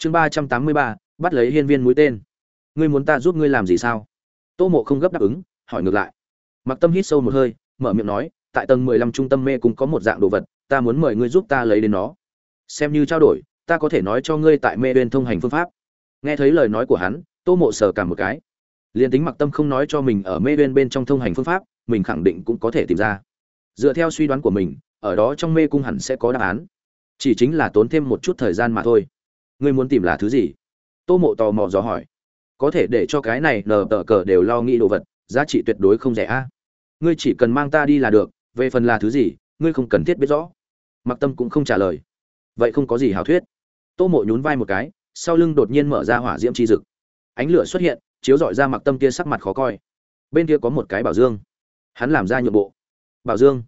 chương ba trăm tám mươi ba, bắt lấy hiên viên mũi tên. Ngươi muốn ta giúp ngươi làm gì sao? Tô mộ không gấp đáp ứng, hỏi ngược lại. Mặc tâm hít sâu một hơi, mở miệng nói, tại tầng mười lăm trung tâm mê cũng có một dạng đồ vật, ta muốn mời ngươi giúp ta lấy đến nó. Xem như trao đổi, ta có thể nói cho ngươi tại mê bên thông hành phương pháp. Nghe thấy lời nói của hắn, tô mộ sờ cả một cái. Liền tính mặc tâm không nói cho mình ở mê bên bên trong thông hành phương pháp, mình khẳng định cũng có thể tìm ra. Dựa theo suy đoán của mình, ở đó trong mê cung hẳn sẽ có đáp án. Chỉ chính là tốn thêm một chút thời gian mà thôi ngươi muốn tìm là thứ gì? Tô mộ tò mò dò hỏi. Có thể để cho cái này nờ tờ cờ đều lo nghĩ đồ vật, giá trị tuyệt đối không rẻ a. Ngươi chỉ cần mang ta đi là được, về phần là thứ gì, ngươi không cần thiết biết rõ. Mặc tâm cũng không trả lời. Vậy không có gì hào thuyết. Tô mộ nhún vai một cái, sau lưng đột nhiên mở ra hỏa diễm chi dực. Ánh lửa xuất hiện, chiếu dọi ra mặc tâm kia sắc mặt khó coi. Bên kia có một cái bảo dương. Hắn làm ra nhượng bộ. Bảo dương.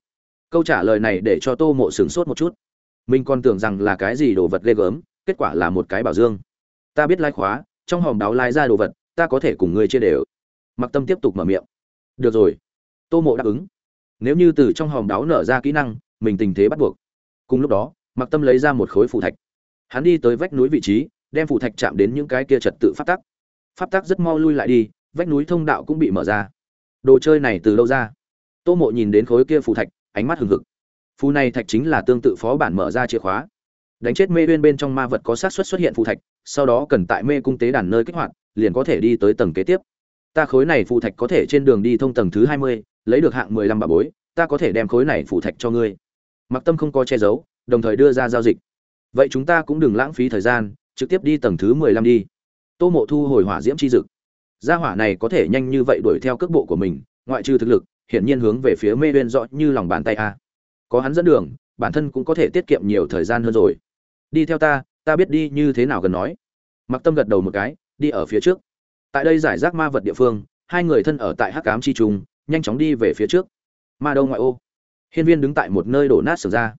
Câu trả lời này để cho tô mộ sửng sốt một chút. Mình còn tưởng rằng là cái gì đồ vật ghê gớm kết quả là một cái bảo dương. Ta biết lai khóa, trong hòm đáo lai ra đồ vật, ta có thể cùng ngươi chia đều. Mặc tâm tiếp tục mở miệng. Được rồi. Tô mộ đáp ứng. Nếu như từ trong hòm đáo nở ra kỹ năng, mình tình thế bắt buộc. Cùng lúc đó, mặc tâm lấy ra một khối phù thạch. Hắn đi tới vách núi vị trí, đem phù thạch chạm đến những cái kia trật tự phát tắc. Pháp tắc rất mau lui lại đi, vách núi thông đạo cũng bị mở ra. Đồ chơi này từ đâu ra? Tô mộ nhìn đến khối kia phù thạch, ánh mắt hừng hực. Phù này thạch chính là tương tự phó bản mở ra chìa khóa đánh chết mê bên bên trong ma vật có xác suất xuất hiện phù thạch, sau đó cần tại mê cung tế đàn nơi kích hoạt, liền có thể đi tới tầng kế tiếp. Ta khối này phù thạch có thể trên đường đi thông tầng thứ hai mươi, lấy được hạng mười lăm bà bối, ta có thể đem khối này phù thạch cho ngươi. Mặc tâm không có che giấu, đồng thời đưa ra giao dịch. Vậy chúng ta cũng đừng lãng phí thời gian, trực tiếp đi tầng thứ mười lăm đi. Tô mộ thu hồi hỏa diễm chi dực. Gia hỏa này có thể nhanh như vậy đuổi theo cước bộ của mình, ngoại trừ thực lực, hiển nhiên hướng về phía mê bên rõ như lòng bàn tay a. Có hắn dẫn đường, bản thân cũng có thể tiết kiệm nhiều thời gian hơn rồi đi theo ta ta biết đi như thế nào gần nói. Mặc tâm gật đầu một cái, đi ở phía trước. Tại đây giải rác ma vật địa phương, hai người thân ở tại hắc cám chi trung, nhanh chóng đi về phía trước. Ma đâu ngoại ô. Hiên viên đứng tại một nơi đổ nát sửa ra.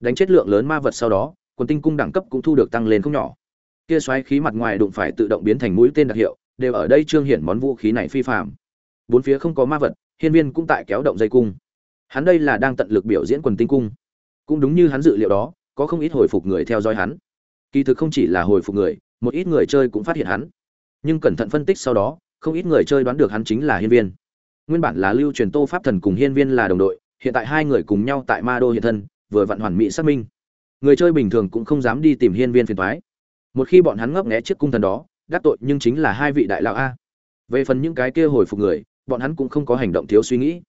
Đánh chết lượng lớn ma vật sau đó, quần tinh cung đẳng cấp cũng thu được tăng lên không nhỏ. Kia xoáy khí mặt ngoài đụng phải tự động biến thành mũi tên đặc hiệu, đều ở đây trương hiển món vũ khí này phi phạm bốn phía không có ma vật, hiên viên cũng tại kéo động dây cung. Hắn đây là đang tận lực biểu diễn quần tinh cung. Cũng đúng như hắn dự liệu đó có không ít hồi phục người theo dõi hắn. Kỳ thực không chỉ là hồi phục người, một ít người chơi cũng phát hiện hắn. Nhưng cẩn thận phân tích sau đó, không ít người chơi đoán được hắn chính là hiên viên. Nguyên bản là lưu truyền tô pháp thần cùng hiên viên là đồng đội, hiện tại hai người cùng nhau tại ma đô hiện thân, vừa vặn hoàn mỹ xác minh. Người chơi bình thường cũng không dám đi tìm hiên viên phiền thoái một khi bọn hắn ngấp nghé chiếc cung thần đó, đắc tội nhưng chính là hai vị đại lão a. Về phần những cái kia hồi phục người, bọn hắn cũng không có hành động thiếu suy nghĩ.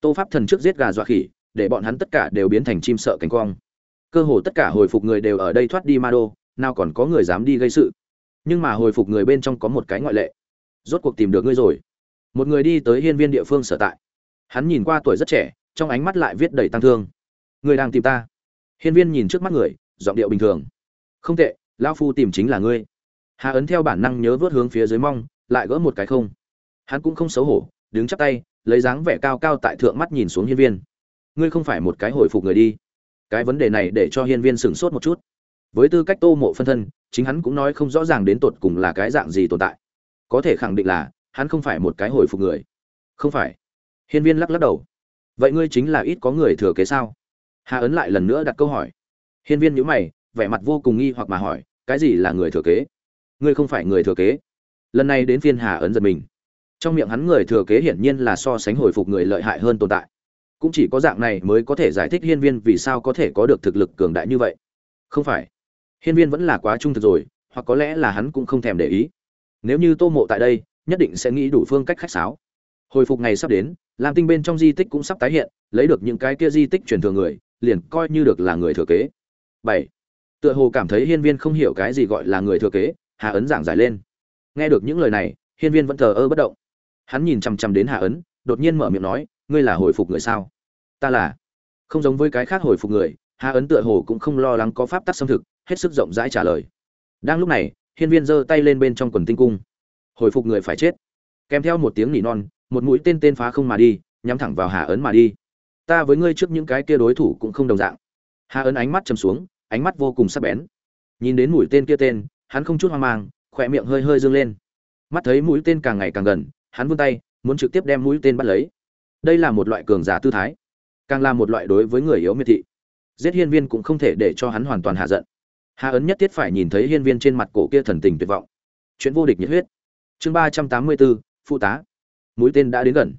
Tô pháp thần trước giết gà dọa khỉ, để bọn hắn tất cả đều biến thành chim sợ cánh quang cơ hồ tất cả hồi phục người đều ở đây thoát đi ma đô, nào còn có người dám đi gây sự. Nhưng mà hồi phục người bên trong có một cái ngoại lệ. Rốt cuộc tìm được ngươi rồi. Một người đi tới hiên viên địa phương sở tại. Hắn nhìn qua tuổi rất trẻ, trong ánh mắt lại viết đầy tăng thương. Người đang tìm ta. Hiên viên nhìn trước mắt người, giọng điệu bình thường. Không tệ, lão phu tìm chính là ngươi. Hà ấn theo bản năng nhớ vớt hướng phía dưới mong, lại gỡ một cái không. Hắn cũng không xấu hổ, đứng chắp tay, lấy dáng vẻ cao cao tại thượng mắt nhìn xuống hiên viên. Ngươi không phải một cái hồi phục người đi cái vấn đề này để cho hiên viên sửng sốt một chút. Với tư cách tô mộ phân thân, chính hắn cũng nói không rõ ràng đến tột cùng là cái dạng gì tồn tại. Có thể khẳng định là, hắn không phải một cái hồi phục người. Không phải. Hiên viên lắc lắc đầu. Vậy ngươi chính là ít có người thừa kế sao? Hà ấn lại lần nữa đặt câu hỏi. Hiên viên nhữ mày, vẻ mặt vô cùng nghi hoặc mà hỏi, cái gì là người thừa kế? Ngươi không phải người thừa kế. Lần này đến phiên hà ấn giật mình. Trong miệng hắn người thừa kế hiển nhiên là so sánh hồi phục người lợi hại hơn tồn tại cũng chỉ có dạng này mới có thể giải thích hiên viên vì sao có thể có được thực lực cường đại như vậy. Không phải. Hiên viên vẫn là quá trung thực rồi, hoặc có lẽ là hắn cũng không thèm để ý. Nếu như tô mộ tại đây, nhất định sẽ nghĩ đủ phương cách khách sáo. Hồi phục ngày sắp đến làm tinh bên trong di tích cũng sắp tái hiện, lấy được những cái kia di tích truyền thừa người, liền coi như được là người thừa kế. Bảy. Tựa hồ cảm thấy hiên viên không hiểu cái gì gọi là người thừa kế, hà ấn giảng giải lên. Nghe được những lời này, hiên viên vẫn thờ ơ bất động. Hắn nhìn chằm chằm đến hà ấn, đột nhiên mở miệng nói ngươi là hồi phục người sao? Ta là. Không giống với cái khác hồi phục người, hà ấn tựa hồ cũng không lo lắng có pháp tắc xâm thực, hết sức rộng rãi trả lời. Đang lúc này, hiên viên giơ tay lên bên trong quần tinh cung. Hồi phục người phải chết. Kèm theo một tiếng nỉ non, một mũi tên tên phá không mà đi, nhắm thẳng vào hà ấn mà đi. Ta với ngươi trước những cái kia đối thủ cũng không đồng dạng. Hà ấn ánh mắt chầm xuống, ánh mắt vô cùng sắc bén. Nhìn đến mũi tên kia tên, hắn không chút hoang mang, khỏe miệng hơi hơi dương lên. Mắt thấy mũi tên càng ngày càng gần, hắn vươn tay, muốn trực tiếp đem mũi tên bắt lấy đây là một loại cường giả tư thái càng là một loại đối với người yếu miệt thị. Giết hiên viên cũng không thể để cho hắn hoàn toàn hạ giận. Hà ấn nhất thiết phải nhìn thấy hiên viên trên mặt cổ kia thần tình tuyệt vọng. Chuyện vô địch nhiệt huyết. Chương ba trăm tám mươi bốn phụ tá. Mũi tên đã đến gần.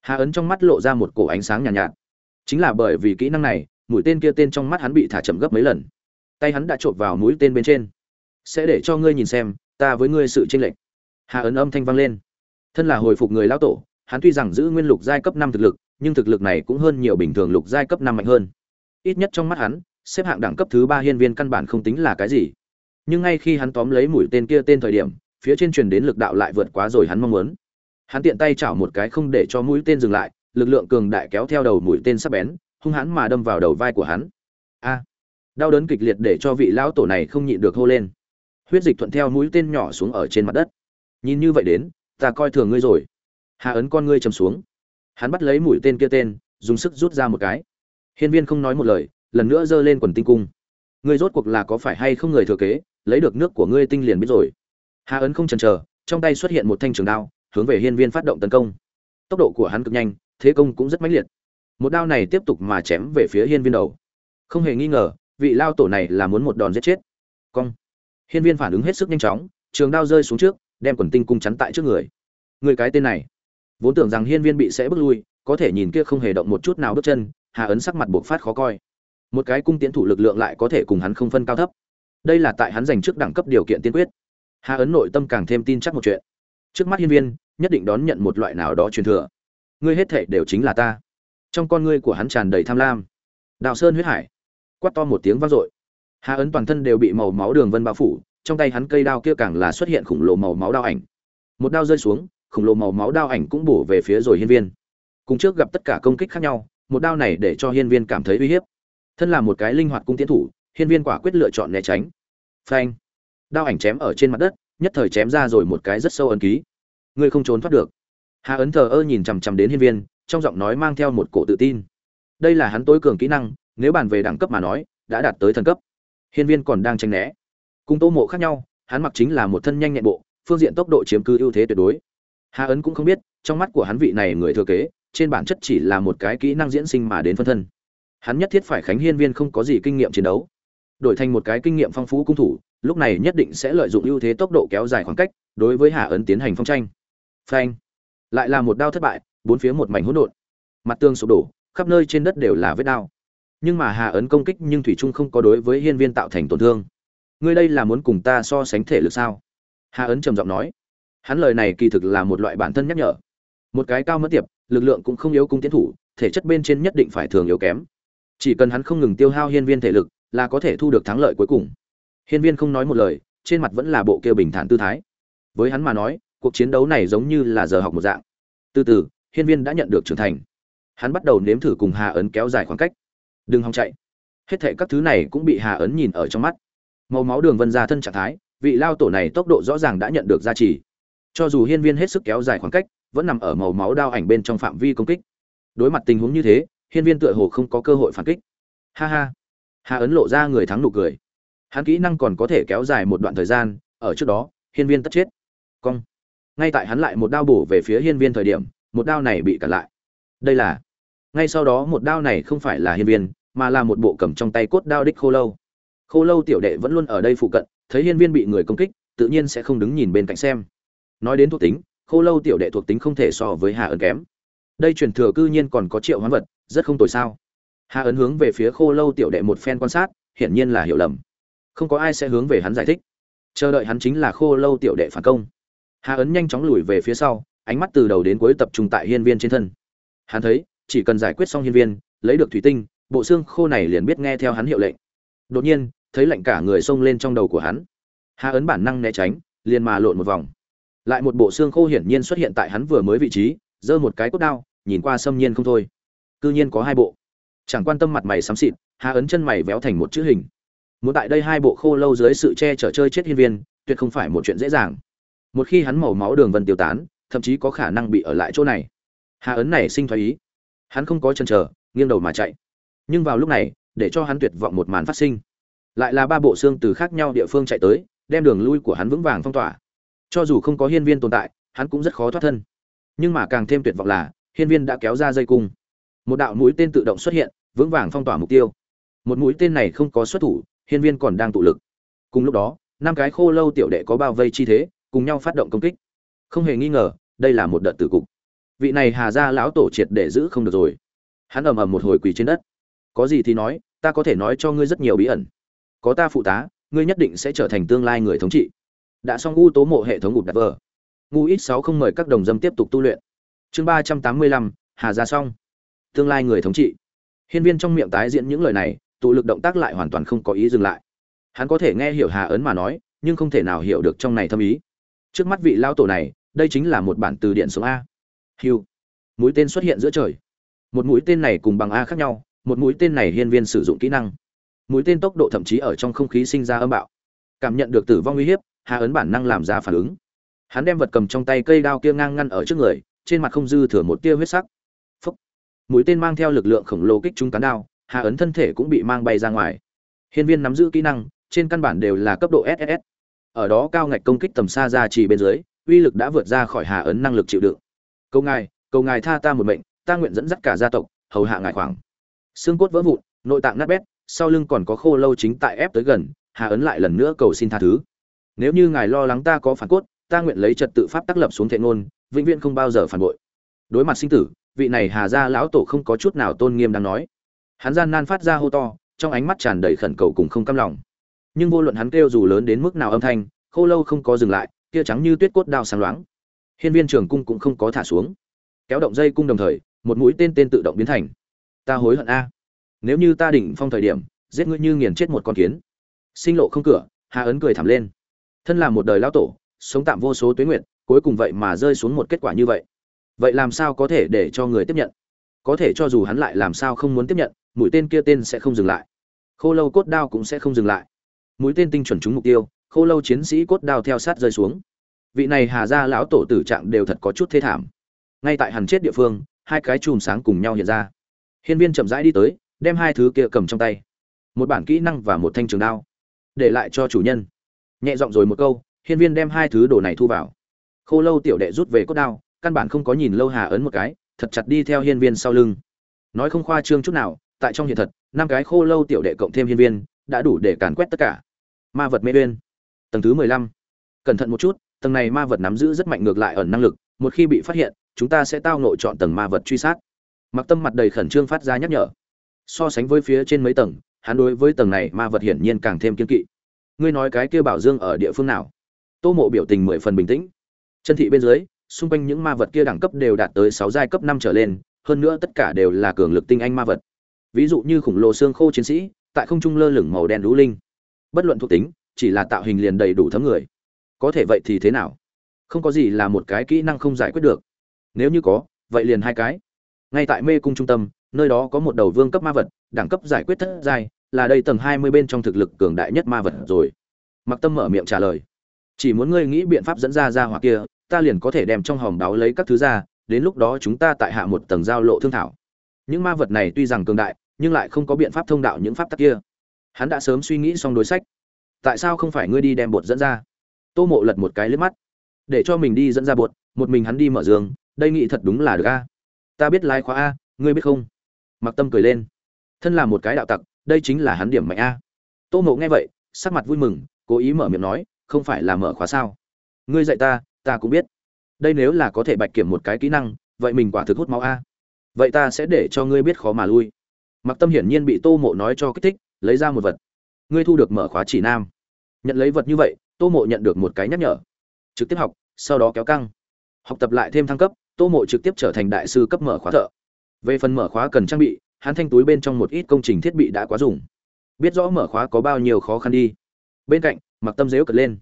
Hà ấn trong mắt lộ ra một cổ ánh sáng nhàn nhạt, nhạt. Chính là bởi vì kỹ năng này mũi tên kia tên trong mắt hắn bị thả chậm gấp mấy lần. Tay hắn đã trộn vào mũi tên bên trên. Sẽ để cho ngươi nhìn xem ta với ngươi sự tranh lệch. Hà ấn âm thanh vang lên. Thân là hồi phục người lão tổ hắn tuy rằng giữ nguyên lục giai cấp năm thực lực, nhưng thực lực này cũng hơn nhiều bình thường lục giai cấp năm mạnh hơn. Ít nhất trong mắt hắn, xếp hạng đẳng cấp thứ ba hiên viên căn bản không tính là cái gì. Nhưng ngay khi hắn tóm lấy mũi tên kia tên thời điểm, phía trên truyền đến lực đạo lại vượt quá rồi hắn mong muốn. Hắn tiện tay chảo một cái không để cho mũi tên dừng lại, lực lượng cường đại kéo theo đầu mũi tên sắp bén, hung hãn mà đâm vào đầu vai của hắn. A! Đau đớn kịch liệt để cho vị lão tổ này không nhịn được hô lên. Huyết dịch thuận theo mũi tên nhỏ xuống ở trên mặt đất. Nhìn như vậy đến, ta coi thường ngươi rồi hà ấn con ngươi chầm xuống. Hắn bắt lấy mũi tên kia tên, dùng sức rút ra một cái. Hiên viên không nói một lời, lần nữa giơ lên quần tinh cung. Ngươi rốt cuộc là có phải hay không người thừa kế, lấy được nước của ngươi tinh liền biết rồi. Hà ấn không chần chờ, trong tay xuất hiện một thanh trường đao, hướng về hiên viên phát động tấn công. Tốc độ của hắn cực nhanh, thế công cũng rất mãnh liệt. Một đao này tiếp tục mà chém về phía hiên viên đầu. Không hề nghi ngờ, vị lao tổ này là muốn một đòn giết chết. Cong. Hiên viên phản ứng hết sức nhanh chóng, trường đao rơi xuống trước, đem quần tinh cung chắn tại trước người. Người cái tên này vốn tưởng rằng hiên viên bị sẽ bước lui, có thể nhìn kia không hề động một chút nào bước chân, hà ấn sắc mặt buộc phát khó coi. Một cái cung tiến thủ lực lượng lại có thể cùng hắn không phân cao thấp. Đây là tại hắn giành trước đẳng cấp điều kiện tiên quyết. Hà ấn nội tâm càng thêm tin chắc một chuyện. Trước mắt hiên viên, nhất định đón nhận một loại nào đó truyền thừa. Ngươi hết thể đều chính là ta. Trong con ngươi của hắn tràn đầy tham lam. Đào sơn huyết hải. Quát to một tiếng vang dội. Hà ấn toàn thân đều bị màu máu đường vân bao phủ, trong tay hắn cây đao kia càng là xuất hiện khủng lồ màu máu đao ảnh. Một đao rơi xuống khổng lồ màu máu đao ảnh cũng bổ về phía rồi hiên viên. Cùng trước gặp tất cả công kích khác nhau, một đao này để cho hiên viên cảm thấy uy hiếp. Thân là một cái linh hoạt cung tiến thủ, hiên viên quả quyết lựa chọn né tránh. Phanh. Đao ảnh chém ở trên mặt đất, nhất thời chém ra rồi một cái rất sâu ấn ký. Ngươi không trốn thoát được. Hà ấn thờ ơ nhìn chằm chằm đến hiên viên, trong giọng nói mang theo một cổ tự tin. Đây là hắn tối cường kỹ năng, nếu bàn về đẳng cấp mà nói, đã đạt tới thần cấp. Hiên viên còn đang tranh né. Cùng tô mộ khác nhau, hắn mặc chính là một thân nhanh nhẹn bộ, phương diện tốc độ chiếm cứ ưu thế tuyệt đối hà ấn cũng không biết, trong mắt của hắn vị này người thừa kế, trên bản chất chỉ là một cái kỹ năng diễn sinh mà đến phân thân. Hắn nhất thiết phải khánh hiên viên không có gì kinh nghiệm chiến đấu. Đổi thành một cái kinh nghiệm phong phú cung thủ, lúc này nhất định sẽ lợi dụng ưu thế tốc độ kéo dài khoảng cách, đối với hà ấn tiến hành phong tranh. Phanh. Lại là một đao thất bại, bốn phía một mảnh hỗn độn. Mặt tương sụp đổ, khắp nơi trên đất đều là vết đao. Nhưng mà hà ấn công kích nhưng thủy trung không có đối với hiên viên tạo thành tổn thương. Ngươi đây là muốn cùng ta so sánh thể lực sao? Hà ấn trầm giọng nói hắn lời này kỳ thực là một loại bản thân nhắc nhở. Một cái cao mất tiệp, lực lượng cũng không yếu cung tiến thủ, thể chất bên trên nhất định phải thường yếu kém. Chỉ cần hắn không ngừng tiêu hao hiên viên thể lực, là có thể thu được thắng lợi cuối cùng. Hiên viên không nói một lời, trên mặt vẫn là bộ kia bình thản tư thái. Với hắn mà nói, cuộc chiến đấu này giống như là giờ học một dạng. Từ từ, hiên viên đã nhận được trưởng thành. Hắn bắt đầu nếm thử cùng hà ấn kéo dài khoảng cách. Đừng hòng chạy. Hết thệ các thứ này cũng bị hà ấn nhìn ở trong mắt. Màu máu đường vân ra thân trạng thái, vị lao tổ này tốc độ rõ ràng đã nhận được gia trì cho dù hiên viên hết sức kéo dài khoảng cách, vẫn nằm ở màu máu đao ảnh bên trong phạm vi công kích. Đối mặt tình huống như thế, hiên viên tựa hồ không có cơ hội phản kích. Ha ha. Hà ấn lộ ra người thắng nụ cười. Hắn kỹ năng còn có thể kéo dài một đoạn thời gian, ở trước đó, hiên viên tất chết. Cong. Ngay tại hắn lại một đao bổ về phía hiên viên thời điểm, một đao này bị cản lại. Đây là, ngay sau đó một đao này không phải là hiên viên, mà là một bộ cầm trong tay cốt đao đích khô lâu. Khô lâu tiểu đệ vẫn luôn ở đây phụ cận, thấy hiên viên bị người công kích, tự nhiên sẽ không đứng nhìn bên cạnh xem nói đến thuộc tính, khô lâu tiểu đệ thuộc tính không thể so với hà ấn kém. Đây truyền thừa cư nhiên còn có triệu hoán vật, rất không tồi sao? Hà ấn hướng về phía khô lâu tiểu đệ một phen quan sát, hiển nhiên là hiểu lầm. Không có ai sẽ hướng về hắn giải thích. Chờ đợi hắn chính là khô lâu tiểu đệ phản công. Hà ấn nhanh chóng lùi về phía sau, ánh mắt từ đầu đến cuối tập trung tại hiên viên trên thân. Hắn thấy, chỉ cần giải quyết xong hiên viên, lấy được thủy tinh, bộ xương khô này liền biết nghe theo hắn hiệu lệnh. Đột nhiên, thấy lạnh cả người xông lên trong đầu của hắn. Hà ấn bản năng né tránh, liền mà lộn một vòng lại một bộ xương khô hiển nhiên xuất hiện tại hắn vừa mới vị trí, giơ một cái cốt đao, nhìn qua xâm nhiên không thôi. Cư nhiên có hai bộ. Chẳng quan tâm mặt mày xám xịt, hà ấn chân mày véo thành một chữ hình. Muốn tại đây hai bộ khô lâu dưới sự che chở chơi chết hiên viên, tuyệt không phải một chuyện dễ dàng. Một khi hắn màu máu đường vân tiêu tán, thậm chí có khả năng bị ở lại chỗ này. Hà ấn này sinh thoái ý. Hắn không có chân chờ, nghiêng đầu mà chạy. Nhưng vào lúc này, để cho hắn tuyệt vọng một màn phát sinh. Lại là ba bộ xương từ khác nhau địa phương chạy tới, đem đường lui của hắn vững vàng phong tỏa cho dù không có hiên viên tồn tại, hắn cũng rất khó thoát thân. Nhưng mà càng thêm tuyệt vọng là, hiên viên đã kéo ra dây cung. Một đạo mũi tên tự động xuất hiện, vững vàng phong tỏa mục tiêu. Một mũi tên này không có xuất thủ, hiên viên còn đang tụ lực. Cùng lúc đó, năm cái khô lâu tiểu đệ có bao vây chi thế, cùng nhau phát động công kích. Không hề nghi ngờ, đây là một đợt tử cục. Vị này hà ra lão tổ triệt để giữ không được rồi. Hắn ầm ầm một hồi quỳ trên đất. Có gì thì nói, ta có thể nói cho ngươi rất nhiều bí ẩn. Có ta phụ tá, ngươi nhất định sẽ trở thành tương lai người thống trị đã xong u tố mộ hệ thống ngục đặt vờ. Ngu ít sáu không mời các đồng dâm tiếp tục tu luyện. Chương ba trăm tám mươi lăm, hà ra xong. Tương lai người thống trị. Hiên viên trong miệng tái diễn những lời này, tụ lực động tác lại hoàn toàn không có ý dừng lại. Hắn có thể nghe hiểu hà ấn mà nói, nhưng không thể nào hiểu được trong này thâm ý. Trước mắt vị lao tổ này, đây chính là một bản từ điện số a. Hiu mũi tên xuất hiện giữa trời. Một mũi tên này cùng bằng a khác nhau, một mũi tên này hiên viên sử dụng kỹ năng. Mũi tên tốc độ thậm chí ở trong không khí sinh ra âm bạo. Cảm nhận được tử vong uy hiếp hà ấn bản năng làm ra phản ứng. Hắn đem vật cầm trong tay cây đao kia ngang ngăn ở trước người, trên mặt không dư thừa một tia huyết sắc. Phúc. mũi tên mang theo lực lượng khổng lồ kích trúng cán đao, hà ấn thân thể cũng bị mang bay ra ngoài. Hiên viên nắm giữ kỹ năng, trên căn bản đều là cấp độ ss ở đó cao ngạch công kích tầm xa ra chỉ bên dưới, uy lực đã vượt ra khỏi hà ấn năng lực chịu đựng. Câu ngài, cầu ngài tha ta một mệnh, ta nguyện dẫn dắt cả gia tộc, hầu hạ ngài khoảng. Xương cốt vỡ vụn, nội tạng nát bét, sau lưng còn có khô lâu chính tại ép tới gần, hà ấn lại lần nữa cầu xin tha thứ nếu như ngài lo lắng ta có phản cốt, ta nguyện lấy trật tự pháp tác lập xuống thệ ngôn, vĩnh viễn không bao giờ phản bội. Đối mặt sinh tử, vị này hà gia lão tổ không có chút nào tôn nghiêm đang nói. Hắn gian nan phát ra hô to, trong ánh mắt tràn đầy khẩn cầu cùng không cam lòng. Nhưng vô luận hắn kêu dù lớn đến mức nào âm thanh, khô lâu không có dừng lại, kia trắng như tuyết cốt đao sáng loáng. Hiên viên trường cung cũng không có thả xuống. Kéo động dây cung đồng thời, một mũi tên tên tự động biến thành. Ta hối hận a. Nếu như ta đỉnh phong thời điểm, giết ngươi như nghiền chết một con kiến. Sinh lộ không cửa, hà ấn cười thảm lên thân là một đời lão tổ, sống tạm vô số tuyến nguyện cuối cùng vậy mà rơi xuống một kết quả như vậy. Vậy làm sao có thể để cho người tiếp nhận? Có thể cho dù hắn lại làm sao không muốn tiếp nhận, mũi tên kia tên sẽ không dừng lại. Khô lâu cốt đao cũng sẽ không dừng lại. Mũi tên tinh chuẩn trúng mục tiêu, khô lâu chiến sĩ cốt đao theo sát rơi xuống. Vị này hà ra lão tổ tử trạng đều thật có chút thê thảm. Ngay tại hàn chết địa phương, hai cái chùm sáng cùng nhau hiện ra. Hiên viên chậm rãi đi tới, đem hai thứ kia cầm trong tay. Một bản kỹ năng và một thanh trường đao. Để lại cho chủ nhân nhẹ giọng rồi một câu, hiên viên đem hai thứ đồ này thu vào. Khô lâu tiểu đệ rút về cốt đao, căn bản không có nhìn lâu hà ấn một cái, thật chặt đi theo hiên viên sau lưng. Nói không khoa trương chút nào, tại trong hiện thật, năm cái khô lâu tiểu đệ cộng thêm hiên viên, đã đủ để càn quét tất cả. Ma vật mê uyên tầng thứ mười lăm. Cẩn thận một chút, tầng này ma vật nắm giữ rất mạnh ngược lại ẩn năng lực, một khi bị phát hiện, chúng ta sẽ tao nội chọn tầng ma vật truy sát. Mặc tâm mặt đầy khẩn trương phát ra nhắc nhở. So sánh với phía trên mấy tầng, hắn đối với tầng này ma vật hiển nhiên càng thêm kiên kỵ ngươi nói cái kia bảo dương ở địa phương nào? Tô mộ biểu tình mười phần bình tĩnh. Chân thị bên dưới, xung quanh những ma vật kia đẳng cấp đều đạt tới sáu giai cấp năm trở lên, hơn nữa tất cả đều là cường lực tinh anh ma vật. Ví dụ như khủng lồ xương khô chiến sĩ, tại không trung lơ lửng màu đen lũ linh. Bất luận thuộc tính, chỉ là tạo hình liền đầy đủ thấm người. Có thể vậy thì thế nào? Không có gì là một cái kỹ năng không giải quyết được. Nếu như có, vậy liền hai cái. Ngay tại mê cung trung tâm, nơi đó có một đầu vương cấp ma vật, đẳng cấp giải quyết thất giai là đây tầng hai mươi bên trong thực lực cường đại nhất ma vật rồi. Mặc tâm mở miệng trả lời. Chỉ muốn ngươi nghĩ biện pháp dẫn ra ra hoặc kia, ta liền có thể đem trong hòm đáo lấy các thứ ra, đến lúc đó chúng ta tại hạ một tầng giao lộ thương thảo. Những ma vật này tuy rằng cường đại, nhưng lại không có biện pháp thông đạo những pháp tắc kia. Hắn đã sớm suy nghĩ xong đối sách. Tại sao không phải ngươi đi đem bột dẫn ra? Tô mộ lật một cái liếc mắt. Để cho mình đi dẫn ra bột, một mình hắn đi mở giường, đây nghĩ thật đúng là được a. Ta biết lái khóa a, ngươi biết không? Mặc tâm cười lên. Thân là một cái đạo tặc đây chính là hắn điểm mạnh a. Tô mộ nghe vậy, sắc mặt vui mừng, cố ý mở miệng nói, không phải là mở khóa sao? Ngươi dạy ta ta cũng biết. Đây nếu là có thể bạch kiểm một cái kỹ năng, vậy mình quả thực hút máu a. Vậy ta sẽ để cho ngươi biết khó mà lui. Mặc tâm hiển nhiên bị tô mộ nói cho kích thích, lấy ra một vật. Ngươi thu được mở khóa chỉ nam. Nhận lấy vật như vậy, tô mộ nhận được một cái nhắc nhở. Trực tiếp học, sau đó kéo căng. Học tập lại thêm thăng cấp, tô mộ trực tiếp trở thành đại sư cấp mở khóa thợ. Về phần mở khóa cần trang bị hắn thanh túi bên trong một ít công trình thiết bị đã quá dùng. Biết rõ mở khóa có bao nhiêu khó khăn đi. Bên cạnh, mặc tâm dếu cật lên.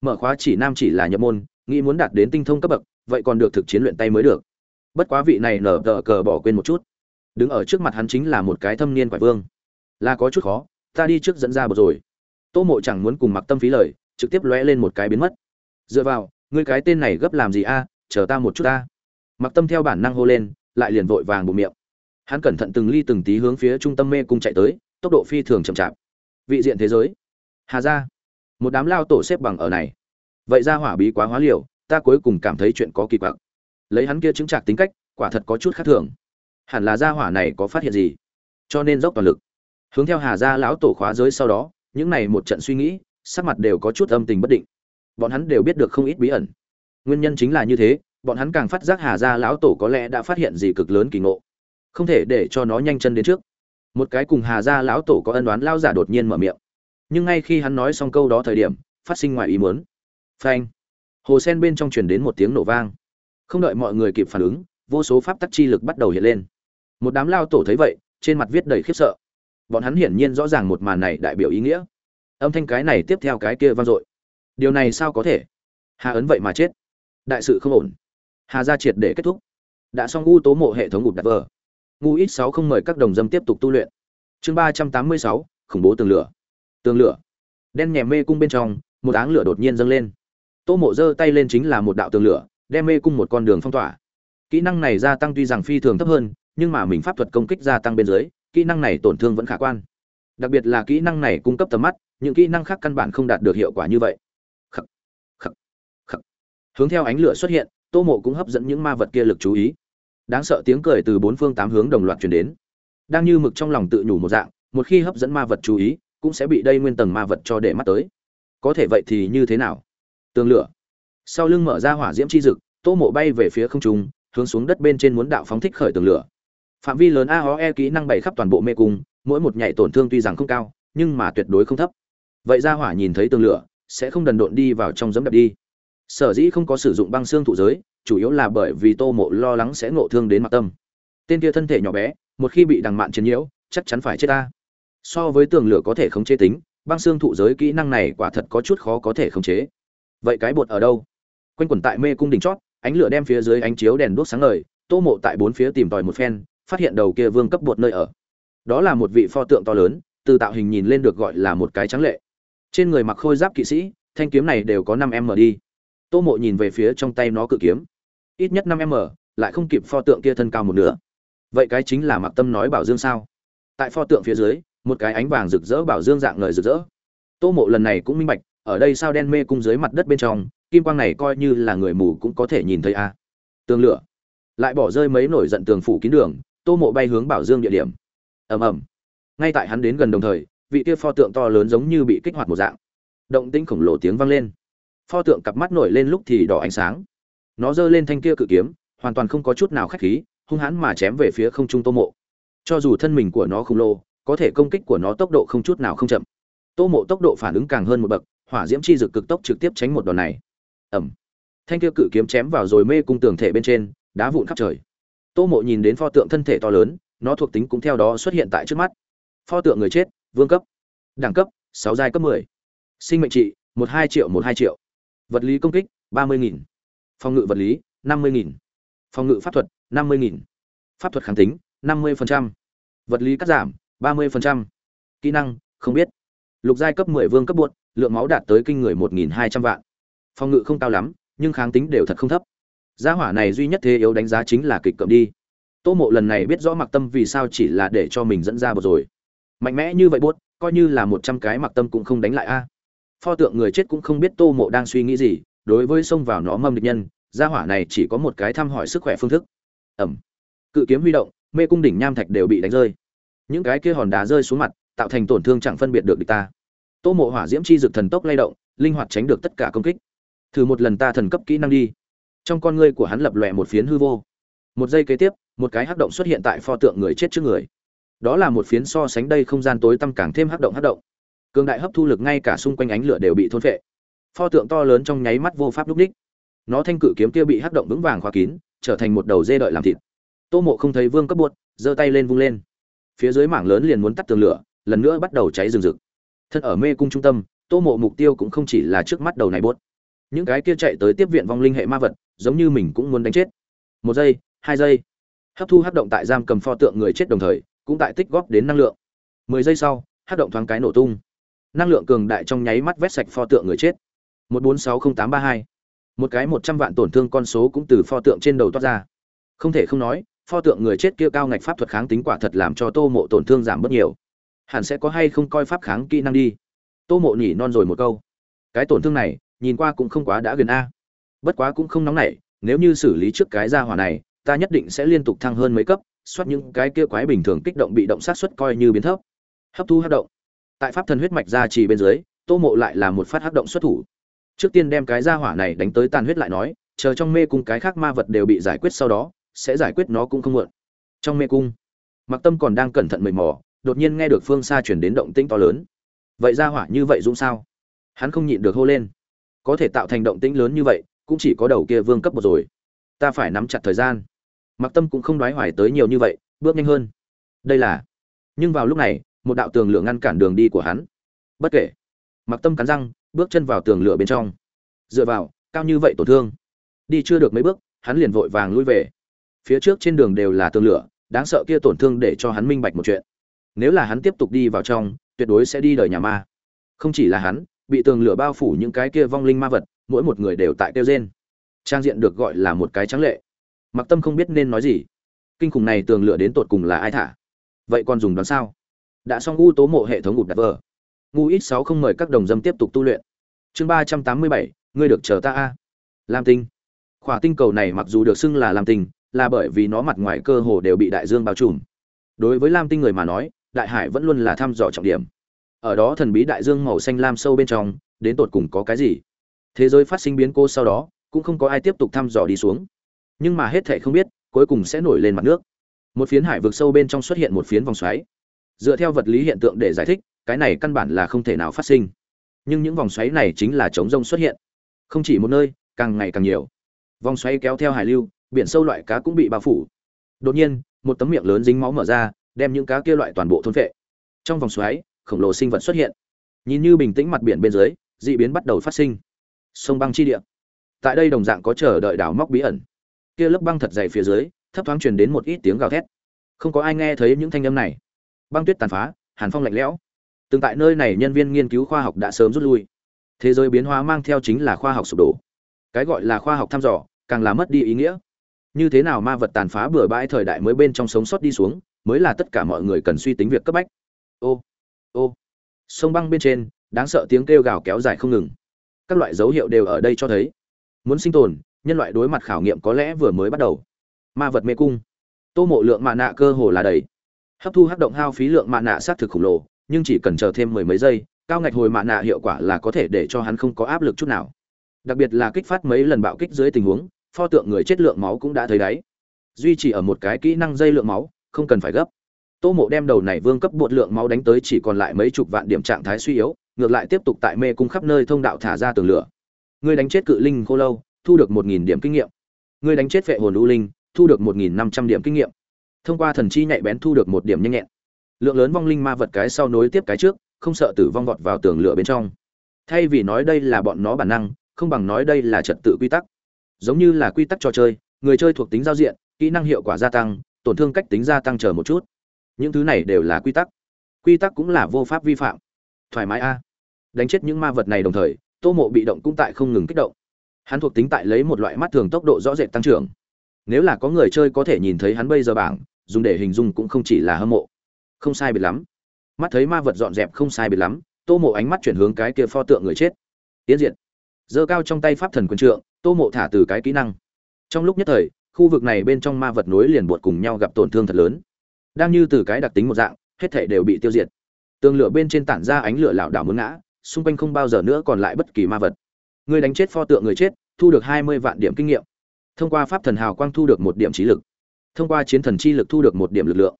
Mở khóa chỉ nam chỉ là nhập môn, nghĩ muốn đạt đến tinh thông cấp bậc, vậy còn được thực chiến luyện tay mới được. Bất quá vị này nở tờ cờ bỏ quên một chút. Đứng ở trước mặt hắn chính là một cái thâm niên quải vương. Là có chút khó, ta đi trước dẫn ra bột rồi. Tô mộ chẳng muốn cùng mặc tâm phí lời, trực tiếp lóe lên một cái biến mất. Dựa vào, ngươi cái tên này gấp làm gì a? Chờ ta một chút ta. Mặc tâm theo bản năng hô lên, lại liền vội vàng bụng miệng hắn cẩn thận từng ly từng tí hướng phía trung tâm mê cung chạy tới, tốc độ phi thường chậm chạp. Vị diện thế giới. Hà ra một đám lao tổ xếp bằng ở này. Vậy ra hỏa bí quá hóa liều, ta cuối cùng cảm thấy chuyện có kỳ quặc. Lấy hắn kia chứng trạc tính cách, quả thật có chút khác thường. Hẳn là gia hỏa này có phát hiện gì? Cho nên dốc toàn lực. Hướng theo hà gia lão tổ khóa giới sau đó, những này một trận suy nghĩ, sắc mặt đều có chút âm tình bất định. Bọn hắn đều biết được không ít bí ẩn. Nguyên nhân chính là như thế, bọn hắn càng phát giác hà gia lão tổ có lẽ đã phát hiện gì cực lớn kỳ ngộ không thể để cho nó nhanh chân đến trước. Một cái cùng hà gia lão tổ có ân đoán lao giả đột nhiên mở miệng. Nhưng ngay khi hắn nói xong câu đó thời điểm, phát sinh ngoài ý muốn. Phanh. Hồ sen bên trong truyền đến một tiếng nổ vang. Không đợi mọi người kịp phản ứng, vô số pháp tắc chi lực bắt đầu hiện lên. Một đám lao tổ thấy vậy, trên mặt viết đầy khiếp sợ. Bọn hắn hiển nhiên rõ ràng một màn này đại biểu ý nghĩa. Âm thanh cái này tiếp theo cái kia vang dội. Điều này sao có thể? Hà ấn vậy mà chết. Đại sự không ổn. Hà gia triệt để kết thúc. Đã xong u tố mộ hệ thống ngụt đặt vờ ngu ít sáu không mời các đồng dâm tiếp tục tu luyện. Chương ba trăm tám mươi sáu khủng bố tường lửa. Tường lửa. Đen nhèm mê cung bên trong một áng lửa đột nhiên dâng lên. Tô mộ giơ tay lên chính là một đạo tường lửa đem mê cung một con đường phong tỏa. Kỹ năng này gia tăng tuy rằng phi thường thấp hơn nhưng mà mình pháp thuật công kích gia tăng bên dưới kỹ năng này tổn thương vẫn khả quan. Đặc biệt là kỹ năng này cung cấp tầm mắt những kỹ năng khác căn bản không đạt được hiệu quả như vậy. Khắc, khắc, khắc. hướng theo ánh lửa xuất hiện tô mộ cũng hấp dẫn những ma vật kia lực chú ý đáng sợ tiếng cười từ bốn phương tám hướng đồng loạt truyền đến. Đang như mực trong lòng tự nhủ một dạng, một khi hấp dẫn ma vật chú ý, cũng sẽ bị đây nguyên tầng ma vật cho để mắt tới. Có thể vậy thì như thế nào? Tường lửa. Sau lưng mở ra hỏa diễm chi dực, tô mộ bay về phía không trung, hướng xuống đất bên trên muốn đạo phóng thích khởi tường lửa. Phạm vi lớn a ho e kỹ năng bày khắp toàn bộ mê cung, mỗi một nhảy tổn thương tuy rằng không cao, nhưng mà tuyệt đối không thấp. Vậy ra hỏa nhìn thấy tường lửa, sẽ không đần độn đi vào trong giấm đập đi. Sở dĩ không có sử dụng băng xương thụ giới chủ yếu là bởi vì tô mộ lo lắng sẽ ngộ thương đến mặt tâm. Tên kia thân thể nhỏ bé, một khi bị đằng mạn chiến nhiễu, chắc chắn phải chết ta. So với tường lửa có thể khống chế tính, băng xương thụ giới kỹ năng này quả thật có chút khó có thể khống chế. Vậy cái bột ở đâu? Quanh quẩn tại mê cung đỉnh chót, ánh lửa đem phía dưới ánh chiếu đèn đuốc sáng ngời, tô mộ tại bốn phía tìm tòi một phen, phát hiện đầu kia vương cấp bột nơi ở. Đó là một vị pho tượng to lớn, từ tạo hình nhìn lên được gọi là một cái trắng lệ. Trên người mặc khôi giáp kỵ sĩ, thanh kiếm này đều có năm em mở đi. Tô mộ nhìn về phía trong tay nó cự kiếm ít nhất năm m, lại không kịp pho tượng kia thân cao một nửa. Vậy cái chính là mặc tâm nói bảo dương sao? Tại pho tượng phía dưới, một cái ánh vàng rực rỡ bảo dương dạng ngời rực rỡ. Tô mộ lần này cũng minh bạch, ở đây sao đen mê cung dưới mặt đất bên trong, kim quang này coi như là người mù cũng có thể nhìn thấy a à. tường lửa. Lại bỏ rơi mấy nổi giận tường phủ kín đường, tô mộ bay hướng bảo dương địa điểm. Ầm ầm. Ngay tại hắn đến gần đồng thời, vị kia pho tượng to lớn giống như bị kích hoạt một dạng. Động tĩnh khổng lồ tiếng vang lên. Pho tượng cặp mắt nổi lên lúc thì đỏ ánh sáng nó giơ lên thanh kia cự kiếm, hoàn toàn không có chút nào khách khí, hung hãn mà chém về phía không trung tô mộ. Cho dù thân mình của nó khổng lồ, có thể công kích của nó tốc độ không chút nào không chậm. Tô mộ tốc độ phản ứng càng hơn một bậc, hỏa diễm chi dực cực tốc trực tiếp tránh một đòn này. Ẩm thanh kia cự kiếm chém vào rồi mê cung tường thể bên trên, đá vụn khắp trời. Tô mộ nhìn đến pho tượng thân thể to lớn, nó thuộc tính cũng theo đó xuất hiện tại trước mắt. Pho tượng người chết, vương cấp. Đẳng cấp, sáu giai cấp mười. Sinh mệnh trị, một hai triệu, một hai triệu. Vật lý công kích, ba mươi nghìn phòng ngự vật lý, năm mươi nghìn. Phòng ngự pháp thuật, năm mươi nghìn. Pháp thuật kháng tính, năm mươi vật lý cắt giảm, ba mươi kỹ năng, không biết. Lục giai cấp mười vương cấp buộn lượng máu đạt tới kinh người một nghìn hai trăm vạn. Phòng ngự không cao lắm, nhưng kháng tính đều thật không thấp. Gia hỏa này duy nhất thế yếu đánh giá chính là kịch cậm đi. Tô mộ lần này biết rõ mặc tâm vì sao chỉ là để cho mình dẫn ra một rồi. Mạnh mẽ như vậy buốt coi như là một trăm cái mặc tâm cũng không đánh lại a. Pho tượng người chết cũng không biết tô mộ đang suy nghĩ gì đối với xông vào nó mâm địch nhân, gia hỏa này chỉ có một cái thăm hỏi sức khỏe phương thức. Ẩm. Cự kiếm huy động, mê cung đỉnh nham thạch đều bị đánh rơi. Những cái kia hòn đá rơi xuống mặt, tạo thành tổn thương chẳng phân biệt được địch ta. Tô mộ hỏa diễm chi dực thần tốc lay động, linh hoạt tránh được tất cả công kích. Thử một lần ta thần cấp kỹ năng đi. Trong con ngươi của hắn lập lòe một phiến hư vô. Một giây kế tiếp, một cái hắc động xuất hiện tại pho tượng người chết trước người. Đó là một phiến so sánh đây không gian tối tăm càng thêm hắc động hắc động. Cường đại hấp thu lực ngay cả xung quanh ánh lửa đều bị thôn phệ pho tượng to lớn trong nháy mắt vô pháp lúc đích. Nó thanh cự kiếm kia bị hắc động vững vàng khóa kín, trở thành một đầu dê đợi làm thịt. Tô mộ không thấy vương cấp buốt giơ tay lên vung lên. Phía dưới mảng lớn liền muốn tắt tường lửa, lần nữa bắt đầu cháy rừng rực. Thân ở mê cung trung tâm, tô mộ mục tiêu cũng không chỉ là trước mắt đầu này buốt những cái kia chạy tới tiếp viện vong linh hệ ma vật, giống như mình cũng muốn đánh chết. Một giây, hai giây. Hấp thu hấp động tại giam cầm pho tượng người chết đồng thời, cũng tại tích góp đến năng lượng. Mười giây sau hấp động thoáng cái nổ tung. Năng lượng cường đại trong nháy mắt vét sạch pho tượng người chết một bốn sáu không tám ba hai. Một cái một trăm vạn tổn thương con số cũng từ pho tượng trên đầu toát ra. Không thể không nói, pho tượng người chết kia cao ngạch pháp thuật kháng tính quả thật làm cho tô mộ tổn thương giảm bớt nhiều. Hẳn sẽ có hay không coi pháp kháng kỹ năng đi. Tô mộ nhỉ non rồi một câu. Cái tổn thương này, nhìn qua cũng không quá đã gần a. Bất quá cũng không nóng nảy, nếu như xử lý trước cái gia hỏa này, ta nhất định sẽ liên tục thăng hơn mấy cấp, soát những cái kia quái bình thường kích động bị động sát suất coi như biến thấp. Hấp thu hấp động. Tại pháp thần huyết mạch gia trì bên dưới, tô mộ lại là một phát hấp động xuất thủ trước tiên đem cái gia hỏa này đánh tới tàn huyết lại nói, chờ trong mê cung cái khác ma vật đều bị giải quyết sau đó, sẽ giải quyết nó cũng không muộn. Trong mê cung mặc tâm còn đang cẩn thận mầy mò, đột nhiên nghe được phương xa chuyển đến động tĩnh to lớn. Vậy gia hỏa như vậy dũng sao? Hắn không nhịn được hô lên. Có thể tạo thành động tĩnh lớn như vậy, cũng chỉ có đầu kia vương cấp một rồi. Ta phải nắm chặt thời gian. Mặc tâm cũng không đoái hoài tới nhiều như vậy, bước nhanh hơn. Đây là, nhưng vào lúc này, một đạo tường lửa ngăn cản đường đi của hắn. Bất kể. Mặc tâm cắn răng bước chân vào tường lửa bên trong. Dựa vào, cao như vậy tổn thương. Đi chưa được mấy bước, hắn liền vội vàng lui về. Phía trước trên đường đều là tường lửa, đáng sợ kia tổn thương để cho hắn minh bạch một chuyện. Nếu là hắn tiếp tục đi vào trong, tuyệt đối sẽ đi đời nhà ma. Không chỉ là hắn, bị tường lửa bao phủ những cái kia vong linh ma vật, mỗi một người đều tại kêu rên. Trang diện được gọi là một cái trắng lệ. Mặc tâm không biết nên nói gì. Kinh khủng này tường lửa đến tột cùng là ai thả? Vậy còn dùng đoán sao? Đã xong u tố mộ hệ thống gục đặt vờ ngu ít sáu không mời các đồng dâm tiếp tục tu luyện. Chương ba trăm tám mươi bảy, ngươi được chờ ta a. Lam tinh. Khỏa tinh cầu này mặc dù được xưng là lam tinh, là bởi vì nó mặt ngoài cơ hồ đều bị đại dương bao trùm. Đối với lam tinh người mà nói, đại hải vẫn luôn là thăm dò trọng điểm. Ở đó thần bí đại dương màu xanh lam sâu bên trong, đến tột cùng có cái gì? Thế giới phát sinh biến cô sau đó, cũng không có ai tiếp tục thăm dò đi xuống. Nhưng mà hết thệ không biết, cuối cùng sẽ nổi lên mặt nước. Một phiến hải vực sâu bên trong xuất hiện một phiến vòng xoáy. Dựa theo vật lý hiện tượng để giải thích cái này căn bản là không thể nào phát sinh. Nhưng những vòng xoáy này chính là chống rông xuất hiện. Không chỉ một nơi, càng ngày càng nhiều. Vòng xoáy kéo theo hải lưu, biển sâu loại cá cũng bị bao phủ. Đột nhiên, một tấm miệng lớn dính máu mở ra, đem những cá kia loại toàn bộ thôn vệ trong vòng xoáy, khổng lồ sinh vật xuất hiện. Nhìn như bình tĩnh mặt biển bên dưới, dị biến bắt đầu phát sinh. Sông băng chi địa. Tại đây đồng dạng có chờ đợi đảo móc bí ẩn. Kia lớp băng thật dày phía dưới, thấp thoáng truyền đến một ít tiếng gào thét. Không có ai nghe thấy những thanh âm này. Băng tuyết tàn phá, hàn phong lạnh lẽo từng tại nơi này nhân viên nghiên cứu khoa học đã sớm rút lui. Thế giới biến hóa mang theo chính là khoa học sụp đổ. Cái gọi là khoa học thăm dò, càng là mất đi ý nghĩa. Như thế nào ma vật tàn phá bừa bãi thời đại mới bên trong sống sót đi xuống, mới là tất cả mọi người cần suy tính việc cấp bách. Ô ô. Sông băng bên trên, đáng sợ tiếng kêu gào kéo dài không ngừng. Các loại dấu hiệu đều ở đây cho thấy. Muốn sinh tồn, nhân loại đối mặt khảo nghiệm có lẽ vừa mới bắt đầu. Ma vật mê cung. Tô mộ lượng mạ nạ cơ hồ là đầy. Hấp thu hấp động hao phí lượng mạ nạ xác thực khổng lồ nhưng chỉ cần chờ thêm mười mấy giây, cao ngạch hồi mạ nạ hiệu quả là có thể để cho hắn không có áp lực chút nào. Đặc biệt là kích phát mấy lần bạo kích dưới tình huống, pho tượng người chết lượng máu cũng đã thấy đáy. Duy trì ở một cái kỹ năng dây lượng máu, không cần phải gấp. Tô mộ đem đầu này vương cấp bột lượng máu đánh tới chỉ còn lại mấy chục vạn điểm trạng thái suy yếu, ngược lại tiếp tục tại mê cung khắp nơi thông đạo thả ra tường lửa. Người đánh chết cự linh khô lâu, thu được một nghìn điểm kinh nghiệm. Người đánh chết vệ hồn u linh, thu được một nghìn năm trăm điểm kinh nghiệm. Thông qua thần chi nhạy bén thu được một điểm nhanh nhẹn lượng lớn vong linh ma vật cái sau nối tiếp cái trước, không sợ tử vong vọt vào tường lửa bên trong. Thay vì nói đây là bọn nó bản năng, không bằng nói đây là trật tự quy tắc. Giống như là quy tắc trò chơi, người chơi thuộc tính giao diện, kỹ năng hiệu quả gia tăng, tổn thương cách tính gia tăng chờ một chút. Những thứ này đều là quy tắc. Quy tắc cũng là vô pháp vi phạm. Thoải mái a. Đánh chết những ma vật này đồng thời, tô mộ bị động cũng tại không ngừng kích động. Hắn thuộc tính tại lấy một loại mắt thường tốc độ rõ rệt tăng trưởng. Nếu là có người chơi có thể nhìn thấy hắn bây giờ bảng, dùng để hình dung cũng không chỉ là hâm mộ không sai biệt lắm. Mắt thấy ma vật dọn dẹp không sai biệt lắm, tô mộ ánh mắt chuyển hướng cái kia pho tượng người chết. Tiến diện giơ cao trong tay pháp thần quân trượng, tô mộ thả từ cái kỹ năng. Trong lúc nhất thời, khu vực này bên trong ma vật nối liền buộc cùng nhau gặp tổn thương thật lớn. Đang như từ cái đặc tính một dạng, hết thể đều bị tiêu diệt. Tường lửa bên trên tản ra ánh lửa lảo đảo muốn ngã, xung quanh không bao giờ nữa còn lại bất kỳ ma vật. Người đánh chết pho tượng người chết, thu được hai mươi vạn điểm kinh nghiệm. Thông qua pháp thần hào quang thu được một điểm trí lực. Thông qua chiến thần chi lực thu được một điểm lực lượng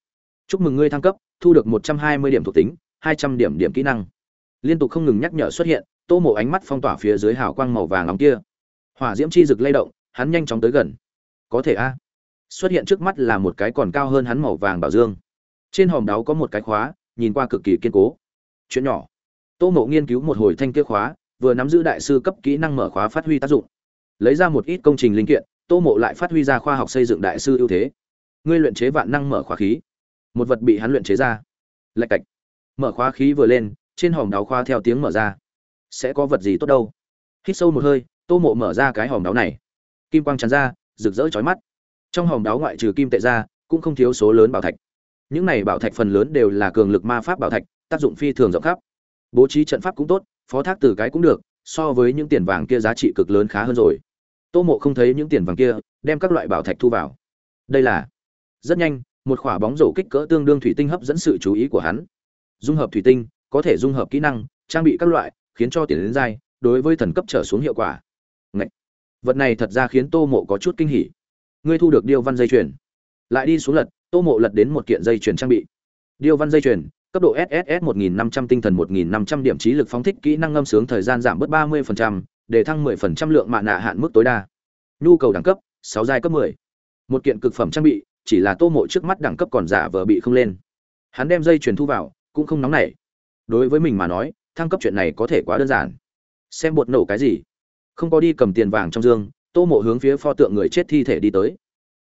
chúc mừng ngươi thăng cấp, thu được một trăm hai mươi điểm thuộc tính, hai trăm điểm điểm kỹ năng. Liên tục không ngừng nhắc nhở xuất hiện, tô mộ ánh mắt phong tỏa phía dưới hào quang màu vàng nóng kia. Hỏa diễm chi rực lay động, hắn nhanh chóng tới gần. Có thể a. Xuất hiện trước mắt là một cái còn cao hơn hắn màu vàng bảo dương. Trên hòm đáo có một cái khóa, nhìn qua cực kỳ kiên cố. Chuyện nhỏ. Tô mộ nghiên cứu một hồi thanh kia khóa, vừa nắm giữ đại sư cấp kỹ năng mở khóa phát huy tác dụng. Lấy ra một ít công trình linh kiện, tô mộ lại phát huy ra khoa học xây dựng đại sư ưu thế. Ngươi luyện chế vạn năng mở khóa khí một vật bị hắn luyện chế ra. Lạch cạch. Mở khóa khí vừa lên, trên hòm đáo khoa theo tiếng mở ra. Sẽ có vật gì tốt đâu? Hít sâu một hơi, tô mộ mở ra cái hòm đáo này. Kim quang tràn ra, rực rỡ chói mắt. Trong hòm đáo ngoại trừ kim tệ ra, cũng không thiếu số lớn bảo thạch. Những này bảo thạch phần lớn đều là cường lực ma pháp bảo thạch, tác dụng phi thường rộng khắp. Bố trí trận pháp cũng tốt, phó thác từ cái cũng được, so với những tiền vàng kia giá trị cực lớn khá hơn rồi. Tô mộ không thấy những tiền vàng kia, đem các loại bảo thạch thu vào. Đây là rất nhanh một quả bóng rổ kích cỡ tương đương thủy tinh hấp dẫn sự chú ý của hắn. Dung hợp thủy tinh có thể dung hợp kỹ năng trang bị các loại khiến cho tiền đến dai đối với thần cấp trở xuống hiệu quả. Ngậy! vật này thật ra khiến tô mộ có chút kinh hỉ. Ngươi thu được điêu văn dây chuyền. Lại đi xuống lật tô mộ lật đến một kiện dây chuyền trang bị. Điêu văn dây chuyền cấp độ sss 1500 tinh thần 1500 điểm trí lực phóng thích kỹ năng ngâm sướng thời gian giảm bớt 30%, để thăng 10% lượng mạ nạ hạn mức tối đa. Nhu cầu đẳng cấp 6 giai cấp 10. một kiện cực phẩm trang bị chỉ là tô mộ trước mắt đẳng cấp còn giả vờ bị không lên. Hắn đem dây chuyền thu vào, cũng không nóng nảy. Đối với mình mà nói, thăng cấp chuyện này có thể quá đơn giản. Xem bột nổ cái gì. Không có đi cầm tiền vàng trong dương, tô mộ hướng phía pho tượng người chết thi thể đi tới.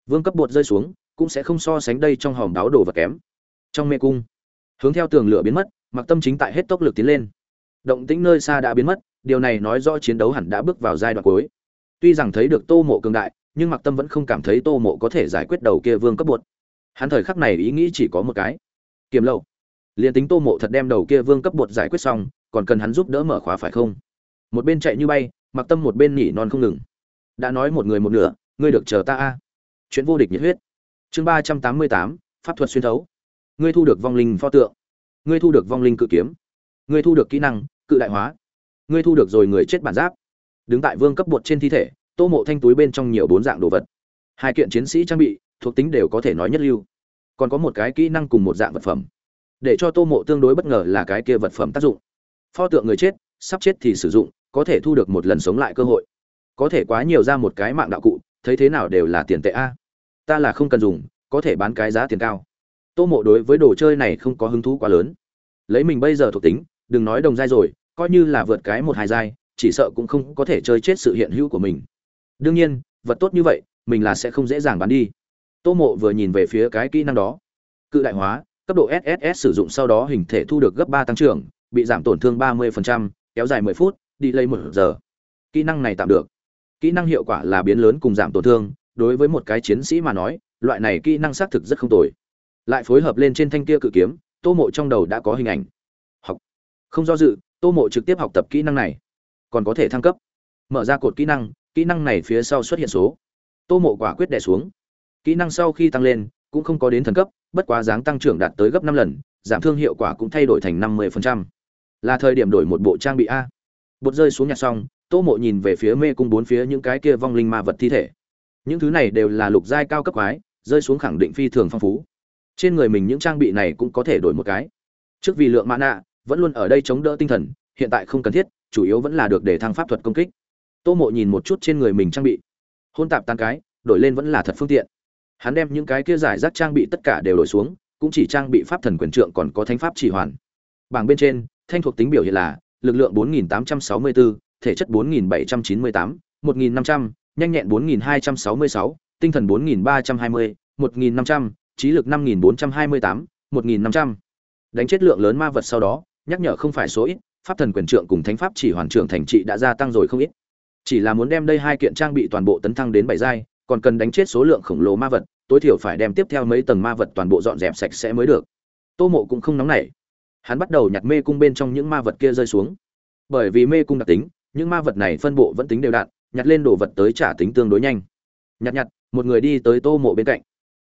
Vương cấp bột rơi xuống, cũng sẽ không so sánh đây trong hòm đáo đồ vật kém. Trong mê cung, hướng theo tường lửa biến mất, mặc tâm chính tại hết tốc lực tiến lên. Động tĩnh nơi xa đã biến mất, điều này nói rõ chiến đấu hẳn đã bước vào giai đoạn cuối. Tuy rằng thấy được tô mộ cường đại nhưng mặc tâm vẫn không cảm thấy tô mộ có thể giải quyết đầu kia vương cấp bột. Hắn thời khắc này ý nghĩ chỉ có một cái. Kiềm lậu liền tính tô mộ thật đem đầu kia vương cấp bột giải quyết xong, còn cần hắn giúp đỡ mở khóa phải không? Một bên chạy như bay mặc tâm một bên nhỉ non không ngừng. Đã nói một người một nửa, ngươi được chờ ta a. Chuyện vô địch nhiệt huyết. Chương ba trăm tám mươi tám, pháp thuật xuyên thấu. Ngươi thu được vong linh pho tượng. Ngươi thu được vong linh cự kiếm. Ngươi thu được kỹ năng, cự đại hóa. Ngươi thu được rồi người chết bản giáp. Đứng tại vương cấp bột trên thi thể tô mộ thanh túi bên trong nhiều bốn dạng đồ vật. Hai kiện chiến sĩ trang bị thuộc tính đều có thể nói nhất lưu. Còn có một cái kỹ năng cùng một dạng vật phẩm. Để cho tô mộ tương đối bất ngờ là cái kia vật phẩm tác dụng. Pho tượng người chết sắp chết thì sử dụng có thể thu được một lần sống lại cơ hội. Có thể quá nhiều ra một cái mạng đạo cụ thấy thế nào đều là tiền tệ a. Ta là không cần dùng có thể bán cái giá tiền cao. Tô mộ đối với đồ chơi này không có hứng thú quá lớn. Lấy mình bây giờ thuộc tính đừng nói đồng dai rồi coi như là vượt cái một hai dai, chỉ sợ cũng không có thể chơi chết sự hiện hữu của mình đương nhiên vật tốt như vậy mình là sẽ không dễ dàng bán đi. Tô mộ vừa nhìn về phía cái kỹ năng đó. Cự đại hóa cấp độ sss sử dụng sau đó hình thể thu được gấp ba tăng trưởng bị giảm tổn thương ba 30%, kéo dài 10 phút đi lấy một giờ. Kỹ năng này tạm được. Kỹ năng hiệu quả là biến lớn cùng giảm tổn thương đối với một cái chiến sĩ mà nói loại này kỹ năng xác thực rất không tồi. Lại phối hợp lên trên thanh kia cự kiếm tô mộ trong đầu đã có hình ảnh. Học. Không do dự tô mộ trực tiếp học tập kỹ năng này. Còn có thể thăng cấp. Mở ra cột kỹ năng kỹ năng này phía sau xuất hiện số. Tô mộ quả quyết đẻ xuống. Kỹ năng sau khi tăng lên, cũng không có đến thần cấp, bất quá dáng tăng trưởng đạt tới gấp năm lần, giảm thương hiệu quả cũng thay đổi thành năm mươi là thời điểm đổi một bộ trang bị a. Bột rơi xuống nhặt xong, tô mộ nhìn về phía mê cung bốn phía những cái kia vong linh ma vật thi thể. Những thứ này đều là lục giai cao cấp quái, rơi xuống khẳng định phi thường phong phú. Trên người mình những trang bị này cũng có thể đổi một cái. Trước vì lượng mã nạ vẫn luôn ở đây chống đỡ tinh thần, hiện tại không cần thiết, chủ yếu vẫn là được để thăng pháp thuật công kích tô mộ nhìn một chút trên người mình trang bị hôn tạp tan cái đổi lên vẫn là thật phương tiện hắn đem những cái kia giải rác trang bị tất cả đều đổi xuống cũng chỉ trang bị pháp thần quyền trượng còn có thánh pháp chỉ hoàn bảng bên trên thanh thuộc tính biểu hiện là lực lượng 4864, thể chất 4798, 1500, nhanh nhẹn 4266, tinh thần 4320, 1500, trí lực 5428, 1500. Đánh chết lượng lớn ma vật sau đó, nhắc nhở không phải số ít, pháp thần quyền trượng cùng thánh pháp chỉ hoàn trưởng thành trị đã gia tăng rồi không ít. Chỉ là muốn đem đây hai kiện trang bị toàn bộ tấn thăng đến bảy giai, còn cần đánh chết số lượng khổng lồ ma vật, tối thiểu phải đem tiếp theo mấy tầng ma vật toàn bộ dọn dẹp sạch sẽ mới được. Tô Mộ cũng không nóng nảy. Hắn bắt đầu nhặt mê cung bên trong những ma vật kia rơi xuống. Bởi vì mê cung đặc tính, những ma vật này phân bộ vẫn tính đều đặn, nhặt lên đồ vật tới trả tính tương đối nhanh. Nhặt nhặt, một người đi tới Tô Mộ bên cạnh.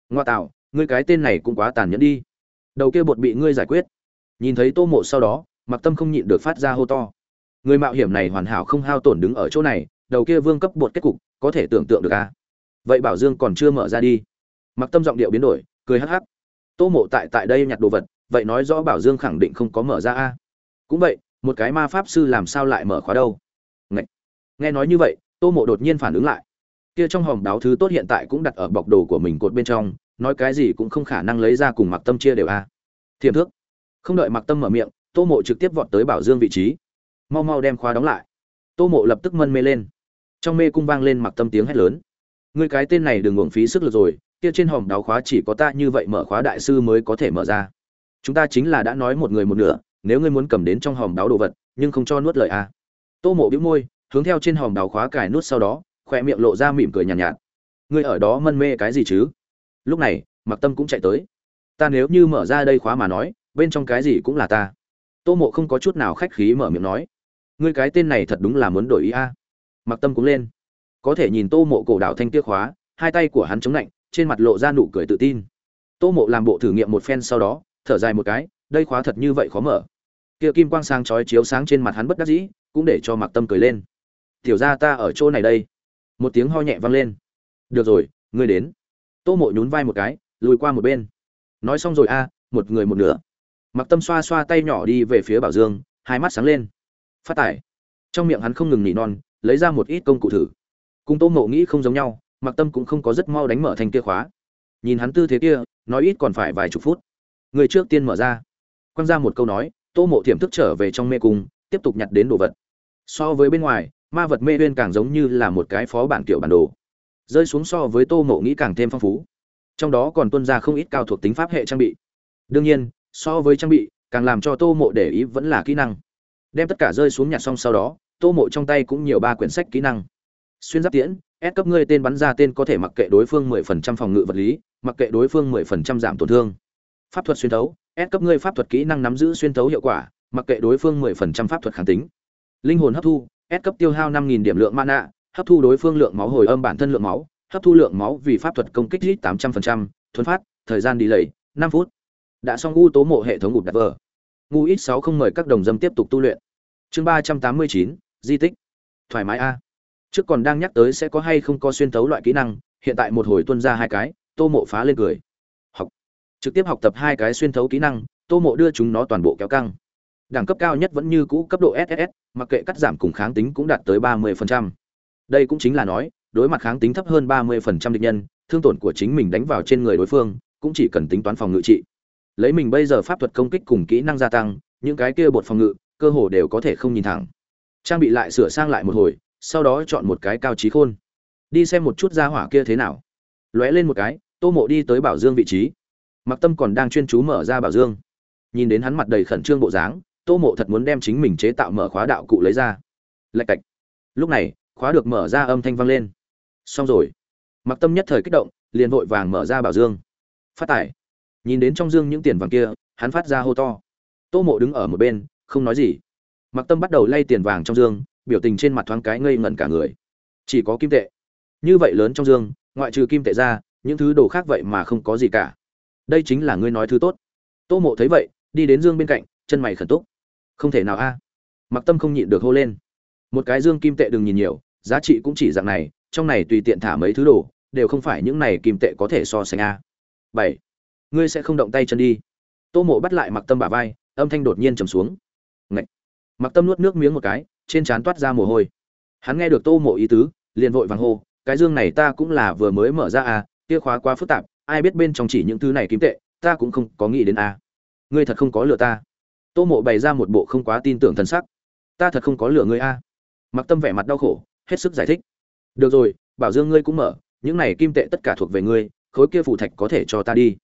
Ngoa tạo, ngươi cái tên này cũng quá tàn nhẫn đi. Đầu kia bột bị ngươi giải quyết. Nhìn thấy Tô Mộ sau đó, Mặc Tâm không nhịn được phát ra hô to. Người mạo hiểm này hoàn hảo không hao tổn đứng ở chỗ này, đầu kia vương cấp bột kết cục, có thể tưởng tượng được à? Vậy Bảo Dương còn chưa mở ra đi. Mặc Tâm giọng điệu biến đổi, cười hắc hắc. Tô Mộ tại tại đây nhặt đồ vật, vậy nói rõ Bảo Dương khẳng định không có mở ra a. Cũng vậy, một cái ma pháp sư làm sao lại mở khóa đâu? Ngậy. Nghe nói như vậy, Tô Mộ đột nhiên phản ứng lại. Kia trong hòm đáo thứ tốt hiện tại cũng đặt ở bọc đồ của mình cột bên trong, nói cái gì cũng không khả năng lấy ra cùng Mặc Tâm chia đều a. Thiềm thước. Không đợi Mặc Tâm mở miệng, Tô Mộ trực tiếp vọt tới Bảo Dương vị trí. Mau mau đem khóa đóng lại. Tô Mộ lập tức mân mê lên. Trong mê cung vang lên Mặc Tâm tiếng hét lớn. Ngươi cái tên này đừng uổng phí sức lực rồi, kia trên hòm đáo khóa chỉ có ta như vậy mở khóa đại sư mới có thể mở ra. Chúng ta chính là đã nói một người một nửa, nếu ngươi muốn cầm đến trong hòm đáo đồ vật, nhưng không cho nuốt lời a. Tô Mộ bĩu môi, hướng theo trên hòm đáo khóa cài nút sau đó, khóe miệng lộ ra mỉm cười nhàn nhạt, nhạt. Ngươi ở đó mân mê cái gì chứ? Lúc này, Mặc Tâm cũng chạy tới. Ta nếu như mở ra đây khóa mà nói, bên trong cái gì cũng là ta. Tô Mộ không có chút nào khách khí mở miệng nói, ngươi cái tên này thật đúng là muốn đổi ý a. Mặc Tâm cũng lên. Có thể nhìn Tô Mộ cổ đảo thanh kia khóa, hai tay của hắn chống lạnh, trên mặt lộ ra nụ cười tự tin. Tô Mộ làm bộ thử nghiệm một phen sau đó, thở dài một cái, đây khóa thật như vậy khó mở. Kia kim quang sáng chói chiếu sáng trên mặt hắn bất đắc dĩ, cũng để cho mặc tâm cười lên tiểu ra ta ở chỗ này đây một tiếng ho nhẹ vang lên được rồi ngươi đến tô mộ nhún vai một cái lùi qua một bên nói xong rồi a một người một nửa mặc tâm xoa xoa tay nhỏ đi về phía bảo dương hai mắt sáng lên phát tải trong miệng hắn không ngừng nỉ non, lấy ra một ít công cụ thử. Cùng tô mộ nghĩ không giống nhau mặc tâm cũng không có rất mau đánh mở thành kia khóa. Nhìn hắn tư thế kia, nói ít còn phải vài chục phút. Người trước tiên mở ra. Quăng ra một câu nói, tô mộ thiểm thức trở về trong mê cung, tiếp tục nhặt đến đồ vật. So với bên ngoài, ma vật mê uyên càng giống như là một cái phó bản kiểu bản đồ. Rơi xuống so với tô mộ nghĩ càng thêm phong phú. Trong đó còn tuân ra không ít cao thuộc tính pháp hệ trang bị. Đương nhiên, so với trang bị, càng làm cho tô mộ để ý vẫn là kỹ năng đem tất cả rơi xuống nhặt xong sau đó tô mộ trong tay cũng nhiều ba quyển sách kỹ năng. Xuyên giáp tiễn ép cấp ngươi tên bắn ra tên có thể mặc kệ đối phương 10% phòng ngự vật lý mặc kệ đối phương 10% giảm tổn thương. Pháp thuật xuyên thấu ép cấp ngươi pháp thuật kỹ năng nắm giữ xuyên thấu hiệu quả mặc kệ đối phương 10% pháp thuật kháng tính. Linh hồn hấp thu ép cấp tiêu hao 5.000 điểm lượng mana hấp thu đối phương lượng máu hồi âm bản thân lượng máu hấp thu lượng máu vì pháp thuật công kích hít 800%, thuần phát thời gian đi lầy 5 phút. Đã xong u tố mộ hệ thống gục đặt vờ ngu ít sáu không mời các đồng dâm tiếp tục tu luyện. Chương ba trăm tám mươi chín, di tích. Thoải mái a. Trước còn đang nhắc tới sẽ có hay không có xuyên thấu loại kỹ năng, hiện tại một hồi tuân ra hai cái, tô mộ phá lên cười. Học. Trực tiếp học tập hai cái xuyên thấu kỹ năng, tô mộ đưa chúng nó toàn bộ kéo căng. Đẳng cấp cao nhất vẫn như cũ cấp độ ss mặc kệ cắt giảm cùng kháng tính cũng đạt tới ba mươi đây cũng chính là nói, đối mặt kháng tính thấp hơn ba mươi địch nhân, thương tổn của chính mình đánh vào trên người đối phương, cũng chỉ cần tính toán phòng ngự trị lấy mình bây giờ pháp thuật công kích cùng kỹ năng gia tăng, những cái kia bột phòng ngự, cơ hồ đều có thể không nhìn thẳng. Trang bị lại sửa sang lại một hồi, sau đó chọn một cái cao trí khôn. Đi xem một chút ra hỏa kia thế nào. Lóe lên một cái, tô mộ đi tới bảo dương vị trí. Mặc tâm còn đang chuyên chú mở ra bảo dương. Nhìn đến hắn mặt đầy khẩn trương bộ dáng, tô mộ thật muốn đem chính mình chế tạo mở khóa đạo cụ lấy ra. Lạch cạch. Lúc này, khóa được mở ra âm thanh vang lên. Xong rồi. Mặc tâm nhất thời kích động, liền vội vàng mở ra bảo dương. Phát tải nhìn đến trong dương những tiền vàng kia, hắn phát ra hô to. Tô mộ đứng ở một bên, không nói gì. Mặc tâm bắt đầu lay tiền vàng trong dương, biểu tình trên mặt thoáng cái ngây ngẩn cả người. Chỉ có kim tệ. Như vậy lớn trong dương, ngoại trừ kim tệ ra, những thứ đồ khác vậy mà không có gì cả. Đây chính là ngươi nói thứ tốt. Tô mộ thấy vậy, đi đến dương bên cạnh, chân mày khẩn túc. Không thể nào a. Mặc tâm không nhịn được hô lên. Một cái dương kim tệ đừng nhìn nhiều, giá trị cũng chỉ dạng này, trong này tùy tiện thả mấy thứ đồ, đều không phải những này kim tệ có thể so sánh a. Bảy ngươi sẽ không động tay chân đi. Tô mộ bắt lại mặc tâm bả vai, âm thanh đột nhiên trầm xuống. Ngậy. mặc tâm nuốt nước miếng một cái, trên trán toát ra mồ hôi. Hắn nghe được tô mộ ý tứ, liền vội vàng hô, cái dương này ta cũng là vừa mới mở ra à kia khóa quá phức tạp, ai biết bên trong chỉ những thứ này kim tệ, ta cũng không có nghĩ đến à. ngươi thật không có lừa ta. Tô mộ bày ra một bộ không quá tin tưởng thân sắc. Ta thật không có lừa ngươi à. mặc tâm vẻ mặt đau khổ, hết sức giải thích. Được rồi, bảo dương ngươi cũng mở, những này kim tệ tất cả thuộc về ngươi, khối kia phủ thạch có thể cho ta đi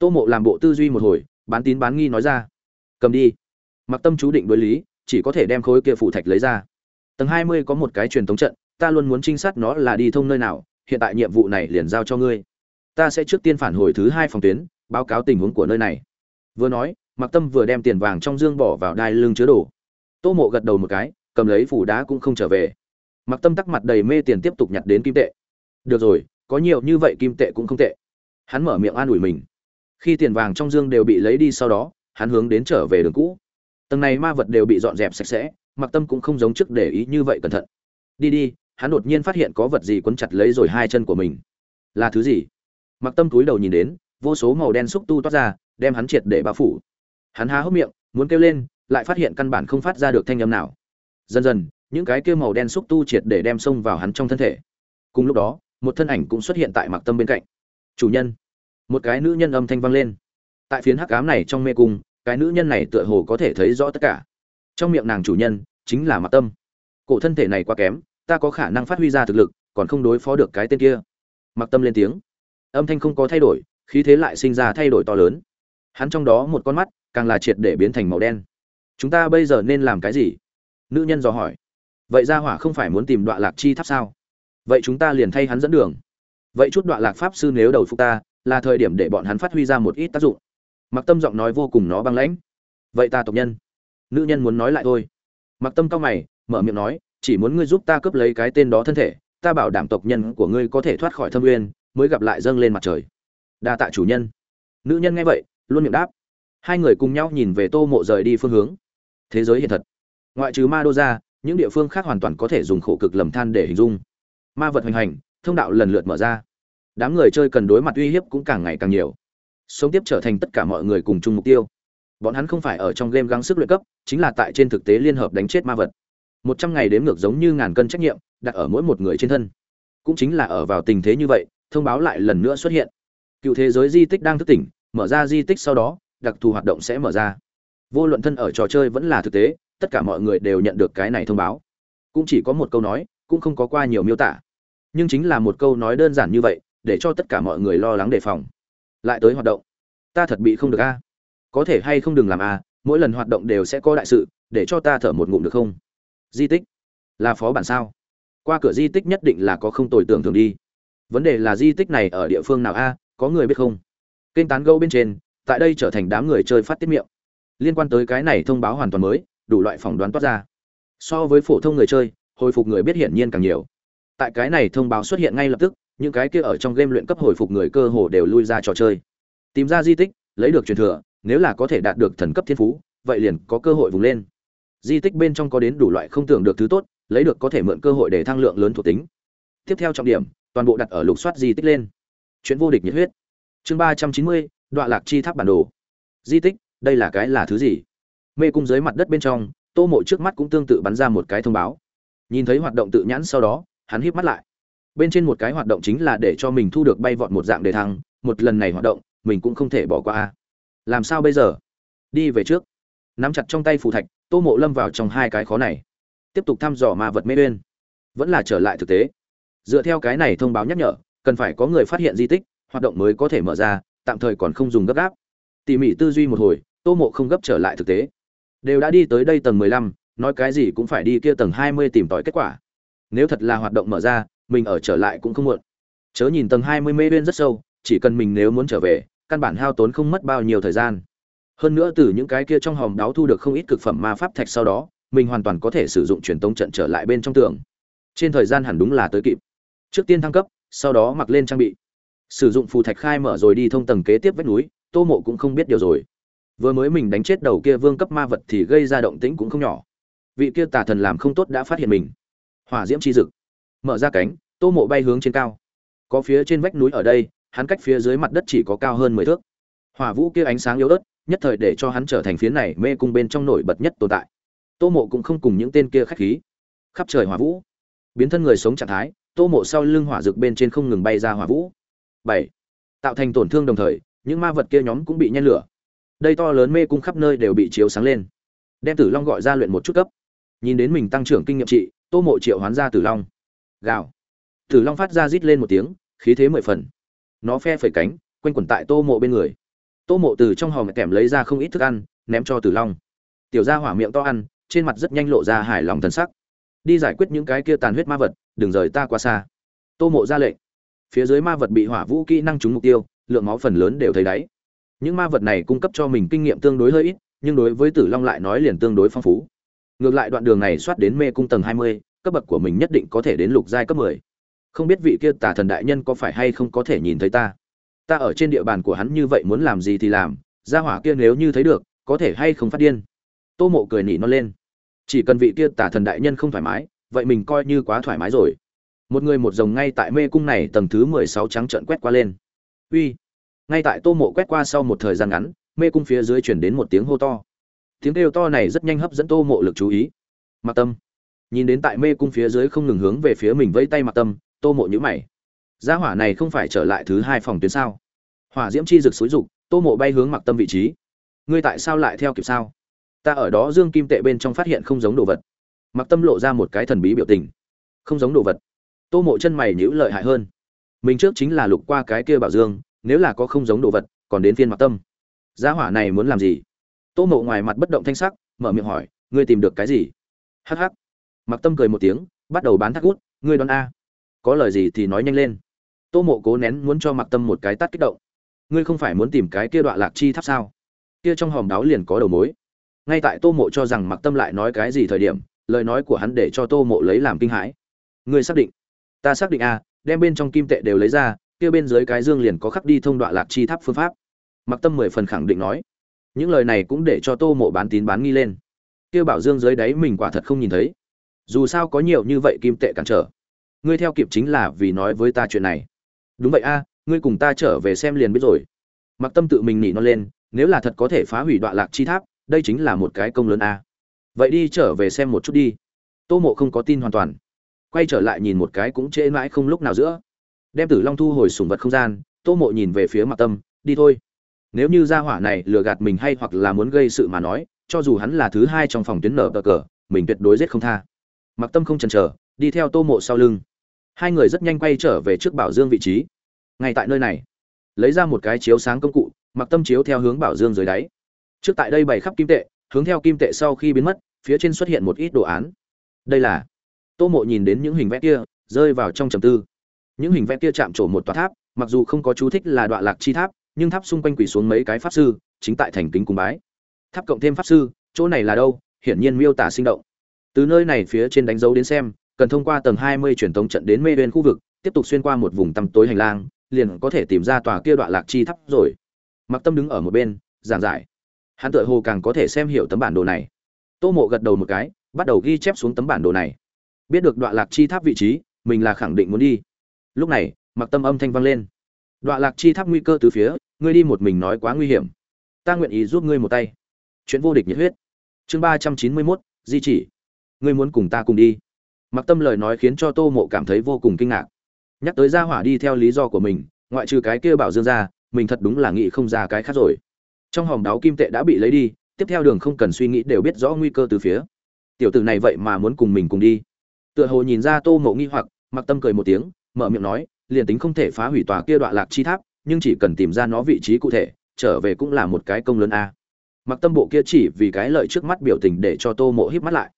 tô mộ làm bộ tư duy một hồi, bán tín bán nghi nói ra. Cầm đi. Mặc tâm chú định đối lý, chỉ có thể đem khối kia phủ thạch lấy ra. Tầng hai mươi có một cái truyền thống trận, ta luôn muốn trinh sát nó là đi thông nơi nào, hiện tại nhiệm vụ này liền giao cho ngươi. Ta sẽ trước tiên phản hồi thứ hai phòng tuyến, báo cáo tình huống của nơi này. Vừa nói, mặc tâm vừa đem tiền vàng trong dương bỏ vào đai lưng chứa đồ. Tô mộ gật đầu một cái, cầm lấy phủ đá cũng không trở về. Mặc tâm tắc mặt đầy mê tiền tiếp tục nhặt đến kim tệ. Được rồi, có nhiều như vậy kim tệ cũng không tệ. Hắn mở miệng an ủi mình khi tiền vàng trong dương đều bị lấy đi sau đó, hắn hướng đến trở về đường cũ. Tầng này ma vật đều bị dọn dẹp sạch sẽ mặc tâm cũng không giống trước để ý như vậy cẩn thận. Đi đi, hắn đột nhiên phát hiện có vật gì quấn chặt lấy rồi hai chân của mình. Là thứ gì? Mặc tâm túi đầu nhìn đến, vô số màu đen xúc tu toát ra, đem hắn triệt để bao phủ. Hắn há hốc miệng, muốn kêu lên, lại phát hiện căn bản không phát ra được thanh âm nào. Dần dần, những cái kêu màu đen xúc tu triệt để đem xông vào hắn trong thân thể. Cùng lúc đó, một thân ảnh cũng xuất hiện tại mặc tâm bên cạnh. Chủ nhân! Một cái nữ nhân âm thanh vang lên. Tại phiến hắc ám này trong mê cung, cái nữ nhân này tựa hồ có thể thấy rõ tất cả. Trong miệng nàng chủ nhân chính là mặc tâm. Cổ thân thể này quá kém, ta có khả năng phát huy ra thực lực, còn không đối phó được cái tên kia. Mặc tâm lên tiếng. Âm thanh không có thay đổi, khí thế lại sinh ra thay đổi to lớn. Hắn trong đó một con mắt càng là triệt để biến thành màu đen. Chúng ta bây giờ nên làm cái gì? Nữ nhân dò hỏi. Vậy ra hỏa không phải muốn tìm đoạn lạc chi tháp sao? Vậy chúng ta liền thay hắn dẫn đường. Vậy chút đoạn lạc pháp sư nếu đầu phục ta là thời điểm để bọn hắn phát huy ra một ít tác dụng. Mặc tâm giọng nói vô cùng nó băng lãnh. Vậy ta tộc nhân. Nữ nhân muốn nói lại thôi. Mặc tâm cao mày, mở miệng nói, chỉ muốn ngươi giúp ta cướp lấy cái tên đó thân thể, ta bảo đảm tộc nhân của ngươi có thể thoát khỏi thâm uyên, mới gặp lại dâng lên mặt trời. Đa tạ chủ nhân. Nữ nhân nghe vậy, luôn miệng đáp. Hai người cùng nhau nhìn về tô mộ rời đi phương hướng. Thế giới hiện thật. Ngoại trừ ma đô ra, những địa phương khác hoàn toàn có thể dùng khổ cực lầm than để hình dung. Ma vật hoành hành, thông đạo lần lượt mở ra đám người chơi cần đối mặt uy hiếp cũng càng ngày càng nhiều. Sống tiếp trở thành tất cả mọi người cùng chung mục tiêu. Bọn hắn không phải ở trong game gắng sức luyện cấp, chính là tại trên thực tế liên hợp đánh chết ma vật. Một trăm ngày đếm ngược giống như ngàn cân trách nhiệm, đặt ở mỗi một người trên thân. Cũng chính là ở vào tình thế như vậy, thông báo lại lần nữa xuất hiện. Cựu thế giới di tích đang thức tỉnh, mở ra di tích sau đó, đặc thù hoạt động sẽ mở ra. Vô luận thân ở trò chơi vẫn là thực tế, tất cả mọi người đều nhận được cái này thông báo. Cũng chỉ có một câu nói, cũng không có qua nhiều miêu tả. Nhưng chính là một câu nói đơn giản như vậy để cho tất cả mọi người lo lắng đề phòng. Lại tới hoạt động. Ta thật bị không được a. Có thể hay không đừng làm a, mỗi lần hoạt động đều sẽ có đại sự, để cho ta thở một ngụm được không? Di tích. Là phó bản sao? Qua cửa di tích nhất định là có không tồi tưởng thường đi. Vấn đề là di tích này ở địa phương nào a, có người biết không? Kênh tán gâu bên trên, tại đây trở thành đám người chơi phát tiết miệng. Liên quan tới cái này thông báo hoàn toàn mới, đủ loại phỏng đoán toát ra. So với phổ thông người chơi, hồi phục người biết hiển nhiên càng nhiều. Tại cái này thông báo xuất hiện ngay lập tức những cái kia ở trong game luyện cấp hồi phục người cơ hồ đều lui ra trò chơi. Tìm ra di tích, lấy được truyền thừa, nếu là có thể đạt được thần cấp thiên phú, vậy liền có cơ hội vùng lên. Di tích bên trong có đến đủ loại không tưởng được thứ tốt, lấy được có thể mượn cơ hội để thăng lượng lớn thuộc tính. Tiếp theo trọng điểm, toàn bộ đặt ở lục soát di tích lên. Chuyện vô địch nhiệt huyết. Chương ba trăm chín mươi đoạn lạc chi tháp bản đồ. Di tích, đây là cái là thứ gì? Mê cung dưới mặt đất bên trong, tô mộ trước mắt cũng tương tự bắn ra một cái thông báo. Nhìn thấy hoạt động tự nhãn sau đó, hắn híp mắt lại bên trên một cái hoạt động chính là để cho mình thu được bay vọt một dạng đề thăng, một lần này hoạt động, mình cũng không thể bỏ qua. Làm sao bây giờ? Đi về trước. Nắm chặt trong tay phù thạch, tô mộ lâm vào trong hai cái khó này. Tiếp tục thăm dò ma vật mê uyên. Vẫn là trở lại thực tế. Dựa theo cái này thông báo nhắc nhở, cần phải có người phát hiện di tích, hoạt động mới có thể mở ra, tạm thời còn không dùng gấp gáp. Tỉ mỉ tư duy một hồi, tô mộ không gấp trở lại thực tế. Đều đã đi tới đây tầng mười lăm, nói cái gì cũng phải đi kia tầng hai mươi tìm tòi kết quả. Nếu thật là hoạt động mở ra mình ở trở lại cũng không muộn. Chớ nhìn tầng hai mươi mê bên rất sâu, chỉ cần mình nếu muốn trở về, căn bản hao tốn không mất bao nhiêu thời gian. Hơn nữa từ những cái kia trong hòm đáo thu được không ít cực phẩm ma pháp thạch sau đó, mình hoàn toàn có thể sử dụng truyền tống trận trở lại bên trong tường. Trên thời gian hẳn đúng là tới kịp. Trước tiên thăng cấp, sau đó mặc lên trang bị. Sử dụng phù thạch khai mở rồi đi thông tầng kế tiếp vách núi, tô mộ cũng không biết điều rồi. Vừa mới mình đánh chết đầu kia vương cấp ma vật thì gây ra động tĩnh cũng không nhỏ. Vị kia tà thần làm không tốt đã phát hiện mình. Hỏa diễm chi dực mở ra cánh, tô mộ bay hướng trên cao. Có phía trên vách núi ở đây, hắn cách phía dưới mặt đất chỉ có cao hơn mười thước. Hỏa vũ kia ánh sáng yếu ớt, nhất thời để cho hắn trở thành phía này mê cung bên trong nổi bật nhất tồn tại. Tô mộ cũng không cùng những tên kia khách khí. Khắp trời hỏa vũ, biến thân người sống trạng thái, tô mộ sau lưng hỏa rực bên trên không ngừng bay ra hỏa vũ. Bảy, tạo thành tổn thương đồng thời, những ma vật kia nhóm cũng bị nhen lửa. Đây to lớn mê cung khắp nơi đều bị chiếu sáng lên. Đem tử long gọi ra luyện một chút cấp. Nhìn đến mình tăng trưởng kinh nghiệm trị, tô mộ triệu hoán ra tử long gào. Tử long phát ra rít lên một tiếng, khí thế mười phần. Nó phe phẩy cánh, quanh quẩn tại tô mộ bên người. Tô mộ từ trong hòm kèm lấy ra không ít thức ăn, ném cho tử long. Tiểu ra hỏa miệng to ăn, trên mặt rất nhanh lộ ra hài lòng thần sắc. Đi giải quyết những cái kia tàn huyết ma vật, đừng rời ta qua xa. Tô mộ ra lệnh. Phía dưới ma vật bị hỏa vũ kỹ năng trúng mục tiêu, lượng máu phần lớn đều thấy đáy. Những ma vật này cung cấp cho mình kinh nghiệm tương đối hơi ít, nhưng đối với tử long lại nói liền tương đối phong phú. Ngược lại đoạn đường này soát đến mê cung tầng hai mươi cấp bậc của mình nhất định có thể đến lục giai cấp mười. Không biết vị kia tà thần đại nhân có phải hay không có thể nhìn thấy ta? Ta ở trên địa bàn của hắn như vậy muốn làm gì thì làm, gia hỏa kia nếu như thấy được, có thể hay không phát điên? Tô mộ cười nỉ nó lên. Chỉ cần vị kia tà thần đại nhân không thoải mái, vậy mình coi như quá thoải mái rồi. Một người một rồng ngay tại mê cung này tầng thứ mười sáu trắng trợn quét qua lên. Uy! Ngay tại tô mộ quét qua sau một thời gian ngắn, mê cung phía dưới chuyển đến một tiếng hô to. Tiếng kêu to này rất nhanh hấp dẫn tô mộ lực chú ý. Mặc tâm nhìn đến tại mê cung phía dưới không ngừng hướng về phía mình vẫy tay mặc tâm, tô mộ nhữ mày. Gia hỏa này không phải trở lại thứ hai phòng tuyến sao? Hỏa diễm chi rực xúi rục, tô mộ bay hướng mặc tâm vị trí. Ngươi tại sao lại theo kịp sao? Ta ở đó dương kim tệ bên trong phát hiện không giống đồ vật. Mặc tâm lộ ra một cái thần bí biểu tình. Không giống đồ vật. Tô mộ chân mày nhữ lợi hại hơn. Mình trước chính là lục qua cái kia bảo dương, nếu là có không giống đồ vật, còn đến phiên mặc tâm. Gia hỏa này muốn làm gì? Tô mộ ngoài mặt bất động thanh sắc, mở miệng hỏi, ngươi tìm được cái gì? Hh mặc tâm cười một tiếng, bắt đầu bán thác út ngươi đón a. Có lời gì thì nói nhanh lên. Tô mộ cố nén muốn cho mặc tâm một cái tắt kích động. Ngươi không phải muốn tìm cái kia đoạn lạc chi tháp sao? Kia trong hòm đáo liền có đầu mối. Ngay tại tô mộ cho rằng mặc tâm lại nói cái gì thời điểm, lời nói của hắn để cho tô mộ lấy làm kinh hãi. Ngươi xác định? Ta xác định a, đem bên trong kim tệ đều lấy ra, kia bên dưới cái dương liền có khắc đi thông đoạn lạc chi tháp phương pháp. Mặc tâm mười phần khẳng định nói. Những lời này cũng để cho tô mộ bán tín bán nghi lên. Kia bảo dương dưới đáy mình quả thật không nhìn thấy dù sao có nhiều như vậy kim tệ cản trở. Ngươi theo kịp chính là vì nói với ta chuyện này. Đúng vậy a, ngươi cùng ta trở về xem liền biết rồi. Mặc tâm tự mình nỉ nó lên, nếu là thật có thể phá hủy đoạn lạc chi tháp, đây chính là một cái công lớn a. Vậy đi trở về xem một chút đi. Tô mộ không có tin hoàn toàn. Quay trở lại nhìn một cái cũng trễ mãi không lúc nào giữa. Đem tử long thu hồi sùng vật không gian, tô mộ nhìn về phía mặc tâm, đi thôi. Nếu như gia hỏa này lừa gạt mình hay hoặc là muốn gây sự mà nói, cho dù hắn là thứ hai trong phòng tuyến nở cờ cờ, mình tuyệt đối giết không tha mặc tâm không chần chờ, đi theo tô mộ sau lưng. Hai người rất nhanh quay trở về trước bảo dương vị trí. Ngay tại nơi này, lấy ra một cái chiếu sáng công cụ mặc tâm chiếu theo hướng bảo dương dưới đáy. Trước tại đây bày khắp kim tệ, hướng theo kim tệ sau khi biến mất, phía trên xuất hiện một ít đồ án. Đây là, tô mộ nhìn đến những hình vẽ kia, rơi vào trong trầm tư. Những hình vẽ kia chạm trổ một tòa tháp, mặc dù không có chú thích là đoạn lạc chi tháp, nhưng tháp xung quanh quỷ xuống mấy cái pháp sư, chính tại thành kính cung bái. Tháp cộng thêm pháp sư, chỗ này là đâu? Hiển nhiên miêu tả sinh động từ nơi này phía trên đánh dấu đến xem, cần thông qua tầng 20 truyền tống trận đến mê đen khu vực, tiếp tục xuyên qua một vùng tăm tối hành lang, liền có thể tìm ra tòa kia đoạn lạc chi tháp rồi. Mặc tâm đứng ở một bên, giảng giải. Hắn tựa hồ càng có thể xem hiểu tấm bản đồ này. Tô mộ gật đầu một cái, bắt đầu ghi chép xuống tấm bản đồ này. Biết được đoạn lạc chi tháp vị trí, mình là khẳng định muốn đi. Lúc này mặc tâm âm thanh vang lên. Đoạn lạc chi tháp nguy cơ từ phía, ngươi đi một mình nói quá nguy hiểm. Ta nguyện ý giúp ngươi một tay. Chuyện vô địch nhiệt huyết. Chương ba trăm chín mươi mốt, di chỉ ngươi muốn cùng ta cùng đi. Mặc tâm lời nói khiến cho tô mộ cảm thấy vô cùng kinh ngạc. Nhắc tới gia hỏa đi theo lý do của mình, ngoại trừ cái kia bảo dương ra, mình thật đúng là nghĩ không ra cái khác rồi. Trong hòm đáo kim tệ đã bị lấy đi, tiếp theo đường không cần suy nghĩ đều biết rõ nguy cơ từ phía. Tiểu tử này vậy mà muốn cùng mình cùng đi. Tựa hồ nhìn ra tô mộ nghi hoặc, mặc tâm cười một tiếng, mở miệng nói, liền tính không thể phá hủy tòa kia đoạn lạc chi tháp, nhưng chỉ cần tìm ra nó vị trí cụ thể, trở về cũng là một cái công lớn a. Mặc tâm bộ kia chỉ vì cái lợi trước mắt biểu tình để cho tô mộ híp mắt lại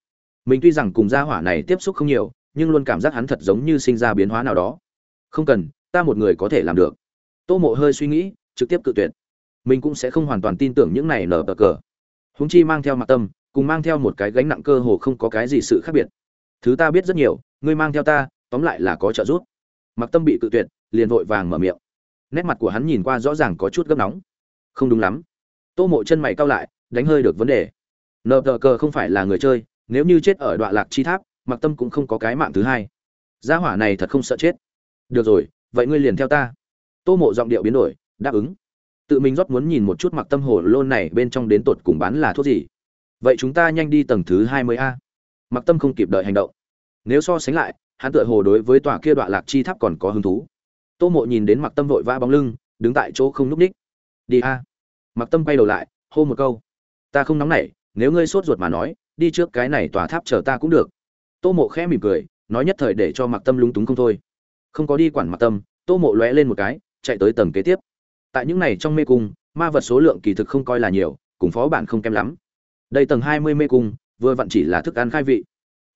mình tuy rằng cùng gia hỏa này tiếp xúc không nhiều, nhưng luôn cảm giác hắn thật giống như sinh ra biến hóa nào đó. Không cần, ta một người có thể làm được. Tô mộ hơi suy nghĩ, trực tiếp cự tuyệt. Mình cũng sẽ không hoàn toàn tin tưởng những này nở bờ cờ. Húng chi mang theo mặt tâm, cùng mang theo một cái gánh nặng cơ hồ không có cái gì sự khác biệt. Thứ ta biết rất nhiều, ngươi mang theo ta, tóm lại là có trợ giúp. Mặc tâm bị cự tuyệt, liền vội vàng mở miệng. Nét mặt của hắn nhìn qua rõ ràng có chút gấp nóng. Không đúng lắm. Tô mộ chân mày cao lại, đánh hơi được vấn đề. Nợ tờ cờ không phải là người chơi nếu như chết ở đoạn lạc chi tháp mặc tâm cũng không có cái mạng thứ hai. Gia hỏa này thật không sợ chết. Được rồi, vậy ngươi liền theo ta. Tô mộ giọng điệu biến đổi, đáp ứng. Tự mình rót muốn nhìn một chút mặc tâm hồ lô này bên trong đến tột cùng bán là thuốc gì. Vậy chúng ta nhanh đi tầng thứ hai mươi a. Mặc tâm không kịp đợi hành động. Nếu so sánh lại, hắn tựa hồ đối với tòa kia đoạn lạc chi tháp còn có hứng thú. Tô mộ nhìn đến mặc tâm vội vã bóng lưng, đứng tại chỗ không n ú c ních. Đi a. Mặc tâm quay đầu lại, hô một câu. Ta không nóng nảy, nếu ngươi sốt ruột mà nói đi trước cái này tòa tháp chờ ta cũng được. Tô mộ khẽ mỉm cười, nói nhất thời để cho mặc tâm lúng túng không thôi. Không có đi quản mặc tâm, tô mộ lóe lên một cái, chạy tới tầng kế tiếp. Tại những này trong mê cung, ma vật số lượng kỳ thực không coi là nhiều, cùng phó bản không kém lắm. Đây tầng hai mươi mê cung, vừa vặn chỉ là thức ăn khai vị.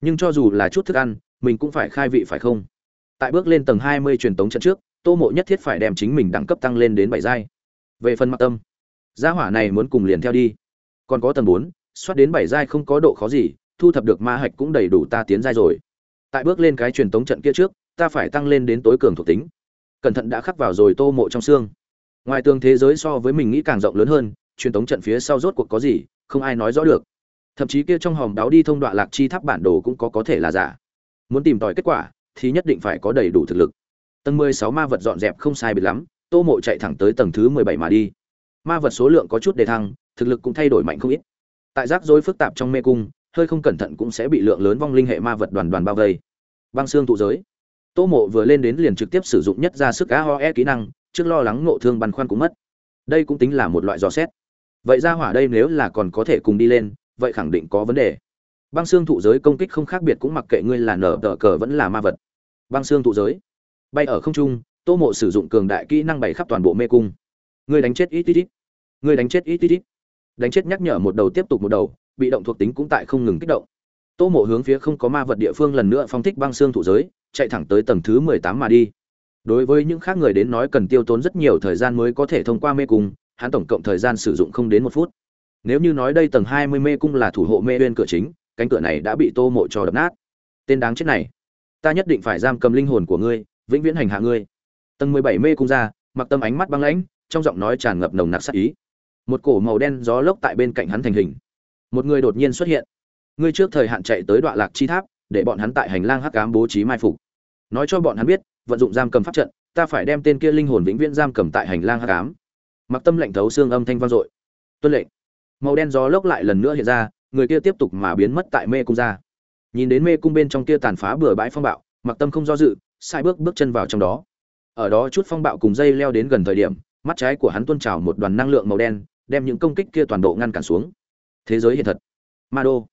Nhưng cho dù là chút thức ăn, mình cũng phải khai vị phải không? Tại bước lên tầng hai mươi truyền tống trận trước, tô mộ nhất thiết phải đem chính mình đẳng cấp tăng lên đến bảy giai. Về phần mặc tâm, gia hỏa này muốn cùng liền theo đi. Còn có tầng bốn soát đến bảy giai không có độ khó gì, thu thập được ma hạch cũng đầy đủ ta tiến giai rồi. Tại bước lên cái truyền tống trận kia trước, ta phải tăng lên đến tối cường thuộc tính. Cẩn thận đã khắc vào rồi tô mộ trong xương. Ngoài tường thế giới so với mình nghĩ càng rộng lớn hơn, truyền tống trận phía sau rốt cuộc có gì, không ai nói rõ được. Thậm chí kia trong hòm đáo đi thông đoạn lạc chi tháp bản đồ cũng có có thể là giả. Muốn tìm tòi kết quả, thì nhất định phải có đầy đủ thực lực. Tầng mười sáu ma vật dọn dẹp không sai biệt lắm, tô mộ chạy thẳng tới tầng thứ mười bảy mà đi. Ma vật số lượng có chút đề thăng, thực lực cũng thay đổi mạnh không ít tại rắc rối phức tạp trong mê cung, hơi không cẩn thận cũng sẽ bị lượng lớn vong linh hệ ma vật đoàn đoàn bao vây. Băng xương tụ giới. Tô mộ vừa lên đến liền trực tiếp sử dụng nhất ra sức cá ho e kỹ năng, trước lo lắng ngộ thương băn khoăn cũng mất. Đây cũng tính là một loại dò xét. Vậy ra hỏa đây nếu là còn có thể cùng đi lên, vậy khẳng định có vấn đề. Băng xương thụ giới công kích không khác biệt cũng mặc kệ ngươi là nở tờ cờ vẫn là ma vật. Băng xương thụ giới. Bay ở không trung, tô mộ sử dụng cường đại kỹ năng bày khắp toàn bộ mê cung. Ngươi đánh chết ít ít ít. Ngươi đánh chết ít ít ít đánh chết nhắc nhở một đầu tiếp tục một đầu, bị động thuộc tính cũng tại không ngừng kích động. Tô mộ hướng phía không có ma vật địa phương lần nữa phong thích băng xương thủ giới, chạy thẳng tới tầng thứ mười tám mà đi. Đối với những khác người đến nói cần tiêu tốn rất nhiều thời gian mới có thể thông qua mê cung, hắn tổng cộng thời gian sử dụng không đến một phút. Nếu như nói đây tầng hai mươi mê cung là thủ hộ mê bên cửa chính, cánh cửa này đã bị tô mộ cho đập nát. Tên đáng chết này, ta nhất định phải giam cầm linh hồn của ngươi, vĩnh viễn hành hạ ngươi. Tầng mười bảy mê cung ra, mặc tâm ánh mắt băng lãnh, trong giọng nói tràn ngập nồng nặc sắc ý một cổ màu đen gió lốc tại bên cạnh hắn thành hình. Một người đột nhiên xuất hiện. Ngươi trước thời hạn chạy tới đoạn lạc chi tháp, để bọn hắn tại hành lang hắc ám bố trí mai phục. Nói cho bọn hắn biết, vận dụng giam cầm pháp trận, ta phải đem tên kia linh hồn vĩnh viễn giam cầm tại hành lang hắc ám. Mặc tâm lệnh thấu xương âm thanh vang dội. Tuân lệnh. Màu đen gió lốc lại lần nữa hiện ra, người kia tiếp tục mà biến mất tại mê cung ra. Nhìn đến mê cung bên trong kia tàn phá bừa bãi phong bạo, mặc tâm không do dự, sai bước bước chân vào trong đó. Ở đó chút phong bạo cùng dây leo đến gần thời điểm, mắt trái của hắn tuôn trào một đoàn năng lượng màu đen đem những công kích kia toàn bộ ngăn cản xuống. Thế giới hiện thật. Ma đô.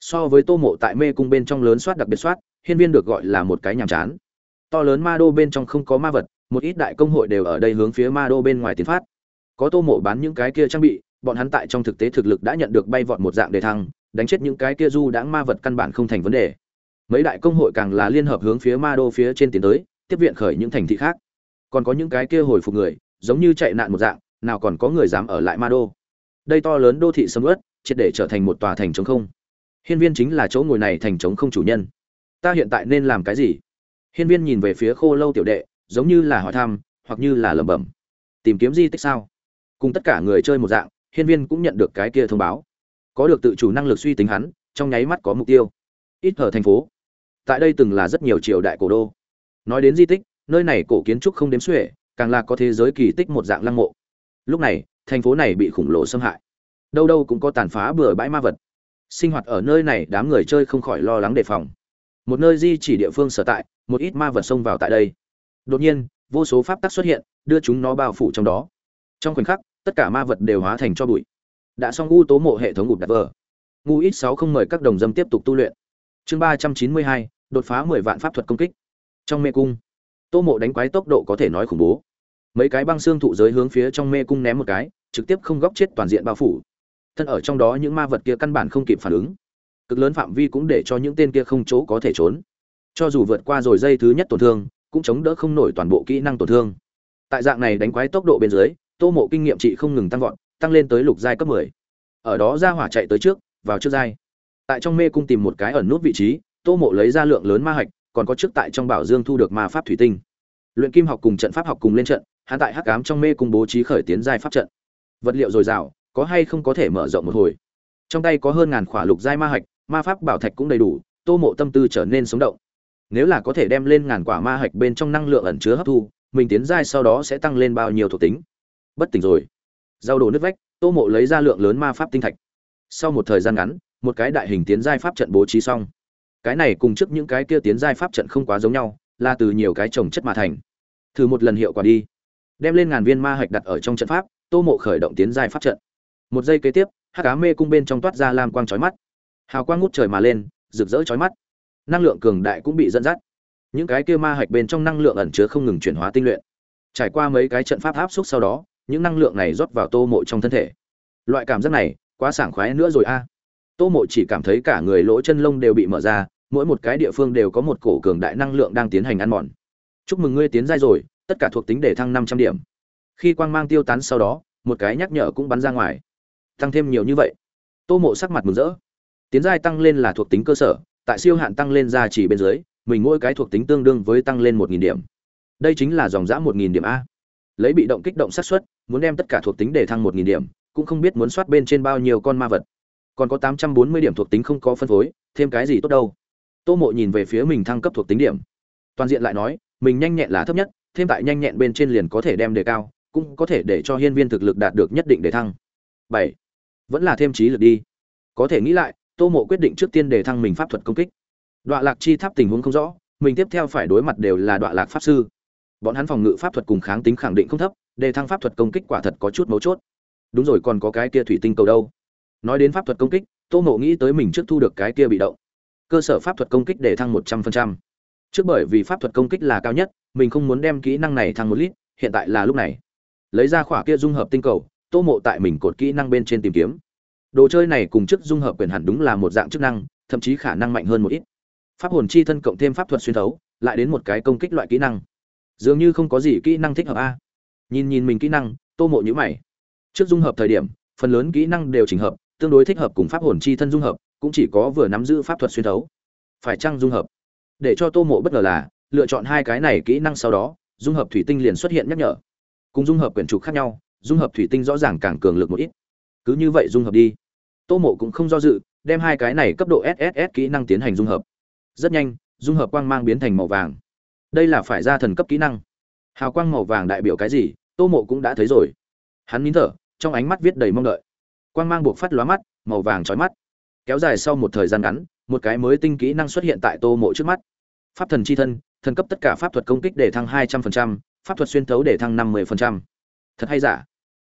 So với tô mộ tại mê cung bên trong lớn soát đặc biệt soát, hiên viên được gọi là một cái nhàm chán. To lớn ma đô bên trong không có ma vật, một ít đại công hội đều ở đây hướng phía ma đô bên ngoài tiến phát. Có tô mộ bán những cái kia trang bị, bọn hắn tại trong thực tế thực lực đã nhận được bay vọt một dạng đề thăng, đánh chết những cái kia du đãng ma vật căn bản không thành vấn đề. Mấy đại công hội càng là liên hợp hướng phía ma đô phía trên tiến tới, tiếp viện khởi những thành thị khác. Còn có những cái kia hồi phục người, giống như chạy nạn một dạng nào còn có người dám ở lại ma đô. Đây to lớn đô thị sầm ướt triệt để trở thành một tòa thành trống không. Hiên viên chính là chỗ ngồi này thành trống không chủ nhân. Ta hiện tại nên làm cái gì? Hiên viên nhìn về phía khô lâu tiểu đệ, giống như là hỏi thăm, hoặc như là lẩm bẩm. Tìm kiếm di tích sao? Cùng tất cả người chơi một dạng, hiên viên cũng nhận được cái kia thông báo. Có được tự chủ năng lực suy tính hắn, trong nháy mắt có mục tiêu. Ít ở thành phố. Tại đây từng là rất nhiều triều đại cổ đô. Nói đến di tích, nơi này cổ kiến trúc không đếm xuể, càng là có thế giới kỳ tích một dạng lăng mộ lúc này, thành phố này bị khủng lồ xâm hại. Đâu đâu cũng có tàn phá bừa bãi ma vật. Sinh hoạt ở nơi này, đám người chơi không khỏi lo lắng đề phòng. Một nơi di chỉ địa phương sở tại, một ít ma vật xông vào tại đây. Đột nhiên, vô số pháp tắc xuất hiện, đưa chúng nó bao phủ trong đó. Trong khoảnh khắc, tất cả ma vật đều hóa thành cho bụi. Đã xong u tố mộ hệ thống gục đặt vờ. Ngu ít sáu không mời các đồng dâm tiếp tục tu luyện. Chương ba trăm chín mươi hai, đột phá mười vạn pháp thuật công kích. Trong mê cung, tô mộ đánh quái tốc độ có thể nói khủng bố mấy cái băng xương thụ giới hướng phía trong mê cung ném một cái, trực tiếp không góc chết toàn diện bao phủ. Thân ở trong đó những ma vật kia căn bản không kịp phản ứng. Cực lớn phạm vi cũng để cho những tên kia không chỗ có thể trốn. Cho dù vượt qua rồi dây thứ nhất tổn thương, cũng chống đỡ không nổi toàn bộ kỹ năng tổn thương. Tại dạng này đánh quái tốc độ bên dưới, tô mộ kinh nghiệm trị không ngừng tăng vọt, tăng lên tới lục giai cấp 10. ở đó ra hỏa chạy tới trước, vào trước giai. Tại trong mê cung tìm một cái ẩn nút vị trí, tô mộ lấy ra lượng lớn ma hạch, còn có trước tại trong bảo dương thu được ma pháp thủy tinh. Luyện kim học cùng trận pháp học cùng lên trận hắn tại hắc ám trong mê cung bố trí khởi tiến giai pháp trận. Vật liệu dồi dào, có hay không có thể mở rộng một hồi. Trong tay có hơn ngàn khỏa lục giai ma hạch, ma pháp bảo thạch cũng đầy đủ, tô mộ tâm tư trở nên sống động. Nếu là có thể đem lên ngàn quả ma hạch bên trong năng lượng ẩn chứa hấp thu, mình tiến giai sau đó sẽ tăng lên bao nhiêu thuộc tính? Bất tỉnh rồi. Giao đồ nứt vách, tô mộ lấy ra lượng lớn ma pháp tinh thạch. Sau một thời gian ngắn, một cái đại hình tiến giai pháp trận bố trí xong. Cái này cùng trước những cái kia tiến giai pháp trận không quá giống nhau, là từ nhiều cái trồng chất mà thành. Thử một lần hiệu quả đi đem lên ngàn viên ma hạch đặt ở trong trận pháp, tô mộ khởi động tiến giai pháp trận. Một giây kế tiếp hát cá mê cung bên trong toát ra lam quang trói mắt. Hào quang ngút trời mà lên, rực rỡ trói mắt. Năng lượng cường đại cũng bị dẫn dắt. Những cái kia ma hạch bên trong năng lượng ẩn chứa không ngừng chuyển hóa tinh luyện. Trải qua mấy cái trận pháp áp suất sau đó, những năng lượng này rót vào tô mộ trong thân thể. Loại cảm giác này, quá sảng khoái nữa rồi a. Tô mộ chỉ cảm thấy cả người lỗ chân lông đều bị mở ra, mỗi một cái địa phương đều có một cổ cường đại năng lượng đang tiến hành ăn mòn. Chúc mừng ngươi tiến giai rồi tất cả thuộc tính để thăng năm trăm điểm. Khi quang mang tiêu tán sau đó, một cái nhắc nhở cũng bắn ra ngoài. Tăng thêm nhiều như vậy. Tô mộ sắc mặt mừng rỡ. Tiến giai tăng lên là thuộc tính cơ sở, tại siêu hạn tăng lên ra chỉ bên dưới, mình mỗi cái thuộc tính tương đương với tăng lên một nghìn điểm. Đây chính là dòng giã một nghìn điểm a. Lấy bị động kích động sát suất, muốn đem tất cả thuộc tính để thăng một nghìn điểm, cũng không biết muốn soát bên trên bao nhiêu con ma vật. Còn có tám trăm bốn mươi điểm thuộc tính không có phân phối, thêm cái gì tốt đâu. Tô mộ nhìn về phía mình thăng cấp thuộc tính điểm. Toàn diện lại nói, mình nhanh nhẹn là thấp nhất thêm tại nhanh nhẹn bên trên liền có thể đem đề cao, cũng có thể để cho hiên viên thực lực đạt được nhất định để thăng. Bảy. Vẫn là thêm trí lực đi. Có thể nghĩ lại, tô mộ quyết định trước tiên để thăng mình pháp thuật công kích. Đoạn lạc chi tháp tình huống không rõ, mình tiếp theo phải đối mặt đều là đoạn lạc pháp sư. Bọn hắn phòng ngự pháp thuật cùng kháng tính khẳng định không thấp, đề thăng pháp thuật công kích quả thật có chút mấu chốt. Đúng rồi, còn có cái kia thủy tinh cầu đâu? Nói đến pháp thuật công kích, tô mộ nghĩ tới mình trước thu được cái kia bị động. Cơ sở pháp thuật công kích để thăng một trăm phần trăm trước bởi vì pháp thuật công kích là cao nhất, mình không muốn đem kỹ năng này thăng một lít, hiện tại là lúc này. Lấy ra khỏa kia dung hợp tinh cầu, tô mộ tại mình cột kỹ năng bên trên tìm kiếm. Đồ chơi này cùng chức dung hợp quyền hẳn đúng là một dạng chức năng, thậm chí khả năng mạnh hơn một ít. Pháp hồn chi thân cộng thêm pháp thuật xuyên thấu, lại đến một cái công kích loại kỹ năng. Dường như không có gì kỹ năng thích hợp a. Nhìn nhìn mình kỹ năng, tô mộ nhữ mày. Trước dung hợp thời điểm, phần lớn kỹ năng đều chỉnh hợp, tương đối thích hợp cùng pháp hồn chi thân dung hợp, cũng chỉ có vừa nắm giữ pháp thuật xuyên thấu. Phải chăng dung hợp? Để cho tô mộ bất ngờ là, lựa chọn hai cái này kỹ năng sau đó, dung hợp thủy tinh liền xuất hiện nhắc nhở. Cùng dung hợp quyển trục khác nhau, dung hợp thủy tinh rõ ràng càng cường lực một ít. Cứ như vậy dung hợp đi. Tô mộ cũng không do dự, đem hai cái này cấp độ sss kỹ năng tiến hành dung hợp. Rất nhanh, dung hợp quang mang biến thành màu vàng. Đây là phải ra thần cấp kỹ năng. Hào quang màu vàng đại biểu cái gì, tô mộ cũng đã thấy rồi. Hắn nín thở, trong ánh mắt viết đầy mong đợi. Quang mang buộc phát lóa mắt, màu vàng trói mắt. Kéo dài sau một thời gian ngắn một cái mới tinh kỹ năng xuất hiện tại tô mộ trước mắt. Pháp thần c h i thân, thần cấp tất cả pháp thuật công kích để thăng hai trăm linh pháp thuật xuyên thấu để thăng năm mươi thật hay giả?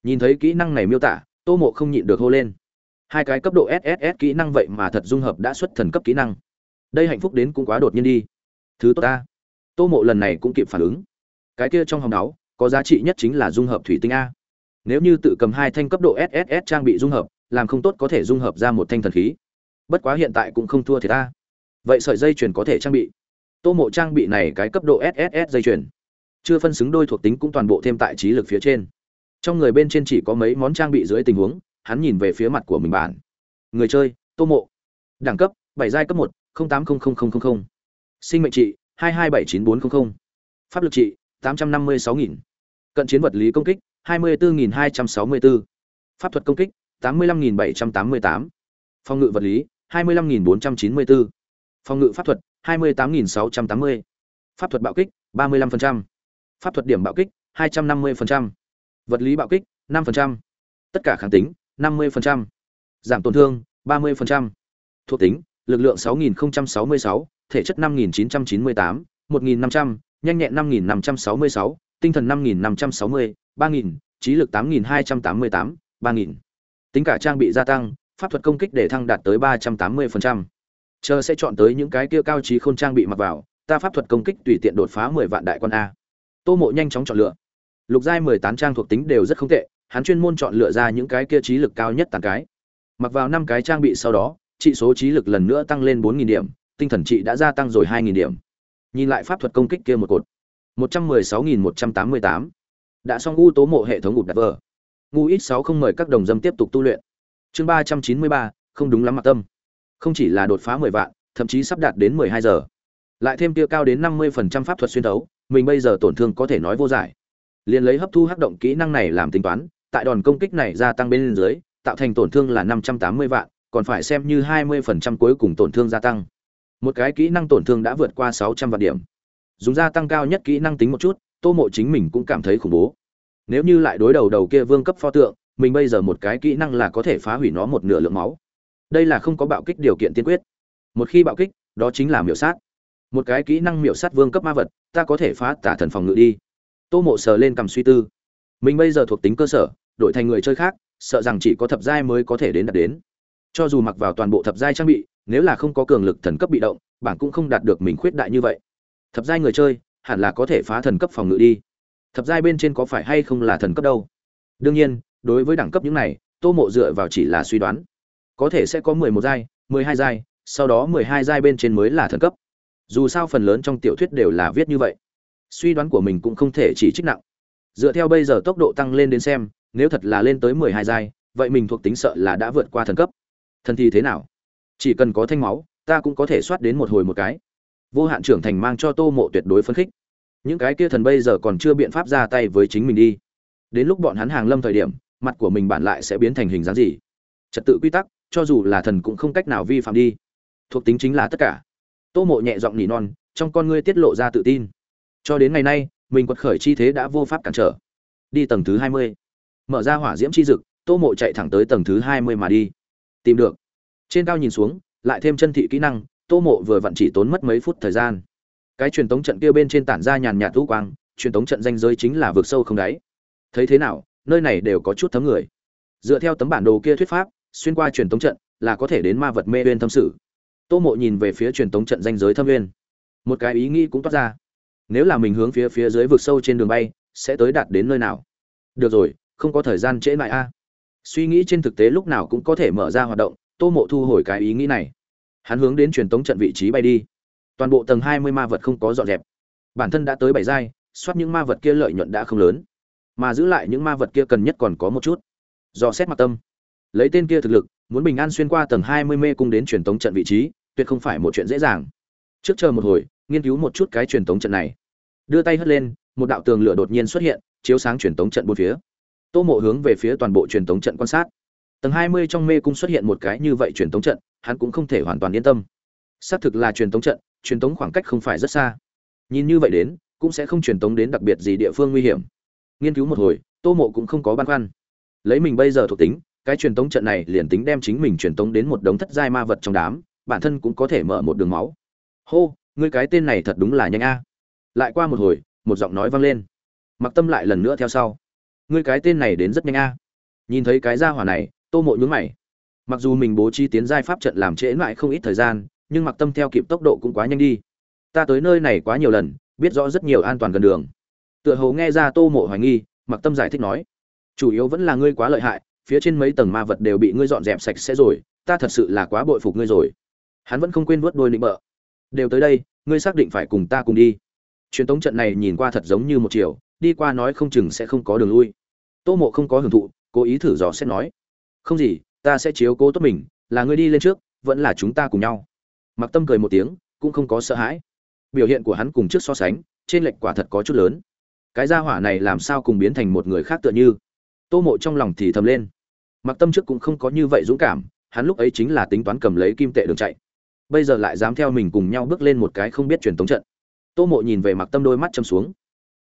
Nhìn thấy kỹ năng này miêu tả, tô mộ không nhịn được hô lên. Hai cái cấp độ sss kỹ năng vậy mà thật dung hợp đã xuất thần cấp kỹ năng. Đây hạnh phúc đến cũng quá đột nhiên đi. Thứ tốt ta. Tô mộ lần này cũng kịp phản ứng. Cái kia trong hòng đáo, có giá trị nhất chính là dung hợp thủy tinh a. Nếu như tự cầm hai thanh cấp độ sss trang bị dung hợp, làm không tốt có thể dung hợp ra một thanh thần khí bất quá hiện tại cũng không thua thì ta. Vậy sợi dây chuyền có thể trang bị. Tô mộ trang bị này cái cấp độ sss dây chuyền. Chưa phân xứng đôi thuộc tính cũng toàn bộ thêm tại trí lực phía trên. Trong người bên trên chỉ có mấy món trang bị dưới tình huống, hắn nhìn về phía mặt của mình bản người chơi, tô mộ. Đẳng cấp, bảy giai cấp một tám sinh mệnh trị, hai hai bảy chín bốn trăm linh pháp lực trị, tám trăm năm mươi sáu nghìn. Cận chiến vật lý công kích, hai mươi bốn hai trăm sáu mươi bốn. Pháp thuật công kích, tám mươi năm bảy trăm tám mươi tám phòng ngự vật lý 25.494, phòng ngự pháp thuật 28.680, pháp thuật bạo kích 35%, pháp thuật điểm bạo kích 250%, vật lý bạo kích 5%, tất cả kháng tính 50%, giảm tổn thương 30%, thuộc tính lực lượng 6.066, thể chất 5.998, 1.500, nhanh nhẹn 5.566, tinh thần 5.560, 3.000, trí lực 8.288, 3.000. Tính cả trang bị gia tăng, pháp thuật công kích để thăng đạt tới 380%. Chờ sẽ chọn tới những cái kia cao trí khôn trang bị mặc vào, ta pháp thuật công kích tùy tiện đột phá 10 vạn đại quan a. Tô Mộ nhanh chóng chọn lựa. Lục giai 18 trang thuộc tính đều rất không tệ, hắn chuyên môn chọn lựa ra những cái kia trí lực cao nhất tàn cái. Mặc vào năm cái trang bị sau đó, trị số trí lực lần nữa tăng lên 4000 điểm, tinh thần trị đã gia tăng rồi 2000 điểm. Nhìn lại pháp thuật công kích kia một cột. 116188. Đã xong u tố mộ hệ thống ngụp đặt vờ. Ngu ít sáu không mời các đồng dâm tiếp tục tu luyện. Chương 393, không đúng lắm mặt tâm. Không chỉ là đột phá 10 vạn, thậm chí sắp đạt đến 12 giờ. Lại thêm kia cao đến 50% pháp thuật xuyên thấu, mình bây giờ tổn thương có thể nói vô giải. Liên lấy hấp thu hắc động kỹ năng này làm tính toán, tại đòn công kích này gia tăng bên dưới, tạo thành tổn thương là 580 vạn, còn phải xem như 20% cuối cùng tổn thương gia tăng. Một cái kỹ năng tổn thương đã vượt qua 600 vạn điểm. Dùng gia tăng cao nhất kỹ năng tính một chút, Tô Mộ chính mình cũng cảm thấy khủng bố. Nếu như lại đối đầu đầu kia vương cấp pho tượng, mình bây giờ một cái kỹ năng là có thể phá hủy nó một nửa lượng máu. Đây là không có bạo kích điều kiện tiên quyết. Một khi bạo kích, đó chính là miểu sát. Một cái kỹ năng miểu sát vương cấp ma vật, ta có thể phá tả thần phòng ngự đi. Tô Mộ sờ lên cầm suy tư. Mình bây giờ thuộc tính cơ sở, đổi thành người chơi khác, sợ rằng chỉ có thập giai mới có thể đến đạt đến. Cho dù mặc vào toàn bộ thập giai trang bị, nếu là không có cường lực thần cấp bị động, bảng cũng không đạt được mình khuyết đại như vậy. Thập giai người chơi, hẳn là có thể phá thần cấp phòng ngự đi. Thập giai bên trên có phải hay không là thần cấp đâu? Đương nhiên, đối với đẳng cấp những này, Tô Mộ dựa vào chỉ là suy đoán. Có thể sẽ có mười một giai, mười hai giai, sau đó mười hai giai bên trên mới là thần cấp. Dù sao phần lớn trong tiểu thuyết đều là viết như vậy. Suy đoán của mình cũng không thể chỉ trích nặng. Dựa theo bây giờ tốc độ tăng lên đến xem, nếu thật là lên tới mười hai giai, vậy mình thuộc tính sợ là đã vượt qua thần cấp thần thì thế nào chỉ cần có thanh máu ta cũng có thể soát đến một hồi một cái vô hạn trưởng thành mang cho tô mộ tuyệt đối phấn khích những cái kia thần bây giờ còn chưa biện pháp ra tay với chính mình đi đến lúc bọn hắn hàng lâm thời điểm mặt của mình bản lại sẽ biến thành hình dáng gì? Trật tự quy tắc, cho dù là thần cũng không cách nào vi phạm đi. Thuộc tính chính là tất cả. Tô mộ nhẹ giọng nỉ non, trong con ngươi tiết lộ ra tự tin. Cho đến ngày nay, mình quật khởi chi thế đã vô pháp cản trở. Đi tầng thứ hai mươi. Mở ra hỏa diễm chi dực, tô mộ chạy thẳng tới tầng thứ hai mươi mà đi. Tìm được. Trên cao nhìn xuống, lại thêm chân thị kỹ năng, tô mộ vừa vặn chỉ tốn mất mấy phút thời gian. Cái truyền tống trận kia bên trên tản ra nhàn nhạt thú quang, truyền tống trận danh giới chính là vượt sâu không đáy. Thấy thế nào nơi này đều có chút thấm người. Dựa theo tấm bản đồ kia thuyết pháp, xuyên qua truyền tống trận là có thể đến ma vật mê uyên thâm sử. tô mộ nhìn về phía truyền tống trận danh giới thâm uyên. Một cái ý nghĩ cũng toát ra. Nếu là mình hướng phía phía dưới vực sâu trên đường bay, sẽ tới đạt đến nơi nào? Được rồi, không có thời gian trễ lại a. Suy nghĩ trên thực tế lúc nào cũng có thể mở ra hoạt động, tô mộ thu hồi cái ý nghĩ này. Hắn hướng đến truyền tống trận vị trí bay đi. Toàn bộ tầng hai mươi ma vật không có dọn dẹp. Bản thân đã tới bảy giai, soát những ma vật kia lợi nhuận đã không lớn mà giữ lại những ma vật kia cần nhất còn có một chút. Do xét mặt tâm. Lấy tên kia thực lực, muốn bình an xuyên qua tầng hai mươi mê cung đến truyền tống trận vị trí, tuyệt không phải một chuyện dễ dàng. Trước chờ một hồi, nghiên cứu một chút cái truyền tống trận này. Đưa tay hất lên, một đạo tường lửa đột nhiên xuất hiện, chiếu sáng truyền tống trận bốn phía. Tô mộ hướng về phía toàn bộ truyền tống trận quan sát. Tầng hai mươi trong mê cung xuất hiện một cái như vậy truyền tống trận, hắn cũng không thể hoàn toàn yên tâm. Xác thực là truyền tống trận, truyền tống khoảng cách không phải rất xa. Nhìn như vậy đến, cũng sẽ không truyền tống đến đặc biệt gì địa phương nguy hiểm nghiên cứu một hồi, tô mộ cũng không có băn khoăn. Lấy mình bây giờ thuộc tính, cái truyền tống trận này liền tính đem chính mình truyền tống đến một đống thất giai ma vật trong đám, bản thân cũng có thể mở một đường máu. Hô, ngươi cái tên này thật đúng là nhanh a. Lại qua một hồi, một giọng nói vang lên. Mặc tâm lại lần nữa theo sau. Ngươi cái tên này đến rất nhanh a. Nhìn thấy cái gia hỏa này, tô mộ nhún mày. Mặc dù mình bố trí tiến giai pháp trận làm trễ lại không ít thời gian, nhưng mặc tâm theo kịp tốc độ cũng quá nhanh đi. Ta tới nơi này quá nhiều lần, biết rõ rất nhiều an toàn gần đường tựa hồ nghe ra tô mộ hoài nghi mặc tâm giải thích nói, chủ yếu vẫn là ngươi quá lợi hại, phía trên mấy tầng ma vật đều bị ngươi dọn dẹp sạch sẽ rồi, ta thật sự là quá bội phục ngươi rồi. Hắn vẫn không quên vớt đôi nịnh bợ. Đều tới đây, ngươi xác định phải cùng ta cùng đi. Truyền tống trận này nhìn qua thật giống như một chiều, đi qua nói không chừng sẽ không có đường lui. Tô mộ không có hưởng thụ, cố ý thử dò xét nói, không gì, ta sẽ chiếu cố tốt mình, là ngươi đi lên trước, vẫn là chúng ta cùng nhau. Mặc tâm cười một tiếng, cũng không có sợ hãi. Biểu hiện của hắn cùng trước so sánh, trên lệch quả thật có chút lớn cái gia hỏa này làm sao cùng biến thành một người khác tựa như? Tô mộ trong lòng thì thầm lên. Mặc tâm trước cũng không có như vậy dũng cảm, hắn lúc ấy chính là tính toán cầm lấy kim tệ đường chạy. Bây giờ lại dám theo mình cùng nhau bước lên một cái không biết truyền tống trận. Tô mộ nhìn về mặc tâm đôi mắt châm xuống.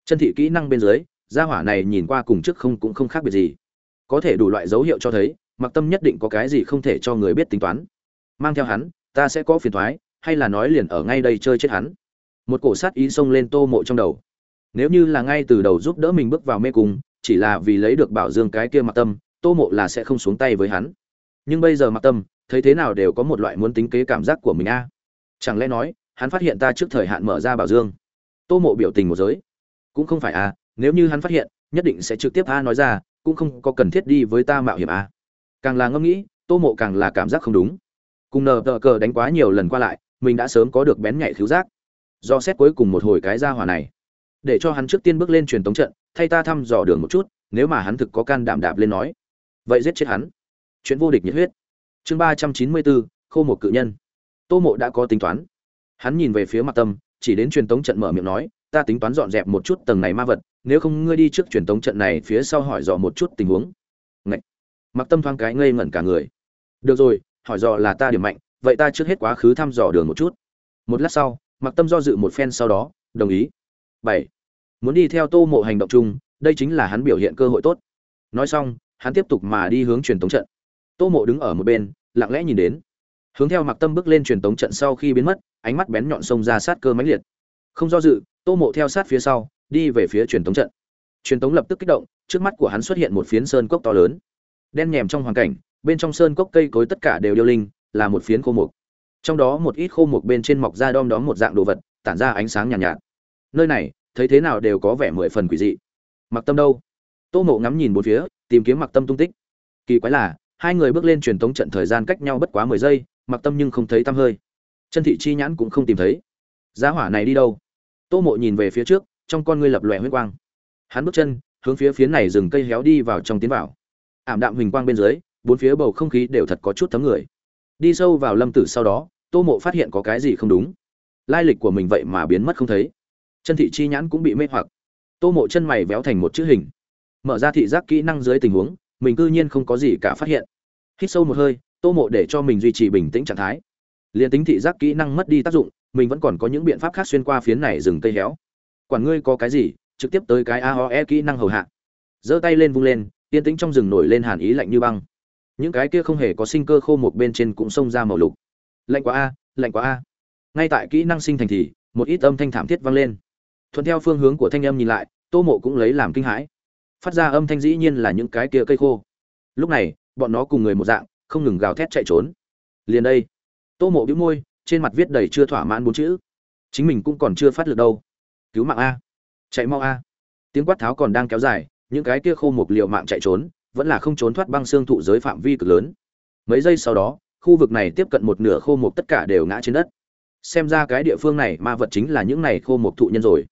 Chân thị kỹ năng bên dưới, gia hỏa này nhìn qua cùng trước không cũng không khác biệt gì. Có thể đủ loại dấu hiệu cho thấy, mặc tâm nhất định có cái gì không thể cho người biết tính toán. Mang theo hắn, ta sẽ có phiền thoái, hay là nói liền ở ngay đây chơi chết hắn. Một cổ sát ý xông lên tô mộ trong đầu nếu như là ngay từ đầu giúp đỡ mình bước vào mê cung, chỉ là vì lấy được bảo dương cái kia mặc tâm, tô mộ là sẽ không xuống tay với hắn. Nhưng bây giờ mặc tâm, thấy thế nào đều có một loại muốn tính kế cảm giác của mình a. Chẳng lẽ nói, hắn phát hiện ta trước thời hạn mở ra bảo dương? Tô mộ biểu tình một giới. Cũng không phải a, nếu như hắn phát hiện, nhất định sẽ trực tiếp a nói ra, cũng không có cần thiết đi với ta mạo hiểm a. Càng là ngẫm nghĩ, tô mộ càng là cảm giác không đúng. Cùng nờ tờ cờ đánh quá nhiều lần qua lại, mình đã sớm có được bén nhạy khiếu giác. Do xét cuối cùng một hồi cái ra hỏa này để cho hắn trước tiên bước lên truyền tống trận, thay ta thăm dò đường một chút, nếu mà hắn thực có can đảm đạp lên nói. Vậy giết chết hắn. Chuyện vô địch nhiệt huyết. Chương ba trăm chín mươi bốn, khô một cự nhân. Tô mộ đã có tính toán. Hắn nhìn về phía mặt tâm, chỉ đến truyền tống trận mở miệng nói, ta tính toán dọn dẹp một chút tầng này ma vật, nếu không ngươi đi trước truyền tống trận này phía sau hỏi dò một chút tình huống. Ngậy! mặc tâm thoáng cái ngây ngẩn cả người. Được rồi, hỏi dò là ta điểm mạnh, vậy ta trước hết quá khứ thăm dò đường một chút. Một lát sau mặc tâm do dự một phen sau đó, đồng ý bảy. Muốn đi theo tô mộ hành động chung đây chính là hắn biểu hiện cơ hội tốt. Nói xong hắn tiếp tục mà đi hướng truyền tống trận. Tô mộ đứng ở một bên lặng lẽ nhìn đến. Hướng theo mặc tâm bước lên truyền tống trận sau khi biến mất ánh mắt bén nhọn xông ra sát cơ mãnh liệt. Không do dự tô mộ theo sát phía sau đi về phía truyền tống trận. Truyền tống lập tức kích động trước mắt của hắn xuất hiện một phiến sơn cốc to lớn. Đen nhèm trong hoàn cảnh bên trong sơn cốc cây cối tất cả đều điêu linh là một phiến khô mục. Trong đó một ít khô mục bên trên mọc ra đom đóm một dạng đồ vật tản ra ánh sáng nhàn nhạt, nhạt nơi này, thấy thế nào đều có vẻ mười phần quỷ dị. Mặc tâm đâu? Tô mộ ngắm nhìn bốn phía, tìm kiếm mặc tâm tung tích. Kỳ quái là, hai người bước lên truyền tống trận thời gian cách nhau bất quá mười giây mặc tâm nhưng không thấy tăm hơi. Chân thị chi nhãn cũng không tìm thấy. Giá hỏa này đi đâu? Tô mộ nhìn về phía trước, trong con ngươi lập lòe huyết quang. Hắn bước chân, hướng phía phía này rừng cây héo đi vào trong tiến vào. Ảm đạm huỳnh quang bên dưới, bốn phía bầu không khí đều thật có chút thấm người. Đi sâu vào lâm tử sau đó, tô mộ phát hiện có cái gì không đúng. Lai lịch của mình vậy mà biến mất không thấy chân thị chi nhãn cũng bị mê hoặc. Tô mộ chân mày véo thành một chữ hình. Mở ra thị giác kỹ năng dưới tình huống, mình cư nhiên không có gì cả phát hiện. Hít sâu một hơi, tô mộ để cho mình duy trì bình tĩnh trạng thái. Liền tính thị giác kỹ năng mất đi tác dụng, mình vẫn còn có những biện pháp khác xuyên qua phiến này rừng cây héo. Quản ngươi có cái gì, trực tiếp tới cái aoe kỹ năng hầu hạ. Giơ tay lên vung lên, yên tĩnh trong rừng nổi lên hàn ý lạnh như băng. Những cái kia không hề có sinh cơ khô một bên trên cũng xông ra màu lục. Lạnh quá a, lạnh quá a. Ngay tại kỹ năng sinh thành thì, một ít âm thanh thảm thiết vang lên thuận theo phương hướng của thanh âm nhìn lại, tô mộ cũng lấy làm kinh hãi. Phát ra âm thanh dĩ nhiên là những cái kia cây khô. Lúc này, bọn nó cùng người một dạng, không ngừng gào thét chạy trốn. Liền đây, tô mộ bĩu môi, trên mặt viết đầy chưa thỏa mãn bốn chữ. Chính mình cũng còn chưa phát lực đâu. Cứu mạng a. Chạy mau a. Tiếng quát tháo còn đang kéo dài, những cái kia khô một liệu mạng chạy trốn, vẫn là không trốn thoát băng xương thụ giới phạm vi cực lớn. Mấy giây sau đó, khu vực này tiếp cận một nửa khô một tất cả đều ngã trên đất. Xem ra cái địa phương này ma vật chính là những này khô một thụ nhân rồi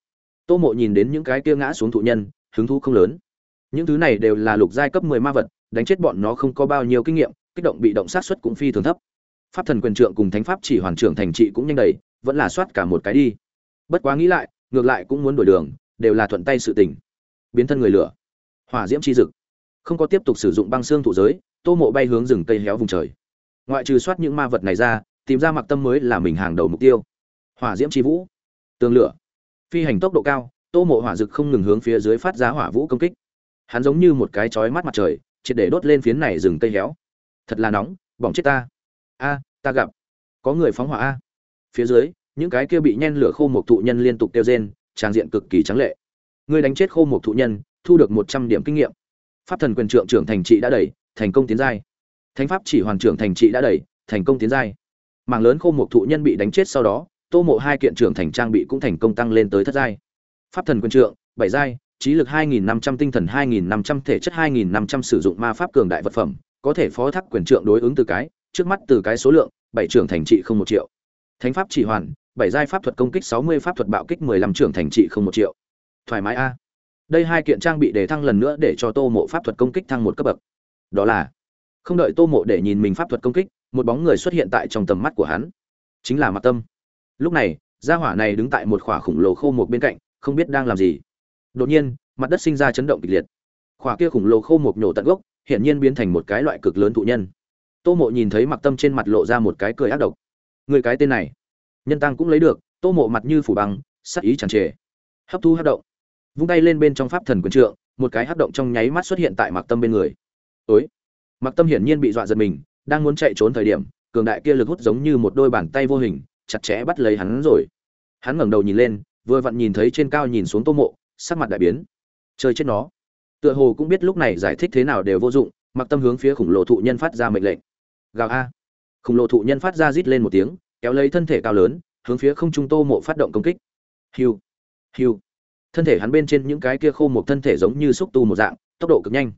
tô mộ nhìn đến những cái kia ngã xuống thụ nhân, hứng thú không lớn. Những thứ này đều là lục giai cấp mười ma vật, đánh chết bọn nó không có bao nhiêu kinh nghiệm, kích động bị động sát suất cũng phi thường thấp. Pháp thần quyền trượng cùng thánh pháp chỉ hoàn trưởng thành trị cũng nhanh đầy, vẫn là soát cả một cái đi. Bất quá nghĩ lại, ngược lại cũng muốn đổi đường, đều là thuận tay sự tình. Biến thân người lửa. Hỏa diễm chi dực. Không có tiếp tục sử dụng băng xương thụ giới, tô mộ bay hướng rừng cây héo vùng trời. Ngoại trừ soát những ma vật này ra, tìm ra mặc tâm mới là mình hàng đầu mục tiêu. Hỏa diễm chi vũ. Tường lửa phi hành tốc độ cao, tô mộ hỏa rực không ngừng hướng phía dưới phát ra hỏa vũ công kích. Hắn giống như một cái chói mắt mặt trời, triệt để đốt lên phiến này rừng cây héo. Thật là nóng, bỏng chết ta. A, ta gặp. Có người phóng hỏa a. Phía dưới, những cái kia bị nhen lửa khô một thụ nhân liên tục kêu rên trang diện cực kỳ trắng lệ. Người đánh chết khô một thụ nhân, thu được một trăm điểm kinh nghiệm. Pháp thần quyền trượng trưởng thành trị đã đẩy thành công tiến giai. Thánh pháp chỉ hoàn trưởng thành trị đã đẩy thành công tiến giai. Mảng lớn khô một thụ nhân bị đánh chết sau đó tô mộ hai kiện trưởng thành trang bị cũng thành công tăng lên tới thất giai. Pháp thần quyền trượng, bảy giai, trí lực 2.500 tinh thần 2.500 thể chất 2.500 sử dụng ma pháp cường đại vật phẩm, có thể phó thác quyền trượng đối ứng từ cái, trước mắt từ cái số lượng, bảy trưởng thành trị không một triệu. Thánh pháp chỉ hoàn, bảy giai pháp thuật công kích 60 pháp thuật bạo kích 15 trưởng thành trị không một triệu. Thoải mái a. Đây hai kiện trang bị để thăng lần nữa để cho tô mộ pháp thuật công kích thăng một cấp bậc. Đó là, không đợi tô mộ để nhìn mình pháp thuật công kích, một bóng người xuất hiện tại trong tầm mắt của hắn. Chính là mặc tâm lúc này, gia hỏa này đứng tại một khỏa khủng lồ khô một bên cạnh, không biết đang làm gì. Đột nhiên, mặt đất sinh ra chấn động kịch liệt. Khỏa kia khủng lồ khô một nhổ tận gốc hiện nhiên biến thành một cái loại cực lớn thụ nhân. Tô mộ nhìn thấy mặc tâm trên mặt lộ ra một cái cười ác độc. Người cái tên này, nhân tăng cũng lấy được, tô mộ mặt như phủ băng, sắc ý chẳng trề. Hấp thu hấp động. Vung tay lên bên trong pháp thần quần trượng, một cái hấp động trong nháy mắt xuất hiện tại mặc tâm bên người. Ối mặc tâm hiển nhiên bị dọa giật mình, đang muốn chạy trốn thời điểm, cường đại kia lực hút giống như một đôi bàn tay vô hình chặt chẽ bắt lấy hắn rồi. Hắn ngẩng đầu nhìn lên, vừa vặn nhìn thấy trên cao nhìn xuống tô mộ, sắc mặt đại biến. Chơi chết nó. Tựa hồ cũng biết lúc này giải thích thế nào đều vô dụng, mặc tâm hướng phía khủng lồ thụ nhân phát ra mệnh lệnh. Gào a. Khủng lồ thụ nhân phát ra rít lên một tiếng, kéo lấy thân thể cao lớn, hướng phía không trung tô mộ phát động công kích. Hiu. Hiu. Thân thể hắn bên trên những cái kia khô một thân thể giống như xúc tu một dạng, tốc độ cực nhanh.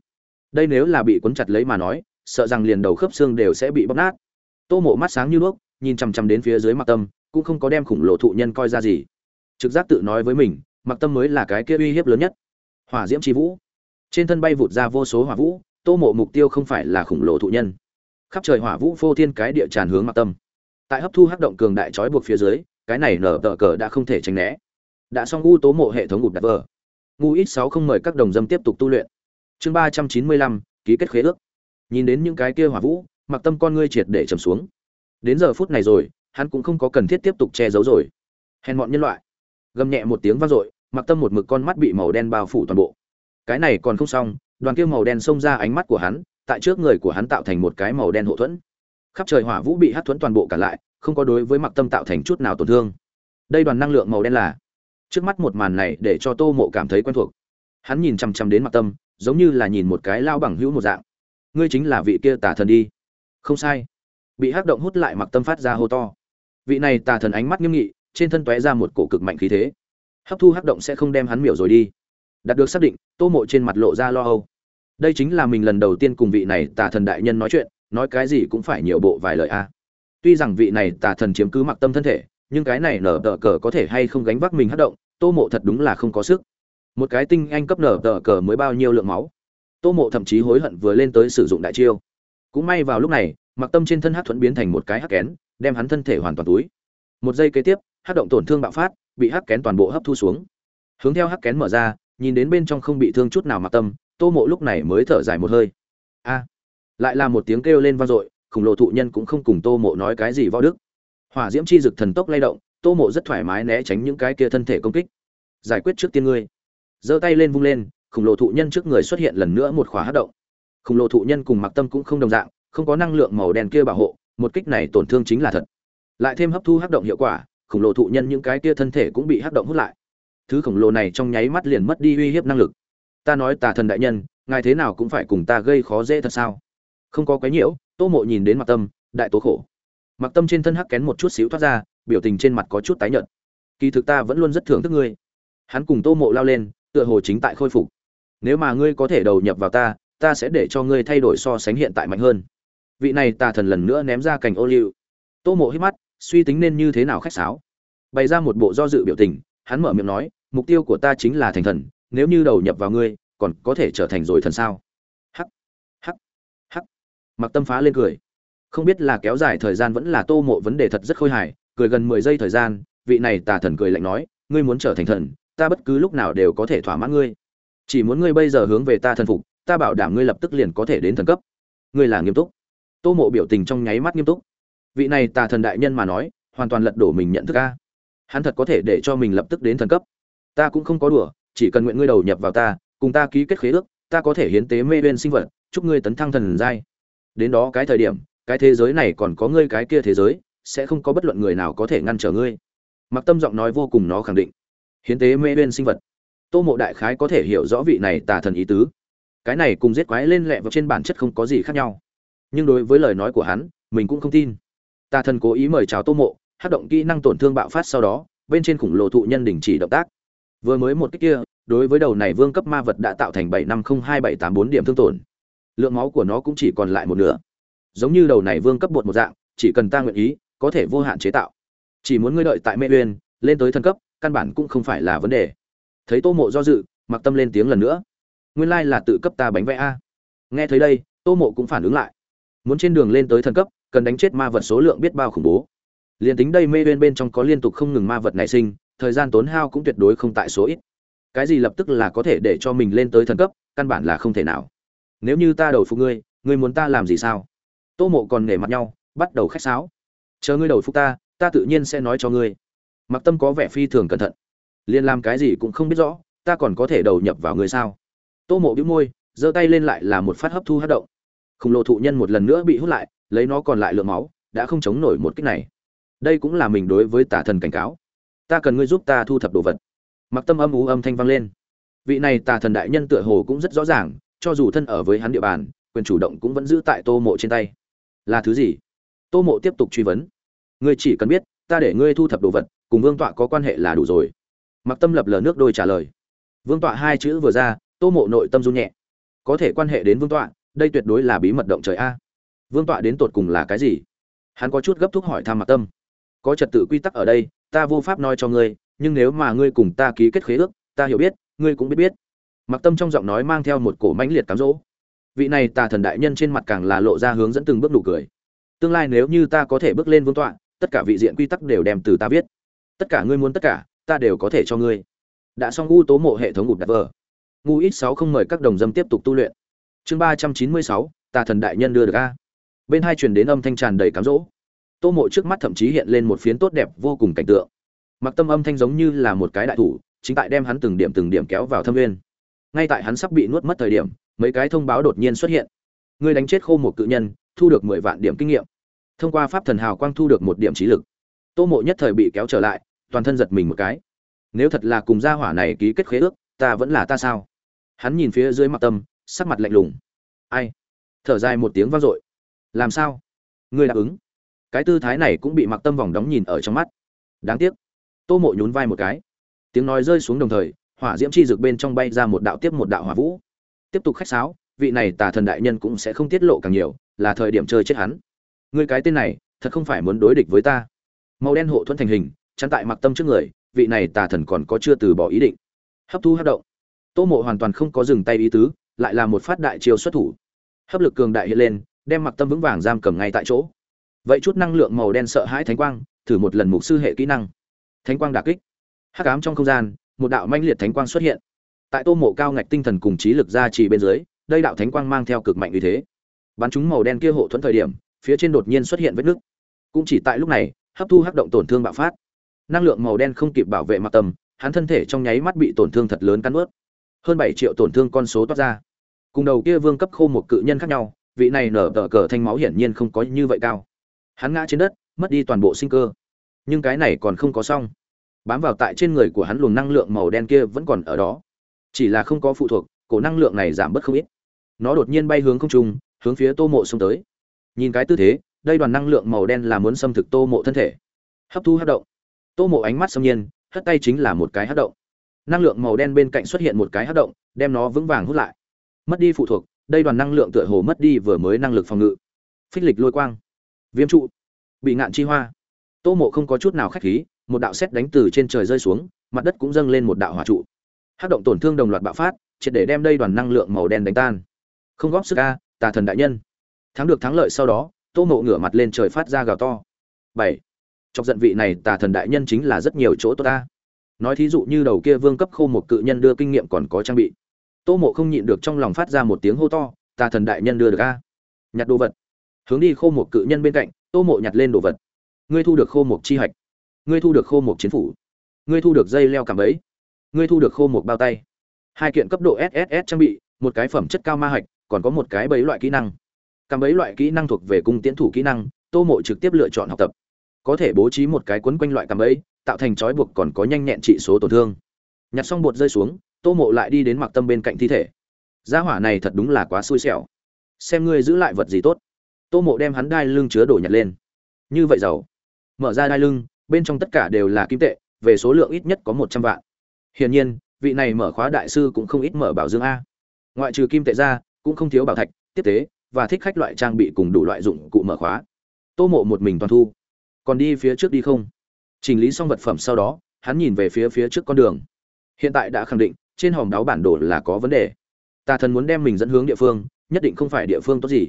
Đây nếu là bị cuốn chặt lấy mà nói, sợ rằng liền đầu khớp xương đều sẽ bị bóc nát. Tô mộ mắt sáng như đuốc nhìn chằm chằm đến phía dưới mặc tâm, cũng không có đem khủng lộ thụ nhân coi ra gì. Trực giác tự nói với mình mặc tâm mới là cái kia uy hiếp lớn nhất. Hỏa diễm tri vũ. Trên thân bay vụt ra vô số hỏa vũ, tô mộ mục tiêu không phải là khủng lộ thụ nhân. Khắp trời hỏa vũ phô thiên cái địa tràn hướng mặc tâm. Tại hấp thu hắc động cường đại trói buộc phía dưới, cái này nở tờ cờ đã không thể tránh né. Đã xong u tố mộ hệ thống gục đặt vờ. Ngu ít sáu không mời các đồng dâm tiếp tục tu luyện. Chương ba trăm chín mươi lăm, ký kết khế ước. Nhìn đến những cái kia hỏa vũ mặc tâm con ngươi triệt để trầm xuống đến giờ phút này rồi, hắn cũng không có cần thiết tiếp tục che giấu rồi. Hèn mọn nhân loại. Gầm nhẹ một tiếng vang dội mặc tâm một mực con mắt bị màu đen bao phủ toàn bộ. Cái này còn không xong, đoàn kia màu đen xông ra ánh mắt của hắn, tại trước người của hắn tạo thành một cái màu đen hộ thuẫn. Khắp trời hỏa vũ bị hát thuẫn toàn bộ cả lại, không có đối với mặc tâm tạo thành chút nào tổn thương. Đây đoàn năng lượng màu đen là, trước mắt một màn này để cho tô mộ cảm thấy quen thuộc. Hắn nhìn chằm chằm đến mặc tâm, giống như là nhìn một cái lao bằng hữu một dạng. Ngươi chính là vị kia tà thần đi. Không sai bị hắc động hút lại mặc tâm phát ra hô to. Vị này tà thần ánh mắt nghiêm nghị, trên thân tóe ra một cổ cực mạnh khí thế. Hấp thu hắc động sẽ không đem hắn miểu rồi đi. Đạt được xác định, tô mộ trên mặt lộ ra lo âu. Đây chính là mình lần đầu tiên cùng vị này tà thần đại nhân nói chuyện, nói cái gì cũng phải nhiều bộ vài lời a. Tuy rằng vị này tà thần chiếm cứ mặc tâm thân thể, nhưng cái này nở tờ cờ có thể hay không gánh vác mình hắc động, tô mộ thật đúng là không có sức. Một cái tinh anh cấp nở tờ cờ mới bao nhiêu lượng máu? Tô mộ thậm chí hối hận vừa lên tới sử dụng đại chiêu. Cũng may vào lúc này mặc tâm trên thân hát thuẫn biến thành một cái hắc kén, đem hắn thân thể hoàn toàn túi. Một giây kế tiếp, hát động tổn thương bạo phát, bị hắc kén toàn bộ hấp thu xuống. Hướng theo hắc kén mở ra, nhìn đến bên trong không bị thương chút nào mặc tâm, tô mộ lúc này mới thở dài một hơi. A! Lại là một tiếng kêu lên vang dội, khổng lồ thụ nhân cũng không cùng tô mộ nói cái gì võ đức. Hỏa diễm chi dực thần tốc lay động, tô mộ rất thoải mái né tránh những cái kia thân thể công kích. Giải quyết trước tiên ngươi. Giơ tay lên vung lên, khổng lồ thụ nhân trước người xuất hiện lần nữa một khóa hát động. Khổng lồ thụ nhân cùng mặc tâm cũng không đồng dạng không có năng lượng màu đen kia bảo hộ, một kích này tổn thương chính là thật. Lại thêm hấp thu hắc động hiệu quả khủng lồ thụ nhân những cái kia thân thể cũng bị hắc động hút lại. Thứ khổng lồ này trong nháy mắt liền mất đi uy hiếp năng lực. Ta nói tà thần đại nhân, ngài thế nào cũng phải cùng ta gây khó dễ thật sao? Không có quấy nhiễu, tô mộ nhìn đến mặc tâm, đại tố khổ. Mặc tâm trên thân hắc kén một chút xíu thoát ra, biểu tình trên mặt có chút tái nhợt. Kỳ thực ta vẫn luôn rất thưởng thức ngươi. Hắn cùng tô mộ lao lên, tựa hồ chính tại khôi phục. Nếu mà ngươi có thể đầu nhập vào ta ta sẽ để cho ngươi thay đổi so sánh hiện tại mạnh hơn vị này tà thần lần nữa ném ra cành ô liu. Tô mộ hít mắt, suy tính nên như thế nào khách sáo. Bày ra một bộ do dự biểu tình, hắn mở miệng nói, mục tiêu của ta chính là thành thần, nếu như đầu nhập vào ngươi, còn có thể trở thành rồi thần sao? Hắc hắc hắc. Mặc tâm phá lên cười. Không biết là kéo dài thời gian vẫn là tô mộ vấn đề thật rất khôi hài, cười gần mười giây thời gian, vị này tà thần cười lạnh nói, ngươi muốn trở thành thần, ta bất cứ lúc nào đều có thể thỏa mãn ngươi. Chỉ muốn ngươi bây giờ hướng về ta thần phục, ta bảo đảm ngươi lập tức liền có thể đến thần cấp. Ngươi là nghiêm túc tô mộ biểu tình trong nháy mắt nghiêm túc. Vị này tà thần đại nhân mà nói, hoàn toàn lật đổ mình nhận thức a. Hắn thật có thể để cho mình lập tức đến thần cấp. Ta cũng không có đùa, chỉ cần nguyện ngươi đầu nhập vào ta, cùng ta ký kết khế ước, ta có thể hiến tế mê bên sinh vật, chúc ngươi tấn thăng thần giai. Đến đó cái thời điểm, cái thế giới này còn có ngươi cái kia thế giới, sẽ không có bất luận người nào có thể ngăn trở ngươi. Mặc tâm giọng nói vô cùng nó khẳng định. Hiến tế mê bên sinh vật. Tô mộ đại khái có thể hiểu rõ vị này tà thần ý tứ. Cái này cùng giết quái lên lẹ vào trên bản chất không có gì khác nhau nhưng đối với lời nói của hắn, mình cũng không tin. Tà thần cố ý mời chào tô mộ hát động kỹ năng tổn thương bạo phát sau đó, bên trên khủng lồ thụ nhân đình chỉ động tác. Vừa mới một cách kia, đối với đầu này vương cấp ma vật đã tạo thành bảy năm không hai bảy tám bốn điểm thương tổn. Lượng máu của nó cũng chỉ còn lại một nửa. Giống như đầu này vương cấp bột một dạng, chỉ cần ta nguyện ý, có thể vô hạn chế tạo. Chỉ muốn ngươi đợi tại mê uyên, lên tới thân cấp, căn bản cũng không phải là vấn đề. Thấy tô mộ do dự, mặc tâm lên tiếng lần nữa. Nguyên lai là tự cấp ta bánh vẽ a. Nghe thấy đây, tô mộ cũng phản ứng lại muốn trên đường lên tới thần cấp, cần đánh chết ma vật số lượng biết bao khủng bố. Liền tính đây mê bên bên trong có liên tục không ngừng ma vật nảy sinh, thời gian tốn hao cũng tuyệt đối không tại số ít. Cái gì lập tức là có thể để cho mình lên tới thần cấp, căn bản là không thể nào. Nếu như ta đầu phục ngươi ngươi muốn ta làm gì sao? Tô mộ còn nể mặt nhau, bắt đầu khách sáo. Chờ ngươi đầu phục ta ta tự nhiên sẽ nói cho ngươi. Mặc tâm có vẻ phi thường cẩn thận. Liền làm cái gì cũng không biết rõ, ta còn có thể đầu nhập vào ngươi sao? Tô mộ bĩu môi, giơ tay lên lại là một phát hấp thu hát động khổng lồ thụ nhân một lần nữa bị hút lại, lấy nó còn lại lượng máu, đã không chống nổi một kích này. Đây cũng là mình đối với tà thần cảnh cáo. Ta cần ngươi giúp ta thu thập đồ vật. Mặc tâm âm ú âm thanh vang lên. Vị này tà thần đại nhân tựa hồ cũng rất rõ ràng, cho dù thân ở với hắn địa bàn, quyền chủ động cũng vẫn giữ tại tô mộ trên tay. Là thứ gì? Tô mộ tiếp tục truy vấn. Ngươi chỉ cần biết, ta để ngươi thu thập đồ vật, cùng vương tọa có quan hệ là đủ rồi. Mặc tâm lập lờ nước đôi trả lời. Vương tọa hai chữ vừa ra, tô mộ nội tâm run nhẹ. Có thể quan hệ đến vương tọa đây tuyệt đối là bí mật động trời a. Vương tọa đến tột cùng là cái gì? Hắn có chút gấp thúc hỏi thăm Mặt tâm. Có trật tự quy tắc ở đây, ta vô pháp nói cho ngươi, nhưng nếu mà ngươi cùng ta ký kết khế ước, ta hiểu biết, ngươi cũng biết biết. Mặc tâm trong giọng nói mang theo một cổ mãnh liệt cám dỗ. Vị này tà thần đại nhân trên mặt càng là lộ ra hướng dẫn từng bước nụ cười. Tương lai nếu như ta có thể bước lên vương tọa, tất cả vị diện quy tắc đều đem từ ta viết. Tất cả ngươi muốn tất cả, ta đều có thể cho ngươi. Đã xong ngu tố mộ hệ thống gục đặt vờ ngu ít sáu không mời các đồng dâm tiếp tục tu luyện chương ba trăm chín mươi sáu, tà thần đại nhân đưa được a. Bên hai truyền đến âm thanh tràn đầy cám dỗ. Tô mộ trước mắt thậm chí hiện lên một phiến tốt đẹp vô cùng cảnh tượng. Mặc tâm âm thanh giống như là một cái đại thủ, chính tại đem hắn từng điểm từng điểm kéo vào thâm nguyên. Ngay tại hắn sắp bị nuốt mất thời điểm, mấy cái thông báo đột nhiên xuất hiện. Ngươi đánh chết khô một cự nhân, thu được mười vạn điểm kinh nghiệm. Thông qua pháp thần hào quang thu được một điểm trí lực. Tô mộ nhất thời bị kéo trở lại, toàn thân giật mình một cái. Nếu thật là cùng gia hỏa này ký kết khế ước, ta vẫn là ta sao? Hắn nhìn phía dưới mặt tâm sắc mặt lạnh lùng. Ai? Thở dài một tiếng vang dội. Làm sao? Ngươi đáp ứng. Cái tư thái này cũng bị mặc tâm vòng đóng nhìn ở trong mắt. Đáng tiếc. Tô mộ nhún vai một cái. Tiếng nói rơi xuống đồng thời, hỏa diễm chi rực bên trong bay ra một đạo tiếp một đạo hỏa vũ. Tiếp tục khách sáo, vị này tà thần đại nhân cũng sẽ không tiết lộ càng nhiều, là thời điểm chơi chết hắn. Người cái tên này, thật không phải muốn đối địch với ta. Màu đen hộ thuẫn thành hình, chắn tại mặc tâm trước người, vị này tà thần còn có chưa từ bỏ ý định. Hấp thu hấp động. Tô mộ hoàn toàn không có dừng tay ý tứ lại là một phát đại chiêu xuất thủ. Hấp lực cường đại hiện lên, đem mặc tâm vững vàng giam cầm ngay tại chỗ. Vậy chút năng lượng màu đen sợ hãi thánh quang, thử một lần mục sư hệ kỹ năng. Thánh quang đà kích. Hắc ám trong không gian, một đạo manh liệt thánh quang xuất hiện. Tại tô mộ cao ngạch tinh thần cùng trí lực ra chỉ bên dưới, đây đạo thánh quang mang theo cực mạnh uy thế. Bắn chúng màu đen kia hộ thuẫn thời điểm, phía trên đột nhiên xuất hiện vết nứt. Cũng chỉ tại lúc này, hấp thu hắc động tổn thương bạo phát. Năng lượng màu đen không kịp bảo vệ mặt tầm hắn thân thể trong nháy mắt bị tổn thương thật lớn cắn ướt hơn bảy triệu tổn thương con số toát ra. Cùng đầu kia vương cấp khô một cự nhân khác nhau, vị này nở tờ cờ thanh máu hiển nhiên không có như vậy cao. Hắn ngã trên đất, mất đi toàn bộ sinh cơ. Nhưng cái này còn không có xong. Bám vào tại trên người của hắn luồng năng lượng màu đen kia vẫn còn ở đó. Chỉ là không có phụ thuộc, cổ năng lượng này giảm bớt không ít. Nó đột nhiên bay hướng không trung, hướng phía tô mộ xông tới. Nhìn cái tư thế, đây đoàn năng lượng màu đen là muốn xâm thực tô mộ thân thể. Hấp thu hấp động. Tô mộ ánh mắt xâm nhiên, hất tay chính là một cái hấp động năng lượng màu đen bên cạnh xuất hiện một cái hấp động, đem nó vững vàng hút lại. Mất đi phụ thuộc, đây đoàn năng lượng tựa hồ mất đi vừa mới năng lực phòng ngự. Phích lịch lôi quang. Viêm trụ. Bị ngạn chi hoa. Tô mộ không có chút nào khách khí, một đạo xét đánh từ trên trời rơi xuống, mặt đất cũng dâng lên một đạo hỏa trụ. Hát động tổn thương đồng loạt bạo phát, triệt để đem đây đoàn năng lượng màu đen đánh tan. Không góp sức a, tà thần đại nhân. Thắng được thắng lợi sau đó, tô mộ ngửa mặt lên trời phát ra gào to. Bảy. Chọc giận vị này tà thần đại nhân chính là rất nhiều chỗ tốt ta nói thí dụ như đầu kia vương cấp khô một cự nhân đưa kinh nghiệm còn có trang bị. Tô mộ không nhịn được trong lòng phát ra một tiếng hô to tà thần đại nhân đưa được a. Nhặt đồ vật. Hướng đi khô một cự nhân bên cạnh tô mộ nhặt lên đồ vật. Ngươi thu được khô một chi hạch. Ngươi thu được khô một chiến phủ. Ngươi thu được dây leo cảm ấy, ngươi thu được khô một bao tay. Hai kiện cấp độ sss trang bị một cái phẩm chất cao ma hạch còn có một cái bẫy loại kỹ năng. Cảm ấy loại kỹ năng thuộc về cung tiễn thủ kỹ năng tô mộ trực tiếp lựa chọn học tập. Có thể bố trí một cái quấn quanh loại cảm ấy tạo thành trói buộc còn có nhanh nhẹn trị số tổn thương. Nhặt xong bột rơi xuống, tô mộ lại đi đến mặc tâm bên cạnh thi thể. Gia hỏa này thật đúng là quá xui xẻo. Xem ngươi giữ lại vật gì tốt. Tô mộ đem hắn đai lưng chứa đồ nhặt lên. Như vậy giàu. Mở ra đai lưng, bên trong tất cả đều là kim tệ, về số lượng ít nhất có một trăm vạn. Hiển nhiên, vị này mở khóa đại sư cũng không ít mở bảo dương a. Ngoại trừ kim tệ ra, cũng không thiếu bảo thạch, tiếp tế, và thích khách loại trang bị cùng đủ loại dụng cụ mở khóa. Tô mộ một mình toàn thu. Còn đi phía trước đi không? Chỉnh lý xong vật phẩm sau đó, hắn nhìn về phía phía trước con đường. Hiện tại đã khẳng định, trên hòm đáo bản đồ là có vấn đề. Tà thần muốn đem mình dẫn hướng địa phương, nhất định không phải địa phương tốt gì.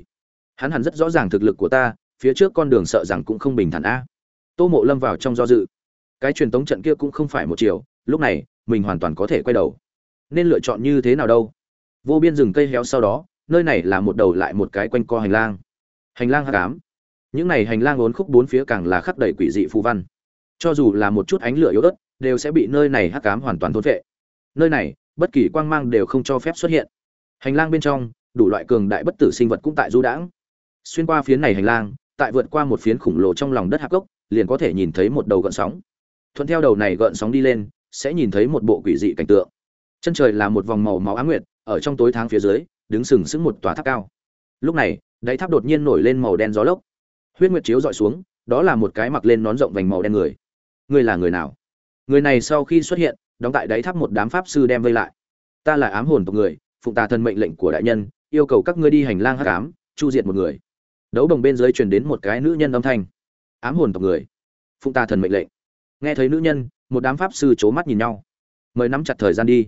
Hắn hẳn rất rõ ràng thực lực của ta, phía trước con đường sợ rằng cũng không bình thản a. Tô mộ lâm vào trong do dự. Cái truyền tống trận kia cũng không phải một chiều, lúc này, mình hoàn toàn có thể quay đầu. Nên lựa chọn như thế nào đâu? Vô biên rừng cây héo sau đó, nơi này là một đầu lại một cái quanh co hành lang. Hành lang hắc ám. Những này hành lang ốn khúc bốn phía càng là khắc đầy quỷ dị phù văn cho dù là một chút ánh lửa yếu ớt, đều sẽ bị nơi này hắc ám hoàn toàn thôn vệ nơi này, bất kỳ quang mang đều không cho phép xuất hiện. Hành lang bên trong, đủ loại cường đại bất tử sinh vật cũng tại du đãng. Xuyên qua phiến này hành lang, tại vượt qua một phiến khổng lồ trong lòng đất hạc gốc liền có thể nhìn thấy một đầu gợn sóng. Thuận theo đầu này gợn sóng đi lên, sẽ nhìn thấy một bộ quỷ dị cảnh tượng. Chân trời là một vòng màu máu á nguyệt, ở trong tối tháng phía dưới, đứng sừng sững một tòa tháp cao. Lúc này, đáy tháp đột nhiên nổi lên màu đen gió lốc. Huyết nguyệt chiếu dọi xuống, đó là một cái mặc lên nón rộng vành màu đen người người là người nào? Người này sau khi xuất hiện, đóng tại đáy tháp một đám pháp sư đem vây lại. Ta là ám hồn tộc người, phụng tà thần mệnh lệnh của đại nhân, yêu cầu các ngươi đi hành lang hắc ám, chu diệt một người. Đấu đồng bên dưới truyền đến một cái nữ nhân âm thanh. Ám hồn tộc người, phụng tà thần mệnh lệnh. Nghe thấy nữ nhân, một đám pháp sư c mắt nhìn nhau. Mời nắm chặt thời gian đi.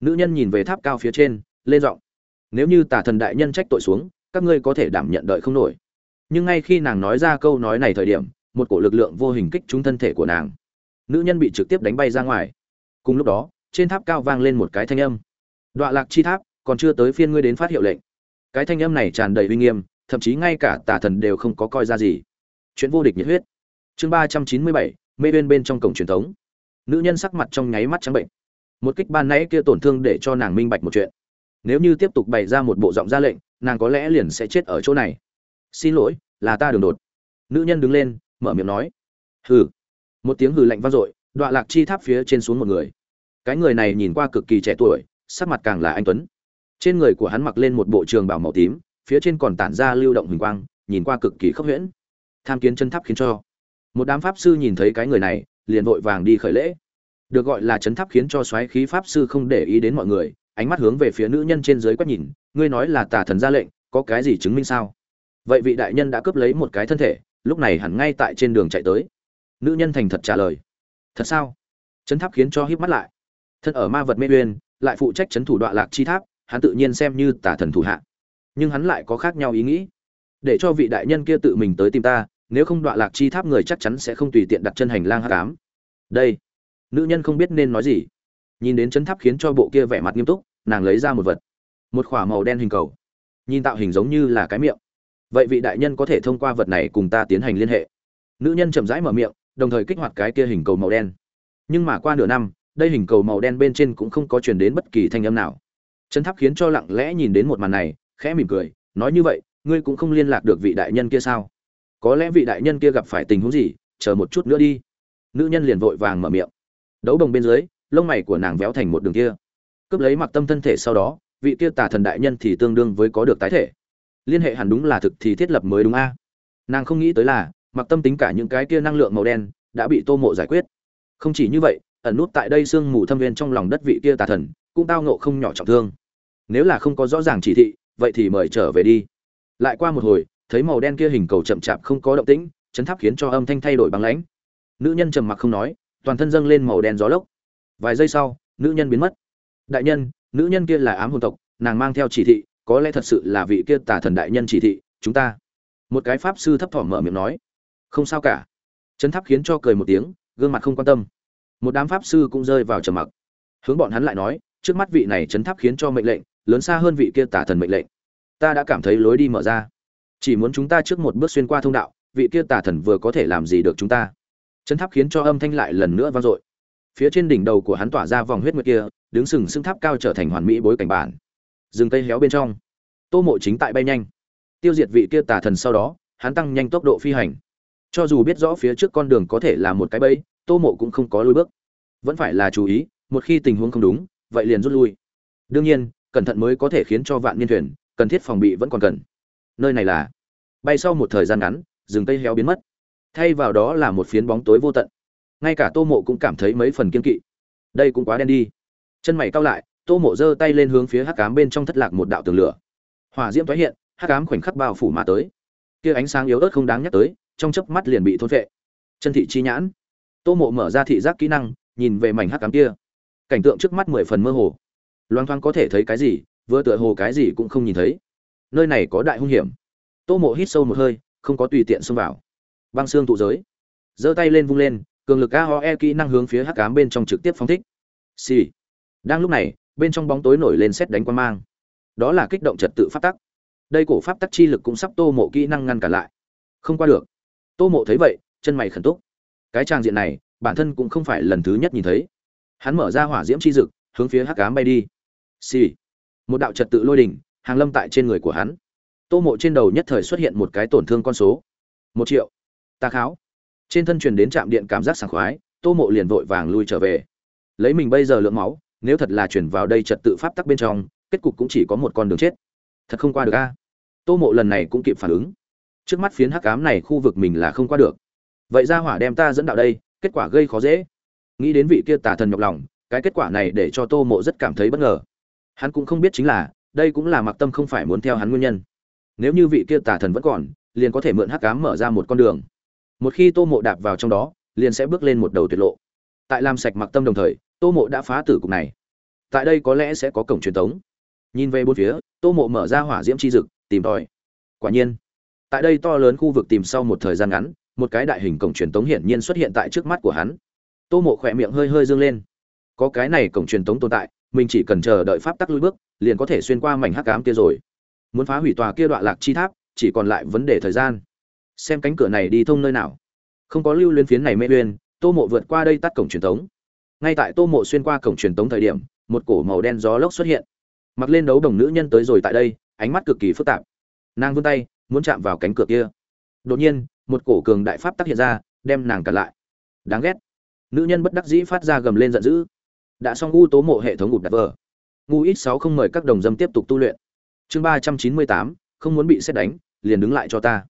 Nữ nhân nhìn về tháp cao phía trên, lên giọng. Nếu như tà thần đại nhân trách tội xuống, các ngươi có thể đảm nhận đợi không nổi. Nhưng ngay khi nàng nói ra câu nói này thời điểm một cổ lực lượng vô hình kích trúng thân thể của nàng. Nữ nhân bị trực tiếp đánh bay ra ngoài. Cùng lúc đó, trên tháp cao vang lên một cái thanh âm. Đọa lạc chi tháp, còn chưa tới phiên ngươi đến phát hiệu lệnh. Cái thanh âm này tràn đầy uy nghiêm, thậm chí ngay cả tà thần đều không có coi ra gì. Chuyện vô địch nhiệt huyết. Chương ba trăm chín mươi bảy, mê bên bên trong cổng truyền thống. Nữ nhân sắc mặt trong nháy mắt trắng bệnh. Một kích ban nãy kia tổn thương để cho nàng minh bạch một chuyện. Nếu như tiếp tục bày ra một bộ giọng ra lệnh, nàng có lẽ liền sẽ chết ở chỗ này. Xin lỗi, là ta đường đột. Nữ nhân đứng lên mở miệng nói. Hừ. Một tiếng hừ lạnh vang dội, đọa lạc chi tháp phía trên xuống một người. Cái người này nhìn qua cực kỳ trẻ tuổi, sắc mặt càng là anh tuấn. Trên người của hắn mặc lên một bộ trường bảo màu tím, phía trên còn tản ra lưu động huỳnh quang, nhìn qua cực kỳ khốc huyễn. Tham kiến chân tháp khiến cho. Một đám pháp sư nhìn thấy cái người này, liền vội vàng đi khởi lễ. Được gọi là chấn tháp khiến cho xoáy khí pháp sư không để ý đến mọi người, ánh mắt hướng về phía nữ nhân trên dưới quét nhìn, ngươi nói là tà thần ra lệnh, có cái gì chứng minh sao? Vậy vị đại nhân đã cướp lấy một cái thân thể lúc này hẳn ngay tại trên đường chạy tới. Nữ nhân thành thật trả lời. Thật sao? Chấn tháp khiến cho híp mắt lại. Thân ở ma vật mê uyên, lại phụ trách chấn thủ đoạn lạc chi tháp, hắn tự nhiên xem như tả thần thủ hạ. Nhưng hắn lại có khác nhau ý nghĩ. Để cho vị đại nhân kia tự mình tới tìm ta, nếu không đoạn lạc chi tháp người chắc chắn sẽ không tùy tiện đặt chân hành lang hát cám đây. Nữ nhân không biết nên nói gì. Nhìn đến chấn tháp khiến cho bộ kia vẻ mặt nghiêm túc, nàng lấy ra một vật. Một k h ỏ a màu đen hình cầu. Nhìn tạo hình giống như là cái miệng vậy vị đại nhân có thể thông qua vật này cùng ta tiến hành liên hệ. Nữ nhân chậm rãi mở miệng, đồng thời kích hoạt cái kia hình cầu màu đen. Nhưng mà qua nửa năm, đây hình cầu màu đen bên trên cũng không có truyền đến bất kỳ thanh âm nào. Chân tháp khiến cho lặng lẽ nhìn đến một màn này, khẽ mỉm cười, nói như vậy, ngươi cũng không liên lạc được vị đại nhân kia sao? Có lẽ vị đại nhân kia gặp phải tình huống gì, chờ một chút nữa đi. Nữ nhân liền vội vàng mở miệng. Đấu đồng bên dưới, lông mày của nàng véo thành một đường kia. Cướp lấy mặc tâm thân thể sau đó, vị kia tả thần đại nhân thì tương đương với có được tái thể liên hệ hẳn đúng là thực thì thiết lập mới đúng a. À? Nàng không nghĩ tới là, mặc tâm tính cả những cái kia năng lượng màu đen đã bị tô mộ giải quyết. Không chỉ như vậy, ẩn nút tại đây sương mù thâm viên trong lòng đất vị kia tà thần cũng tao ngộ không nhỏ trọng thương. Nếu là không có rõ ràng chỉ thị, vậy thì mời trở về đi. Lại qua một hồi, thấy màu đen kia hình cầu chậm chạp không có động tĩnh, chấn tháp khiến cho âm thanh thay đổi băng lãnh. Nữ nhân trầm mặc không nói, toàn thân dâng lên màu đen gió lốc. Vài giây sau, nữ nhân biến mất. Đại nhân, nữ nhân kia là ám hồn tộc, nàng mang theo chỉ thị có lẽ thật sự là vị kia tà thần đại nhân chỉ thị, chúng ta. Một cái pháp sư thấp thỏm mở miệng nói. Không sao cả. Chấn tháp khiến cho cười một tiếng, gương mặt không quan tâm. Một đám pháp sư cũng rơi vào trầm mặc. Hướng bọn hắn lại nói, trước mắt vị này chấn tháp khiến cho mệnh lệnh, lớn xa hơn vị kia tà thần mệnh lệnh. Ta đã cảm thấy lối đi mở ra. Chỉ muốn chúng ta trước một bước xuyên qua thông đạo, vị kia tà thần vừa có thể làm gì được chúng ta? Chấn tháp khiến cho âm thanh lại lần nữa vang dội. Phía trên đỉnh đầu của hắn tỏa ra vòng huyết nguyệt kia, đứng sừng sững tháp cao trở thành hoàn mỹ bối cảnh bản rừng cây héo bên trong. Tô mộ chính tại bay nhanh. Tiêu diệt vị kia tà thần sau đó, hắn tăng nhanh tốc độ phi hành. Cho dù biết rõ phía trước con đường có thể là một cái bẫy, tô mộ cũng không có lối bước. Vẫn phải là chú ý, một khi tình huống không đúng, vậy liền rút lui. Đương nhiên, cẩn thận mới có thể khiến cho vạn niên thuyền, cần thiết phòng bị vẫn còn cần. Nơi này là bay sau một thời gian ngắn, rừng cây héo biến mất. Thay vào đó là một phiến bóng tối vô tận. Ngay cả tô mộ cũng cảm thấy mấy phần kiên kỵ. Đây cũng quá đen đi. Chân mày cao lại tô mộ giơ tay lên hướng phía hắc cám bên trong thất lạc một đạo tường lửa. Hỏa diễm thoái hiện, hắc cám khoảnh khắc bao phủ mà tới. Kia ánh sáng yếu ớt không đáng nhắc tới, trong chớp mắt liền bị thôn vệ chân thị chi nhãn. Tô mộ mở ra thị giác kỹ năng, nhìn về mảnh hắc cám kia. Cảnh tượng trước mắt mười phần mơ hồ. Loang thoang có thể thấy cái gì, vừa tựa hồ cái gì cũng không nhìn thấy. Nơi này có đại hung hiểm. Tô mộ hít sâu một hơi, không có tùy tiện xông vào. Băng xương tụ giới. Giơ tay lên vung lên, cường lực a ho e kỹ năng hướng phía hắc cám bên trong trực tiếp phóng thích. Xì、sì. đang lúc này bên trong bóng tối nổi lên xét đánh quan mang. Đó là kích động trật tự pháp tắc. Đây cổ pháp tắc chi lực cũng sắp tô mộ kỹ năng ngăn cản lại. Không qua được. Tô mộ thấy vậy, chân mày khẩn túc. Cái trang diện này, bản thân cũng không phải lần thứ nhất nhìn thấy. Hắn mở ra hỏa diễm chi dực, hướng phía hắc cám bay đi. Xì、sì. một đạo trật tự lôi đỉnh, hàng lâm tại trên người của hắn. Tô mộ trên đầu nhất thời xuất hiện một cái tổn thương con số. Một triệu. Ta kháo. Trên thân truyền đến trạm điện cảm giác sảng khoái, tô mộ liền vội vàng lui trở về. Lấy mình bây giờ lượng máu nếu thật là chuyển vào đây trật tự pháp tắc bên trong, kết cục cũng chỉ có một con đường chết. Thật không qua được a? Tô mộ lần này cũng kịp phản ứng. Trước mắt phiến hắc cám này khu vực mình là không qua được. Vậy ra hỏa đem ta dẫn đạo đây, kết quả gây khó dễ. Nghĩ đến vị kia tà thần nhọc lòng, cái kết quả này để cho tô mộ rất cảm thấy bất ngờ. Hắn cũng không biết chính là, đây cũng là mặc tâm không phải muốn theo hắn nguyên nhân. Nếu như vị kia tà thần vẫn còn, liền có thể mượn hắc cám mở ra một con đường. Một khi tô mộ đạp vào trong đó, liền sẽ bước lên một đầu tuyệt lộ. Tại làm sạch mặc tâm đồng thời tô mộ đã phá tử cục này. Tại đây có lẽ sẽ có cổng truyền thống nhìn về bốn phía, tô mộ mở ra hỏa diễm chi dực, tìm tòi. Quả nhiên, tại đây to lớn khu vực tìm sau một thời gian ngắn, một cái đại hình cổng truyền tống hiển nhiên xuất hiện tại trước mắt của hắn. Tô mộ khỏe miệng hơi hơi dương lên. Có cái này cổng truyền tống tồn tại, mình chỉ cần chờ đợi pháp tắc lui bước, liền có thể xuyên qua mảnh hắc cám kia rồi. Muốn phá hủy tòa kia đoạn lạc chi tháp, chỉ còn lại vấn đề thời gian. Xem cánh cửa này đi thông nơi nào. Không có lưu lên phiến này mê uyên, tô mộ vượt qua đây tắt cổng truyền tống ngay tại tô mộ xuyên qua cổng truyền tống thời điểm, một cổ màu đen gió lốc xuất hiện. Mặc lên đấu đồng nữ nhân tới rồi tại đây, ánh mắt cực kỳ phức tạp. Nàng vươn tay, muốn chạm vào cánh cửa kia. Đột nhiên, một cổ cường đại pháp tác hiện ra, đem nàng cặn lại. Đáng ghét. Nữ nhân bất đắc dĩ phát ra gầm lên giận dữ. Đã xong u tố mộ hệ thống gục đặt vờ. Ngu ít sáu không mời các đồng dâm tiếp tục tu luyện. Chương ba trăm chín mươi tám, không muốn bị xét đánh, liền đứng lại cho ta.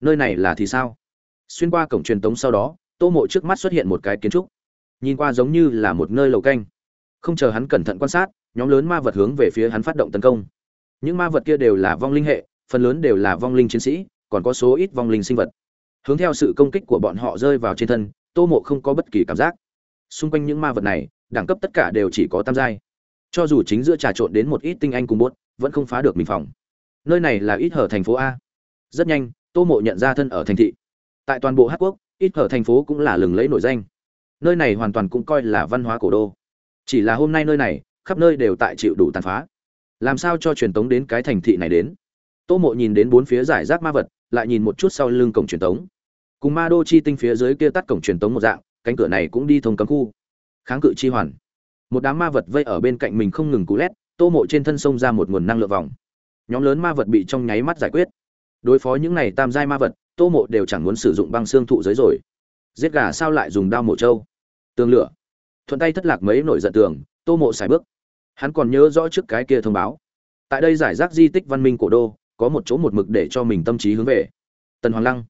Nơi này là thì sao? Xuyên qua cổng truyền tống sau đó, tô mộ trước mắt xuất hiện một cái kiến trúc nhìn qua giống như là một nơi lầu canh. Không chờ hắn cẩn thận quan sát, nhóm lớn ma vật hướng về phía hắn phát động tấn công. Những ma vật kia đều là vong linh hệ, phần lớn đều là vong linh chiến sĩ, còn có số ít vong linh sinh vật. Hướng theo sự công kích của bọn họ rơi vào trên thân, tô mộ không có bất kỳ cảm giác. Xung quanh những ma vật này, đẳng cấp tất cả đều chỉ có tam giai. Cho dù chính giữa trà trộn đến một ít tinh anh cùng bốt, vẫn không phá được mình phòng. Nơi này là ít hở thành phố a. Rất nhanh, tô mộ nhận ra thân ở thành thị. Tại toàn bộ hát quốc, ít hở thành phố cũng là lừng lẫy nổi danh nơi này hoàn toàn cũng coi là văn hóa cổ đô. Chỉ là hôm nay nơi này, khắp nơi đều tại chịu đủ tàn phá. Làm sao cho truyền tống đến cái thành thị này đến? Tô mộ nhìn đến bốn phía giải rác ma vật, lại nhìn một chút sau lưng cổng truyền tống. Cùng ma đô chi tinh phía dưới kia tắt cổng truyền tống một dạng, cánh cửa này cũng đi thông cấm khu. Kháng cự chi hoàn. Một đám ma vật vây ở bên cạnh mình không ngừng cú lét, tô mộ trên thân sông ra một nguồn năng lượng vòng. Nhóm lớn ma vật bị trong nháy mắt giải quyết. Đối phó những này tam giai ma vật, tô mộ đều chẳng muốn sử dụng băng xương thụ giới rồi. Giết gà sao lại dùng đao mổ trâu? Tường lửa. Thuận tay thất lạc mấy nổi giận tường, tô mộ xài bước. Hắn còn nhớ rõ trước cái kia thông báo. Tại đây giải rác di tích văn minh cổ đô, có một chỗ một mực để cho mình tâm trí hướng về. Tần hoàng lăng.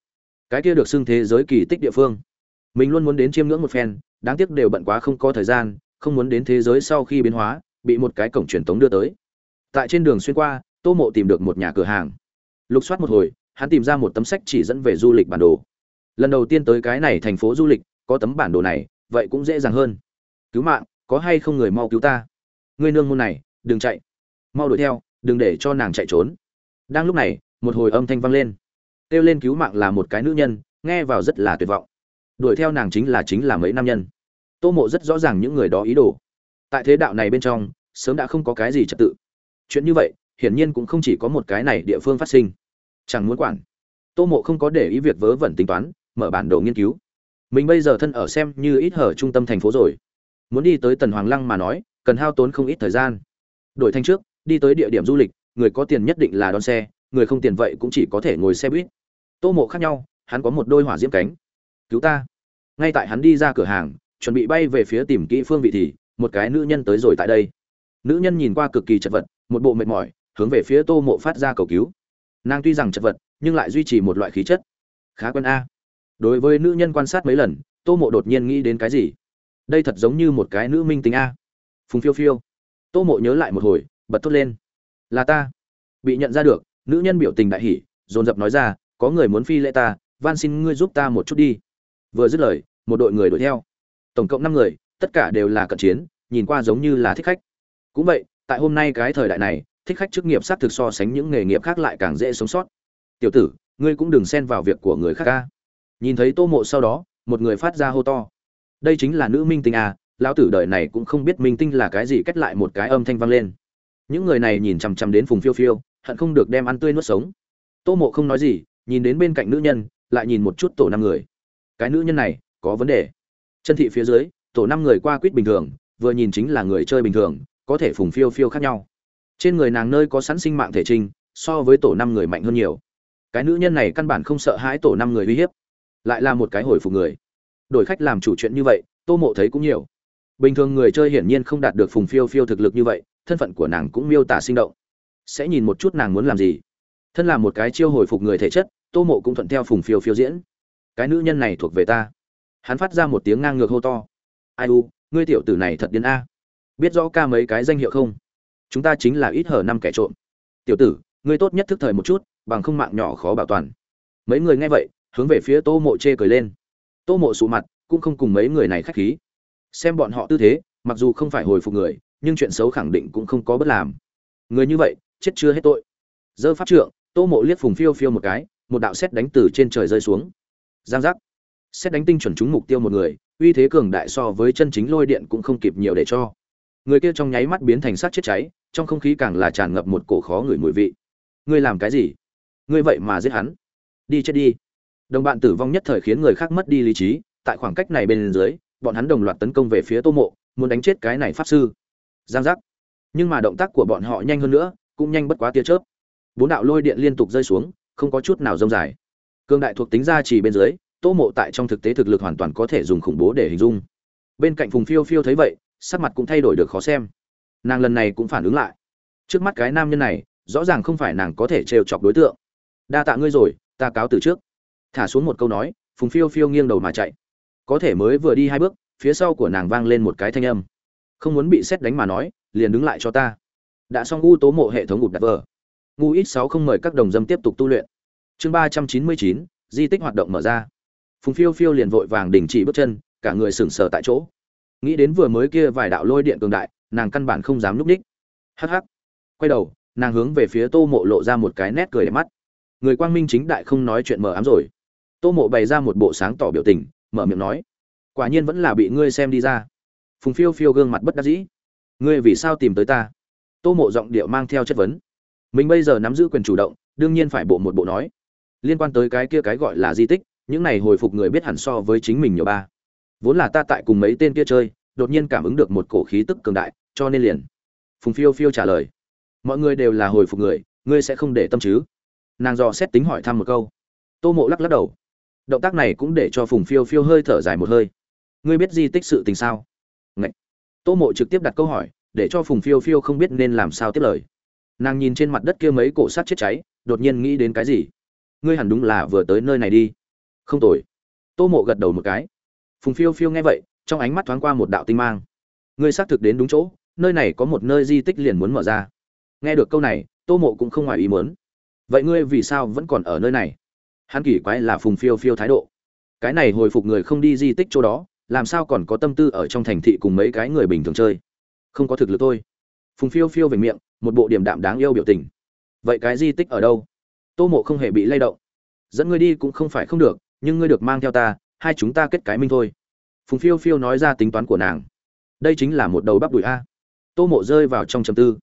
Cái kia được xưng thế giới kỳ tích địa phương. Mình luôn muốn đến chiêm ngưỡng một phen, đáng tiếc đều bận quá không có thời gian, không muốn đến thế giới sau khi biến hóa, bị một cái cổng truyền tống đưa tới. Tại trên đường xuyên qua, tô mộ tìm được một nhà cửa hàng. Lục soát một hồi, hắn tìm ra một tấm sách chỉ dẫn về du lịch bản đồ. Lần đầu tiên tới cái này thành phố du lịch, có tấm bản đồ này vậy cũng dễ dàng hơn. Cứu mạng, có hay không người mau cứu ta? Ngươi nương môn này, đừng chạy. Mau đuổi theo, đừng để cho nàng chạy trốn. Đang lúc này, một hồi âm thanh vang lên. Kêu lên cứu mạng là một cái nữ nhân, nghe vào rất là tuyệt vọng. Đuổi theo nàng chính là chính là mấy nam nhân. Tô mộ rất rõ ràng những người đó ý đồ. Tại thế đạo này bên trong, sớm đã không có cái gì trật tự. Chuyện như vậy, hiển nhiên cũng không chỉ có một cái này địa phương phát sinh. Chẳng muốn quản. Tô mộ không có để ý việc vớ vẩn tính toán, mở bản đồ nghiên cứu mình bây giờ thân ở xem như ít hở trung tâm thành phố rồi. Muốn đi tới tần hoàng lăng mà nói, cần hao tốn không ít thời gian. Đổi thanh trước, đi tới địa điểm du lịch, người có tiền nhất định là đón xe, người không tiền vậy cũng chỉ có thể ngồi xe buýt. Tô mộ khác nhau, hắn có một đôi hỏa diễm cánh. Cứu ta. Ngay tại hắn đi ra cửa hàng, chuẩn bị bay về phía tìm kỹ phương vị thì, một cái nữ nhân tới rồi tại đây. Nữ nhân nhìn qua cực kỳ chật vật, một bộ mệt mỏi, hướng về phía tô mộ phát ra cầu cứu. Nàng tuy rằng chật vật, nhưng lại duy trì một loại khí chất. Khá quen a đối với nữ nhân quan sát mấy lần, tô mộ đột nhiên nghĩ đến cái gì? Đây thật giống như một cái nữ minh tính a. Phùng phiêu phiêu. Tô mộ nhớ lại một hồi, bật thốt lên. Là ta. Bị nhận ra được, nữ nhân biểu tình đại hỉ, dồn dập nói ra, có người muốn phi lễ ta, van xin ngươi giúp ta một chút đi. Vừa dứt lời, một đội người đuổi theo. Tổng cộng năm người, tất cả đều là cận chiến, nhìn qua giống như là thích khách. Cũng vậy, tại hôm nay cái thời đại này, thích khách chức nghiệp xác thực so sánh những nghề nghiệp khác lại càng dễ sống sót. Tiểu tử, ngươi cũng đừng xen vào việc của người khác ca nhìn thấy tô mộ sau đó, một người phát ra hô to. Đây chính là nữ minh tinh à lão tử đời này cũng không biết minh tinh là cái gì cách lại một cái âm thanh vang lên. Những người này nhìn chằm chằm đến phùng phiêu phiêu, hận không được đem ăn tươi nuốt sống. Tô mộ không nói gì, nhìn đến bên cạnh nữ nhân, lại nhìn một chút tổ năm người. Cái nữ nhân này, có vấn đề. Chân thị phía dưới, tổ năm người qua quýt bình thường, vừa nhìn chính là người chơi bình thường, có thể phùng phiêu phiêu khác nhau. Trên người nàng nơi có sẵn sinh mạng thể trinh so với tổ năm người mạnh hơn nhiều. Cái nữ nhân này căn bản không sợ hãi tổ năm người uy hiếp lại là một cái hồi phục người. Đổi khách làm chủ chuyện như vậy, tô mộ thấy cũng nhiều. Bình thường người chơi hiển nhiên không đạt được phùng phiêu phiêu thực lực như vậy, thân phận của nàng cũng miêu tả sinh động. Sẽ nhìn một chút nàng muốn làm gì. Thân là một cái chiêu hồi phục người thể chất, tô mộ cũng thuận theo phùng phiêu phiêu diễn. Cái nữ nhân này thuộc về ta. Hắn phát ra một tiếng ngang ngược hô to. Ai u, ngươi tiểu tử này thật điên a. Biết rõ ca mấy cái danh hiệu không? Chúng ta chính là ít hở năm kẻ trộm. Tiểu tử, ngươi tốt nhất thức thời một chút, bằng không mạng nhỏ khó bảo toàn. Mấy người nghe vậy hướng về phía tô mộ chê cười lên. Tô mộ sụ mặt, cũng không cùng mấy người này khách khí. Xem bọn họ tư thế, mặc dù không phải hồi phục người, nhưng chuyện xấu khẳng định cũng không có bất làm. Người như vậy, chết chưa hết tội. Dơ pháp trượng, tô mộ liếc phùng phiêu phiêu một cái, một đạo xét đánh từ trên trời rơi xuống. Giang giác. Xét đánh tinh chuẩn trúng mục tiêu một người, uy thế cường đại so với chân chính lôi điện cũng không kịp nhiều để cho. Người kia trong nháy mắt biến thành sát chết cháy, trong không khí càng là tràn ngập một cổ khó ngửi mùi vị. Ngươi làm cái gì? Ngươi vậy mà giết hắn. Đi chết đi đồng bạn tử vong nhất thời khiến người khác mất đi lý trí, tại khoảng cách này bên dưới, bọn hắn đồng loạt tấn công về phía tô mộ, muốn đánh chết cái này pháp sư. Giang giác. Nhưng mà động tác của bọn họ nhanh hơn nữa, cũng nhanh bất quá tia chớp. Bốn đạo lôi điện liên tục rơi xuống, không có chút nào rông dài. Cương đại thuộc tính ra chỉ bên dưới, tô mộ tại trong thực tế thực lực hoàn toàn có thể dùng khủng bố để hình dung. Bên cạnh phùng phiêu phiêu thấy vậy, sắc mặt cũng thay đổi được khó xem. Nàng lần này cũng phản ứng lại. Trước mắt cái nam nhân này, rõ ràng không phải nàng có thể trêu chọc đối tượng. Đa tạ ngươi rồi, ta cáo từ trước thả xuống một câu nói, phùng phiêu phiêu nghiêng đầu mà chạy. Có thể mới vừa đi hai bước, phía sau của nàng vang lên một cái thanh âm. Không muốn bị xét đánh mà nói, liền đứng lại cho ta. Đã xong u tố mộ hệ thống gục đặt vờ. Ngu ít sáu không mời các đồng dâm tiếp tục tu luyện. Chương ba trăm chín mươi chín, di tích hoạt động mở ra. Phùng phiêu phiêu liền vội vàng đình chỉ bước chân, cả người sững sờ tại chỗ. Nghĩ đến vừa mới kia vài đạo lôi điện cường đại, nàng căn bản không dám núp ních. Hắc hắc. Quay đầu, nàng hướng về phía tô mộ lộ ra một cái nét cười đẹp mắt. Người quang minh chính đại không nói chuyện mờ ám rồi tô mộ bày ra một bộ sáng tỏ biểu tình, mở miệng nói, quả nhiên vẫn là bị ngươi xem đi ra. Phùng phiêu phiêu gương mặt bất đắc dĩ, ngươi vì sao tìm tới ta? Tô mộ giọng điệu mang theo chất vấn, mình bây giờ nắm giữ quyền chủ động, đương nhiên phải bộ một bộ nói. Liên quan tới cái kia cái gọi là di tích, những này hồi phục người biết hẳn so với chính mình nhiều ba. Vốn là ta tại cùng mấy tên kia chơi, đột nhiên cảm ứng được một cổ khí tức cường đại, cho nên liền. Phùng phiêu phiêu trả lời, mọi người đều là hồi phục người, ngươi sẽ không để tâm chứ? Nàng dò xét tính hỏi thăm một câu. Tô mộ lắc lắc đầu động tác này cũng để cho phùng phiêu phiêu hơi thở dài một hơi. Ngươi biết di tích sự tình sao? Ngậy. tô mộ trực tiếp đặt câu hỏi, để cho phùng phiêu phiêu không biết nên làm sao tiếp lời. Nàng nhìn trên mặt đất kia mấy cổ sát chết cháy, đột nhiên nghĩ đến cái gì? Ngươi hẳn đúng là vừa tới nơi này đi. Không tồi. Tô mộ gật đầu một cái. Phùng phiêu phiêu nghe vậy, trong ánh mắt thoáng qua một đạo tinh mang. Ngươi xác thực đến đúng chỗ, nơi này có một nơi di tích liền muốn mở ra. Nghe được câu này, tô mộ cũng không ngoài ý muốn. Vậy ngươi vì sao vẫn còn ở nơi này? Hắn kỳ quái là phùng phiêu phiêu thái độ. Cái này hồi phục người không đi di tích chỗ đó, làm sao còn có tâm tư ở trong thành thị cùng mấy cái người bình thường chơi? Không có thực lực thôi. Phùng phiêu phiêu về miệng, một bộ điểm đạm đáng yêu biểu tình. Vậy cái di tích ở đâu? Tô mộ không hề bị lay động. Dẫn ngươi đi cũng không phải không được, nhưng ngươi được mang theo ta, hai chúng ta kết cái minh thôi. Phùng phiêu phiêu nói ra tính toán của nàng. Đây chính là một đầu bắp đùi a. Tô mộ rơi vào trong trầm tư.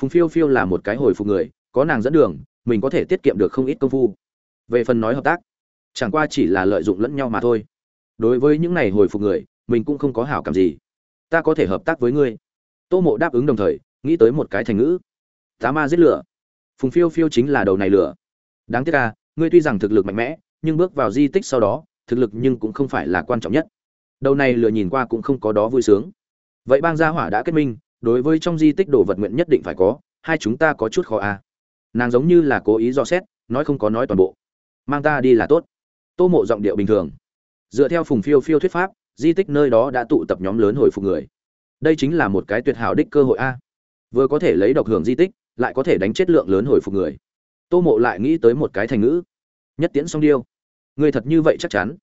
Phùng phiêu phiêu là một cái hồi phục người, có nàng dẫn đường, mình có thể tiết kiệm được không ít công phu về phần nói hợp tác, chẳng qua chỉ là lợi dụng lẫn nhau mà thôi. Đối với những này hồi phục người, mình cũng không có hảo cảm gì. Ta có thể hợp tác với ngươi. Tô mộ đáp ứng đồng thời, nghĩ tới một cái thành ngữ. Tá ma giết lửa. Phùng phiêu phiêu chính là đầu này lửa. Đáng tiếc ca ngươi tuy rằng thực lực mạnh mẽ, nhưng bước vào di tích sau đó, thực lực nhưng cũng không phải là quan trọng nhất. Đầu này lửa nhìn qua cũng không có đó vui sướng. Vậy bang gia hỏa đã kết minh, đối với trong di tích đồ vật nguyện nhất định phải có, hai chúng ta có chút khó a à. nàng giống như là cố ý dò xét, nói không có nói toàn bộ mang ta đi là tốt. Tô mộ giọng điệu bình thường. Dựa theo phùng phiêu phiêu thuyết pháp, di tích nơi đó đã tụ tập nhóm lớn hồi phục người. Đây chính là một cái tuyệt hảo đích cơ hội a. Vừa có thể lấy độc hưởng di tích, lại có thể đánh chết lượng lớn hồi phục người. Tô mộ lại nghĩ tới một cái thành ngữ. Nhất tiễn song điêu. Người thật như vậy chắc chắn.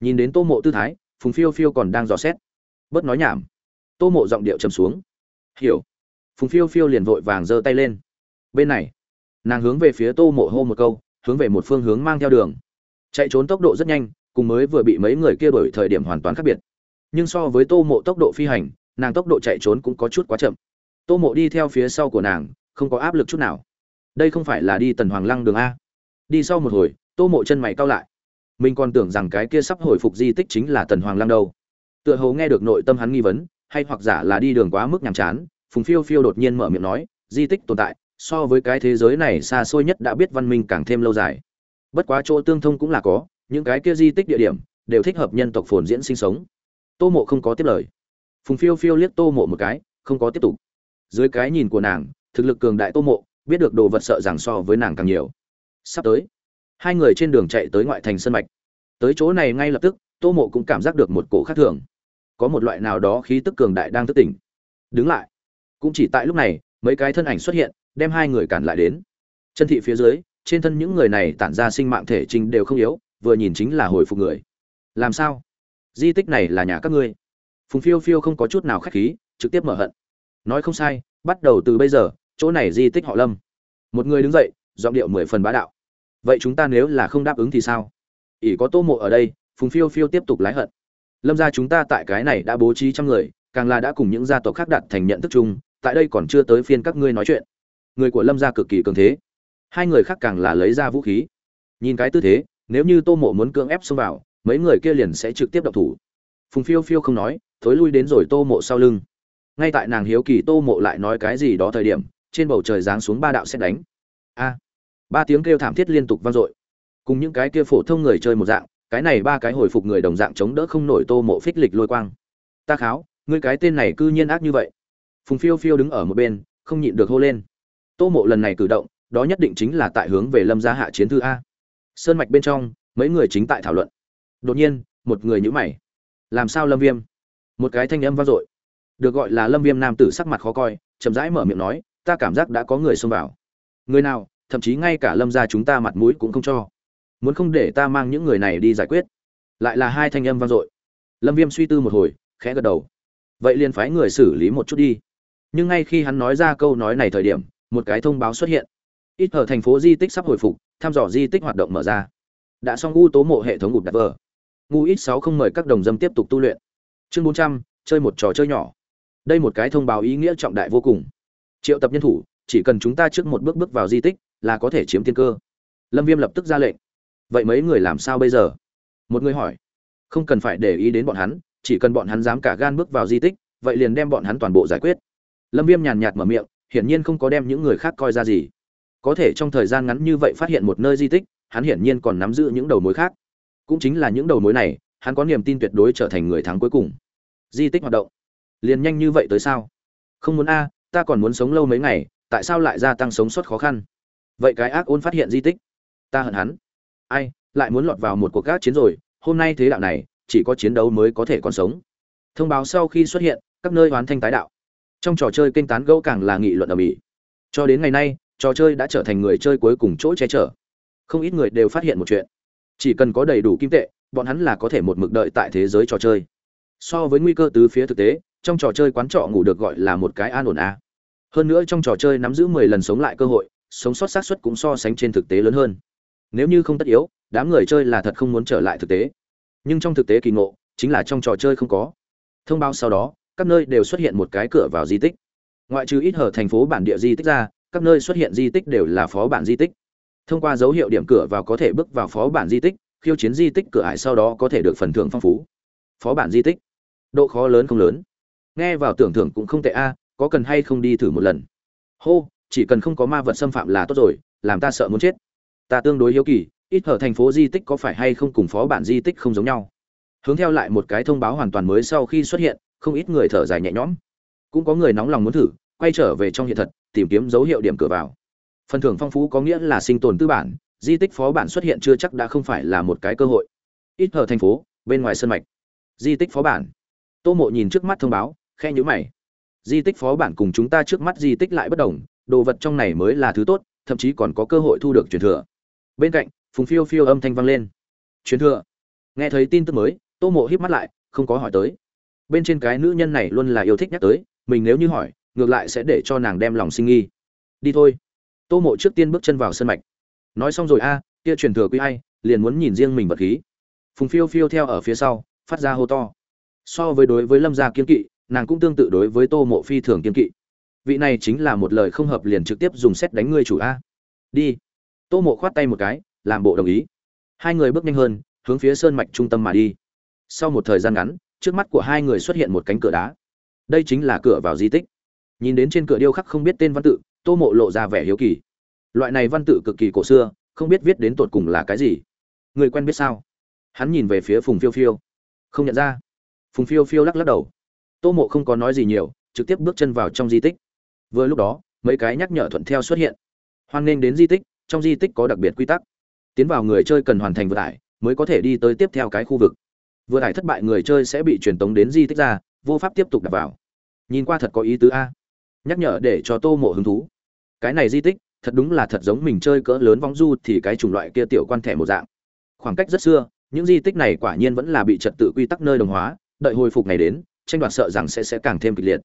Nhìn đến tô mộ tư thái, phùng phiêu phiêu còn đang dò xét. Bớt nói nhảm. Tô mộ giọng điệu trầm xuống. Hiểu. Phùng phiêu phiêu liền vội vàng giơ tay lên. Bên này, nàng hướng về phía tô mộ hô một câu hướng về một phương hướng mang theo đường. Chạy trốn tốc độ rất nhanh, cùng mới vừa bị mấy người kia đổi thời điểm hoàn toàn khác biệt. Nhưng so với tô mộ tốc độ phi hành, nàng tốc độ chạy trốn cũng có chút quá chậm. Tô mộ đi theo phía sau của nàng, không có áp lực chút nào. Đây không phải là đi tần hoàng lăng đường a. Đi sau một hồi, tô mộ chân mày cao lại. Mình còn tưởng rằng cái kia sắp hồi phục di tích chính là tần hoàng lăng đâu. Tựa hồ nghe được nội tâm hắn nghi vấn, hay hoặc giả là đi đường quá mức nhàm chán, phùng phiêu phiêu đột nhiên mở miệng nói, di tích tồn tại so với cái thế giới này xa xôi nhất đã biết văn minh càng thêm lâu dài. Bất quá chỗ tương thông cũng là có, những cái kia di tích địa điểm đều thích hợp nhân tộc phồn diễn sinh sống. Tô mộ không có tiếp lời. Phùng phiêu phiêu liếc tô mộ một cái, không có tiếp tục. Dưới cái nhìn của nàng, thực lực cường đại tô mộ, biết được đồ vật sợ rằng so với nàng càng nhiều. Sắp tới, hai người trên đường chạy tới ngoại thành sân mạch. Tới chỗ này ngay lập tức, tô mộ cũng cảm giác được một cổ khác thường. Có một loại nào đó khí tức cường đại đang thức tỉnh. Đứng lại. Cũng chỉ tại lúc này mấy cái thân ảnh xuất hiện, đem hai người cản lại đến. Chân thị phía dưới, trên thân những người này tản ra sinh mạng thể trình đều không yếu, vừa nhìn chính là hồi phục người. Làm sao? Di tích này là nhà các ngươi. Phùng phiêu phiêu không có chút nào khách khí, trực tiếp mở hận. Nói không sai, bắt đầu từ bây giờ, chỗ này di tích họ lâm. Một người đứng dậy, giọng điệu mười phần bá đạo. Vậy chúng ta nếu là không đáp ứng thì sao? Ỷ có tô mộ ở đây, phùng phiêu phiêu tiếp tục lái hận. Lâm gia chúng ta tại cái này đã bố trí trăm người, càng là đã cùng những gia tộc khác đặt thành nhận thức chung tại đây còn chưa tới phiên các ngươi nói chuyện. Người của lâm gia cực kỳ cường thế. Hai người khác càng là lấy ra vũ khí. Nhìn cái tư thế, nếu như tô mộ muốn cưỡng ép xông vào, mấy người kia liền sẽ trực tiếp đập thủ. Phùng phiêu phiêu không nói, thối lui đến rồi tô mộ sau lưng. Ngay tại nàng hiếu kỳ tô mộ lại nói cái gì đó thời điểm, trên bầu trời giáng xuống ba đạo xét đánh. A! Ba tiếng kêu thảm thiết liên tục vang dội. Cùng những cái kia phổ thông người chơi một dạng, cái này ba cái hồi phục người đồng dạng chống đỡ không nổi tô mộ phích lịch lôi quang. Ta kháo, ngươi cái tên này cư nhiên ác như vậy phùng phiêu phiêu đứng ở một bên, không nhịn được hô lên. Tô mộ lần này cử động, đó nhất định chính là tại hướng về lâm gia hạ chiến thư a. Sơn mạch bên trong, mấy người chính tại thảo luận. Đột nhiên, một người nhữ mày. Làm sao lâm viêm? Một cái thanh âm vang dội. Được gọi là lâm viêm nam tử sắc mặt khó coi, chậm rãi mở miệng nói, ta cảm giác đã có người xông vào. Người nào? Thậm chí ngay cả lâm gia chúng ta mặt mũi cũng không cho. Muốn không để ta mang những người này đi giải quyết? Lại là hai thanh âm vang dội. Lâm viêm suy tư một hồi, khẽ gật đầu. Vậy liền phái người xử lý một chút đi nhưng ngay khi hắn nói ra câu nói này thời điểm, một cái thông báo xuất hiện. Ít ở thành phố di tích sắp hồi phục, thăm dò di tích hoạt động mở ra. Đã xong u tố mộ hệ thống gục đặt vờ. Ngu ít sáu không mời các đồng dâm tiếp tục tu luyện. Chương bốn trăm, chơi một trò chơi nhỏ. Đây một cái thông báo ý nghĩa trọng đại vô cùng. Triệu tập nhân thủ, chỉ cần chúng ta trước một bước bước vào di tích, là có thể chiếm tiên cơ. Lâm viêm lập tức ra lệnh. Vậy mấy người làm sao bây giờ? Một người hỏi. Không cần phải để ý đến bọn hắn, chỉ cần bọn hắn dám cả gan bước vào di tích, vậy liền đem bọn hắn toàn bộ giải quyết lâm viêm nhàn nhạt mở miệng, hiển nhiên không có đem những người khác coi ra gì. Có thể trong thời gian ngắn như vậy phát hiện một nơi di tích, hắn hiển nhiên còn nắm giữ những đầu mối khác. Cũng chính là những đầu mối này, hắn có niềm tin tuyệt đối trở thành người thắng cuối cùng. Di tích hoạt động. Liền nhanh như vậy tới sao? Không muốn a, ta còn muốn sống lâu mấy ngày, tại sao lại gia tăng sống sót khó khăn? Vậy cái ác ôn phát hiện di tích. Ta hận hắn. Ai, lại muốn lọt vào một cuộc các chiến rồi, hôm nay thế đạo này, chỉ có chiến đấu mới có thể còn sống. Thông báo sau khi xuất hiện, các nơi hoán thanh tái đạo trong trò chơi kênh tán gẫu càng là nghị luận ở mỹ cho đến ngày nay, trò chơi đã trở thành người chơi cuối cùng chỗ che chở. Không ít người đều phát hiện một chuyện. Chỉ cần có đầy đủ kim tệ, bọn hắn là có thể một mực đợi tại thế giới trò chơi. So với nguy cơ từ phía thực tế, trong trò chơi quán trọ ngủ được gọi là một cái an ổn a. Hơn nữa trong trò chơi nắm giữ mười lần sống lại cơ hội, sống sót xác suất cũng so sánh trên thực tế lớn hơn. Nếu như không tất yếu, đám người chơi là thật không muốn trở lại thực tế. Nhưng trong thực tế kỳ ngộ, chính là trong trò chơi không có. Thông báo sau đó các nơi đều xuất hiện một cái cửa vào di tích. Ngoại trừ ít hở thành phố bản địa di tích ra, các nơi xuất hiện di tích đều là phó bản di tích. Thông qua dấu hiệu điểm cửa vào có thể bước vào phó bản di tích, khiêu chiến di tích cửa ải sau đó có thể được phần thưởng phong phú. Phó bản di tích. Độ khó lớn không lớn. Nghe vào tưởng thưởng cũng không tệ a, có cần hay không đi thử một lần? Hô, chỉ cần không có ma vật xâm phạm là tốt rồi, làm ta sợ muốn chết. Ta tương đối hiếu kỳ, ít ở thành phố di tích có phải hay không cùng phó bản di tích không giống nhau? Hướng theo lại một cái thông báo hoàn toàn mới sau khi xuất hiện không ít người thở dài nhẹ nhõm. Cũng có người nóng lòng muốn thử, quay trở về trong hiện thật, tìm kiếm dấu hiệu điểm cửa vào. Phần thưởng phong phú có nghĩa là sinh tồn tư bản, di tích phó bản xuất hiện chưa chắc đã không phải là một cái cơ hội. Ít ở thành phố, bên ngoài sân mạch. Di tích phó bản. Tô mộ nhìn trước mắt thông báo khe nhữ mày. Di tích phó bản cùng chúng ta trước mắt di tích lại bất đồng, đồ vật trong này mới là thứ tốt, thậm chí còn có cơ hội thu được truyền thừa. Bên cạnh, phùng phiêu phiêu âm thanh vang lên. Truyền thừa. Nghe thấy tin tức mới, tô mộ híp mắt lại, không có hỏi tới bên trên cái nữ nhân này luôn là yêu thích nhắc tới, mình nếu như hỏi, ngược lại sẽ để cho nàng đem lòng sinh nghi. Đi thôi. Tô mộ trước tiên bước chân vào sân mạch. Nói xong rồi, a, kia truyền thừa quý ai, liền muốn nhìn riêng mình vật khí. Phùng phiêu phiêu theo ở phía sau, phát ra hô to. So với đối với lâm gia kiên kỵ, nàng cũng tương tự đối với tô mộ phi thường kiên kỵ. Vị này chính là một lời không hợp liền trực tiếp dùng xét đánh ngươi chủ a. Đi. Tô mộ khoát tay một cái, làm bộ đồng ý. Hai người bước nhanh hơn, hướng phía sơn mạch trung tâm mà đi. Sau một thời gian ngắn trước mắt của hai người xuất hiện một cánh cửa đá. Đây chính là cửa vào di tích. Nhìn đến trên cửa điêu khắc không biết tên văn tự, tô mộ lộ ra vẻ hiếu kỳ. Loại này văn tự cực kỳ cổ xưa, không biết viết đến tột cùng là cái gì. Người quen biết sao? Hắn nhìn về phía phùng phiêu phiêu. Không nhận ra. Phùng phiêu phiêu lắc lắc đầu. Tô mộ không có nói gì nhiều, trực tiếp bước chân vào trong di tích. Vừa lúc đó, mấy cái nhắc nhở thuận theo xuất hiện. Hoan nghênh đến di tích, trong di tích có đặc biệt quy tắc. Tiến vào người chơi cần hoàn thành vừa tải, mới có thể đi tới tiếp theo cái khu vực vừa thải thất bại người chơi sẽ bị truyền tống đến di tích ra, vô pháp tiếp tục đặt vào. Nhìn qua thật có ý tứ a. Nhắc nhở để cho tô mộ hứng thú. Cái này di tích, thật đúng là thật giống mình chơi cỡ lớn vong du thì cái chủng loại kia tiểu quan thẻ một dạng. Khoảng cách rất xưa, những di tích này quả nhiên vẫn là bị trật tự quy tắc nơi đồng hóa, đợi hồi phục ngày đến, tranh đoạt sợ rằng sẽ sẽ càng thêm kịch liệt.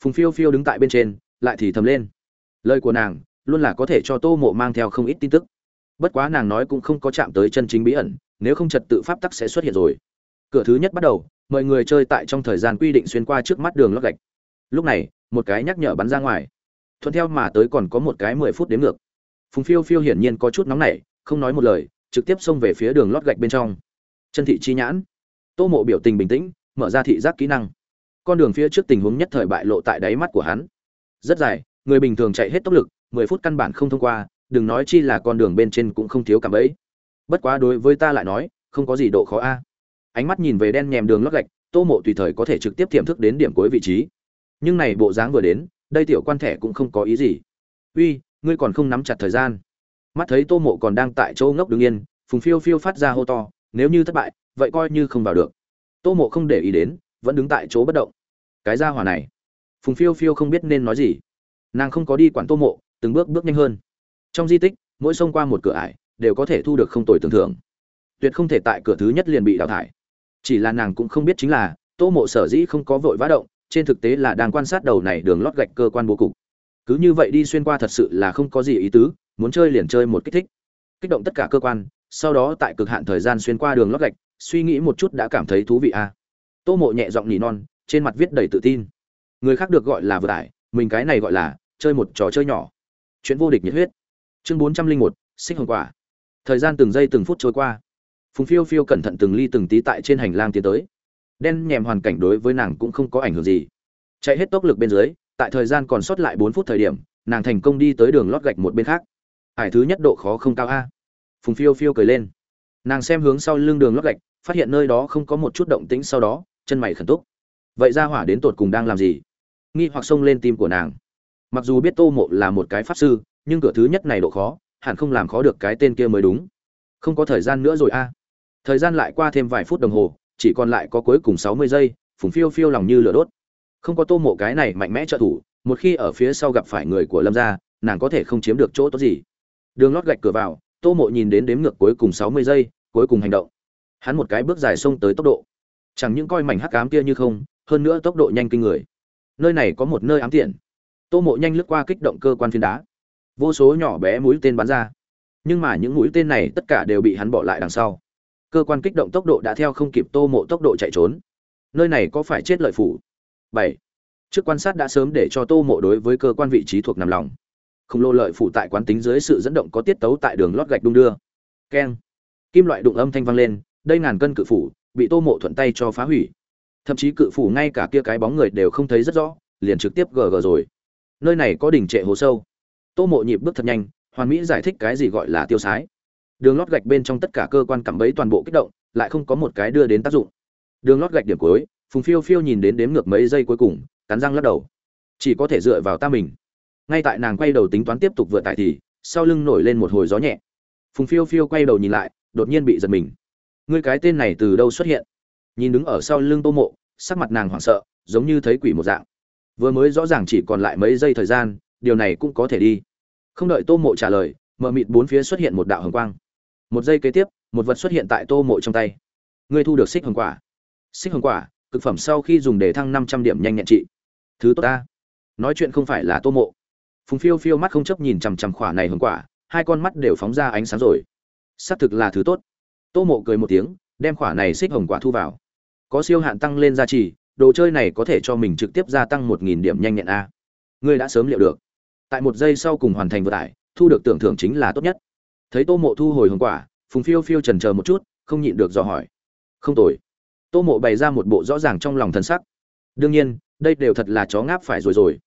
Phùng phiêu phiêu đứng tại bên trên, lại thì thầm lên. Lời của nàng, luôn là có thể cho tô mộ mang theo không ít tin tức. Bất quá nàng nói cũng không có chạm tới chân chính bí ẩn, nếu không trật tự pháp tắc sẽ xuất hiện rồi cửa thứ nhất bắt đầu mời người chơi tại trong thời gian quy định xuyên qua trước mắt đường lót gạch. Lúc này, một cái nhắc nhở bắn ra ngoài. Thuận theo mà tới còn có một cái mười phút đến ngược. Phùng phiêu phiêu hiển nhiên có chút nóng nảy, không nói một lời, trực tiếp xông về phía đường lót gạch bên trong. Chân thị chi nhãn. Tô mộ biểu tình bình tĩnh, mở ra thị giác kỹ năng. Con đường phía trước tình huống nhất thời bại lộ tại đáy mắt của hắn. Rất dài, người bình thường chạy hết tốc lực, mười phút căn bản không thông qua, đừng nói chi là con đường bên trên cũng không thiếu cảm ấy bất quá đối với ta lại nói, không có gì độ khó a ánh mắt nhìn về đen nhèm đường lót gạch, tô mộ tùy thời có thể trực tiếp tiềm thức đến điểm cuối vị trí. Nhưng này bộ dáng vừa đến, đây tiểu quan thẻ cũng không có ý gì. Uy, ngươi còn không nắm chặt thời gian. Mắt thấy tô mộ còn đang tại chỗ ngốc đứng yên, phùng phiêu phiêu phát ra hô to, nếu như thất bại, vậy coi như không vào được. Tô mộ không để ý đến, vẫn đứng tại chỗ bất động. Cái ra hỏa này. Phùng phiêu phiêu không biết nên nói gì. Nàng không có đi quản tô mộ, từng bước bước nhanh hơn. Trong di tích, mỗi xông qua một cửa ải, đều có thể thu được không tồi tưởng thưởng. Tuyệt không thể tại cửa thứ nhất liền bị đào thải chỉ là nàng cũng không biết chính là, tô mộ sở dĩ không có vội vã động, trên thực tế là đang quan sát đầu này đường lót gạch cơ quan bố cục. Cứ như vậy đi xuyên qua thật sự là không có gì ý tứ, muốn chơi liền chơi một kích thích. Kích động tất cả cơ quan, sau đó tại cực hạn thời gian xuyên qua đường lót gạch, suy nghĩ một chút đã cảm thấy thú vị à. tô mộ nhẹ giọng nỉ non, trên mặt viết đầy tự tin. Người khác được gọi là vừa tải, mình cái này gọi là chơi một trò chơi nhỏ. Chuyện vô địch nhiệt huyết. Chương bốn trăm linh một, xích hồng quả. Thời gian từng giây từng phút trôi qua phùng phiêu phiêu cẩn thận từng ly từng tí tại trên hành lang tiến tới. Đen nhèm hoàn cảnh đối với nàng cũng không có ảnh hưởng gì. Chạy hết tốc lực bên dưới, tại thời gian còn sót lại bốn phút thời điểm, nàng thành công đi tới đường lót gạch một bên khác. Ải thứ nhất độ khó không cao a. Phùng phiêu phiêu cười lên. Nàng xem hướng sau lưng đường lót gạch, phát hiện nơi đó không có một chút động tĩnh sau đó, chân mày khẩn túc. Vậy ra hỏa đến tột cùng đang làm gì? Nghi hoặc xông lên tim của nàng. Mặc dù biết tô mộ là một cái pháp sư, nhưng cửa thứ nhất này độ khó, hẳn không làm khó được cái tên kia mới đúng. Không có thời gian nữa rồi a thời gian lại qua thêm vài phút đồng hồ, chỉ còn lại có cuối cùng sáu mươi giây, phùng phiêu phiêu lòng như lửa đốt. Không có tô mộ cái này mạnh mẽ trợ thủ, một khi ở phía sau gặp phải người của lâm gia, nàng có thể không chiếm được chỗ tốt gì. Đường lót gạch cửa vào, tô mộ nhìn đến đếm ngược cuối cùng sáu mươi giây, cuối cùng hành động. Hắn một cái bước dài xông tới tốc độ. Chẳng những coi mảnh hắc ám kia như không, hơn nữa tốc độ nhanh kinh người. Nơi này có một nơi ám tiện. Tô mộ nhanh lướt qua kích động cơ quan phiến đá. Vô số nhỏ bé mũi tên bắn ra. Nhưng mà những mũi tên này tất cả đều bị hắn bỏ lại đằng sau cơ quan kích động tốc độ đã theo không kịp tô mộ tốc độ chạy trốn. Nơi này có phải chết lợi phủ? Bảy. Trước quan sát đã sớm để cho tô mộ đối với cơ quan vị trí thuộc nằm lòng. Khổng lồ lợi phủ tại quán tính dưới sự dẫn động có tiết tấu tại đường lót gạch đung đưa. Keng. Kim loại đụng âm thanh vang lên, đây ngàn cân cự phủ, bị tô mộ thuận tay cho phá hủy. Thậm chí cự phủ ngay cả kia cái bóng người đều không thấy rất rõ, liền trực tiếp gờ gờ rồi. Nơi này có đỉnh trệ hồ sâu. Tô mộ nhịp bước thật nhanh, hoàn mỹ giải thích cái gì gọi là tiêu sái đường lót gạch bên trong tất cả cơ quan cảm bấy toàn bộ kích động, lại không có một cái đưa đến tác dụng. Đường lót gạch điểm cuối, phùng phiêu phiêu nhìn đến đếm ngược mấy giây cuối cùng, cắn răng lắc đầu. Chỉ có thể dựa vào ta mình. Ngay tại nàng quay đầu tính toán tiếp tục vượt tại thì, sau lưng nổi lên một hồi gió nhẹ. Phùng phiêu phiêu quay đầu nhìn lại, đột nhiên bị giật mình. Ngươi cái tên này từ đâu xuất hiện? Nhìn đứng ở sau lưng tô mộ, sắc mặt nàng hoảng sợ, giống như thấy quỷ một dạng. Vừa mới rõ ràng chỉ còn lại mấy giây thời gian, điều này cũng có thể đi. Không đợi tô mộ trả lời, mờ mịt bốn phía xuất hiện một đạo hồng quang một giây kế tiếp, một vật xuất hiện tại tô mộ trong tay. Ngươi thu được xích hồng quả. Xích hồng quả, cực phẩm sau khi dùng để thăng năm trăm điểm nhanh nhẹn trị. Thứ tốt ta. Nói chuyện không phải là tô mộ. Phùng phiêu phiêu mắt không chấp nhìn chằm chằm khỏa này hồng quả, hai con mắt đều phóng ra ánh sáng rồi. Xác thực là thứ tốt. Tô mộ cười một tiếng, đem khỏa này xích hồng quả thu vào. Có siêu hạn tăng lên giá trị đồ chơi này có thể cho mình trực tiếp gia tăng một nghìn điểm nhanh nhẹn a. Ngươi đã sớm liệu được. Tại một giây sau cùng hoàn thành vừa tải thu được tưởng thưởng chính là tốt nhất thấy tô mộ thu hồi hồng quả, phùng phiêu phiêu trần chờ một chút, không nhịn được dò hỏi. Không tồi. Tô mộ bày ra một bộ rõ ràng trong lòng thân sắc. Đương nhiên, đây đều thật là chó ngáp phải rồi rồi.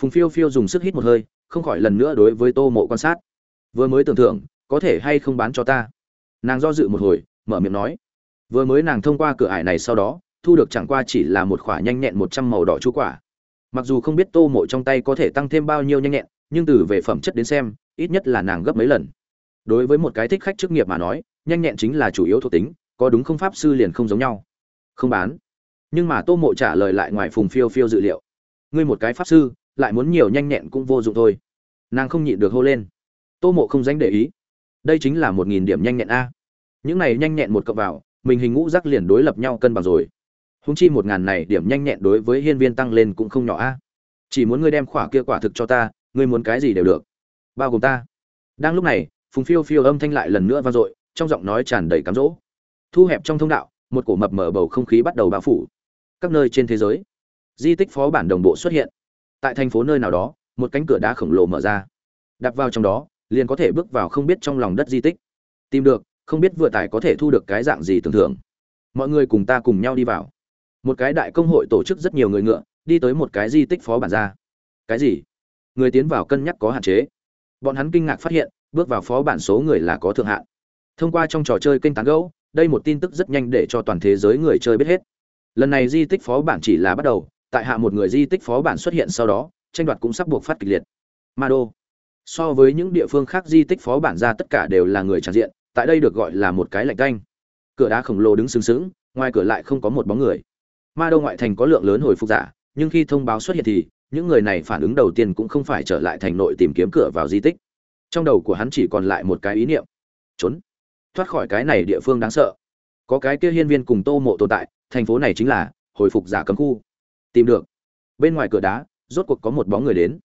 Phùng phiêu phiêu dùng sức hít một hơi, không khỏi lần nữa đối với tô mộ quan sát. Vừa mới tưởng tượng, có thể hay không bán cho ta? Nàng do dự một hồi, mở miệng nói. Vừa mới nàng thông qua cửa ải này sau đó, thu được chẳng qua chỉ là một khoả nhanh nhẹn một trăm màu đỏ chú quả. Mặc dù không biết tô mộ trong tay có thể tăng thêm bao nhiêu nhanh nhẹn, nhưng từ về phẩm chất đến xem, ít nhất là nàng gấp mấy lần đối với một cái thích khách chức nghiệp mà nói, nhanh nhẹn chính là chủ yếu thuộc tính, có đúng không pháp sư liền không giống nhau. Không bán. Nhưng mà tô mộ trả lời lại ngoài phùng phiêu phiêu dự liệu. Ngươi một cái pháp sư, lại muốn nhiều nhanh nhẹn cũng vô dụng thôi. Nàng không nhịn được hô lên. Tô mộ không dánh để ý. Đây chính là một nghìn điểm nhanh nhẹn a. Những này nhanh nhẹn một cộng vào, mình hình ngũ rắc liền đối lập nhau cân bằng rồi. Húng chi một ngàn này điểm nhanh nhẹn đối với hiên viên tăng lên cũng không nhỏ a. Chỉ muốn ngươi đem khỏa kia quả thực cho ta, ngươi muốn cái gì đều được. Bao gồm ta. Đang lúc này phùng phiêu phiêu âm thanh lại lần nữa vang dội, trong giọng nói tràn đầy cám dỗ. Thu hẹp trong thông đạo, một cổ mập mở bầu không khí bắt đầu bao phủ. Các nơi trên thế giới, di tích phó bản đồng bộ xuất hiện. Tại thành phố nơi nào đó, một cánh cửa đá khổng lồ mở ra. Đặt vào trong đó, liền có thể bước vào không biết trong lòng đất di tích. Tìm được, không biết vừa tải có thể thu được cái dạng gì tưởng thưởng. Mọi người cùng ta cùng nhau đi vào. Một cái đại công hội tổ chức rất nhiều người ngựa, đi tới một cái di tích phó bản ra. Cái gì? Người tiến vào cân nhắc có hạn chế. Bọn hắn kinh ngạc phát hiện bước vào phó bản số người là có thượng hạn. Thông qua trong trò chơi kênh tán gẫu, đây một tin tức rất nhanh để cho toàn thế giới người chơi biết hết. Lần này di tích phó bản chỉ là bắt đầu, tại hạ một người di tích phó bản xuất hiện sau đó, tranh đoạt cũng sắp buộc phát kịch liệt. Ma đô. So với những địa phương khác di tích phó bản ra tất cả đều là người tràn diện, tại đây được gọi là một cái lạnh canh. Cửa đá khổng lồ đứng sừng sững, ngoài cửa lại không có một bóng người. Ma đô ngoại thành có lượng lớn hồi phục giả, nhưng khi thông báo xuất hiện thì, những người này phản ứng đầu tiên cũng không phải trở lại thành nội tìm kiếm cửa vào di tích trong đầu của hắn chỉ còn lại một cái ý niệm. Trốn. Thoát khỏi cái này địa phương đáng sợ. Có cái kia hiên viên cùng tô mộ tồn tại, thành phố này chính là hồi phục giả cấm khu. Tìm được. Bên ngoài cửa đá, rốt cuộc có một bóng người đến.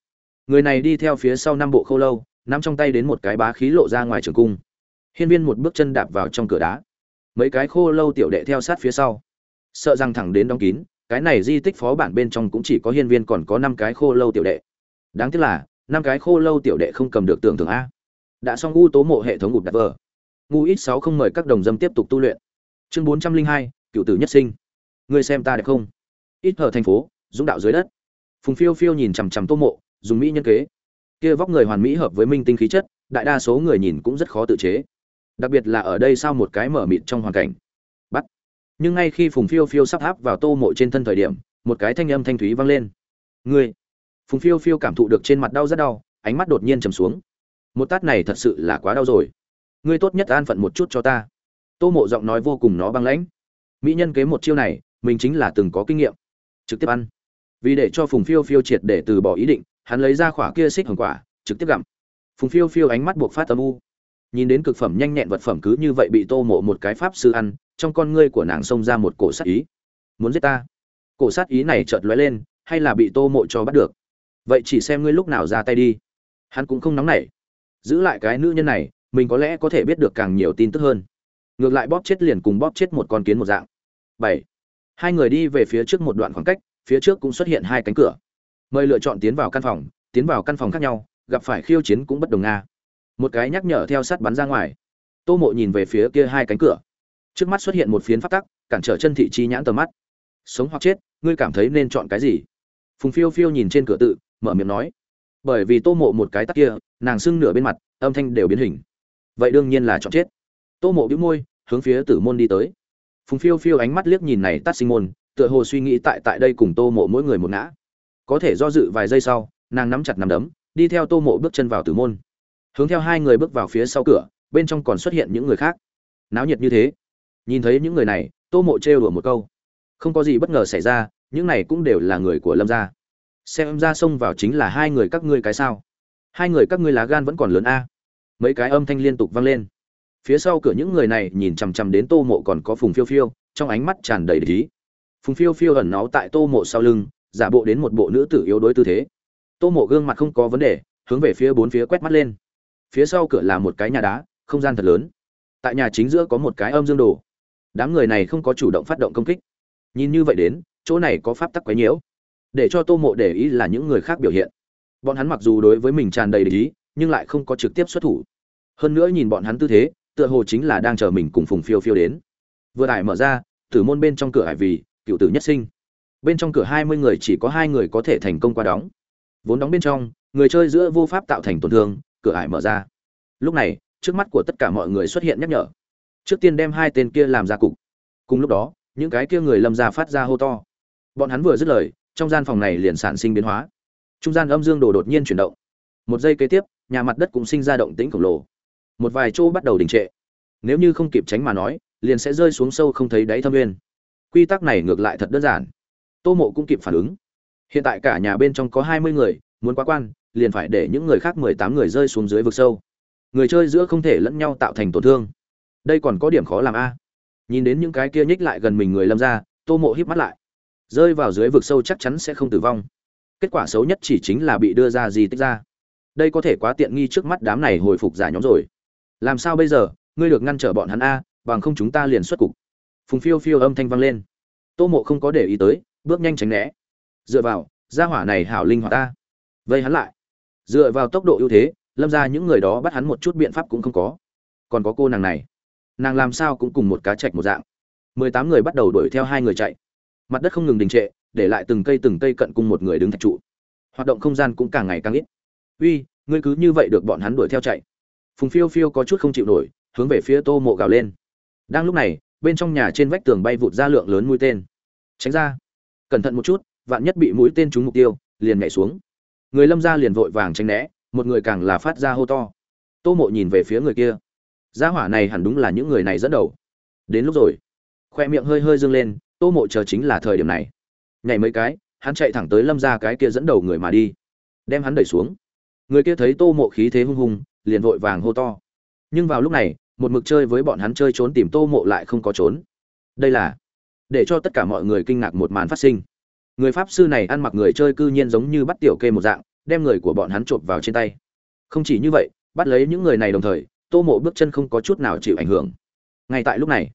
Người này đi theo phía sau năm bộ khâu lâu, nắm trong tay đến một cái bá khí lộ ra ngoài trường cung. Hiên viên một bước chân đạp vào trong cửa đá. Mấy cái khô lâu tiểu đệ theo sát phía sau. Sợ rằng thẳng đến đóng kín, cái này di tích phó bản bên trong cũng chỉ có hiên viên còn có năm cái khô lâu tiểu đệ. Đáng tiếc là năm cái khô lâu tiểu đệ không cầm được tưởng thưởng a. Đã xong u tố mộ hệ thống ngụt đặt vờ. Ngu ít sáu không mời các đồng dâm tiếp tục tu luyện. Chương bốn trăm linh hai, cựu tử nhất sinh. Ngươi xem ta đẹp không? Ít hở thành phố, dũng đạo dưới đất. Phùng phiêu phiêu nhìn chằm chằm tô mộ, dùng mỹ nhân kế. Kia vóc người hoàn mỹ hợp với minh tinh khí chất, đại đa số người nhìn cũng rất khó tự chế. Đặc biệt là ở đây sau một cái mở mịt trong hoàn cảnh. Bắt. Nhưng ngay khi phùng phiêu phiêu sắp áp vào tô mộ trên thân thời điểm, một cái thanh âm thanh thúy vang lên. Ngươi phùng phiêu phiêu cảm thụ được trên mặt đau rất đau, ánh mắt đột nhiên trầm xuống. Một tát này thật sự là quá đau rồi. Ngươi tốt nhất an phận một chút cho ta. Tô mộ giọng nói vô cùng nó băng lãnh. Mỹ nhân kế một chiêu này, mình chính là từng có kinh nghiệm. Trực tiếp ăn. Vì để cho phùng phiêu phiêu triệt để từ bỏ ý định, hắn lấy ra khỏa kia xích hồng quả, trực tiếp gặm. Phùng phiêu phiêu ánh mắt buộc phát âm u. Nhìn đến cực phẩm nhanh nhẹn vật phẩm cứ như vậy bị tô mộ một cái pháp sư ăn, trong con ngươi của nàng xông ra một cổ sát ý. Muốn giết ta? Cổ sát ý này chợt lóe lên, hay là bị tô mộ cho bắt được? Vậy chỉ xem ngươi lúc nào ra tay đi. Hắn cũng không nóng nảy. Giữ lại cái nữ nhân này, mình có lẽ có thể biết được càng nhiều tin tức hơn. Ngược lại bóp chết liền cùng bóp chết một con kiến một dạng. Bảy. Hai người đi về phía trước một đoạn khoảng cách, phía trước cũng xuất hiện hai cánh cửa. Mời lựa chọn tiến vào căn phòng, tiến vào căn phòng khác nhau, gặp phải khiêu chiến cũng bất đồng nga. Một cái nhắc nhở theo sát bắn ra ngoài. Tô mộ nhìn về phía kia hai cánh cửa. Trước mắt xuất hiện một phiến phát tắc, cản trở chân thị chi nhãn tầm mắt. Sống hoặc chết, ngươi cảm thấy nên chọn cái gì? Phùng phiêu phiêu nhìn trên cửa tự mở miệng nói. Bởi vì tô mộ một cái tắc kia, nàng sưng nửa bên mặt, âm thanh đều biến hình. Vậy đương nhiên là chọn chết. Tô mộ bĩu môi, hướng phía tử môn đi tới. Phùng phiêu phiêu ánh mắt liếc nhìn này tắt sinh môn, tựa hồ suy nghĩ tại tại đây cùng tô mộ mỗi người một ngã. Có thể do dự vài giây sau, nàng nắm chặt nắm đấm, đi theo tô mộ bước chân vào tử môn. Hướng theo hai người bước vào phía sau cửa, bên trong còn xuất hiện những người khác. Náo nhiệt như thế. Nhìn thấy những người này, tô mộ trêu đùa một câu. Không có gì bất ngờ xảy ra, những này cũng đều là người của lâm gia xem ra xông vào chính là hai người các ngươi cái sao? Hai người các ngươi lá gan vẫn còn lớn a. Mấy cái âm thanh liên tục vang lên. Phía sau cửa những người này nhìn chằm chằm đến tô mộ còn có phùng phiêu phiêu, trong ánh mắt tràn đầy lý phùng phiêu phiêu ẩn náu tại tô mộ sau lưng, giả bộ đến một bộ nữ tử yếu đối tư thế. Tô mộ gương mặt không có vấn đề, hướng về phía bốn phía quét mắt lên. Phía sau cửa là một cái nhà đá, không gian thật lớn. Tại nhà chính giữa có một cái âm dương đồ. Đám người này không có chủ động phát động công kích. Nhìn như vậy đến, chỗ này có pháp tắc quấy nhiễu để cho tô mộ để ý là những người khác biểu hiện. Bọn hắn mặc dù đối với mình tràn đầy lý nhưng lại không có trực tiếp xuất thủ. Hơn nữa nhìn bọn hắn tư thế, tựa hồ chính là đang chờ mình cùng phùng phiêu phiêu đến. Vừa ải mở ra, tử môn bên trong cửa hải vì cựu tử nhất sinh. Bên trong cửa hai mươi người chỉ có hai người có thể thành công qua đóng. Vốn đóng bên trong, người chơi giữa vô pháp tạo thành tổn thương, cửa hải mở ra. Lúc này, trước mắt của tất cả mọi người xuất hiện nhắc nhở. Trước tiên đem hai tên kia làm ra cục. Cùng lúc đó, những cái kia người lâm ra phát ra hô to. Bọn hắn vừa dứt lời trong gian phòng này liền sản sinh biến hóa. Trung gian âm dương đồ đột nhiên chuyển động. Một giây kế tiếp, nhà mặt đất cũng sinh ra động tĩnh khổng lồ. Một vài chỗ bắt đầu đình trệ. Nếu như không kịp tránh mà nói, liền sẽ rơi xuống sâu không thấy đáy thâm nguyên. Quy tắc này ngược lại thật đơn giản. Tô mộ cũng kịp phản ứng. Hiện tại cả nhà bên trong có hai mươi người, muốn quá quan, liền phải để những người khác mười tám người rơi xuống dưới vực sâu. Người chơi giữa không thể lẫn nhau tạo thành tổn thương. Đây còn có điểm khó làm a. Nhìn đến những cái kia nhích lại gần mình người lâm ra, tô mộ híp mắt lại rơi vào dưới vực sâu chắc chắn sẽ không tử vong. Kết quả xấu nhất chỉ chính là bị đưa ra gì tích ra. Đây có thể quá tiện nghi trước mắt đám này hồi phục giả nhóm rồi. Làm sao bây giờ? Ngươi được ngăn trở bọn hắn a, bằng không chúng ta liền xuất cục. Phùng phiêu phiêu âm thanh vang lên. Tô mộ không có để ý tới, bước nhanh tránh né. Dựa vào, gia hỏa này hảo linh hoạt ta vây hắn lại. Dựa vào tốc độ ưu thế, lâm ra những người đó bắt hắn một chút biện pháp cũng không có. Còn có cô nàng này. Nàng làm sao cũng cùng một cá chạch một dạng. Mười tám người bắt đầu đuổi theo hai người chạy mặt đất không ngừng đình trệ, để lại từng cây từng cây cận cung một người đứng thạch trụ. Hoạt động không gian cũng càng ngày càng ít. Uy, ngươi cứ như vậy được bọn hắn đuổi theo chạy. Phùng phiêu phiêu có chút không chịu nổi, hướng về phía tô mộ gào lên. Đang lúc này, bên trong nhà trên vách tường bay vụt ra lượng lớn mũi tên. Tránh ra. Cẩn thận một chút, vạn nhất bị mũi tên trúng mục tiêu, liền nhảy xuống. Người lâm ra liền vội vàng tránh né, một người càng là phát ra hô to. Tô mộ nhìn về phía người kia. Gia hỏa này hẳn đúng là những người này dẫn đầu. Đến lúc rồi. Khoe miệng hơi hơi dâng lên tô mộ chờ chính là thời điểm này. Nhảy mấy cái, hắn chạy thẳng tới lâm ra cái kia dẫn đầu người mà đi. Đem hắn đẩy xuống. Người kia thấy tô mộ khí thế hung hùng, liền vội vàng hô to. Nhưng vào lúc này, một mực chơi với bọn hắn chơi trốn tìm tô mộ lại không có trốn. Đây là để cho tất cả mọi người kinh ngạc một màn phát sinh. Người pháp sư này ăn mặc người chơi cư nhiên giống như bắt tiểu kê một dạng, đem người của bọn hắn trộm vào trên tay. Không chỉ như vậy, bắt lấy những người này đồng thời, tô mộ bước chân không có chút nào chịu ảnh hưởng. Ngay tại lúc này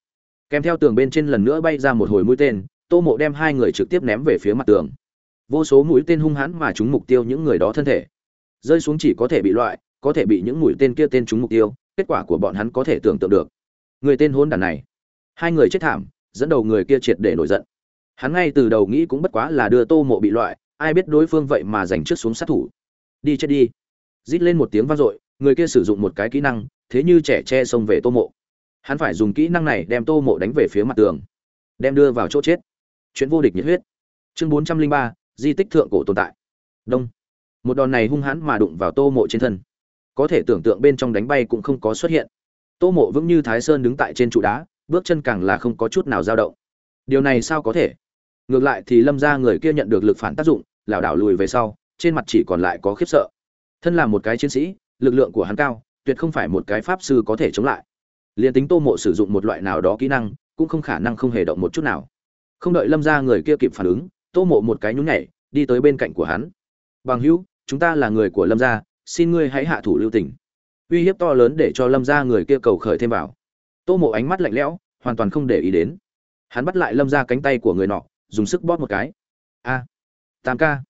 kèm theo tường bên trên lần nữa bay ra một hồi mũi tên, tô mộ đem hai người trực tiếp ném về phía mặt tường. Vô số mũi tên hung hãn mà chúng mục tiêu những người đó thân thể. Rơi xuống chỉ có thể bị loại, có thể bị những mũi tên kia tên chúng mục tiêu, kết quả của bọn hắn có thể tưởng tượng được. Người tên hôn đàn này. Hai người chết thảm, dẫn đầu người kia triệt để nổi giận. Hắn ngay từ đầu nghĩ cũng bất quá là đưa tô mộ bị loại, ai biết đối phương vậy mà giành trước xuống sát thủ. Đi chết đi. Rít lên một tiếng vang dội, người kia sử dụng một cái kỹ năng, thế như trẻ che xông về tô mộ hắn phải dùng kỹ năng này đem tô mộ đánh về phía mặt tường, đem đưa vào chỗ chết. Chuyện vô địch nhiệt huyết. Chương bốn trăm linh ba, di tích thượng cổ tồn tại. Đông. Một đòn này hung hãn mà đụng vào tô mộ trên thân. Có thể tưởng tượng bên trong đánh bay cũng không có xuất hiện. Tô mộ vững như thái sơn đứng tại trên trụ đá, bước chân càng là không có chút nào dao động. Điều này sao có thể? Ngược lại thì lâm ra người kia nhận được lực phản tác dụng, lảo đảo lùi về sau, trên mặt chỉ còn lại có khiếp sợ. Thân là một cái chiến sĩ, lực lượng của hắn cao, tuyệt không phải một cái pháp sư có thể chống lại liền tính tô mộ sử dụng một loại nào đó kỹ năng, cũng không khả năng không hề động một chút nào. Không đợi lâm ra người kia kịp phản ứng, tô mộ một cái nhún nhảy, đi tới bên cạnh của hắn. Bằng hữu, chúng ta là người của lâm gia, xin ngươi hãy hạ thủ lưu tình. Uy hiếp to lớn để cho lâm gia người kia cầu khởi thêm vào. Tô mộ ánh mắt lạnh lẽo, hoàn toàn không để ý đến. Hắn bắt lại lâm ra cánh tay của người nọ, dùng sức bóp một cái. A, tam ca,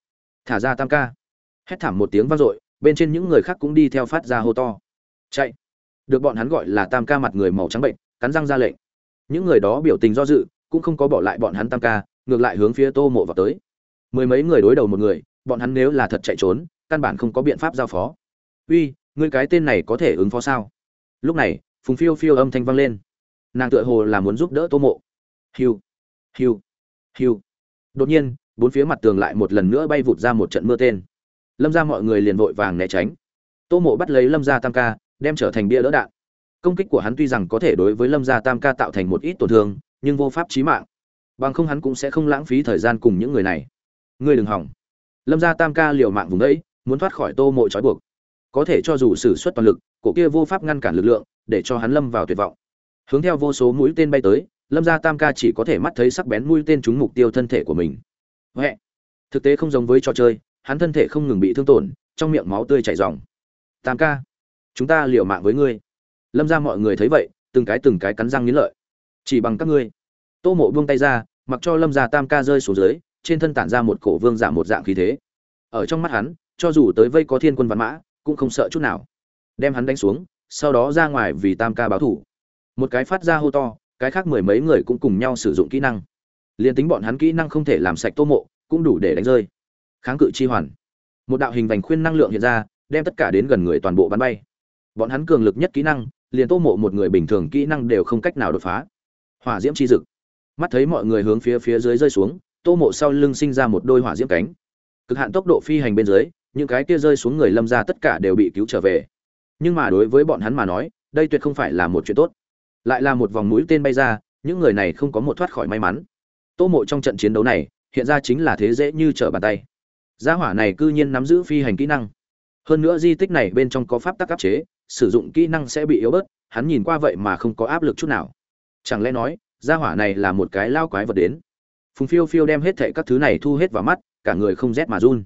thả ra tam ca. Hét thảm một tiếng vang dội, bên trên những người khác cũng đi theo phát ra hô to. Chạy được bọn hắn gọi là tam ca mặt người màu trắng bệnh, cắn răng ra lệnh. Những người đó biểu tình do dự, cũng không có bỏ lại bọn hắn tam ca, ngược lại hướng phía tô mộ vào tới. Mười mấy người đối đầu một người, bọn hắn nếu là thật chạy trốn, căn bản không có biện pháp giao phó. Uy, ngươi cái tên này có thể ứng phó sao? Lúc này, phùng phiêu phiêu âm thanh vang lên. Nàng tựa hồ là muốn giúp đỡ tô mộ. Hiu hiu hiu. Đột nhiên, bốn phía mặt tường lại một lần nữa bay vụt ra một trận mưa tên. Lâm ra mọi người liền vội vàng né tránh. Tô mộ bắt lấy lâm gia tam ca đem trở thành bia đỡ đạn. Công kích của hắn tuy rằng có thể đối với lâm gia tam ca tạo thành một ít tổn thương, nhưng vô pháp chí mạng. Bằng không hắn cũng sẽ không lãng phí thời gian cùng những người này. Ngươi đừng hỏng. Lâm gia tam ca liều mạng vùng đấy, muốn thoát khỏi tô mộ trói buộc. Có thể cho dù sử xuất toàn lực, cổ kia vô pháp ngăn cản lực lượng, để cho hắn lâm vào tuyệt vọng. Hướng theo vô số mũi tên bay tới, lâm gia tam ca chỉ có thể mắt thấy sắc bén mũi tên trúng mục tiêu thân thể của mình. Huệ. Thực tế không giống với trò chơi, hắn thân thể không ngừng bị thương tổn, trong miệng máu tươi chảy ròng. Tam ca chúng ta liều mạng với ngươi. Lâm ra mọi người thấy vậy, từng cái từng cái cắn răng nghiến lợi. Chỉ bằng các ngươi. Tô mộ buông tay ra, mặc cho lâm gia tam ca rơi xuống dưới, trên thân tản ra một cổ vương giả một dạng khí thế. Ở trong mắt hắn, cho dù tới vây có thiên quân văn mã, cũng không sợ chút nào. Đem hắn đánh xuống, sau đó ra ngoài vì tam ca báo thủ. Một cái phát ra hô to, cái khác mười mấy người cũng cùng nhau sử dụng kỹ năng. Liền tính bọn hắn kỹ năng không thể làm sạch tô mộ, cũng đủ để đánh rơi. Kháng cự chi hoàn. Một đạo hình vành khuyên năng lượng hiện ra, đem tất cả đến gần người toàn bộ bắn bay bọn hắn cường lực nhất kỹ năng, liền tô mộ một người bình thường kỹ năng đều không cách nào đột phá. Hỏa diễm chi dực. Mắt thấy mọi người hướng phía phía dưới rơi xuống, tô mộ sau lưng sinh ra một đôi hỏa diễm cánh. Cực hạn tốc độ phi hành bên dưới, những cái kia rơi xuống người lâm ra tất cả đều bị cứu trở về. Nhưng mà đối với bọn hắn mà nói, đây tuyệt không phải là một chuyện tốt. Lại là một vòng mũi tên bay ra, những người này không có một thoát khỏi may mắn. Tô mộ trong trận chiến đấu này, hiện ra chính là thế dễ như trở bàn tay. Gia hỏa này cư nhiên nắm giữ phi hành kỹ năng. Hơn nữa di tích này bên trong có pháp tắc áp chế sử dụng kỹ năng sẽ bị yếu bớt, hắn nhìn qua vậy mà không có áp lực chút nào. Chẳng lẽ nói, gia hỏa này là một cái lao quái vật đến? Phùng phiêu phiêu đem hết thệ các thứ này thu hết vào mắt, cả người không rét mà run.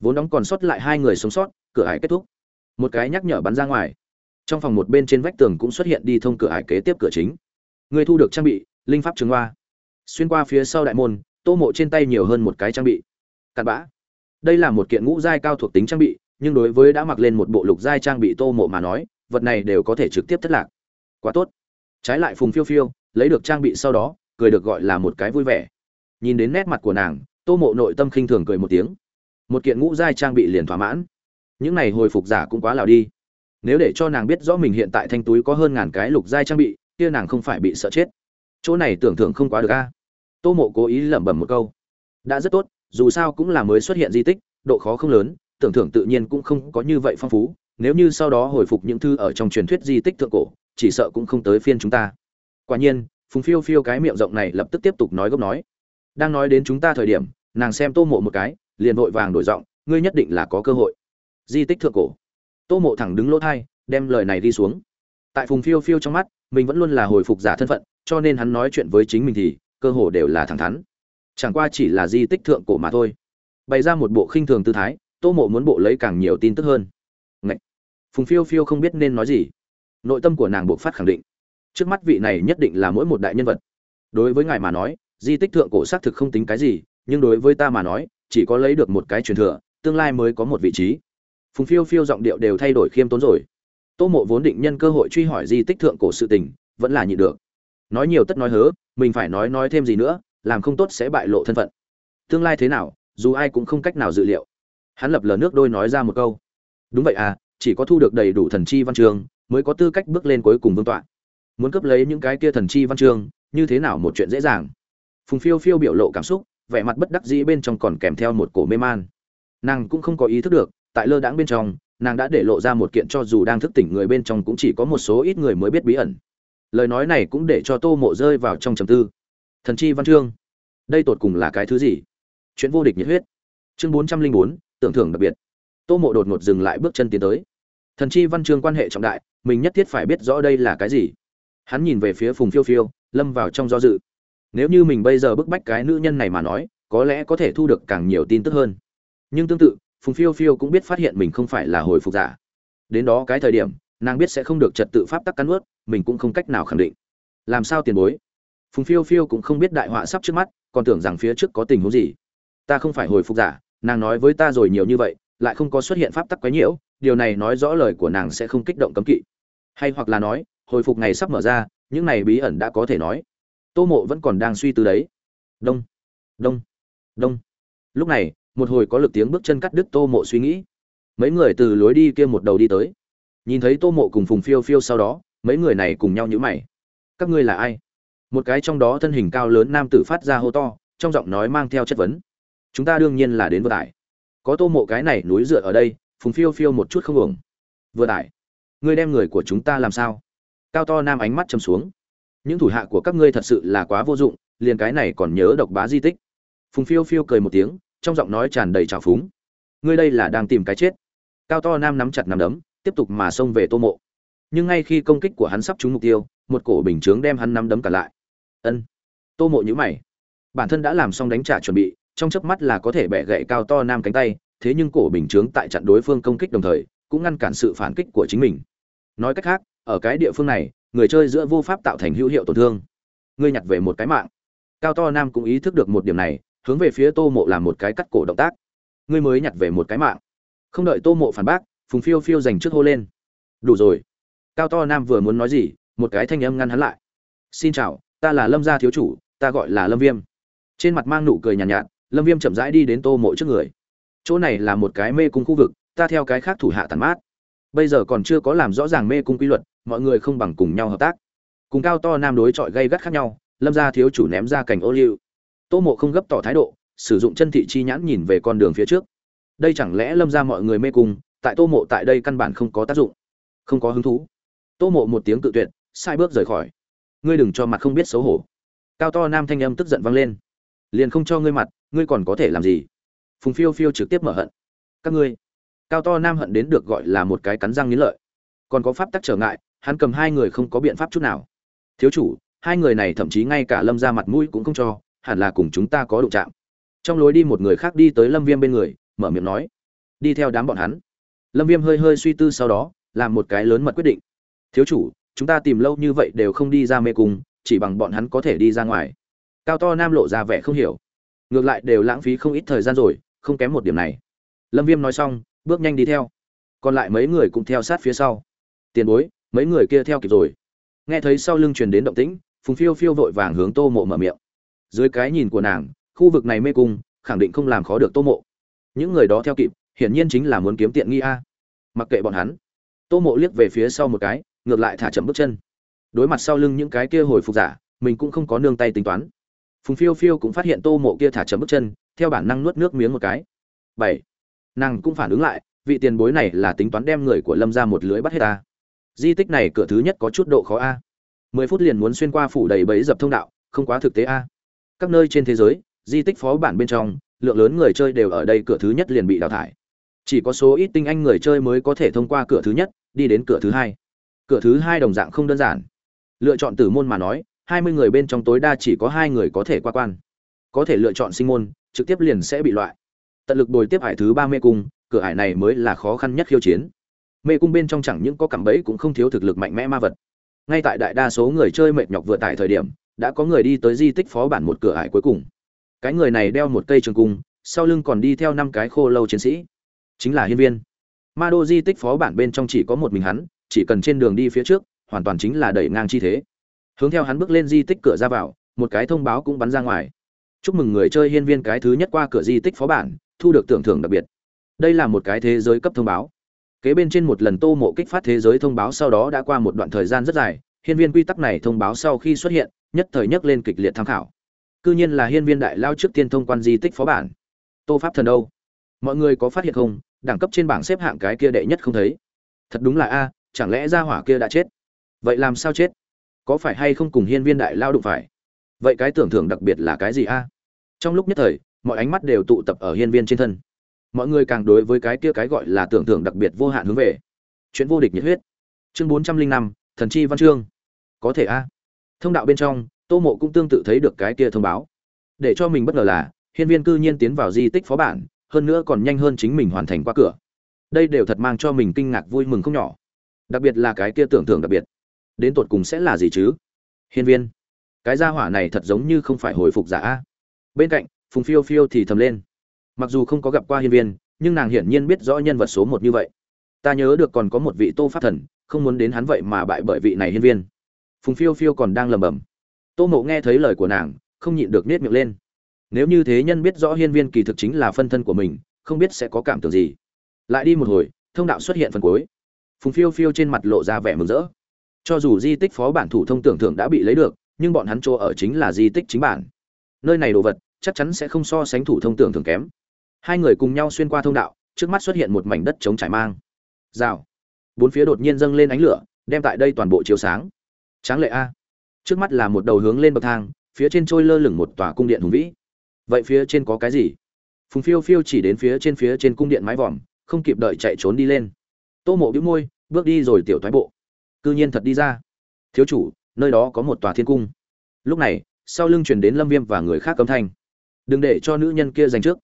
Vốn đóng còn sót lại hai người sống sót, cửa hải kết thúc. Một cái nhắc nhở bắn ra ngoài. Trong phòng một bên trên vách tường cũng xuất hiện đi thông cửa hải kế tiếp cửa chính. Người thu được trang bị, linh pháp trường hoa. Xuyên qua phía sau đại môn, tô mộ trên tay nhiều hơn một cái trang bị. Cặn bã. Đây là một kiện ngũ giai cao thuộc tính trang bị nhưng đối với đã mặc lên một bộ lục giai trang bị tô mộ mà nói, vật này đều có thể trực tiếp thất lạc. Quá tốt. Trái lại phùng phiêu phiêu, lấy được trang bị sau đó, cười được gọi là một cái vui vẻ. Nhìn đến nét mặt của nàng, tô mộ nội tâm khinh thường cười một tiếng. Một kiện ngũ giai trang bị liền thỏa mãn. Những này hồi phục giả cũng quá lào đi. Nếu để cho nàng biết rõ mình hiện tại thanh túi có hơn ngàn cái lục giai trang bị, kia nàng không phải bị sợ chết. Chỗ này tưởng tượng không quá được a. Tô mộ cố ý lẩm bẩm một câu. Đã rất tốt, dù sao cũng là mới xuất hiện di tích, độ khó không lớn tưởng thưởng tự nhiên cũng không có như vậy phong phú, nếu như sau đó hồi phục những thư ở trong truyền thuyết di tích thượng cổ, chỉ sợ cũng không tới phiên chúng ta. Quả nhiên, phùng phiêu phiêu cái miệng rộng này lập tức tiếp tục nói gốc nói. Đang nói đến chúng ta thời điểm, nàng xem tô mộ một cái, liền vội vàng đổi giọng, ngươi nhất định là có cơ hội. Di tích thượng cổ. Tô mộ thẳng đứng lỗ thai, đem lời này đi xuống. Tại phùng phiêu phiêu trong mắt, mình vẫn luôn là hồi phục giả thân phận, cho nên hắn nói chuyện với chính mình thì, cơ hồ đều là thẳng thắn. Chẳng qua chỉ là di tích thượng cổ mà thôi. Bày ra một bộ khinh thường tư thái tô mộ muốn bộ lấy càng nhiều tin tức hơn. Ngậy! phùng phiêu phiêu không biết nên nói gì. Nội tâm của nàng buộc phát khẳng định. Trước mắt vị này nhất định là mỗi một đại nhân vật. Đối với ngài mà nói, di tích thượng cổ xác thực không tính cái gì, nhưng đối với ta mà nói, chỉ có lấy được một cái truyền thừa, tương lai mới có một vị trí. Phùng phiêu phiêu giọng điệu đều thay đổi khiêm tốn rồi. Tô mộ vốn định nhân cơ hội truy hỏi di tích thượng cổ sự tình, vẫn là nhịn được. Nói nhiều tất nói hớ, mình phải nói nói thêm gì nữa, làm không tốt sẽ bại lộ thân phận. Tương lai thế nào, dù ai cũng không cách nào dự liệu hắn lập lờ nước đôi nói ra một câu. Đúng vậy à chỉ có thu được đầy đủ thần chi văn trường, mới có tư cách bước lên cuối cùng vương tọa. Muốn cấp lấy những cái kia thần chi văn trường, như thế nào một chuyện dễ dàng? Phùng phiêu phiêu biểu lộ cảm xúc, vẻ mặt bất đắc dĩ bên trong còn kèm theo một cổ mê man. Nàng cũng không có ý thức được, tại lơ đãng bên trong, nàng đã để lộ ra một kiện cho dù đang thức tỉnh người bên trong cũng chỉ có một số ít người mới biết bí ẩn. Lời nói này cũng để cho tô mộ rơi vào trong trầm tư. Thần chi văn chương. Đây tột cùng là cái thứ gì? Chuyện vô địch nhiệt huyết. Chương bốn trăm linh bốn tưởng thưởng đặc biệt. Tô mộ đột ngột dừng lại bước chân tiến tới. Thần chi văn chương quan hệ trọng đại, mình nhất thiết phải biết rõ đây là cái gì. Hắn nhìn về phía phùng phiêu phiêu, lâm vào trong do dự. Nếu như mình bây giờ bức bách cái nữ nhân này mà nói, có lẽ có thể thu được càng nhiều tin tức hơn. Nhưng tương tự, phùng phiêu phiêu cũng biết phát hiện mình không phải là hồi phục giả. Đến đó cái thời điểm, nàng biết sẽ không được trật tự pháp tắc cắn ướt mình cũng không cách nào khẳng định. Làm sao tiền bối? Phùng phiêu phiêu cũng không biết đại họa sắp trước mắt, còn tưởng rằng phía trước có tình huống gì. Ta không phải hồi phục giả nàng nói với ta rồi nhiều như vậy, lại không có xuất hiện pháp tắc quái nhiễu, điều này nói rõ lời của nàng sẽ không kích động cấm kỵ. Hay hoặc là nói, hồi phục ngày sắp mở ra, những này bí ẩn đã có thể nói. Tô mộ vẫn còn đang suy tư đấy. Đông đông đông. Lúc này, một hồi có lực tiếng bước chân cắt đứt tô mộ suy nghĩ. Mấy người từ lối đi kia một đầu đi tới. Nhìn thấy tô mộ cùng phùng phiêu phiêu sau đó, mấy người này cùng nhau nhữ mày. Các ngươi là ai? Một cái trong đó thân hình cao lớn nam tử phát ra hô to, trong giọng nói mang theo chất vấn chúng ta đương nhiên là đến vừa tải. Có tô mộ cái này núi dựa ở đây, phùng phiêu phiêu một chút không ổng vừa tải. Ngươi đem người của chúng ta làm sao? Cao to nam ánh mắt châm xuống. Những thủ hạ của các ngươi thật sự là quá vô dụng, liền cái này còn nhớ độc bá di tích. Phùng phiêu phiêu cười một tiếng, trong giọng nói tràn đầy trào phúng. Ngươi đây là đang tìm cái chết. Cao to nam nắm chặt nắm đấm, tiếp tục mà xông về tô mộ. Nhưng ngay khi công kích của hắn sắp trúng mục tiêu, một cổ bình chướng đem hắn nắm đấm cả lại. Ân. Tô mộ nhữ mày. Bản thân đã làm xong đánh trả chuẩn bị trong chớp mắt là có thể bẻ gậy cao to nam cánh tay thế nhưng cổ bình chướng tại trận đối phương công kích đồng thời cũng ngăn cản sự phản kích của chính mình. Nói cách khác ở cái địa phương này người chơi giữa vô pháp tạo thành hữu hiệu tổn thương. Ngươi nhặt về một cái mạng. Cao to nam cũng ý thức được một điểm này hướng về phía tô mộ làm một cái cắt cổ động tác. Ngươi mới nhặt về một cái mạng. Không đợi tô mộ phản bác phùng phiêu phiêu dành trước hô lên. Đủ rồi. Cao to nam vừa muốn nói gì một cái thanh âm ngăn hắn lại. Xin chào ta là lâm gia thiếu chủ ta gọi là lâm viêm. Trên mặt mang nụ cười nhàn nhạt, nhạt lâm viêm chậm rãi đi đến tô mộ trước người. Chỗ này là một cái mê cung khu vực, ta theo cái khác thủ hạ tàn mát. Bây giờ còn chưa có làm rõ ràng mê cung quy luật, mọi người không bằng cùng nhau hợp tác. Cùng cao to nam đối chọi gây gắt khác nhau, lâm gia thiếu chủ ném ra cảnh ô liu. Tô mộ không gấp tỏ thái độ, sử dụng chân thị chi nhãn nhìn về con đường phía trước. Đây chẳng lẽ lâm ra mọi người mê cung, tại tô mộ tại đây căn bản không có tác dụng, không có hứng thú. Tô mộ một tiếng cự tuyệt, sai bước rời khỏi. Ngươi đừng cho mặt không biết xấu hổ. Cao to nam thanh âm tức giận vang lên. Liền không cho ngươi mặt ngươi còn có thể làm gì? Phùng phiêu phiêu trực tiếp mở hận. Các ngươi, cao to nam hận đến được gọi là một cái cắn răng nghiến lợi. Còn có pháp tắc trở ngại, hắn cầm hai người không có biện pháp chút nào. Thiếu chủ, hai người này thậm chí ngay cả lâm ra mặt mũi cũng không cho, hẳn là cùng chúng ta có đụng chạm. Trong lối đi một người khác đi tới lâm viêm bên người, mở miệng nói. Đi theo đám bọn hắn. Lâm viêm hơi hơi suy tư sau đó, làm một cái lớn mật quyết định. Thiếu chủ, chúng ta tìm lâu như vậy đều không đi ra mê cung, chỉ bằng bọn hắn có thể đi ra ngoài. Cao to nam lộ ra vẻ không hiểu ngược lại đều lãng phí không ít thời gian rồi, không kém một điểm này. Lâm viêm nói xong, bước nhanh đi theo. Còn lại mấy người cũng theo sát phía sau. Tiền bối, mấy người kia theo kịp rồi. Nghe thấy sau lưng truyền đến động tĩnh, phùng phiêu phiêu vội vàng hướng tô mộ mở miệng. Dưới cái nhìn của nàng, khu vực này mê cung, khẳng định không làm khó được tô mộ. Những người đó theo kịp, hiển nhiên chính là muốn kiếm tiện nghi a. Mặc kệ bọn hắn. Tô mộ liếc về phía sau một cái, ngược lại thả chậm bước chân. Đối mặt sau lưng những cái kia hồi phục giả, mình cũng không có nương tay tính toán phùng phiêu phiêu cũng phát hiện tô mộ kia thả chấm bước chân, theo bản năng nuốt nước miếng một cái. Bảy. Nàng cũng phản ứng lại, vị tiền bối này là tính toán đem người của lâm ra một lưới bắt hết ta. Di tích này cửa thứ nhất có chút độ khó a. Mười phút liền muốn xuyên qua phủ đầy bẫy dập thông đạo, không quá thực tế a. Các nơi trên thế giới, di tích phó bản bên trong, lượng lớn người chơi đều ở đây cửa thứ nhất liền bị đào thải. Chỉ có số ít tinh anh người chơi mới có thể thông qua cửa thứ nhất, đi đến cửa thứ hai. Cửa thứ hai đồng dạng không đơn giản. Lựa chọn tử môn mà nói hai mươi người bên trong tối đa chỉ có hai người có thể qua quan. Có thể lựa chọn sinh môn, trực tiếp liền sẽ bị loại. Tận lực bồi tiếp hải thứ ba mê cung, cửa hải này mới là khó khăn nhất khiêu chiến. Mê cung bên trong chẳng những có cạm bẫy cũng không thiếu thực lực mạnh mẽ ma vật. Ngay tại đại đa số người chơi mệt nhọc vừa tại thời điểm, đã có người đi tới di tích phó bản một cửa hải cuối cùng. Cái người này đeo một cây trường cung, sau lưng còn đi theo năm cái khô lâu chiến sĩ. Chính là hiên viên. Ma đô di tích phó bản bên trong chỉ có một mình hắn, chỉ cần trên đường đi phía trước, hoàn toàn chính là đẩy ngang chi thế hướng theo hắn bước lên di tích cửa ra vào, một cái thông báo cũng bắn ra ngoài. Chúc mừng người chơi hiên viên cái thứ nhất qua cửa di tích phó bản, thu được tưởng thưởng đặc biệt. Đây là một cái thế giới cấp thông báo. Kế bên trên một lần tô mộ kích phát thế giới thông báo sau đó đã qua một đoạn thời gian rất dài, hiên viên quy tắc này thông báo sau khi xuất hiện, nhất thời nhất lên kịch liệt tham khảo. Cư nhiên là hiên viên đại lao trước tiên thông quan di tích phó bản. Tô pháp thần đâu? Mọi người có phát hiện không? Đẳng cấp trên bảng xếp hạng cái kia đệ nhất không thấy. Thật đúng là a, chẳng lẽ gia hỏa kia đã chết? Vậy làm sao chết? Có phải hay không cùng hiên viên đại lao đụng phải? Vậy cái tưởng thưởng đặc biệt là cái gì a? Trong lúc nhất thời, mọi ánh mắt đều tụ tập ở hiên viên trên thân. Mọi người càng đối với cái kia cái gọi là tưởng thưởng đặc biệt vô hạn hướng về. Chuyện vô địch nhiệt huyết. Chương bốn trăm linh năm, thần chi văn chương. Có thể a? Thông đạo bên trong, tô mộ cũng tương tự thấy được cái kia thông báo. Để cho mình bất ngờ là, hiên viên cư nhiên tiến vào di tích phó bản, hơn nữa còn nhanh hơn chính mình hoàn thành qua cửa. Đây đều thật mang cho mình kinh ngạc vui mừng không nhỏ. Đặc biệt là cái kia tưởng thưởng đặc biệt đến tột cùng sẽ là gì chứ? Hiên viên, cái gia hỏa này thật giống như không phải hồi phục giả a. Bên cạnh, phùng phiêu phiêu thì thầm lên. Mặc dù không có gặp qua hiên viên, nhưng nàng hiển nhiên biết rõ nhân vật số một như vậy. Ta nhớ được còn có một vị tô pháp thần, không muốn đến hắn vậy mà bại bởi vị này hiên viên. Phùng phiêu phiêu còn đang lầm bầm tô mộ nghe thấy lời của nàng, không nhịn được nết miệng lên. Nếu như thế nhân biết rõ hiên viên kỳ thực chính là phân thân của mình, không biết sẽ có cảm tưởng gì. Lại đi một hồi, thông đạo xuất hiện phần cuối. Phùng phiêu phiêu trên mặt lộ ra vẻ mừng rỡ cho dù di tích phó bản thủ thông tưởng thưởng đã bị lấy được, nhưng bọn hắn chỗ ở chính là di tích chính bản. Nơi này đồ vật, chắc chắn sẽ không so sánh thủ thông tưởng thưởng kém. Hai người cùng nhau xuyên qua thông đạo, trước mắt xuất hiện một mảnh đất trống trải mang. Rào. Bốn phía đột nhiên dâng lên ánh lửa, đem tại đây toàn bộ chiếu sáng. Tráng lệ a. Trước mắt là một đầu hướng lên bậc thang, phía trên trôi lơ lửng một tòa cung điện hùng vĩ. Vậy phía trên có cái gì? Phùng phiêu phiêu chỉ đến phía trên phía trên cung điện mái vòm, không kịp đợi chạy trốn đi lên. Tô mộ bĩu môi, bước đi rồi tiểu thoái bộ cư nhiên thật đi ra. Thiếu chủ, nơi đó có một tòa thiên cung. Lúc này, sau lưng truyền đến lâm viêm và người khác âm thanh. Đừng để cho nữ nhân kia giành trước.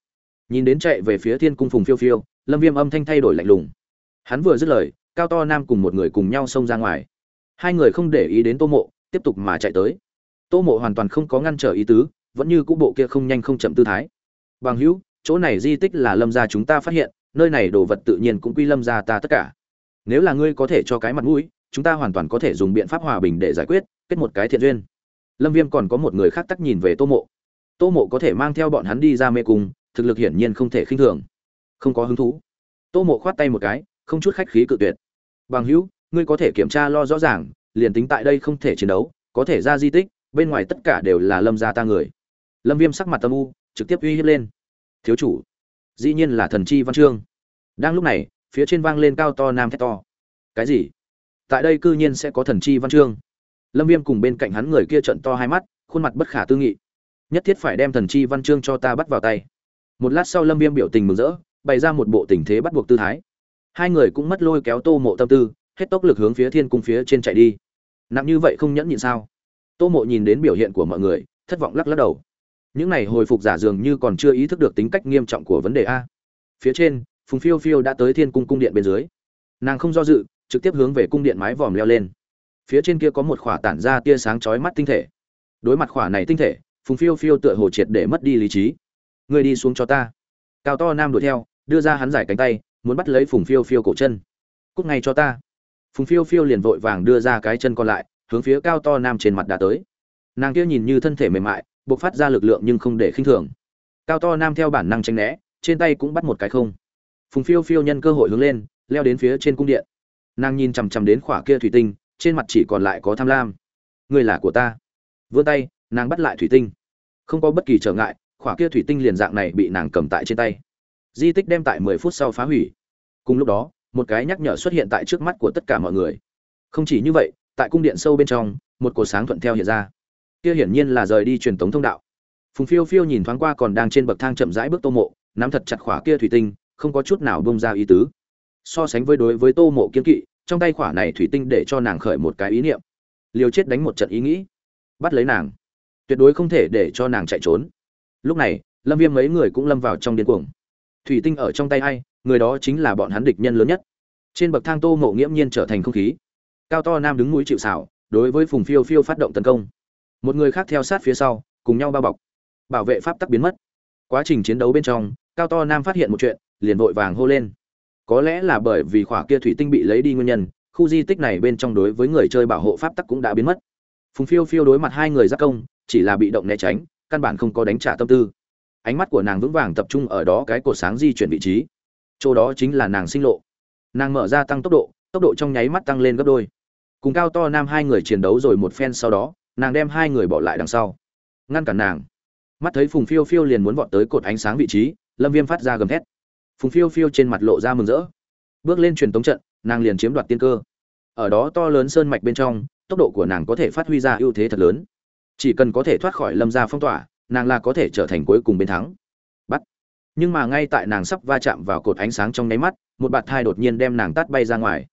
Nhìn đến chạy về phía thiên cung phùng phiêu phiêu, lâm viêm âm thanh thay đổi lạnh lùng. Hắn vừa dứt lời, cao to nam cùng một người cùng nhau xông ra ngoài. Hai người không để ý đến tô mộ, tiếp tục mà chạy tới. Tô mộ hoàn toàn không có ngăn trở ý tứ, vẫn như cũ bộ kia không nhanh không chậm tư thái. Bằng hữu, chỗ này di tích là lâm gia chúng ta phát hiện, nơi này đồ vật tự nhiên cũng quy lâm gia ta tất cả. Nếu là ngươi có thể cho cái mặt mũi chúng ta hoàn toàn có thể dùng biện pháp hòa bình để giải quyết, kết một cái thiện duyên. Lâm viêm còn có một người khác tắc nhìn về tô mộ. Tô mộ có thể mang theo bọn hắn đi ra mê cung, thực lực hiển nhiên không thể khinh thường. Không có hứng thú. Tô mộ khoát tay một cái, không chút khách khí cự tuyệt. Bằng hữu, ngươi có thể kiểm tra lo rõ ràng, liền tính tại đây không thể chiến đấu, có thể ra di tích, bên ngoài tất cả đều là lâm gia ta người. Lâm viêm sắc mặt tâm u, trực tiếp uy hiếp lên. Thiếu chủ, dĩ nhiên là thần chi văn chương. Đang lúc này, phía trên vang lên cao to nam thét to. Cái gì? Tại đây cư nhiên sẽ có thần chi văn chương. Lâm viêm cùng bên cạnh hắn người kia trận to hai mắt, khuôn mặt bất khả tư nghị. Nhất thiết phải đem thần chi văn chương cho ta bắt vào tay. Một lát sau lâm viêm biểu tình mừng rỡ, bày ra một bộ tình thế bắt buộc tư thái. Hai người cũng mất lôi kéo tô mộ tâm tư, hết tốc lực hướng phía thiên cung phía trên chạy đi. Nặng như vậy không nhẫn nhịn sao? Tô mộ nhìn đến biểu hiện của mọi người, thất vọng lắc lắc đầu. Những này hồi phục giả dường như còn chưa ý thức được tính cách nghiêm trọng của vấn đề a. Phía trên, phùng phiêu phiêu đã tới thiên cung cung điện bên dưới. Nàng không do dự trực tiếp hướng về cung điện mái vòm leo lên. Phía trên kia có một khỏa tản ra tia sáng chói mắt tinh thể. Đối mặt khỏa này tinh thể, phùng phiêu phiêu tựa hồ triệt để mất đi lý trí. Người đi xuống cho ta. Cao to nam đuổi theo, đưa ra hắn giải cánh tay, muốn bắt lấy phùng phiêu phiêu cổ chân. Cúc ngay cho ta. Phùng phiêu phiêu liền vội vàng đưa ra cái chân còn lại, hướng phía cao to nam trên mặt đã tới. Nàng kia nhìn như thân thể mềm mại, bộc phát ra lực lượng nhưng không để khinh thường. Cao to nam theo bản năng tránh né, trên tay cũng bắt một cái không. Phùng phiêu phiêu nhân cơ hội hướng lên, leo đến phía trên cung điện nàng nhìn chằm chằm đến khỏa kia thủy tinh, trên mặt chỉ còn lại có tham lam. Người là của ta. Vươn tay, nàng bắt lại thủy tinh. Không có bất kỳ trở ngại, khỏa kia thủy tinh liền dạng này bị nàng cầm tại trên tay. Di tích đem tại mười phút sau phá hủy. Cùng lúc đó, một cái nhắc nhở xuất hiện tại trước mắt của tất cả mọi người. Không chỉ như vậy, tại cung điện sâu bên trong, một cột sáng thuận theo hiện ra. Kia hiển nhiên là rời đi truyền tống thông đạo. Phùng phiêu phiêu nhìn thoáng qua còn đang trên bậc thang chậm rãi bước tô mộ, nắm thật chặt khỏa kia thủy tinh, không có chút nào bông ra ý tứ so sánh với đối với tô mộ kiếm kỵ, trong tay khỏa này thủy tinh để cho nàng khởi một cái ý niệm. Liều chết đánh một trận ý nghĩ. Bắt lấy nàng. Tuyệt đối không thể để cho nàng chạy trốn. Lúc này, lâm viêm mấy người cũng lâm vào trong điên cuồng. Thủy tinh ở trong tay ai, người đó chính là bọn hắn địch nhân lớn nhất. Trên bậc thang tô mộ nghiễm nhiên trở thành không khí. Cao to nam đứng núi chịu xảo đối với phùng phiêu phiêu phát động tấn công. Một người khác theo sát phía sau, cùng nhau bao bọc. Bảo vệ pháp tắc biến mất. Quá trình chiến đấu bên trong, cao to nam phát hiện một chuyện, liền vội vàng hô lên có lẽ là bởi vì khỏa kia thủy tinh bị lấy đi nguyên nhân, khu di tích này bên trong đối với người chơi bảo hộ pháp tắc cũng đã biến mất. Phùng phiêu phiêu đối mặt hai người giác công, chỉ là bị động né tránh, căn bản không có đánh trả tâm tư. Ánh mắt của nàng vững vàng tập trung ở đó cái cột sáng di chuyển vị trí. Chỗ đó chính là nàng sinh lộ. Nàng mở ra tăng tốc độ tốc độ trong nháy mắt tăng lên gấp đôi. Cùng cao to nam hai người chiến đấu rồi một phen sau đó, nàng đem hai người bỏ lại đằng sau. Ngăn cản nàng. Mắt thấy phùng phiêu phiêu liền muốn vọt tới cột ánh sáng vị trí, lâm viêm phát ra gầm thét phùng phiêu phiêu trên mặt lộ ra mừng rỡ. Bước lên truyền tống trận, nàng liền chiếm đoạt tiên cơ. Ở đó to lớn sơn mạch bên trong, tốc độ của nàng có thể phát huy ra ưu thế thật lớn. Chỉ cần có thể thoát khỏi lâm gia phong tỏa, nàng là có thể trở thành cuối cùng bên thắng. Bắt. Nhưng mà ngay tại nàng sắp va chạm vào cột ánh sáng trong nháy mắt, một bạt thai đột nhiên đem nàng tát bay ra ngoài.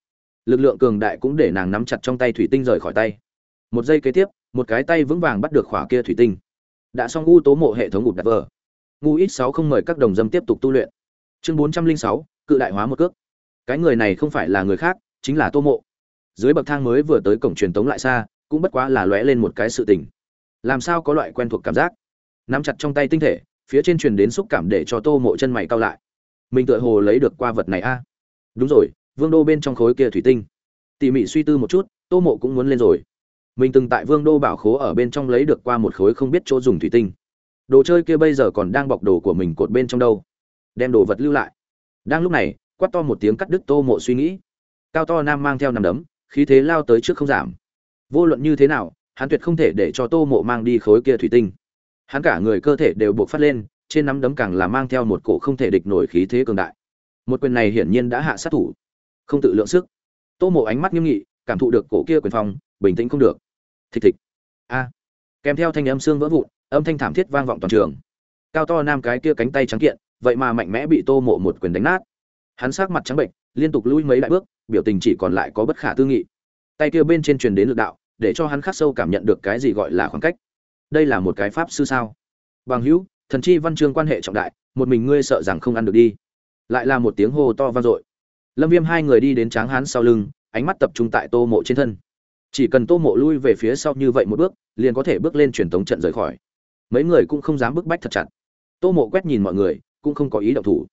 Lực lượng cường đại cũng để nàng nắm chặt trong tay thủy tinh rời khỏi tay. Một giây kế tiếp, một cái tay vững vàng bắt được khỏa kia thủy tinh. Đã xong u tố mộ hệ thống gục đặt vờ. Ngu ít sáu không mời các đồng dâm tiếp tục tu luyện chương bốn trăm linh sáu, cự đại hóa một cước. Cái người này không phải là người khác, chính là tô mộ. Dưới bậc thang mới vừa tới cổng truyền tống lại xa, cũng bất quá là lóe lên một cái sự tình. Làm sao có loại quen thuộc cảm giác? Nắm chặt trong tay tinh thể, phía trên truyền đến xúc cảm để cho tô mộ chân mày cao lại. Mình tựa hồ lấy được qua vật này a. Đúng rồi, vương đô bên trong khối kia thủy tinh. Tỉ mỉ suy tư một chút, tô mộ cũng muốn lên rồi. Mình từng tại vương đô bảo khố ở bên trong lấy được qua một khối không biết chỗ dùng thủy tinh. Đồ chơi kia bây giờ còn đang bọc đồ của mình cột bên trong đâu? Đem đồ vật lưu lại. Đang lúc này, quát to một tiếng cắt đứt tô mộ suy nghĩ. Cao to nam mang theo nằm đấm, khí thế lao tới trước không giảm. Vô luận như thế nào, hắn tuyệt không thể để cho tô mộ mang đi khối kia thủy tinh. Hắn cả người cơ thể đều buộc phát lên, trên nắm đấm càng là mang theo một cổ không thể địch nổi khí thế cường đại. Một quyền này hiển nhiên đã hạ sát thủ. Không tự lượng sức. Tô mộ ánh mắt nghiêm nghị, cảm thụ được cổ kia quyền phong, bình tĩnh không được. Thịch thịch. A. Kèm theo thanh âm xương vỡ vụn, âm thanh thảm thiết vang vọng toàn trường. Cao to nam cái kia cánh tay trắng kiện vậy mà mạnh mẽ bị tô mộ một quyền đánh nát. Hắn sát mặt trắng bệnh, liên tục lui mấy đại bước, biểu tình chỉ còn lại có bất khả tư nghị. Tay kia bên trên truyền đến lực đạo, để cho hắn khắc sâu cảm nhận được cái gì gọi là khoảng cách. Đây là một cái pháp sư sao? Bằng hữu, thần chi văn chương quan hệ trọng đại, một mình ngươi sợ rằng không ăn được đi. Lại là một tiếng hô to vang dội. Lâm viêm hai người đi đến tráng hán sau lưng, ánh mắt tập trung tại tô mộ trên thân. Chỉ cần tô mộ lui về phía sau như vậy một bước, liền có thể bước lên truyền tống trận rời khỏi. Mấy người cũng không dám bức bách thật chặt. Tô mộ quét nhìn mọi người cũng không có ý động thủ.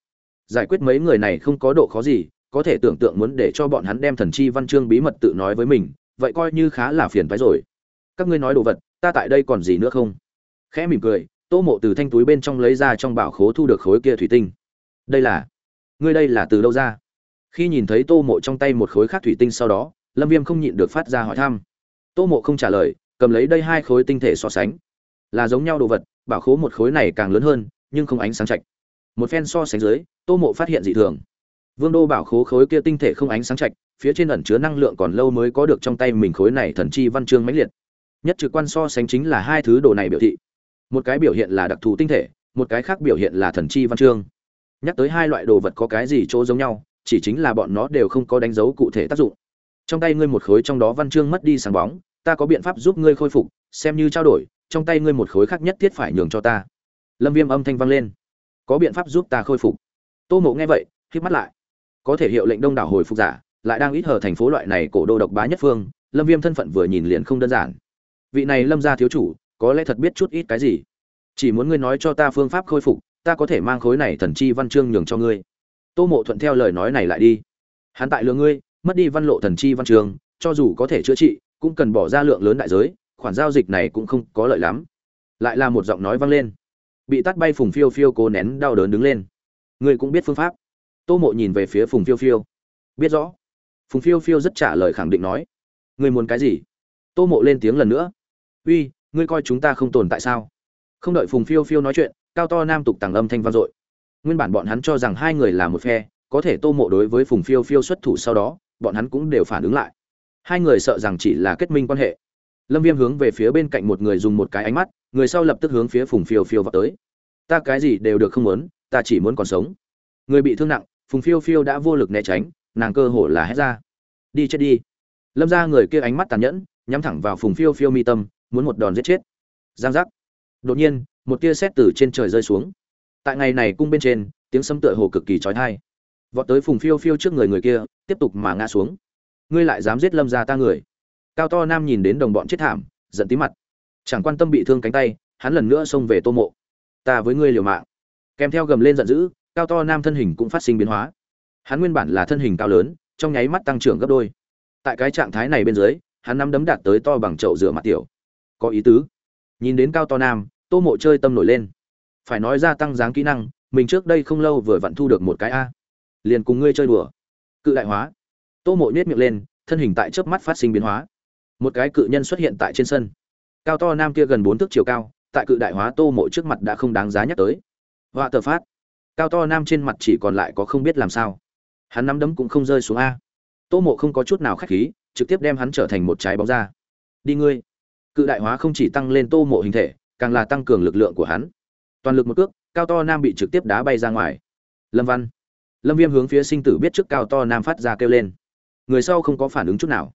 Giải quyết mấy người này không có độ khó gì, có thể tưởng tượng muốn để cho bọn hắn đem thần chi văn chương bí mật tự nói với mình, vậy coi như khá là phiền phái rồi. Các ngươi nói đồ vật, ta tại đây còn gì nữa không? Khẽ mỉm cười, tô mộ từ thanh túi bên trong lấy ra trong bảo khố thu được khối kia thủy tinh. Đây là, ngươi đây là từ đâu ra? Khi nhìn thấy tô mộ trong tay một khối khác thủy tinh sau đó, lâm viêm không nhịn được phát ra hỏi thăm. Tô mộ không trả lời, cầm lấy đây hai khối tinh thể so sánh. Là giống nhau đồ vật, bảo khố một khối này càng lớn hơn, nhưng không ánh sáng chạch một phen so sánh dưới, tô mộ phát hiện dị thường. Vương đô bảo khố khối kia tinh thể không ánh sáng chạch phía trên ẩn chứa năng lượng còn lâu mới có được trong tay mình khối này thần chi văn chương mãnh liệt. Nhất trực quan so sánh chính là hai thứ đồ này biểu thị. Một cái biểu hiện là đặc thù tinh thể, một cái khác biểu hiện là thần chi văn chương. Nhắc tới hai loại đồ vật có cái gì chỗ giống nhau, chỉ chính là bọn nó đều không có đánh dấu cụ thể tác dụng. Trong tay ngươi một khối trong đó văn chương mất đi sáng bóng, ta có biện pháp giúp ngươi khôi phục, xem như trao đổi, trong tay ngươi một khối khác nhất thiết phải nhường cho ta. Lâm viêm âm thanh vang lên có biện pháp giúp ta khôi phục. Tô mộ nghe vậy khi mắt lại. Có thể hiệu lệnh đông đảo hồi phục giả, lại đang ít hờ thành phố loại này cổ đô độc bá nhất phương, lâm viêm thân phận vừa nhìn liền không đơn giản. Vị này lâm gia thiếu chủ, có lẽ thật biết chút ít cái gì? Chỉ muốn ngươi nói cho ta phương pháp khôi phục, ta có thể mang khối này thần chi văn chương nhường cho ngươi. Tô mộ thuận theo lời nói này lại đi. Hắn tại lừa ngươi, mất đi văn lộ thần chi văn chương, cho dù có thể chữa trị, cũng cần bỏ ra lượng lớn đại giới, khoản giao dịch này cũng không có lợi lắm. Lại là một giọng nói vang lên bị tắt bay phùng phiêu phiêu cố nén đau đớn đứng lên. Ngươi cũng biết phương pháp. Tô mộ nhìn về phía phùng phiêu phiêu. Biết rõ. Phùng phiêu phiêu rất trả lời khẳng định nói. Ngươi muốn cái gì? Tô mộ lên tiếng lần nữa. Uy, ngươi coi chúng ta không tồn tại sao? Không đợi phùng phiêu phiêu nói chuyện, cao to nam tục tàng âm thanh vang dội. Nguyên bản bọn hắn cho rằng hai người là một phe, có thể tô mộ đối với phùng phiêu phiêu xuất thủ sau đó, bọn hắn cũng đều phản ứng lại. Hai người sợ rằng chỉ là kết minh quan hệ lâm viêm hướng về phía bên cạnh một người dùng một cái ánh mắt, người sau lập tức hướng phía phùng phiêu phiêu vào tới. Ta cái gì đều được không muốn, ta chỉ muốn còn sống. Người bị thương nặng, phùng phiêu phiêu đã vô lực né tránh, nàng cơ hồ là hét ra. Đi chết đi. Lâm ra người kia ánh mắt tàn nhẫn, nhắm thẳng vào phùng phiêu phiêu mi tâm, muốn một đòn giết chết. Giang giác. Đột nhiên, một tia sét từ trên trời rơi xuống. Tại ngày này cung bên trên, tiếng sấm tựa hồ cực kỳ trói thai vọt tới phùng phiêu phiêu trước người người kia, tiếp tục mà ngã xuống. Ngươi lại dám giết lâm ra ta người cao to nam nhìn đến đồng bọn chết thảm, giận tí mặt. Chẳng quan tâm bị thương cánh tay, hắn lần nữa xông về tô mộ. Ta với ngươi liều mạng. Kèm theo gầm lên giận dữ, cao to nam thân hình cũng phát sinh biến hóa. Hắn nguyên bản là thân hình cao lớn, trong nháy mắt tăng trưởng gấp đôi. Tại cái trạng thái này bên dưới, hắn nắm đấm đạt tới to bằng chậu rửa mặt tiểu. Có ý tứ. Nhìn đến cao to nam, tô mộ chơi tâm nổi lên. Phải nói ra tăng dáng kỹ năng, mình trước đây không lâu vừa vặn thu được một cái a. Liền cùng ngươi chơi đùa. Cự đại hóa. Tô mộ nhét miệng lên, thân hình tại chớp mắt phát sinh biến hóa một cái cự nhân xuất hiện tại trên sân. Cao to nam kia gần bốn thước chiều cao, tại cự đại hóa tô mộ trước mặt đã không đáng giá nhắc tới. Họa tờ phát. Cao to nam trên mặt chỉ còn lại có không biết làm sao. Hắn nắm đấm cũng không rơi xuống a. Tô mộ không có chút nào khách khí, trực tiếp đem hắn trở thành một trái bóng ra. Đi ngươi. Cự đại hóa không chỉ tăng lên tô mộ hình thể, càng là tăng cường lực lượng của hắn. Toàn lực một cước, cao to nam bị trực tiếp đá bay ra ngoài. Lâm văn. Lâm viêm hướng phía sinh tử biết trước cao to nam phát ra kêu lên. Người sau không có phản ứng chút nào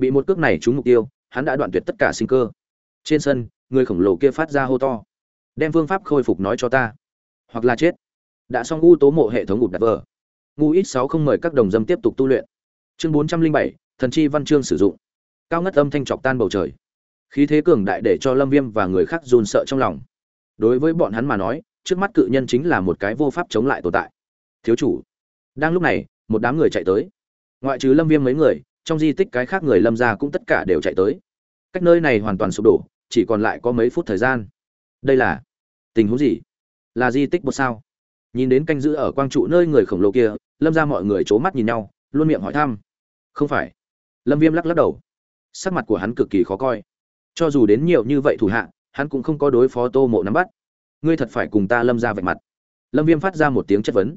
bị một cước này trúng mục tiêu, hắn đã đoạn tuyệt tất cả sinh cơ. Trên sân, người khổng lồ kia phát ra hô to. Đem phương pháp khôi phục nói cho ta. Hoặc là chết. Đã xong u tố mộ hệ thống gục đặt vờ ngu ít sáu không mời các đồng dâm tiếp tục tu luyện. Chương bốn trăm linh bảy, thần chi văn chương sử dụng. Cao ngất âm thanh chọc tan bầu trời. Khí thế cường đại để cho lâm viêm và người khác dồn sợ trong lòng. Đối với bọn hắn mà nói, trước mắt cự nhân chính là một cái vô pháp chống lại tồn tại. Thiếu chủ. Đang lúc này, một đám người chạy tới. Ngoại trừ lâm viêm mấy người trong di tích cái khác người lâm ra cũng tất cả đều chạy tới. Cách nơi này hoàn toàn sụp đổ, chỉ còn lại có mấy phút thời gian. Đây là tình huống gì? Là di tích một sao? Nhìn đến canh giữ ở quang trụ nơi người khổng lồ kia, lâm ra mọi người c h ố mắt nhìn nhau, luôn miệng hỏi thăm. Không phải. Lâm viêm lắc lắc đầu. Sắc mặt của hắn cực kỳ khó coi. Cho dù đến nhiều như vậy thủ hạ, hắn cũng không có đối phó tô mộ nắm bắt. Ngươi thật phải cùng ta lâm ra vạch mặt. Lâm viêm phát ra một tiếng chất vấn.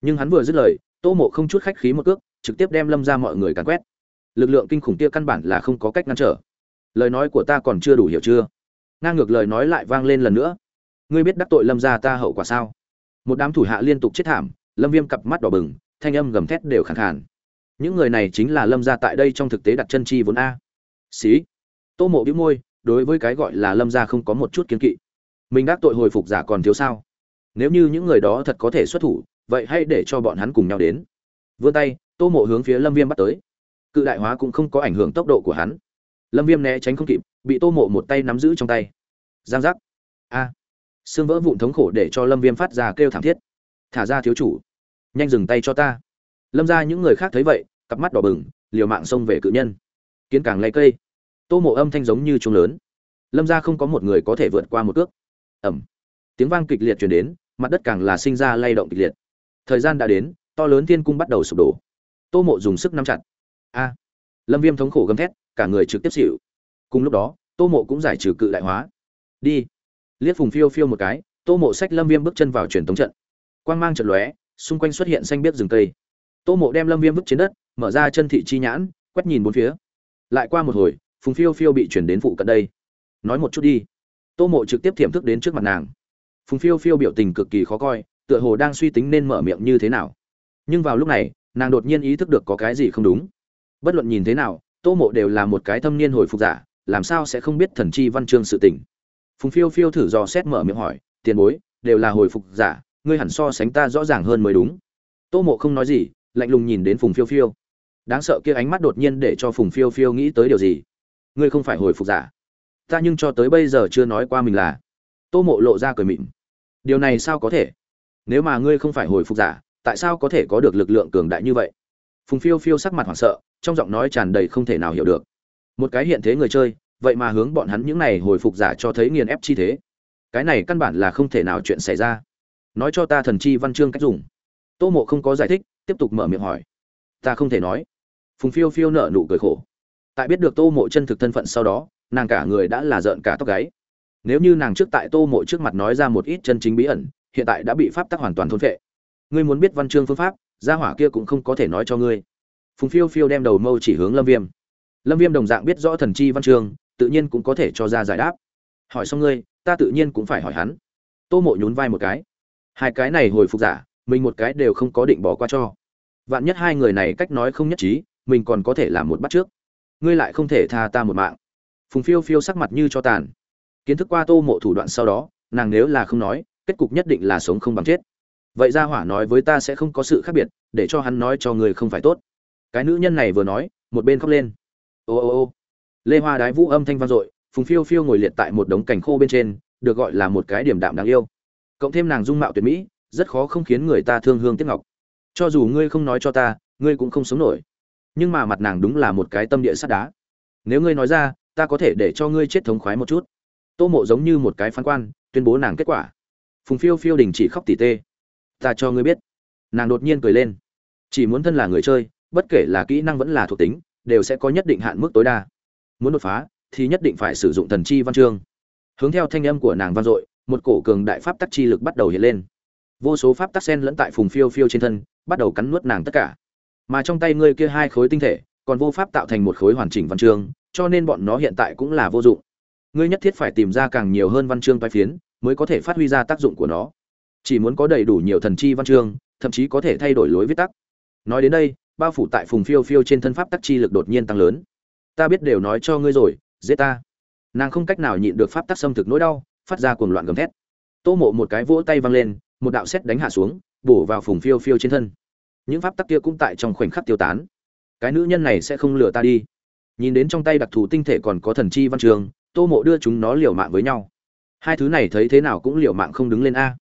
Nhưng hắn vừa dứt lời, tô mộ không chút khách khí một cước, trực tiếp đem lâm ra mọi người càn quét lực lượng kinh khủng kia căn bản là không có cách ngăn trở. Lời nói của ta còn chưa đủ hiểu chưa? Ngang ngược lời nói lại vang lên lần nữa. Ngươi biết đắc tội lâm gia ta hậu quả sao? Một đám thủ hạ liên tục chết thảm, lâm viêm cặp mắt đỏ bừng, thanh âm gầm thét đều khẳng khàn. Những người này chính là lâm gia tại đây trong thực tế đặt chân chi vốn a. Xí. Tô mộ bĩu môi, đối với cái gọi là lâm gia không có một chút kiến kỵ. Mình đắc tội hồi phục giả còn thiếu sao? Nếu như những người đó thật có thể xuất thủ, vậy hãy để cho bọn hắn cùng nhau đến. Vươn tay, tô mộ hướng phía lâm viêm bắt tới cự đại hóa cũng không có ảnh hưởng tốc độ của hắn. Lâm viêm né tránh không kịp, bị tô mộ một tay nắm giữ trong tay. Giang giác. A. Xương vỡ vụn thống khổ để cho lâm viêm phát ra kêu thảm thiết. Thả ra thiếu chủ. Nhanh dừng tay cho ta. Lâm ra những người khác thấy vậy, cặp mắt đỏ bừng, liều mạng xông về cự nhân. Kiến càng lấy cây. Tô mộ âm thanh giống như trung lớn. Lâm ra không có một người có thể vượt qua một cước. Ẩm. Tiếng vang kịch liệt chuyển đến, mặt đất càng là sinh ra lay động kịch liệt. Thời gian đã đến, to lớn thiên cung bắt đầu sụp đổ. Tô mộ dùng sức nắm chặt a. Lâm viêm thống khổ gầm thét, cả người trực tiếp xỉu. Cùng lúc đó, tô mộ cũng giải trừ cự đại hóa. Đi. Liếc phùng phiêu phiêu một cái, tô mộ sách lâm viêm bước chân vào truyền thống trận. Quan g mang trận lóe, xung quanh xuất hiện xanh biết rừng cây. Tô mộ đem lâm viêm vứt trên đất, mở ra chân thị chi nhãn, quét nhìn bốn phía. Lại qua một hồi, phùng phiêu phiêu bị chuyển đến phụ cận đây. Nói một chút đi. Tô mộ trực tiếp thiểm thức đến trước mặt nàng. Phùng phiêu phiêu biểu tình cực kỳ khó coi, tựa hồ đang suy tính nên mở miệng như thế nào. Nhưng vào lúc này, nàng đột nhiên ý thức được có cái gì không đúng bất luận nhìn thế nào, tô mộ đều là một cái thâm niên hồi phục giả, làm sao sẽ không biết thần chi văn chương sự tình. Phùng phiêu phiêu thử dò xét mở miệng hỏi, tiền bối, đều là hồi phục giả, ngươi hẳn so sánh ta rõ ràng hơn mới đúng. Tô mộ không nói gì, lạnh lùng nhìn đến phùng phiêu phiêu. Đáng sợ kia ánh mắt đột nhiên để cho phùng phiêu phiêu nghĩ tới điều gì? Ngươi không phải hồi phục giả. Ta nhưng cho tới bây giờ chưa nói qua mình là. Tô mộ lộ ra cười mịn điều này sao có thể? Nếu mà ngươi không phải hồi phục giả, tại sao có thể có được lực lượng cường đại như vậy? Phùng phiêu phiêu sắc mặt hoảng sợ trong giọng nói tràn đầy không thể nào hiểu được. Một cái hiện thế người chơi, vậy mà hướng bọn hắn những này hồi phục giả cho thấy nghiền ép chi thế. Cái này căn bản là không thể nào chuyện xảy ra. Nói cho ta thần chi văn chương cách dùng. Tô mộ không có giải thích, tiếp tục mở miệng hỏi. Ta không thể nói. Phùng phiêu phiêu nở nụ cười khổ. Tại biết được tô mộ chân thực thân phận sau đó, nàng cả người đã là rợn cả tóc gáy. Nếu như nàng trước tại tô mộ trước mặt nói ra một ít chân chính bí ẩn, hiện tại đã bị pháp tắc hoàn toàn thôn phệ. Ngươi muốn biết văn chương phương pháp, gia hỏa kia cũng không có thể nói cho ngươi phùng phiêu phiêu đem đầu mâu chỉ hướng lâm viêm. Lâm viêm đồng dạng biết rõ thần chi văn trường, tự nhiên cũng có thể cho ra giải đáp. Hỏi xong ngươi ta tự nhiên cũng phải hỏi hắn. Tô mộ nhún vai một cái. Hai cái này hồi phục giả mình một cái đều không có định bỏ qua cho. Vạn nhất hai người này cách nói không nhất trí mình còn có thể làm một bắt trước. Ngươi lại không thể tha ta một mạng. Phùng phiêu phiêu sắc mặt như cho tàn. Kiến thức qua tô mộ thủ đoạn sau đó nàng nếu là không nói kết cục nhất định là sống không bằng chết. Vậy ra hỏa nói với ta sẽ không có sự khác biệt để cho hắn nói cho người không phải tốt cái nữ nhân này vừa nói, một bên khóc lên. Ô ô ô. Lê hoa đái vũ âm thanh vang dội, phùng phiêu phiêu ngồi liệt tại một đống cành khô bên trên, được gọi là một cái điểm đạm đáng yêu. Cộng thêm nàng dung mạo tuyệt mỹ, rất khó không khiến người ta thương hương tiếc ngọc. Cho dù ngươi không nói cho ta, ngươi cũng không sống nổi. Nhưng mà mặt nàng đúng là một cái tâm địa sắt đá. Nếu ngươi nói ra, ta có thể để cho ngươi chết thống khoái một chút. Tô mộ giống như một cái phán quan, tuyên bố nàng kết quả. Phùng phiêu phiêu đình chỉ khóc tỉ tê. Ta cho ngươi biết. Nàng đột nhiên cười lên. Chỉ muốn thân là người chơi bất kể là kỹ năng vẫn là thuộc tính, đều sẽ có nhất định hạn mức tối đa. Muốn đột phá, thì nhất định phải sử dụng thần chi văn chương. Hướng theo thanh âm của nàng vang dội, một cổ cường đại pháp tắc chi lực bắt đầu hiện lên. Vô số pháp tắc sen lẫn tại phùng phiêu phiêu trên thân, bắt đầu cắn nuốt nàng tất cả. Mà trong tay ngươi kia hai khối tinh thể, còn vô pháp tạo thành một khối hoàn chỉnh văn chương, cho nên bọn nó hiện tại cũng là vô dụng. Ngươi nhất thiết phải tìm ra càng nhiều hơn văn chương vai phiến, mới có thể phát huy ra tác dụng của nó. Chỉ muốn có đầy đủ nhiều thần chi văn chương, thậm chí có thể thay đổi lối viết tắc nói đến đây bao phủ tại phùng phiêu phiêu trên thân pháp tắc chi lực đột nhiên tăng lớn. Ta biết đều nói cho ngươi rồi dễ ta. Nàng không cách nào nhịn được pháp tắc xâm thực nỗi đau, phát ra cuồng loạn gầm thét. Tô mộ một cái vỗ tay văng lên, một đạo xét đánh hạ xuống, bổ vào phùng phiêu phiêu trên thân. Những pháp tắc kia cũng tại trong khoảnh khắc tiêu tán. Cái nữ nhân này sẽ không lừa ta đi. Nhìn đến trong tay đặc thù tinh thể còn có thần chi văn trường, tô mộ đưa chúng nó liều mạng với nhau. Hai thứ này thấy thế nào cũng liều mạng không đứng lên a.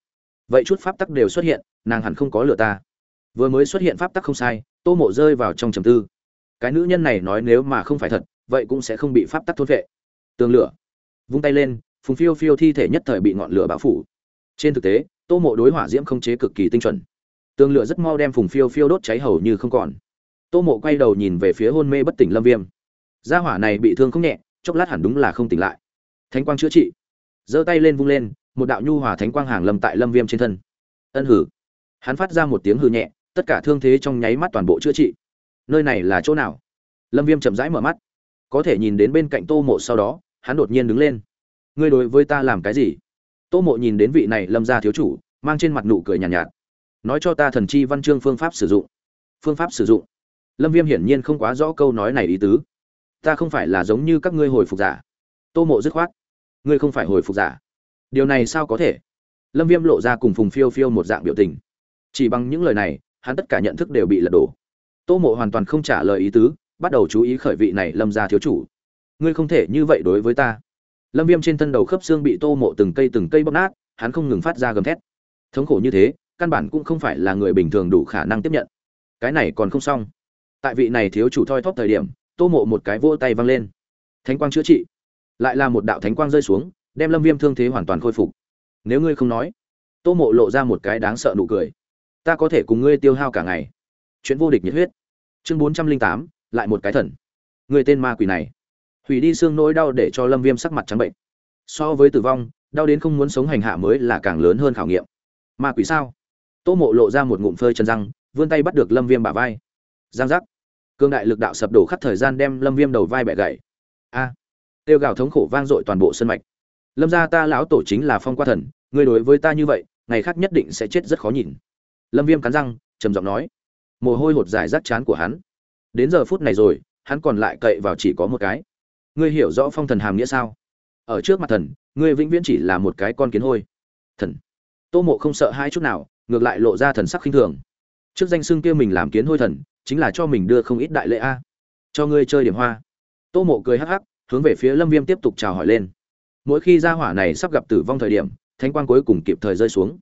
Vậy chút pháp tắc đều xuất hiện, nàng hẳn không có lừa ta. Vừa mới xuất hiện pháp tắc không sai tô mộ rơi vào trong trầm tư. Cái nữ nhân này nói nếu mà không phải thật, vậy cũng sẽ không bị pháp tắc thôn vệ. Tường lửa. Vung tay lên, phùng phiêu phiêu thi thể nhất thời bị ngọn lửa bao phủ. Trên thực tế, tô mộ đối hỏa diễm không chế cực kỳ tinh chuẩn. Tường lửa rất mau đem phùng phiêu phiêu đốt cháy hầu như không còn. Tô mộ quay đầu nhìn về phía hôn mê bất tỉnh lâm viêm. Gia hỏa này bị thương không nhẹ, chốc lát hẳn đúng là không tỉnh lại. Thánh quang chữa trị. Giơ tay lên vung lên, một đạo nhu hòa thánh quang hàng lâm tại lâm viêm trên thân. Ân hử. Hắn phát ra một tiếng hư nhẹ tất cả thương thế trong nháy mắt toàn bộ chữa trị. Nơi này là chỗ nào? Lâm viêm chậm rãi mở mắt. Có thể nhìn đến bên cạnh tô mộ sau đó hắn đột nhiên đứng lên. Ngươi đối với ta làm cái gì? Tô mộ nhìn đến vị này lâm ra thiếu chủ mang trên mặt nụ cười nhàn nhạt, nhạt. Nói cho ta thần chi văn chương phương pháp sử dụng. Phương pháp sử dụng? Lâm viêm hiển nhiên không quá rõ câu nói này ý tứ. Ta không phải là giống như các ngươi hồi phục giả. Tô mộ dứt khoát. Ngươi không phải hồi phục giả. Điều này sao có thể? Lâm viêm lộ ra cùng phùng phiêu phiêu một dạng biểu tình. Chỉ bằng những lời này hắn tất cả nhận thức đều bị lật đổ. Tô mộ hoàn toàn không trả lời ý tứ, bắt đầu chú ý khởi vị này lâm ra thiếu chủ. Ngươi không thể như vậy đối với ta. Lâm viêm trên thân đầu khớp xương bị tô mộ từng cây từng cây bóp nát, hắn không ngừng phát ra gầm thét. Thống khổ như thế, căn bản cũng không phải là người bình thường đủ khả năng tiếp nhận. Cái này còn không xong. Tại vị này thiếu chủ thoi thóp thời điểm, tô mộ một cái vỗ tay văng lên. Thánh quang chữa trị. Lại là một đạo thánh quang rơi xuống, đem lâm viêm thương thế hoàn toàn khôi phục. Nếu ngươi không nói, tô mộ lộ ra một cái đáng sợ nụ cười ta có thể cùng ngươi tiêu hao cả ngày. Chuyện vô địch nhiệt huyết. Chương bốn trăm linh tám lại một cái thần. Người tên ma quỷ này. Hủy đi xương nỗi đau để cho lâm viêm sắc mặt trắng bệnh. So với tử vong đau đến không muốn sống hành hạ mới là càng lớn hơn khảo nghiệm. Ma quỷ sao? Tô mộ lộ ra một ngụm phơi chân răng vươn tay bắt được lâm viêm bả vai. Giang giác. Cương đại lực đạo sập đổ khắp thời gian đem lâm viêm đầu vai bẻ gãy. A. À, tiêu gào thống khổ vang dội toàn bộ sân mạch. Lâm gia ta lão tổ chính là phong qua thần người đối với ta như vậy ngày khác nhất định sẽ chết rất khó nhìn lâm viêm cắn răng, trầm giọng nói, mồ hôi hột dài rát chán của hắn. Đến giờ phút này rồi, hắn còn lại cậy vào chỉ có một cái. Ngươi hiểu rõ phong thần hàm nghĩa sao? Ở trước mặt thần, ngươi vĩnh viễn chỉ là một cái con kiến hôi. Thần. Tô mộ không sợ hai chút nào, ngược lại lộ ra thần sắc khinh thường. Trước danh xưng kia mình làm kiến hôi thần, chính là cho mình đưa không ít đại lễ a. Cho ngươi chơi điểm hoa. Tô mộ cười hắc hắc, hướng về phía lâm viêm tiếp tục chào hỏi lên. Mỗi khi gia hỏa này sắp gặp tử vong thời điểm thanh quang cuối cùng kịp thời rơi xuống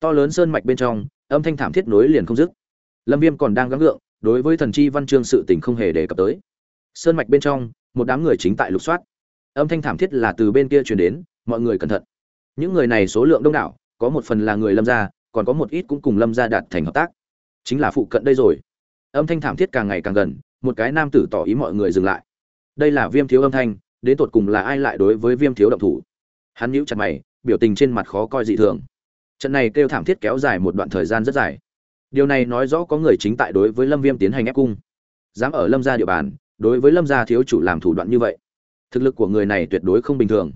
to lớn sơn mạch bên trong, âm thanh thảm thiết nối liền không dứt. Lâm viêm còn đang gắng gượng, đối với thần chi văn chương sự tình không hề đề cập tới. Sơn mạch bên trong, một đám người chính tại lục soát. Âm thanh thảm thiết là từ bên kia truyền đến, mọi người cẩn thận. Những người này số lượng đông đảo, có một phần là người lâm gia, còn có một ít cũng cùng lâm gia đạt thành hợp tác. Chính là phụ cận đây rồi. Âm thanh thảm thiết càng ngày càng gần, một cái nam tử tỏ ý mọi người dừng lại. Đây là viêm thiếu âm thanh, đến tột cùng là ai lại đối với viêm thiếu động thủ? Hắn nhíu chặt mày, biểu tình trên mặt khó coi dị thường trận này kêu thảm thiết kéo dài một đoạn thời gian rất dài. Điều này nói rõ có người chính tại đối với lâm viêm tiến hành ép cung. Dám ở lâm gia địa bàn, đối với lâm gia thiếu chủ làm thủ đoạn như vậy, thực lực của người này tuyệt đối không bình thường.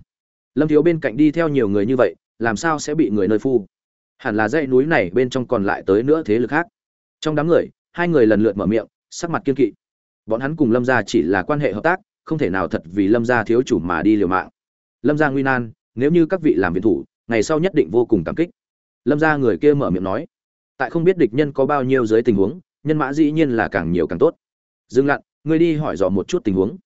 Lâm thiếu bên cạnh đi theo nhiều người như vậy, làm sao sẽ bị người nơi phu? Hẳn là dãy núi này bên trong còn lại tới nữa thế lực khác. Trong đám người, hai người lần lượt mở miệng, sắc mặt kiên kỵ. Bọn hắn cùng lâm gia chỉ là quan hệ hợp tác, không thể nào thật vì lâm gia thiếu chủ mà đi liều mạng. Lâm gia nguy nan, nếu như các vị làm viện thủ, ngày sau nhất định vô cùng cảm kích lâm gia người kia mở miệng nói tại không biết địch nhân có bao nhiêu dưới tình huống nhân mã dĩ nhiên là càng nhiều càng tốt. Dừng lặn ngươi đi hỏi dò một chút tình huống.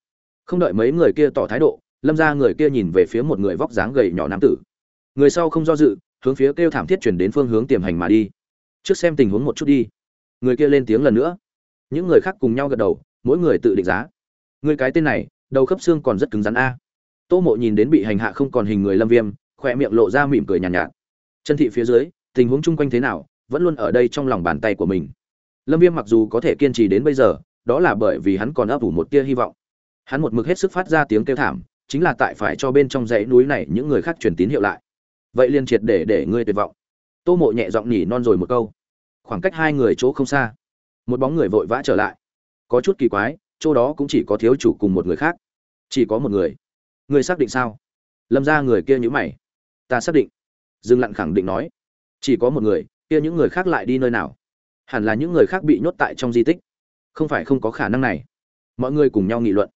Không đợi mấy người kia tỏ thái độ lâm ra người kia nhìn về phía một người vóc dáng gầy nhỏ nam tử. Người sau không do dự hướng phía kêu thảm thiết chuyển đến phương hướng tiềm hành mà đi. Trước xem tình huống một chút đi. Người kia lên tiếng lần nữa. Những người khác cùng nhau gật đầu mỗi người tự định giá. Người cái tên này đầu khớp xương còn rất cứng rắn a. Tô mộ nhìn đến bị hành hạ không còn hình người lâm viêm khỏe miệng lộ ra mỉm cười nhàn nhạt, nhạt chân thị phía dưới, tình huống chung quanh thế nào, vẫn luôn ở đây trong lòng bàn tay của mình. Lâm viêm mặc dù có thể kiên trì đến bây giờ, đó là bởi vì hắn còn ấp ủ một tia hy vọng. Hắn một mực hết sức phát ra tiếng kêu thảm, chính là tại phải cho bên trong dãy núi này những người khác truyền tín hiệu lại. Vậy liên triệt để để ngươi tuyệt vọng. Tô mộ nhẹ giọng nhỉ non rồi một câu. Khoảng cách hai người chỗ không xa, một bóng người vội vã trở lại. Có chút kỳ quái, chỗ đó cũng chỉ có thiếu chủ cùng một người khác. Chỉ có một người. Ngươi xác định sao? Lâm ra người kia nhữ mày. Ta xác định dương lặn khẳng định nói, chỉ có một người, kia những người khác lại đi nơi nào? Hẳn là những người khác bị nhốt tại trong di tích. Không phải không có khả năng này. Mọi người cùng nhau nghị luận.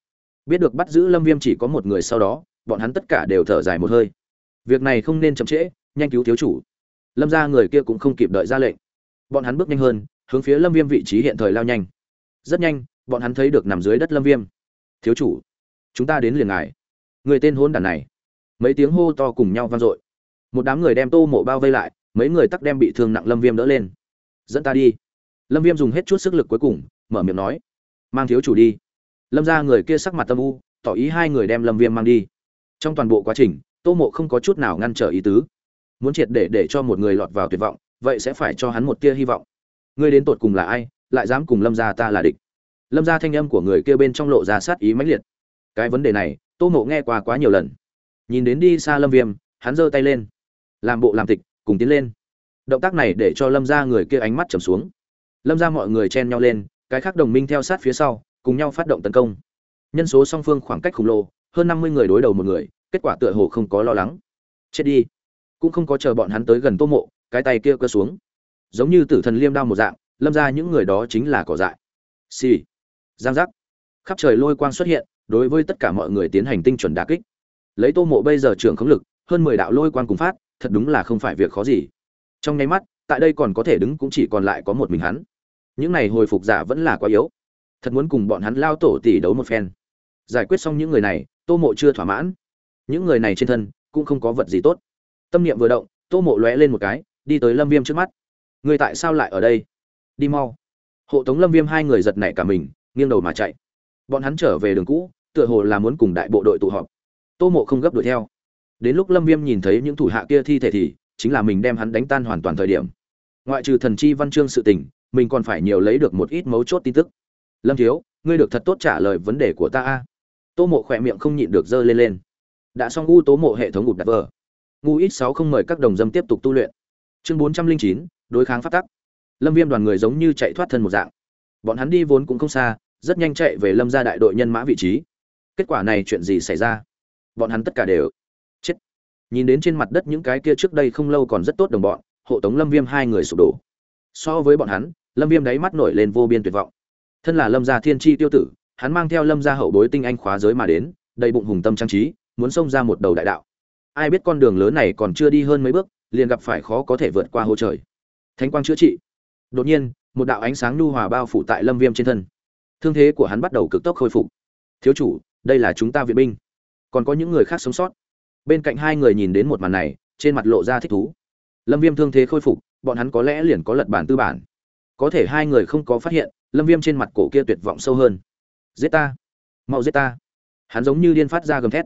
Biết được bắt giữ lâm viêm chỉ có một người sau đó, bọn hắn tất cả đều thở dài một hơi. Việc này không nên chậm trễ, nhanh cứu thiếu chủ. Lâm ra người kia cũng không kịp đợi ra lệnh. Bọn hắn bước nhanh hơn, hướng phía lâm viêm vị trí hiện thời lao nhanh. Rất nhanh, bọn hắn thấy được nằm dưới đất lâm viêm. Thiếu chủ, chúng ta đến liền ngài. Người tên hôn đàn này. Mấy tiếng hô to cùng nhau vang dội một đám người đem tô mộ bao vây lại, mấy người tắc đem bị thương nặng lâm viêm đỡ lên. Dẫn ta đi. Lâm viêm dùng hết chút sức lực cuối cùng, mở miệng nói. Mang thiếu chủ đi. Lâm ra người kia sắc mặt tâm u, tỏ ý hai người đem lâm viêm mang đi. Trong toàn bộ quá trình, tô mộ không có chút nào ngăn trở ý tứ. Muốn triệt để để cho một người lọt vào tuyệt vọng, vậy sẽ phải cho hắn một tia hy vọng. Ngươi đến tột cùng là ai, lại dám cùng lâm gia ta là địch? Lâm gia thanh âm của người kia bên trong lộ ra sát ý mãnh liệt. Cái vấn đề này, tô mộ nghe qua quá nhiều lần. Nhìn đến đi xa lâm viêm, hắn giơ tay lên làm bộ làm tịch, cùng tiến lên. Động tác này để cho lâm gia người kia ánh mắt trầm xuống. Lâm gia mọi người chen nhau lên, cái khác đồng minh theo sát phía sau, cùng nhau phát động tấn công. Nhân số song phương khoảng cách khổng lồ, hơn năm mươi người đối đầu một người, kết quả tựa hồ không có lo lắng. Chết đi. Cũng không có chờ bọn hắn tới gần tô mộ, cái tay kia cơ xuống. Giống như tử thần liêm đao một dạng, lâm ra những người đó chính là cỏ dại. Xì、sì. giang giác. Khắp trời lôi quang xuất hiện, đối với tất cả mọi người tiến hành tinh chuẩn đà kích. Lấy tô mộ bây giờ trưởng khống lực, hơn mười đạo lôi quang cùng phát thật đúng là không phải việc khó gì. Trong nháy mắt, tại đây còn có thể đứng cũng chỉ còn lại có một mình hắn. Những này hồi phục giả vẫn là quá yếu. Thật muốn cùng bọn hắn lao tổ tỷ đấu một phen. Giải quyết xong những người này, tô mộ chưa thỏa mãn. Những người này trên thân, cũng không có vật gì tốt. Tâm niệm vừa động, tô mộ lóe lên một cái, đi tới lâm viêm trước mắt. Người tại sao lại ở đây? Đi mau. Hộ tống lâm viêm hai người giật nảy cả mình, nghiêng đầu mà chạy. Bọn hắn trở về đường cũ, tựa hồ là muốn cùng đại bộ đội tụ họp. Tô mộ không gấp đuổi theo đến lúc lâm viêm nhìn thấy những thủ hạ kia thi thể thì, chính là mình đem hắn đánh tan hoàn toàn thời điểm. Ngoại trừ thần chi văn chương sự tình, mình còn phải nhiều lấy được một ít mấu chốt tin tức. Lâm thiếu, ngươi được thật tốt trả lời vấn đề của ta a. Tô mộ khỏe miệng không nhịn được dơ lên lên. Đã xong u tố mộ hệ thống gục đặt vờ ngu ít sáu không mời các đồng dâm tiếp tục tu luyện. Chương bốn trăm linh chín, đối kháng phát tắc. Lâm viêm đoàn người giống như chạy thoát thân một dạng. Bọn hắn đi vốn cũng không xa, rất nhanh chạy về lâm ra đại đội nhân mã vị trí. Kết quả này chuyện gì xảy ra? Bọn hắn tất cả đều nhìn đến trên mặt đất những cái kia trước đây không lâu còn rất tốt đồng bọn, hộ tống lâm viêm hai người sụp đổ. So với bọn hắn, lâm viêm đáy mắt nổi lên vô biên tuyệt vọng. Thân là lâm gia thiên tri tiêu tử, hắn mang theo lâm gia hậu bối tinh anh khóa giới mà đến, đầy bụng hùng tâm trang trí, muốn xông ra một đầu đại đạo. Ai biết con đường lớn này còn chưa đi hơn mấy bước, liền gặp phải khó có thể vượt qua hồ trời. Thánh quang chữa trị. Đột nhiên, một đạo ánh sáng nhu hòa bao phủ tại lâm viêm trên thân. Thương thế của hắn bắt đầu cực tốc khôi phục. Thiếu chủ, đây là chúng ta viện binh. Còn có những người khác sống sót bên cạnh hai người nhìn đến một màn này, trên mặt lộ ra thích thú. Lâm viêm thương thế khôi phục, bọn hắn có lẽ liền có lật bản tư bản. Có thể hai người không có phát hiện, lâm viêm trên mặt cổ kia tuyệt vọng sâu hơn. Giết ta! Mau giết ta! Hắn giống như điên phát ra gầm thét.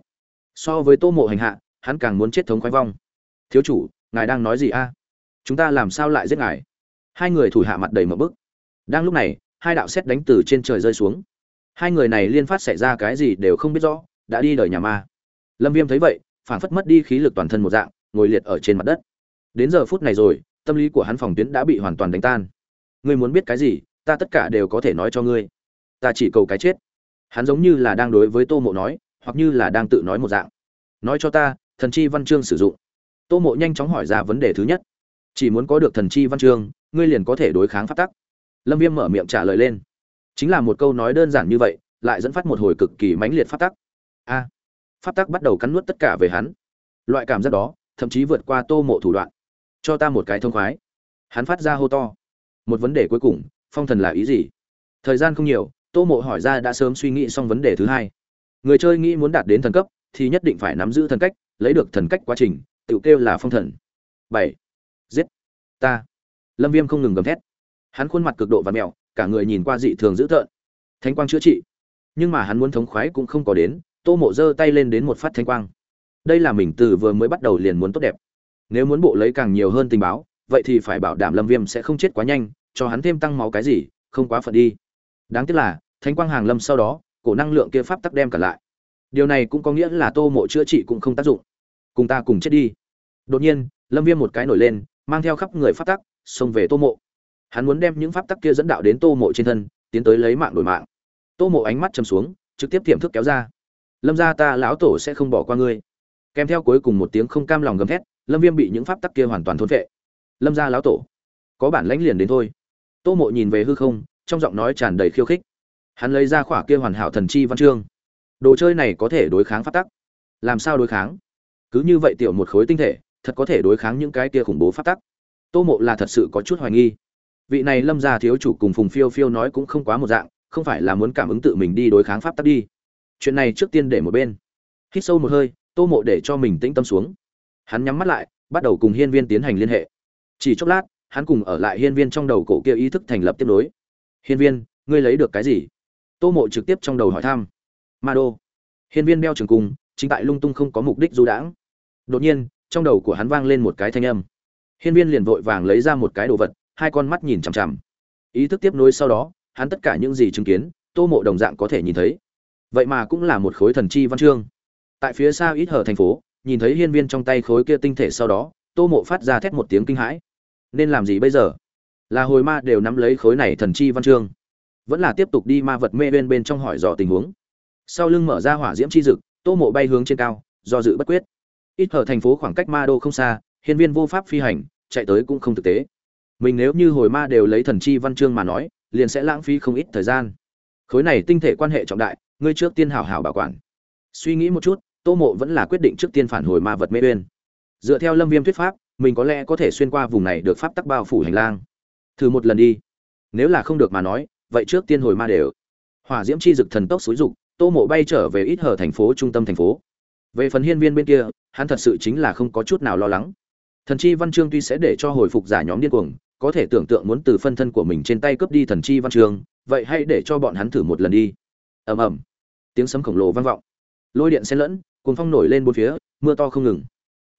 So với tô mộ hành hạ, hắn càng muốn chết thống khoái vong. Thiếu chủ, ngài đang nói gì a? Chúng ta làm sao lại giết ngài? Hai người thủ hạ mặt đầy mập bức. Đang lúc này, hai đạo xét đánh từ trên trời rơi xuống. Hai người này liên phát xảy ra cái gì đều không biết rõ, đã đi đời nhà ma. Lâm viêm thấy vậy phản phất mất đi khí lực toàn thân một dạng ngồi liệt ở trên mặt đất. Đến giờ phút này rồi tâm lý của hắn phòng tuyến đã bị hoàn toàn đánh tan. Ngươi muốn biết cái gì ta tất cả đều có thể nói cho ngươi. Ta chỉ cầu cái chết. Hắn giống như là đang đối với tô mộ nói hoặc như là đang tự nói một dạng. Nói cho ta thần chi văn chương sử dụng. Tô mộ nhanh chóng hỏi ra vấn đề thứ nhất. Chỉ muốn có được thần chi văn chương ngươi liền có thể đối kháng phát tắc. Lâm viêm mở miệng trả lời lên. Chính là một câu nói đơn giản như vậy lại dẫn phát một hồi cực kỳ mãnh liệt phát tắc. A. à, Pháp tắc bắt đầu cắn nuốt tất cả về hắn. Loại cảm giác đó, thậm chí vượt qua tô mộ thủ đoạn. Cho ta một cái thông khoái. Hắn phát ra hô to. Một vấn đề cuối cùng, phong thần là ý gì? Thời gian không nhiều, tô mộ hỏi ra đã sớm suy nghĩ xong vấn đề thứ hai. Người chơi nghĩ muốn đạt đến thần cấp, thì nhất định phải nắm giữ thần cách, lấy được thần cách quá trình, tự kêu là phong thần. Bảy. Giết. Ta. Lâm viêm không ngừng gầm thét. Hắn khuôn mặt cực độ và mẹo, cả người nhìn qua dị thường dữ tợn. Thánh quang chữa trị. Nhưng mà hắn muốn thống khoái cũng không có đến tô mộ giơ tay lên đến một phát thanh quang. Đây là mình từ vừa mới bắt đầu liền muốn tốt đẹp. Nếu muốn bộ lấy càng nhiều hơn tình báo, vậy thì phải bảo đảm lâm viêm sẽ không chết quá nhanh, cho hắn thêm tăng máu cái gì, không quá phận đi. Đáng tiếc là, thánh quang hàng lâm sau đó, cổ năng lượng kia pháp tắc đem cả lại. Điều này cũng có nghĩa là tô mộ chữa trị cũng không tác dụng. Cùng ta cùng chết đi. Đột nhiên, lâm viêm một cái nổi lên, mang theo khắp người pháp tắc, xông về tô mộ. Hắn muốn đem những pháp tắc kia dẫn đạo đến tô mộ trên thân, tiến tới lấy mạng đổi mạng. Tô mộ ánh mắt chầm xuống, trực tiếp tiềm thức kéo ra lâm gia ta lão tổ sẽ không bỏ qua ngươi. Kèm theo cuối cùng một tiếng không cam lòng gầm thét, lâm viêm bị những pháp tắc kia hoàn toàn thôn vệ lâm gia lão tổ, có bản lãnh liền đến thôi. Tô mộ nhìn về hư không, trong giọng nói tràn đầy khiêu khích. Hắn lấy ra khỏa kia hoàn hảo thần chi văn chương. Đồ chơi này có thể đối kháng pháp tắc. Làm sao đối kháng? Cứ như vậy tiểu một khối tinh thể, thật có thể đối kháng những cái kia khủng bố pháp tắc. Tô mộ là thật sự có chút hoài nghi. Vị này lâm gia thiếu chủ cùng phùng phiêu phiêu nói cũng không quá một dạng, không phải là muốn cảm ứng tự mình đi đối kháng pháp tắc đi chuyện này trước tiên để một bên. Hít sâu một hơi, tô mộ để cho mình tĩnh tâm xuống. Hắn nhắm mắt lại, bắt đầu cùng hiên viên tiến hành liên hệ. Chỉ chốc lát, hắn cùng ở lại hiên viên trong đầu cổ kia ý thức thành lập tiếp nối. Hiên viên, ngươi lấy được cái gì? Tô mộ trực tiếp trong đầu hỏi thăm. Ma đô. Hiên viên đeo trường cung, chính tại lung tung không có mục đích du đãng. Đột nhiên, trong đầu của hắn vang lên một cái thanh âm. Hiên viên liền vội vàng lấy ra một cái đồ vật, hai con mắt nhìn chằm chằm. Ý thức tiếp nối sau đó, hắn tất cả những gì chứng kiến, tô mộ đồng dạng có thể nhìn thấy vậy mà cũng là một khối thần chi văn chương. Tại phía xa ít hở thành phố, nhìn thấy hiên viên trong tay khối kia tinh thể sau đó, tô mộ phát ra thét một tiếng kinh hãi. Nên làm gì bây giờ? Là hồi ma đều nắm lấy khối này thần chi văn chương. Vẫn là tiếp tục đi ma vật mê bên bên trong hỏi dò tình huống. Sau lưng mở ra hỏa diễm chi dực, tô mộ bay hướng trên cao, do dự bất quyết. Ít hở thành phố khoảng cách ma đô không xa, hiên viên vô pháp phi hành, chạy tới cũng không thực tế. Mình nếu như hồi ma đều lấy thần chi văn chương mà nói, liền sẽ lãng phí không ít thời gian. Khối này tinh thể quan hệ trọng đại ngươi trước tiên hảo hảo bảo quản. Suy nghĩ một chút, tô mộ vẫn là quyết định trước tiên phản hồi ma vật mê uyên. Dựa theo lâm viêm thuyết pháp, mình có lẽ có thể xuyên qua vùng này được pháp tắc bao phủ hành lang. Thử một lần đi. Nếu là không được mà nói, vậy trước tiên hồi ma đều. Hỏa diễm chi dực thần tốc xúi dục, tô mộ bay trở về ít hở thành phố trung tâm thành phố. Về phần hiên viên bên kia, hắn thật sự chính là không có chút nào lo lắng. Thần chi văn chương tuy sẽ để cho hồi phục giả nhóm điên cuồng, có thể tưởng tượng muốn từ phân thân của mình trên tay cướp đi thần chi văn chương, vậy hãy để cho bọn hắn thử một lần đi ầm ầm. Tiếng sấm khổng lồ vang vọng. Lôi điện xen lẫn, cuồng phong nổi lên bốn phía, mưa to không ngừng.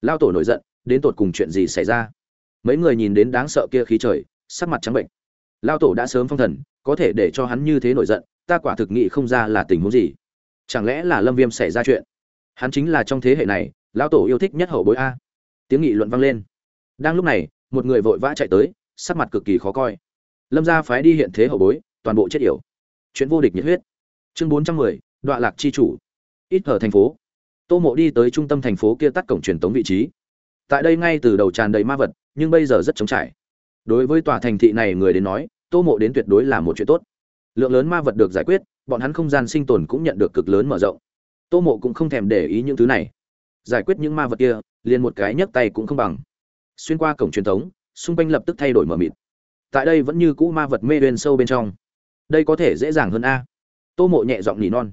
Lao tổ nổi giận, đến tột cùng chuyện gì xảy ra? Mấy người nhìn đến đáng sợ kia khí trời, sắc mặt trắng bệnh. Lao tổ đã sớm phong thần, có thể để cho hắn như thế nổi giận, ta quả thực nghĩ không ra là tình huống gì. Chẳng lẽ là lâm viêm xảy ra chuyện? Hắn chính là trong thế hệ này lão tổ yêu thích nhất hậu bối a. Tiếng nghị luận vang lên. Đang lúc này, một người vội vã chạy tới, sắc mặt cực kỳ khó coi. Lâm gia phái đi hiện thế hậu bối, toàn bộ chết yểu. Chuyện vô địch nhiệt huyết chương bốn trăm mười đoạn lạc chi chủ. Ít ở thành phố. Tô mộ đi tới trung tâm thành phố kia tắt cổng truyền tống vị trí. Tại đây ngay từ đầu tràn đầy ma vật, nhưng bây giờ rất trống trải. Đối với tòa thành thị này người đến nói, tô mộ đến tuyệt đối là một chuyện tốt. Lượng lớn ma vật được giải quyết, bọn hắn không gian sinh tồn cũng nhận được cực lớn mở rộng. Tô mộ cũng không thèm để ý những thứ này. Giải quyết những ma vật kia, liền một cái nhấc tay cũng không bằng. Xuyên qua cổng truyền thống xung quanh lập tức thay đổi mờ mịt. Tại đây vẫn như cũ ma vật mê bên sâu bên trong. Đây có thể dễ dàng hơn a tô mộ nhẹ giọng nỉ non.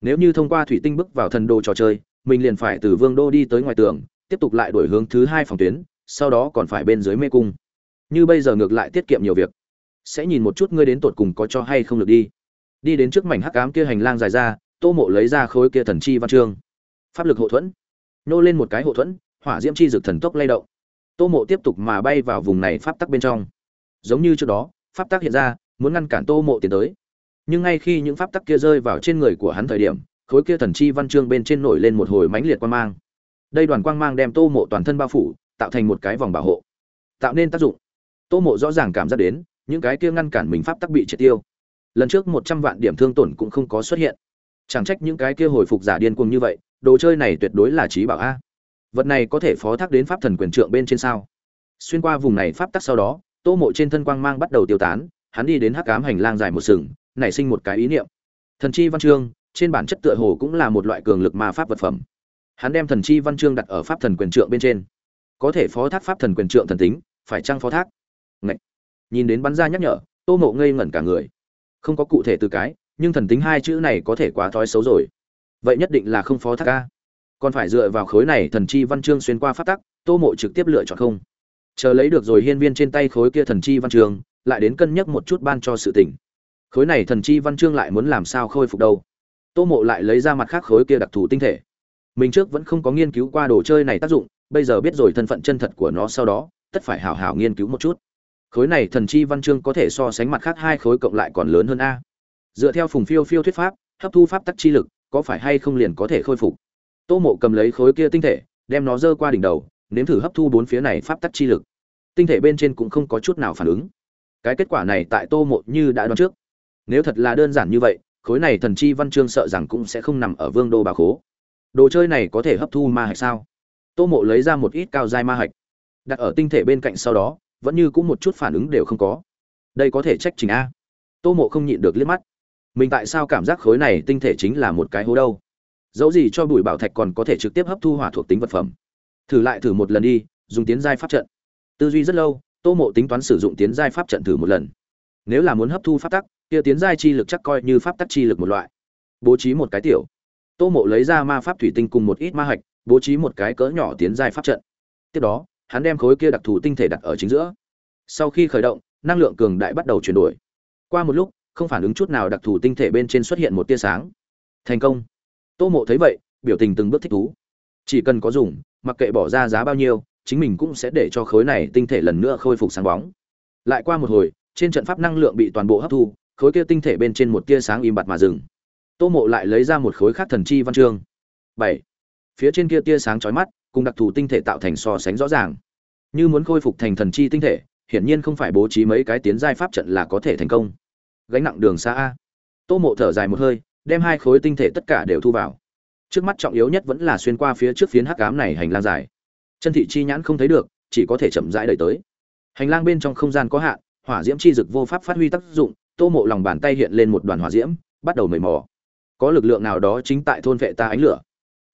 Nếu như thông qua thủy tinh bước vào thần đồ trò chơi, mình liền phải từ vương đô đi tới ngoài tường, tiếp tục lại đổi hướng thứ hai phòng tuyến, sau đó còn phải bên dưới mê cung. Như bây giờ ngược lại tiết kiệm nhiều việc. Sẽ nhìn một chút ngươi đến tột cùng có cho hay không được đi. Đi đến trước mảnh hắc ám kia hành lang dài ra, tô mộ lấy ra khối kia thần chi văn chương. Pháp lực hộ thuẫn. Nô lên một cái hộ thuẫn, hỏa diễm chi dực thần tốc lay động. Tô mộ tiếp tục mà bay vào vùng này pháp tắc bên trong. Giống như trước đó, pháp tắc hiện ra, muốn ngăn cản tô mộ tiến tới nhưng ngay khi những pháp tắc kia rơi vào trên người của hắn thời điểm, khối kia thần chi văn chương bên trên nổi lên một hồi mãnh liệt quang mang. Đây đoàn quang mang đem tô mộ toàn thân bao phủ, tạo thành một cái vòng bảo hộ. Tạo nên tác dụng. Tô mộ rõ ràng cảm giác đến, những cái kia ngăn cản mình pháp tắc bị triệt tiêu. Lần trước một trăm vạn điểm thương tổn cũng không có xuất hiện. Chẳng trách những cái kia hồi phục giả điên cuồng như vậy, đồ chơi này tuyệt đối là trí bảo a. Vật này có thể phó thác đến pháp thần quyền trượng bên trên sao? Xuyên qua vùng này pháp tắc sau đó, tô mộ trên thân quang mang bắt đầu tiêu tán, hắn đi đến hắc cám hành lang dài một sừng nảy sinh một cái ý niệm. Thần chi văn chương, trên bản chất tựa hồ cũng là một loại cường lực ma pháp vật phẩm. Hắn đem thần chi văn chương đặt ở pháp thần quyền trượng bên trên. Có thể phó thác pháp thần quyền trượng thần tính, phải chăng phó thác? Ngậy. nhìn đến bắn ra nhắc nhở, tô mộ ngây ngẩn cả người. Không có cụ thể từ cái, nhưng thần tính hai chữ này có thể quá thói xấu rồi. Vậy nhất định là không phó thác ca còn phải dựa vào khối này thần chi văn chương xuyên qua pháp tắc, tô mộ trực tiếp lựa chọn không. Chờ lấy được rồi hiên viên trên tay khối kia thần chi văn chương, lại đến cân nhắc một chút ban cho sự tỉnh khối này thần chi văn chương lại muốn làm sao khôi phục đâu? Tô mộ lại lấy ra mặt khác khối kia đặc thù tinh thể. Mình trước vẫn không có nghiên cứu qua đồ chơi này tác dụng, bây giờ biết rồi thân phận chân thật của nó sau đó, tất phải hào hào nghiên cứu một chút. Khối này thần chi văn chương có thể so sánh mặt khác hai khối cộng lại còn lớn hơn a. Dựa theo phùng phiêu phiêu thuyết pháp, hấp thu pháp tắc chi lực, có phải hay không liền có thể khôi phục? Tô mộ cầm lấy khối kia tinh thể, đem nó dơ qua đỉnh đầu, nếm thử hấp thu bốn phía này pháp tắc chi lực. Tinh thể bên trên cũng không có chút nào phản ứng. Cái kết quả này tại tô mộ như đã đoán trước nếu thật là đơn giản như vậy, khối này thần chi văn chương sợ rằng cũng sẽ không nằm ở vương đô bà khố. Đồ chơi này có thể hấp thu ma hạch sao? Tô mộ lấy ra một ít cao dai ma hạch, đặt ở tinh thể bên cạnh sau đó, vẫn như cũng một chút phản ứng đều không có. Đây có thể trách trình a. Tô mộ không nhịn được liếc mắt. Mình tại sao cảm giác khối này tinh thể chính là một cái hố đâu? Dẫu gì cho bùi bảo thạch còn có thể trực tiếp hấp thu hỏa thuộc tính vật phẩm. Thử lại thử một lần đi, dùng tiến giai pháp trận. Tư duy rất lâu, tô mộ tính toán sử dụng tiến giai pháp trận thử một lần. Nếu là muốn hấp thu pháp tắc kia tiến giai chi lực chắc coi như pháp tắc chi lực một loại. Bố trí một cái tiểu. Tô mộ lấy ra ma pháp thủy tinh cùng một ít ma hạch, bố trí một cái cỡ nhỏ tiến giai pháp trận. Tiếp đó, hắn đem khối kia đặc thù tinh thể đặt ở chính giữa. Sau khi khởi động, năng lượng cường đại bắt đầu chuyển đổi. Qua một lúc, không phản ứng chút nào đặc thù tinh thể bên trên xuất hiện một tia sáng. Thành công. Tô mộ thấy vậy, biểu tình từng bước thích thú. Chỉ cần có dùng, mặc kệ bỏ ra giá bao nhiêu, chính mình cũng sẽ để cho khối này tinh thể lần nữa khôi phục sáng bóng. Lại qua một hồi, trên trận pháp năng lượng bị toàn bộ hấp thu khối kia tinh thể bên trên một tia sáng im bặt mà dừng. Tô mộ lại lấy ra một khối khác thần chi văn chương. Bảy. Phía trên kia tia sáng chói mắt, cùng đặc thù tinh thể tạo thành so sánh rõ ràng. Như muốn khôi phục thành thần chi tinh thể, hiển nhiên không phải bố trí mấy cái tiến giai pháp trận là có thể thành công. Gánh nặng đường xa a. Tô mộ thở dài một hơi, đem hai khối tinh thể tất cả đều thu vào. Trước mắt trọng yếu nhất vẫn là xuyên qua phía trước phiến hắc ám này hành lang dài. Chân thị chi nhãn không thấy được, chỉ có thể chậm rãi đẩy tới. Hành lang bên trong không gian có hạn, hỏa diễm chi dực vô pháp phát huy tác dụng tô mộ lòng bàn tay hiện lên một đoàn hỏa diễm, bắt đầu mầy mò. Có lực lượng nào đó chính tại thôn vệ ta ánh lửa?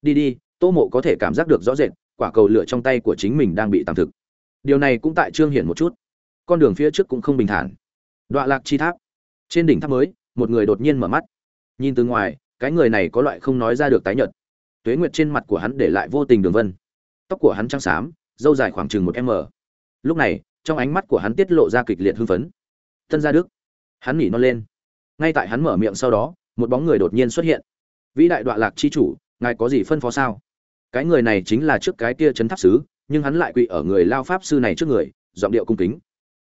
Đi đi, tô mộ có thể cảm giác được rõ rệt, quả cầu lửa trong tay của chính mình đang bị tạm thực. Điều này cũng tại trương hiển một chút. Con đường phía trước cũng không bình thản. Đọa lạc chi tháp. Trên đỉnh tháp mới, một người đột nhiên mở mắt. Nhìn từ ngoài, cái người này có loại không nói ra được tái nhợt. Tuế nguyệt trên mặt của hắn để lại vô tình đường vân. Tóc của hắn trắng xám dâu dài khoảng chừng một m. Lúc này, trong ánh mắt của hắn tiết lộ ra kịch liệt hưng phấn. Tân gia đức hắn nỉ non lên. Ngay tại hắn mở miệng sau đó, một bóng người đột nhiên xuất hiện. Vĩ đại đoạn lạc chi chủ, ngài có gì phân phó sao? Cái người này chính là trước cái kia chấn tháp sứ, nhưng hắn lại quỵ ở người lao pháp sư này trước người, giọng điệu cung kính.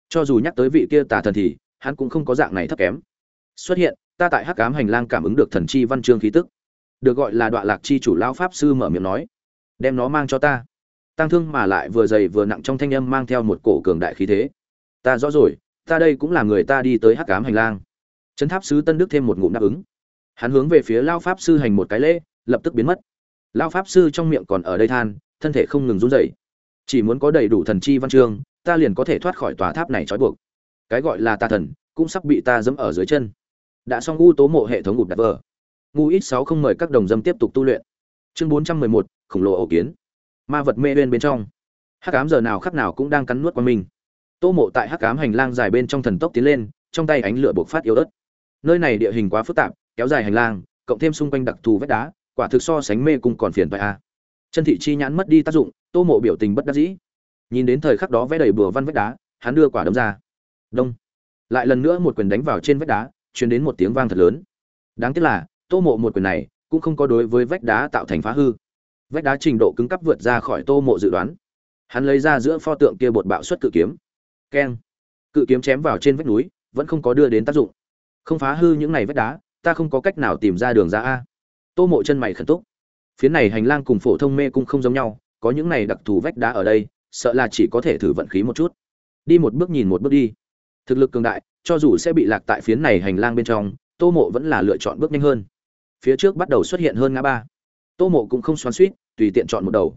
Cho dù nhắc tới vị kia tà thần thì, hắn cũng không có dạng này thấp kém. Xuất hiện, ta tại hắc cám hành lang cảm ứng được thần chi văn chương khí tức. Được gọi là đoạn lạc chi chủ lao pháp sư mở miệng nói. Đem nó mang cho ta. Tăng thương mà lại vừa dày vừa nặng trong thanh âm mang theo một cổ cường đại khí thế. Ta rõ rồi ta đây cũng là người ta đi tới hắc cám hành lang. Trấn tháp sứ tân đức thêm một ngụm đáp ứng. Hắn hướng về phía lao pháp sư hành một cái lễ, lập tức biến mất. Lao pháp sư trong miệng còn ở đây than, thân thể không ngừng run rẩy. Chỉ muốn có đầy đủ thần chi văn chương, ta liền có thể thoát khỏi tòa tháp này trói buộc. Cái gọi là ta thần, cũng sắp bị ta dẫm ở dưới chân. Đã xong u tố mộ hệ thống ngủ đặt vờ. Ngu ít sáu không mời các đồng dâm tiếp tục tu luyện. Chương bốn trăm mười một, khổng lồ ổ kiến. Ma vật mê bên bên trong. Hắc ám giờ nào khắc nào cũng đang cắn nuốt qua mình tô mộ tại hắc ám hành lang dài bên trong thần tốc tiến lên, trong tay ánh lửa bộc phát yếu ớt. Nơi này địa hình quá phức tạp, kéo dài hành lang, cộng thêm xung quanh đặc thù vách đá, quả thực so sánh mê cung còn phiền phải a. Chân thị chi nhãn mất đi tác dụng, tô mộ biểu tình bất đắc dĩ. Nhìn đến thời khắc đó vẽ đầy bừa văn vách đá, hắn đưa quả đấm ra. Đông. Lại lần nữa một quyền đánh vào trên vách đá, truyền đến một tiếng vang thật lớn. Đáng tiếc là, tô mộ một quyền này cũng không có đối với vách đá tạo thành phá hư. Vách đá trình độ cứng cắp vượt ra khỏi tô mộ dự đoán. Hắn lấy ra giữa pho tượng kia bột bạo xuất cự kiếm keng. Cự kiếm chém vào trên vách núi, vẫn không có đưa đến tác dụng. Không phá hư những này vách đá, ta không có cách nào tìm ra đường ra a. Tô mộ chân mày khẩn túc. Phía này hành lang cùng phổ thông mê cung không giống nhau, có những này đặc thù vách đá ở đây, sợ là chỉ có thể thử vận khí một chút. Đi một bước nhìn một bước đi. Thực lực cường đại, cho dù sẽ bị lạc tại phiến này hành lang bên trong, tô mộ vẫn là lựa chọn bước nhanh hơn. Phía trước bắt đầu xuất hiện hơn ngã ba. Tô mộ cũng không xoắn suýt tùy tiện chọn một đầu.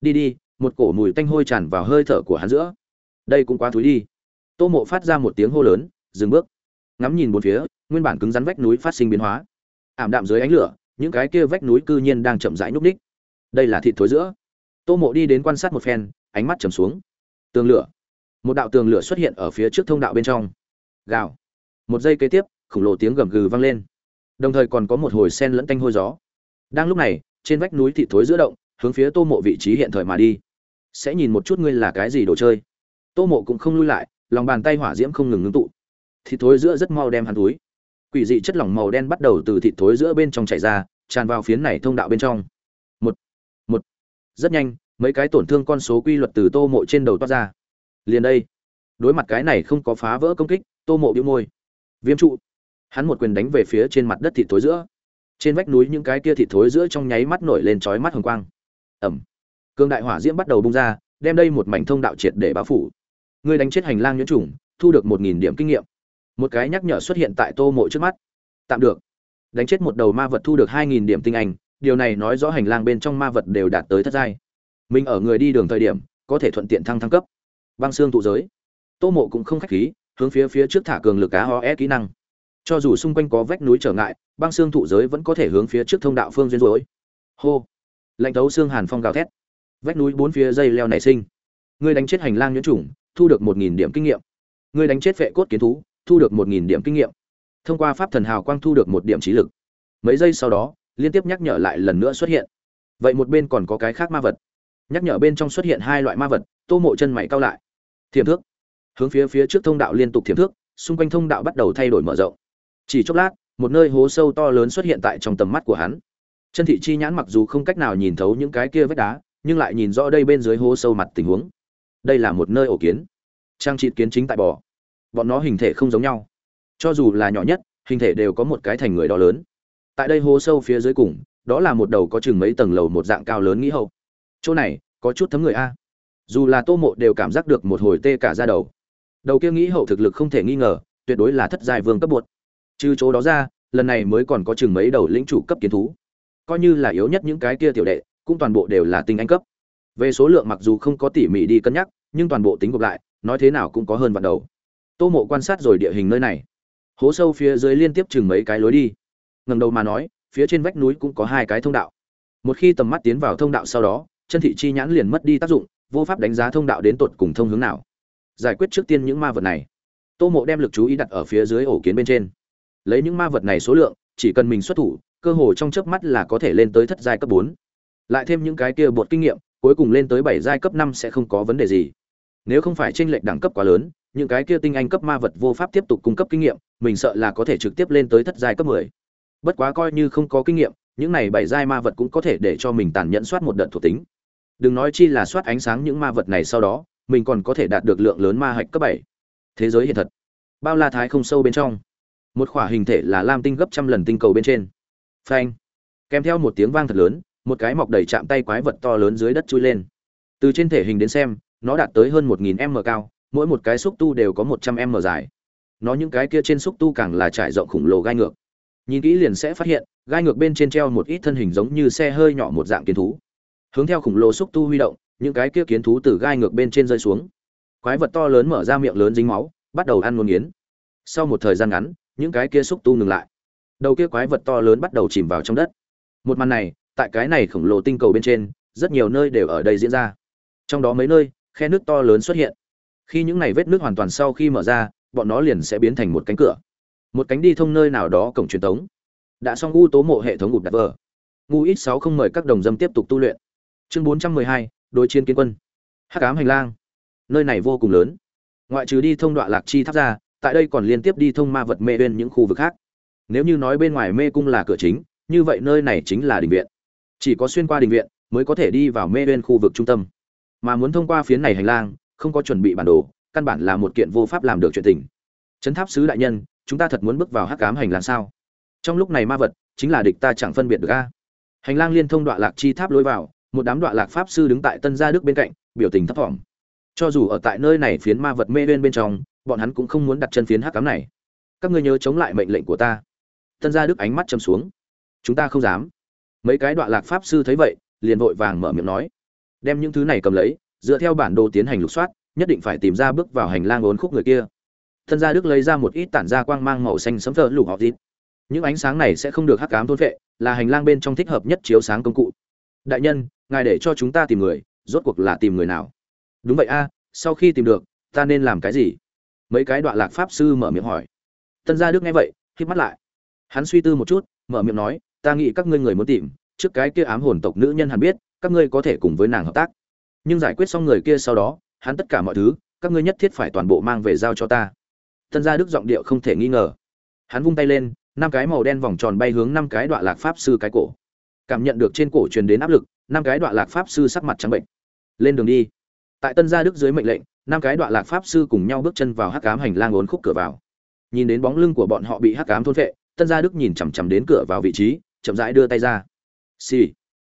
Đi đi, một cổ mùi tanh hôi tràn vào hơi thở của hắn giữa đây cũng quá thúi đi. Tô mộ phát ra một tiếng hô lớn, dừng bước. Ngắm nhìn bốn phía, nguyên bản cứng rắn vách núi phát sinh biến hóa. Ảm đạm dưới ánh lửa, những cái kia vách núi cư nhiên đang chậm rãi núp ních. Đây là thịt thối giữa. Tô mộ đi đến quan sát một phen, ánh mắt trầm xuống. Tường lửa. Một đạo tường lửa xuất hiện ở phía trước thông đạo bên trong. Gào. Một giây kế tiếp, khổng lồ tiếng gầm gừ vang lên. Đồng thời còn có một hồi sen lẫn tanh hôi gió. Đang lúc này, trên vách núi thịt thối giữa động, hướng phía tô mộ vị trí hiện thời mà đi. Sẽ nhìn một chút ngươi là cái gì đồ chơi? Tô mộ cũng không lui lại, lòng bàn tay hỏa diễm không ngừng ngưng tụ. Thịt thối giữa rất mau đem hắn túi. Quỷ dị chất lỏng màu đen bắt đầu từ thịt thối giữa bên trong chảy ra, tràn vào phiến này thông đạo bên trong. Một một. Rất nhanh, mấy cái tổn thương con số quy luật từ tô mộ trên đầu toát ra. Liền đây. Đối mặt cái này không có phá vỡ công kích, tô mộ bĩu môi. Viêm trụ. Hắn một quyền đánh về phía trên mặt đất thịt thối giữa. Trên vách núi những cái kia thịt thối giữa trong nháy mắt nổi lên chói mắt hồng quang. Ẩm. Cương đại hỏa diễm bắt đầu bung ra, đem đây một mảnh thông đạo triệt để báo phủ ngươi đánh chết hành lang nhuyễn trùng thu được một nghìn điểm kinh nghiệm. Một cái nhắc nhở xuất hiện tại tô mộ trước mắt. Tạm được. Đánh chết một đầu ma vật thu được hai nghìn điểm tinh anh, điều này nói rõ hành lang bên trong ma vật đều đạt tới thất giai. Mình ở người đi đường thời điểm, có thể thuận tiện thăng thăng cấp. Băng xương tụ giới. Tô mộ cũng không khách khí, hướng phía phía trước thả cường lực cá ho é kỹ năng. Cho dù xung quanh có vách núi trở ngại, băng xương thụ giới vẫn có thể hướng phía trước thông đạo phương duyên rối hô. Lạnh thấu xương hàn phong gào thét. Vách núi bốn phía dây leo nảy sinh. Ngươi đánh chết hành lang nhuyễn chủng thu được một nghìn điểm kinh nghiệm. Ngươi đánh chết vệ cốt kiến thú, thu được một nghìn điểm kinh nghiệm. Thông qua pháp thần hào quang thu được một điểm trí lực. Mấy giây sau đó, liên tiếp nhắc nhở lại lần nữa xuất hiện. Vậy một bên còn có cái khác ma vật. Nhắc nhở bên trong xuất hiện hai loại ma vật, tô mộ chân mày cao lại. Thiềm thước. Hướng phía phía trước thông đạo liên tục thiềm thước, xung quanh thông đạo bắt đầu thay đổi mở rộng. Chỉ chốc lát, một nơi hố sâu to lớn xuất hiện tại trong tầm mắt của hắn. Chân thị chi nhãn mặc dù không cách nào nhìn thấu những cái kia vách đá, nhưng lại nhìn rõ đây bên dưới hố sâu mặt tình huống đây là một nơi ổ kiến. Trang trị kiến chính tại bò. Bọn nó hình thể không giống nhau. Cho dù là nhỏ nhất, hình thể đều có một cái thành người đó lớn. Tại đây hố sâu phía dưới cùng, đó là một đầu có chừng mấy tầng lầu một dạng cao lớn nghĩ hậu. Chỗ này, có chút thấm người a. Dù là tô mộ đều cảm giác được một hồi tê cả ra đầu. Đầu kia nghĩ hậu thực lực không thể nghi ngờ, tuyệt đối là thất giai vương cấp bột. Trừ chỗ đó ra, lần này mới còn có chừng mấy đầu lĩnh chủ cấp kiến thú. Coi như là yếu nhất những cái kia tiểu đệ, cũng toàn bộ đều là tinh anh cấp về số lượng mặc dù không có tỉ mỉ đi cân nhắc, nhưng toàn bộ tính gộp lại, nói thế nào cũng có hơn vạn đầu. Tô mộ quan sát rồi địa hình nơi này. Hố sâu phía dưới liên tiếp chừng mấy cái lối đi. Ngầm đầu mà nói, phía trên vách núi cũng có hai cái thông đạo. Một khi tầm mắt tiến vào thông đạo sau đó, chân thị chi nhãn liền mất đi tác dụng, vô pháp đánh giá thông đạo đến tột cùng thông hướng nào. Giải quyết trước tiên những ma vật này. Tô mộ đem lực chú ý đặt ở phía dưới ổ kiến bên trên. Lấy những ma vật này số lượng, chỉ cần mình xuất thủ, cơ hồ trong chớp mắt là có thể lên tới thất giai cấp bốn. Lại thêm những cái kia bột kinh nghiệm cuối cùng lên tới bảy giai cấp năm sẽ không có vấn đề gì. Nếu không phải tranh lệch đẳng cấp quá lớn, những cái kia tinh anh cấp ma vật vô pháp tiếp tục cung cấp kinh nghiệm, mình sợ là có thể trực tiếp lên tới thất giai cấp mười. Bất quá coi như không có kinh nghiệm, những này bảy giai ma vật cũng có thể để cho mình tàn nhẫn soát một đợt thuộc tính. Đừng nói chi là soát ánh sáng những ma vật này sau đó, mình còn có thể đạt được lượng lớn ma hạch cấp bảy. Thế giới hiện thật. Bao la thái không sâu bên trong. Một khỏa hình thể là lam tinh gấp trăm lần tinh cầu bên trên. Phanh. Kèm theo một tiếng vang thật lớn một cái mọc đầy chạm tay quái vật to lớn dưới đất chui lên. Từ trên thể hình đến xem, nó đạt tới hơn một nghìn m cao, mỗi một cái xúc tu đều có một trăm m dài. Nó những cái kia trên xúc tu càng là trải rộng khủng lồ gai ngược. Nhìn kỹ liền sẽ phát hiện, gai ngược bên trên treo một ít thân hình giống như xe hơi nhỏ một dạng kiến thú. Hướng theo khủng lồ xúc tu huy động, những cái kia kiến thú từ gai ngược bên trên rơi xuống. Quái vật to lớn mở ra miệng lớn dính máu, bắt đầu ăn nuốt nghiến. Sau một thời gian ngắn, những cái kia xúc tu ngừng lại. Đầu kia quái vật to lớn bắt đầu chìm vào trong đất. Một màn này tại cái này khổng lồ tinh cầu bên trên, rất nhiều nơi đều ở đây diễn ra. Trong đó mấy nơi, khe nước to lớn xuất hiện. Khi những này vết nước hoàn toàn sau khi mở ra, bọn nó liền sẽ biến thành một cánh cửa. Một cánh đi thông nơi nào đó cổng truyền thống đã xong u tố mộ hệ thống gục đặt vờ. Ngu ít sáu không mời các đồng dâm tiếp tục tu luyện. Chương bốn trăm mười hai, đối chiến kiến quân. Hắc ám hành lang. Nơi này vô cùng lớn. Ngoại trừ đi thông đoạn lạc chi tháp ra, tại đây còn liên tiếp đi thông ma vật mê bên những khu vực khác. Nếu như nói bên ngoài mê cung là cửa chính, như vậy nơi này chính là đình viện chỉ có xuyên qua đình viện mới có thể đi vào mê bên khu vực trung tâm. Mà muốn thông qua phiến này hành lang, không có chuẩn bị bản đồ, căn bản là một kiện vô pháp làm được chuyện tình. Trấn tháp sứ đại nhân, chúng ta thật muốn bước vào hắc cám hành lang sao? Trong lúc này ma vật, chính là địch ta chẳng phân biệt được a. Hành lang liên thông đoạn lạc chi tháp lối vào, một đám đoạn lạc pháp sư đứng tại tân gia đức bên cạnh, biểu tình thấp thỏm. Cho dù ở tại nơi này phiến ma vật mê bên bên trong, bọn hắn cũng không muốn đặt chân phiến hắc cám này. Các ngươi nhớ chống lại mệnh lệnh của ta. Tân gia đức ánh mắt châm xuống. Chúng ta không dám mấy cái đoạn lạc pháp sư thấy vậy, liền vội vàng mở miệng nói. Đem những thứ này cầm lấy, dựa theo bản đồ tiến hành lục soát, nhất định phải tìm ra bước vào hành lang ốn khúc người kia. Thân gia đức lấy ra một ít tản ra quang mang màu xanh sấm thơ lục họ ít những ánh sáng này sẽ không được hắc cám thôn vệ là hành lang bên trong thích hợp nhất chiếu sáng công cụ. Đại nhân, ngài để cho chúng ta tìm người, rốt cuộc là tìm người nào? Đúng vậy a, sau khi tìm được, ta nên làm cái gì? Mấy cái đoạn lạc pháp sư mở miệng hỏi. Tân gia đức nghe vậy khi mắt lại. Hắn suy tư một chút, mở miệng nói ta nghĩ các ngươi người muốn tìm, trước cái kia ám hồn tộc nữ nhân hẳn biết, các ngươi có thể cùng với nàng hợp tác. Nhưng giải quyết xong người kia sau đó, hắn tất cả mọi thứ, các ngươi nhất thiết phải toàn bộ mang về giao cho ta. Tân gia đức giọng điệu không thể nghi ngờ. Hắn vung tay lên, năm cái màu đen vòng tròn bay hướng năm cái đoạn lạc pháp sư cái cổ. Cảm nhận được trên cổ truyền đến áp lực, năm cái đoạn lạc pháp sư sắc mặt trắng bệnh. Lên đường đi. Tại tân gia đức dưới mệnh lệnh, năm cái đoạn lạc pháp sư cùng nhau bước chân vào hắc cám hành lang ốn khúc cửa vào. Nhìn đến bóng lưng của bọn họ bị hắc cám thôn vệ tân gia đức nhìn chằm chằm đến cửa vào vị trí chậm rãi đưa tay ra. Xì、sì.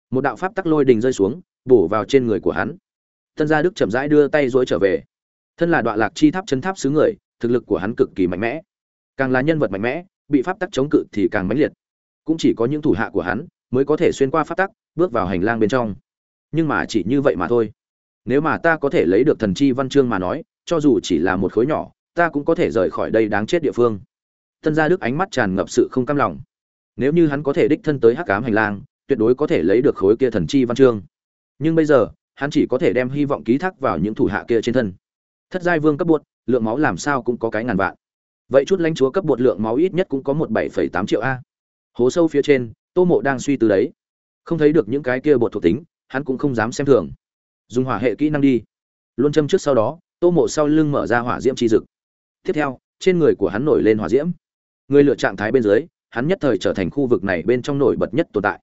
một đạo pháp tắc lôi đình rơi xuống, bổ vào trên người của hắn. Tân gia đức chậm rãi đưa tay dối trở về. Thân là đoạn lạc chi tháp chân tháp xứ người, thực lực của hắn cực kỳ mạnh mẽ. Càng là nhân vật mạnh mẽ, bị pháp tắc chống cự thì càng mãnh liệt. Cũng chỉ có những thủ hạ của hắn mới có thể xuyên qua pháp tắc, bước vào hành lang bên trong. Nhưng mà chỉ như vậy mà thôi. Nếu mà ta có thể lấy được thần chi văn chương mà nói, cho dù chỉ là một khối nhỏ, ta cũng có thể rời khỏi đây đáng chết địa phương. Tân gia đức ánh mắt tràn ngập sự không cam lòng nếu như hắn có thể đích thân tới hắc ám hành lang, tuyệt đối có thể lấy được khối kia thần chi văn chương. Nhưng bây giờ, hắn chỉ có thể đem hy vọng ký thác vào những thủ hạ kia trên thân. Thất giai vương cấp bột, lượng máu làm sao cũng có cái ngàn vạn. Vậy chút lãnh chúa cấp bột lượng máu ít nhất cũng có một bảy phẩy tám triệu a. Hố sâu phía trên, tô mộ đang suy tư đấy. Không thấy được những cái kia bột thuộc tính, hắn cũng không dám xem thường. Dùng hỏa hệ kỹ năng đi. Luôn châm trước sau đó, tô mộ sau lưng mở ra hỏa diễm chi dực. Tiếp theo, trên người của hắn nổi lên hỏa diễm. Người lựa trạng thái bên dưới hắn nhất thời trở thành khu vực này bên trong nổi bật nhất tồn tại.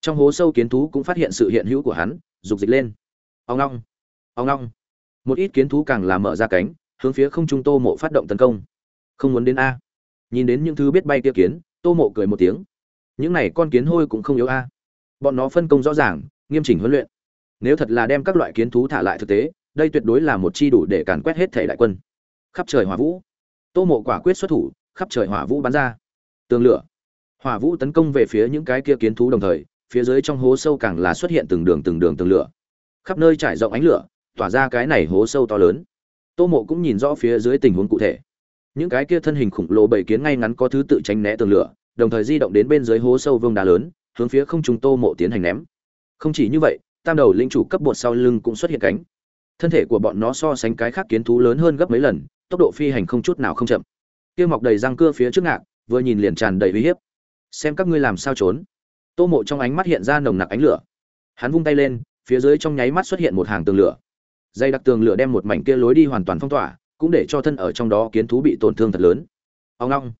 Trong hố sâu kiến thú cũng phát hiện sự hiện hữu của hắn, dục dịch lên. Ông long ông long. Một ít kiến thú càng làm mở ra cánh, hướng phía không trung tô mộ phát động tấn công. Không muốn đến a. Nhìn đến những thứ biết bay kia kiến, tô mộ cười một tiếng. Những này con kiến hôi cũng không yếu a. Bọn nó phân công rõ ràng, nghiêm chỉnh huấn luyện. Nếu thật là đem các loại kiến thú thả lại thực tế, đây tuyệt đối là một chi đủ để càn quét hết thể đại quân. Khắp trời hỏa vũ. Tô mộ quả quyết xuất thủ, khắp trời hỏa vũ bắn ra. Tường lửa hỏa vũ tấn công về phía những cái kia kiến thú đồng thời, phía dưới trong hố sâu càng là xuất hiện từng đường từng đường từng lửa. Khắp nơi trải rộng ánh lửa, tỏa ra cái này hố sâu to lớn. Tô mộ cũng nhìn rõ phía dưới tình huống cụ thể. Những cái kia thân hình khủng lồ bảy kiến ngay ngắn có thứ tự tránh né tường lửa, đồng thời di động đến bên dưới hố sâu vương đá lớn, hướng phía không trung tô mộ tiến hành ném. Không chỉ như vậy, tam đầu linh chủ cấp bột sau lưng cũng xuất hiện cánh. Thân thể của bọn nó so sánh cái khác kiến thú lớn hơn gấp mấy lần, tốc độ phi hành không chút nào không chậm. Kia mọc đầy răng cưa phía trước ngạc, vừa nhìn liền tràn đầy uy hiếp xem các ngươi làm sao trốn. Tô mộ trong ánh mắt hiện ra nồng nặc ánh lửa. Hắn vung tay lên, phía dưới trong nháy mắt xuất hiện một hàng tường lửa. Dây đặc tường lửa đem một mảnh kia lối đi hoàn toàn phong tỏa, cũng để cho thân ở trong đó kiến thú bị tổn thương thật lớn. Ông long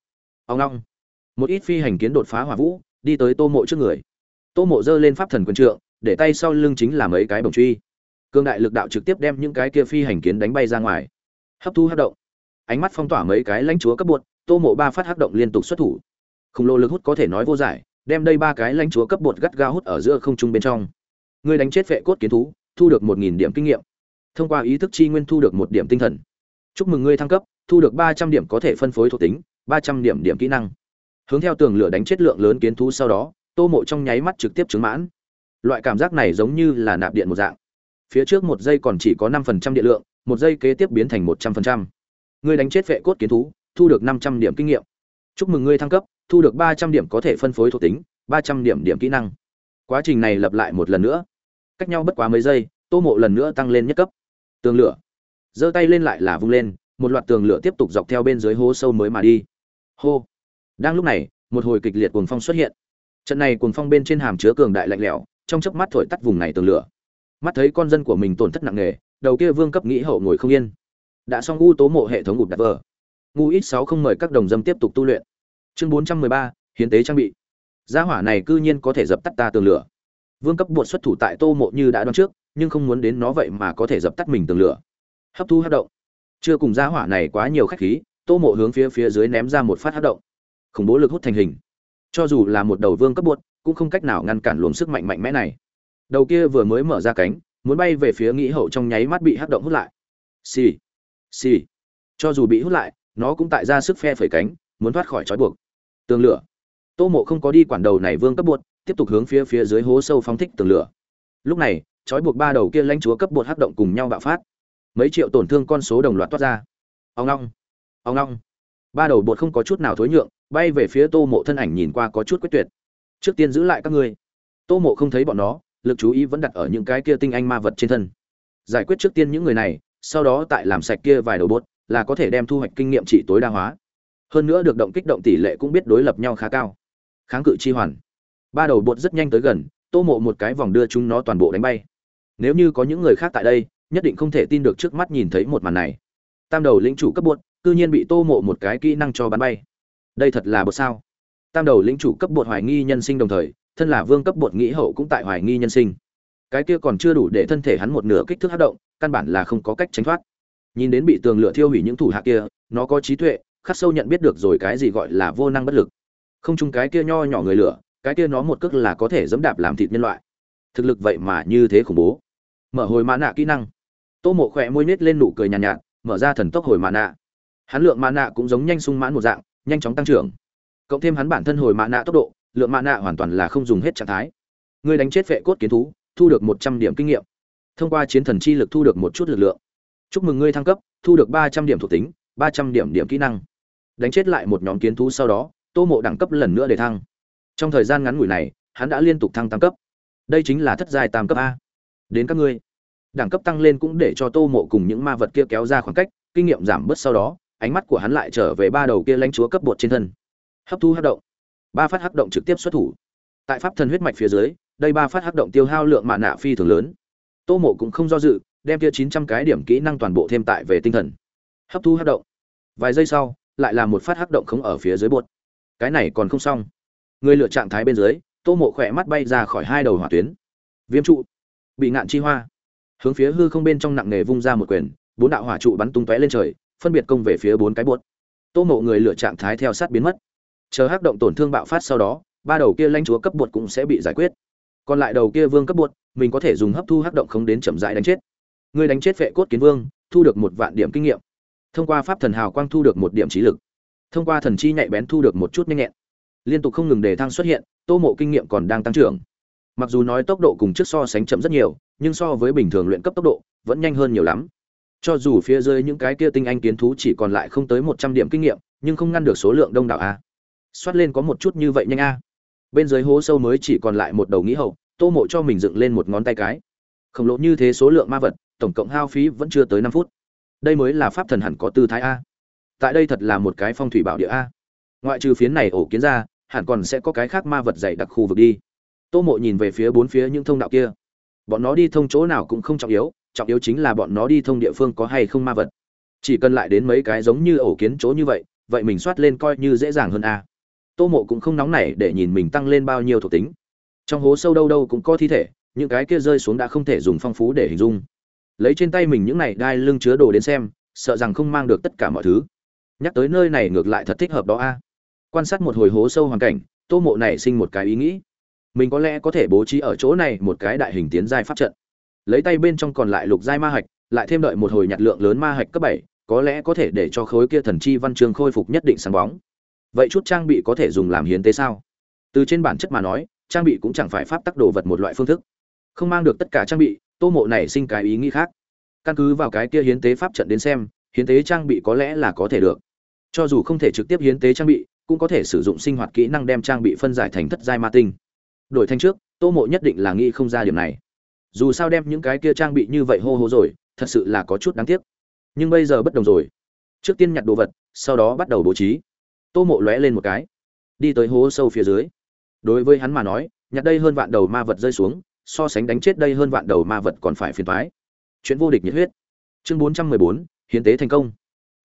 ông long một ít phi hành kiến đột phá hỏa vũ, đi tới tô mộ trước người. Tô mộ giơ lên pháp thần quân trượng, để tay sau lưng chính là mấy cái bồng truy. Cương đại lực đạo trực tiếp đem những cái kia phi hành kiến đánh bay ra ngoài. Hấp thu hấp động. Ánh mắt phong tỏa mấy cái lãnh chúa cấp bột, tô mộ ba phát hấp động liên tục xuất thủ khổng lồ lực hút có thể nói vô giải, đem đây ba cái lãnh chúa cấp bột gắt gao hút ở giữa không trung bên trong. Người đánh chết vệ cốt kiến thú, thu được một nghìn điểm kinh nghiệm. Thông qua ý thức chi nguyên thu được một điểm tinh thần. Chúc mừng ngươi thăng cấp, thu được ba trăm điểm có thể phân phối thuộc tính, ba trăm điểm điểm kỹ năng. Hướng theo tường lửa đánh chết lượng lớn kiến thú sau đó, tô mộ trong nháy mắt trực tiếp chứng mãn. Loại cảm giác này giống như là nạp điện một dạng. Phía trước một giây còn chỉ có năm phần trăm điện lượng, một giây kế tiếp biến thành một trăm phần trăm. Ngươi đánh chết vệ cốt kiến thú, thu được năm trăm điểm kinh nghiệm. Chúc mừng ngươi thăng cấp thu được ba trăm điểm có thể phân phối thuộc tính, ba trăm điểm điểm kỹ năng. Quá trình này lặp lại một lần nữa. Cách nhau bất quá mấy giây, tô mộ lần nữa tăng lên nhất cấp. Tường lửa. Giơ tay lên lại là vung lên, một loạt tường lửa tiếp tục dọc theo bên dưới hố sâu mới mà đi. Hô. Đang lúc này, một hồi kịch liệt cuồng phong xuất hiện. Trận này cuồng phong bên trên hàm chứa cường đại lạnh lẽo, trong chớp mắt thổi tắt vùng này tường lửa. Mắt thấy con dân của mình tổn thất nặng nề, đầu kia vương cấp nghĩ hậu ngồi không yên. Đã xong u tố mộ hệ thống ngụt đặt vờ. Ngu ít sáu không mời các đồng dâm tiếp tục tu luyện chương bốn trăm mười ba, hiến tế trang bị. Gia hỏa này cư nhiên có thể dập tắt ta tường lửa. Vương cấp bột xuất thủ tại tô mộ như đã đoán trước, nhưng không muốn đến nó vậy mà có thể dập tắt mình tường lửa. Hấp thu hấp động. Chưa cùng gia hỏa này quá nhiều khách khí, tô mộ hướng phía phía dưới ném ra một phát hấp động. Khủng bố lực hút thành hình. Cho dù là một đầu vương cấp bột, cũng không cách nào ngăn cản luồng sức mạnh mạnh mẽ này. Đầu kia vừa mới mở ra cánh, muốn bay về phía nghĩ hậu trong nháy mắt bị hấp động hút lại. Xì. Xì. Cho dù bị hút lại, nó cũng tại ra sức phe phẩy cánh, muốn thoát khỏi trói buộc tường lửa. Tô mộ không có đi quản đầu này vương cấp bột, tiếp tục hướng phía phía dưới hố sâu phóng thích tường lửa. Lúc này, trói buộc ba đầu kia lãnh chúa cấp bột hắc động cùng nhau bạo phát. Mấy triệu tổn thương con số đồng loạt toát ra. Ông long ông long ba đầu bột không có chút nào thối nhượng, bay về phía tô mộ thân ảnh nhìn qua có chút quyết tuyệt. Trước tiên giữ lại các ngươi. Tô mộ không thấy bọn nó, lực chú ý vẫn đặt ở những cái kia tinh anh ma vật trên thân. Giải quyết trước tiên những người này, sau đó tại làm sạch kia vài đầu bột, là có thể đem thu hoạch kinh nghiệm trị tối đa hóa hơn nữa được động kích động tỷ lệ cũng biết đối lập nhau khá cao. Kháng cự chi hoàn. Ba đầu bột rất nhanh tới gần, tô mộ một cái vòng đưa chúng nó toàn bộ đánh bay. Nếu như có những người khác tại đây, nhất định không thể tin được trước mắt nhìn thấy một màn này. Tam đầu lĩnh chủ cấp bột, cư nhiên bị tô mộ một cái kỹ năng cho bắn bay. Đây thật là bột sao? Tam đầu lĩnh chủ cấp bột hoài nghi nhân sinh đồng thời, thân là vương cấp bột nghĩ hậu cũng tại hoài nghi nhân sinh. Cái kia còn chưa đủ để thân thể hắn một nửa kích thước hát động, căn bản là không có cách tránh thoát. Nhìn đến bị tường lửa thiêu hủy những thủ hạ kia, nó có trí tuệ khắc sâu nhận biết được rồi cái gì gọi là vô năng bất lực. Không chung cái kia nho nhỏ người lửa cái kia nó một cước là có thể dẫm đạp làm thịt nhân loại. Thực lực vậy mà như thế khủng bố. Mở hồi mã nạ kỹ năng. Tô mộ khỏe môi nết lên nụ cười nhàn nhạt, nhạt mở ra thần tốc hồi mã nạ. Hắn lượng mã nạ cũng giống nhanh sung mãn một dạng nhanh chóng tăng trưởng. Cộng thêm hắn bản thân hồi mã nạ tốc độ lượng mã nạ hoàn toàn là không dùng hết trạng thái. Người đánh chết vệ cốt kiến thú thu được một trăm điểm kinh nghiệm. Thông qua chiến thần chi lực thu được một chút lực lượng. Chúc mừng ngươi thăng cấp thu được ba trăm điểm thuộc tính ba trăm điểm điểm kỹ năng đánh chết lại một nhóm kiến thú sau đó, tô mộ đẳng cấp lần nữa để thăng. Trong thời gian ngắn ngủi này, hắn đã liên tục thăng tam cấp. Đây chính là thất giai tam cấp a. Đến các ngươi. Đẳng cấp tăng lên cũng để cho tô mộ cùng những ma vật kia kéo ra khoảng cách, kinh nghiệm giảm bớt sau đó, ánh mắt của hắn lại trở về ba đầu kia lãnh chúa cấp bột trên thân. Hấp thu hấp động. Ba phát hấp động trực tiếp xuất thủ. Tại pháp thần huyết mạch phía dưới, đây ba phát hấp động tiêu hao lượng mạ nạ phi thường lớn. Tô mộ cũng không do dự, đem kia chín trăm cái điểm kỹ năng toàn bộ thêm tại về tinh thần. Hấp thu hấp động. Vài giây sau lại là một phát hấp động không ở phía dưới bột. Cái này còn không xong. Người lựa trạng thái bên dưới, tô mộ khỏe mắt bay ra khỏi hai đầu hỏa tuyến. Viêm trụ. Bị ngạn chi hoa. Hướng phía hư không bên trong nặng nề vung ra một quyền, bốn đạo hỏa trụ bắn tung tóe lên trời, phân biệt công về phía bốn cái buột. tô mộ người lựa trạng thái theo sát biến mất. Chờ hắc động tổn thương bạo phát sau đó, ba đầu kia lãnh chúa cấp bột cũng sẽ bị giải quyết. Còn lại đầu kia vương cấp bột, mình có thể dùng hấp thu hắc động không đến chậm rãi đánh chết. Người đánh chết vệ cốt kiến vương, thu được một vạn điểm kinh nghiệm thông qua pháp thần hào quang thu được một điểm trí lực. Thông qua thần chi nhạy bén thu được một chút nhanh nhẹn. Liên tục không ngừng đề thăng xuất hiện, tô mộ kinh nghiệm còn đang tăng trưởng. Mặc dù nói tốc độ cùng trước so sánh chậm rất nhiều, nhưng so với bình thường luyện cấp tốc độ, vẫn nhanh hơn nhiều lắm. Cho dù phía dưới những cái kia tinh anh kiến thú chỉ còn lại không tới một trăm điểm kinh nghiệm, nhưng không ngăn được số lượng đông đảo a. Xoát lên có một chút như vậy nhanh a. Bên dưới hố sâu mới chỉ còn lại một đầu nghĩ hậu, tô mộ cho mình dựng lên một ngón tay cái. Khổng lồ như thế số lượng ma vật, tổng cộng hao phí vẫn chưa tới năm phút đây mới là pháp thần hẳn có tư thái a. Tại đây thật là một cái phong thủy bảo địa a. Ngoại trừ phiến này ổ kiến ra, hẳn còn sẽ có cái khác ma vật dày đặc khu vực đi. Tô mộ nhìn về phía bốn phía những thông đạo kia. Bọn nó đi thông chỗ nào cũng không trọng yếu trọng yếu chính là bọn nó đi thông địa phương có hay không ma vật. Chỉ cần lại đến mấy cái giống như ổ kiến chỗ như vậy vậy mình soát lên coi như dễ dàng hơn a. Tô mộ cũng không nóng nảy để nhìn mình tăng lên bao nhiêu thuộc tính. Trong hố sâu đâu đâu cũng có thi thể, những cái kia rơi xuống đã không thể dùng phong phú để hình dung lấy trên tay mình những này đai lưng chứa đồ đến xem, sợ rằng không mang được tất cả mọi thứ. Nhắc tới nơi này ngược lại thật thích hợp đó a. Quan sát một hồi hố sâu hoàn cảnh, tô mộ này sinh một cái ý nghĩ. Mình có lẽ có thể bố trí ở chỗ này một cái đại hình tiến giai pháp trận. Lấy tay bên trong còn lại lục giai ma hạch, lại thêm đợi một hồi nhặt lượng lớn ma hạch cấp bảy, có lẽ có thể để cho khối kia thần chi văn chương khôi phục nhất định sáng bóng. Vậy chút trang bị có thể dùng làm hiến tế sao? Từ trên bản chất mà nói, trang bị cũng chẳng phải pháp tắc đồ vật một loại phương thức. Không mang được tất cả trang bị tô mộ này sinh cái ý nghĩ khác. Căn cứ vào cái kia hiến tế pháp trận đến xem, hiến tế trang bị có lẽ là có thể được. Cho dù không thể trực tiếp hiến tế trang bị, cũng có thể sử dụng sinh hoạt kỹ năng đem trang bị phân giải thành thất giai ma tinh. Đổi thanh trước, tô mộ nhất định là nghĩ không ra điểm này. Dù sao đem những cái kia trang bị như vậy hô hô rồi, thật sự là có chút đáng tiếc. Nhưng bây giờ bất đồng rồi. Trước tiên nhặt đồ vật, sau đó bắt đầu bố trí. Tô mộ lóe lên một cái. Đi tới hố sâu phía dưới. Đối với hắn mà nói, nhặt đây hơn vạn đầu ma vật rơi xuống so sánh đánh chết đây hơn vạn đầu ma vật còn phải phiền toái. chuyện vô địch nhiệt huyết. Chương bốn trăm mười bốn, hiến tế thành công.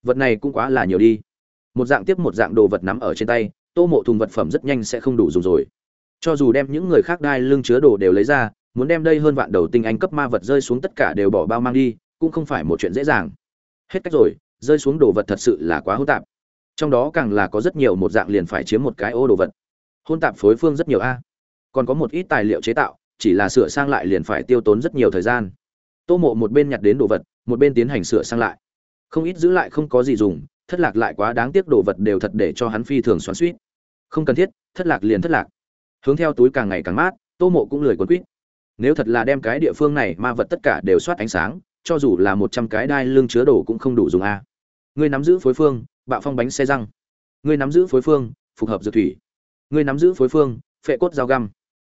Vật này cũng quá là nhiều đi. Một dạng tiếp một dạng đồ vật nắm ở trên tay, tô mộ thùng vật phẩm rất nhanh sẽ không đủ dùng rồi. Cho dù đem những người khác đai lưng chứa đồ đều lấy ra, muốn đem đây hơn vạn đầu tinh anh cấp ma vật rơi xuống tất cả đều bỏ bao mang đi, cũng không phải một chuyện dễ dàng. Hết cách rồi, rơi xuống đồ vật thật sự là quá hỗn tạp. Trong đó càng là có rất nhiều một dạng liền phải chiếm một cái ô đồ vật. Hỗn tạp phối phương rất nhiều a. Còn có một ít tài liệu chế tạo chỉ là sửa sang lại liền phải tiêu tốn rất nhiều thời gian. Tô mộ một bên nhặt đến đồ vật, một bên tiến hành sửa sang lại. Không ít giữ lại không có gì dùng, thất lạc lại quá đáng tiếc đồ vật đều thật để cho hắn phi thường xoắn suýt không cần thiết, thất lạc liền thất lạc. Hướng theo túi càng ngày càng mát, tô mộ cũng lười quấn quýt. Nếu thật là đem cái địa phương này ma vật tất cả đều soát ánh sáng, cho dù là một trăm cái đai lưng chứa đồ cũng không đủ dùng a. Ngươi nắm giữ phối phương, bạo phong bánh xe răng. Ngươi nắm giữ phối phương, phục hợp dược thủy. Ngươi nắm giữ phối phương, phệ cốt dao găm.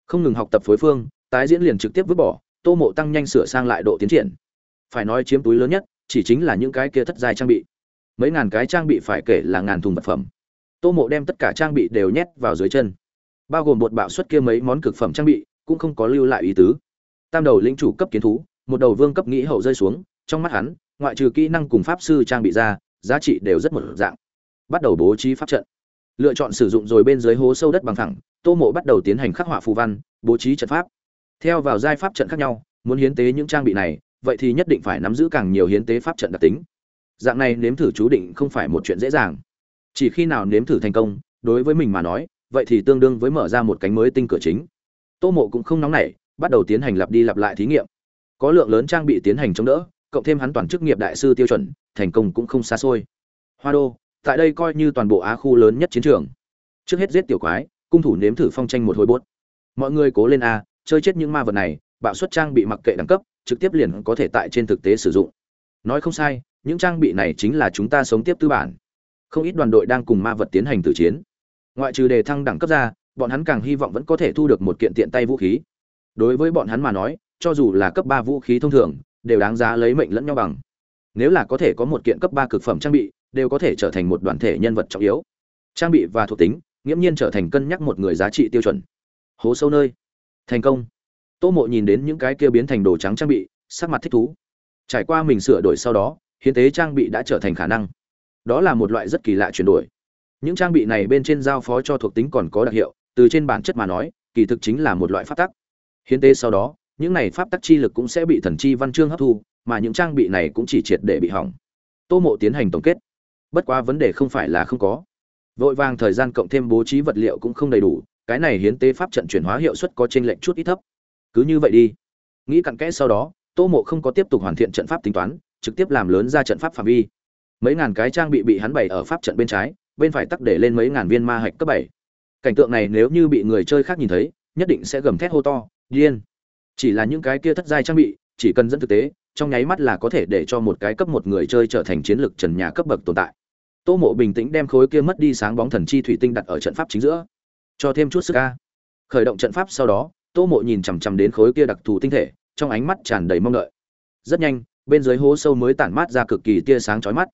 Không ngừng học tập phối phương tái diễn liền trực tiếp vứt bỏ, tô mộ tăng nhanh sửa sang lại độ tiến triển. Phải nói chiếm túi lớn nhất, chỉ chính là những cái kia thất giai trang bị. Mấy ngàn cái trang bị phải kể là ngàn thùng vật phẩm. Tô mộ đem tất cả trang bị đều nhét vào dưới chân. Bao gồm bột bạo suất kia mấy món cực phẩm trang bị, cũng không có lưu lại ý tứ. Tam đầu lĩnh chủ cấp kiến thú, một đầu vương cấp nghĩ hậu rơi xuống, trong mắt hắn, ngoại trừ kỹ năng cùng pháp sư trang bị ra, giá trị đều rất một dạng. Bắt đầu bố trí pháp trận. Lựa chọn sử dụng rồi bên dưới hố sâu đất bằng thẳng, tô mộ bắt đầu tiến hành khắc họa phù văn, bố trí trận pháp theo vào giai pháp trận khác nhau, muốn hiến tế những trang bị này, vậy thì nhất định phải nắm giữ càng nhiều hiến tế pháp trận đặc tính. Dạng này nếm thử chú định không phải một chuyện dễ dàng. Chỉ khi nào nếm thử thành công, đối với mình mà nói, vậy thì tương đương với mở ra một cánh mới tinh cửa chính. Tô mộ cũng không nóng nảy, bắt đầu tiến hành lặp đi lặp lại thí nghiệm. Có lượng lớn trang bị tiến hành chống đỡ, cộng thêm hắn toàn chức nghiệp đại sư tiêu chuẩn, thành công cũng không xa xôi. Hoa đô, tại đây coi như toàn bộ á khu lớn nhất chiến trường. Trước hết giết tiểu quái, cung thủ nếm thử phong tranh một hồi bốt mọi người cố lên a chơi chết những ma vật này, bạo suất trang bị mặc kệ đẳng cấp, trực tiếp liền có thể tại trên thực tế sử dụng. Nói không sai, những trang bị này chính là chúng ta sống tiếp tư bản. Không ít đoàn đội đang cùng ma vật tiến hành tử chiến. Ngoại trừ đề thăng đẳng cấp ra, bọn hắn càng hy vọng vẫn có thể thu được một kiện tiện tay vũ khí. Đối với bọn hắn mà nói, cho dù là cấp ba vũ khí thông thường, đều đáng giá lấy mệnh lẫn nhau bằng. Nếu là có thể có một kiện cấp ba cực phẩm trang bị, đều có thể trở thành một đoàn thể nhân vật trọng yếu. Trang bị và thuộc tính, nghiễm nhiên trở thành cân nhắc một người giá trị tiêu chuẩn. Hố sâu nơi thành công. Tô mộ nhìn đến những cái kia biến thành đồ trắng trang bị, sắc mặt thích thú. Trải qua mình sửa đổi sau đó, hiến tế trang bị đã trở thành khả năng. Đó là một loại rất kỳ lạ chuyển đổi. Những trang bị này bên trên giao phó cho thuộc tính còn có đặc hiệu, từ trên bản chất mà nói, kỳ thực chính là một loại pháp tắc. Hiến tế sau đó, những này pháp tắc chi lực cũng sẽ bị thần chi văn chương hấp thu, mà những trang bị này cũng chỉ triệt để bị hỏng. Tô mộ tiến hành tổng kết. Bất quá vấn đề không phải là không có. Vội vàng thời gian cộng thêm bố trí vật liệu cũng không đầy đủ cái này hiến tế pháp trận chuyển hóa hiệu suất có trên lệnh chút ít thấp. Cứ như vậy đi. Nghĩ cặn kẽ sau đó, tô mộ không có tiếp tục hoàn thiện trận pháp tính toán, trực tiếp làm lớn ra trận pháp phạm vi. Mấy ngàn cái trang bị bị hắn bày ở pháp trận bên trái, bên phải tắc để lên mấy ngàn viên ma hạch cấp bảy. Cảnh tượng này nếu như bị người chơi khác nhìn thấy, nhất định sẽ gầm thét hô to, điên! Chỉ là những cái kia thất giai trang bị, chỉ cần dẫn thực tế, trong nháy mắt là có thể để cho một cái cấp một người chơi trở thành chiến lược trần nhà cấp bậc tồn tại. Tô mộ bình tĩnh đem khối kia mất đi sáng bóng thần chi thủy tinh đặt ở trận pháp chính giữa cho thêm chút sức ca. Khởi động trận pháp sau đó, tô mộ nhìn chằm chằm đến khối kia đặc thù tinh thể, trong ánh mắt tràn đầy mong đợi. Rất nhanh, bên dưới hố sâu mới tản mát ra cực kỳ tia sáng chói mắt.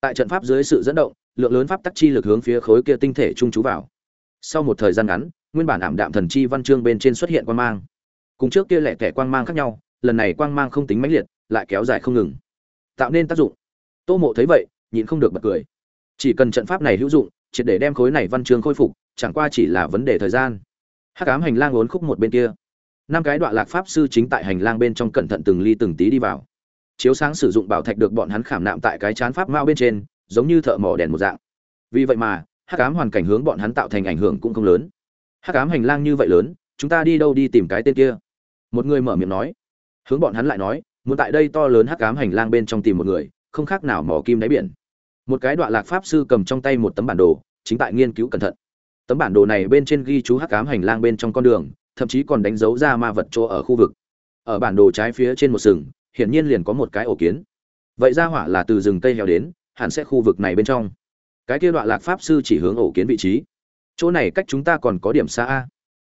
Tại trận pháp dưới sự dẫn động, lượng lớn pháp tắc chi lực hướng phía khối kia tinh thể trung chú vào. Sau một thời gian ngắn, nguyên bản ảm đạm thần chi văn chương bên trên xuất hiện quang mang. Cùng trước kia lẻ tẻ quang mang khác nhau, lần này quang mang không tính mãnh liệt, lại kéo dài không ngừng. Tạo nên tác dụng. Tô mộ thấy vậy, nhịn không được bật cười. Chỉ cần trận pháp này hữu dụng, triệt để đem khối này văn chương khôi phục chẳng qua chỉ là vấn đề thời gian. Hắc ám hành lang uốn khúc một bên kia. Năm cái đoạn lạc pháp sư chính tại hành lang bên trong cẩn thận từng ly từng tí đi vào. Chiếu sáng sử dụng bảo thạch được bọn hắn khảm nạm tại cái chán pháp mao bên trên, giống như thợ mỏ đèn một dạng. Vì vậy mà, hắc ám hoàn cảnh hướng bọn hắn tạo thành ảnh hưởng cũng không lớn. Hắc ám hành lang như vậy lớn, chúng ta đi đâu đi tìm cái tên kia? Một người mở miệng nói. Hướng bọn hắn lại nói, muốn tại đây to lớn hắc ám hành lang bên trong tìm một người, không khác nào mỏ kim đáy biển. Một cái đoạn lạc pháp sư cầm trong tay một tấm bản đồ, chính tại nghiên cứu cẩn thận tấm bản đồ này bên trên ghi chú hắc cám hành lang bên trong con đường, thậm chí còn đánh dấu ra ma vật chỗ ở khu vực. Ở bản đồ trái phía trên một sừng, hiển nhiên liền có một cái ổ kiến. Vậy ra hỏa là từ rừng cây heo đến, hẳn sẽ khu vực này bên trong. Cái kia đoạn lạc pháp sư chỉ hướng ổ kiến vị trí. Chỗ này cách chúng ta còn có điểm xa a.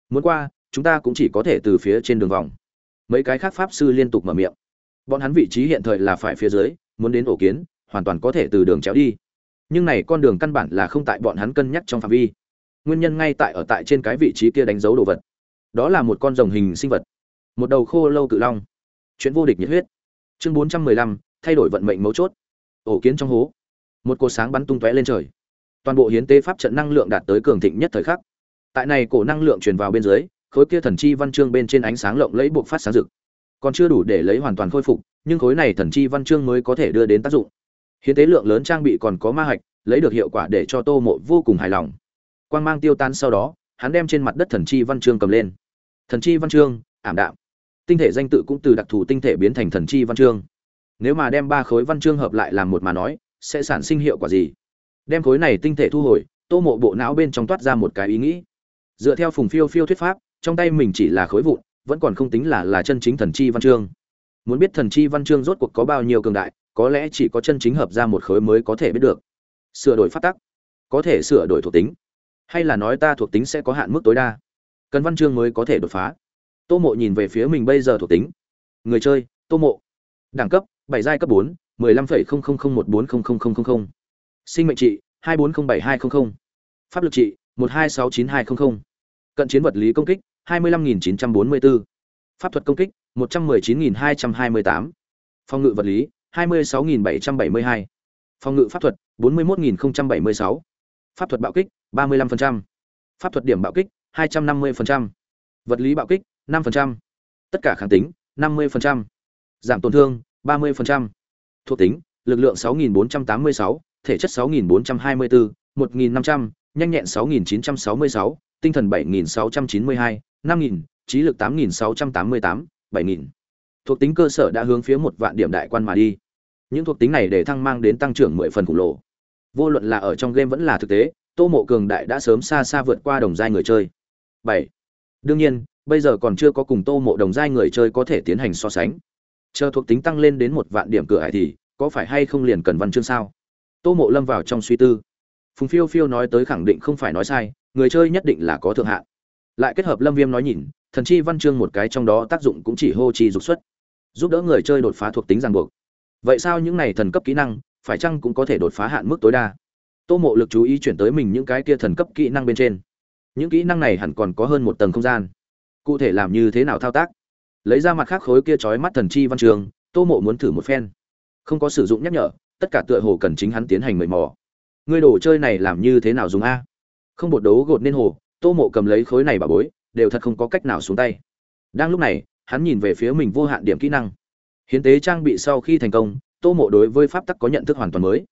Muốn qua, chúng ta cũng chỉ có thể từ phía trên đường vòng. Mấy cái khác pháp sư liên tục mở miệng. Bọn hắn vị trí hiện thời là phải phía dưới, muốn đến ổ kiến, hoàn toàn có thể từ đường chéo đi. Nhưng này con đường căn bản là không tại bọn hắn cân nhắc trong phạm vi nguyên nhân ngay tại ở tại trên cái vị trí kia đánh dấu đồ vật. Đó là một con rồng hình sinh vật. Một đầu khô lâu cự long. Chuyện vô địch nhiệt huyết. Chương bốn trăm mười lăm, thay đổi vận mệnh mấu chốt. Ổ kiến trong hố. Một cột sáng bắn tung tóe lên trời. Toàn bộ hiến tế pháp trận năng lượng đạt tới cường thịnh nhất thời khắc. Tại này cổ năng lượng truyền vào bên dưới, khối kia thần chi văn chương bên trên ánh sáng lộng lẫy buộc phát sáng rực. Còn chưa đủ để lấy hoàn toàn khôi phục, nhưng khối này thần chi văn chương mới có thể đưa đến tác dụng. Hiến tế lượng lớn trang bị còn có ma hạch, lấy được hiệu quả để cho tô mộ vô cùng hài lòng quang mang tiêu tan sau đó, hắn đem trên mặt đất thần chi văn chương cầm lên. Thần chi văn chương, ảm đạm. Tinh thể danh tự cũng từ đặc thù tinh thể biến thành thần chi văn chương. Nếu mà đem ba khối văn chương hợp lại làm một mà nói, sẽ sản sinh hiệu quả gì? Đem khối này tinh thể thu hồi, tô mộ bộ não bên trong toát ra một cái ý nghĩ. Dựa theo phùng phiêu phiêu thuyết pháp, trong tay mình chỉ là khối vụn, vẫn còn không tính là là chân chính thần chi văn chương. Muốn biết thần chi văn chương rốt cuộc có bao nhiêu cường đại, có lẽ chỉ có chân chính hợp ra một khối mới có thể biết được. Sửa đổi phát tắc. Có thể sửa đổi thuộc tính hay là nói ta thuộc tính sẽ có hạn mức tối đa? Cần văn chương mới có thể đột phá. Tô mộ nhìn về phía mình bây giờ thuộc tính. Người chơi, tô mộ. Đẳng cấp, bảy giai cấp bốn, mười lăm phẩy không không không một bốn không không không không không. Sinh mệnh trị, hai bốn không bảy hai không không. Pháp lực trị, một hai sáu chín hai không không. Cận chiến vật lý công kích, hai mươi lăm nghìn chín trăm bốn mươi bốn pháp thuật công kích, một trăm mười chín nghìn hai trăm hai mươi tám. Phòng ngự vật lý, hai mươi sáu nghìn bảy trăm bảy mươi hai. Phòng ngự pháp thuật, bốn mươi một nghìn bảy mươi sáu pháp thuật bạo kích, ba mươi lăm phần trăm. Pháp thuật điểm bạo kích, hai trăm năm mươi phần trăm. Vật lý bạo kích, năm phần trăm. Tất cả kháng tính, năm mươi phần trăm. Giảm tổn thương, ba mươi phần trăm. Thuộc tính, lực lượng sáu nghìn bốn trăm tám mươi sáu, thể chất sáu nghìn bốn trăm hai mươi bốn một nghìn năm trăm, nhanh nhẹn sáu nghìn chín trăm sáu mươi sáu, tinh thần bảy nghìn sáu trăm chín mươi hai, năm nghìn, trí lực tám nghìn sáu trăm tám mươi tám, bảy nghìn. Thuộc tính cơ sở đã hướng phía một vạn điểm đại quan mà đi. Những thuộc tính này để thăng mang đến tăng trưởng mười phần khủng lồ vô luận là ở trong game vẫn là thực tế, tô mộ cường đại đã sớm xa xa vượt qua đồng giai người chơi. Bảy. Đương nhiên, bây giờ còn chưa có cùng tô mộ đồng giai người chơi có thể tiến hành so sánh. Chờ thuộc tính tăng lên đến một vạn điểm cửa hải thì, có phải hay không liền cần văn chương sao? Tô mộ lâm vào trong suy tư. Phùng phiêu phiêu nói tới khẳng định không phải nói sai, người chơi nhất định là có thượng hạn lại kết hợp lâm viêm nói nhìn, thần chi văn chương một cái trong đó tác dụng cũng chỉ hô chi dục xuất, giúp đỡ người chơi đột phá thuộc tính ràng buộc. Vậy sao những này thần cấp kỹ năng phải chăng cũng có thể đột phá hạn mức tối đa? Tô mộ lực chú ý chuyển tới mình những cái kia thần cấp kỹ năng bên trên. Những kỹ năng này hẳn còn có hơn một tầng không gian. Cụ thể làm như thế nào thao tác? Lấy ra mặt khác khối kia trói mắt thần chi văn trường, tô mộ muốn thử một phen. Không có sử dụng nhắc nhở, tất cả tựa hồ cần chính hắn tiến hành mời mò. Ngươi đồ chơi này làm như thế nào dùng a? Không bột đấu gột nên hồ, tô mộ cầm lấy khối này bà bối, đều thật không có cách nào xuống tay. Đang lúc này, hắn nhìn về phía mình vô hạn điểm kỹ năng. Hiến tế trang bị sau khi thành công tô mộ đối với pháp tắc có nhận thức hoàn toàn mới.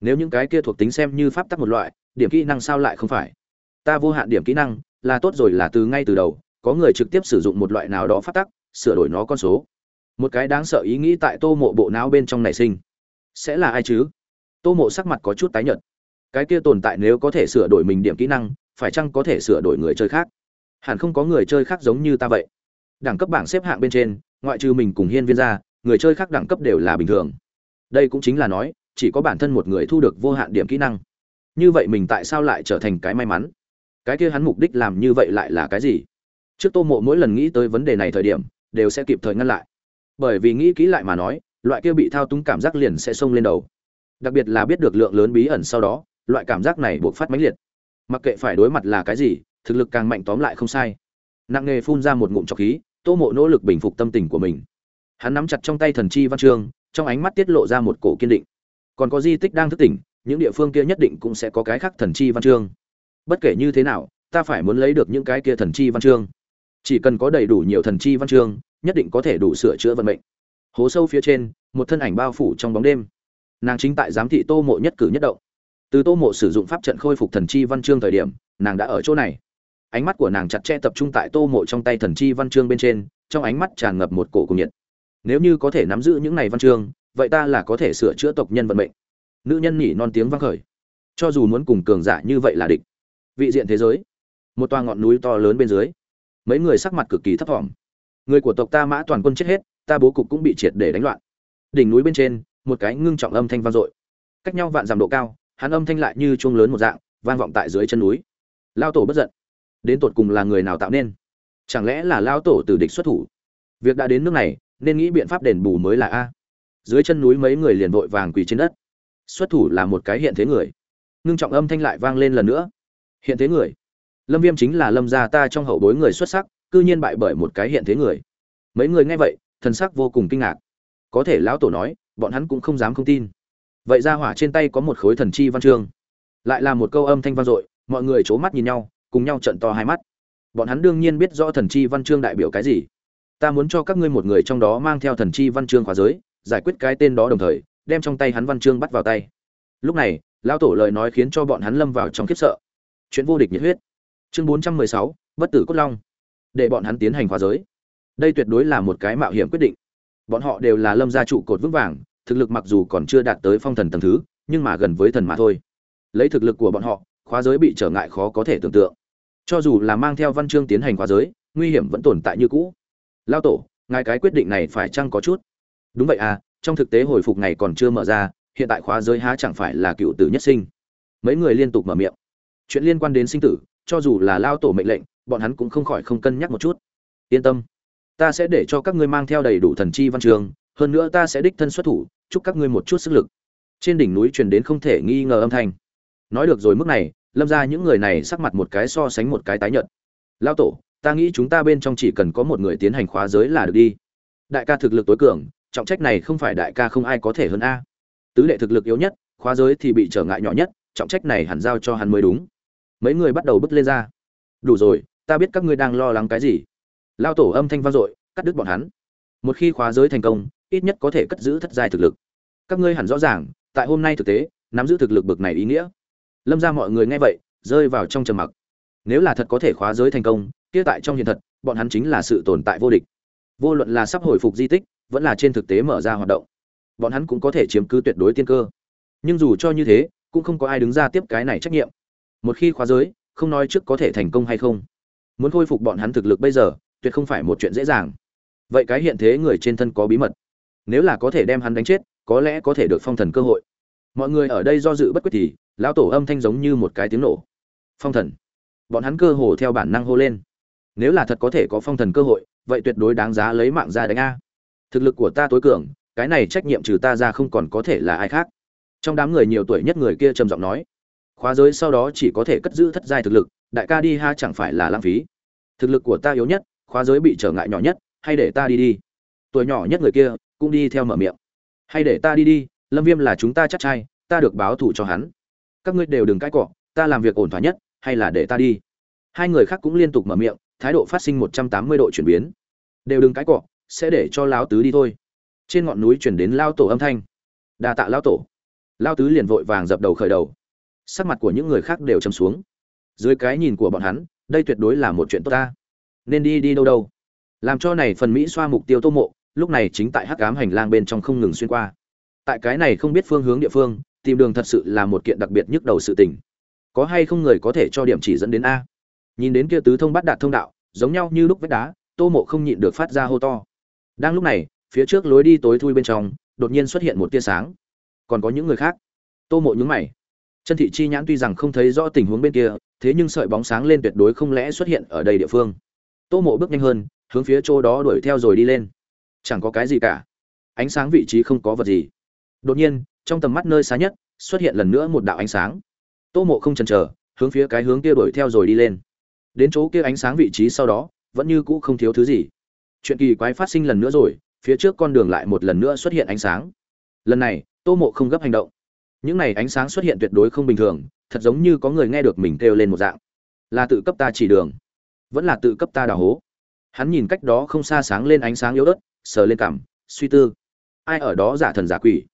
Nếu những cái kia thuộc tính xem như pháp tắc một loại, điểm kỹ năng sao lại không phải? Ta vô hạn điểm kỹ năng, là tốt rồi là từ ngay từ đầu, có người trực tiếp sử dụng một loại nào đó pháp tắc, sửa đổi nó con số. Một cái đáng sợ ý nghĩ tại tô mộ bộ não bên trong nảy sinh. Sẽ là ai chứ? Tô mộ sắc mặt có chút tái nhợt. Cái kia tồn tại nếu có thể sửa đổi mình điểm kỹ năng, phải chăng có thể sửa đổi người chơi khác? Hẳn không có người chơi khác giống như ta vậy. Đẳng cấp bảng xếp hạng bên trên, ngoại trừ mình cùng hiên viên ra, người chơi khác đẳng cấp đều là bình thường đây cũng chính là nói, chỉ có bản thân một người thu được vô hạn điểm kỹ năng. Như vậy mình tại sao lại trở thành cái may mắn? Cái kia hắn mục đích làm như vậy lại là cái gì? Trước tô mộ mỗi lần nghĩ tới vấn đề này thời điểm, đều sẽ kịp thời ngăn lại. Bởi vì nghĩ kỹ lại mà nói, loại kia bị thao túng cảm giác liền sẽ xông lên đầu. Đặc biệt là biết được lượng lớn bí ẩn sau đó, loại cảm giác này buộc phát mãnh liệt. Mặc kệ phải đối mặt là cái gì, thực lực càng mạnh tóm lại không sai. Nặng nề phun ra một ngụm trọc khí, tô mộ nỗ lực bình phục tâm tình của mình. Hắn nắm chặt trong tay thần chi văn chương trong ánh mắt tiết lộ ra một cổ kiên định. Còn có di tích đang thức tỉnh, những địa phương kia nhất định cũng sẽ có cái khác thần chi văn chương. Bất kể như thế nào, ta phải muốn lấy được những cái kia thần chi văn chương. Chỉ cần có đầy đủ nhiều thần chi văn chương, nhất định có thể đủ sửa chữa vận mệnh. Hố sâu phía trên, một thân ảnh bao phủ trong bóng đêm. Nàng chính tại giám thị tô mộ nhất cử nhất động. Từ tô mộ sử dụng pháp trận khôi phục thần chi văn chương thời điểm, nàng đã ở chỗ này. Ánh mắt của nàng chặt chẽ tập trung tại tô mộ trong tay thần chi văn chương bên trên, trong ánh mắt tràn ngập một cổ cùng nhiệt nếu như có thể nắm giữ những này văn chương, vậy ta là có thể sửa chữa tộc nhân vận mệnh. Nữ nhân nhỉ non tiếng vang khởi. Cho dù muốn cùng cường giả như vậy là địch. Vị diện thế giới. Một toa ngọn núi to lớn bên dưới. Mấy người sắc mặt cực kỳ thấp thỏm. Người của tộc ta mã toàn quân chết hết, ta bố cục cũng bị triệt để đánh loạn. Đỉnh núi bên trên, một cái ngưng trọng âm thanh vang dội. Cách nhau vạn dặm độ cao, hắn âm thanh lại như chuông lớn một dạng, vang vọng tại dưới chân núi. Lao tổ bất giận. Đến tột cùng là người nào tạo nên? Chẳng lẽ là lao tổ từ địch xuất thủ? Việc đã đến nước này nên nghĩ biện pháp đền bù mới là a. Dưới chân núi mấy người liền vội vàng quỳ trên đất. Xuất thủ là một cái hiện thế người. Ngưng trọng âm thanh lại vang lên lần nữa. Hiện thế người. Lâm viêm chính là lâm gia ta trong hậu bối người xuất sắc, cư nhiên bại bởi một cái hiện thế người. Mấy người nghe vậy, thần sắc vô cùng kinh ngạc. Có thể lão tổ nói, bọn hắn cũng không dám không tin. Vậy ra hỏa trên tay có một khối thần chi văn chương. Lại là một câu âm thanh vang dội, mọi người c h ố mắt nhìn nhau, cùng nhau trận to hai mắt. Bọn hắn đương nhiên biết rõ thần chi văn chương đại biểu cái gì ta muốn cho các ngươi một người trong đó mang theo thần chi văn chương khóa giới, giải quyết cái tên đó đồng thời, đem trong tay hắn văn chương bắt vào tay. Lúc này, lão tổ lời nói khiến cho bọn hắn lâm vào trong khiếp sợ. Chuyện vô địch nhiệt huyết. Chương bốn trăm mười sáu, bất tử cốt long. Để bọn hắn tiến hành khóa giới. Đây tuyệt đối là một cái mạo hiểm quyết định. Bọn họ đều là lâm gia trụ cột vững vàng, thực lực mặc dù còn chưa đạt tới phong thần tầng thứ, nhưng mà gần với thần mà thôi. Lấy thực lực của bọn họ, khóa giới bị trở ngại khó có thể tưởng tượng. Cho dù là mang theo văn chương tiến hành khóa giới, nguy hiểm vẫn tồn tại như cũ lao tổ, ngài cái quyết định này phải chăng có chút? Đúng vậy à trong thực tế hồi phục này còn chưa mở ra, hiện tại khóa giới há chẳng phải là cựu tử nhất sinh. Mấy người liên tục mở miệng. Chuyện liên quan đến sinh tử, cho dù là lao tổ mệnh lệnh, bọn hắn cũng không khỏi không cân nhắc một chút. Yên tâm. Ta sẽ để cho các ngươi mang theo đầy đủ thần chi văn trường, hơn nữa ta sẽ đích thân xuất thủ, chúc các ngươi một chút sức lực. Trên đỉnh núi truyền đến không thể nghi ngờ âm thanh. Nói được rồi, mức này, lâm ra những người này sắc mặt một cái so sánh một cái tái nhợt. Lao tổ ta nghĩ chúng ta bên trong chỉ cần có một người tiến hành khóa giới là được đi. Đại ca thực lực tối cường, trọng trách này không phải đại ca không ai có thể hơn a. Tứ đệ thực lực yếu nhất, khóa giới thì bị trở ngại nhỏ nhất, trọng trách này hẳn giao cho hắn mới đúng. Mấy người bắt đầu bứt lên ra. Đủ rồi, ta biết các ngươi đang lo lắng cái gì. Lao tổ âm thanh vang dội, cắt đứt bọn hắn. Một khi khóa giới thành công, ít nhất có thể cất giữ thất giai thực lực. Các ngươi hẳn rõ ràng, tại hôm nay thực tế, nắm giữ thực lực bực này ý nghĩa. Lâm ra mọi người nghe vậy, rơi vào trong trầm mặc. Nếu là thật có thể khóa giới thành công kia tại trong hiện thật, bọn hắn chính là sự tồn tại vô địch. Vô luận là sắp hồi phục di tích, vẫn là trên thực tế mở ra hoạt động, bọn hắn cũng có thể chiếm cứ tuyệt đối tiên cơ. Nhưng dù cho như thế, cũng không có ai đứng ra tiếp cái này trách nhiệm. Một khi khóa giới, không nói trước có thể thành công hay không. Muốn khôi phục bọn hắn thực lực bây giờ, tuyệt không phải một chuyện dễ dàng. Vậy cái hiện thế người trên thân có bí mật. Nếu là có thể đem hắn đánh chết, có lẽ có thể được phong thần cơ hội. Mọi người ở đây do dự bất quyết thì, lão tổ âm thanh giống như một cái tiếng nổ. Phong thần. Bọn hắn cơ hồ theo bản năng hô lên nếu là thật có thể có phong thần cơ hội, vậy tuyệt đối đáng giá lấy mạng ra đánh a. Thực lực của ta tối cường, cái này trách nhiệm trừ ta ra không còn có thể là ai khác. Trong đám người nhiều tuổi nhất người kia trầm giọng nói, khóa giới sau đó chỉ có thể cất giữ thất giai thực lực, đại ca đi ha chẳng phải là lãng phí. Thực lực của ta yếu nhất, khóa giới bị trở ngại nhỏ nhất, hay để ta đi đi. Tuổi nhỏ nhất người kia cũng đi theo mở miệng, hay để ta đi đi, lâm viêm là chúng ta chắc trai, ta được báo thủ cho hắn. Các ngươi đều đừng cãi cọ, ta làm việc ổn thỏa nhất, hay là để ta đi. Hai người khác cũng liên tục mở miệng thái độ phát sinh một trăm tám mươi độ chuyển biến. Đều đừng cãi cọ, sẽ để cho lão tứ đi thôi. Trên ngọn núi chuyển đến lao tổ âm thanh. Đa tạ lao tổ. Lao tứ liền vội vàng dập đầu khởi đầu. Sắc mặt của những người khác đều chầm xuống. Dưới cái nhìn của bọn hắn, đây tuyệt đối là một chuyện tốt ta. Nên đi đi đâu đâu. Làm cho này phần mỹ xoa mục tiêu tô mộ, lúc này chính tại hắc cám hành lang bên trong không ngừng xuyên qua. Tại cái này không biết phương hướng địa phương, tìm đường thật sự là một kiện đặc biệt nhức đầu sự tình. Có hay không người có thể cho điểm chỉ dẫn đến a? Nhìn đến kia tứ thông bắt đạt thông đạo, giống nhau như lúc vách đá, tô mộ không nhịn được phát ra hô to. Đang lúc này, phía trước lối đi tối thui bên trong, đột nhiên xuất hiện một tia sáng. Còn có những người khác. Tô mộ nhúng mày. Chân thị chi nhãn tuy rằng không thấy rõ tình huống bên kia, thế nhưng sợi bóng sáng lên tuyệt đối không lẽ xuất hiện ở đây địa phương. Tô mộ bước nhanh hơn, hướng phía chỗ đó đuổi theo rồi đi lên. Chẳng có cái gì cả. Ánh sáng vị trí không có vật gì. Đột nhiên, trong tầm mắt nơi xa nhất, xuất hiện lần nữa một đạo ánh sáng. Tô mộ không chần chờ, hướng phía cái hướng kia đuổi theo rồi đi lên đến chỗ kia ánh sáng vị trí sau đó, vẫn như cũ không thiếu thứ gì. Chuyện kỳ quái phát sinh lần nữa rồi, phía trước con đường lại một lần nữa xuất hiện ánh sáng. Lần này, tô mộ không gấp hành động. Những này ánh sáng xuất hiện tuyệt đối không bình thường, thật giống như có người nghe được mình kêu lên một dạng. Là tự cấp ta chỉ đường, vẫn là tự cấp ta đào hố. Hắn nhìn cách đó không xa sáng lên ánh sáng yếu ớt, sờ lên cằm, suy tư. Ai ở đó giả thần giả quỷ?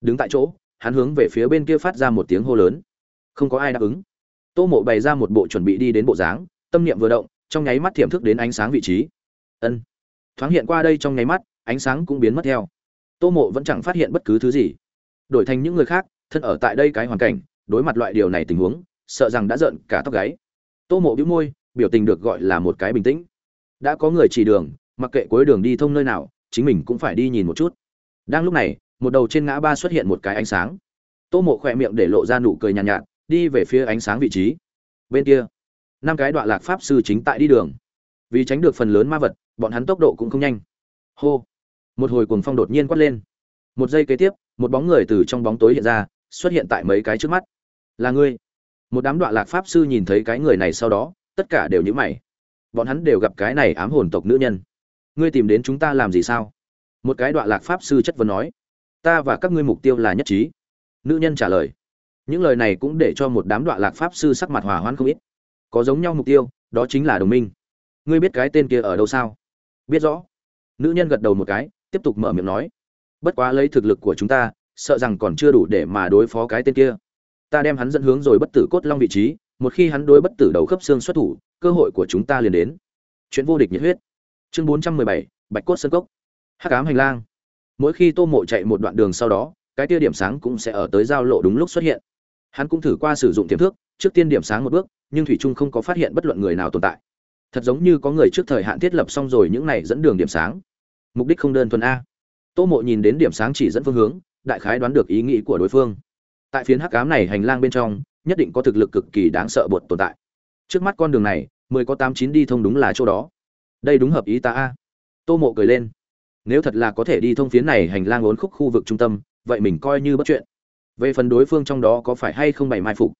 Đứng tại chỗ, hắn hướng về phía bên kia phát ra một tiếng hô lớn. Không có ai đáp ứng. Tô mộ bày ra một bộ chuẩn bị đi đến bộ dáng tâm niệm vừa động trong nháy mắt tiềm thức đến ánh sáng vị trí. Ân. Thoáng hiện qua đây trong nháy mắt ánh sáng cũng biến mất theo. Tô mộ vẫn chẳng phát hiện bất cứ thứ gì. Đổi thành những người khác thân ở tại đây cái hoàn cảnh đối mặt loại điều này tình huống sợ rằng đã giận cả tóc gáy. Tô mộ bĩu môi biểu tình được gọi là một cái bình tĩnh. Đã có người chỉ đường mặc kệ cuối đường đi thông nơi nào chính mình cũng phải đi nhìn một chút. Đang lúc này một đầu trên ngã ba xuất hiện một cái ánh sáng. Tô mộ khỏe miệng để lộ ra nụ cười nhàn nhạt, nhạt đi về phía ánh sáng vị trí. Bên kia năm cái đoạn lạc pháp sư chính tại đi đường. Vì tránh được phần lớn ma vật, bọn hắn tốc độ cũng không nhanh. Hô! Một hồi cuồng phong đột nhiên quát lên. Một giây kế tiếp, một bóng người từ trong bóng tối hiện ra, xuất hiện tại mấy cái trước mắt. Là ngươi. Một đám đoạn lạc pháp sư nhìn thấy cái người này sau đó, tất cả đều nhíu mày. Bọn hắn đều gặp cái này ám hồn tộc nữ nhân. Ngươi tìm đến chúng ta làm gì sao? Một cái đoạn lạc pháp sư chất vấn nói. Ta và các ngươi mục tiêu là nhất trí. Nữ nhân trả lời. Những lời này cũng để cho một đám đoạn lạc pháp sư sắc mặt hòa hoãn không ít có giống nhau mục tiêu, đó chính là đồng minh. Ngươi biết cái tên kia ở đâu sao? Biết rõ. Nữ nhân gật đầu một cái, tiếp tục mở miệng nói. Bất quá lấy thực lực của chúng ta, sợ rằng còn chưa đủ để mà đối phó cái tên kia. Ta đem hắn dẫn hướng rồi bất tử cốt long vị trí, một khi hắn đối bất tử đầu khớp xương xuất thủ, cơ hội của chúng ta liền đến. Chuyện vô địch nhiệt huyết. Chương bốn trăm mười bảy, bạch cốt sân cốc. Hắc ám hành lang. Mỗi khi tô mộ chạy một đoạn đường sau đó, cái tia điểm sáng cũng sẽ ở tới giao lộ đúng lúc xuất hiện. Hắn cũng thử qua sử dụng tiềm thức trước tiên điểm sáng một bước, nhưng thủy trung không có phát hiện bất luận người nào tồn tại. Thật giống như có người trước thời hạn thiết lập xong rồi những này dẫn đường điểm sáng. Mục đích không đơn thuần a. Tô mộ nhìn đến điểm sáng chỉ dẫn phương hướng, đại khái đoán được ý nghĩ của đối phương. Tại phiến hắc cám này hành lang bên trong, nhất định có thực lực cực kỳ đáng sợ bột tồn tại. Trước mắt con đường này, mười có tám chín đi thông đúng là chỗ đó. Đây đúng hợp ý ta a. Tô mộ cười lên. Nếu thật là có thể đi thông phiến này hành lang ốn khúc khu vực trung tâm, vậy mình coi như bất chuyện. Về phần đối phương trong đó có phải hay không bày mai phục?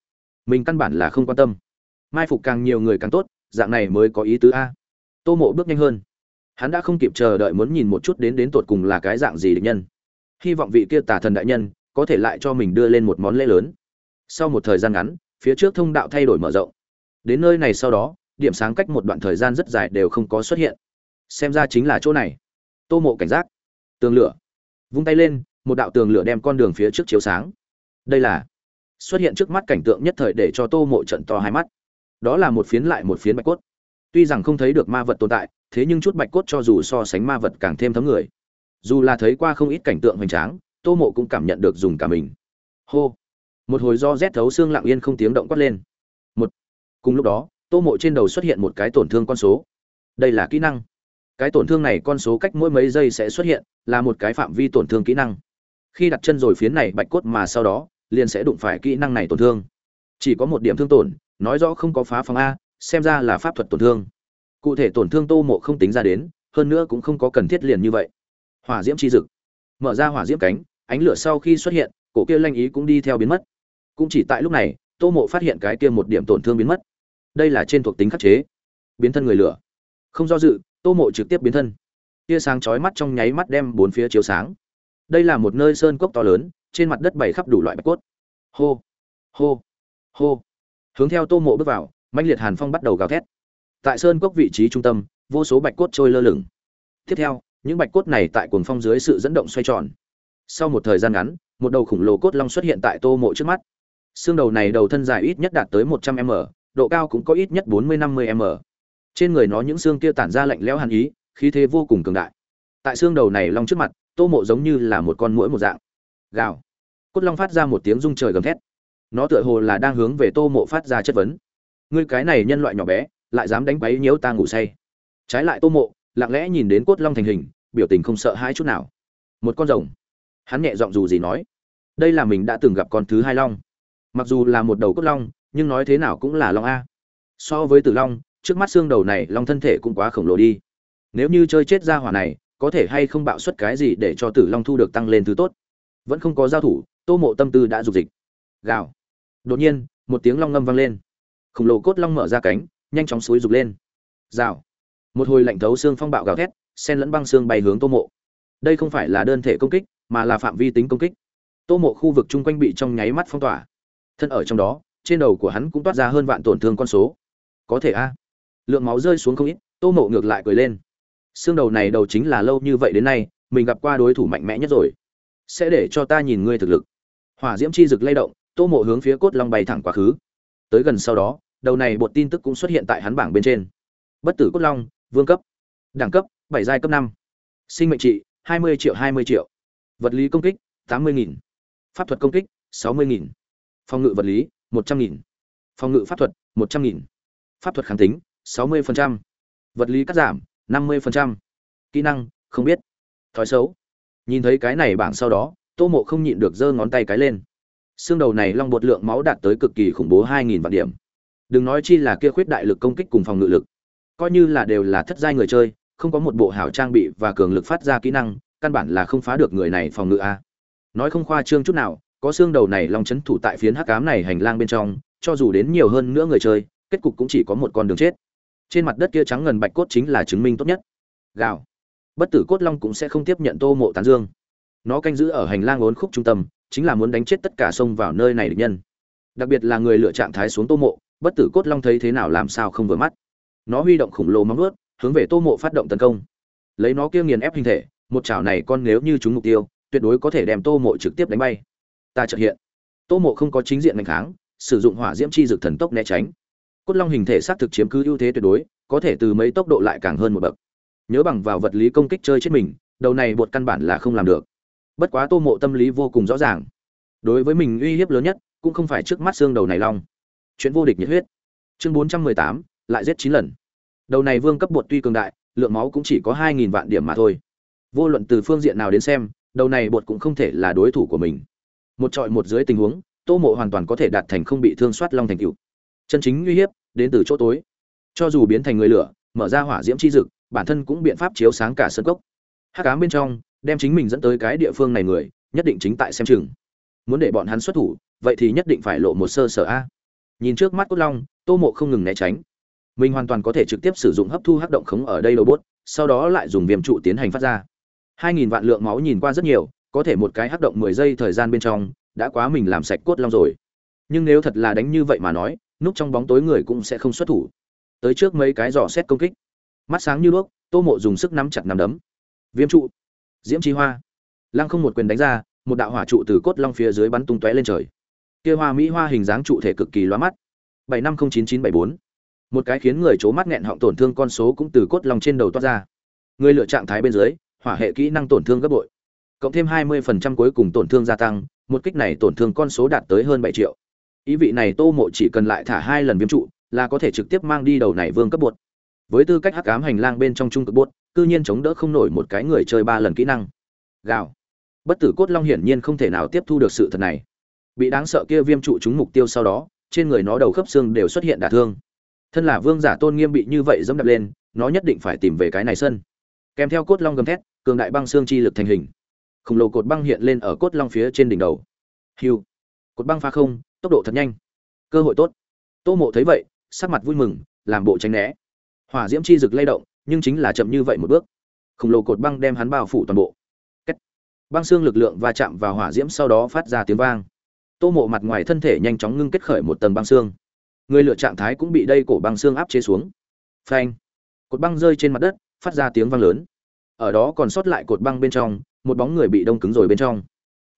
Mình căn bản là không quan tâm. Mai phục càng nhiều người càng tốt, dạng này mới có ý tứ a. Tô mộ bước nhanh hơn. Hắn đã không kịp chờ đợi muốn nhìn một chút đến đến tột cùng là cái dạng gì địch nhân. Hy vọng vị kia tà thần đại nhân có thể lại cho mình đưa lên một món lễ lớn. Sau một thời gian ngắn, phía trước thông đạo thay đổi mở rộng. Đến nơi này sau đó, điểm sáng cách một đoạn thời gian rất dài đều không có xuất hiện. Xem ra chính là chỗ này. Tô mộ cảnh giác. Tường lửa. Vung tay lên, một đạo tường lửa đem con đường phía trước chiếu sáng. Đây là xuất hiện trước mắt cảnh tượng nhất thời để cho tô mộ trận to hai mắt. Đó là một phiến lại một phiến bạch cốt. Tuy rằng không thấy được ma vật tồn tại, thế nhưng chút bạch cốt cho dù so sánh ma vật càng thêm thấm người. Dù là thấy qua không ít cảnh tượng hoành tráng, tô mộ cũng cảm nhận được dùng cả mình. Hô! Một hồi do rét thấu xương lặng yên không tiếng động quát lên. Một! Cùng lúc đó, tô mộ trên đầu xuất hiện một cái tổn thương con số. Đây là kỹ năng. Cái tổn thương này con số cách mỗi mấy giây sẽ xuất hiện, là một cái phạm vi tổn thương kỹ năng. Khi đặt chân rồi phiến này bạch cốt mà sau đó liền sẽ đụng phải kỹ năng này tổn thương. Chỉ có một điểm thương tổn, nói rõ không có phá phòng a, xem ra là pháp thuật tổn thương. Cụ thể tổn thương tô mộ không tính ra đến, hơn nữa cũng không có cần thiết liền như vậy. Hỏa diễm chi dực. Mở ra hỏa diễm cánh, ánh lửa sau khi xuất hiện, cổ kia lanh ý cũng đi theo biến mất. Cũng chỉ tại lúc này, tô mộ phát hiện cái kia một điểm tổn thương biến mất. Đây là trên thuộc tính khắc chế. Biến thân người lửa. Không do dự, tô mộ trực tiếp biến thân. Tia sáng chói mắt trong nháy mắt đem bốn phía chiếu sáng. Đây là một nơi sơn cốc to lớn trên mặt đất bày khắp đủ loại bạch cốt. Hô hô hô. Hướng theo tô mộ bước vào, mãnh liệt hàn phong bắt đầu gào thét. Tại sơn cốc vị trí trung tâm, vô số bạch cốt trôi lơ lửng. Tiếp theo, những bạch cốt này tại cuồng phong dưới sự dẫn động xoay tròn. Sau một thời gian ngắn, một đầu khủng lồ cốt long xuất hiện tại tô mộ trước mắt. Xương đầu này đầu thân dài ít nhất đạt tới một trăm m, độ cao cũng có ít nhất bốn mươi năm mươi m. Trên người nó những xương kia tản ra lạnh lẽo hàn ý, khí thế vô cùng cường đại. Tại xương đầu này long trước mặt, tô mộ giống như là một con mũi một dạng gào. Cốt long phát ra một tiếng rung trời gầm thét. Nó tựa hồ là đang hướng về tô mộ phát ra chất vấn. Ngươi cái này nhân loại nhỏ bé, lại dám đánh bấy nhiễu ta ngủ say. Trái lại tô mộ, lặng lẽ nhìn đến cốt long thành hình, biểu tình không sợ hãi chút nào. Một con rồng. Hắn nhẹ giọng dù gì nói, đây là mình đã từng gặp con thứ hai long. Mặc dù là một đầu cốt long, nhưng nói thế nào cũng là long a. So với tử long, trước mắt xương đầu này long thân thể cũng quá khổng lồ đi. Nếu như chơi chết ra hỏa này, có thể hay không bạo xuất cái gì để cho tử long thu được tăng lên thứ tốt? Vẫn không có giao thủ, tô mộ tâm tư đã dục dịch. Gào. Đột nhiên, một tiếng long ngâm vang lên. Khổng lồ cốt long mở ra cánh, nhanh chóng suối rục lên. Rào. Một hồi lạnh thấu xương phong bạo gào thét sen lẫn băng xương bay hướng tô mộ. Đây không phải là đơn thể công kích, mà là phạm vi tính công kích. Tô mộ khu vực chung quanh bị trong nháy mắt phong tỏa. Thân ở trong đó, trên đầu của hắn cũng toát ra hơn vạn tổn thương con số. Có thể a. Lượng máu rơi xuống không ít, tô mộ ngược lại cười lên. Xương đầu này đầu chính là lâu như vậy đến nay, mình gặp qua đối thủ mạnh mẽ nhất rồi sẽ để cho ta nhìn ngươi thực lực. Hỏa diễm chi rực lay động, tô mộ hướng phía cốt long bay thẳng quá khứ. Tới gần sau đó, đầu này bột tin tức cũng xuất hiện tại hắn bảng bên trên. Bất tử cốt long, vương cấp. Đẳng cấp, bảy giai cấp năm. Sinh mệnh trị, hai mươi triệu, hai mươi triệu. Vật lý công kích, tám mươi nghìn. Pháp thuật công kích, sáu mươi nghìn. Phòng ngự vật lý, một trăm nghìn. Phòng ngự pháp thuật, một trăm nghìn. Pháp thuật kháng tính, sáu mươi vật lý cắt giảm, năm mươi kỹ năng, không biết. Thói xấu nhìn thấy cái này bảng sau đó, tô mộ không nhịn được giơ ngón tay cái lên. Xương đầu này long bột lượng máu đạt tới cực kỳ khủng bố hai nghìn vạn điểm. Đừng nói chi là kia khuyết đại lực công kích cùng phòng ngự lực. Coi như là đều là thất giai người chơi, không có một bộ hảo trang bị và cường lực phát ra kỹ năng, căn bản là không phá được người này phòng ngự a. Nói không khoa trương chút nào, có xương đầu này long chấn thủ tại phiến hắc cám này hành lang bên trong, cho dù đến nhiều hơn nữa người chơi, kết cục cũng chỉ có một con đường chết. Trên mặt đất kia trắng ngần bạch cốt chính là chứng minh tốt nhất. Gào bất tử cốt long cũng sẽ không tiếp nhận tô mộ tán dương. Nó canh giữ ở hành lang ốn khúc trung tâm, chính là muốn đánh chết tất cả sông vào nơi này địch nhân. Đặc biệt là người lựa trạng thái xuống tô mộ, bất tử cốt long thấy thế nào làm sao không vừa mắt. Nó huy động khủng lồ móng ướt hướng về tô mộ phát động tấn công. Lấy nó kia nghiền ép hình thể, một chảo này con nếu như trúng mục tiêu, tuyệt đối có thể đem tô mộ trực tiếp đánh bay. Ta trợ hiện. Tô mộ không có chính diện ngành kháng, sử dụng hỏa diễm chi dược thần tốc né tránh. Cốt long hình thể xác thực chiếm cứ ưu thế tuyệt đối, có thể từ mấy tốc độ lại càng hơn một bậc nhớ bằng vào vật lý công kích chơi chết mình, đầu này bột căn bản là không làm được. Bất quá tô mộ tâm lý vô cùng rõ ràng. Đối với mình uy hiếp lớn nhất, cũng không phải trước mắt xương đầu này long. Chuyện vô địch nhiệt huyết. Chương bốn trăm mười tám, lại giết chín lần. Đầu này vương cấp bột tuy cường đại, lượng máu cũng chỉ có hai nghìn vạn điểm mà thôi. Vô luận từ phương diện nào đến xem, đầu này bột cũng không thể là đối thủ của mình. Một trọi một dưới tình huống, tô mộ hoàn toàn có thể đạt thành không bị thương soát long thành cựu. Chân chính uy hiếp, đến từ chỗ tối. Cho dù biến thành người lửa, mở ra hỏa diễm chi dực bản thân cũng biện pháp chiếu sáng cả sân cốc. Hát cám bên trong, đem chính mình dẫn tới cái địa phương này người, nhất định chính tại xem chừng. Muốn để bọn hắn xuất thủ, vậy thì nhất định phải lộ một sơ sở a. Nhìn trước mắt cốt long, tô mộ không ngừng né tránh. Mình hoàn toàn có thể trực tiếp sử dụng hấp thu hắc động khống ở đây lô bốt, sau đó lại dùng viêm trụ tiến hành phát ra. Hai nghìn vạn lượng máu nhìn qua rất nhiều, có thể một cái hắc động mười giây thời gian bên trong, đã quá mình làm sạch cốt long rồi. Nhưng nếu thật là đánh như vậy mà nói, núp trong bóng tối người cũng sẽ không xuất thủ. Tới trước mấy cái dò xét công kích mắt sáng như đuốc, tô mộ dùng sức nắm chặt nắm đấm. Viêm trụ. Diễm chi hoa. Lăng không một quyền đánh ra, một đạo hỏa trụ từ cốt long phía dưới bắn tung tóe lên trời. Kia hoa mỹ hoa hình dáng trụ thể cực kỳ loa mắt. Bảy năm không chín chín bảy bốn. Một cái khiến người c mắt nghẹn họng tổn thương con số cũng từ cốt long trên đầu toát ra. Người lựa trạng thái bên dưới, hỏa hệ kỹ năng tổn thương gấp bội. Cộng thêm hai mươi phần trăm cuối cùng tổn thương gia tăng, một kích này tổn thương con số đạt tới hơn bảy triệu. Ý vị này tô mộ chỉ cần lại thả hai lần viêm trụ là có thể trực tiếp mang đi đầu này vương cấp bột với tư cách hắc ám hành lang bên trong trung cực bốt cư nhiên chống đỡ không nổi một cái người chơi ba lần kỹ năng. Gào. Bất tử cốt long hiển nhiên không thể nào tiếp thu được sự thật này. Bị đáng sợ kia viêm trụ trúng mục tiêu sau đó, trên người nó đầu khớp xương đều xuất hiện đả thương. Thân là vương giả tôn nghiêm bị như vậy dẫm đập lên, nó nhất định phải tìm về cái này sân. Kèm theo cốt long gầm thét, cường đại băng xương chi lực thành hình. Khổng lồ cột băng hiện lên ở cốt long phía trên đỉnh đầu. Hiu. Cột băng phá không, tốc độ thật nhanh. Cơ hội tốt. Tô mộ thấy vậy, sắc mặt vui mừng, làm bộ tránh né hỏa diễm chi rực lay động, nhưng chính là chậm như vậy một bước. Khổng lồ cột băng đem hắn bao phủ toàn bộ. Kết. băng xương lực lượng va chạm vào hỏa diễm sau đó phát ra tiếng vang. Tô mộ mặt ngoài thân thể nhanh chóng ngưng kết khởi một tầng băng xương. Người lựa trạng thái cũng bị đây cổ băng xương áp chế xuống. Phanh. Cột băng rơi trên mặt đất, phát ra tiếng vang lớn. Ở đó còn sót lại cột băng bên trong, một bóng người bị đông cứng rồi bên trong.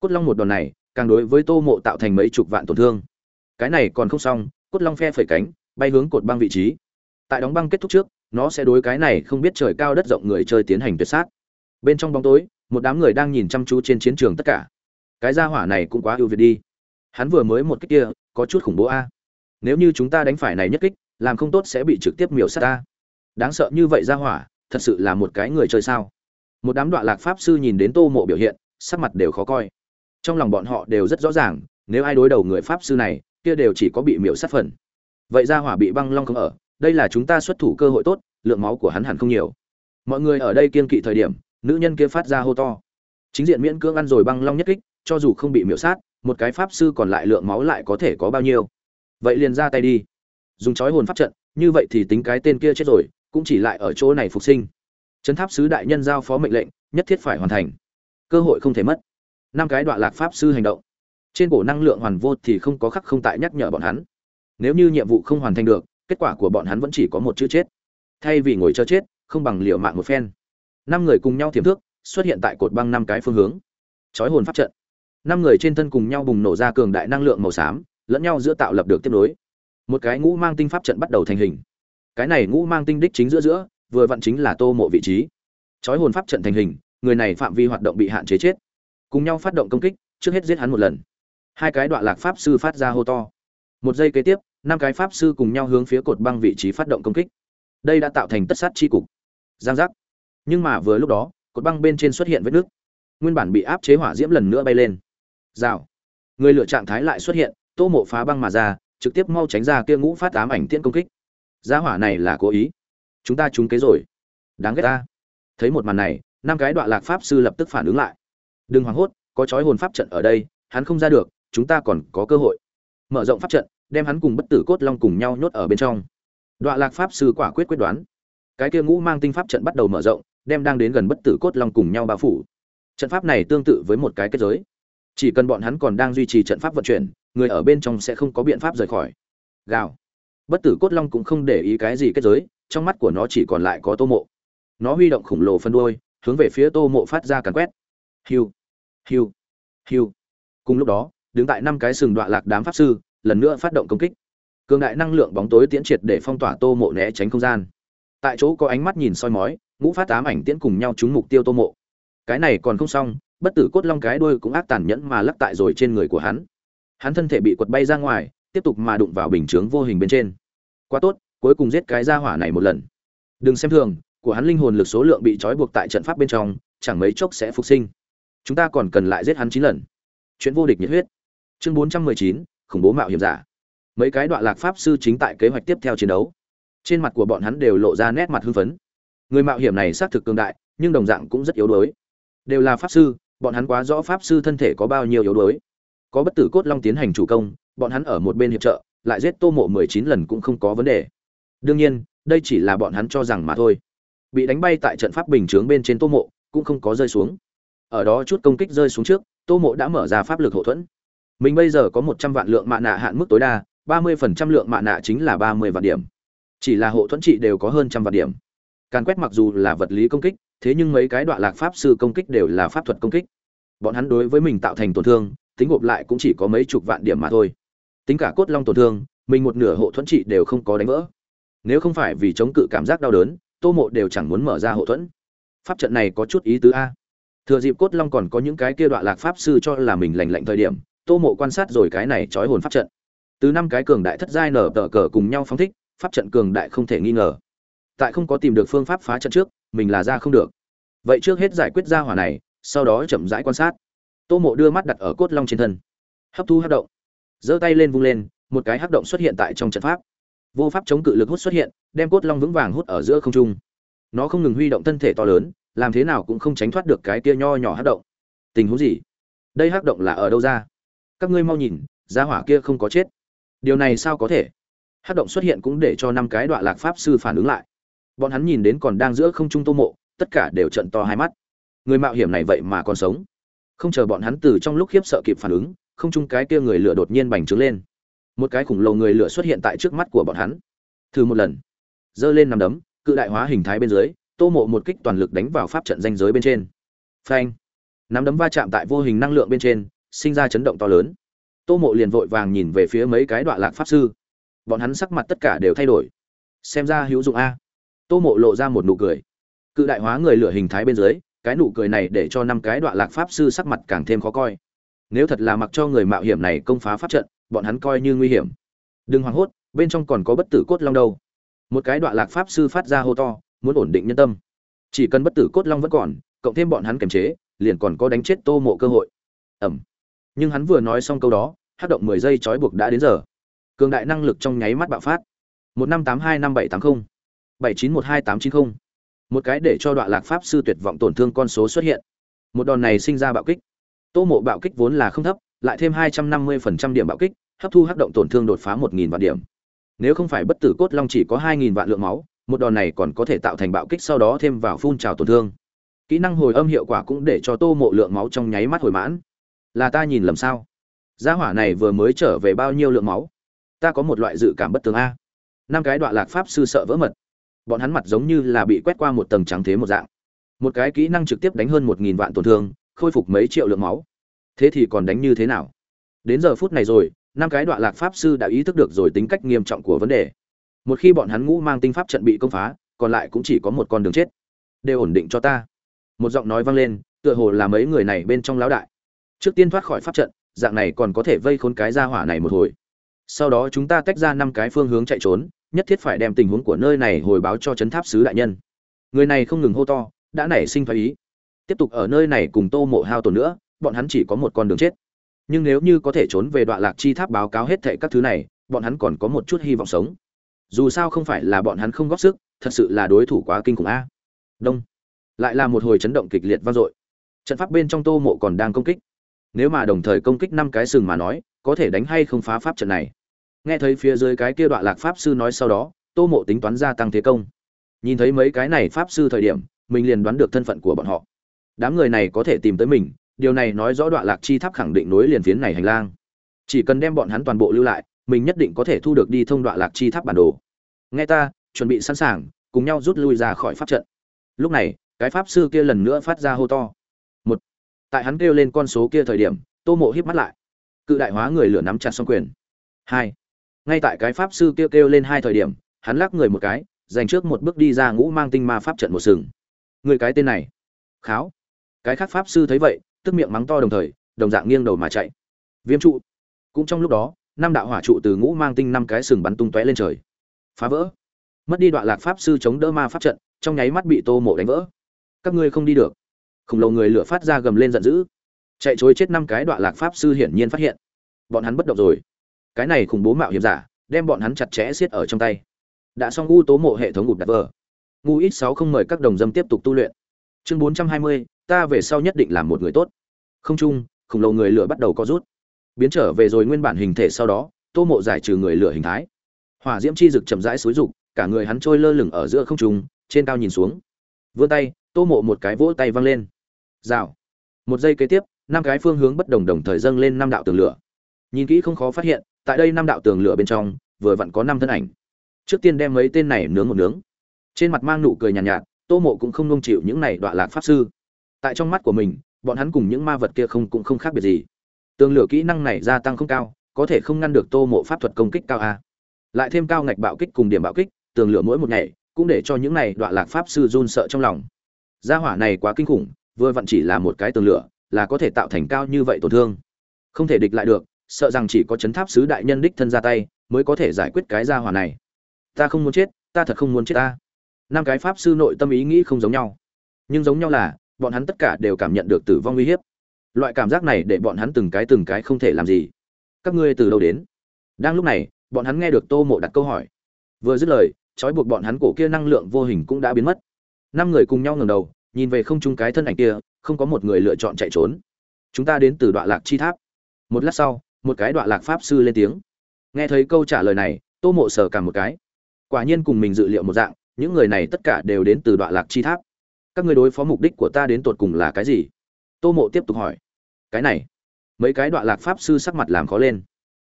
Cốt long một đòn này, càng đối với tô mộ tạo thành mấy chục vạn tổn thương. Cái này còn không xong, cốt long phe phẩy cánh, bay hướng cột băng vị trí tại đóng băng kết thúc trước, nó sẽ đối cái này không biết trời cao đất rộng người chơi tiến hành tuyệt sát. Bên trong bóng tối, một đám người đang nhìn chăm chú trên chiến trường tất cả. Cái gia hỏa này cũng quá ưu việt đi. Hắn vừa mới một kích kia, có chút khủng bố a. Nếu như chúng ta đánh phải này nhất kích, làm không tốt sẽ bị trực tiếp miểu sát ta. Đáng sợ như vậy gia hỏa, thật sự là một cái người chơi sao? Một đám đoạn lạc pháp sư nhìn đến tô mộ biểu hiện, sắc mặt đều khó coi. Trong lòng bọn họ đều rất rõ ràng, nếu ai đối đầu người pháp sư này, kia đều chỉ có bị miểu sát phần. Vậy gia hỏa bị băng long không ở đây là chúng ta xuất thủ cơ hội tốt, lượng máu của hắn hẳn không nhiều. Mọi người ở đây kiên kỵ thời điểm, nữ nhân kia phát ra hô to. Chính diện miễn cưỡng ăn rồi băng long nhất kích, cho dù không bị miểu sát, một cái pháp sư còn lại lượng máu lại có thể có bao nhiêu? Vậy liền ra tay đi. Dùng chói hồn pháp trận, như vậy thì tính cái tên kia chết rồi, cũng chỉ lại ở chỗ này phục sinh. Trấn tháp sứ đại nhân giao phó mệnh lệnh, nhất thiết phải hoàn thành. Cơ hội không thể mất. Năm cái đoạn lạc pháp sư hành động. Trên cổ năng lượng hoàn vô thì không có khắc không tại nhắc nhở bọn hắn. Nếu như nhiệm vụ không hoàn thành được kết quả của bọn hắn vẫn chỉ có một chữ chết. Thay vì ngồi chờ chết, không bằng liều mạng một phen. Năm người cùng nhau thiểm thước, xuất hiện tại cột băng năm cái phương hướng. Chói hồn pháp trận. Năm người trên thân cùng nhau bùng nổ ra cường đại năng lượng màu xám, lẫn nhau giữa tạo lập được tiếp nối. Một cái ngũ mang tinh pháp trận bắt đầu thành hình. Cái này ngũ mang tinh đích chính giữa giữa, vừa vặn chính là tô mộ vị trí. Chói hồn pháp trận thành hình, người này phạm vi hoạt động bị hạn chế chết. Cùng nhau phát động công kích, trước hết giết hắn một lần. Hai cái đoạn lạc pháp sư phát ra hô to. Một giây kế tiếp năm cái pháp sư cùng nhau hướng phía cột băng vị trí phát động công kích. Đây đã tạo thành tất sát chi cục. Giang giác. Nhưng mà vừa lúc đó, cột băng bên trên xuất hiện vết nước nguyên bản bị áp chế hỏa diễm lần nữa bay lên. Rào. Người lựa trạng thái lại xuất hiện, tô mộ phá băng mà ra, trực tiếp mau tránh ra kia ngũ phát tám ảnh tiễn công kích. Giá hỏa này là cố ý. Chúng ta trúng kế rồi. Đáng ghét ta. Thấy một màn này, năm cái đoạn lạc pháp sư lập tức phản ứng lại. Đừng hoảng hốt, có chói hồn pháp trận ở đây, hắn không ra được, chúng ta còn có cơ hội. Mở rộng pháp trận đem hắn cùng bất tử cốt long cùng nhau nhốt ở bên trong. Đoạn lạc pháp sư quả quyết quyết đoán. Cái kia ngũ mang tinh pháp trận bắt đầu mở rộng, đem đang đến gần bất tử cốt long cùng nhau bao phủ. Trận pháp này tương tự với một cái kết giới. Chỉ cần bọn hắn còn đang duy trì trận pháp vận chuyển, người ở bên trong sẽ không có biện pháp rời khỏi. Gào. Bất tử cốt long cũng không để ý cái gì kết giới, trong mắt của nó chỉ còn lại có tô mộ. Nó huy động khổng lồ phân đôi hướng về phía tô mộ phát ra càn quét. Hiu. Hiu. Hiu. Cùng lúc đó, đứng tại năm cái sừng đoạn lạc đám pháp sư lần nữa phát động công kích. Cường đại năng lượng bóng tối tiễn triệt để phong tỏa tô mộ né tránh không gian. Tại chỗ có ánh mắt nhìn soi mói, ngũ phát tám ảnh tiễn cùng nhau trúng mục tiêu tô mộ. Cái này còn không xong, bất tử cốt long cái đuôi cũng ác tàn nhẫn mà lắc tại rồi trên người của hắn. Hắn thân thể bị quật bay ra ngoài, tiếp tục mà đụng vào bình chướng vô hình bên trên. Quá tốt, cuối cùng giết cái ra hỏa này một lần. Đừng xem thường, của hắn linh hồn lực số lượng bị trói buộc tại trận pháp bên trong, chẳng mấy chốc sẽ phục sinh. Chúng ta còn cần lại giết hắn chín lần. Chuyện vô địch nhiệt huyết. Chương bốn trăm mười chín khủng bố mạo hiểm giả. Mấy cái đoạn lạc pháp sư chính tại kế hoạch tiếp theo chiến đấu. Trên mặt của bọn hắn đều lộ ra nét mặt hưng phấn. Người mạo hiểm này xác thực cường đại, nhưng đồng dạng cũng rất yếu đuối. Đều là pháp sư, bọn hắn quá rõ pháp sư thân thể có bao nhiêu yếu đuối. Có bất tử cốt long tiến hành chủ công, bọn hắn ở một bên hiệp trợ, lại giết tô mộ mười chín lần cũng không có vấn đề. Đương nhiên, đây chỉ là bọn hắn cho rằng mà thôi. Bị đánh bay tại trận pháp bình chướng bên trên tô mộ, cũng không có rơi xuống. Ở đó chút công kích rơi xuống trước, tô mộ đã mở ra pháp lực hậu thuẫn mình bây giờ có một trăm vạn lượng mạ nạ hạn mức tối đa, ba mươi phần trăm lượng mạ nạ chính là ba mươi vạn điểm. Chỉ là hộ thuẫn trị đều có hơn trăm vạn điểm. Càn quét mặc dù là vật lý công kích, thế nhưng mấy cái đoạn lạc pháp sư công kích đều là pháp thuật công kích. Bọn hắn đối với mình tạo thành tổn thương, tính gộp lại cũng chỉ có mấy chục vạn điểm mà thôi. Tính cả cốt long tổn thương, mình một nửa hộ thuẫn trị đều không có đánh vỡ. Nếu không phải vì chống cự cảm giác đau đớn, tô mộ đều chẳng muốn mở ra hộ thuẫn. Pháp trận này có chút ý tứ a. Thừa dịp cốt long còn có những cái kia đoạn lạc pháp sư cho là mình lành lạnh thời điểm tô mộ quan sát rồi cái này trói hồn pháp trận. Từ năm cái cường đại thất giai nở tờ cờ cùng nhau phóng thích, pháp trận cường đại không thể nghi ngờ. Tại không có tìm được phương pháp phá trận trước, mình là ra không được. Vậy trước hết giải quyết ra hỏa này, sau đó chậm rãi quan sát. Tô mộ đưa mắt đặt ở cốt long trên thân. Hấp thu hấp động. Giơ tay lên vung lên, một cái hấp động xuất hiện tại trong trận pháp. Vô pháp chống cự lực hút xuất hiện, đem cốt long vững vàng hút ở giữa không trung. Nó không ngừng huy động thân thể to lớn, làm thế nào cũng không tránh thoát được cái kia nho nhỏ hấp động. Tình huống gì? Đây hấp động là ở đâu ra? Các ngươi mau nhìn, gia hỏa kia không có chết. Điều này sao có thể? Hát động xuất hiện cũng để cho năm cái đoạn lạc pháp sư phản ứng lại. Bọn hắn nhìn đến còn đang giữa không trung tô mộ, tất cả đều trận to hai mắt. Người mạo hiểm này vậy mà còn sống. Không chờ bọn hắn từ trong lúc khiếp sợ kịp phản ứng, không chung cái kia người lửa đột nhiên bành trướng lên. Một cái khủng lồ người lửa xuất hiện tại trước mắt của bọn hắn. Thử một lần. Giơ lên nằm đấm, cự đại hóa hình thái bên dưới, tô mộ một kích toàn lực đánh vào pháp trận danh giới bên trên. Phanh. Nắm đấm va chạm tại vô hình năng lượng bên trên sinh ra chấn động to lớn. Tô mộ liền vội vàng nhìn về phía mấy cái đoạn lạc pháp sư. Bọn hắn sắc mặt tất cả đều thay đổi. Xem ra hữu dụng a. Tô mộ lộ ra một nụ cười. Cự đại hóa người lửa hình thái bên dưới, cái nụ cười này để cho năm cái đoạn lạc pháp sư sắc mặt càng thêm khó coi. Nếu thật là mặc cho người mạo hiểm này công phá pháp trận, bọn hắn coi như nguy hiểm. Đừng hoảng hốt, bên trong còn có bất tử cốt long đâu. Một cái đoạn lạc pháp sư phát ra hô to, muốn ổn định nhân tâm. Chỉ cần bất tử cốt long vẫn còn, cộng thêm bọn hắn kiềm chế, liền còn có đánh chết tô mộ cơ hội. Ẩm nhưng hắn vừa nói xong câu đó, hát động mười giây trói buộc đã đến giờ. Cường đại năng lực trong nháy mắt bạo phát. Một năm tám hai năm bảy tám mươi bảy chín một hai tám chín mươi một cái để cho đoạn lạc pháp sư tuyệt vọng tổn thương con số xuất hiện. Một đòn này sinh ra bạo kích. Tô mộ bạo kích vốn là không thấp, lại thêm hai trăm năm mươi phần trăm điểm bạo kích, hấp thu hắc động tổn thương đột phá một nghìn vạn điểm. Nếu không phải bất tử cốt long chỉ có hai nghìn vạn lượng máu, một đòn này còn có thể tạo thành bạo kích sau đó thêm vào phun trào tổn thương. Kỹ năng hồi âm hiệu quả cũng để cho tô mộ lượng máu trong nháy mắt hồi mãn là ta nhìn lầm sao? Gia hỏa này vừa mới trở về bao nhiêu lượng máu? Ta có một loại dự cảm bất tường a. Năm cái đoạn lạc pháp sư sợ vỡ mật. Bọn hắn mặt giống như là bị quét qua một tầng trắng thế một dạng. Một cái kỹ năng trực tiếp đánh hơn một nghìn vạn tổn thương, khôi phục mấy triệu lượng máu. Thế thì còn đánh như thế nào? Đến giờ phút này rồi, năm cái đoạn lạc pháp sư đã ý thức được rồi tính cách nghiêm trọng của vấn đề. Một khi bọn hắn ngũ mang tinh pháp trận bị công phá, còn lại cũng chỉ có một con đường chết. Đều ổn định cho ta. Một giọng nói vang lên, tựa hồ là mấy người này bên trong lão đại trước tiên thoát khỏi pháp trận, dạng này còn có thể vây khốn cái ra hỏa này một hồi. Sau đó chúng ta tách ra năm cái phương hướng chạy trốn, nhất thiết phải đem tình huống của nơi này hồi báo cho chấn tháp sứ đại nhân. Người này không ngừng hô to, đã nảy sinh thái ý. Tiếp tục ở nơi này cùng tô mộ hao tổn nữa, bọn hắn chỉ có một con đường chết. Nhưng nếu như có thể trốn về đoạn lạc chi tháp báo cáo hết thệ các thứ này, bọn hắn còn có một chút hy vọng sống. Dù sao không phải là bọn hắn không góp sức, thật sự là đối thủ quá kinh khủng a. Đông. Lại là một hồi chấn động kịch liệt vang dội. Trận pháp bên trong tô mộ còn đang công kích nếu mà đồng thời công kích năm cái sừng mà nói, có thể đánh hay không phá pháp trận này? Nghe thấy phía dưới cái kia đoạn lạc pháp sư nói sau đó, tô mộ tính toán gia tăng thế công. Nhìn thấy mấy cái này pháp sư thời điểm, mình liền đoán được thân phận của bọn họ. Đám người này có thể tìm tới mình, điều này nói rõ đoạn lạc chi tháp khẳng định nối liền phiến này hành lang. Chỉ cần đem bọn hắn toàn bộ lưu lại, mình nhất định có thể thu được đi thông đoạn lạc chi tháp bản đồ. Nghe ta, chuẩn bị sẵn sàng, cùng nhau rút lui ra khỏi pháp trận. Lúc này, cái pháp sư kia lần nữa phát ra hô to tại hắn kêu lên con số kia thời điểm, tô mộ híp mắt lại. Cự đại hóa người lửa nắm chặt xong quyền. Hai. Ngay tại cái pháp sư kêu kêu lên hai thời điểm, hắn lắc người một cái, dành trước một bước đi ra ngũ mang tinh ma pháp trận một sừng. Người cái tên này. Kháo. Cái khác pháp sư thấy vậy, tức miệng mắng to đồng thời, đồng dạng nghiêng đầu mà chạy. Viêm trụ. Cũng trong lúc đó, năm đạo hỏa trụ từ ngũ mang tinh năm cái sừng bắn tung tóe lên trời. Phá vỡ. Mất đi đoạn lạc pháp sư chống đỡ ma pháp trận, trong nháy mắt bị tô mộ đánh vỡ. Các ngươi không đi được khổng lồ người lửa phát ra gầm lên giận dữ. Chạy chối chết năm cái đoạn lạc pháp sư hiển nhiên phát hiện. Bọn hắn bất động rồi. Cái này khủng bố mạo hiểm giả, đem bọn hắn chặt chẽ xiết ở trong tay. Đã xong u tố mộ hệ thống ngụt đặt vờ. Ngu ít sáu không mời các đồng dâm tiếp tục tu luyện. Chương bốn trăm hai mươi, ta về sau nhất định làm một người tốt. Không chung, khổng lồ người lửa bắt đầu co rút. Biến trở về rồi nguyên bản hình thể sau đó, tô mộ giải trừ người lửa hình thái. Hỏa diễm chi rực chậm rãi xối rục cả người hắn trôi lơ lửng ở giữa không trung, trên cao nhìn xuống. Vươn tay, tô mộ một cái vỗ tay văng lên rào. Một giây kế tiếp năm cái phương hướng bất đồng đồng thời dâng lên năm đạo tường lửa. Nhìn kỹ không khó phát hiện tại đây năm đạo tường lửa bên trong vừa vặn có năm thân ảnh. Trước tiên đem mấy tên này nướng một nướng. Trên mặt mang nụ cười nhàn nhạt, nhạt tô mộ cũng không nung chịu những này đọa lạc pháp sư. Tại trong mắt của mình bọn hắn cùng những ma vật kia không cũng không khác biệt gì. Tường lửa kỹ năng này gia tăng không cao có thể không ngăn được tô mộ pháp thuật công kích cao a. Lại thêm cao ngạch bạo kích cùng điểm bạo kích tường lửa mỗi một ngày cũng để cho những này đọa lạc pháp sư run sợ trong lòng. Gia hỏa này quá kinh khủng vừa vặn chỉ là một cái tường lửa, là có thể tạo thành cao như vậy tổn thương. Không thể địch lại được, sợ rằng chỉ có chấn tháp sứ đại nhân đích thân ra tay, mới có thể giải quyết cái gia hỏa này. Ta không muốn chết, ta thật không muốn chết ta. Năm cái pháp sư nội tâm ý nghĩ không giống nhau. Nhưng giống nhau là, bọn hắn tất cả đều cảm nhận được tử vong uy hiếp. Loại cảm giác này để bọn hắn từng cái từng cái không thể làm gì. Các ngươi từ đâu đến? Đang lúc này, bọn hắn nghe được tô mộ đặt câu hỏi. Vừa dứt lời, trói buộc bọn hắn cổ kia năng lượng vô hình cũng đã biến mất. Năm người cùng nhau ngẩng đầu nhìn về không trung cái thân ảnh kia, không có một người lựa chọn chạy trốn. Chúng ta đến từ đoạn lạc chi tháp. Một lát sau, một cái đoạn lạc pháp sư lên tiếng. Nghe thấy câu trả lời này, tô mộ sờ cả một cái. Quả nhiên cùng mình dự liệu một dạng, những người này tất cả đều đến từ đoạn lạc chi tháp. Các người đối phó mục đích của ta đến tột cùng là cái gì? Tô mộ tiếp tục hỏi. Cái này, mấy cái đoạn lạc pháp sư sắc mặt làm khó lên.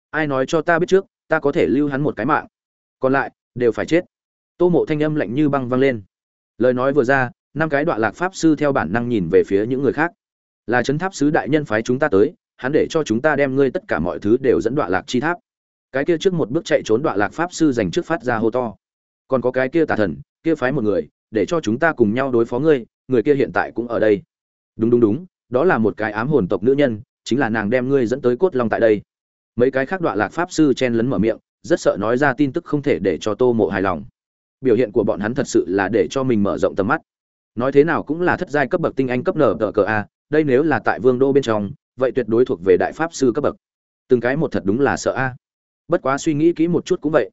Ai nói cho ta biết trước, ta có thể lưu hắn một cái mạng. Còn lại, đều phải chết. Tô mộ thanh âm lạnh như băng văng lên. Lời nói vừa ra năm cái đoạn lạc pháp sư theo bản năng nhìn về phía những người khác. Là chấn tháp sứ đại nhân phái chúng ta tới, hắn để cho chúng ta đem ngươi tất cả mọi thứ đều dẫn đoạn lạc chi tháp. Cái kia trước một bước chạy trốn đoạn lạc pháp sư dành trước phát ra hô to. Còn có cái kia tà thần, kia phái một người, để cho chúng ta cùng nhau đối phó ngươi, người kia hiện tại cũng ở đây. Đúng đúng đúng, đó là một cái ám hồn tộc nữ nhân, chính là nàng đem ngươi dẫn tới cốt long tại đây. Mấy cái khác đoạn lạc pháp sư chen lấn mở miệng, rất sợ nói ra tin tức không thể để cho tô mộ hài lòng. Biểu hiện của bọn hắn thật sự là để cho mình mở rộng tầm mắt nói thế nào cũng là thất giai cấp bậc tinh anh cấp nở tờ cờ a, đây nếu là tại vương đô bên trong, vậy tuyệt đối thuộc về đại pháp sư cấp bậc. Từng cái một thật đúng là sợ a. Bất quá suy nghĩ kỹ một chút cũng vậy.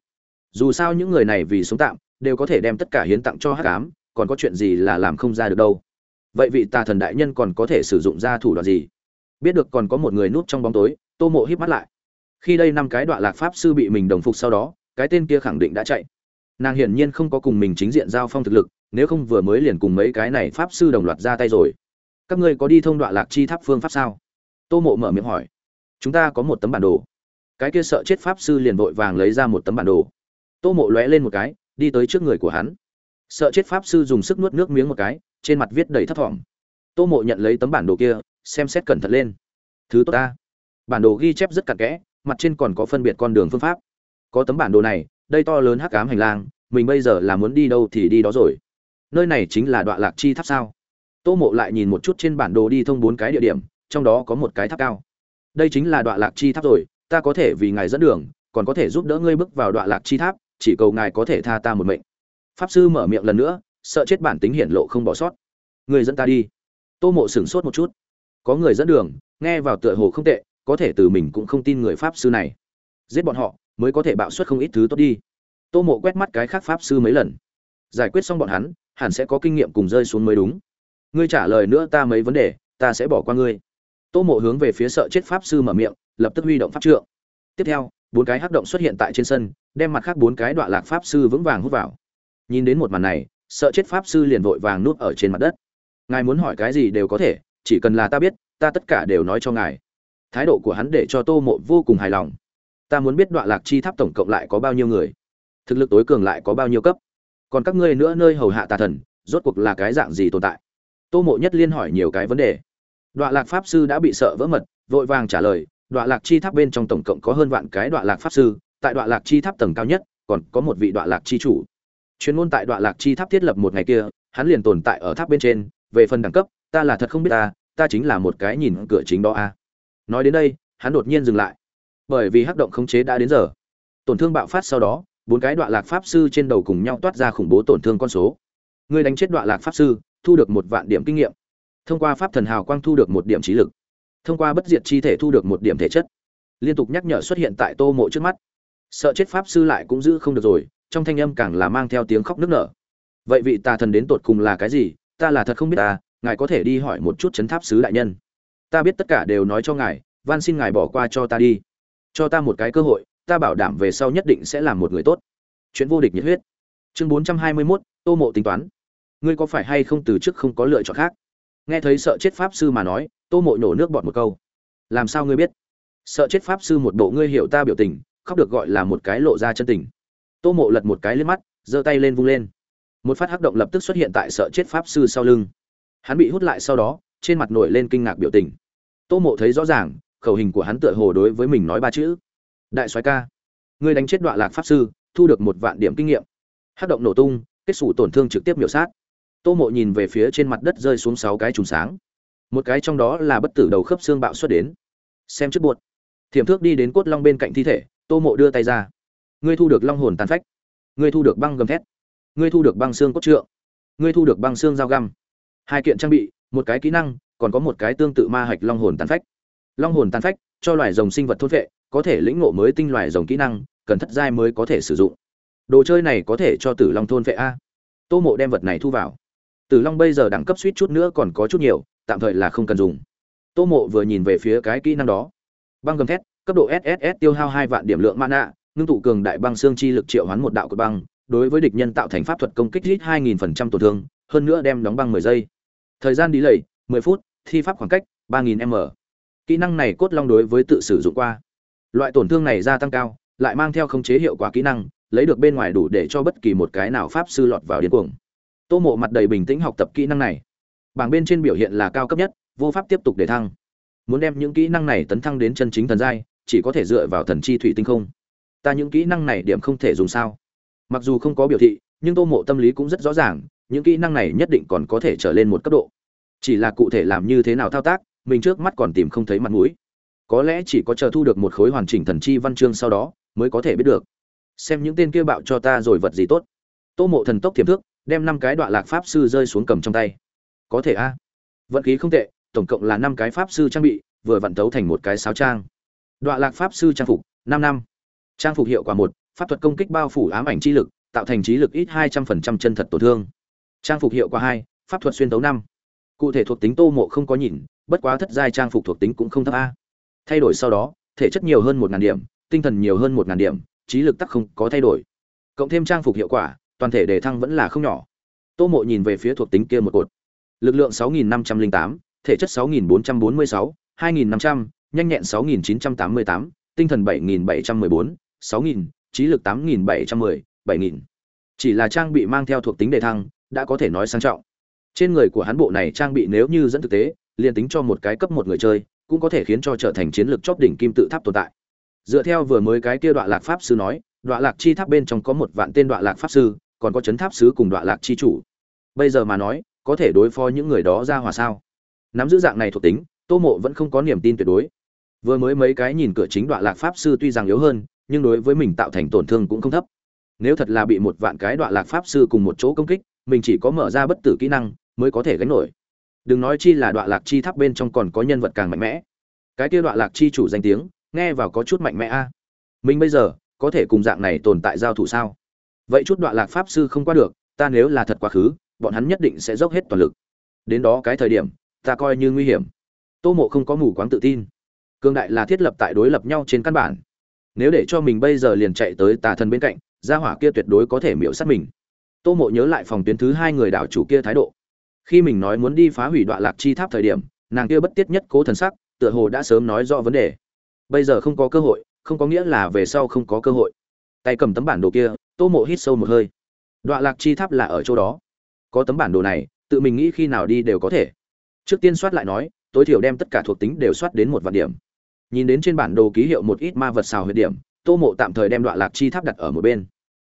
Dù sao những người này vì sống tạm, đều có thể đem tất cả hiến tặng cho hắc ám, còn có chuyện gì là làm không ra được đâu. Vậy vị tà thần đại nhân còn có thể sử dụng ra thủ đoạn gì? Biết được còn có một người núp trong bóng tối, tô mộ híp mắt lại. Khi đây năm cái đoạn lạc pháp sư bị mình đồng phục sau đó, cái tên kia khẳng định đã chạy. Nàng hiển nhiên không có cùng mình chính diện giao phong thực lực nếu không vừa mới liền cùng mấy cái này pháp sư đồng loạt ra tay rồi. Các ngươi có đi thông đoạn lạc chi tháp phương pháp sao? Tô mộ mở miệng hỏi. Chúng ta có một tấm bản đồ. Cái kia sợ chết pháp sư liền vội vàng lấy ra một tấm bản đồ. Tô mộ lóe lên một cái, đi tới trước người của hắn. Sợ chết pháp sư dùng sức nuốt nước miếng một cái, trên mặt viết đầy thấp thỏm. Tô mộ nhận lấy tấm bản đồ kia, xem xét cẩn thận lên. Thứ tốt ta. Bản đồ ghi chép rất cặn kẽ, mặt trên còn có phân biệt con đường phương pháp. Có tấm bản đồ này, đây to lớn hắc ám hành lang, mình bây giờ là muốn đi đâu thì đi đó rồi nơi này chính là đoạn lạc chi tháp sao? Tô mộ lại nhìn một chút trên bản đồ đi thông bốn cái địa điểm, trong đó có một cái tháp cao. Đây chính là đoạn lạc chi tháp rồi, ta có thể vì ngài dẫn đường, còn có thể giúp đỡ ngươi bước vào đoạn lạc chi tháp, chỉ cầu ngài có thể tha ta một mệnh. Pháp sư mở miệng lần nữa, sợ chết bản tính hiển lộ không bỏ sót. Người dẫn ta đi. Tô mộ sửng sốt một chút. Có người dẫn đường, nghe vào tựa hồ không tệ, có thể từ mình cũng không tin người pháp sư này. Giết bọn họ, mới có thể bạo suất không ít thứ tốt đi. Tô mộ quét mắt cái khác pháp sư mấy lần giải quyết xong bọn hắn, hẳn sẽ có kinh nghiệm cùng rơi xuống mới đúng. Ngươi trả lời nữa ta mấy vấn đề, ta sẽ bỏ qua ngươi. Tô mộ hướng về phía sợ chết pháp sư mở miệng, lập tức huy động pháp trượng. Tiếp theo, bốn cái hắc động xuất hiện tại trên sân, đem mặt khác bốn cái đoạn lạc pháp sư vững vàng hút vào. Nhìn đến một màn này, sợ chết pháp sư liền vội vàng nuốt ở trên mặt đất. Ngài muốn hỏi cái gì đều có thể, chỉ cần là ta biết, ta tất cả đều nói cho ngài. Thái độ của hắn để cho tô mộ vô cùng hài lòng. Ta muốn biết đoạn lạc chi tháp tổng cộng lại có bao nhiêu người? Thực lực tối cường lại có bao nhiêu cấp? Còn các ngươi nữa nơi hầu hạ tà thần, rốt cuộc là cái dạng gì tồn tại? Tô mộ nhất liên hỏi nhiều cái vấn đề. Đoạn lạc pháp sư đã bị sợ vỡ mật, vội vàng trả lời đoạn lạc chi tháp bên trong tổng cộng có hơn vạn cái đoạn lạc pháp sư, tại đoạn lạc chi tháp tầng cao nhất, còn có một vị đoạn lạc chi chủ. Chuyên môn tại đoạn lạc chi tháp thiết lập một ngày kia, hắn liền tồn tại ở tháp bên trên, về phần đẳng cấp, ta là thật không biết ta ta chính là một cái nhìn cửa chính đó a. Nói đến đây, hắn đột nhiên dừng lại. Bởi vì hắc động khống chế đã đến giờ. Tổn thương bạo phát sau đó bốn cái đoạn lạc pháp sư trên đầu cùng nhau toát ra khủng bố tổn thương con số. Người đánh chết đoạn lạc pháp sư, thu được một vạn điểm kinh nghiệm. Thông qua pháp thần hào quang thu được một điểm trí lực. Thông qua bất diệt chi thể thu được một điểm thể chất. Liên tục nhắc nhở xuất hiện tại tô mộ trước mắt. Sợ chết pháp sư lại cũng giữ không được rồi, trong thanh âm càng là mang theo tiếng khóc nức nở. Vậy vị tà thần đến tột cùng là cái gì? Ta là thật không biết ta ngài có thể đi hỏi một chút chấn tháp sứ đại nhân. Ta biết tất cả đều nói cho ngài, van xin ngài bỏ qua cho ta đi. Cho ta một cái cơ hội ta bảo đảm về sau nhất định sẽ làm một người tốt. Chuyện vô địch nhiệt huyết. Chương bốn trăm hai mươi 421, tô mộ tính toán. Ngươi có phải hay không từ trước không có lựa chọn khác? Nghe thấy sợ chết pháp sư mà nói tô mộ nổ nước bọt một câu. Làm sao ngươi biết? Sợ chết pháp sư một bộ ngươi hiểu ta biểu tình khóc được gọi là một cái lộ ra chân tình. Tô mộ lật một cái lên mắt giơ tay lên vung lên. Một phát hắc động lập tức xuất hiện tại sợ chết pháp sư sau lưng. Hắn bị hút lại sau đó trên mặt nổi lên kinh ngạc biểu tình. Tô mộ thấy rõ ràng khẩu hình của hắn tựa hồ đối với mình nói ba chữ đại soái ca. Ngươi đánh chết đoạn lạc pháp sư, thu được một vạn điểm kinh nghiệm. Hát động nổ tung, kết xù tổn thương trực tiếp miểu sát. Tô mộ nhìn về phía trên mặt đất rơi xuống sáu cái trùng sáng. Một cái trong đó là bất tử đầu khớp xương bạo xuất đến. Xem trước buột. Thiểm thước đi đến cốt long bên cạnh thi thể, tô mộ đưa tay ra. Ngươi thu được long hồn tàn phách. Ngươi thu được băng gầm thét. Ngươi thu được băng xương cốt trượng. Ngươi thu được băng xương dao găm. Hai kiện trang bị, một cái kỹ năng, còn có một cái tương tự ma hạch long hồn tàn phách. Long hồn tàn phách, cho loài rồng sinh vật thốt vệ có thể lĩnh ngộ mới tinh loại rồng kỹ năng, cần thất giai mới có thể sử dụng. Đồ chơi này có thể cho tử long thôn vệ a. Tô mộ đem vật này thu vào. Tử long bây giờ đẳng cấp suýt chút nữa còn có chút nhiều, tạm thời là không cần dùng. Tô mộ vừa nhìn về phía cái kỹ năng đó. Băng gầm thét, cấp độ sss tiêu hao hai vạn điểm lượng mana, ngưng tụ cường đại băng xương chi lực triệu hoán một đạo của băng, đối với địch nhân tạo thành pháp thuật công kích hít hai nghìn phần trăm tổn thương, hơn nữa đem đóng băng mười giây. Thời gian đi lầy, mười phút, thi pháp khoảng cách ba nghìn m. Kỹ năng này cốt long đối với tự sử dụng qua loại tổn thương này gia tăng cao, lại mang theo khống chế hiệu quả kỹ năng, lấy được bên ngoài đủ để cho bất kỳ một cái nào pháp sư lọt vào điên cuồng. Tô mộ mặt đầy bình tĩnh học tập kỹ năng này. Bảng bên trên biểu hiện là cao cấp nhất, vô pháp tiếp tục để thăng. Muốn đem những kỹ năng này tấn thăng đến chân chính thần giai, chỉ có thể dựa vào thần chi thủy tinh không. Ta những kỹ năng này điểm không thể dùng sao? Mặc dù không có biểu thị, nhưng tô mộ tâm lý cũng rất rõ ràng, những kỹ năng này nhất định còn có thể trở lên một cấp độ. Chỉ là cụ thể làm như thế nào thao tác, mình trước mắt còn tìm không thấy mặt mũi có lẽ chỉ có chờ thu được một khối hoàn chỉnh thần chi văn chương sau đó, mới có thể biết được. Xem những tên kia bạo cho ta rồi vật gì tốt. Tô mộ thần tốc thiềm thước, đem năm cái đoạn lạc pháp sư rơi xuống cầm trong tay. Có thể a. Vận khí không tệ, tổng cộng là năm cái pháp sư trang bị, vừa vận tấu thành một cái sáo trang. Đoạn lạc pháp sư trang phục, năm năm. Trang phục hiệu quả một, pháp thuật công kích bao phủ ám ảnh chi lực, tạo thành trí lực ít hai trăm phần trăm chân thật tổn thương. Trang phục hiệu quả hai, pháp thuật xuyên tấu năm. Cụ thể thuộc tính tô mộ không có nhìn, bất quá thất giai trang phục thuộc tính cũng không thấp a thay đổi sau đó thể chất nhiều hơn một ngàn điểm tinh thần nhiều hơn một ngàn điểm trí lực tắc không có thay đổi cộng thêm trang phục hiệu quả toàn thể đề thăng vẫn là không nhỏ tô mộ nhìn về phía thuộc tính kia một cột lực lượng 6508, thể chất 6446, 2500, nhanh nhẹn 6988, tinh thần 7714, 6000, trí lực 8710, 7000. Chỉ là trang bị mang theo thuộc tính đề thăng, đã có thể nói sang trọng. Trên người của hắn bộ này trang bị nếu như dẫn thực tế, liền tính cho một cái cấp một người chơi, cũng có thể khiến cho trở thành chiến lược chóp đỉnh kim tự tháp tồn tại. Dựa theo vừa mới cái kia đoạn lạc pháp sư nói, đoạn lạc chi tháp bên trong có một vạn tên đoạn lạc pháp sư, còn có chấn tháp sứ cùng đoạn lạc chi chủ. Bây giờ mà nói, có thể đối phó những người đó ra hòa sao? Nắm giữ dạng này thuộc tính, Tô Mộ vẫn không có niềm tin tuyệt đối. Vừa mới mấy cái nhìn cửa chính đoạn lạc pháp sư tuy rằng yếu hơn, nhưng đối với mình tạo thành tổn thương cũng không thấp. Nếu thật là bị một vạn cái đoạn lạc pháp sư cùng một chỗ công kích, mình chỉ có mở ra bất tử kỹ năng mới có thể gánh nổi. Đừng nói chi là đoạn lạc chi tháp bên trong còn có nhân vật càng mạnh mẽ. Cái kia đoạn lạc chi chủ danh tiếng, nghe vào có chút mạnh mẽ a. Mình bây giờ có thể cùng dạng này tồn tại giao thủ sao? Vậy chút đoạn lạc pháp sư không qua được, ta nếu là thật quá khứ, bọn hắn nhất định sẽ dốc hết toàn lực. Đến đó cái thời điểm, ta coi như nguy hiểm. Tô Mộ không có mù quáng tự tin. Cương đại là thiết lập tại đối lập nhau trên căn bản. Nếu để cho mình bây giờ liền chạy tới tà thần bên cạnh, gia hỏa kia tuyệt đối có thể miễu sát mình. Tô Mộ nhớ lại phòng tuyến thứ hai người đảo chủ kia thái độ. Khi mình nói muốn đi phá hủy đoạn lạc chi tháp thời điểm, nàng kia bất tiết nhất cố thần sắc, tựa hồ đã sớm nói rõ vấn đề. Bây giờ không có cơ hội, không có nghĩa là về sau không có cơ hội. Tay cầm tấm bản đồ kia, Tô Mộ hít sâu một hơi. Đoạn lạc chi tháp là ở chỗ đó. Có tấm bản đồ này, tự mình nghĩ khi nào đi đều có thể. Trước tiên soát lại nói, tối thiểu đem tất cả thuộc tính đều soát đến một vạn điểm. Nhìn đến trên bản đồ ký hiệu một ít ma vật xào huyệt điểm, Tô Mộ tạm thời đem đoạn lạc chi tháp đặt ở một bên.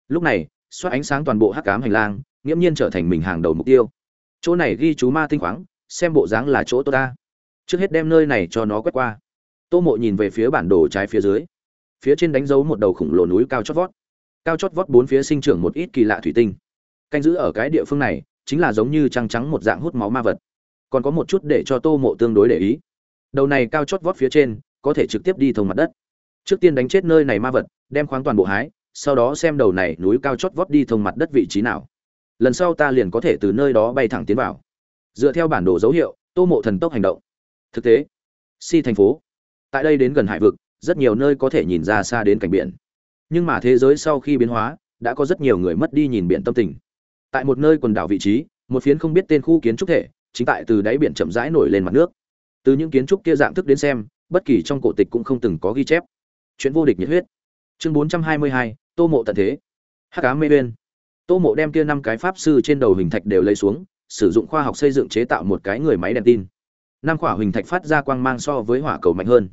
Lúc này, soát ánh sáng toàn bộ hắc ám hành lang, nghiễm nhiên trở thành mình hàng đầu mục tiêu. Chỗ này ghi chú ma tinh khoáng, xem bộ dáng là chỗ tốt ta. Trước hết đem nơi này cho nó quét qua. Tô Mộ nhìn về phía bản đồ trái phía dưới. Phía trên đánh dấu một đầu khủng lồ núi cao chót vót. Cao chót vót bốn phía sinh trưởng một ít kỳ lạ thủy tinh. Canh giữ ở cái địa phương này, chính là giống như trăng trắng một dạng hút máu ma vật còn có một chút để cho tô mộ tương đối để ý đầu này cao chót vót phía trên có thể trực tiếp đi thông mặt đất trước tiên đánh chết nơi này ma vật đem khoáng toàn bộ hái sau đó xem đầu này núi cao chót vót đi thông mặt đất vị trí nào lần sau ta liền có thể từ nơi đó bay thẳng tiến vào. Dựa theo bản đồ dấu hiệu, tô mộ thần tốc hành động. Thực tế, si thành phố, tại đây đến gần hải vực, rất nhiều nơi có thể nhìn ra xa đến cảnh biển. Nhưng mà thế giới sau khi biến hóa, đã có rất nhiều người mất đi nhìn biển tâm tình. Tại một nơi quần đảo vị trí, một phiến không biết tên khu kiến trúc thể, chính tại từ đáy biển chậm rãi nổi lên mặt nước. Từ những kiến trúc kia dạng thức đến xem, bất kỳ trong cổ tịch cũng không từng có ghi chép. Chuyện vô địch nhiệt huyết. Chương bốn trăm hai mươi hai, tô mộ tận thế. Hắc ám mê bên tô mộ đem kia năm cái pháp sư trên đầu hình thạch đều lấy xuống, sử dụng khoa học xây dựng chế tạo một cái người máy đèn tin. Năm quả hình thạch phát ra quang mang so với hỏa cầu mạnh hơn.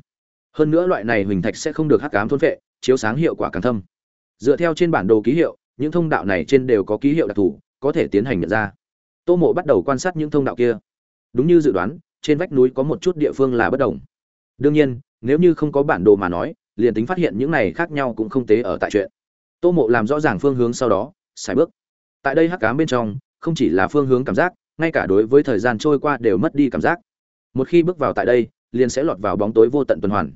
Hơn nữa loại này hình thạch sẽ không được hắc ám thôn phệ, chiếu sáng hiệu quả càng thâm. Dựa theo trên bản đồ ký hiệu, những thông đạo này trên đều có ký hiệu đặc thù, có thể tiến hành nhận ra. Tô mộ bắt đầu quan sát những thông đạo kia. Đúng như dự đoán, trên vách núi có một chút địa phương là bất đồng. Đương nhiên, nếu như không có bản đồ mà nói, liền tính phát hiện những này khác nhau cũng không tế ở tại chuyện. Tô mộ làm rõ ràng phương hướng sau đó xài bước. Tại đây hắc cám bên trong, không chỉ là phương hướng cảm giác, ngay cả đối với thời gian trôi qua đều mất đi cảm giác. Một khi bước vào tại đây, liền sẽ lọt vào bóng tối vô tận tuần hoàn.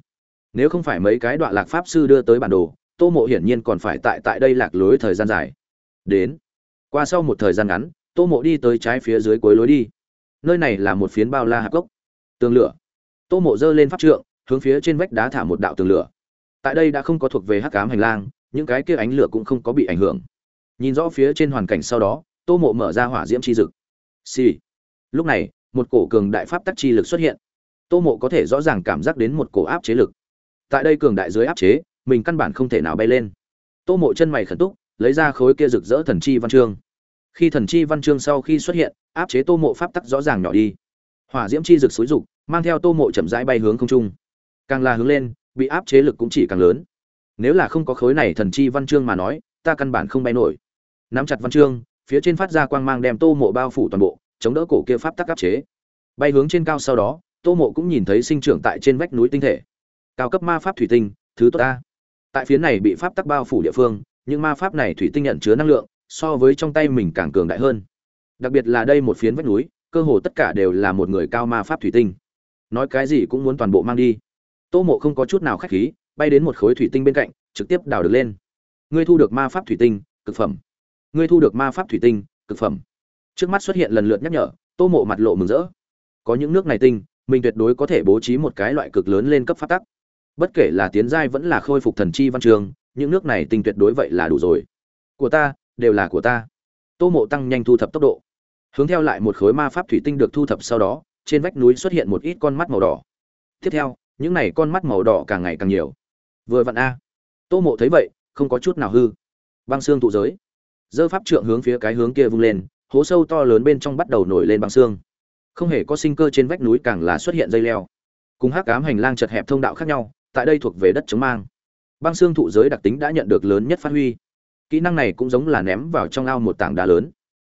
Nếu không phải mấy cái đoạn lạc pháp sư đưa tới bản đồ, tô mộ hiển nhiên còn phải tại tại đây lạc lối thời gian dài. Đến, qua sau một thời gian ngắn, tô mộ đi tới trái phía dưới cuối lối đi. Nơi này là một phiến bao la hạp gốc. Tường lửa. Tô mộ giơ lên pháp trượng, hướng phía trên vách đá thả một đạo tường lửa. Tại đây đã không có thuộc về hắc cám hành lang, những cái kia ánh lửa cũng không có bị ảnh hưởng nhìn rõ phía trên hoàn cảnh sau đó, tô mộ mở ra hỏa diễm chi dực. Xì、sì. lúc này, một cổ cường đại pháp tắc chi lực xuất hiện. Tô mộ có thể rõ ràng cảm giác đến một cổ áp chế lực. Tại đây cường đại dưới áp chế, mình căn bản không thể nào bay lên. Tô mộ chân mày khẩn túc, lấy ra khối kia rực rỡ thần chi văn chương. Khi thần chi văn chương sau khi xuất hiện, áp chế tô mộ pháp tắc rõ ràng nhỏ đi. Hỏa diễm chi rực xúi rục mang theo tô mộ chậm rãi bay hướng không trung. Càng là hướng lên, bị áp chế lực cũng chỉ càng lớn. Nếu là không có khối này thần chi văn chương mà nói, ta căn bản không bay nổi nắm chặt văn chương, phía trên phát ra quang mang đem tô mộ bao phủ toàn bộ, chống đỡ cổ kia pháp tắc áp chế. Bay hướng trên cao sau đó, tô mộ cũng nhìn thấy sinh trưởng tại trên vách núi tinh thể. Cao cấp ma pháp thủy tinh, thứ tốt ta. Tại phía này bị pháp tắc bao phủ địa phương, những ma pháp này thủy tinh nhận chứa năng lượng, so với trong tay mình càng cường đại hơn. Đặc biệt là đây một phiến vách núi, cơ hồ tất cả đều là một người cao ma pháp thủy tinh. Nói cái gì cũng muốn toàn bộ mang đi. Tô mộ không có chút nào khách khí, bay đến một khối thủy tinh bên cạnh, trực tiếp đào được lên. Ngươi thu được ma pháp thủy tinh, cực phẩm ngươi thu được ma pháp thủy tinh, cực phẩm. Trước mắt xuất hiện lần lượt nhắc nhở, tô mộ mặt lộ mừng rỡ. Có những nước này tinh, mình tuyệt đối có thể bố trí một cái loại cực lớn lên cấp phát tắc. Bất kể là tiến giai vẫn là khôi phục thần chi văn trường, những nước này tinh tuyệt đối vậy là đủ rồi. Của ta, đều là của ta. Tô mộ tăng nhanh thu thập tốc độ. Hướng theo lại một khối ma pháp thủy tinh được thu thập sau đó, trên vách núi xuất hiện một ít con mắt màu đỏ. Tiếp theo, những này con mắt màu đỏ càng ngày càng nhiều. Vừa vặn a. Tô mộ thấy vậy, không có chút nào hư. Băng xương tụ giới dơ pháp trượng hướng phía cái hướng kia vung lên, hố sâu to lớn bên trong bắt đầu nổi lên băng xương. Không hề có sinh cơ trên vách núi càng là xuất hiện dây leo. Cùng hắc cám hành lang chật hẹp thông đạo khác nhau, tại đây thuộc về đất chống mang. Băng xương thụ giới đặc tính đã nhận được lớn nhất phát huy. Kỹ năng này cũng giống là ném vào trong ao một tảng đá lớn.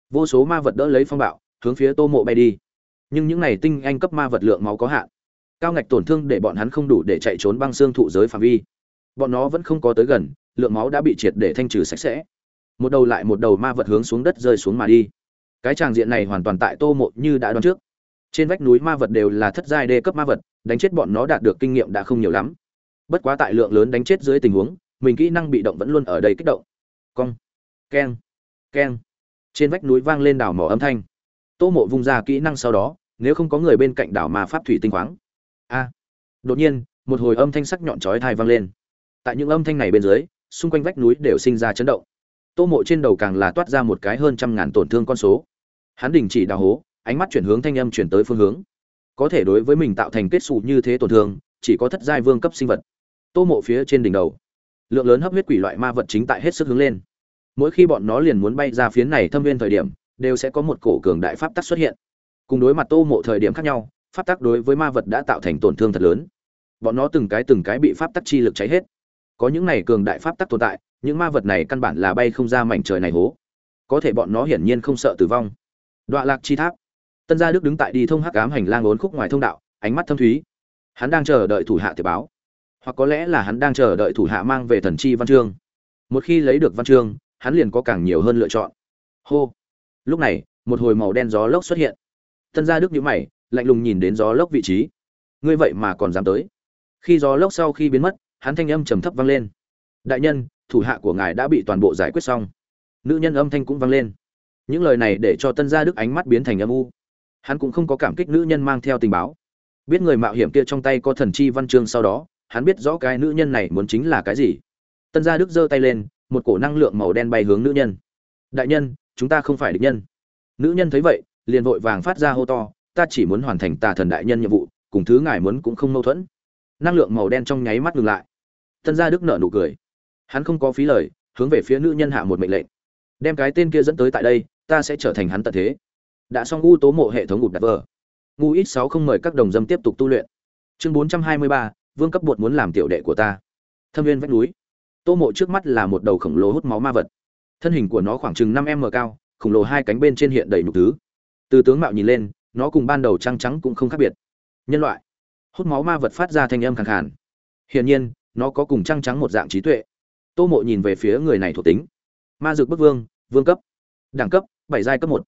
Vô số ma vật đỡ lấy phong bạo, hướng phía tô mộ bay đi. Nhưng những này tinh anh cấp ma vật lượng máu có hạn. Cao ngạch tổn thương để bọn hắn không đủ để chạy trốn băng xương thụ giới phạm vi. Bọn nó vẫn không có tới gần, lượng máu đã bị triệt để thanh trừ sạch sẽ một đầu lại một đầu ma vật hướng xuống đất rơi xuống mà đi. Cái tràng diện này hoàn toàn tại tô mộ như đã đoán trước. Trên vách núi ma vật đều là thất giai đê cấp ma vật, đánh chết bọn nó đạt được kinh nghiệm đã không nhiều lắm. Bất quá tại lượng lớn đánh chết dưới tình huống, mình kỹ năng bị động vẫn luôn ở đây kích động. Cong, keng keng. Trên vách núi vang lên đảo mỏ âm thanh. Tô mộ vung ra kỹ năng sau đó, nếu không có người bên cạnh đảo mà pháp thủy tinh khoáng. A. Đột nhiên, một hồi âm thanh sắc nhọn chói thai vang lên. Tại những âm thanh này bên dưới, xung quanh vách núi đều sinh ra chấn động tô mộ trên đầu càng là toát ra một cái hơn trăm ngàn tổn thương con số. Hắn đình chỉ đào hố, ánh mắt chuyển hướng thanh âm chuyển tới phương hướng. Có thể đối với mình tạo thành kết xù như thế tổn thương, chỉ có thất giai vương cấp sinh vật. Tô mộ phía trên đỉnh đầu, lượng lớn hấp huyết quỷ loại ma vật chính tại hết sức hướng lên. Mỗi khi bọn nó liền muốn bay ra phiến này thâm viên thời điểm, đều sẽ có một cổ cường đại pháp tắc xuất hiện. Cùng đối mặt tô mộ thời điểm khác nhau, pháp tắc đối với ma vật đã tạo thành tổn thương thật lớn. Bọn nó từng cái từng cái bị pháp tắc chi lực cháy hết. Có những này cường đại pháp tắc tồn tại những ma vật này căn bản là bay không ra mảnh trời này hố. Có thể bọn nó hiển nhiên không sợ tử vong. Đoạn lạc chi tháp. Tân gia đức đứng tại đi thông hắc ám hành lang ốn khúc ngoài thông đạo, ánh mắt thâm thúy. Hắn đang chờ đợi thủ hạ thiệp báo. Hoặc có lẽ là hắn đang chờ đợi thủ hạ mang về thần chi văn chương. Một khi lấy được văn chương, hắn liền có càng nhiều hơn lựa chọn. Hô. Lúc này, một hồi màu đen gió lốc xuất hiện. Tân gia đức nhíu mày, lạnh lùng nhìn đến gió lốc vị trí. Ngươi vậy mà còn dám tới. Khi gió lốc sau khi biến mất, hắn thanh âm trầm thấp vang lên. Đại nhân thủ hạ của ngài đã bị toàn bộ giải quyết xong. Nữ nhân âm thanh cũng vang lên. Những lời này để cho tân gia đức ánh mắt biến thành âm u. Hắn cũng không có cảm kích nữ nhân mang theo tình báo. Biết người mạo hiểm kia trong tay có thần chi văn chương sau đó, hắn biết rõ cái nữ nhân này muốn chính là cái gì. Tân gia đức giơ tay lên, một cổ năng lượng màu đen bay hướng nữ nhân. Đại nhân, chúng ta không phải địch nhân. Nữ nhân thấy vậy, liền vội vàng phát ra hô to, ta chỉ muốn hoàn thành tà thần đại nhân nhiệm vụ, cùng thứ ngài muốn cũng không mâu thuẫn. Năng lượng màu đen trong nháy mắt ngừng lại. Tân gia đức nở nụ cười hắn không có phí lời, hướng về phía nữ nhân hạ một mệnh lệnh. Đem cái tên kia dẫn tới tại đây, ta sẽ trở thành hắn tận thế. Đã xong u tố mộ hệ thống gục đặt vờ. Ngu ít sáu không mời các đồng dâm tiếp tục tu luyện. Chương bốn trăm hai mươi ba, vương cấp bột muốn làm tiểu đệ của ta. Thâm viên vách núi. Tô mộ trước mắt là một đầu khổng lồ hút máu ma vật. Thân hình của nó khoảng chừng năm m cao, khổng lồ hai cánh bên trên hiện đầy nhục thứ. từ tướng mạo nhìn lên, nó cùng ban đầu trăng trắng cũng không khác biệt. Nhân loại. Hút máu ma vật phát ra thanh âm khàn khàn. Hiển nhiên, nó có cùng trăng trắng một dạng trí tuệ tô mộ nhìn về phía người này thuộc tính. Ma dược bức vương vương cấp. Đẳng cấp, bảy giai cấp một.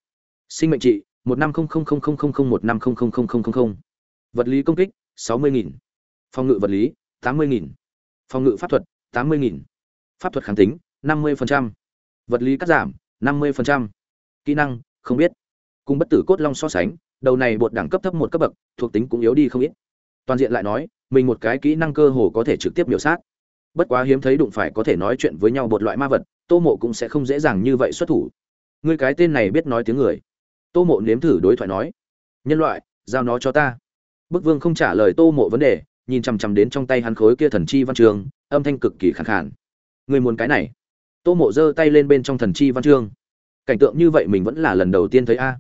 Sinh mệnh trị, một năm không không không không không không một năm không không không không không không. Vật lý công kích, sáu mươi nghìn. Phòng ngự vật lý, tám mươi nghìn. Phòng ngự pháp thuật, tám mươi nghìn. Pháp thuật kháng tính, năm mươi phần trăm. Vật lý cắt giảm, năm mươi phần trăm. Kỹ năng, không biết. Cùng bất tử cốt long so sánh, đầu này bột đẳng cấp thấp một cấp bậc, thuộc tính cũng yếu đi không ít. Toàn diện lại nói, mình một cái kỹ năng cơ hồ có thể trực tiếp miểu sát bất quá hiếm thấy đụng phải có thể nói chuyện với nhau một loại ma vật, tô mộ cũng sẽ không dễ dàng như vậy xuất thủ. Ngươi cái tên này biết nói tiếng người. Tô mộ nếm thử đối thoại nói, nhân loại, giao nó cho ta. Bức vương không trả lời tô mộ vấn đề, nhìn chằm chằm đến trong tay hắn khối kia thần chi văn trường, âm thanh cực kỳ khẳng khản ngươi muốn cái này? Tô mộ giơ tay lên bên trong thần chi văn chương cảnh tượng như vậy mình vẫn là lần đầu tiên thấy a.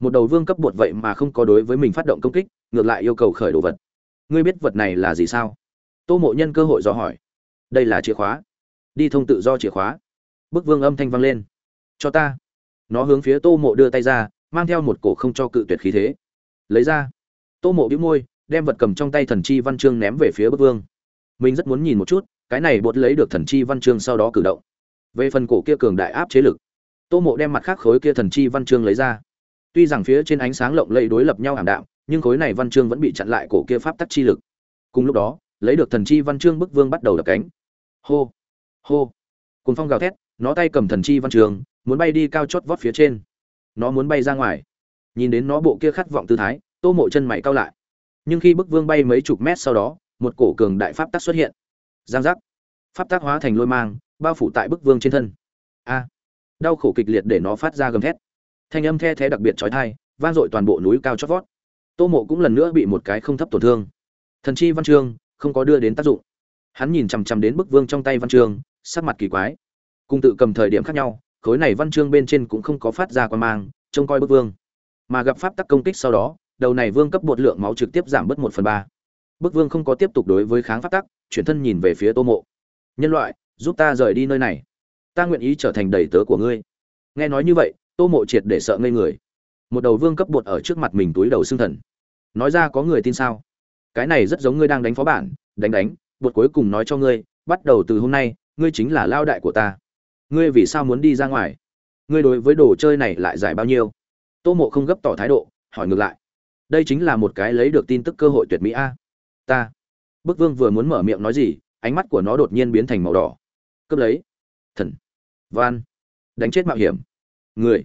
Một đầu vương cấp bột vậy mà không có đối với mình phát động công kích, ngược lại yêu cầu khởi đồ vật. Ngươi biết vật này là gì sao? Tô mộ nhân cơ hội dò hỏi đây là chìa khóa. Đi thông tự do chìa khóa. Bức vương âm thanh vang lên. Cho ta. Nó hướng phía tô mộ đưa tay ra, mang theo một cổ không cho cự tuyệt khí thế. Lấy ra. Tô mộ bĩu môi, đem vật cầm trong tay thần chi văn chương ném về phía bức vương. Mình rất muốn nhìn một chút, cái này bột lấy được thần chi văn chương sau đó cử động. Về phần cổ kia cường đại áp chế lực, tô mộ đem mặt khác khối kia thần chi văn chương lấy ra. Tuy rằng phía trên ánh sáng lộng lẫy đối lập nhau ảm đạm, nhưng khối này văn chương vẫn bị chặn lại cổ kia pháp tắc chi lực. Cùng lúc đó, lấy được thần chi văn chương bức vương bắt đầu đập cánh hô. Hô. Cùng phong gào thét nó tay cầm thần chi văn trường, muốn bay đi cao chót vót phía trên. Nó muốn bay ra ngoài. Nhìn đến nó bộ kia khát vọng tư thái tô mộ chân mày cao lại. Nhưng khi bức vương bay mấy chục mét sau đó một cổ cường đại pháp tắc xuất hiện. Giang giác. Pháp tắc hóa thành lôi mang bao phủ tại bức vương trên thân. A. Đau khổ kịch liệt để nó phát ra gầm thét. Thanh âm the thé đặc biệt trói thai vang dội toàn bộ núi cao chót vót. Tô mộ cũng lần nữa bị một cái không thấp tổn thương. Thần chi văn chương không có đưa đến tác dụng hắn nhìn chằm chằm đến bức vương trong tay văn chương, sắc mặt kỳ quái. Cùng tự cầm thời điểm khác nhau, khối này văn chương bên trên cũng không có phát ra quan mang, trông coi bức vương. Mà gặp pháp tắc công kích sau đó, đầu này vương cấp bột lượng máu trực tiếp giảm bớt một phần ba. Bức vương không có tiếp tục đối với kháng pháp tắc, chuyển thân nhìn về phía tô mộ. Nhân loại, giúp ta rời đi nơi này. Ta nguyện ý trở thành đầy tớ của ngươi. Nghe nói như vậy, tô mộ triệt để sợ ngây người. Một đầu vương cấp bột ở trước mặt mình túi đầu xương thần. Nói ra có người tin sao? Cái này rất giống ngươi đang đánh phó bản, đánh đánh bột cuối cùng nói cho ngươi, bắt đầu từ hôm nay, ngươi chính là lao đại của ta. Ngươi vì sao muốn đi ra ngoài? Ngươi đối với đồ chơi này lại giải bao nhiêu? Tô mộ không gấp tỏ thái độ, hỏi ngược lại. Đây chính là một cái lấy được tin tức cơ hội tuyệt mỹ a. Ta. Bức vương vừa muốn mở miệng nói gì, ánh mắt của nó đột nhiên biến thành màu đỏ. Cướp lấy. Thần. Van. Đánh chết mạo hiểm. Người.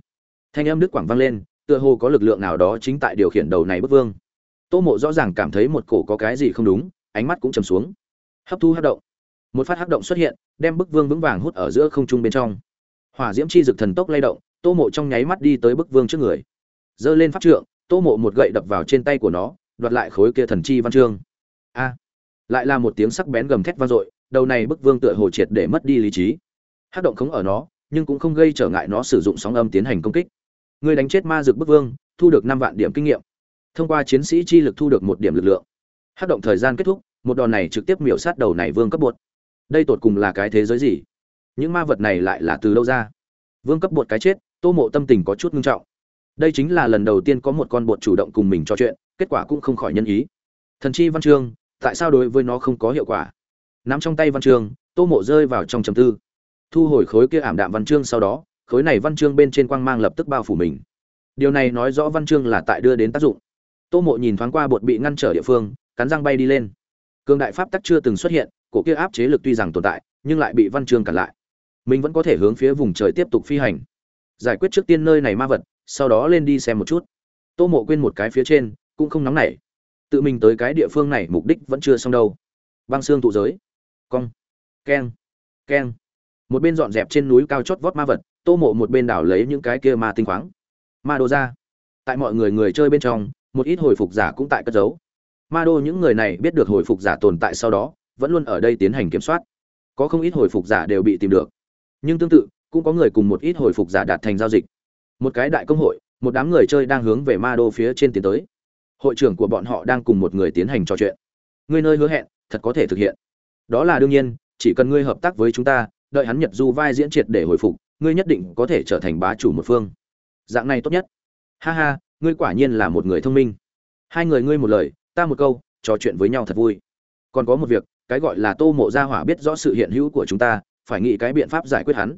Thanh âm đức quảng vang lên, tựa hồ có lực lượng nào đó chính tại điều khiển đầu này bức vương. Tô mộ rõ ràng cảm thấy một cổ có cái gì không đúng, ánh mắt cũng trầm xuống hấp thu hấp động. Một phát hấp động xuất hiện, đem bức vương vững vàng hút ở giữa không trung bên trong. Hỏa diễm chi dực thần tốc lay động, tô mộ trong nháy mắt đi tới bức vương trước người. Giơ lên pháp trượng, tô mộ một gậy đập vào trên tay của nó, đoạt lại khối kia thần chi văn chương. A! Lại là một tiếng sắc bén gầm thét vang dội, đầu này bức vương tựa hồ triệt để mất đi lý trí. Hát động không ở nó, nhưng cũng không gây trở ngại nó sử dụng sóng âm tiến hành công kích. Người đánh chết ma dược bức vương, thu được năm vạn điểm kinh nghiệm. Thông qua chiến sĩ chi lực thu được một điểm lực lượng. Hát động thời gian kết thúc một đòn này trực tiếp miểu sát đầu này vương cấp bột. Đây tột cùng là cái thế giới gì? Những ma vật này lại là từ đâu ra? Vương cấp bột cái chết, tô mộ tâm tình có chút ngưng trọng. Đây chính là lần đầu tiên có một con bột chủ động cùng mình trò chuyện, kết quả cũng không khỏi nhân ý. Thần chi văn chương, tại sao đối với nó không có hiệu quả? Nắm trong tay văn chương, tô mộ rơi vào trong trầm tư. Thu hồi khối kia ảm đạm văn chương sau đó, khối này văn chương bên trên quang mang lập tức bao phủ mình. Điều này nói rõ văn chương là tại đưa đến tác dụng. Tô mộ nhìn thoáng qua bột bị ngăn trở địa phương, cắn răng bay đi lên cường đại pháp tắc chưa từng xuất hiện, cổ kia áp chế lực tuy rằng tồn tại, nhưng lại bị văn chương cản lại. Mình vẫn có thể hướng phía vùng trời tiếp tục phi hành. Giải quyết trước tiên nơi này ma vật, sau đó lên đi xem một chút. Tô mộ quên một cái phía trên, cũng không nóng nảy. Tự mình tới cái địa phương này mục đích vẫn chưa xong đâu. Băng xương tụ giới. Cong. Keng. Keng. Một bên dọn dẹp trên núi cao chót vót ma vật, tô mộ một bên đảo lấy những cái kia ma tinh khoáng. Ma đồ ra. Tại mọi người người chơi bên trong, một ít hồi phục giả cũng tại cất giấu ma đô những người này biết được hồi phục giả tồn tại sau đó, vẫn luôn ở đây tiến hành kiểm soát. Có không ít hồi phục giả đều bị tìm được. Nhưng tương tự, cũng có người cùng một ít hồi phục giả đạt thành giao dịch. Một cái đại công hội, một đám người chơi đang hướng về ma đô phía trên tiến tới. Hội trưởng của bọn họ đang cùng một người tiến hành trò chuyện. Ngươi nơi hứa hẹn, thật có thể thực hiện. Đó là đương nhiên, chỉ cần ngươi hợp tác với chúng ta, đợi hắn nhật du vai diễn triệt để hồi phục, ngươi nhất định có thể trở thành bá chủ một phương. Dạng này tốt nhất. Ha ha, ngươi quả nhiên là một người thông minh. Hai người ngươi một lời ta một câu, trò chuyện với nhau thật vui. Còn có một việc, cái gọi là tô mộ gia hỏa biết rõ sự hiện hữu của chúng ta, phải nghĩ cái biện pháp giải quyết hắn.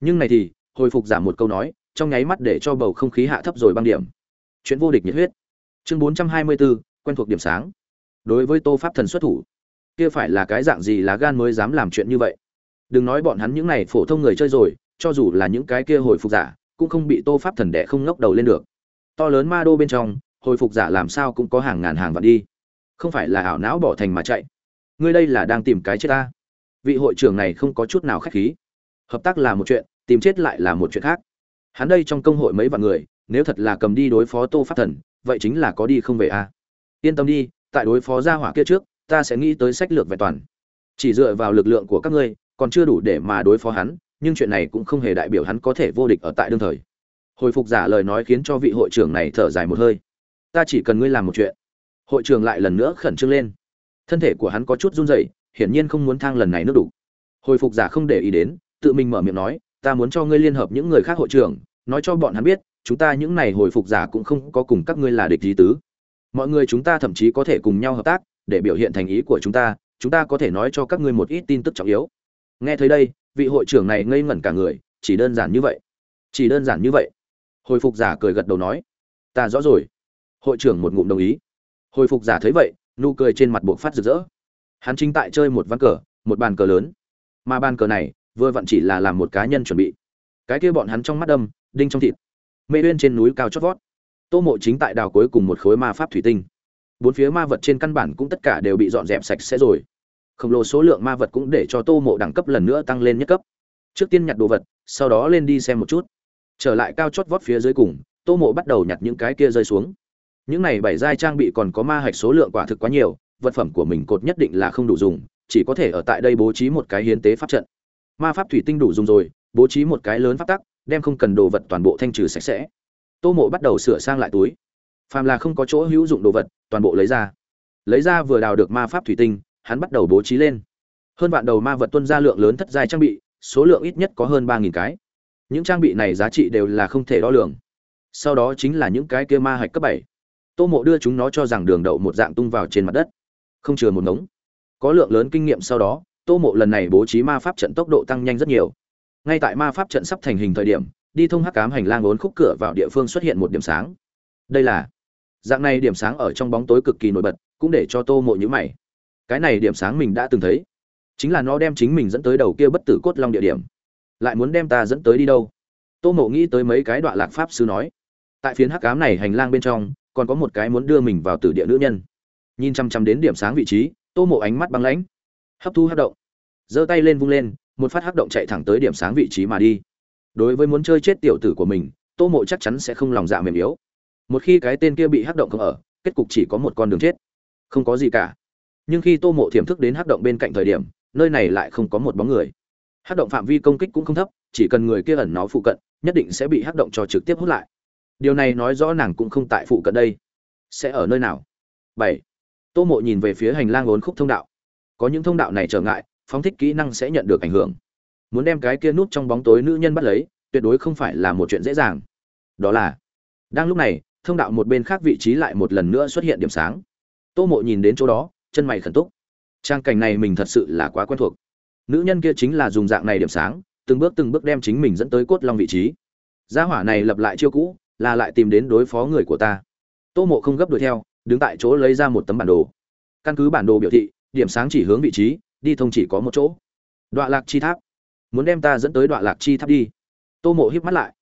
Nhưng này thì, hồi phục giảm một câu nói, trong nháy mắt để cho bầu không khí hạ thấp rồi băng điểm. Chuyện vô địch nhiệt huyết. Chương bốn trăm hai mươi bốn quen thuộc điểm sáng. Đối với tô pháp thần xuất thủ, kia phải là cái dạng gì lá gan mới dám làm chuyện như vậy? Đừng nói bọn hắn những này phổ thông người chơi rồi, cho dù là những cái kia hồi phục giả, cũng không bị tô pháp thần đẻ không ngóc đầu lên được. To lớn ma đô bên trong hồi phục giả làm sao cũng có hàng ngàn hàng vạn đi. Không phải là ảo não bỏ thành mà chạy. Ngươi đây là đang tìm cái chết ta. Vị hội trưởng này không có chút nào khách khí. Hợp tác là một chuyện, tìm chết lại là một chuyện khác. Hắn đây trong công hội mấy vạn người, nếu thật là cầm đi đối phó tô pháp thần, vậy chính là có đi không về a à. yên tâm đi, tại đối phó gia hỏa kia trước, ta sẽ nghĩ tới sách lược vẹn toàn. Chỉ dựa vào lực lượng của các ngươi, còn chưa đủ để mà đối phó hắn, nhưng chuyện này cũng không hề đại biểu hắn có thể vô địch ở tại đương thời. Hồi phục giả lời nói khiến cho vị hội trưởng này thở dài một hơi ta chỉ cần ngươi làm một chuyện. Hội trưởng lại lần nữa khẩn trương lên. Thân thể của hắn có chút run rẩy, hiển nhiên không muốn thang lần này nước đủ. Hồi phục giả không để ý đến, tự mình mở miệng nói, ta muốn cho ngươi liên hợp những người khác hội trưởng, nói cho bọn hắn biết, chúng ta những này hồi phục giả cũng không có cùng các ngươi là địch lý tứ. Mọi người chúng ta thậm chí có thể cùng nhau hợp tác, để biểu hiện thành ý của chúng ta chúng ta có thể nói cho các ngươi một ít tin tức trọng yếu. Nghe thấy đây, vị hội trưởng này ngây ngẩn cả người, chỉ đơn giản như vậy. Chỉ đơn giản như vậy. Hồi phục giả cười gật đầu nói, ta rõ rồi hội trưởng một ngụm đồng ý. Hồi phục giả thấy vậy, nụ cười trên mặt buộc phát rực rỡ. Hắn chính tại chơi một ván cờ, một bàn cờ lớn. Mà bàn cờ này, vừa vặn chỉ là làm một cá nhân chuẩn bị. Cái kia bọn hắn trong mắt đâm, đinh trong thịt. Mê uyên trên núi cao chót vót. Tô mộ chính tại đào cuối cùng một khối ma pháp thủy tinh. Bốn phía ma vật trên căn bản cũng tất cả đều bị dọn dẹp sạch sẽ rồi. Khổng lồ số lượng ma vật cũng để cho tô mộ đẳng cấp lần nữa tăng lên nhất cấp. Trước tiên nhặt đồ vật, sau đó lên đi xem một chút. Trở lại cao chót vót phía dưới cùng, tô mộ bắt đầu nhặt những cái kia rơi xuống những này bảy giai trang bị còn có ma hạch số lượng quả thực quá nhiều, vật phẩm của mình cột nhất định là không đủ dùng, chỉ có thể ở tại đây bố trí một cái hiến tế pháp trận. Ma pháp thủy tinh đủ dùng rồi, bố trí một cái lớn pháp tắc, đem không cần đồ vật toàn bộ thanh trừ sạch sẽ. Tô mộ bắt đầu sửa sang lại túi. Phàm là không có chỗ hữu dụng đồ vật, toàn bộ lấy ra. Lấy ra vừa đào được ma pháp thủy tinh, hắn bắt đầu bố trí lên. Hơn vạn đầu ma vật tuân ra lượng lớn thất giai trang bị, số lượng ít nhất có hơn ba nghìn cái. Những trang bị này giá trị đều là không thể đo lường. Sau đó chính là những cái kia ma hạch cấp bảy tô mộ đưa chúng nó cho rằng đường đậu một dạng tung vào trên mặt đất. Không chừa một ngống. Có lượng lớn kinh nghiệm sau đó, tô mộ lần này bố trí ma pháp trận tốc độ tăng nhanh rất nhiều. Ngay tại ma pháp trận sắp thành hình thời điểm, đi thông hắc cám hành lang ốn khúc cửa vào địa phương xuất hiện một điểm sáng. Đây là dạng này điểm sáng ở trong bóng tối cực kỳ nổi bật, cũng để cho tô mộ nhữ mày. Cái này điểm sáng mình đã từng thấy, chính là nó đem chính mình dẫn tới đầu kia bất tử cốt long địa điểm. Lại muốn đem ta dẫn tới đi đâu? Tô mộ nghĩ tới mấy cái đoạn lạc pháp sư nói. Tại phiến hắc cám này hành lang bên trong còn có một cái muốn đưa mình vào tử địa nữ nhân. Nhìn chăm chăm đến điểm sáng vị trí, tô mộ ánh mắt băng lãnh. Hấp thu hấp động. Giơ tay lên vung lên, một phát hấp động chạy thẳng tới điểm sáng vị trí mà đi. Đối với muốn chơi chết tiểu tử của mình, tô mộ chắc chắn sẽ không lòng dạ mềm yếu. Một khi cái tên kia bị hấp động không ở, kết cục chỉ có một con đường chết. Không có gì cả. Nhưng khi tô mộ thiểm thức đến hấp động bên cạnh thời điểm, nơi này lại không có một bóng người. Hấp động phạm vi công kích cũng không thấp, chỉ cần người kia ẩn nó phụ cận, nhất định sẽ bị hấp động cho trực tiếp hút lại điều này nói rõ nàng cũng không tại phụ cận đây. Sẽ ở nơi nào? Bảy. Tô mộ nhìn về phía hành lang ốn khúc thông đạo. Có những thông đạo này trở ngại, phóng thích kỹ năng sẽ nhận được ảnh hưởng. Muốn đem cái kia núp trong bóng tối nữ nhân bắt lấy, tuyệt đối không phải là một chuyện dễ dàng. Đó là, đang lúc này, thông đạo một bên khác vị trí lại một lần nữa xuất hiện điểm sáng. Tô mộ nhìn đến chỗ đó, chân mày khẩn túc. Trang cảnh này mình thật sự là quá quen thuộc. Nữ nhân kia chính là dùng dạng này điểm sáng, từng bước từng bước đem chính mình dẫn tới cốt long vị trí. Gia hỏa này lập lại chiêu cũ là lại tìm đến đối phó người của ta. Tô mộ không gấp đuổi theo, đứng tại chỗ lấy ra một tấm bản đồ. Căn cứ bản đồ biểu thị, điểm sáng chỉ hướng vị trí, đi thông chỉ có một chỗ. Đoạn lạc chi tháp. Muốn đem ta dẫn tới đoạn lạc chi tháp đi. Tô mộ híp mắt lại.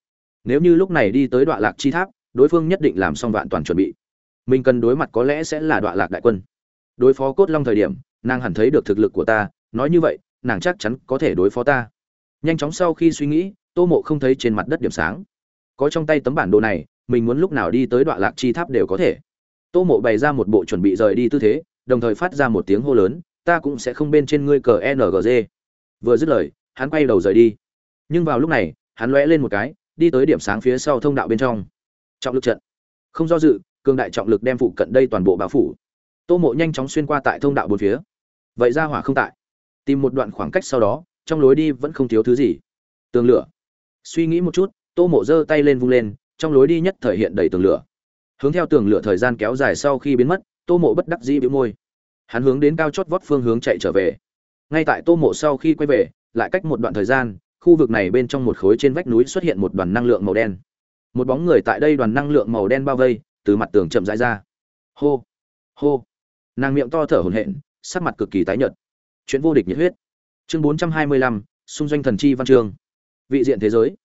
Nếu như lúc này đi tới đoạn lạc chi tháp, đối phương nhất định làm xong vạn toàn chuẩn bị. Mình cần đối mặt có lẽ sẽ là đoạn lạc đại quân. Đối phó cốt long thời điểm, nàng hẳn thấy được thực lực của ta. Nói như vậy, nàng chắc chắn có thể đối phó ta. Nhanh chóng sau khi suy nghĩ, tô mộ không thấy trên mặt đất điểm sáng có trong tay tấm bản đồ này, mình muốn lúc nào đi tới đoạn lạc chi tháp đều có thể. Tô mộ bày ra một bộ chuẩn bị rời đi tư thế, đồng thời phát ra một tiếng hô lớn, ta cũng sẽ không bên trên ngươi cờ ngg vừa dứt lời, hắn quay đầu rời đi. Nhưng vào lúc này, hắn lóe lên một cái, đi tới điểm sáng phía sau thông đạo bên trong. Trọng lực trận. Không do dự, cường đại trọng lực đem phụ cận đây toàn bộ bao phủ. Tô mộ nhanh chóng xuyên qua tại thông đạo bốn phía. Vậy ra hỏa không tại. Tìm một đoạn khoảng cách sau đó, trong lối đi vẫn không thiếu thứ gì. Tường lửa. Suy nghĩ một chút tô mộ giơ tay lên vung lên, trong lối đi nhất thời hiện đầy tường lửa. Hướng theo tường lửa thời gian kéo dài sau khi biến mất, tô mộ bất đắc dĩ bĩu môi. Hắn hướng đến cao chót vót phương hướng chạy trở về. Ngay tại tô mộ sau khi quay về, lại cách một đoạn thời gian, khu vực này bên trong một khối trên vách núi xuất hiện một đoàn năng lượng màu đen. Một bóng người tại đây đoàn năng lượng màu đen bao vây, từ mặt tường chậm rãi ra. Hô hô. Nàng miệng to thở hổn hển, sắc mặt cực kỳ tái nhợt. Chuyện vô địch nhiệt huyết. Chương bốn trăm hai mươi lăm, xung doanh thần chi văn chương. Vị diện thế giới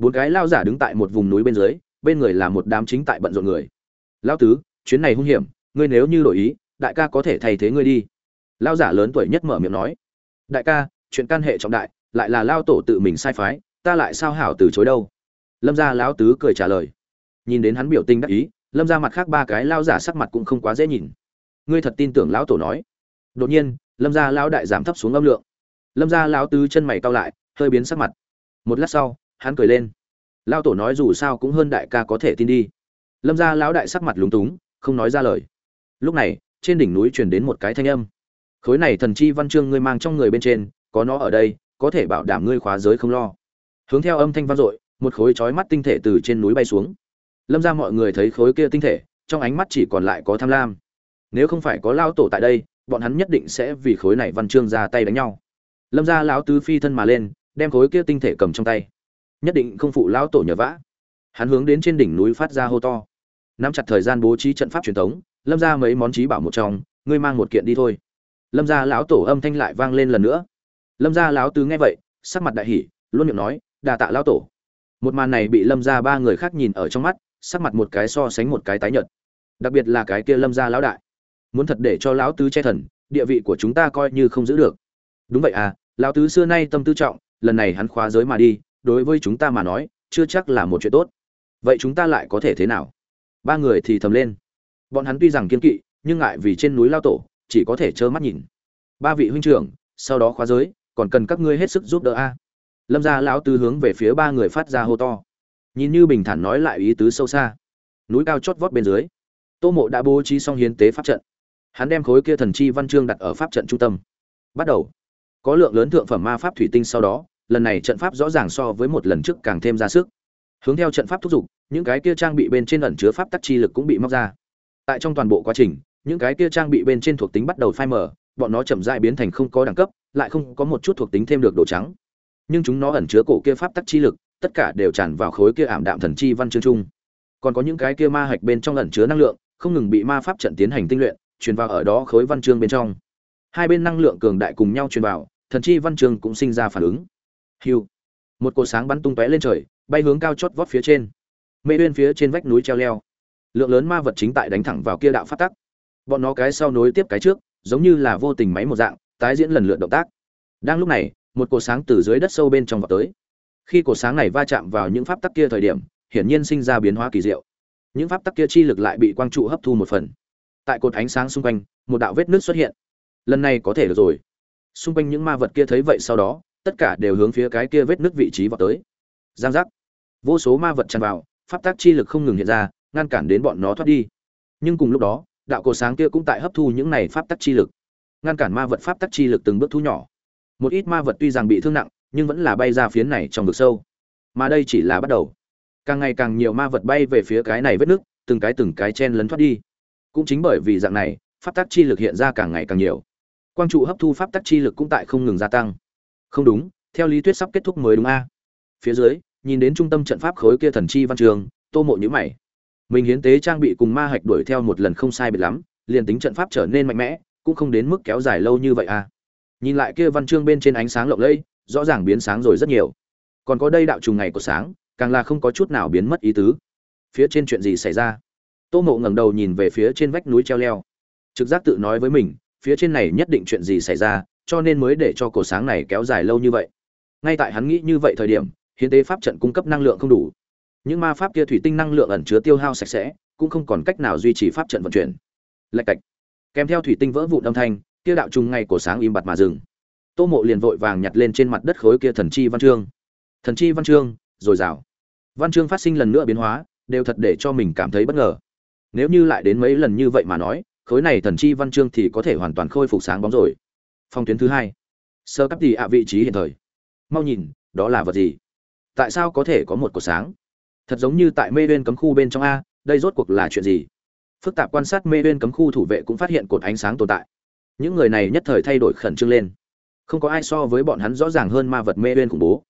bốn cái lao giả đứng tại một vùng núi bên dưới, bên người là một đám chính tại bận rộn người. Lao tứ, chuyến này hung hiểm, ngươi nếu như đổi ý, đại ca có thể thay thế ngươi đi. Lao giả lớn tuổi nhất mở miệng nói. Đại ca, chuyện can hệ trọng đại, lại là lao tổ tự mình sai phái, ta lại sao hảo từ chối đâu? Lâm gia lão tứ cười trả lời. Nhìn đến hắn biểu tình đắc ý, lâm ra mặt khác ba cái lao giả sắc mặt cũng không quá dễ nhìn. Ngươi thật tin tưởng lão tổ nói. Đột nhiên, lâm ra lão đại giảm thấp xuống âm lượng. Lâm ra lão tứ chân mày cao lại, hơi biến sắc mặt. Một lát sau hắn cười lên. Lao tổ nói dù sao cũng hơn đại ca có thể tin đi. Lâm gia lão đại sắc mặt lúng túng, không nói ra lời. Lúc này, trên đỉnh núi truyền đến một cái thanh âm. Khối này thần chi văn chương ngươi mang trong người bên trên, có nó ở đây, có thể bảo đảm ngươi khóa giới không lo. Hướng theo âm thanh vang dội, một khối chói mắt tinh thể từ trên núi bay xuống. Lâm ra mọi người thấy khối kia tinh thể, trong ánh mắt chỉ còn lại có tham lam. Nếu không phải có lao tổ tại đây, bọn hắn nhất định sẽ vì khối này văn chương ra tay đánh nhau. Lâm ra lão tứ phi thân mà lên, đem khối kia tinh thể cầm trong tay nhất định không phụ lão tổ nhờ vả hắn hướng đến trên đỉnh núi phát ra hô to. Nắm chặt thời gian bố trí trận pháp truyền thống, lâm ra mấy món trí bảo một trong, ngươi mang một kiện đi thôi. Lâm ra lão tổ âm thanh lại vang lên lần nữa. Lâm ra lão tứ nghe vậy, sắc mặt đại hỉ, luôn miệng nói đà tạ lão tổ. Một màn này bị lâm ra ba người khác nhìn ở trong mắt, sắc mặt một cái so sánh một cái tái nhợt. Đặc biệt là cái kia lâm ra lão đại. Muốn thật để cho lão tứ che thần, địa vị của chúng ta coi như không giữ được. Đúng vậy à lão tứ xưa nay tâm tư trọng, lần này hắn khóa giới mà đi đối với chúng ta mà nói, chưa chắc là một chuyện tốt. Vậy chúng ta lại có thể thế nào? Ba người thì thầm lên. Bọn hắn tuy rằng kiên kỵ, nhưng ngại vì trên núi lao tổ, chỉ có thể trơ mắt nhìn. Ba vị huynh trưởng, sau đó khóa giới, còn cần các ngươi hết sức giúp đỡ a. Lâm gia lão tư hướng về phía ba người phát ra hô to. Nhìn như bình thản nói lại ý tứ sâu xa. Núi cao chót vót bên dưới, tô mộ đã bố trí xong hiến tế pháp trận. Hắn đem khối kia thần chi văn chương đặt ở pháp trận trung tâm. Bắt đầu. Có lượng lớn thượng phẩm ma pháp thủy tinh sau đó lần này trận pháp rõ ràng so với một lần trước càng thêm ra sức. Hướng theo trận pháp thúc giục, những cái kia trang bị bên trên ẩn chứa pháp tắc chi lực cũng bị móc ra. Tại trong toàn bộ quá trình, những cái kia trang bị bên trên thuộc tính bắt đầu phai mờ, bọn nó chậm rãi biến thành không có đẳng cấp, lại không có một chút thuộc tính thêm được đồ trắng. Nhưng chúng nó ẩn chứa cổ kia pháp tắc chi lực, tất cả đều tràn vào khối kia ảm đạm thần chi văn chương trung. Còn có những cái kia ma hạch bên trong ẩn chứa năng lượng, không ngừng bị ma pháp trận tiến hành tinh luyện, truyền vào ở đó khối văn chương bên trong. Hai bên năng lượng cường đại cùng nhau truyền vào, thần chi văn chương cũng sinh ra phản ứng hiu. Một cột sáng bắn tung tóe lên trời, bay hướng cao chót vót phía trên. Mê uyên phía trên vách núi treo leo. Lượng lớn ma vật chính tại đánh thẳng vào kia đạo phát tắc. Bọn nó cái sau nối tiếp cái trước, giống như là vô tình máy một dạng, tái diễn lần lượt động tác. Đang lúc này, một cột sáng từ dưới đất sâu bên trong vào tới. Khi cột sáng này va chạm vào những pháp tắc kia thời điểm, hiển nhiên sinh ra biến hóa kỳ diệu. Những pháp tắc kia chi lực lại bị quang trụ hấp thu một phần. Tại cột ánh sáng xung quanh, một đạo vết nứt xuất hiện. Lần này có thể được rồi. Xung quanh những ma vật kia thấy vậy sau đó tất cả đều hướng phía cái kia vết nứt vị trí vào tới. Giang giác. Vô số ma vật tràn vào, pháp tắc chi lực không ngừng hiện ra, ngăn cản đến bọn nó thoát đi. Nhưng cùng lúc đó, đạo cổ sáng kia cũng tại hấp thu những này pháp tắc chi lực. Ngăn cản ma vật pháp tắc chi lực từng bước thu nhỏ. Một ít ma vật tuy rằng bị thương nặng, nhưng vẫn là bay ra phía này trong vực sâu. Mà đây chỉ là bắt đầu. Càng ngày càng nhiều ma vật bay về phía cái này vết nước từng cái từng cái chen lấn thoát đi. Cũng chính bởi vì dạng này, pháp tắc chi lực hiện ra càng ngày càng nhiều. Quang trụ hấp thu pháp tắc chi lực cũng tại không ngừng gia tăng không đúng, theo lý thuyết sắp kết thúc mới đúng a. Phía dưới, nhìn đến trung tâm trận pháp khối kia thần chi văn trường, tô mộ nhữ mày. Mình hiến tế trang bị cùng ma hạch đuổi theo một lần không sai biệt lắm, liền tính trận pháp trở nên mạnh mẽ, cũng không đến mức kéo dài lâu như vậy à nhìn lại kia văn chương bên trên ánh sáng lộng lẫy, rõ ràng biến sáng rồi rất nhiều. Còn có đây đạo trùng ngày của sáng, càng là không có chút nào biến mất ý tứ. Phía trên chuyện gì xảy ra? Tô mộ ngẩng đầu nhìn về phía trên vách núi treo leo. Trực giác tự nói với mình, phía trên này nhất định chuyện gì xảy ra cho nên mới để cho cổ sáng này kéo dài lâu như vậy. Ngay tại hắn nghĩ như vậy thời điểm, hiến tế pháp trận cung cấp năng lượng không đủ. Những ma pháp kia thủy tinh năng lượng ẩn chứa tiêu hao sạch sẽ, cũng không còn cách nào duy trì pháp trận vận chuyển. Lạch cạch. Kèm theo thủy tinh vỡ vụn âm thanh kia đạo trùng ngay cổ sáng im bặt mà dừng. Tô mộ liền vội vàng nhặt lên trên mặt đất khối kia thần chi văn chương. Thần chi văn chương, rồi rào. Văn chương phát sinh lần nữa biến hóa, đều thật để cho mình cảm thấy bất ngờ. Nếu như lại đến mấy lần như vậy mà nói, khối này thần chi văn chương thì có thể hoàn toàn khôi phục sáng bóng rồi phong tuyến thứ hai. Sơ cấp thì ạ vị trí hiện thời. Mau nhìn, đó là vật gì? Tại sao có thể có một cột sáng? Thật giống như tại mê bên cấm khu bên trong a, đây rốt cuộc là chuyện gì? Phức tạp quan sát mê bên cấm khu thủ vệ cũng phát hiện cột ánh sáng tồn tại. Những người này nhất thời thay đổi khẩn trương lên. Không có ai so với bọn hắn rõ ràng hơn ma vật mê bên khủng bố.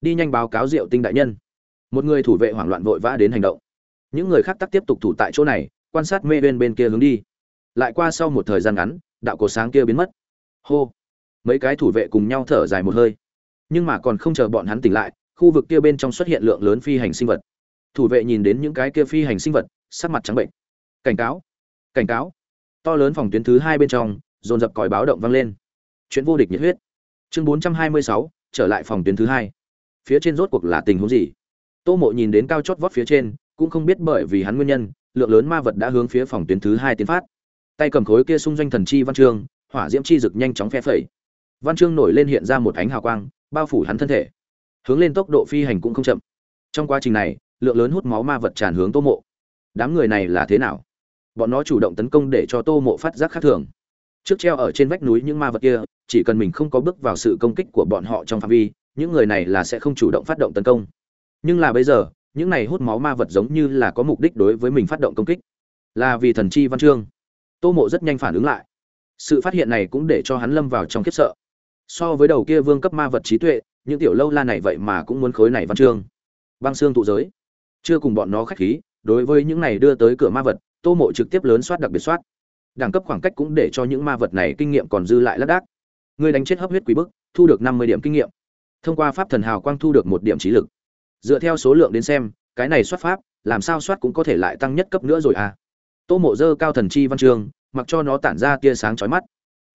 Đi nhanh báo cáo diệu tinh đại nhân. Một người thủ vệ hoảng loạn vội vã đến hành động. Những người khác tắc tiếp tục thủ tại chỗ này, quan sát mê bên bên kia hướng đi. Lại qua sau một thời gian ngắn, đạo cột sáng kia biến mất hô. Mấy cái thủ vệ cùng nhau thở dài một hơi. Nhưng mà còn không chờ bọn hắn tỉnh lại, khu vực kia bên trong xuất hiện lượng lớn phi hành sinh vật. Thủ vệ nhìn đến những cái kia phi hành sinh vật, sắc mặt trắng bệnh. Cảnh cáo. Cảnh cáo. To lớn phòng tuyến thứ hai bên trong, dồn dập còi báo động vang lên. Chuyện vô địch nhiệt huyết. Chương bốn trăm hai mươi sáu, trở lại phòng tuyến thứ hai. Phía trên rốt cuộc là tình huống gì? Tô mộ nhìn đến cao chót vót phía trên, cũng không biết bởi vì hắn nguyên nhân, lượng lớn ma vật đã hướng phía phòng tuyến thứ hai tiến phát. Tay cầm khối kia xung doanh thần chi văn chương hỏa diễm chi rực nhanh chóng phe phẩy. Văn chương nổi lên hiện ra một ánh hào quang, bao phủ hắn thân thể. Hướng lên tốc độ phi hành cũng không chậm. Trong quá trình này, lượng lớn hút máu ma vật tràn hướng tô mộ. Đám người này là thế nào? Bọn nó chủ động tấn công để cho tô mộ phát giác khác thường. Trước treo ở trên vách núi những ma vật kia, chỉ cần mình không có bước vào sự công kích của bọn họ trong phạm vi, những người này là sẽ không chủ động phát động tấn công. Nhưng là bây giờ, những này hút máu ma vật giống như là có mục đích đối với mình phát động công kích. Là vì thần chi văn chương. Tô mộ rất nhanh phản ứng lại sự phát hiện này cũng để cho hắn lâm vào trong khiếp sợ. So với đầu kia vương cấp ma vật trí tuệ, những tiểu lâu la này vậy mà cũng muốn khối này văn chương. Băng xương tụ giới. Chưa cùng bọn nó khách khí, đối với những này đưa tới cửa ma vật, tô mộ trực tiếp lớn soát đặc biệt soát. Đẳng cấp khoảng cách cũng để cho những ma vật này kinh nghiệm còn dư lại lác đác. Người đánh chết hấp huyết quý bức, thu được năm mươi điểm kinh nghiệm. Thông qua pháp thần hào quang thu được một điểm trí lực. Dựa theo số lượng đến xem, cái này soát pháp, làm sao soát cũng có thể lại tăng nhất cấp nữa rồi à? Tô mộ dơ cao thần chi văn chương, mặc cho nó tản ra tia sáng chói mắt.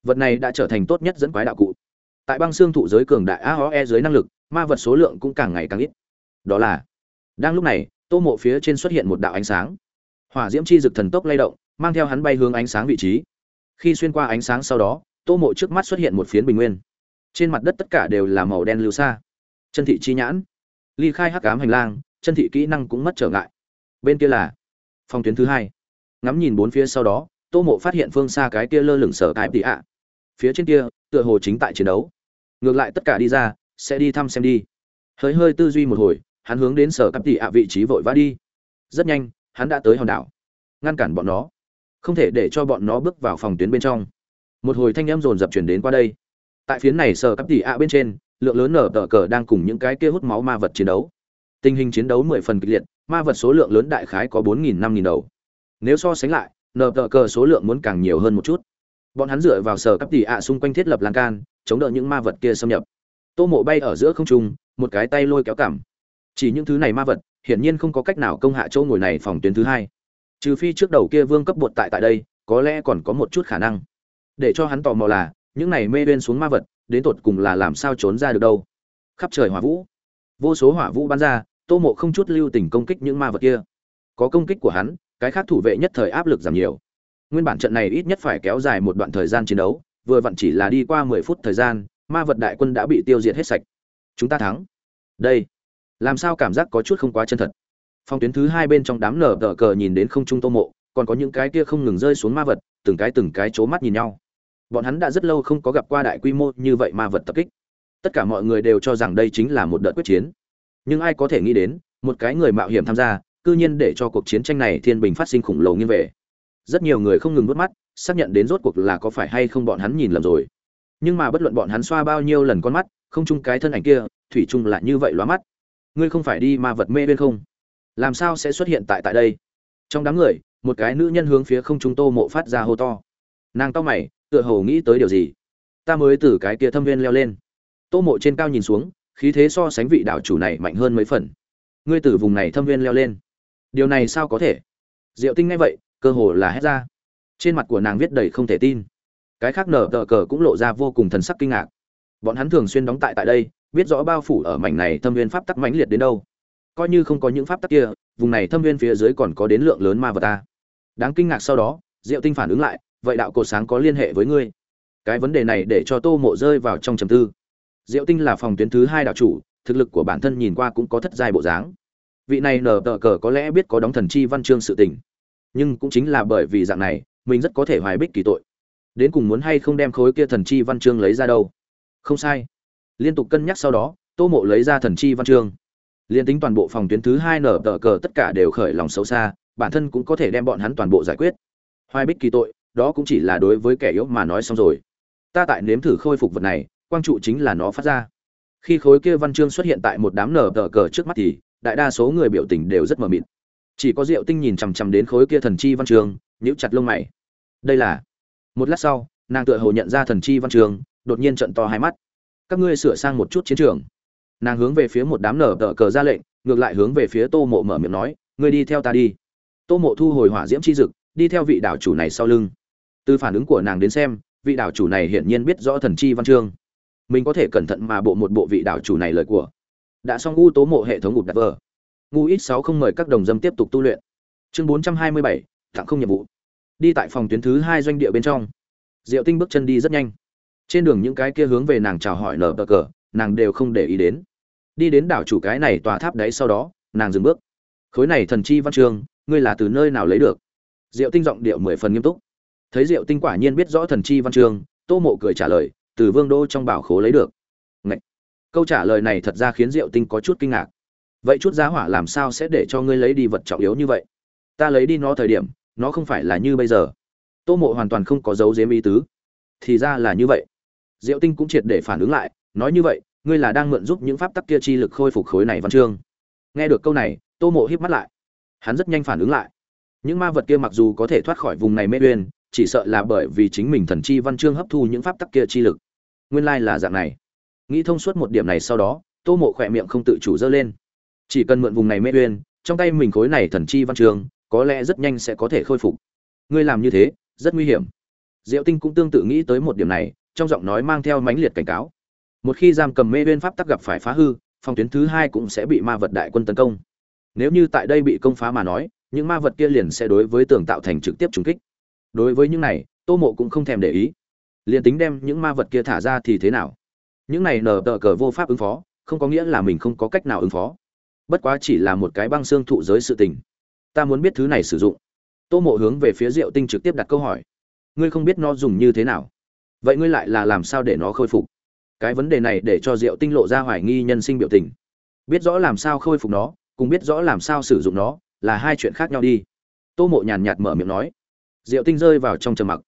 Vật này đã trở thành tốt nhất dẫn quái đạo cụ. Tại băng xương thụ giới cường đại aoe dưới năng lực, ma vật số lượng cũng càng ngày càng ít. Đó là, đang lúc này, tô mộ phía trên xuất hiện một đạo ánh sáng. Hỏa diễm chi dực thần tốc lay động, mang theo hắn bay hướng ánh sáng vị trí. Khi xuyên qua ánh sáng sau đó, tô mộ trước mắt xuất hiện một phiến bình nguyên. Trên mặt đất tất cả đều là màu đen lưu xa chân thị chi nhãn. Ly khai hắc cám hành lang, chân thị kỹ năng cũng mất trở ngại. Bên kia là, phòng tuyến thứ hai ngắm nhìn bốn phía sau đó, tô mộ phát hiện phương xa cái kia lơ lửng sở cái tị ạ. Phía trên kia, tựa hồ chính tại chiến đấu. Ngược lại tất cả đi ra, sẽ đi thăm xem đi. Hơi hơi tư duy một hồi, hắn hướng đến sở cắp tị ạ vị trí vội vã đi. Rất nhanh, hắn đã tới hòn đảo. Ngăn cản bọn nó. Không thể để cho bọn nó bước vào phòng tuyến bên trong. Một hồi thanh âm dồn dập chuyển đến qua đây. Tại phiến này sở cắp tị ạ bên trên, lượng lớn nở tờ cờ đang cùng những cái kia hút máu ma vật chiến đấu. Tình hình chiến đấu mười phần kịch liệt, ma vật số lượng lớn đại khái có bốn nghìn năm nghìn đầu nếu so sánh lại nợ tờ cờ số lượng muốn càng nhiều hơn một chút. Bọn hắn dựa vào sở cấp tỷ ạ xung quanh thiết lập lan can, chống đỡ những ma vật kia xâm nhập. Tô mộ bay ở giữa không trung, một cái tay lôi kéo cảm. Chỉ những thứ này ma vật, hiển nhiên không có cách nào công hạ chỗ ngồi này phòng tuyến thứ hai. Trừ phi trước đầu kia vương cấp bột tại tại đây, có lẽ còn có một chút khả năng. Để cho hắn tò mò là, những này mê bên xuống ma vật, đến tột cùng là làm sao trốn ra được đâu? Khắp trời hỏa vũ. Vô số hỏa vũ bắn ra, tô mộ không chút lưu tình công kích những ma vật kia. Có công kích của hắn cái khác thủ vệ nhất thời áp lực giảm nhiều. Nguyên bản trận này ít nhất phải kéo dài một đoạn thời gian chiến đấu, vừa vặn chỉ là đi qua mười phút thời gian, ma vật đại quân đã bị tiêu diệt hết sạch. Chúng ta thắng. Đây, làm sao cảm giác có chút không quá chân thật? Phong tuyến thứ hai bên trong đám nở tờ cờ nhìn đến không trung tô mộ, còn có những cái kia không ngừng rơi xuống ma vật, từng cái từng cái c mắt nhìn nhau. Bọn hắn đã rất lâu không có gặp qua đại quy mô như vậy ma vật tập kích. Tất cả mọi người đều cho rằng đây chính là một đợt quyết chiến. Nhưng ai có thể nghĩ đến, một cái người mạo hiểm tham gia cư nhiên để cho cuộc chiến tranh này thiên bình phát sinh khủng lồ nghiêng về. Rất nhiều người không ngừng vớt mắt, xác nhận đến rốt cuộc là có phải hay không bọn hắn nhìn lầm rồi. Nhưng mà bất luận bọn hắn xoa bao nhiêu lần con mắt, không chung cái thân ảnh kia, thủy chung lại như vậy lóa mắt. Ngươi không phải đi ma vật mê bên không? Làm sao sẽ xuất hiện tại tại đây? Trong đám người, một cái nữ nhân hướng phía không trung tô mộ phát ra hô to. Nàng to mày, tựa hồ nghĩ tới điều gì? Ta mới từ cái kia thâm viên leo lên. Tô mộ trên cao nhìn xuống, khí thế so sánh vị đảo chủ này mạnh hơn mấy phần. Ngươi từ vùng này thâm viên leo lên điều này sao có thể? Diệu tinh ngay vậy, cơ hồ là hét ra. Trên mặt của nàng viết đầy không thể tin. Cái khác nở tờ cờ cũng lộ ra vô cùng thần sắc kinh ngạc. Bọn hắn thường xuyên đóng tại tại đây, biết rõ bao phủ ở mảnh này thâm viên pháp tắc mãnh liệt đến đâu. Coi như không có những pháp tắc kia, vùng này thâm viên phía dưới còn có đến lượng lớn ma vật ta. Đáng kinh ngạc sau đó, diệu tinh phản ứng lại, vậy đạo cột sáng có liên hệ với ngươi? Cái vấn đề này để cho tô mộ rơi vào trong trầm tư. Diệu tinh là phòng tuyến thứ hai đạo chủ, thực lực của bản thân nhìn qua cũng có thất giai bộ dáng vị này nở tờ cờ có lẽ biết có đóng thần chi văn chương sự tình. Nhưng cũng chính là bởi vì dạng này, mình rất có thể hoài bích kỳ tội. Đến cùng muốn hay không đem khối kia thần chi văn chương lấy ra đâu? Không sai. Liên tục cân nhắc sau đó, tô mộ lấy ra thần chi văn chương. Liên tính toàn bộ phòng tuyến thứ hai nở tờ cờ tất cả đều khởi lòng xấu xa, bản thân cũng có thể đem bọn hắn toàn bộ giải quyết. Hoài bích kỳ tội, đó cũng chỉ là đối với kẻ yếu mà nói xong rồi. Ta tại nếm thử khôi phục vật này, quang trụ chính là nó phát ra. Khi khối kia văn chương xuất hiện tại một đám nở tờ cờ trước mắt thì đại đa số người biểu tình đều rất mờ mịt. Chỉ có diệu tinh nhìn chằm chằm đến khối kia thần chi văn Trường, nhíu chặt lông mày. Đây là? Một lát sau nàng tựa hồ nhận ra thần chi văn Trường, đột nhiên trận to hai mắt. Các ngươi sửa sang một chút chiến trường. Nàng hướng về phía một đám nở tờ cờ ra lệnh ngược lại hướng về phía tô mộ mở miệng nói ngươi đi theo ta đi. Tô mộ thu hồi hỏa diễm chi dực đi theo vị đảo chủ này sau lưng. Từ phản ứng của nàng đến xem vị đảo chủ này hiển nhiên biết rõ thần chi văn chương mình có thể cẩn thận mà bộ một bộ vị đảo chủ này lời của đã xong u tố mộ hệ thống ngục đặt vờ. Ngu ít sáu không mời các đồng dâm tiếp tục tu luyện. Chương bốn trăm hai mươi bảy tặng không nhiệm vụ. Đi tại phòng tuyến thứ hai doanh địa bên trong. Diệu tinh bước chân đi rất nhanh. Trên đường những cái kia hướng về nàng chào hỏi nở bờ cờ, nàng đều không để ý đến. Đi đến đảo chủ cái này tòa tháp đấy sau đó, nàng dừng bước. Khối này thần chi văn trường ngươi là từ nơi nào lấy được? Diệu tinh giọng điệu mười phần nghiêm túc. Thấy diệu tinh quả nhiên biết rõ thần chi văn trường tô mộ cười trả lời, từ vương đô trong bảo khố lấy được câu trả lời này thật ra khiến diệu tinh có chút kinh ngạc. Vậy chút giá hỏa làm sao sẽ để cho ngươi lấy đi vật trọng yếu như vậy? Ta lấy đi nó thời điểm, nó không phải là như bây giờ. Tô mộ hoàn toàn không có dấu dếm ý tứ. Thì ra là như vậy. Diệu tinh cũng triệt để phản ứng lại, nói như vậy, ngươi là đang mượn giúp những pháp tắc kia chi lực khôi phục khối này văn chương. Nghe được câu này, tô mộ híp mắt lại. Hắn rất nhanh phản ứng lại. Những ma vật kia mặc dù có thể thoát khỏi vùng này mê uyên, chỉ sợ là bởi vì chính mình thần chi văn chương hấp thu những pháp tắc kia chi lực. Nguyên lai là dạng này nghĩ thông suốt một điểm này sau đó tô mộ khỏe miệng không tự chủ dơ lên. Chỉ cần mượn vùng này mê uyên trong tay mình khối này thần chi văn trường, có lẽ rất nhanh sẽ có thể khôi phục. Ngươi làm như thế rất nguy hiểm. Diệu tinh cũng tương tự nghĩ tới một điểm này trong giọng nói mang theo mãnh liệt cảnh cáo. Một khi giam cầm mê uyên pháp tắc gặp phải phá hư phòng tuyến thứ hai cũng sẽ bị ma vật đại quân tấn công. Nếu như tại đây bị công phá mà nói những ma vật kia liền sẽ đối với tường tạo thành trực tiếp trùng kích. Đối với những này tô mộ cũng không thèm để ý. Liền tính đem những ma vật kia thả ra thì thế nào? Những này nở tờ cờ vô pháp ứng phó, không có nghĩa là mình không có cách nào ứng phó. Bất quá chỉ là một cái băng xương thụ giới sự tình. Ta muốn biết thứ này sử dụng. Tô mộ hướng về phía diệu tinh trực tiếp đặt câu hỏi. Ngươi không biết nó dùng như thế nào? Vậy ngươi lại là làm sao để nó khôi phục? Cái vấn đề này để cho diệu tinh lộ ra hoài nghi nhân sinh biểu tình. Biết rõ làm sao khôi phục nó, cùng biết rõ làm sao sử dụng nó, là hai chuyện khác nhau đi. Tô mộ nhàn nhạt mở miệng nói. Diệu tinh rơi vào trong trầm mặc.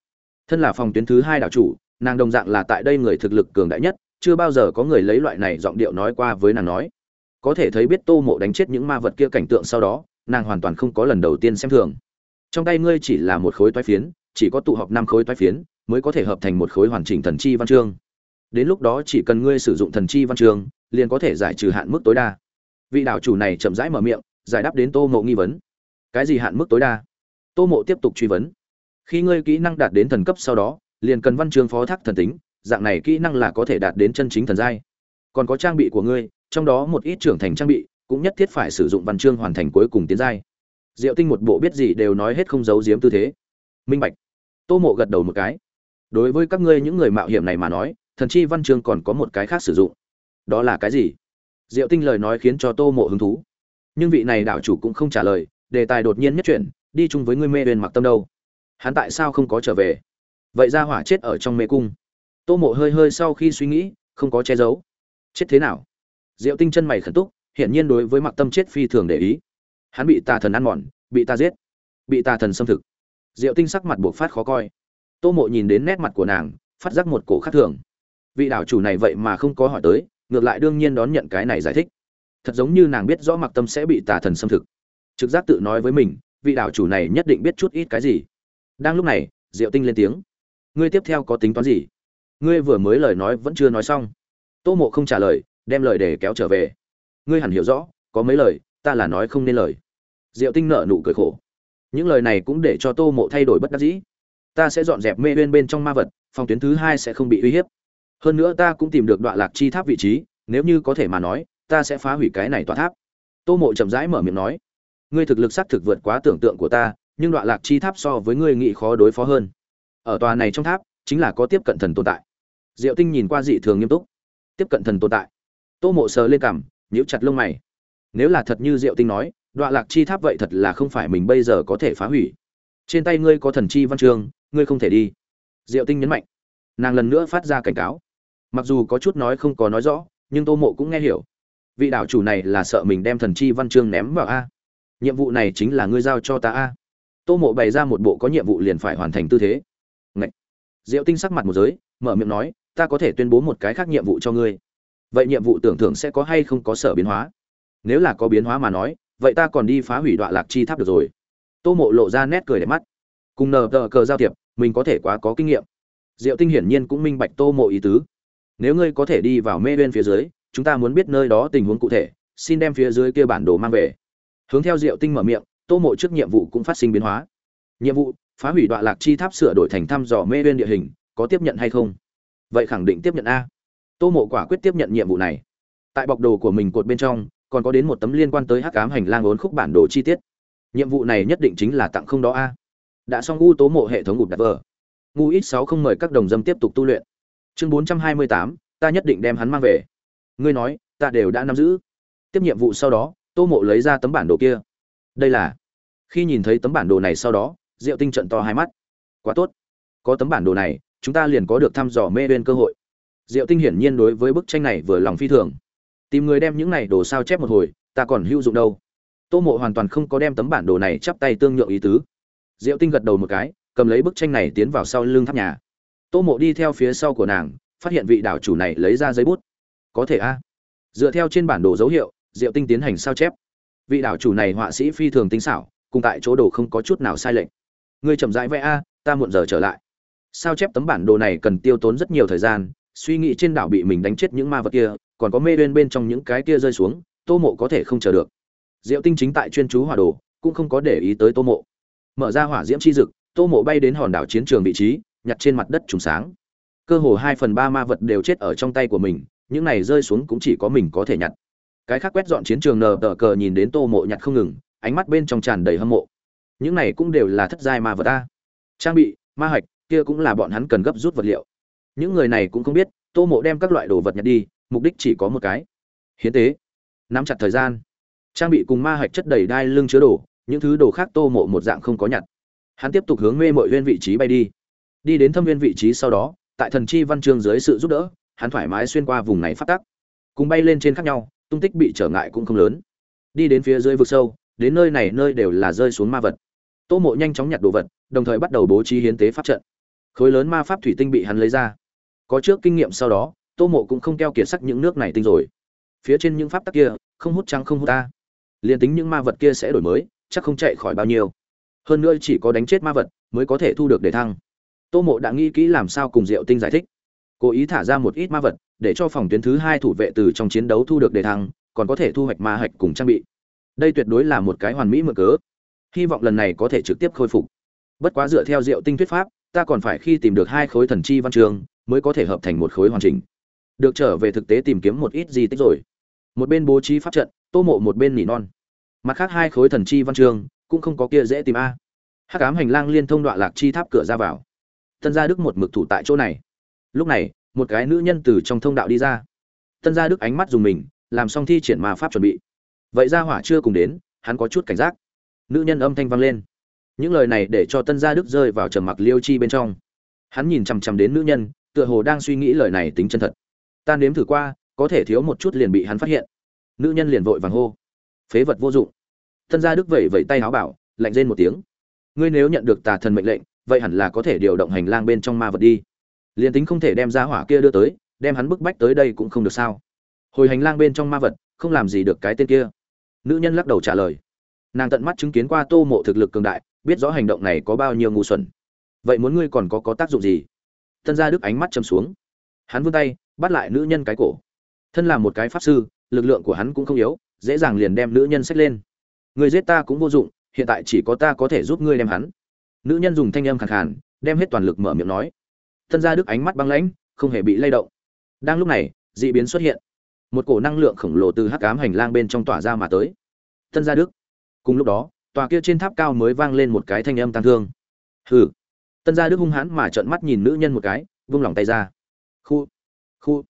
Thân là phòng tuyến thứ hai đảo chủ, nàng đồng dạng là tại đây người thực lực cường đại nhất chưa bao giờ có người lấy loại này giọng điệu nói qua với nàng nói. Có thể thấy biết tô mộ đánh chết những ma vật kia cảnh tượng sau đó, nàng hoàn toàn không có lần đầu tiên xem thường. Trong tay ngươi chỉ là một khối toái phiến, chỉ có tụ họp năm khối toái phiến, mới có thể hợp thành một khối hoàn chỉnh thần chi văn chương. Đến lúc đó chỉ cần ngươi sử dụng thần chi văn chương, liền có thể giải trừ hạn mức tối đa. Vị đảo chủ này chậm rãi mở miệng, giải đáp đến tô mộ nghi vấn. Cái gì hạn mức tối đa? Tô mộ tiếp tục truy vấn. Khi ngươi kỹ năng đạt đến thần cấp sau đó, liền cần văn chương phó thác thần tính dạng này kỹ năng là có thể đạt đến chân chính thần giai. Còn có trang bị của ngươi, trong đó một ít trưởng thành trang bị, cũng nhất thiết phải sử dụng văn chương hoàn thành cuối cùng tiến giai. Diệu tinh một bộ biết gì đều nói hết không giấu giếm tư thế. Minh bạch. Tô mộ gật đầu một cái. Đối với các ngươi những người mạo hiểm này mà nói, thần chi văn chương còn có một cái khác sử dụng. Đó là cái gì? Diệu tinh lời nói khiến cho tô mộ hứng thú. Nhưng vị này đạo chủ cũng không trả lời, đề tài đột nhiên nhất chuyển, đi chung với ngươi mê bên mặc tâm đâu. Hắn tại sao không có trở về? Vậy ra hỏa chết ở trong mê cung tô mộ hơi hơi sau khi suy nghĩ, không có che giấu. Chết thế nào? Diệu tinh chân mày khẩn túc, hiển nhiên đối với mặc tâm chết phi thường để ý. Hắn bị tà thần ăn mòn, bị ta giết, bị tà thần xâm thực. Diệu tinh sắc mặt buộc phát khó coi. Tô mộ nhìn đến nét mặt của nàng, phát giác một cổ khác thường. Vị đảo chủ này vậy mà không có hỏi tới, ngược lại đương nhiên đón nhận cái này giải thích. Thật giống như nàng biết rõ mặc tâm sẽ bị tà thần xâm thực. Trực giác tự nói với mình, vị đảo chủ này nhất định biết chút ít cái gì. Đang lúc này, diệu tinh lên tiếng. Ngươi tiếp theo có tính toán gì? Ngươi vừa mới lời nói vẫn chưa nói xong. Tô mộ không trả lời, đem lời để kéo trở về. Ngươi hẳn hiểu rõ, có mấy lời, ta là nói không nên lời. Diệu tinh nở nụ cười khổ. Những lời này cũng để cho tô mộ thay đổi bất đắc dĩ. Ta sẽ dọn dẹp mê bên bên trong ma vật, phòng tuyến thứ hai sẽ không bị uy hiếp. Hơn nữa ta cũng tìm được đoạn lạc chi tháp vị trí, nếu như có thể mà nói, ta sẽ phá hủy cái này tòa tháp. Tô mộ chậm rãi mở miệng nói. Ngươi thực lực xác thực vượt quá tưởng tượng của ta, nhưng đoạn lạc chi tháp so với ngươi nghĩ khó đối phó hơn. Ở tòa này trong tháp chính là có tiếp cận thần tồn tại. Diệu tinh nhìn qua dị thường nghiêm túc. Tiếp cận thần tồn tại. Tô mộ sờ lên cằm, nhíu chặt lông mày. Nếu là thật như diệu tinh nói đoạn lạc chi tháp vậy thật là không phải mình bây giờ có thể phá hủy. Trên tay ngươi có thần chi văn chương, ngươi không thể đi. Diệu tinh nhấn mạnh. Nàng lần nữa phát ra cảnh cáo. Mặc dù có chút nói không có nói rõ, nhưng tô mộ cũng nghe hiểu. Vị đảo chủ này là sợ mình đem thần chi văn chương ném vào a. Nhiệm vụ này chính là ngươi giao cho ta a. Tô mộ bày ra một bộ có nhiệm vụ liền phải hoàn thành tư thế diệu tinh sắc mặt một giới, mở miệng nói, ta có thể tuyên bố một cái khác nhiệm vụ cho ngươi. Vậy nhiệm vụ tưởng thưởng sẽ có hay không có sở biến hóa? Nếu là có biến hóa mà nói, vậy ta còn đi phá hủy đoạn lạc chi tháp được rồi. Tô mộ lộ ra nét cười đẹp mắt. Cùng nờ tờ cờ giao thiệp, mình có thể quá có kinh nghiệm. Diệu tinh hiển nhiên cũng minh bạch tô mộ ý tứ. Nếu ngươi có thể đi vào mê bên phía dưới, chúng ta muốn biết nơi đó tình huống cụ thể, xin đem phía dưới kia bản đồ mang về. Hướng theo diệu tinh mở miệng, tô mộ trước nhiệm vụ cũng phát sinh biến hóa. Nhiệm vụ phá hủy đoạn lạc chi tháp sửa đổi thành thăm dò mê bên địa hình, có tiếp nhận hay không? Vậy khẳng định tiếp nhận a. Tô mộ quả quyết tiếp nhận nhiệm vụ này. Tại bọc đồ của mình cột bên trong, còn có đến một tấm liên quan tới hắc ám hành lang ốn khúc bản đồ chi tiết. Nhiệm vụ này nhất định chính là tặng không đó a. Đã xong u tố mộ hệ thống ngụt đặt vờ. Ngu ít sáu không mời các đồng dâm tiếp tục tu luyện. Chương bốn trăm hai mươi tám, ta nhất định đem hắn mang về. Ngươi nói, ta đều đã nắm giữ. Tiếp nhiệm vụ sau đó, tô mộ lấy ra tấm bản đồ kia. Đây là, khi nhìn thấy tấm bản đồ này sau đó diệu tinh trận to hai mắt. Quá tốt. Có tấm bản đồ này, chúng ta liền có được thăm dò mê bên cơ hội. Diệu tinh hiển nhiên đối với bức tranh này vừa lòng phi thường. Tìm người đem những này đồ sao chép một hồi, ta còn hữu dụng đâu. Tô mộ hoàn toàn không có đem tấm bản đồ này chắp tay tương nhượng ý tứ. Diệu tinh gật đầu một cái, cầm lấy bức tranh này tiến vào sau lưng tháp nhà. Tô mộ đi theo phía sau của nàng, phát hiện vị đảo chủ này lấy ra giấy bút. Có thể a. Dựa theo trên bản đồ dấu hiệu, diệu tinh tiến hành sao chép. Vị đảo chủ này họa sĩ phi thường tinh xảo, cùng tại chỗ đồ không có chút nào sai lệch ngươi chậm rãi vẽ a, ta muộn giờ trở lại. Sao chép tấm bản đồ này cần tiêu tốn rất nhiều thời gian, suy nghĩ trên đảo bị mình đánh chết những ma vật kia, còn có mê bên bên trong những cái kia rơi xuống, tô mộ có thể không chờ được. Diệu tinh chính tại chuyên chú hỏa đồ, cũng không có để ý tới tô mộ. Mở ra hỏa diễm chi dực, tô mộ bay đến hòn đảo chiến trường vị trí, nhặt trên mặt đất trùng sáng. Cơ hồ hai phần ba ma vật đều chết ở trong tay của mình, những này rơi xuống cũng chỉ có mình có thể nhặt. Cái khác quét dọn chiến trường nờ tờ cờ nhìn đến tô mộ nhặt không ngừng, ánh mắt bên trong tràn đầy hâm mộ những này cũng đều là thất giai ma vật ta. Trang bị, ma hạch, kia cũng là bọn hắn cần gấp rút vật liệu. Những người này cũng không biết, tô mộ đem các loại đồ vật nhặt đi, mục đích chỉ có một cái. Hiến tế. Nắm chặt thời gian. Trang bị cùng ma hạch chất đầy đai lưng chứa đồ, những thứ đồ khác tô mộ một dạng không có nhặt. Hắn tiếp tục hướng mê mội huyên vị trí bay đi. Đi đến thâm viên vị trí sau đó, tại thần chi văn chương dưới sự giúp đỡ, hắn thoải mái xuyên qua vùng này phát tắc. Cùng bay lên trên khác nhau, tung tích bị trở ngại cũng không lớn. Đi đến phía dưới vực sâu, đến nơi này nơi đều là rơi xuống ma vật tô mộ nhanh chóng nhặt đồ vật, đồng thời bắt đầu bố trí hiến tế pháp trận. Khối lớn ma pháp thủy tinh bị hắn lấy ra. Có trước kinh nghiệm sau đó, tô mộ cũng không keo kiệt sắc những nước này tinh rồi. Phía trên những pháp tắc kia, không hút trắng không hút ta. Liền tính những ma vật kia sẽ đổi mới, chắc không chạy khỏi bao nhiêu. Hơn nữa chỉ có đánh chết ma vật mới có thể thu được đề thăng. Tô mộ đã nghĩ kỹ làm sao cùng diệu tinh giải thích. Cố ý thả ra một ít ma vật, để cho phòng tuyến thứ hai thủ vệ từ trong chiến đấu thu được đề thăng, còn có thể thu hoạch ma hạch cùng trang bị. Đây tuyệt đối là một cái hoàn mỹ mở cớ hy vọng lần này có thể trực tiếp khôi phục. Bất quá dựa theo diệu tinh thuyết pháp, ta còn phải khi tìm được hai khối thần chi văn trường, mới có thể hợp thành một khối hoàn chỉnh. Được trở về thực tế tìm kiếm một ít gì tích rồi. Một bên bố trí pháp trận, tô mộ một bên nỉ non. Mặt khác hai khối thần chi văn trường, cũng không có kia dễ tìm a. Hắc ám hành lang liên thông đoạn lạc chi tháp cửa ra vào. Tân gia đức một mực thủ tại chỗ này. Lúc này, một cái nữ nhân từ trong thông đạo đi ra. Tân gia đức ánh mắt dùng mình, làm xong thi triển ma pháp chuẩn bị. Vậy gia hỏa chưa cùng đến, hắn có chút cảnh giác nữ nhân âm thanh vang lên. Những lời này để cho tân gia đức rơi vào trầm mặc liêu chi bên trong. Hắn nhìn chằm chằm đến nữ nhân, tựa hồ đang suy nghĩ lời này tính chân thật. Ta nếm thử qua, có thể thiếu một chút liền bị hắn phát hiện. Nữ nhân liền vội vàng hô. Phế vật vô dụng. Tân gia đức vẩy vẩy tay áo bảo, lạnh rên một tiếng. Ngươi nếu nhận được tà thần mệnh lệnh, vậy hẳn là có thể điều động hành lang bên trong ma vật đi. Liền tính không thể đem ra hỏa kia đưa tới, đem hắn bức bách tới đây cũng không được sao. Hồi hành lang bên trong ma vật, không làm gì được cái tên kia. Nữ nhân lắc đầu trả lời nàng tận mắt chứng kiến qua tô mộ thực lực cường đại, biết rõ hành động này có bao nhiêu ngu xuẩn. Vậy muốn ngươi còn có có tác dụng gì? Tân gia đức ánh mắt châm xuống. Hắn vươn tay, bắt lại nữ nhân cái cổ. Thân là một cái pháp sư, lực lượng của hắn cũng không yếu, dễ dàng liền đem nữ nhân xách lên. Người giết ta cũng vô dụng, hiện tại chỉ có ta có thể giúp ngươi đem hắn. Nữ nhân dùng thanh âm khàn khàn, đem hết toàn lực mở miệng nói. Tân gia đức ánh mắt băng lãnh, không hề bị lay động. Đang lúc này, dị biến xuất hiện. Một cổ năng lượng khổng lồ từ hắc ám hành lang bên trong tỏa ra mà tới. Tân gia đức cùng lúc đó, tòa kia trên tháp cao mới vang lên một cái thanh âm tang thương. Hừ. Tân gia đức hung hãn mà trợn mắt nhìn nữ nhân một cái, vung lòng tay ra. Khu. Khu.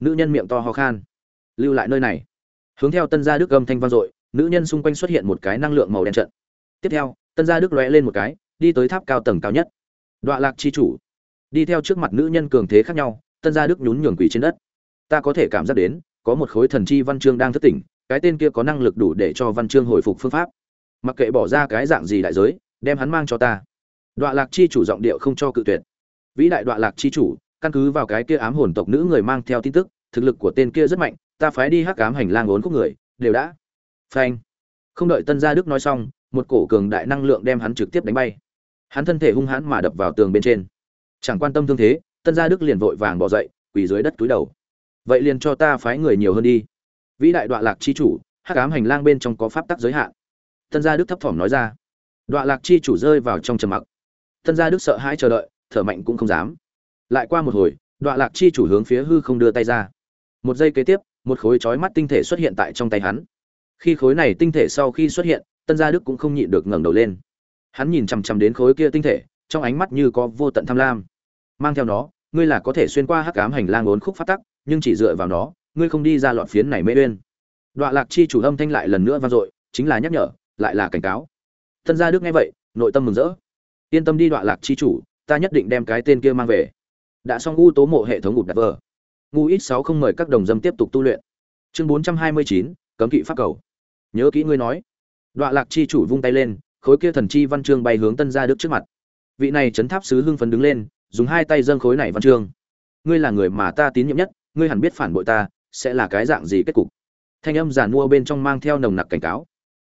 Nữ nhân miệng to ho khan. Lưu lại nơi này. Hướng theo tân gia đức gầm thanh vang dội, nữ nhân xung quanh xuất hiện một cái năng lượng màu đen trận tiếp theo, tân gia đức lóe lên một cái, đi tới tháp cao tầng cao nhất. Đọa lạc chi chủ. Đi theo trước mặt nữ nhân cường thế khác nhau, tân gia đức nhún nhường quỷ trên đất. Ta có thể cảm giác đến, có một khối thần chi văn chương đang thất tỉnh cái tên kia có năng lực đủ để cho văn chương hồi phục phương pháp. Mặc kệ bỏ ra cái dạng gì đại giới, đem hắn mang cho ta. Đọa lạc chi chủ giọng điệu không cho cự tuyệt. Vĩ đại đọa lạc chi chủ, căn cứ vào cái kia ám hồn tộc nữ người mang theo tin tức, thực lực của tên kia rất mạnh, ta phái đi hắc ám hành lang ốn khúc người, đều đã. Phanh. Không đợi tân gia đức nói xong, một cổ cường đại năng lượng đem hắn trực tiếp đánh bay. Hắn thân thể hung hãn mà đập vào tường bên trên. Chẳng quan tâm thương thế, tân gia đức liền vội vàng bỏ dậy, quỳ dưới đất túi đầu. Vậy liền cho ta phái người nhiều hơn đi vĩ đại đoạn lạc chi chủ, hắc ám hành lang bên trong có pháp tắc giới hạn. Tân gia đức thấp thỏm nói ra. Đoạn lạc chi chủ rơi vào trong trầm mặc. Tân gia đức sợ hãi chờ đợi, thở mạnh cũng không dám. Lại qua một hồi đoạn lạc chi chủ hướng phía hư không đưa tay ra. Một giây kế tiếp, một khối trói mắt tinh thể xuất hiện tại trong tay hắn. Khi khối này tinh thể sau khi xuất hiện, tân gia đức cũng không nhịn được ngẩng đầu lên. Hắn nhìn chằm chằm đến khối kia tinh thể, trong ánh mắt như có vô tận tham lam. Mang theo nó, ngươi là có thể xuyên qua hắc ám hành lang ốn khúc phát tắc, nhưng chỉ dựa vào nó ngươi không đi ra loạn phiến này mê uyên Đoạ Lạc chi chủ âm thanh lại lần nữa vang dội, chính là nhắc nhở, lại là cảnh cáo. Tân gia Đức nghe vậy, nội tâm mừng rỡ. Yên tâm đi Đoạ Lạc chi chủ, ta nhất định đem cái tên kia mang về. Đã xong u tố mộ hệ thống ngụt đặt vờ. Ngu ít sáu không mời các đồng dâm tiếp tục tu luyện. Chương bốn trăm hai mươi chín cấm kỵ pháp cầu. Nhớ kỹ ngươi nói. Đoạ Lạc chi chủ vung tay lên, khối kia thần chi văn chương bay hướng Tân gia Đức trước mặt. Vị này chấn tháp sứ hưng phấn đứng lên, dùng hai tay dâng khối này văn chương. Ngươi là người mà ta tín nhiệm nhất, ngươi hẳn biết phản bội ta, sẽ là cái dạng gì kết cục? Thanh âm giàn mua bên trong mang theo nồng nặc cảnh cáo.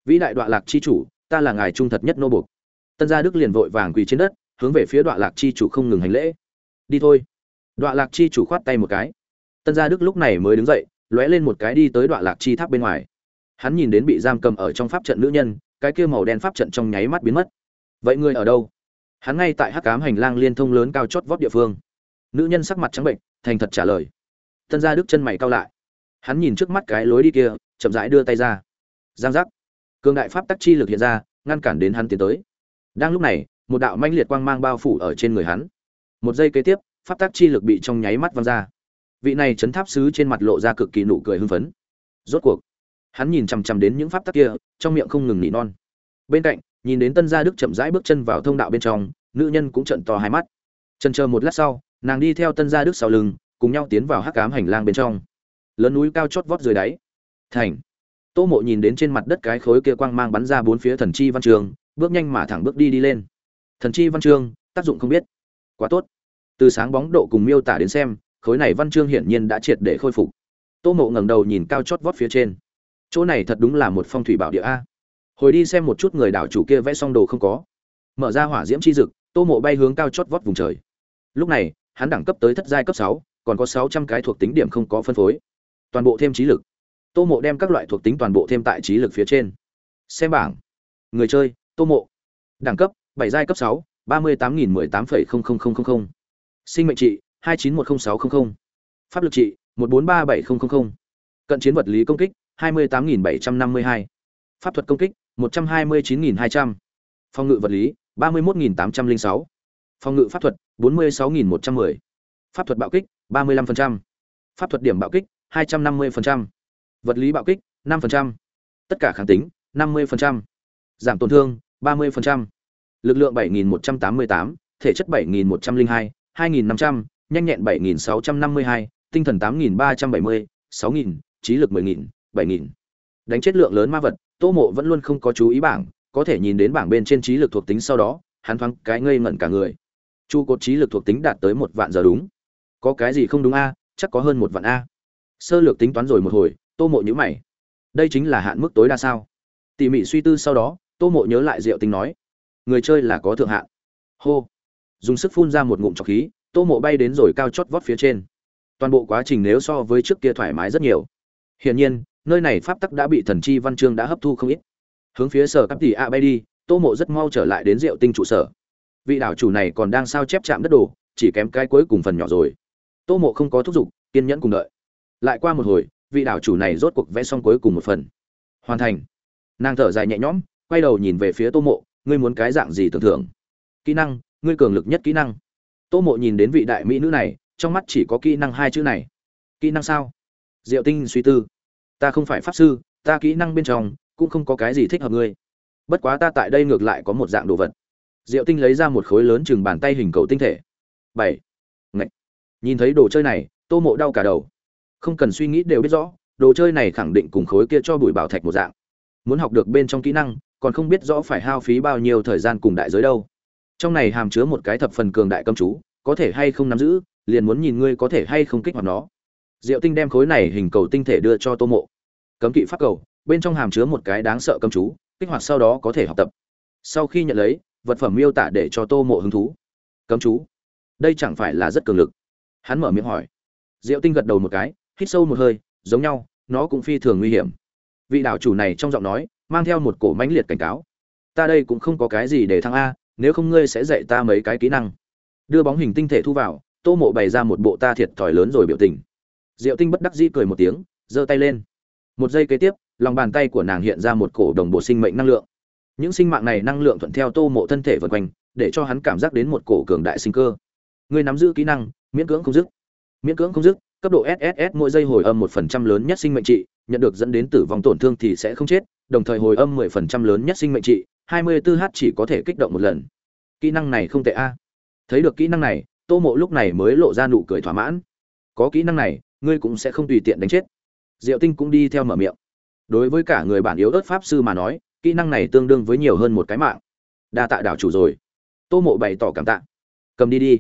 Vĩ đại đoạn lạc chi chủ, ta là ngài trung thật nhất nô bục tân gia đức liền vội vàng quỳ trên đất, hướng về phía đoạn lạc chi chủ không ngừng hành lễ. Đi thôi. Đoạn lạc chi chủ khoát tay một cái. Tân gia đức lúc này mới đứng dậy, lóe lên một cái đi tới đoạn lạc chi tháp bên ngoài. Hắn nhìn đến bị giam cầm ở trong pháp trận nữ nhân, cái kia màu đen pháp trận trong nháy mắt biến mất. Vậy ngươi ở đâu? Hắn ngay tại hắc cám hành lang liên thông lớn cao chót vót địa phương. Nữ nhân sắc mặt trắng bệnh thành thật trả lời. Tân gia đức chân mày cao lại hắn nhìn trước mắt cái lối đi kia, chậm rãi đưa tay ra. Giang giác. Cường đại pháp tắc chi lực hiện ra, ngăn cản đến hắn tiến tới. Đang lúc này, một đạo manh liệt quang mang bao phủ ở trên người hắn. Một giây kế tiếp, pháp tắc chi lực bị trong nháy mắt văng ra. Vị này chấn tháp sứ trên mặt lộ ra cực kỳ nụ cười hưng phấn. Rốt cuộc, hắn nhìn chằm chằm đến những pháp tắc kia, trong miệng không ngừng nỉ non. Bên cạnh, nhìn đến tân gia đức chậm rãi bước chân vào thông đạo bên trong, nữ nhân cũng trận to hai mắt. Trần chờ một lát sau, nàng đi theo tân gia đức sau lưng, cùng nhau tiến vào hắc cám hành lang bên trong lớn núi cao chót vót dưới đáy. Thành. Tô mộ nhìn đến trên mặt đất cái khối kia quang mang bắn ra bốn phía thần chi văn trường, bước nhanh mà thẳng bước đi đi lên. Thần chi văn chương tác dụng không biết. Quá tốt. Từ sáng bóng độ cùng miêu tả đến xem, khối này văn chương hiển nhiên đã triệt để khôi phục. Tô mộ ngẩng đầu nhìn cao chót vót phía trên. Chỗ này thật đúng là một phong thủy bảo địa a. Hồi đi xem một chút người đảo chủ kia vẽ xong đồ không có. Mở ra hỏa diễm chi dực, tô mộ bay hướng cao chót vót vùng trời. Lúc này, hắn đẳng cấp tới thất giai cấp sáu, còn có sáu trăm cái thuộc tính điểm không có phân phối toàn bộ thêm trí lực. Tô mộ đem các loại thuộc tính toàn bộ thêm tại trí lực phía trên. Xem bảng. Người chơi, tô mộ. Đẳng cấp, bảy giai cấp sáu, ba mươi tám nghìn mười tám phẩy không không không không không. Sinh mệnh trị, hai chín một không sáu không không. Pháp lực trị, một bốn ba bảy không không không. Cận chiến vật lý công kích, hai mươi tám nghìn bảy trăm năm mươi hai. Pháp thuật công kích, một trăm hai mươi chín nghìn hai trăm. Phòng ngự vật lý, ba mươi một nghìn tám trăm linh sáu. Phòng ngự pháp thuật, bốn mươi sáu nghìn một trăm mười. Pháp thuật bạo kích, ba mươi lăm phần trăm. Pháp thuật điểm bạo kích 250%. Vật lý bạo kích, 5%. Tất cả kháng tính, 50%. Giảm tổn thương, 30%. Lực lượng 7188, thể chất 7102, 2500, nhanh nhẹn 7652, tinh thần 8370, 6000, trí lực 10000, 7000. Đánh chết lượng lớn ma vật, Tô Mộ vẫn luôn không có chú ý bảng, có thể nhìn đến bảng bên trên trí lực thuộc tính sau đó, hắn thoáng cái ngây ngẩn cả người. Chu cột trí lực thuộc tính đạt tới một vạn giờ đúng. Có cái gì không đúng a? Chắc có hơn một vạn a sơ lược tính toán rồi một hồi, tô mộ nhữ mày. Đây chính là hạn mức tối đa sao? Tỉ mỉ suy tư sau đó, tô mộ nhớ lại diệu tính nói. Người chơi là có thượng hạn. Hô. Dùng sức phun ra một ngụm trọc khí, tô mộ bay đến rồi cao chót vót phía trên. Toàn bộ quá trình nếu so với trước kia thoải mái rất nhiều. Hiển nhiên, nơi này pháp tắc đã bị thần chi văn chương đã hấp thu không ít. Hướng phía sở cắp tỷ a bay đi, tô mộ rất mau trở lại đến diệu tinh trụ sở. Vị đảo chủ này còn đang sao chép chạm đất đồ, chỉ kém cái cuối cùng phần nhỏ rồi. Tô mộ không có thúc giục, kiên nhẫn cùng đợi lại qua một hồi, vị đảo chủ này rốt cuộc vẽ xong cuối cùng một phần. Hoàn thành. Nàng thở dài nhẹ nhõm, quay đầu nhìn về phía tô mộ, ngươi muốn cái dạng gì tưởng thưởng? Kỹ năng, ngươi cường lực nhất kỹ năng. Tô mộ nhìn đến vị đại mỹ nữ này, trong mắt chỉ có kỹ năng hai chữ này. Kỹ năng sao? Diệu tinh suy tư. Ta không phải pháp sư, ta kỹ năng bên trong cũng không có cái gì thích hợp ngươi. Bất quá ta tại đây ngược lại có một dạng đồ vật. Diệu tinh lấy ra một khối lớn chừng bàn tay hình cầu tinh thể. Bảy. Ngậy. nhìn thấy đồ chơi này, tô mộ đau cả đầu không cần suy nghĩ đều biết rõ, đồ chơi này khẳng định cùng khối kia cho bụi bảo thạch một dạng. Muốn học được bên trong kỹ năng, còn không biết rõ phải hao phí bao nhiêu thời gian cùng đại giới đâu. Trong này hàm chứa một cái thập phần cường đại cấm chú, có thể hay không nắm giữ, liền muốn nhìn ngươi có thể hay không kích hoạt nó. Diệu tinh đem khối này hình cầu tinh thể đưa cho tô mộ. Cấm kỵ pháp cầu, bên trong hàm chứa một cái đáng sợ cấm chú, kích hoạt sau đó có thể học tập. Sau khi nhận lấy, vật phẩm miêu tả để cho tô mộ hứng thú. Cấm chú. Đây chẳng phải là rất cường lực? Hắn mở miệng hỏi. Diệu tinh gật đầu một cái hít sâu một hơi, giống nhau, nó cũng phi thường nguy hiểm. Vị đảo chủ này trong giọng nói, mang theo một cổ mãnh liệt cảnh cáo. Ta đây cũng không có cái gì để thăng a, nếu không ngươi sẽ dạy ta mấy cái kỹ năng. Đưa bóng hình tinh thể thu vào, tô mộ bày ra một bộ ta thiệt thòi lớn rồi biểu tình. Diệu tinh bất đắc dĩ cười một tiếng, giơ tay lên. Một giây kế tiếp, lòng bàn tay của nàng hiện ra một cổ đồng bộ sinh mệnh năng lượng. Những sinh mạng này năng lượng thuận theo tô mộ thân thể vần quanh, để cho hắn cảm giác đến một cổ cường đại sinh cơ. Ngươi nắm giữ kỹ năng, miễn cưỡng không dứt. Miễn cưỡng không dứt cấp độ SSS mỗi giây hồi âm một phần trăm lớn nhất sinh mệnh trị, nhận được dẫn đến tử vong tổn thương thì sẽ không chết đồng thời hồi âm 10% lớn nhất sinh mệnh trị 24h chỉ có thể kích động một lần. Kỹ năng này không tệ a. Thấy được kỹ năng này tô mộ lúc này mới lộ ra nụ cười thỏa mãn. Có kỹ năng này ngươi cũng sẽ không tùy tiện đánh chết. Diệu tinh cũng đi theo mở miệng. Đối với cả người bản yếu ớt pháp sư mà nói kỹ năng này tương đương với nhiều hơn một cái mạng. Đa tạ đảo chủ rồi. Tô mộ bày tỏ cảm tạ. Cầm đi đi.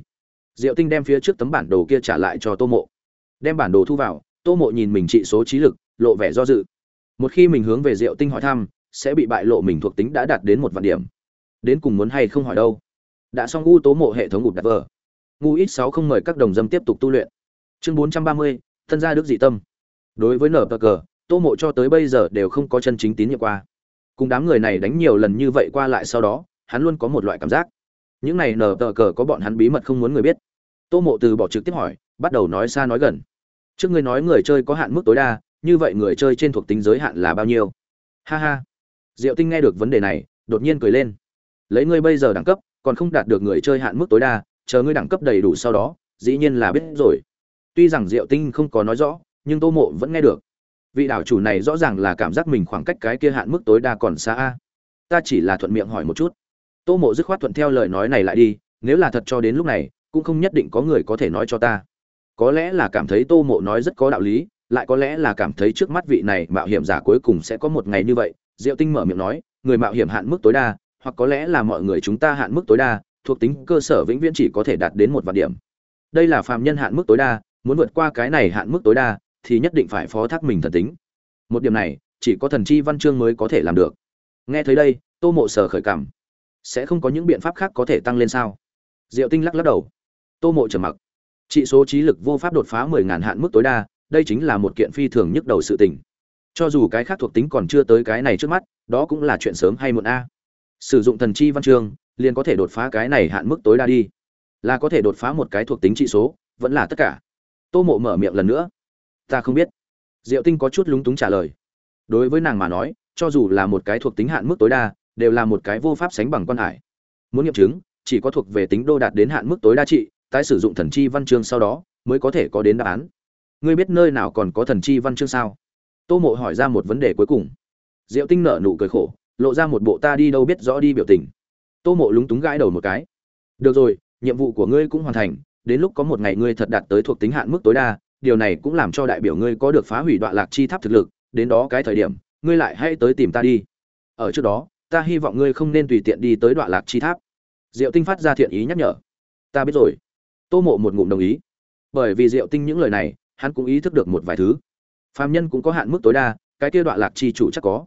Diệu tinh đem phía trước tấm bản đồ kia trả lại cho tô mộ đem bản đồ thu vào, tô mộ nhìn mình trị số trí lực, lộ vẻ do dự. Một khi mình hướng về diệu tinh hỏi thăm, sẽ bị bại lộ mình thuộc tính đã đạt đến một vạn điểm. Đến cùng muốn hay không hỏi đâu? Đã xong u tố mộ hệ thống ụt đặt vờ. Ngu ít sáu không mời các đồng dâm tiếp tục tu luyện. Chương bốn trăm ba mươi, thân gia đức dị tâm. Đối với nở cờ, tô mộ cho tới bây giờ đều không có chân chính tín nhiệm qua. Cùng đám người này đánh nhiều lần như vậy qua lại sau đó, hắn luôn có một loại cảm giác. Những này nở tờ cờ có bọn hắn bí mật không muốn người biết. Tô mộ từ bỏ trực tiếp hỏi, bắt đầu nói xa nói gần trước ngươi nói người chơi có hạn mức tối đa, như vậy người chơi trên thuộc tính giới hạn là bao nhiêu? Ha ha. Diệu tinh nghe được vấn đề này, đột nhiên cười lên. Lấy ngươi bây giờ đẳng cấp, còn không đạt được người chơi hạn mức tối đa, chờ ngươi đẳng cấp đầy đủ sau đó, dĩ nhiên là biết rồi. Tuy rằng diệu tinh không có nói rõ, nhưng tô mộ vẫn nghe được. Vị đảo chủ này rõ ràng là cảm giác mình khoảng cách cái kia hạn mức tối đa còn xa a. Ta chỉ là thuận miệng hỏi một chút. Tô mộ dứt khoát thuận theo lời nói này lại đi, nếu là thật cho đến lúc này, cũng không nhất định có người có thể nói cho ta có lẽ là cảm thấy tô mộ nói rất có đạo lý, lại có lẽ là cảm thấy trước mắt vị này mạo hiểm giả cuối cùng sẽ có một ngày như vậy. Diệu tinh mở miệng nói, người mạo hiểm hạn mức tối đa, hoặc có lẽ là mọi người chúng ta hạn mức tối đa, thuộc tính cơ sở vĩnh viễn chỉ có thể đạt đến một vạn điểm. Đây là phàm nhân hạn mức tối đa, muốn vượt qua cái này hạn mức tối đa, thì nhất định phải phó thác mình thần tính. Một điểm này, chỉ có thần chi văn chương mới có thể làm được. Nghe thấy đây, tô mộ sở khởi cảm. Sẽ không có những biện pháp khác có thể tăng lên sao? Diệu tinh lắc lắc đầu. Tô mộ trầm mặc trị số trí lực vô pháp đột phá mười ngàn hạn mức tối đa, đây chính là một kiện phi thường nhức đầu sự tình. Cho dù cái khác thuộc tính còn chưa tới cái này trước mắt, đó cũng là chuyện sớm hay muộn a. Sử dụng thần chi văn chương, liền có thể đột phá cái này hạn mức tối đa đi. Là có thể đột phá một cái thuộc tính trị số, vẫn là tất cả. Tô mộ mở miệng lần nữa. Ta không biết. Diệu tinh có chút lúng túng trả lời. Đối với nàng mà nói, cho dù là một cái thuộc tính hạn mức tối đa, đều là một cái vô pháp sánh bằng quan hải. Muốn nghiệm chứng, chỉ có thuộc về tính đô đạt đến hạn mức tối đa trị tái sử dụng thần chi văn chương sau đó, mới có thể có đến đáp án. Ngươi biết nơi nào còn có thần chi văn chương sao? Tô mộ hỏi ra một vấn đề cuối cùng. Diệu tinh nở nụ cười khổ, lộ ra một bộ ta đi đâu biết rõ đi biểu tình. Tô mộ lúng túng gãi đầu một cái. Được rồi, nhiệm vụ của ngươi cũng hoàn thành, đến lúc có một ngày ngươi thật đạt tới thuộc tính hạn mức tối đa, điều này cũng làm cho đại biểu ngươi có được phá hủy đoạn lạc chi tháp thực lực, đến đó cái thời điểm, ngươi lại hãy tới tìm ta đi. Ở trước đó, ta hy vọng ngươi không nên tùy tiện đi tới đoạn lạc chi tháp. Diệu tinh phát ra thiện ý nhắc nhở. Ta biết rồi tô mộ một ngụm đồng ý. Bởi vì diệu tinh những lời này, hắn cũng ý thức được một vài thứ. Phạm nhân cũng có hạn mức tối đa, cái kia đoạn lạc chi chủ chắc có.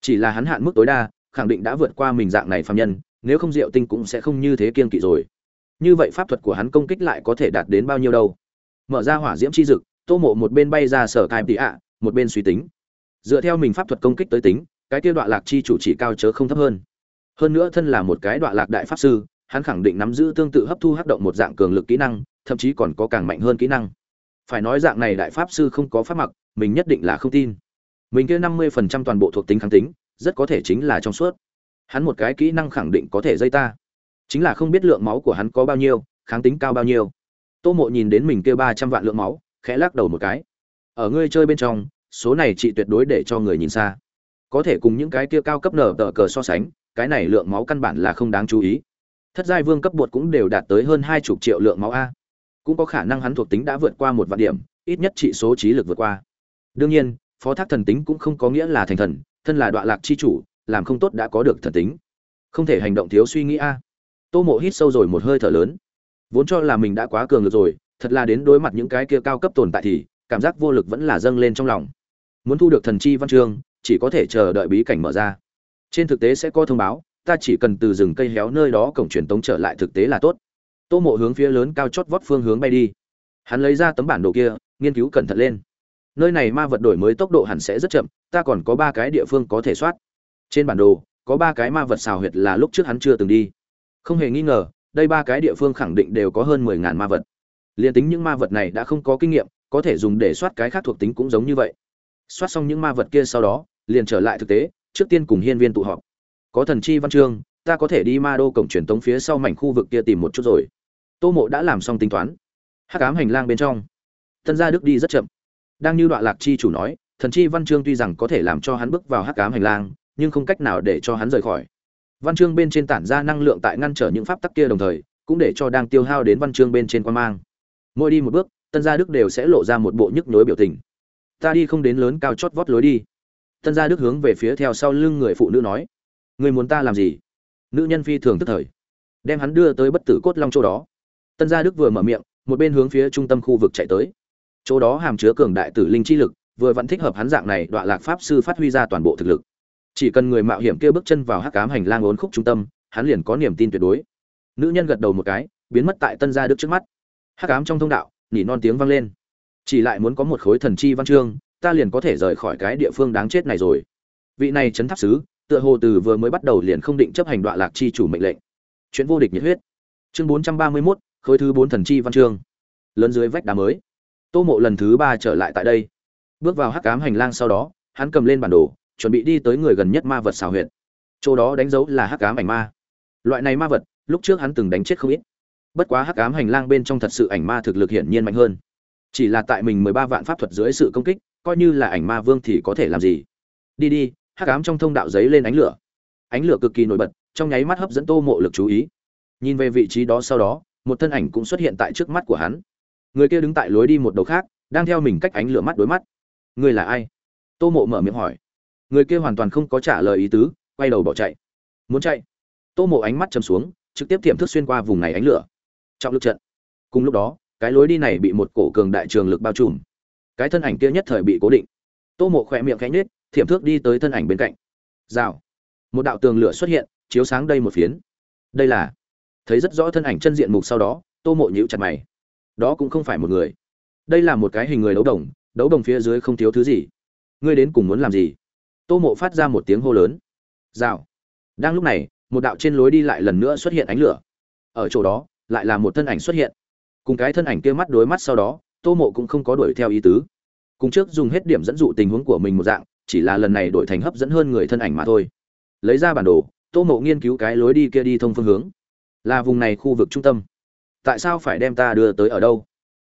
Chỉ là hắn hạn mức tối đa, khẳng định đã vượt qua mình dạng này phạm nhân, nếu không diệu tinh cũng sẽ không như thế kiên kỵ rồi. Như vậy pháp thuật của hắn công kích lại có thể đạt đến bao nhiêu đâu? Mở ra hỏa diễm chi dực, tô mộ một bên bay ra sở cai tị ạ, một bên suy tính. Dựa theo mình pháp thuật công kích tới tính, cái kia đoạn lạc chi chủ chỉ cao chớ không thấp hơn. Hơn nữa thân là một cái đoạn lạc đại pháp sư hắn khẳng định nắm giữ tương tự hấp thu hấp động một dạng cường lực kỹ năng, thậm chí còn có càng mạnh hơn kỹ năng. Phải nói dạng này đại pháp sư không có pháp mặc, mình nhất định là không tin. Mình kia năm mươi phần trăm toàn bộ thuộc tính kháng tính, rất có thể chính là trong suốt. Hắn một cái kỹ năng khẳng định có thể dây ta. Chính là không biết lượng máu của hắn có bao nhiêu, kháng tính cao bao nhiêu. Tô mộ nhìn đến mình kia ba trăm vạn lượng máu, khẽ lắc đầu một cái. Ở ngươi chơi bên trong, số này chị tuyệt đối để cho người nhìn xa. Có thể cùng những cái kia cao cấp nở tở cờ so sánh, cái này lượng máu căn bản là không đáng chú ý thất giai vương cấp bột cũng đều đạt tới hơn hai chục triệu lượng máu a. Cũng có khả năng hắn thuộc tính đã vượt qua một vạn điểm, ít nhất trị số trí lực vượt qua. Đương nhiên, phó thác thần tính cũng không có nghĩa là thành thần, thân là đoạn lạc chi chủ, làm không tốt đã có được thần tính. Không thể hành động thiếu suy nghĩ a. Tô mộ hít sâu rồi một hơi thở lớn. Vốn cho là mình đã quá cường được rồi, thật là đến đối mặt những cái kia cao cấp tồn tại thì, cảm giác vô lực vẫn là dâng lên trong lòng. Muốn thu được thần chi văn chương, chỉ có thể chờ đợi bí cảnh mở ra. Trên thực tế sẽ có thông báo ta chỉ cần từ rừng cây héo nơi đó cổng truyền tống trở lại thực tế là tốt. Tô mộ hướng phía lớn cao chót vót phương hướng bay đi. Hắn lấy ra tấm bản đồ kia, nghiên cứu cẩn thận lên. Nơi này ma vật đổi mới tốc độ hẳn sẽ rất chậm, ta còn có ba cái địa phương có thể soát. Trên bản đồ, có ba cái ma vật xào huyệt là lúc trước hắn chưa từng đi. Không hề nghi ngờ, đây ba cái địa phương khẳng định đều có hơn mười ngàn ma vật. Liền tính những ma vật này đã không có kinh nghiệm, có thể dùng để soát cái khác thuộc tính cũng giống như vậy. Soát xong những ma vật kia sau đó, liền trở lại thực tế, trước tiên cùng hiên viên tụ họp có thần chi văn chương, ta có thể đi ma đô cổng truyền tống phía sau mảnh khu vực kia tìm một chút rồi. Tô mộ đã làm xong tính toán. Hắc ám hành lang bên trong. Tân gia đức đi rất chậm. Đang như đoạn lạc chi chủ nói, thần chi văn chương tuy rằng có thể làm cho hắn bước vào hắc ám hành lang, nhưng không cách nào để cho hắn rời khỏi. Văn chương bên trên tản ra năng lượng tại ngăn trở những pháp tắc kia đồng thời, cũng để cho đang tiêu hao đến văn chương bên trên quan mang. Mỗi đi một bước tân gia đức đều sẽ lộ ra một bộ nhức nhối biểu tình. Ta đi không đến lớn cao chót vót lối đi. Tân gia đức hướng về phía theo sau lưng người phụ nữ nói người muốn ta làm gì? Nữ nhân phi thường tức thời, đem hắn đưa tới bất tử cốt long chỗ đó. Tân gia đức vừa mở miệng, một bên hướng phía trung tâm khu vực chạy tới. Chỗ đó hàm chứa cường đại tử linh chi lực, vừa vẫn thích hợp hắn dạng này đọa lạc pháp sư phát huy ra toàn bộ thực lực. Chỉ cần người mạo hiểm kia bước chân vào hắc cám hành lang ốn khúc trung tâm, hắn liền có niềm tin tuyệt đối. Nữ nhân gật đầu một cái, biến mất tại tân gia đức trước mắt. Hắc ám trong thông đạo, nỉ non tiếng vang lên. Chỉ lại muốn có một khối thần chi văn chương, ta liền có thể rời khỏi cái địa phương đáng chết này rồi. Vị này trấn tháp sứ tựa hồ từ vừa mới bắt đầu liền không định chấp hành đoạn lạc chi chủ mệnh lệnh. Chuyện vô địch nhiệt huyết. Chương bốn trăm ba mươi 431, khối thứ bốn thần chi văn chương. Lớn dưới vách đá mới. Tô mộ lần thứ ba trở lại tại đây. Bước vào hắc ám hành lang sau đó hắn cầm lên bản đồ chuẩn bị đi tới người gần nhất ma vật xào huyệt. Chỗ đó đánh dấu là hắc ám ảnh ma. Loại này ma vật lúc trước hắn từng đánh chết không ít. Bất quá hắc ám hành lang bên trong thật sự ảnh ma thực lực hiển nhiên mạnh hơn. Chỉ là tại mình mười ba vạn pháp thuật dưới sự công kích coi như là ảnh ma vương thì có thể làm gì? Đi đi hắc ám trong thông đạo giấy lên ánh lửa. Ánh lửa cực kỳ nổi bật, trong nháy mắt hấp dẫn tô mộ lực chú ý. Nhìn về vị trí đó sau đó, một thân ảnh cũng xuất hiện tại trước mắt của hắn. Người kia đứng tại lối đi một đầu khác, đang theo mình cách ánh lửa mắt đối mắt. Người là ai? Tô mộ mở miệng hỏi. Người kia hoàn toàn không có trả lời ý tứ, quay đầu bỏ chạy. Muốn chạy? Tô mộ ánh mắt chầm xuống, trực tiếp tiềm thức xuyên qua vùng này ánh lửa. Trọng lực trận. Cùng lúc đó, cái lối đi này bị một cổ cường đại trường lực bao trùm. Cái thân ảnh kia nhất thời bị cố định. Tô mộ khỏe miệng cánh nết thiểm thước đi tới thân ảnh bên cạnh. Rào. Một đạo tường lửa xuất hiện, chiếu sáng đây một phiến. Đây là, thấy rất rõ thân ảnh chân diện mục sau đó, tô mộ nhíu chặt mày. Đó cũng không phải một người. Đây là một cái hình người đấu đồng đấu đồng phía dưới không thiếu thứ gì. Ngươi đến cùng muốn làm gì? Tô mộ phát ra một tiếng hô lớn. Rào. Đang lúc này, một đạo trên lối đi lại lần nữa xuất hiện ánh lửa. Ở chỗ đó, lại là một thân ảnh xuất hiện. Cùng cái thân ảnh kia mắt đối mắt sau đó, tô mộ cũng không có đuổi theo ý tứ. Cùng trước dùng hết điểm dẫn dụ tình huống của mình một dạng chỉ là lần này đổi thành hấp dẫn hơn người thân ảnh mà thôi. Lấy ra bản đồ, tô mộ nghiên cứu cái lối đi kia đi thông phương hướng. Là vùng này khu vực trung tâm. Tại sao phải đem ta đưa tới ở đâu?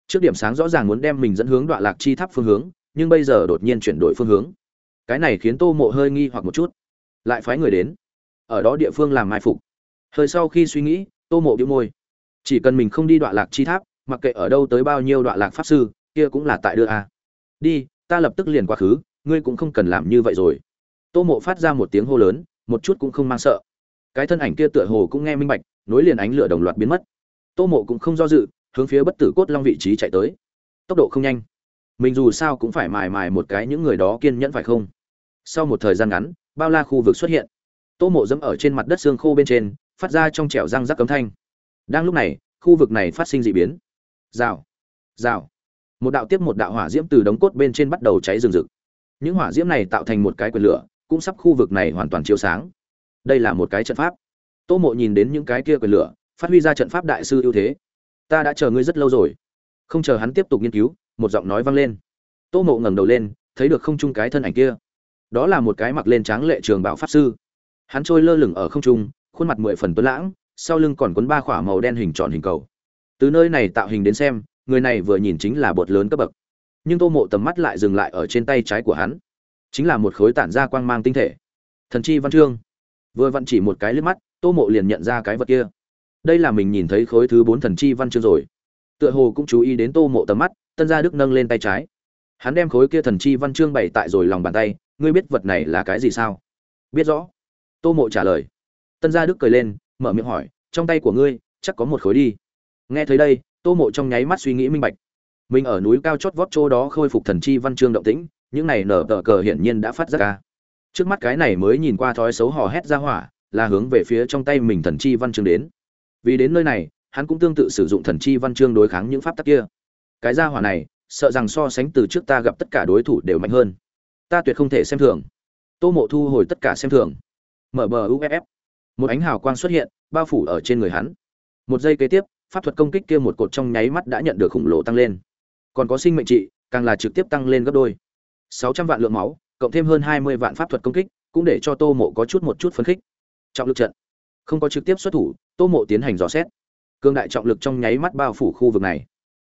Trước điểm sáng rõ ràng muốn đem mình dẫn hướng đoạn lạc chi tháp phương hướng, nhưng bây giờ đột nhiên chuyển đổi phương hướng. Cái này khiến tô mộ hơi nghi hoặc một chút. Lại phái người đến. Ở đó địa phương làm mai phục. Hơi sau khi suy nghĩ, tô mộ đĩu môi. Chỉ cần mình không đi đoạn lạc chi tháp, mặc kệ ở đâu tới bao nhiêu đoạn lạc pháp sư, kia cũng là tại đưa a. Đi, ta lập tức liền quá khứ ngươi cũng không cần làm như vậy rồi. Tô mộ phát ra một tiếng hô lớn, một chút cũng không mang sợ. Cái thân ảnh kia tựa hồ cũng nghe minh bạch, nối liền ánh lửa đồng loạt biến mất. Tô mộ cũng không do dự, hướng phía bất tử cốt long vị trí chạy tới. Tốc độ không nhanh. Mình dù sao cũng phải mài mài một cái những người đó kiên nhẫn phải không? Sau một thời gian ngắn, bao la khu vực xuất hiện. Tô mộ dẫm ở trên mặt đất xương khô bên trên, phát ra trong trẻo răng rắc cấm thanh. Đang lúc này, khu vực này phát sinh d ị biến. Rào. Rào. Một đạo tiếp một đạo hỏa diễm từ đống cốt bên trên bắt đầu cháy rừng rực những hỏa diễm này tạo thành một cái quyền lửa, cũng sắp khu vực này hoàn toàn chiếu sáng. Đây là một cái trận pháp. Tô mộ nhìn đến những cái kia quyền lửa, phát huy ra trận pháp đại sư ưu thế. Ta đã chờ ngươi rất lâu rồi. Không chờ hắn tiếp tục nghiên cứu, một giọng nói vang lên. Tô mộ ngẩng đầu lên, thấy được không trung cái thân ảnh kia. Đó là một cái mặc lên tráng lệ trường bảo pháp sư. Hắn trôi lơ lửng ở không trung, khuôn mặt mười phần tuấn lãng, sau lưng còn quấn ba khỏa màu đen hình tròn hình cầu. Từ nơi này tạo hình đến xem, người này vừa nhìn chính là bột lớn cấp bậc nhưng tô mộ tầm mắt lại dừng lại ở trên tay trái của hắn. Chính là một khối tản ra quang mang tinh thể. Thần chi văn chương. Vừa vặn chỉ một cái liếc mắt, tô mộ liền nhận ra cái vật kia. Đây là mình nhìn thấy khối thứ bốn thần chi văn chương rồi. Tựa hồ cũng chú ý đến tô mộ tầm mắt, tân gia đức nâng lên tay trái. Hắn đem khối kia thần chi văn chương bày tại rồi lòng bàn tay, ngươi biết vật này là cái gì sao? Biết rõ. Tô mộ trả lời. Tân gia đức cười lên, mở miệng hỏi, trong tay của ngươi, chắc có một khối đi. Nghe thấy đây, tô mộ trong nháy mắt suy nghĩ minh bạch mình ở núi cao chót vót chỗ đó khôi phục thần chi văn chương động tĩnh, những này nở tờ cờ hiển nhiên đã phát ra. Ca trước mắt cái này mới nhìn qua thói xấu hò hét ra hỏa, là hướng về phía trong tay mình thần chi văn chương đến. Vì đến nơi này, hắn cũng tương tự sử dụng thần chi văn chương đối kháng những pháp tắc kia. Cái ra hỏa này, sợ rằng so sánh từ trước ta gặp tất cả đối thủ đều mạnh hơn. Ta tuyệt không thể xem thường. Tô mộ thu hồi tất cả xem thường. Mở bờ uff một ánh hào quang xuất hiện, bao phủ ở trên người hắn. Một giây kế tiếp, pháp thuật công kích kia một cột trong nháy mắt đã nhận được khủng lồ tăng lên còn có sinh mệnh trị, càng là trực tiếp tăng lên gấp đôi. Sáu trăm vạn lượng máu, cộng thêm hơn hai mươi vạn pháp thuật công kích, cũng để cho tô mộ có chút một chút phấn khích. Trọng lực trận. Không có trực tiếp xuất thủ, tô mộ tiến hành dò xét. Cương đại trọng lực trong nháy mắt bao phủ khu vực này.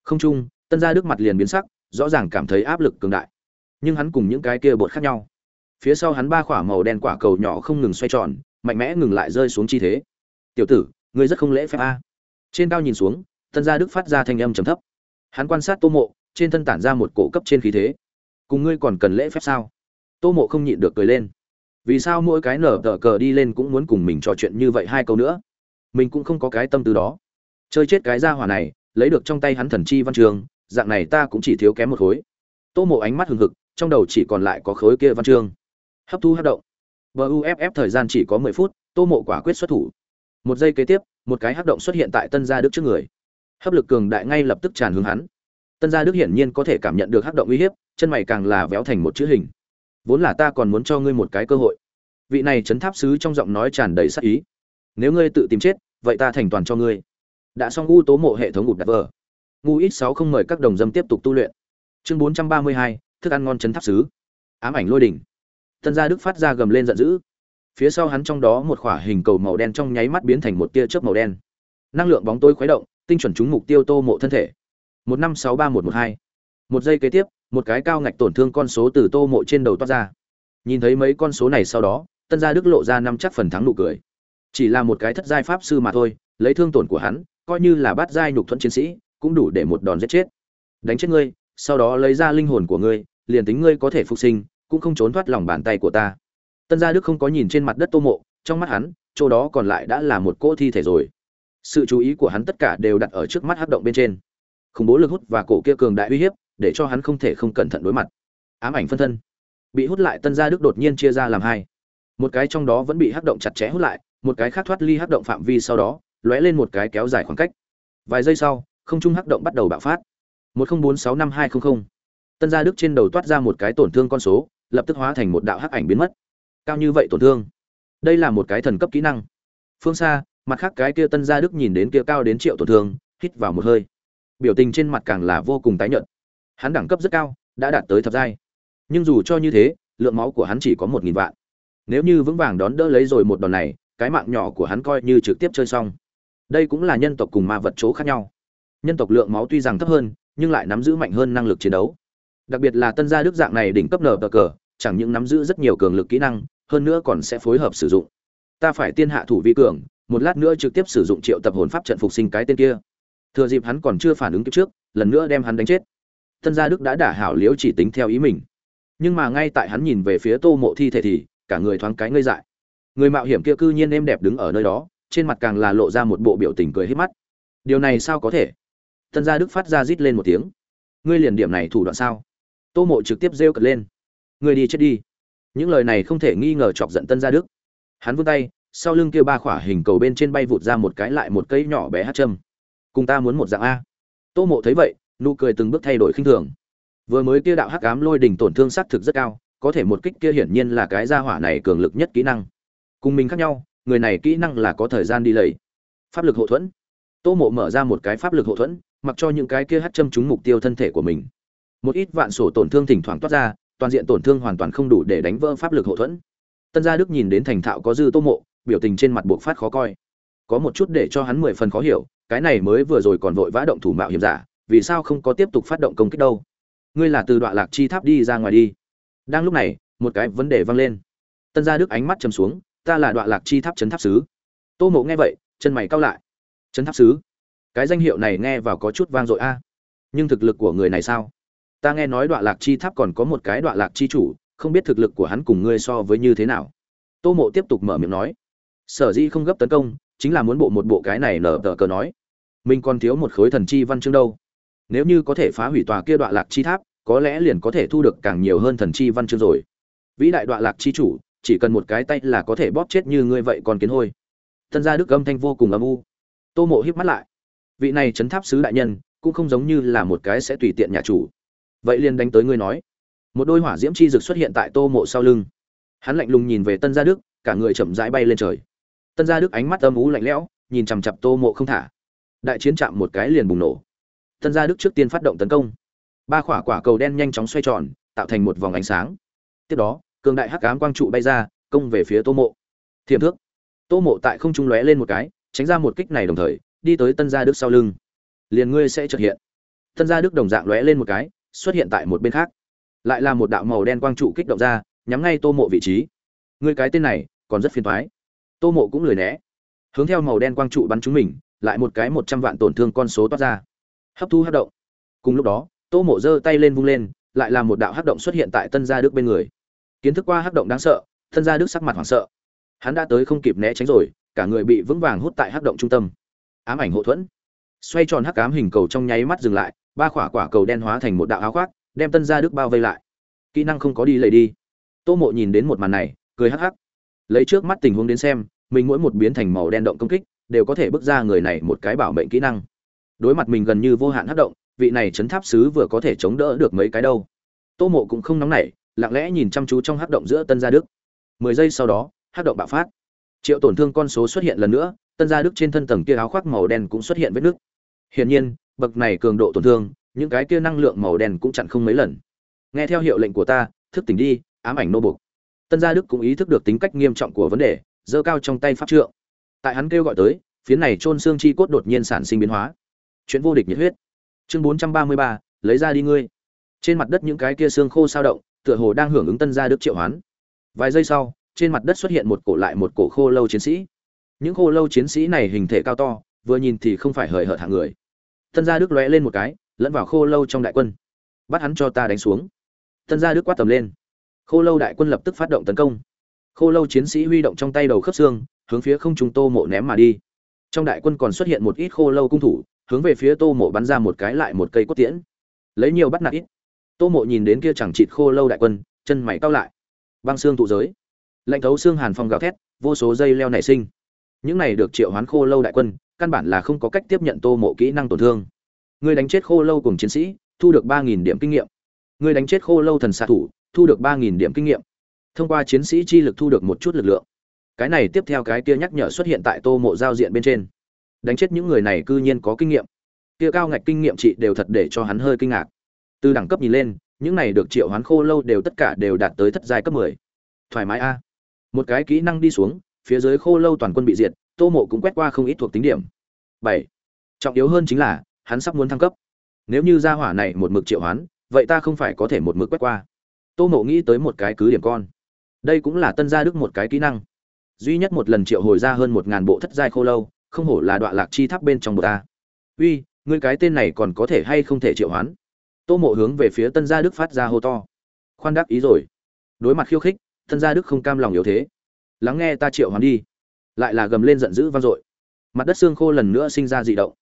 Không chung, tân gia đức mặt liền biến sắc, rõ ràng cảm thấy áp lực cường đại. Nhưng hắn cùng những cái kia bột khác nhau. Phía sau hắn ba quả màu đen quả cầu nhỏ không ngừng xoay tròn, mạnh mẽ ngừng lại rơi xuống chi thế. Tiểu tử, ngươi rất không lễ phép a. Trên cao nhìn xuống, tân gia đức phát ra thanh âm trầm thấp hắn quan sát tô mộ, trên thân tản ra một cổ cấp trên khí thế. Cùng ngươi còn cần lễ phép sao? Tô mộ không nhịn được cười lên. Vì sao mỗi cái nở tờ cờ đi lên cũng muốn cùng mình trò chuyện như vậy hai câu nữa? Mình cũng không có cái tâm tư đó. Chơi chết cái ra hỏa này, lấy được trong tay hắn thần chi văn trường, dạng này ta cũng chỉ thiếu kém một khối. Tô mộ ánh mắt hừng hực, trong đầu chỉ còn lại có khối kia văn chương hấp thu hấp động. Buff thời gian chỉ có mười phút, tô mộ quả quyết xuất thủ. Một giây kế tiếp, một cái hấp động xuất hiện tại tân gia đức trước người hấp lực cường đại ngay lập tức tràn hướng hắn. Tân gia đức hiển nhiên có thể cảm nhận được hắc động uy hiếp, chân mày càng là véo thành một chữ hình. Vốn là ta còn muốn cho ngươi một cái cơ hội. Vị này chấn tháp sứ trong giọng nói tràn đầy sắc ý. Nếu ngươi tự tìm chết, vậy ta thành toàn cho ngươi. Đã xong u tố mộ hệ thống gục đặt vờ. Ngu ít sáu không mời các đồng dâm tiếp tục tu luyện. Chương bốn trăm ba mươi hai, thức ăn ngon chấn tháp sứ. Ám ảnh lôi đỉnh. Tân gia đức phát ra gầm lên giận dữ. Phía sau hắn trong đó một khỏa hình cầu màu đen trong nháy mắt biến thành một tia chớp màu đen. Năng lượng bóng tối khuấy động tinh chuẩn trúng mục tiêu tô mộ thân thể. Một năm sáu ba một một hai. Một giây kế tiếp, một cái cao ngạch tổn thương con số từ tô mộ trên đầu toát ra. Nhìn thấy mấy con số này sau đó, tân gia đức lộ ra năm chắc phần thắng nụ cười. Chỉ là một cái thất giai pháp sư mà thôi, lấy thương tổn của hắn, coi như là bát giai nhục thuẫn chiến sĩ, cũng đủ để một đòn giết chết. Đánh chết ngươi, sau đó lấy ra linh hồn của ngươi, liền tính ngươi có thể phục sinh, cũng không trốn thoát lòng bàn tay của ta. Tân gia đức không có nhìn trên mặt đất tô mộ, trong mắt hắn, chỗ đó còn lại đã là một cỗ thi thể rồi sự chú ý của hắn tất cả đều đặt ở trước mắt hắc động bên trên. Khủng bố lực hút và cổ kia cường đại uy hiếp, để cho hắn không thể không cẩn thận đối mặt. Ám ảnh phân thân. Bị hút lại tân gia đức đột nhiên chia ra làm hai. Một cái trong đó vẫn bị hắc động chặt chẽ hút lại, một cái khác thoát ly hắc động phạm vi sau đó, lóe lên một cái kéo dài khoảng cách. Vài giây sau, không trung hắc động bắt đầu bạo phát. Một không bốn sáu năm hai không không. Tân gia đức trên đầu toát ra một cái tổn thương con số, lập tức hóa thành một đạo hắc ảnh biến mất. Cao như vậy tổn thương. Đây là một cái thần cấp kỹ năng. Phương xa mặt khác cái kia tân gia đức nhìn đến kia cao đến triệu tổn thương, hít vào một hơi. Biểu tình trên mặt càng là vô cùng tái nhợt. Hắn đẳng cấp rất cao, đã đạt tới thập giai. Nhưng dù cho như thế, lượng máu của hắn chỉ có một nghìn vạn. Nếu như vững vàng đón đỡ lấy rồi một đòn này, cái mạng nhỏ của hắn coi như trực tiếp chơi xong. Đây cũng là nhân tộc cùng ma vật chỗ khác nhau. Nhân tộc lượng máu tuy rằng thấp hơn, nhưng lại nắm giữ mạnh hơn năng lực chiến đấu. Đặc biệt là tân gia đức dạng này đỉnh cấp nở cờ cờ, chẳng những nắm giữ rất nhiều cường lực kỹ năng, hơn nữa còn sẽ phối hợp sử dụng. Ta phải tiên hạ thủ vi cường một lát nữa trực tiếp sử dụng triệu tập hồn pháp trận phục sinh cái tên kia. Thừa dịp hắn còn chưa phản ứng kịp trước, lần nữa đem hắn đánh chết. Tân gia đức đã đả hảo liễu chỉ tính theo ý mình. Nhưng mà ngay tại hắn nhìn về phía tô mộ thi thể thì, cả người thoáng cái ngây dại. Người mạo hiểm kia cư nhiên êm đẹp đứng ở nơi đó, trên mặt càng là lộ ra một bộ biểu tình cười hết mắt. Điều này sao có thể? Tân gia đức phát ra rít lên một tiếng. Ngươi liền điểm này thủ đoạn sao? Tô mộ trực tiếp rêu cật lên. Ngươi đi chết đi. Những lời này không thể nghi ngờ chọc giận tân gia đức. Hắn vươn tay sau lưng kia ba khỏa hình cầu bên trên bay vụt ra một cái lại một cây nhỏ bé hát châm. Cùng ta muốn một dạng a. Tô mộ thấy vậy, nụ cười từng bước thay đổi khinh thường. Vừa mới kia đạo hắc ám lôi đỉnh tổn thương xác thực rất cao, có thể một kích kia hiển nhiên là cái gia hỏa này cường lực nhất kỹ năng. Cùng mình khác nhau, người này kỹ năng là có thời gian đi lầy. Pháp lực hậu thuẫn. Tô mộ mở ra một cái pháp lực hậu thuẫn, mặc cho những cái kia hát châm trúng mục tiêu thân thể của mình. Một ít vạn sổ tổn thương thỉnh thoảng toát ra, toàn diện tổn thương hoàn toàn không đủ để đánh vỡ pháp lực hậu thuẫn. Tân gia đức nhìn đến thành thạo có dư tô mộ biểu tình trên mặt buộc phát khó coi. Có một chút để cho hắn mười phần khó hiểu, cái này mới vừa rồi còn vội vã động thủ mạo hiểm giả, vì sao không có tiếp tục phát động công kích đâu? Ngươi là từ đoạn lạc chi tháp đi ra ngoài đi. Đang lúc này, một cái vấn đề vang lên. Tân gia đức ánh mắt chầm xuống, ta là đoạn lạc chi tháp trấn tháp sứ. Tô mộ nghe vậy, chân mày cao lại. Trấn tháp sứ? Cái danh hiệu này nghe vào có chút vang dội a. Nhưng thực lực của người này sao? Ta nghe nói đoạn lạc chi tháp còn có một cái đoạn lạc chi chủ, không biết thực lực của hắn cùng ngươi so với như thế nào. Tô mộ tiếp tục mở miệng nói sở dĩ không gấp tấn công, chính là muốn bộ một bộ cái này nở tờ cờ nói. Mình còn thiếu một khối thần chi văn chương đâu. Nếu như có thể phá hủy tòa kia đoạn lạc chi tháp, có lẽ liền có thể thu được càng nhiều hơn thần chi văn chương rồi. Vĩ đại đoạn lạc chi chủ, chỉ cần một cái tay là có thể bóp chết như ngươi vậy còn kiến hôi. Tân gia đức âm thanh vô cùng âm u. Tô mộ híp mắt lại. Vị này chấn tháp sứ đại nhân, cũng không giống như là một cái sẽ tùy tiện nhà chủ. Vậy liền đánh tới ngươi nói. Một đôi hỏa diễm chi rực xuất hiện tại tô mộ sau lưng. Hắn lạnh lùng nhìn về tân gia đức, cả người chậm rãi bay lên trời tân gia đức ánh mắt âm ú lạnh lẽo, nhìn chằm chặp tô mộ không thả. Đại chiến chạm một cái liền bùng nổ. Tân gia đức trước tiên phát động tấn công. Ba khỏa quả cầu đen nhanh chóng xoay tròn, tạo thành một vòng ánh sáng. Tiếp đó, cường đại hắc ám quang trụ bay ra, công về phía tô mộ. Thiềm thước. Tô mộ tại không trung lóe lên một cái, tránh ra một kích này đồng thời, đi tới tân gia đức sau lưng. Liền ngươi sẽ trật hiện. Tân gia đức đồng dạng lóe lên một cái, xuất hiện tại một bên khác. Lại là một đạo màu đen quang trụ kích động ra, nhắm ngay tô mộ vị trí. Người cái tên này, còn rất phiền thoái tô mộ cũng lười né. Hướng theo màu đen quang trụ bắn chúng mình, lại một cái một trăm vạn tổn thương con số toát ra. Hấp thu hấp động. Cùng lúc đó, tô mộ giơ tay lên vung lên, lại là một đạo hấp động xuất hiện tại tân gia đức bên người. Kiến thức qua hấp động đáng sợ, tân gia đức sắc mặt hoảng sợ. Hắn đã tới không kịp né tránh rồi, cả người bị vững vàng hút tại hấp động trung tâm. Ám ảnh hộ thuẫn. Xoay tròn hắc ám hình cầu trong nháy mắt dừng lại, ba quả quả cầu đen hóa thành một đạo áo khoác, đem tân gia đức bao vây lại. Kỹ năng không có đi lầy đi. Tô mộ nhìn đến một màn này, cười hắc hắc. Lấy trước mắt tình huống đến xem mình mỗi một biến thành màu đen động công kích, đều có thể bước ra người này một cái bảo mệnh kỹ năng. Đối mặt mình gần như vô hạn hấp động, vị này chấn tháp sứ vừa có thể chống đỡ được mấy cái đâu. Tô mộ cũng không nóng nảy, lặng lẽ nhìn chăm chú trong hấp động giữa tân gia đức. Mười giây sau đó hấp động bạo phát. Triệu tổn thương con số xuất hiện lần nữa, tân gia đức trên thân tầng kia áo khoác màu đen cũng xuất hiện vết nứt. Hiển nhiên, bậc này cường độ tổn thương, những cái kia năng lượng màu đen cũng chặn không mấy lần. Nghe theo hiệu lệnh của ta, thức tỉnh đi, ám ảnh nô bục tân gia đức cũng ý thức được tính cách nghiêm trọng của vấn đề giơ cao trong tay pháp trượng. Tại hắn kêu gọi tới phía này trôn xương chi cốt đột nhiên sản sinh biến hóa. Chuyện vô địch nhiệt huyết. Chương bốn trăm ba mươi ba, lấy ra đi ngươi. Trên mặt đất những cái kia xương khô sao động, tựa hồ đang hưởng ứng tân gia đức triệu hoán. Vài giây sau, trên mặt đất xuất hiện một cổ lại một cổ khô lâu chiến sĩ. Những khô lâu chiến sĩ này hình thể cao to, vừa nhìn thì không phải hời hợt hạng người. Tân gia đức lóe lên một cái, lẫn vào khô lâu trong đại quân. Bắt hắn cho ta đánh xuống. Tân gia đức quát tầm lên. Khô lâu đại quân lập tức phát động tấn công khô lâu chiến sĩ huy động trong tay đầu khớp xương, hướng phía không trung tô mộ ném mà đi. Trong đại quân còn xuất hiện một ít khô lâu cung thủ, hướng về phía tô mộ bắn ra một cái lại một cây cốt tiễn. Lấy nhiều bắt nạt ít. Tô mộ nhìn đến kia chẳng chịt khô lâu đại quân, chân mày cao lại. Băng xương tụ giới. Lạnh thấu xương hàn phong gào thét, vô số dây leo nảy sinh. Những này được triệu hoán khô lâu đại quân, căn bản là không có cách tiếp nhận tô mộ kỹ năng tổn thương. Người đánh chết khô lâu cùng chiến sĩ, thu được ba nghìn điểm kinh nghiệm. Người đánh chết khô lâu thần xạ thủ, thu được ba nghìn điểm kinh nghiệm thông qua chiến sĩ chi lực thu được một chút lực lượng. Cái này tiếp theo cái kia nhắc nhở xuất hiện tại tô mộ giao diện bên trên. Đánh chết những người này cư nhiên có kinh nghiệm. Kia cao ngạch kinh nghiệm trị đều thật để cho hắn hơi kinh ngạc. Từ đẳng cấp nhìn lên, những này được triệu hoán khô lâu đều tất cả đều đạt tới thất giai cấp mười. Thoải mái a. Một cái kỹ năng đi xuống, phía dưới khô lâu toàn quân bị diệt, tô mộ cũng quét qua không ít thuộc tính điểm. Bảy. Trọng yếu hơn chính là, hắn sắp muốn thăng cấp. Nếu như gia hỏa này một mực triệu hoán, vậy ta không phải có thể một mực quét qua. Tô mộ nghĩ tới một cái cứ điểm con đây cũng là tân gia đức một cái kỹ năng. Duy nhất một lần triệu hồi ra hơn một ngàn bộ thất giai khô lâu, không hổ là đoạn lạc chi tháp bên trong bờ ta. Uy, ngươi cái tên này còn có thể hay không thể triệu hoán? Tô mộ hướng về phía tân gia đức phát ra hô to. Khoan đáp ý rồi. Đối mặt khiêu khích, tân gia đức không cam lòng yếu thế. Lắng nghe ta triệu hoán đi. Lại là gầm lên giận dữ vang dội. Mặt đất xương khô lần nữa sinh ra dị động.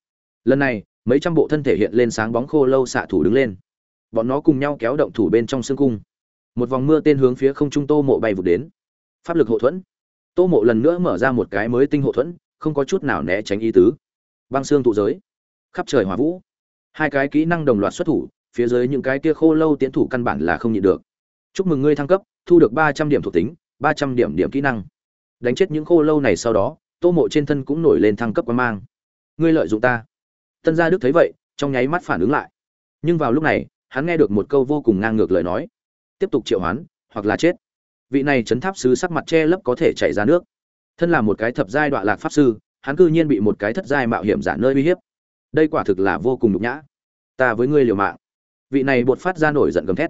Lần này, mấy trăm bộ thân thể hiện lên sáng bóng khô lâu xạ thủ đứng lên. Bọn nó cùng nhau kéo động thủ bên trong xương cung một vòng mưa tên hướng phía không trung tô mộ bay vụt đến. Pháp lực hộ thuẫn. Tô mộ lần nữa mở ra một cái mới tinh hộ thuẫn, không có chút nào né tránh ý tứ. Băng xương tụ giới. Khắp trời hỏa vũ. Hai cái kỹ năng đồng loạt xuất thủ, phía dưới những cái kia khô lâu tiến thủ căn bản là không nhịn được. Chúc mừng ngươi thăng cấp, thu được ba trăm điểm thuộc tính, ba trăm điểm điểm kỹ năng. Đánh chết những khô lâu này sau đó, tô mộ trên thân cũng nổi lên thăng cấp quan mang. Ngươi lợi dụng ta. Tân gia đức thấy vậy, trong nháy mắt phản ứng lại. Nhưng vào lúc này, hắn nghe được một câu vô cùng ngang ngược lời nói tiếp tục triệu hoán, hoặc là chết. Vị này chấn tháp sứ sắc mặt che lấp có thể chảy ra nước. Thân là một cái thập giai đoạn lạc pháp sư, hắn cư nhiên bị một cái thất giai mạo hiểm giả nơi uy hiếp. Đây quả thực là vô cùng nhục nhã. Ta với ngươi liều mạng. Vị này bột phát ra nổi giận gầm thét.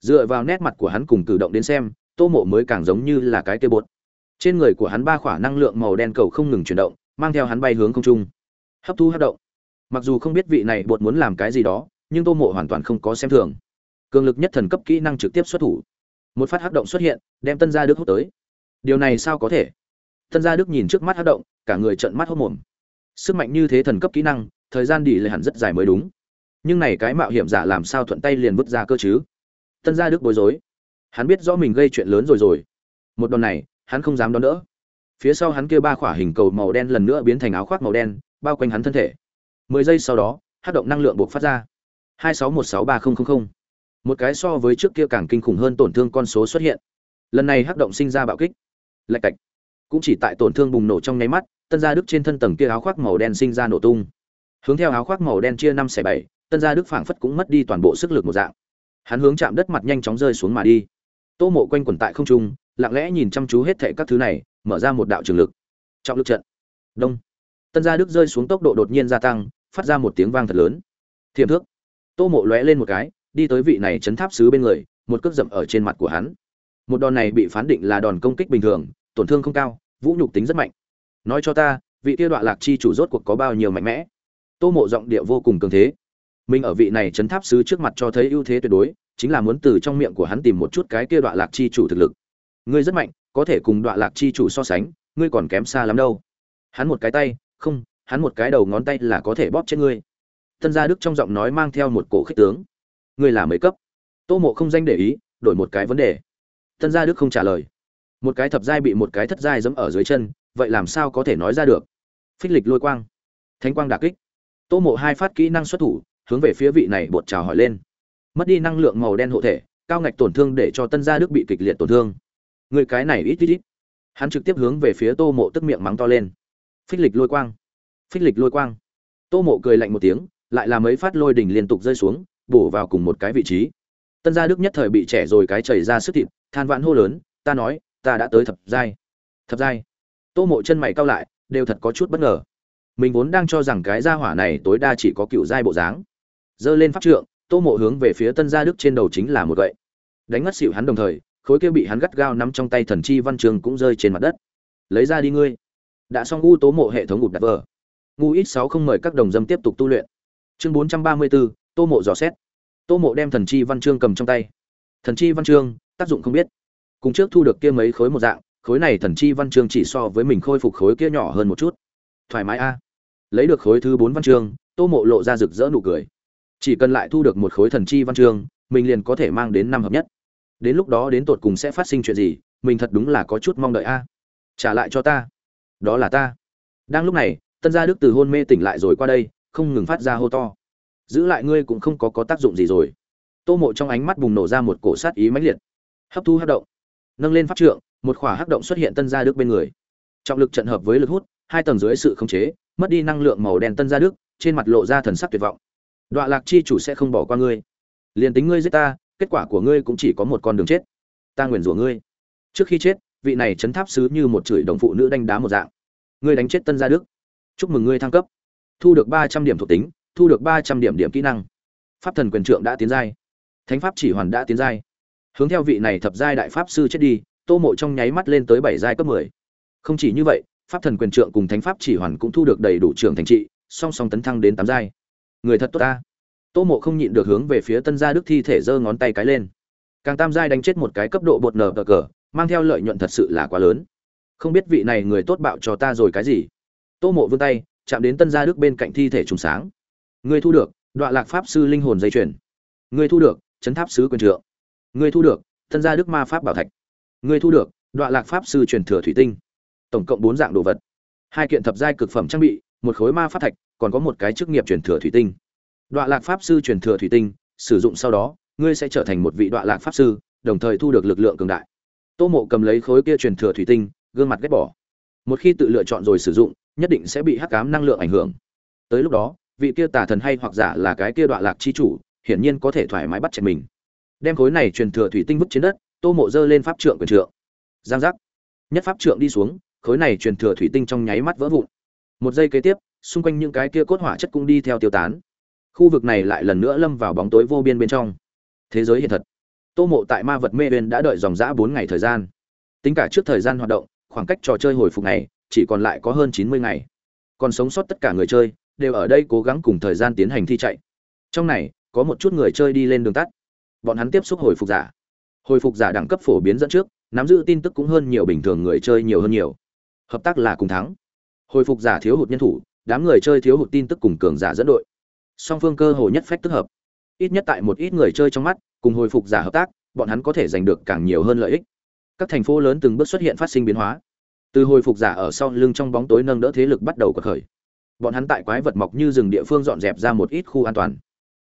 Dựa vào nét mặt của hắn cùng cử động đến xem, tô mộ mới càng giống như là cái cây bột. Trên người của hắn ba khỏa năng lượng màu đen cầu không ngừng chuyển động, mang theo hắn bay hướng không trung. Hấp thu hấp động. Mặc dù không biết vị này bột muốn làm cái gì đó, nhưng tô mộ hoàn toàn không có xem thường cường lực nhất thần cấp kỹ năng trực tiếp xuất thủ. Một phát hấp động xuất hiện, đem tân gia đức hút tới. Điều này sao có thể? Tân gia đức nhìn trước mắt hấp động, cả người trợn mắt hốc mồm. Sức mạnh như thế thần cấp kỹ năng, thời gian đi lại hẳn rất dài mới đúng. Nhưng này cái mạo hiểm giả làm sao thuận tay liền vứt ra cơ chứ? Tân gia đức bối rối. Hắn biết rõ mình gây chuyện lớn rồi rồi. Một đòn này, hắn không dám đón đỡ. Phía sau hắn kia ba khỏa hình cầu màu đen lần nữa biến thành áo khoác màu đen, bao quanh hắn thân thể. Mười giây sau đó hát động năng lượng buộc phát ra. Hai sáu một sáu ba nghìn một cái so với trước kia càng kinh khủng hơn tổn thương con số xuất hiện. Lần này hắc động sinh ra bạo kích. Lạch cạch. Cũng chỉ tại tổn thương bùng nổ trong nháy mắt, tân gia đức trên thân tầng kia áo khoác màu đen sinh ra nổ tung. Hướng theo áo khoác màu đen chia năm xẻ bảy, tân gia đức phảng phất cũng mất đi toàn bộ sức lực một dạng. Hắn hướng chạm đất mặt nhanh chóng rơi xuống mà đi. Tô mộ quanh quẩn tại không trung, lặng lẽ nhìn chăm chú hết thệ các thứ này, mở ra một đạo trường lực. Trọng lực trận. Đông. Tân gia đức rơi xuống tốc độ đột nhiên gia tăng, phát ra một tiếng vang thật lớn. Thiềm thước. Tô mộ lóe lên một cái đi tới vị này chấn tháp sứ bên người, một cước dậm ở trên mặt của hắn. Một đòn này bị phán định là đòn công kích bình thường, tổn thương không cao, vũ nhục tính rất mạnh. Nói cho ta, vị kia đoạn lạc chi chủ rốt cuộc có bao nhiêu mạnh mẽ? Tô mộ giọng điệu vô cùng cường thế. Mình ở vị này chấn tháp sứ trước mặt cho thấy ưu thế tuyệt đối, chính là muốn từ trong miệng của hắn tìm một chút cái kia đoạn lạc chi chủ thực lực. Ngươi rất mạnh, có thể cùng đoạn lạc chi chủ so sánh, ngươi còn kém xa lắm đâu. Hắn một cái tay, không, hắn một cái đầu ngón tay là có thể bóp chết ngươi. Tân gia đức trong giọng nói mang theo một cổ khích tướng ngươi là mấy cấp? Tô mộ không danh để ý, đổi một cái vấn đề. Tân gia đức không trả lời. Một cái thập giai bị một cái thất giai giẫm ở dưới chân, vậy làm sao có thể nói ra được? Phích lịch lôi quang. Thánh quang đà kích. Tô mộ hai phát kỹ năng xuất thủ, hướng về phía vị này bột trào hỏi lên. Mất đi năng lượng màu đen hộ thể, cao ngạch tổn thương để cho tân gia đức bị kịch liệt tổn thương. Người cái này ít ít ít. Hắn trực tiếp hướng về phía tô mộ tức miệng mắng to lên. Phích lịch lôi quang. Phích lịch lôi quang. Tô mộ cười lạnh một tiếng, lại làm mấy phát lôi đỉnh liên tục rơi xuống bổ vào cùng một cái vị trí. Tân gia đức nhất thời bị trẻ rồi cái chảy ra sức thịt, than vãn hô lớn, ta nói, ta đã tới thập giai. Thập giai? Tô mộ chân mày cao lại, đều thật có chút bất ngờ. Mình vốn đang cho rằng cái gia hỏa này tối đa chỉ có cựu giai bộ dáng. Giơ lên pháp trượng, tô mộ hướng về phía tân gia đức trên đầu chính là một gậy. Đánh ngất xỉu hắn đồng thời, khối kia bị hắn gắt gao nắm trong tay thần chi văn trường cũng rơi trên mặt đất. Lấy ra đi ngươi. Đã xong u tố mộ hệ thống gục đặt vờ ngu ít sáu không mời các đồng dâm tiếp tục tu luyện. Chương bốn trăm ba mươi bốn tô mộ dò xét. Tô mộ đem thần chi văn chương cầm trong tay. Thần chi văn chương, tác dụng không biết. Cùng trước thu được kia mấy khối một dạng, khối này thần chi văn chương chỉ so với mình khôi phục khối kia nhỏ hơn một chút. Thoải mái a. Lấy được khối thứ bốn văn chương, tô mộ lộ ra rực rỡ nụ cười. Chỉ cần lại thu được một khối thần chi văn chương, mình liền có thể mang đến năm hợp nhất. Đến lúc đó đến tột cùng sẽ phát sinh chuyện gì, mình thật đúng là có chút mong đợi a. Trả lại cho ta. Đó là ta. Đang lúc này, tân gia đức từ hôn mê tỉnh lại rồi qua đây, không ngừng phát ra hô to giữ lại ngươi cũng không có có tác dụng gì rồi. Tô mộ trong ánh mắt bùng nổ ra một cổ sát ý mãnh liệt. Hấp thu hấp động, nâng lên pháp trượng, một khỏa hấp động xuất hiện tân gia đức bên người. Trọng lực trận hợp với lực hút, hai tầng dưới sự khống chế, mất đi năng lượng màu đen tân gia đức, trên mặt lộ ra thần sắc tuyệt vọng. Đọa lạc chi chủ sẽ không bỏ qua ngươi. Liền tính ngươi giết ta, kết quả của ngươi cũng chỉ có một con đường chết. Ta nguyền rủa ngươi. Trước khi chết, vị này chấn tháp sứ như một chửi đồng phụ nữ đánh đá một dạng. Ngươi đánh chết tân gia đức. Chúc mừng ngươi thăng cấp. Thu được ba trăm điểm thuộc tính thu được ba trăm điểm điểm kỹ năng. Pháp thần quyền trượng đã tiến giai. Thánh pháp chỉ hoàn đã tiến giai. Hướng theo vị này thập giai đại pháp sư chết đi, tô mộ trong nháy mắt lên tới bảy giai cấp mười. Không chỉ như vậy, pháp thần quyền trượng cùng thánh pháp chỉ hoàn cũng thu được đầy đủ trưởng thành trị, song song tấn thăng đến tám giai. Người thật tốt ta. Tô mộ không nhịn được hướng về phía tân gia đức thi thể giơ ngón tay cái lên. Càng tam giai đánh chết một cái cấp độ bột nở cờ cờ, mang theo lợi nhuận thật sự là quá lớn. Không biết vị này người tốt bạo cho ta rồi cái gì. Tô mộ vươn tay, chạm đến tân gia đức bên cạnh thi thể trùng sáng ngươi thu được đoạn lạc pháp sư linh hồn dây chuyền. Ngươi thu được, chấn tháp sứ quyền trượng. Ngươi thu được, thân gia đức ma pháp bảo thạch. Ngươi thu được đoạn lạc pháp sư truyền thừa thủy tinh. Tổng cộng bốn dạng đồ vật. Hai kiện thập giai cực phẩm trang bị, một khối ma pháp thạch, còn có một cái chức nghiệp truyền thừa thủy tinh. Đoạn lạc pháp sư truyền thừa thủy tinh, sử dụng sau đó, ngươi sẽ trở thành một vị đoạn lạc pháp sư, đồng thời thu được lực lượng cường đại. Tô mộ cầm lấy khối kia truyền thừa thủy tinh, gương mặt ghét bỏ. Một khi tự lựa chọn rồi sử dụng, nhất định sẽ bị hắc cám năng lượng ảnh hưởng. Tới lúc đó vị kia tà thần hay hoặc giả là cái kia đoạn lạc chi chủ, hiển nhiên có thể thoải mái bắt chẹt mình. Đem khối này truyền thừa thủy tinh vứt trên đất, tô mộ dơ lên pháp trượng quyền trượng. Giang giác. Nhất pháp trượng đi xuống, khối này truyền thừa thủy tinh trong nháy mắt vỡ vụn. Một giây kế tiếp, xung quanh những cái kia cốt hỏa chất cũng đi theo tiêu tán. Khu vực này lại lần nữa lâm vào bóng tối vô biên bên trong. Thế giới hiện thật. Tô mộ tại ma vật mê bên đã đợi dòng dã bốn ngày thời gian. Tính cả trước thời gian hoạt động, khoảng cách trò chơi hồi phục này chỉ còn lại có hơn chín mươi ngày. Còn sống sót tất cả người chơi đều ở đây cố gắng cùng thời gian tiến hành thi chạy. Trong này, có một chút người chơi đi lên đường tắt. Bọn hắn tiếp xúc hồi phục giả. Hồi phục giả đẳng cấp phổ biến dẫn trước, nắm giữ tin tức cũng hơn nhiều bình thường người chơi nhiều hơn nhiều. Hợp tác là cùng thắng. Hồi phục giả thiếu hụt nhân thủ, đám người chơi thiếu hụt tin tức cùng cường giả dẫn đội. Song phương cơ hồ nhất phách tức hợp. Ít nhất tại một ít người chơi trong mắt, cùng hồi phục giả hợp tác, bọn hắn có thể giành được càng nhiều hơn lợi ích. Các thành phố lớn từng bước xuất hiện phát sinh biến hóa. Từ hồi phục giả ở sau lưng trong bóng tối nâng đỡ thế lực bắt đầu cuộc khởi bọn hắn tại quái vật mọc như rừng địa phương dọn dẹp ra một ít khu an toàn.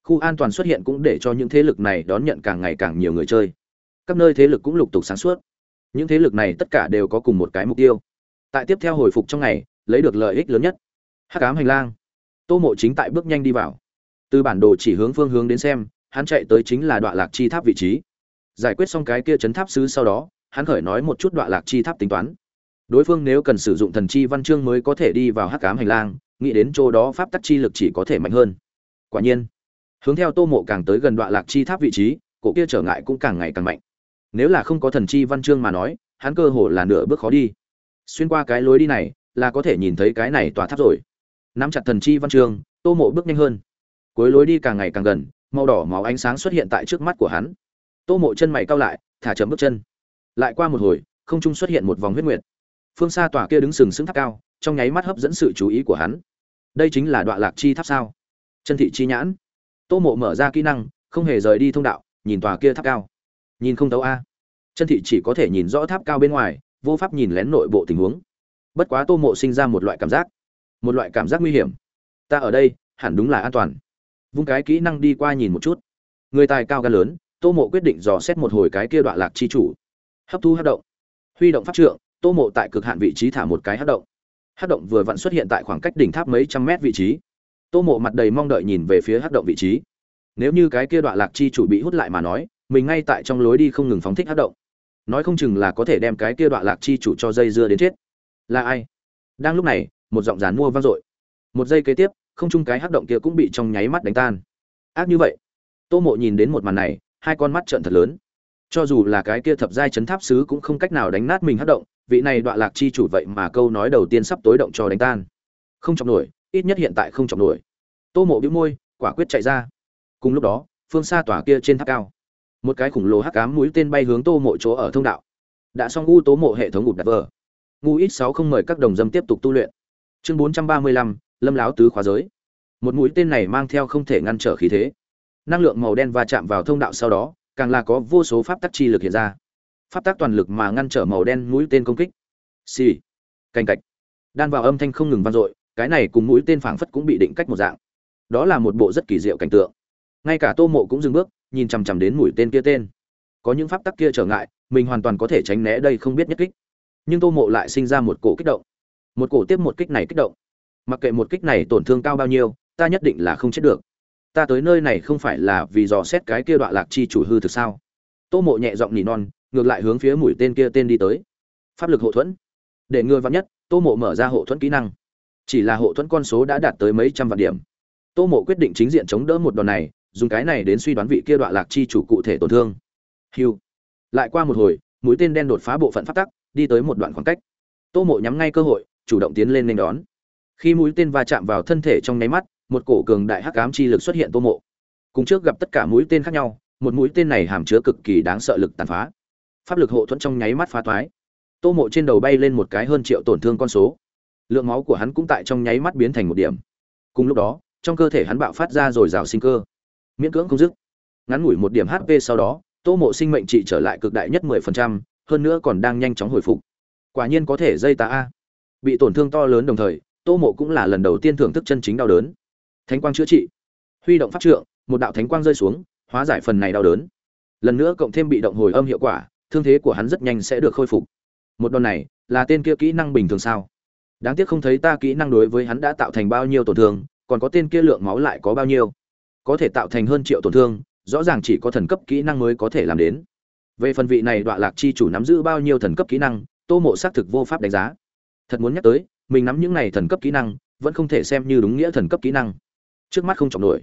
Khu an toàn xuất hiện cũng để cho những thế lực này đón nhận càng ngày càng nhiều người chơi. Các nơi thế lực cũng lục tục sáng suốt. Những thế lực này tất cả đều có cùng một cái mục tiêu. Tại tiếp theo hồi phục trong ngày, lấy được lợi ích lớn nhất. Hắc ám hành lang. Tô mộ chính tại bước nhanh đi vào. Từ bản đồ chỉ hướng phương hướng đến xem, hắn chạy tới chính là đoạn lạc chi tháp vị trí. Giải quyết xong cái kia chấn tháp sứ sau đó, hắn khởi nói một chút đoạn lạc chi tháp tính toán. Đối phương nếu cần sử dụng thần chi văn chương mới có thể đi vào hắc ám hành lang nghĩ đến chỗ đó pháp tắc chi lực chỉ có thể mạnh hơn. Quả nhiên, hướng theo tô mộ càng tới gần đoạn lạc chi tháp vị trí, cổ kia trở ngại cũng càng ngày càng mạnh. Nếu là không có thần chi văn chương mà nói, hắn cơ hồ là nửa bước khó đi. Xuyên qua cái lối đi này, là có thể nhìn thấy cái này tòa tháp rồi. Nắm chặt thần chi văn chương, tô mộ bước nhanh hơn. Cuối lối đi càng ngày càng gần, màu đỏ máu ánh sáng xuất hiện tại trước mắt của hắn. Tô mộ chân mày cao lại, thả chậm bước chân. Lại qua một hồi, không trung xuất hiện một vòng huyết nguyệt. Phương xa tòa kia đứng sừng sững tháp cao trong nháy mắt hấp dẫn sự chú ý của hắn. Đây chính là đoạn lạc chi tháp sao? Chân thị chi nhãn. Tô mộ mở ra kỹ năng, không hề rời đi thông đạo, nhìn tòa kia tháp cao. Nhìn không tấu a. Chân thị chỉ có thể nhìn rõ tháp cao bên ngoài, vô pháp nhìn lén nội bộ tình huống. Bất quá tô mộ sinh ra một loại cảm giác, một loại cảm giác nguy hiểm. Ta ở đây, hẳn đúng là an toàn. Vung cái kỹ năng đi qua nhìn một chút. Người tài cao gan lớn, tô mộ quyết định dò xét một hồi cái kia đoạn lạc chi chủ. Hấp thu hát động. Huy động pháp trượng, tô mộ tại cực hạn vị trí thả một cái hát động hát động vừa vặn xuất hiện tại khoảng cách đỉnh tháp mấy trăm mét vị trí. Tô mộ mặt đầy mong đợi nhìn về phía hát động vị trí. Nếu như cái kia đoạn lạc chi chủ bị hút lại mà nói, mình ngay tại trong lối đi không ngừng phóng thích hát động. Nói không chừng là có thể đem cái kia đoạn lạc chi chủ cho dây dưa đến chết. Là ai? Đang lúc này, một giọng rán mua vang dội. Một giây kế tiếp, không chung cái hắc động kia cũng bị trong nháy mắt đánh tan. Ác như vậy. Tô mộ nhìn đến một màn này, hai con mắt trợn thật lớn cho dù là cái kia thập giai chấn tháp sứ cũng không cách nào đánh nát mình hất động, vị này đoạn lạc chi chủ vậy mà câu nói đầu tiên sắp tối động cho đánh tan. Không chọc nổi, ít nhất hiện tại không chọc nổi. Tô mộ bĩu môi, quả quyết chạy ra. Cùng lúc đó, phương xa tòa kia trên tháp cao. Một cái khủng lồ hắc ám mũi tên bay hướng tô mộ chỗ ở thông đạo. Đã xong u tố mộ hệ thống ngụt đặt vờ. Ngu ít sáu không mời các đồng dâm tiếp tục tu luyện. Chương bốn trăm ba mươi lăm, lâm láo tứ khóa giới. Một mũi tên này mang theo không thể ngăn trở khí thế. Năng lượng màu đen va chạm vào thông đạo sau đó càng là có vô số pháp tắc chi lực hiện ra. Pháp tắc toàn lực mà ngăn trở màu đen mũi tên công kích. Xì、sì. canh cạch. Đan vào âm thanh không ngừng vang dội, cái này cùng mũi tên phảng phất cũng bị định cách một dạng. Đó là một bộ rất kỳ diệu cảnh tượng. Ngay cả tô mộ cũng dừng bước, nhìn chằm chằm đến mũi tên kia tên. Có những pháp tắc kia trở ngại, mình hoàn toàn có thể tránh né đây không biết nhất kích. Nhưng tô mộ lại sinh ra một cổ kích động. Một cổ tiếp một kích này kích động. Mặc kệ một kích này tổn thương cao bao nhiêu, ta nhất định là không chết được ta tới nơi này không phải là vì dò xét cái kia đoạn lạc chi chủ hư thực sao? Tô mộ nhẹ giọng nỉ non, ngược lại hướng phía mũi tên kia tên đi tới. Pháp lực hộ thuẫn. Để ngừa vắn nhất, tô mộ mở ra hộ thuẫn kỹ năng. Chỉ là hộ thuẫn con số đã đạt tới mấy trăm vạn điểm. Tô mộ quyết định chính diện chống đỡ một đòn này, dùng cái này đến suy đoán vị kia đoạn lạc chi chủ cụ thể tổn thương. Hiu lại qua một hồi, mũi tên đen đột phá bộ phận phát tắc, đi tới một đoạn khoảng cách. Tô mộ nhắm ngay cơ hội, chủ động tiến lên nên đón. Khi mũi tên va chạm vào thân thể trong nháy mắt một cổ cường đại hắc ám chi lực xuất hiện tô mộ. Cùng trước gặp tất cả mũi tên khác nhau một mũi tên này hàm chứa cực kỳ đáng sợ lực tàn phá. Pháp lực hộ thuẫn trong nháy mắt phá toái, tô mộ trên đầu bay lên một cái hơn triệu tổn thương con số. Lượng máu của hắn cũng tại trong nháy mắt biến thành một điểm. Cùng lúc đó trong cơ thể hắn bạo phát ra rồi rào sinh cơ. Miễn cưỡng không dứt. Ngắn ngủi một điểm hp sau đó tô mộ sinh mệnh trị trở lại cực đại nhất mười phần trăm hơn nữa còn đang nhanh chóng hồi phục. Quả nhiên có thể dây ta a. Bị tổn thương to lớn đồng thời tô mộ cũng là lần đầu tiên thưởng thức chân chính đau đớn thánh quang chữa trị. Huy động pháp trượng, một đạo thánh quang rơi xuống, hóa giải phần này đau đớn. Lần nữa cộng thêm bị động hồi âm hiệu quả, thương thế của hắn rất nhanh sẽ được khôi phục. Một đòn này, là tên kia kỹ năng bình thường sao? Đáng tiếc không thấy ta kỹ năng đối với hắn đã tạo thành bao nhiêu tổn thương, còn có tên kia lượng máu lại có bao nhiêu. Có thể tạo thành hơn triệu tổn thương, rõ ràng chỉ có thần cấp kỹ năng mới có thể làm đến. Về phần vị này đoạn lạc chi chủ nắm giữ bao nhiêu thần cấp kỹ năng, tô mộ xác thực vô pháp đánh giá. Thật muốn nhắc tới, mình nắm những này thần cấp kỹ năng, vẫn không thể xem như đúng nghĩa thần cấp kỹ năng trước mắt không trọng nổi.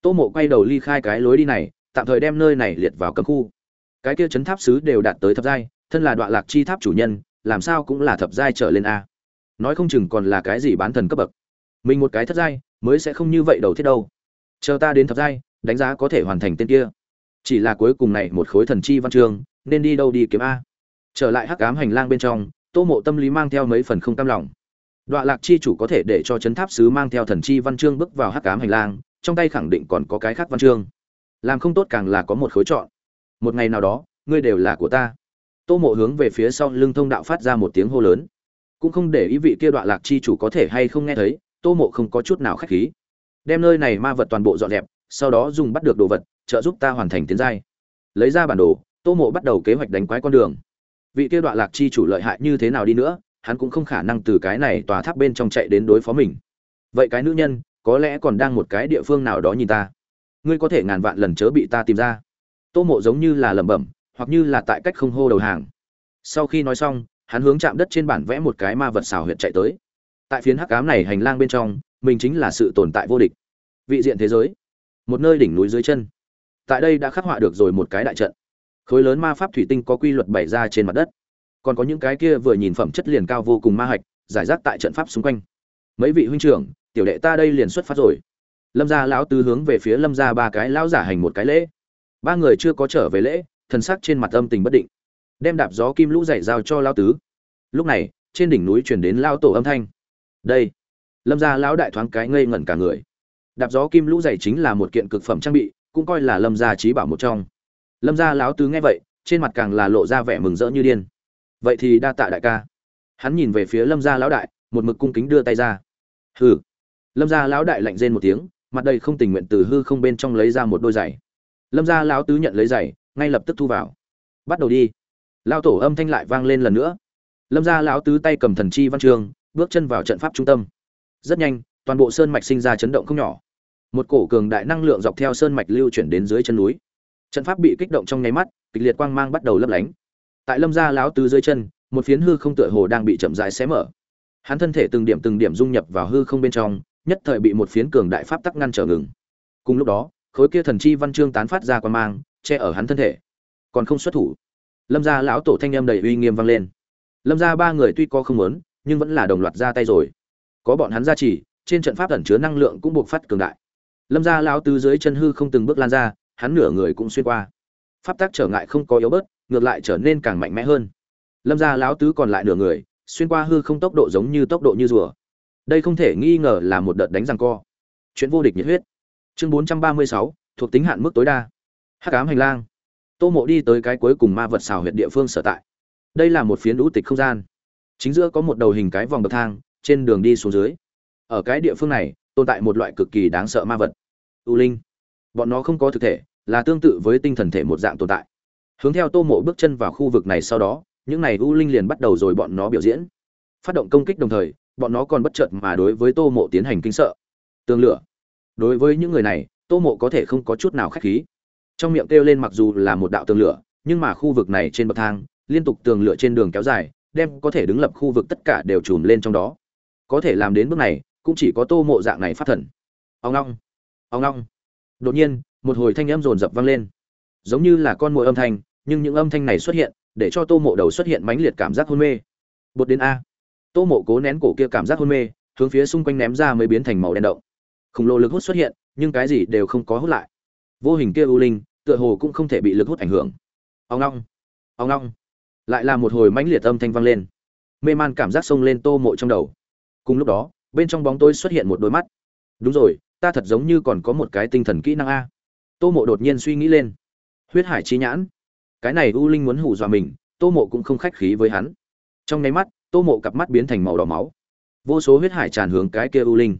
Tô mộ quay đầu ly khai cái lối đi này, tạm thời đem nơi này liệt vào cấm khu. Cái kia chấn tháp sứ đều đạt tới thập giai, thân là đoạn lạc chi tháp chủ nhân, làm sao cũng là thập giai trở lên a. Nói không chừng còn là cái gì bán thần cấp bậc. Mình một cái thất giai, mới sẽ không như vậy đầu thiết đâu. Chờ ta đến thập giai, đánh giá có thể hoàn thành tên kia. Chỉ là cuối cùng này một khối thần chi văn chương, nên đi đâu đi kiếm a. Trở lại hắc ám hành lang bên trong, tô mộ tâm lý mang theo mấy phần không cam lòng đoạn lạc chi chủ có thể để cho chấn tháp sứ mang theo thần chi văn chương bước vào hắc ám hành lang, trong tay khẳng định còn có cái khác văn chương. Làm không tốt càng là có một khối chọn. Một ngày nào đó, ngươi đều là của ta. Tô mộ hướng về phía sau lưng thông đạo phát ra một tiếng hô lớn. Cũng không để ý vị kia đoạn lạc chi chủ có thể hay không nghe thấy, tô mộ không có chút nào khách khí. Đem nơi này ma vật toàn bộ dọn dẹp, sau đó dùng bắt được đồ vật, trợ giúp ta hoàn thành tiến giai. Lấy ra bản đồ, tô mộ bắt đầu kế hoạch đánh quái con đường. Vị kia đoạn lạc chi chủ lợi hại như thế nào đi nữa hắn cũng không khả năng từ cái này tòa tháp bên trong chạy đến đối phó mình. Vậy cái nữ nhân, có lẽ còn đang một cái địa phương nào đó nhìn ta. Ngươi có thể ngàn vạn lần chớ bị ta tìm ra. Tô mộ giống như là lẩm bẩm, hoặc như là tại cách không hô đầu hàng. Sau khi nói xong, hắn hướng chạm đất trên bản vẽ một cái ma vật xào huyệt chạy tới. Tại phiến hắc cám này hành lang bên trong, mình chính là sự tồn tại vô địch. Vị diện thế giới. Một nơi đỉnh núi dưới chân. Tại đây đã khắc họa được rồi một cái đại trận. Khối lớn ma pháp thủy tinh có quy luật bày ra trên mặt đất còn có những cái kia vừa nhìn phẩm chất liền cao vô cùng ma hạch, giải rác tại trận pháp xung quanh. Mấy vị huynh trưởng, tiểu đệ ta đây liền xuất phát rồi. Lâm gia lão tứ hướng về phía lâm gia ba cái lão giả hành một cái lễ. Ba người chưa có trở về lễ, thần sắc trên mặt âm tình bất định. Đem đạp gió kim lũ dạy giao cho lão tứ. Lúc này, trên đỉnh núi chuyển đến lao tổ âm thanh. Đây. Lâm gia lão đại thoáng cái ngây ngẩn cả người. Đạp gió kim lũ dày chính là một kiện cực phẩm trang bị, cũng coi là lâm gia trí bảo một trong. Lâm gia lão tứ nghe vậy, trên mặt càng là lộ ra vẻ mừng rỡ như điên vậy thì đa tạ đại ca. Hắn nhìn về phía lâm gia lão đại, một mực cung kính đưa tay ra. Hừ. Lâm gia lão đại lạnh rên một tiếng, mặt đầy không tình nguyện từ hư không bên trong lấy ra một đôi giày. Lâm gia lão tứ nhận lấy giày, ngay lập tức thu vào. Bắt đầu đi. Lao tổ âm thanh lại vang lên lần nữa. Lâm gia lão tứ tay cầm thần chi văn trường bước chân vào trận pháp trung tâm. Rất nhanh, toàn bộ sơn mạch sinh ra chấn động không nhỏ. Một cổ cường đại năng lượng dọc theo sơn mạch lưu chuyển đến dưới chân núi. Trận pháp bị kích động trong nháy mắt, kịch liệt quang mang bắt đầu lấp lánh tại lâm gia lão tứ dưới chân, một phiến hư không tựa hồ đang bị chậm rãi xé mở. Hắn thân thể từng điểm từng điểm dung nhập vào hư không bên trong, nhất thời bị một phiến cường đại pháp tắc ngăn trở ngừng. Cùng lúc đó, khối kia thần chi văn chương tán phát ra quang mang, che ở hắn thân thể. Còn không xuất thủ. Lâm gia lão tổ thanh em đầy uy nghiêm vang lên. Lâm gia ba người tuy có không muốn, nhưng vẫn là đồng loạt ra tay rồi. Có bọn hắn gia trì, trên trận pháp ẩn chứa năng lượng cũng buộc phát cường đại. Lâm gia lão tứ dưới chân hư không từng bước lan ra, hắn nửa người cũng xuyên qua. Pháp tắc trở ngại không có yếu bớt ngược lại trở nên càng mạnh mẽ hơn. Lâm gia lão tứ còn lại nửa người xuyên qua hư không tốc độ giống như tốc độ như rùa. Đây không thể nghi ngờ là một đợt đánh răng co. Chuyện vô địch nhiệt huyết. Chương 436, thuộc tính hạn mức tối đa. Hắc ám hành lang. Tô mộ đi tới cái cuối cùng ma vật xào huyệt địa phương sở tại. Đây là một phiến lũ tịch không gian. Chính giữa có một đầu hình cái vòng bậc thang trên đường đi xuống dưới. Ở cái địa phương này tồn tại một loại cực kỳ đáng sợ ma vật. U linh. Bọn nó không có thực thể là tương tự với tinh thần thể một dạng tồn tại hướng theo tô mộ bước chân vào khu vực này sau đó, những này u linh liền bắt đầu rồi bọn nó biểu diễn. Phát động công kích đồng thời, bọn nó còn bất chợt mà đối với tô mộ tiến hành kinh sợ. Tương lửa. Đối với những người này, tô mộ có thể không có chút nào khách khí. Trong miệng kêu lên mặc dù là một đạo tường lửa, nhưng mà khu vực này trên bậc thang, liên tục tường lửa trên đường kéo dài, đem có thể đứng lập khu vực tất cả đều trùm lên trong đó. Có thể làm đến bước này, cũng chỉ có tô mộ dạng này phát thần. Ông long ông long đột nhiên, một hồi thanh âm rồn rập vang lên. Giống như là con mồi âm thanh nhưng những âm thanh này xuất hiện, để cho tô mộ đầu xuất hiện mãnh liệt cảm giác hôn mê. Bột đến a. Tô mộ cố nén cổ kia cảm giác hôn mê, hướng phía xung quanh ném ra mới biến thành màu đen động. Khổng lồ lực hút xuất hiện, nhưng cái gì đều không có hút lại. Vô hình kia u linh, tựa hồ cũng không thể bị lực hút ảnh hưởng. Ông long ông long lại là một hồi mãnh liệt âm thanh vang lên. Mê man cảm giác xông lên tô mộ trong đầu. Cùng lúc đó, bên trong bóng tôi xuất hiện một đôi mắt. Đúng rồi, ta thật giống như còn có một cái tinh thần kỹ năng a. Tô mộ đột nhiên suy nghĩ lên. Huyết hải chi nhãn cái này u linh muốn hù dọa mình, tô mộ cũng không khách khí với hắn. Trong nháy mắt, tô mộ cặp mắt biến thành màu đỏ máu. Vô số huyết hải tràn hướng cái kia u linh.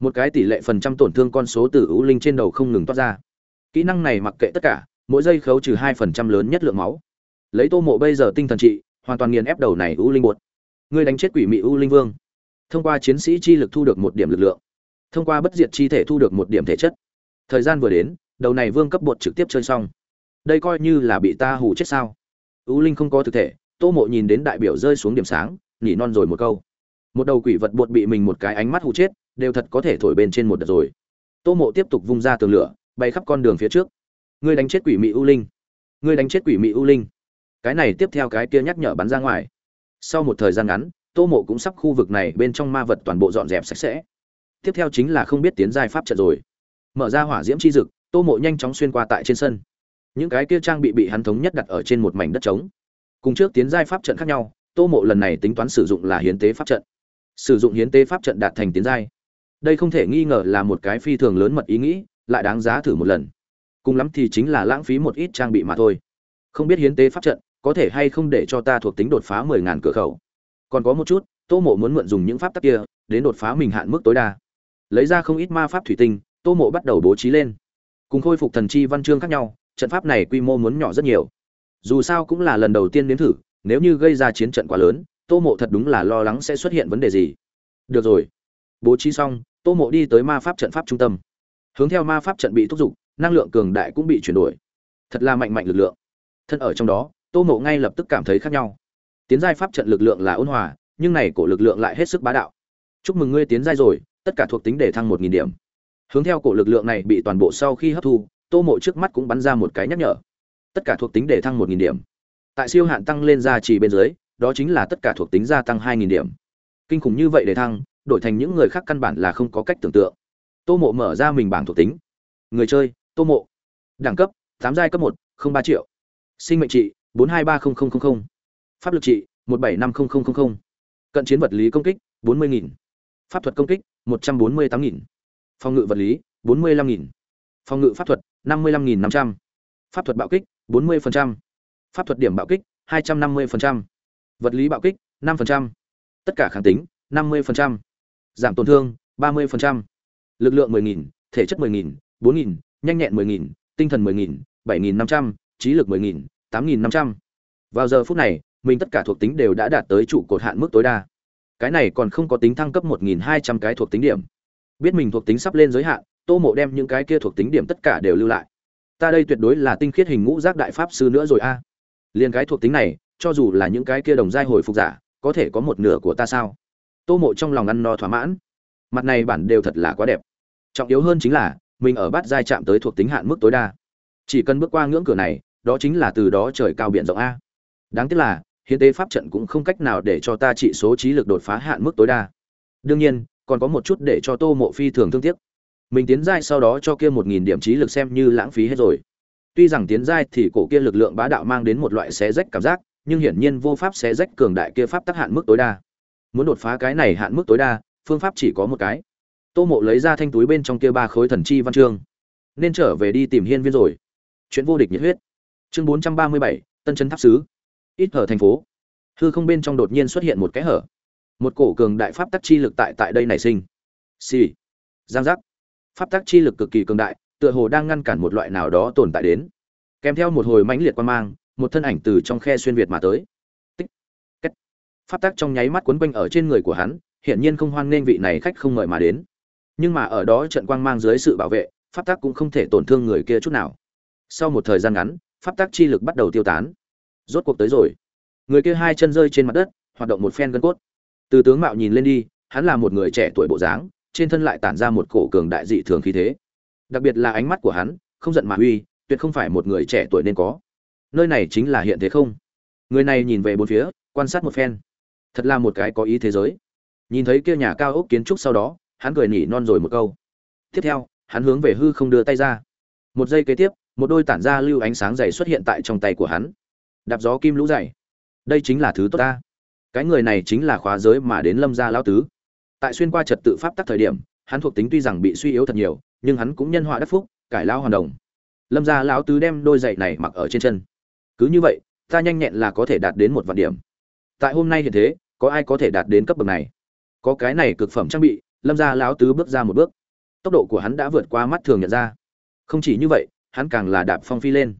Một cái tỷ lệ phần trăm tổn thương con số từ u linh trên đầu không ngừng toát ra. Kỹ năng này mặc kệ tất cả, mỗi giây khấu trừ hai phần trăm lớn nhất lượng máu. Lấy tô mộ bây giờ tinh thần trị, hoàn toàn nghiền ép đầu này u linh bột. Người đánh chết quỷ mị u linh vương. Thông qua chiến sĩ chi lực thu được một điểm lực lượng. Thông qua bất diệt chi thể thu được một điểm thể chất. Thời gian vừa đến, đầu này vương cấp bột trực tiếp chơi xong đây coi như là bị ta hù chết sao? U linh không có thực thể, tô mộ nhìn đến đại biểu rơi xuống điểm sáng, nhỉ non rồi một câu. Một đầu quỷ vật bột bị mình một cái ánh mắt hù chết, đều thật có thể thổi bên trên một đợt rồi. Tô mộ tiếp tục vung ra tường lửa, bay khắp con đường phía trước. Ngươi đánh chết quỷ mị u linh. Ngươi đánh chết quỷ mị u linh. Cái này tiếp theo cái kia nhắc nhở bắn ra ngoài. Sau một thời gian ngắn, tô mộ cũng sắp khu vực này bên trong ma vật toàn bộ dọn dẹp sạch sẽ. Tiếp theo chính là không biết tiến giai pháp trận rồi. Mở ra hỏa diễm chi dực, tô mộ nhanh chóng xuyên qua tại trên sân những cái kia trang bị bị hắn thống nhất đặt ở trên một mảnh đất trống. Cùng trước tiến giai pháp trận khác nhau, tô mộ lần này tính toán sử dụng là hiến tế pháp trận. Sử dụng hiến tế pháp trận đạt thành tiến giai. Đây không thể nghi ngờ là một cái phi thường lớn mật ý nghĩ, lại đáng giá thử một lần. Cùng lắm thì chính là lãng phí một ít trang bị mà thôi. Không biết hiến tế pháp trận có thể hay không để cho ta thuộc tính đột phá mười ngàn cửa khẩu. Còn có một chút, tô mộ muốn mượn dùng những pháp tắc kia đến đột phá mình hạn mức tối đa. Lấy ra không ít ma pháp thủy tinh, tô mộ bắt đầu bố trí lên. Cùng khôi phục thần chi văn chương khác nhau trận pháp này quy mô muốn nhỏ rất nhiều. Dù sao cũng là lần đầu tiên nếm thử, nếu như gây ra chiến trận quá lớn, tô mộ thật đúng là lo lắng sẽ xuất hiện vấn đề gì. Được rồi. Bố trí xong, tô mộ đi tới ma pháp trận pháp trung tâm. Hướng theo ma pháp trận bị thúc giục, năng lượng cường đại cũng bị chuyển đổi. Thật là mạnh mạnh lực lượng. Thân ở trong đó, tô mộ ngay lập tức cảm thấy khác nhau. Tiến giai pháp trận lực lượng là ôn hòa, nhưng này cổ lực lượng lại hết sức bá đạo. Chúc mừng ngươi tiến giai rồi, tất cả thuộc tính để thăng một nghìn điểm. Hướng theo cổ lực lượng này bị toàn bộ sau khi hấp thu tô mộ trước mắt cũng bắn ra một cái nhắc nhở. Tất cả thuộc tính để thăng một nghìn điểm. Tại siêu hạn tăng lên ra chỉ bên dưới, đó chính là tất cả thuộc tính gia tăng hai nghìn điểm. Kinh khủng như vậy để thăng, đổi thành những người khác căn bản là không có cách tưởng tượng. Tô mộ mở ra mình bảng thuộc tính. Người chơi, tô mộ. Đẳng cấp, tám giai cấp một, không ba triệu. Sinh mệnh trị, bốn hai ba pháp lực trị, một bảy năm cận chiến vật lý công kích, bốn mươi nghìn. Pháp thuật công kích, một trăm bốn mươi tám nghìn. Phòng ngự vật lý, bốn mươi năm nghìn. Phòng ngự pháp thuật năm mươi lăm nghìn năm trăm. Pháp thuật bạo kích bốn mươi phần trăm, pháp thuật điểm bạo kích hai trăm năm mươi phần trăm, vật lý bạo kích năm phần trăm, tất cả kháng tính năm mươi phần trăm, giảm tổn thương ba mươi phần trăm, lực lượng mười nghìn thể chất mười nghìn bốn nghìn nhanh nhẹn mười nghìn tinh thần mười nghìn bảy nghìn năm trăm trí lực mười nghìn tám nghìn năm trăm. Vào giờ phút này mình tất cả thuộc tính đều đã đạt tới trụ cột hạn mức tối đa. Cái này còn không có tính thăng cấp một nghìn hai trăm cái thuộc tính điểm. Biết mình thuộc tính sắp lên giới hạn tô mộ đem những cái kia thuộc tính điểm tất cả đều lưu lại. Ta đây tuyệt đối là tinh khiết hình ngũ giác đại pháp sư nữa rồi a. À. liền cái thuộc tính này, cho dù là những cái kia đồng giai hồi phục giả, có thể có một nửa của ta sao? Tô mộ trong lòng ăn no thỏa mãn. Mặt này bản đều thật là quá đẹp. Trọng yếu hơn chính là, mình ở bát giai chạm tới thuộc tính hạn mức tối đa. Chỉ cần bước qua ngưỡng cửa này, đó chính là từ đó trời cao biển rộng a. Đáng tiếc là, hiến tế pháp trận cũng không cách nào để cho ta trị số trí lực đột phá hạn mức tối đa. Đương nhiên, còn có một chút để cho tô mộ phi thường thương tiếc mình tiến giai sau đó cho kia một nghìn điểm trí lực xem như lãng phí hết rồi. Tuy rằng tiến giai thì cổ kia lực lượng bá đạo mang đến một loại xé rách cảm giác, nhưng hiển nhiên vô pháp xé rách cường đại kia pháp tắc hạn mức tối đa. Muốn đột phá cái này hạn mức tối đa, phương pháp chỉ có một cái. Tô mộ lấy ra thanh túi bên trong kia ba khối thần chi văn chương. Nên trở về đi tìm hiên viên rồi. Chuyện vô địch nhiệt huyết. Chương bốn trăm ba mươi bảy, tân trấn tháp sứ. Ít hở thành phố. Hư không bên trong đột nhiên xuất hiện một cái hở. Một cổ cường đại pháp tắc chi lực tại tại đây nảy sinh. Xì、sì. giang giác pháp tắc chi lực cực kỳ cường đại, tựa hồ đang ngăn cản một loại nào đó tồn tại đến. Kèm theo một hồi mãnh liệt quan mang, một thân ảnh từ trong khe xuyên việt mà tới. Tích cách pháp tắc trong nháy mắt quấn quanh ở trên người của hắn, hiển nhiên không hoan nên vị này khách không mời mà đến. Nhưng mà ở đó trận quang mang dưới sự bảo vệ, pháp tắc cũng không thể tổn thương người kia chút nào. Sau một thời gian ngắn, pháp tắc chi lực bắt đầu tiêu tán. Rốt cuộc tới rồi. Người kia hai chân rơi trên mặt đất, hoạt động một phen gân cốt. Từ tướng mạo nhìn lên đi, hắn là một người trẻ tuổi bộ dáng trên thân lại tản ra một cổ cường đại dị thường khí thế. Đặc biệt là ánh mắt của hắn, không giận mà uy, tuyệt không phải một người trẻ tuổi nên có. Nơi này chính là hiện thế không? Người này nhìn về bốn phía, quan sát một phen. Thật là một cái có ý thế giới. Nhìn thấy kia nhà cao ốc kiến trúc sau đó, hắn cười nỉ non rồi một câu. Tiếp theo, hắn hướng về hư không đưa tay ra. Một giây kế tiếp, một đôi tản ra lưu ánh sáng dày xuất hiện tại trong tay của hắn. Đạp gió kim lũ dày. Đây chính là thứ tốt ta. Cái người này chính là khóa giới mà đến lâm gia lão tứ tại xuyên qua trật tự pháp tắc thời điểm, hắn thuộc tính tuy rằng bị suy yếu thật nhiều, nhưng hắn cũng nhân họa đắc phúc, cải lao hoàn đồng. Lâm gia lão tứ đem đôi giày này mặc ở trên chân. Cứ như vậy, ta nhanh nhẹn là có thể đạt đến một vạn điểm. Tại hôm nay hiện thế, có ai có thể đạt đến cấp bậc này? Có cái này cực phẩm trang bị, lâm gia lão tứ bước ra một bước. Tốc độ của hắn đã vượt qua mắt thường nhận ra. Không chỉ như vậy, hắn càng là đạp phong phi lên.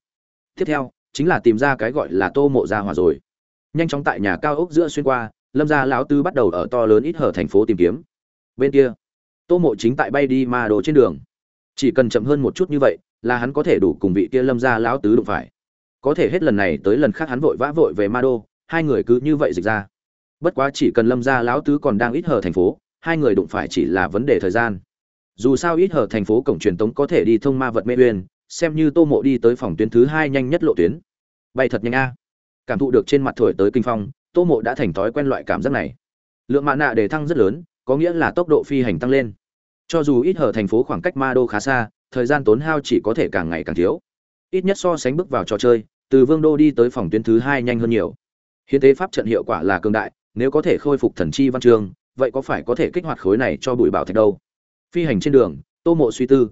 Tiếp theo, chính là tìm ra cái gọi là tô mộ gia hòa rồi. Nhanh chóng tại nhà cao ốc giữa xuyên qua lâm gia lão tứ bắt đầu ở to lớn ít hở thành phố tìm kiếm. Bên kia, tô mộ chính tại bay đi ma đồ trên đường. Chỉ cần chậm hơn một chút như vậy, là hắn có thể đủ cùng vị kia lâm gia lão tứ đụng phải. Có thể hết lần này tới lần khác hắn vội vã vội về ma đô hai người cứ như vậy dịch ra. Bất quá chỉ cần lâm gia lão tứ còn đang ít hở thành phố, hai người đụng phải chỉ là vấn đề thời gian. Dù sao ít hở thành phố cổng truyền tống có thể đi thông ma vật mê uyên, xem như tô mộ đi tới phòng tuyến thứ hai nhanh nhất lộ tuyến. Bay thật nhanh a. Cảm thụ được trên mặt thổi tới kinh phong tô mộ đã thành thói quen loại cảm giác này. Lượng mạ nạ để thăng rất lớn có nghĩa là tốc độ phi hành tăng lên. Cho dù ít hở thành phố khoảng cách ma đô khá xa thời gian tốn hao chỉ có thể càng ngày càng thiếu. Ít nhất so sánh bước vào trò chơi từ vương đô đi tới phòng tuyến thứ hai nhanh hơn nhiều. Hiến tế pháp trận hiệu quả là cường đại nếu có thể khôi phục thần chi văn trường, vậy có phải có thể kích hoạt khối này cho bụi bảo thạch đâu? Phi hành trên đường tô mộ suy tư.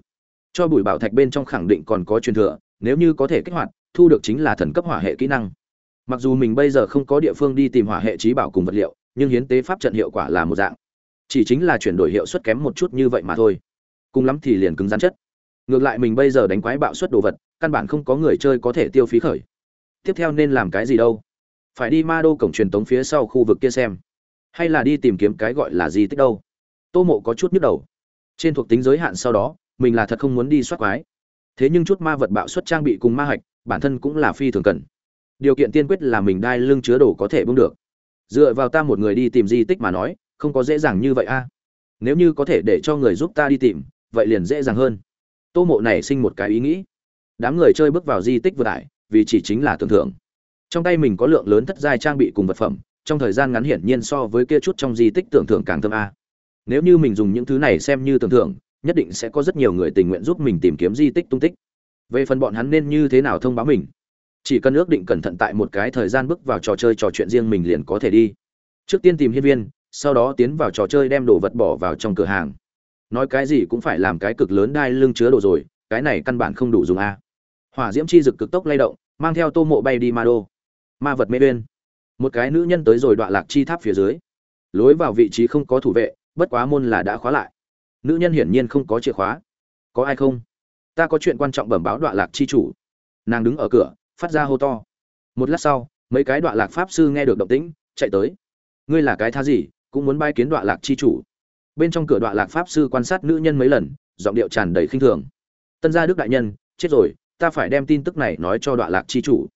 Cho bụi bảo thạch bên trong khẳng định còn có truyền thừa nếu như có thể kích hoạt thu được chính là thần cấp hỏa hệ kỹ năng mặc dù mình bây giờ không có địa phương đi tìm hỏa hệ trí bảo cùng vật liệu, nhưng hiến tế pháp trận hiệu quả là một dạng. Chỉ chính là chuyển đổi hiệu suất kém một chút như vậy mà thôi. Cùng lắm thì liền cứng rắn chất. Ngược lại mình bây giờ đánh quái bạo suất đồ vật, căn bản không có người chơi có thể tiêu phí khởi. Tiếp theo nên làm cái gì đâu? Phải đi ma đô cổng truyền tống phía sau khu vực kia xem. Hay là đi tìm kiếm cái gọi là gì tích đâu? Tô mộ có chút nhức đầu. Trên thuộc tính giới hạn sau đó, mình là thật không muốn đi soát quái. Thế nhưng chút ma vật bạo suất trang bị cùng ma hạch, bản thân cũng là phi thường cần điều kiện tiên quyết là mình đai lưng chứa đồ có thể bưng được. Dựa vào ta một người đi tìm di tích mà nói, không có dễ dàng như vậy a. Nếu như có thể để cho người giúp ta đi tìm, vậy liền dễ dàng hơn. Tô mộ này sinh một cái ý nghĩ. Đám người chơi bước vào di tích vừa tải vì chỉ chính là tưởng thưởng. Trong tay mình có lượng lớn thất giai trang bị cùng vật phẩm, trong thời gian ngắn hiển nhiên so với kia chút trong di tích tưởng thưởng càng thơm a. Nếu như mình dùng những thứ này xem như tưởng thưởng, nhất định sẽ có rất nhiều người tình nguyện giúp mình tìm kiếm di tích tung tích. Về phần bọn hắn nên như thế nào thông báo mình? Chỉ cần ước định cẩn thận tại một cái thời gian bước vào trò chơi trò chuyện riêng mình liền có thể đi. Trước tiên tìm hiên viên, sau đó tiến vào trò chơi đem đồ vật bỏ vào trong cửa hàng. Nói cái gì cũng phải làm cái cực lớn đai lưng chứa đồ rồi, cái này căn bản không đủ dùng a. Hỏa diễm chi rực cực tốc lay động, mang theo tô mộ bay đi ma đô. Ma vật mê bên một cái nữ nhân tới rồi đoạn lạc chi tháp phía dưới. Lối vào vị trí không có thủ vệ, bất quá môn là đã khóa lại. Nữ nhân hiển nhiên không có chìa khóa. Có ai không? Ta có chuyện quan trọng bẩm báo đoạn lạc chi chủ. Nàng đứng ở cửa phát ra hô to. Một lát sau, mấy cái đoạn lạc pháp sư nghe được động tĩnh, chạy tới. Ngươi là cái tha gì, cũng muốn bay kiến đoạn lạc chi chủ. Bên trong cửa đoạn lạc pháp sư quan sát nữ nhân mấy lần, giọng điệu tràn đầy khinh thường. Tân gia đức đại nhân, chết rồi, ta phải đem tin tức này nói cho đoạn lạc chi chủ.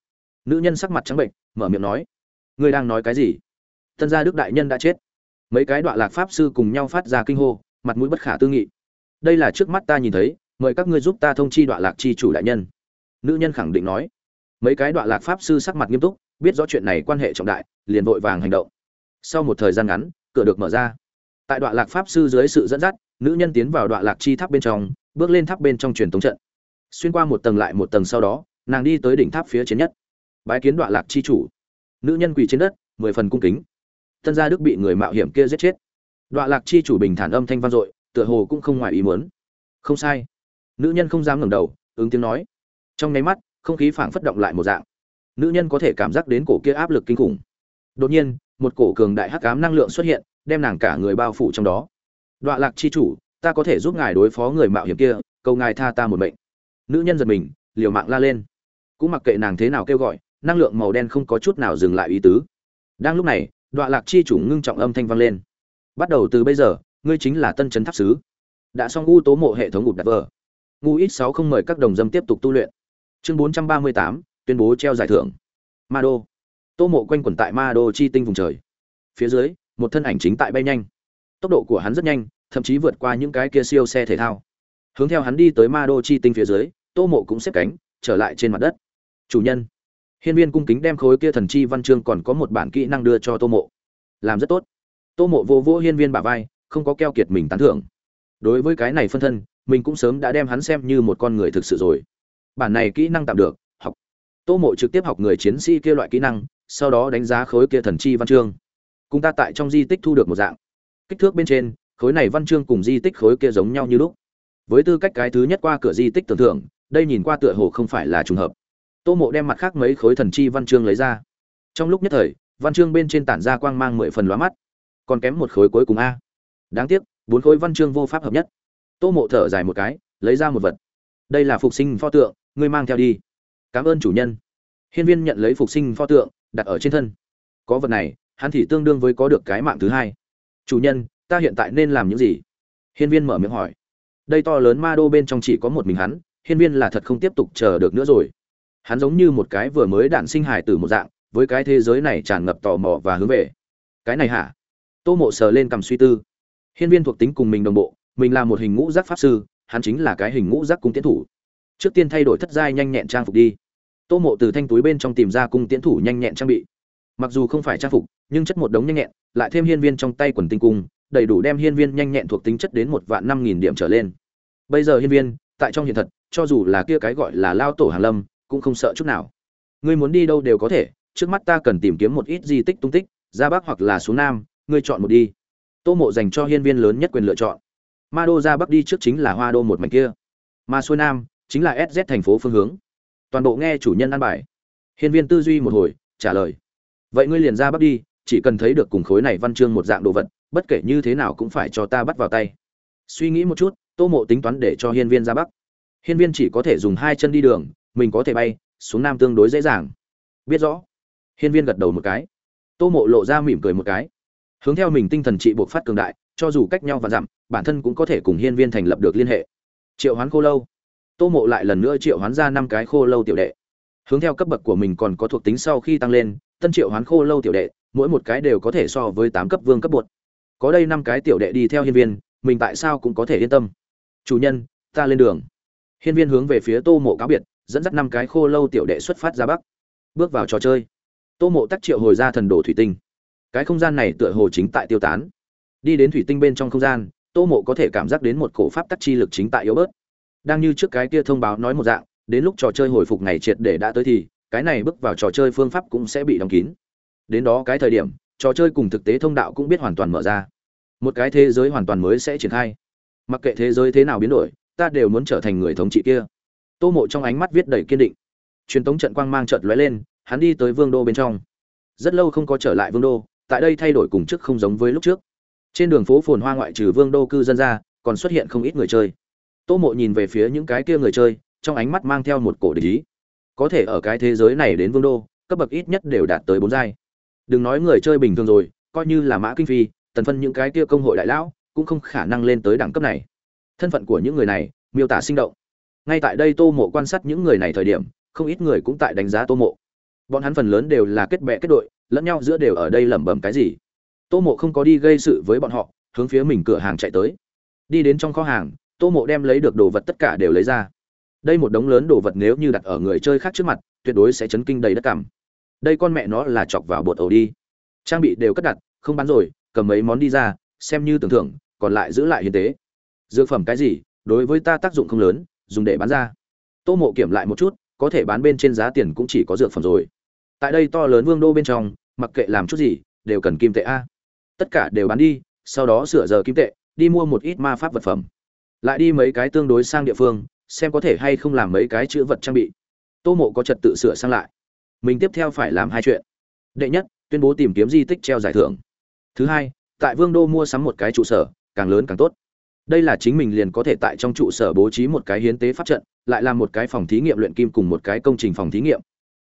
Nữ nhân sắc mặt trắng bệnh, mở miệng nói. Ngươi đang nói cái gì? Tân gia đức đại nhân đã chết. Mấy cái đoạn lạc pháp sư cùng nhau phát ra kinh hô, mặt mũi bất khả tư nghị. Đây là trước mắt ta nhìn thấy, mời các ngươi giúp ta thông chi đoạn lạc chi chủ đại nhân. Nữ nhân khẳng định nói mấy cái đoạn lạc pháp sư sắc mặt nghiêm túc, biết rõ chuyện này quan hệ trọng đại, liền vội vàng hành động. Sau một thời gian ngắn, cửa được mở ra. Tại đoạn lạc pháp sư dưới sự dẫn dắt, nữ nhân tiến vào đoạn lạc chi tháp bên trong, bước lên tháp bên trong truyền tống trận. Xuyên qua một tầng lại một tầng sau đó, nàng đi tới đỉnh tháp phía trên nhất. Bái kiến đoạn lạc chi chủ. Nữ nhân quỳ trên đất, mười phần cung kính. Tân gia đức bị người mạo hiểm kia giết chết. Đoạn lạc chi chủ bình thản âm thanh vang dội, tựa hồ cũng không ngoài ý muốn. Không sai. Nữ nhân không dám ngẩng đầu, ứng tiếng nói. Trong nháy mắt không khí phảng phất động lại một dạng. Nữ nhân có thể cảm giác đến cổ kia áp lực kinh khủng. Đột nhiên, một cổ cường đại hắc ám năng lượng xuất hiện, đem nàng cả người bao phủ trong đó. Đoạn lạc chi chủ, ta có thể giúp ngài đối phó người mạo hiểm kia, cầu ngài tha ta một mệnh. Nữ nhân giật mình, liều mạng la lên. Cũng mặc kệ nàng thế nào kêu gọi, năng lượng màu đen không có chút nào dừng lại ý tứ. Đang lúc này đoạn lạc chi chủ ngưng trọng âm thanh vang lên. Bắt đầu từ bây giờ, ngươi chính là tân trấn tháp sứ. Đã xong u tố mộ hệ thống ngục đặt vờ. Ngu ít sáu không mời các đồng dâm tiếp tục tu luyện chương bốn trăm ba mươi tám, tuyên bố treo giải thưởng. Ma đô. Tô mộ quanh quẩn tại ma đô chi tinh vùng trời. Phía dưới, một thân ảnh chính tại bay nhanh. Tốc độ của hắn rất nhanh, thậm chí vượt qua những cái kia siêu xe thể thao. Hướng theo hắn đi tới ma đô chi tinh phía dưới, tô mộ cũng xếp cánh, trở lại trên mặt đất. Chủ nhân. Hiên viên cung kính đem khối kia thần chi văn chương còn có một bản kỹ năng đưa cho tô mộ. Làm rất tốt. Tô mộ vô vô hiên viên bả vai, không có keo kiệt mình tán thưởng. Đối với cái này phân thân, mình cũng sớm đã đem hắn xem như một con người thực sự rồi bản này kỹ năng tạm được, học. Tô mộ trực tiếp học người chiến sĩ kia loại kỹ năng, sau đó đánh giá khối kia thần chi văn chương. Cùng ta tại trong di tích thu được một dạng. Kích thước bên trên, khối này văn chương cùng di tích khối kia giống nhau như lúc. Với tư cách cái thứ nhất qua cửa di tích tưởng thưởng đây nhìn qua tựa hồ không phải là trùng hợp. Tô mộ đem mặt khác mấy khối thần chi văn chương lấy ra. Trong lúc nhất thời, văn chương bên trên tản ra quang mang mười phần lóa mắt. Còn kém một khối cuối cùng a. Đáng tiếc, bốn khối văn chương vô pháp hợp nhất. Tô mộ thở dài một cái, lấy ra một vật. Đây là phục sinh pho tượng ngươi mang theo đi. Cảm ơn chủ nhân. Hiên viên nhận lấy phục sinh pho tượng, đặt ở trên thân. Có vật này, hắn thì tương đương với có được cái mạng thứ hai. Chủ nhân, ta hiện tại nên làm những gì? Hiên viên mở miệng hỏi. Đây to lớn ma đô bên trong chỉ có một mình hắn, hiên viên là thật không tiếp tục chờ được nữa rồi. Hắn giống như một cái vừa mới đản sinh hài từ một dạng, với cái thế giới này tràn ngập tò mò và hướng về. Cái này hả? Tô mộ sờ lên cầm suy tư. Hiên viên thuộc tính cùng mình đồng bộ, mình là một hình ngũ giác pháp sư, hắn chính là cái hình ngũ giác cung tiến thủ trước tiên thay đổi thất giai nhanh nhẹn trang phục đi. Tô mộ từ thanh túi bên trong tìm ra cung tiễn thủ nhanh nhẹn trang bị. Mặc dù không phải trang phục, nhưng chất một đống nhanh nhẹn, lại thêm hiên viên trong tay quần tinh cung, đầy đủ đem hiên viên nhanh nhẹn thuộc tính chất đến một vạn năm nghìn điểm trở lên. Bây giờ hiên viên, tại trong hiện thật, cho dù là kia cái gọi là lao tổ hàn lâm, cũng không sợ chút nào. Ngươi muốn đi đâu đều có thể, trước mắt ta cần tìm kiếm một ít di tích tung tích ra bắc hoặc là xuống nam, ngươi chọn một đi. Tô mộ dành cho hiên viên lớn nhất quyền lựa chọn. Ma đô ra bắc đi trước chính là hoa đô một mảnh kia. Ma xuôi nam chính là sz thành phố phương hướng. Toàn bộ nghe chủ nhân ăn bài. Hiên viên tư duy một hồi, trả lời. Vậy ngươi liền ra bắt đi, chỉ cần thấy được cùng khối này văn chương một dạng đồ vật, bất kể như thế nào cũng phải cho ta bắt vào tay. Suy nghĩ một chút, tô mộ tính toán để cho hiên viên ra bắc. Hiên viên chỉ có thể dùng hai chân đi đường, mình có thể bay, xuống nam tương đối dễ dàng. Biết rõ. Hiên viên gật đầu một cái. Tô mộ lộ ra mỉm cười một cái. Hướng theo mình tinh thần trị buộc phát cường đại, cho dù cách nhau và dặm, bản thân cũng có thể cùng hiên viên thành lập được liên hệ. Triệu hoán khô lâu tô mộ lại lần nữa triệu hoán ra năm cái khô lâu tiểu đệ. Hướng theo cấp bậc của mình còn có thuộc tính sau khi tăng lên, tân triệu hoán khô lâu tiểu đệ, mỗi một cái đều có thể so với tám cấp vương cấp bột. Có đây năm cái tiểu đệ đi theo hiên viên, mình tại sao cũng có thể yên tâm. Chủ nhân, ta lên đường. Hiên viên hướng về phía tô mộ cáo biệt, dẫn dắt năm cái khô lâu tiểu đệ xuất phát ra bắc. Bước vào trò chơi. Tô mộ tắc triệu hồi ra thần đồ thủy tinh. Cái không gian này tựa hồ chính tại tiêu tán. Đi đến thủy tinh bên trong không gian, tô mộ có thể cảm giác đến một cổ pháp tắc chi lực chính tại yếu bớt đang như trước cái kia thông báo nói một dạng, đến lúc trò chơi hồi phục ngày triệt để đã tới thì, cái này bước vào trò chơi phương pháp cũng sẽ bị đóng kín. Đến đó cái thời điểm, trò chơi cùng thực tế thông đạo cũng biết hoàn toàn mở ra. Một cái thế giới hoàn toàn mới sẽ triển khai. Mặc kệ thế giới thế nào biến đổi, ta đều muốn trở thành người thống trị kia. Tô mộ trong ánh mắt viết đầy kiên định. Truyền thống trận quang mang trợt lóe lên, hắn đi tới vương đô bên trong. Rất lâu không có trở lại vương đô, tại đây thay đổi cùng trước không giống với lúc trước. Trên đường phố phồn hoa ngoại trừ vương đô cư dân ra, còn xuất hiện không ít người chơi tô mộ nhìn về phía những cái kia người chơi, trong ánh mắt mang theo một cổ địch ý. Có thể ở cái thế giới này đến vương đô, cấp bậc ít nhất đều đạt tới bốn giai. Đừng nói người chơi bình thường rồi, coi như là mã kinh phi, tần phân những cái kia công hội đại lão, cũng không khả năng lên tới đẳng cấp này. Thân phận của những người này, miêu tả sinh động. Ngay tại đây tô mộ quan sát những người này thời điểm, không ít người cũng tại đánh giá tô mộ. Bọn hắn phần lớn đều là kết bè kết đội, lẫn nhau giữa đều ở đây lẩm bẩm cái gì. Tô mộ không có đi gây sự với bọn họ, hướng phía mình cửa hàng chạy tới. Đi đến trong kho hàng tô mộ đem lấy được đồ vật tất cả đều lấy ra. Đây một đống lớn đồ vật nếu như đặt ở người chơi khác trước mặt, tuyệt đối sẽ chấn kinh đầy đất cảm. Đây con mẹ nó là chọc vào bột ẩu đi. Trang bị đều cất đặt, không bán rồi, cầm mấy món đi ra, xem như tưởng thưởng, còn lại giữ lại hiến tế. Dược phẩm cái gì, đối với ta tác dụng không lớn, dùng để bán ra. Tô mộ kiểm lại một chút, có thể bán bên trên giá tiền cũng chỉ có dược phẩm rồi. Tại đây to lớn vương đô bên trong, mặc kệ làm chút gì, đều cần kim tệ a. Tất cả đều bán đi, sau đó sửa giờ kim tệ, đi mua một ít ma pháp vật phẩm lại đi mấy cái tương đối sang địa phương, xem có thể hay không làm mấy cái chữ vật trang bị. Tô mộ có trật tự sửa sang lại. Mình tiếp theo phải làm hai chuyện. Đệ nhất, tuyên bố tìm kiếm di tích treo giải thưởng. Thứ hai, tại vương đô mua sắm một cái trụ sở, càng lớn càng tốt. Đây là chính mình liền có thể tại trong trụ sở bố trí một cái hiến tế pháp trận, lại làm một cái phòng thí nghiệm luyện kim cùng một cái công trình phòng thí nghiệm.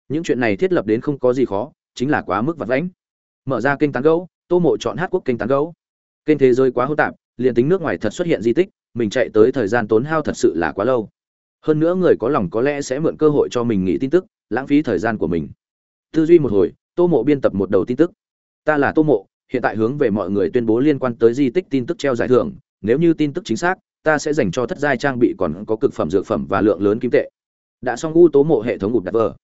Những chuyện này thiết lập đến không có gì khó, chính là quá mức vật lãnh mở ra kênh tán gấu tô mộ chọn hát quốc kênh tán gấu kênh thế giới quá hô tạp, liền tính nước ngoài thật xuất hiện di tích mình chạy tới thời gian tốn hao thật sự là quá lâu. Hơn nữa người có lòng có lẽ sẽ mượn cơ hội cho mình nghĩ tin tức, lãng phí thời gian của mình. Tư duy một hồi, tô mộ biên tập một đầu tin tức. Ta là tô mộ, hiện tại hướng về mọi người tuyên bố liên quan tới di tích tin tức treo giải thưởng. Nếu như tin tức chính xác, ta sẽ dành cho thất giai trang bị còn có cực phẩm dược phẩm và lượng lớn kim tệ. Đã xong ngu tố mộ hệ thống ngủ đặt vờ.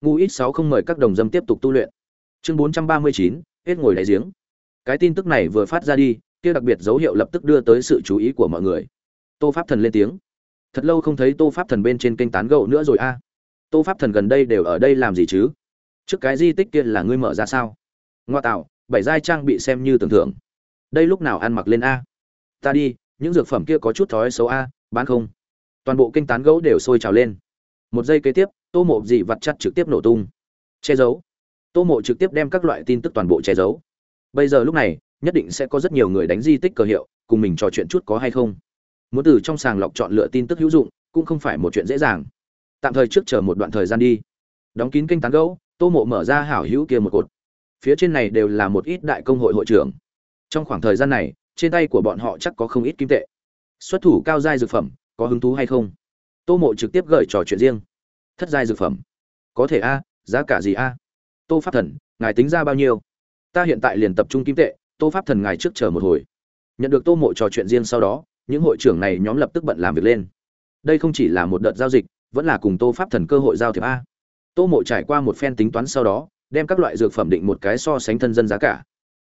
Ngu ít sáu không mời các đồng dâm tiếp tục tu luyện. Chương bốn trăm ba mươi chín, hết ngồi đáy giếng. Cái tin tức này vừa phát ra đi, kia đặc biệt dấu hiệu lập tức đưa tới sự chú ý của mọi người tô pháp thần lên tiếng. Thật lâu không thấy tô pháp thần bên trên kênh tán gẫu nữa rồi a. À. Tô pháp thần gần đây đều ở đây làm gì chứ? Trước cái di tích kia là ngươi mở ra sao? Ngoa tạo, bảy giai trang bị xem như tưởng thưởng. Đây lúc nào ăn mặc lên a? Ta đi, những dược phẩm kia có chút thói xấu a, bán không? Toàn bộ kênh tán gẫu đều sôi trào lên. Một giây kế tiếp, tô mộ dị vặt chặt trực tiếp nổ tung. Che giấu. Tô mộ trực tiếp đem các loại tin tức toàn bộ che giấu. Bây giờ lúc này, nhất định sẽ có rất nhiều người đánh di tích cờ hiệu, cùng mình trò chuyện chút có hay không muốn từ trong sàng lọc chọn lựa tin tức hữu dụng, cũng không phải một chuyện dễ dàng. Tạm thời trước chờ một đoạn thời gian đi. Đóng kín kênh tán gẫu, tô mộ mở ra hảo hữu kia một cột. Phía trên này đều là một ít đại công hội hội trưởng. Trong khoảng thời gian này, trên tay của bọn họ chắc có không ít kim tệ. Xuất thủ cao giai dược phẩm, có hứng thú hay không? Tô mộ trực tiếp gửi trò chuyện riêng. Thất giai dược phẩm. Có thể a, giá cả gì a? Tô pháp thần, ngài tính ra bao nhiêu? Ta hiện tại liền tập trung kim tệ, tô pháp thần ngài trước chờ một hồi. Nhận được tô mộ trò chuyện riêng sau đó những hội trưởng này nhóm lập tức bận làm việc lên. Đây không chỉ là một đợt giao dịch, vẫn là cùng tô pháp thần cơ hội giao thiệp a. Tô mộ trải qua một phen tính toán sau đó, đem các loại dược phẩm định một cái so sánh thân dân giá cả.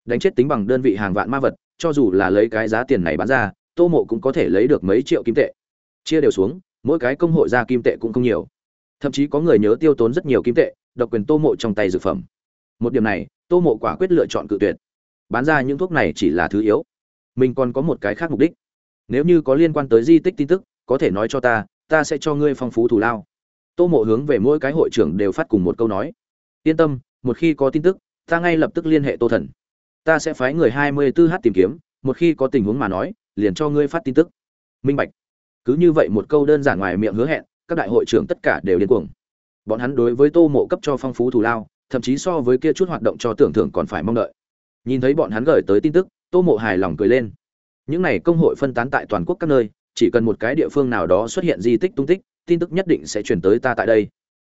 Đánh chết tính bằng đơn vị hàng vạn ma vật, cho dù là lấy cái giá tiền này bán ra, tô mộ cũng có thể lấy được mấy triệu kim tệ. Chia đều xuống, mỗi cái công hội ra kim tệ cũng không nhiều. Thậm chí có người nhớ tiêu tốn rất nhiều kim tệ, độc quyền tô mộ trong tay dược phẩm. Một điểm này, tô mộ quả quyết lựa chọn cự tuyệt. Bán ra những thuốc này chỉ là thứ yếu. Mình còn có một cái khác mục đích nếu như có liên quan tới di tích tin tức, có thể nói cho ta ta sẽ cho ngươi phong phú thù lao. Tô mộ hướng về mỗi cái hội trưởng đều phát cùng một câu nói. Yên tâm, một khi có tin tức, ta ngay lập tức liên hệ tô thần. Ta sẽ phái người hai mươi 24h tìm kiếm, một khi có tình huống mà nói, liền cho ngươi phát tin tức. Minh bạch. Cứ như vậy một câu đơn giản ngoài miệng hứa hẹn, các đại hội trưởng tất cả đều điên cuồng. Bọn hắn đối với tô mộ cấp cho phong phú thù lao, thậm chí so với kia chút hoạt động cho tưởng thưởng còn phải mong đợi. Nhìn thấy bọn hắn gửi tới tin tức, tô mộ hài lòng cười lên những này công hội phân tán tại toàn quốc các nơi, chỉ cần một cái địa phương nào đó xuất hiện di tích tung tích, tin tức nhất định sẽ truyền tới ta tại đây.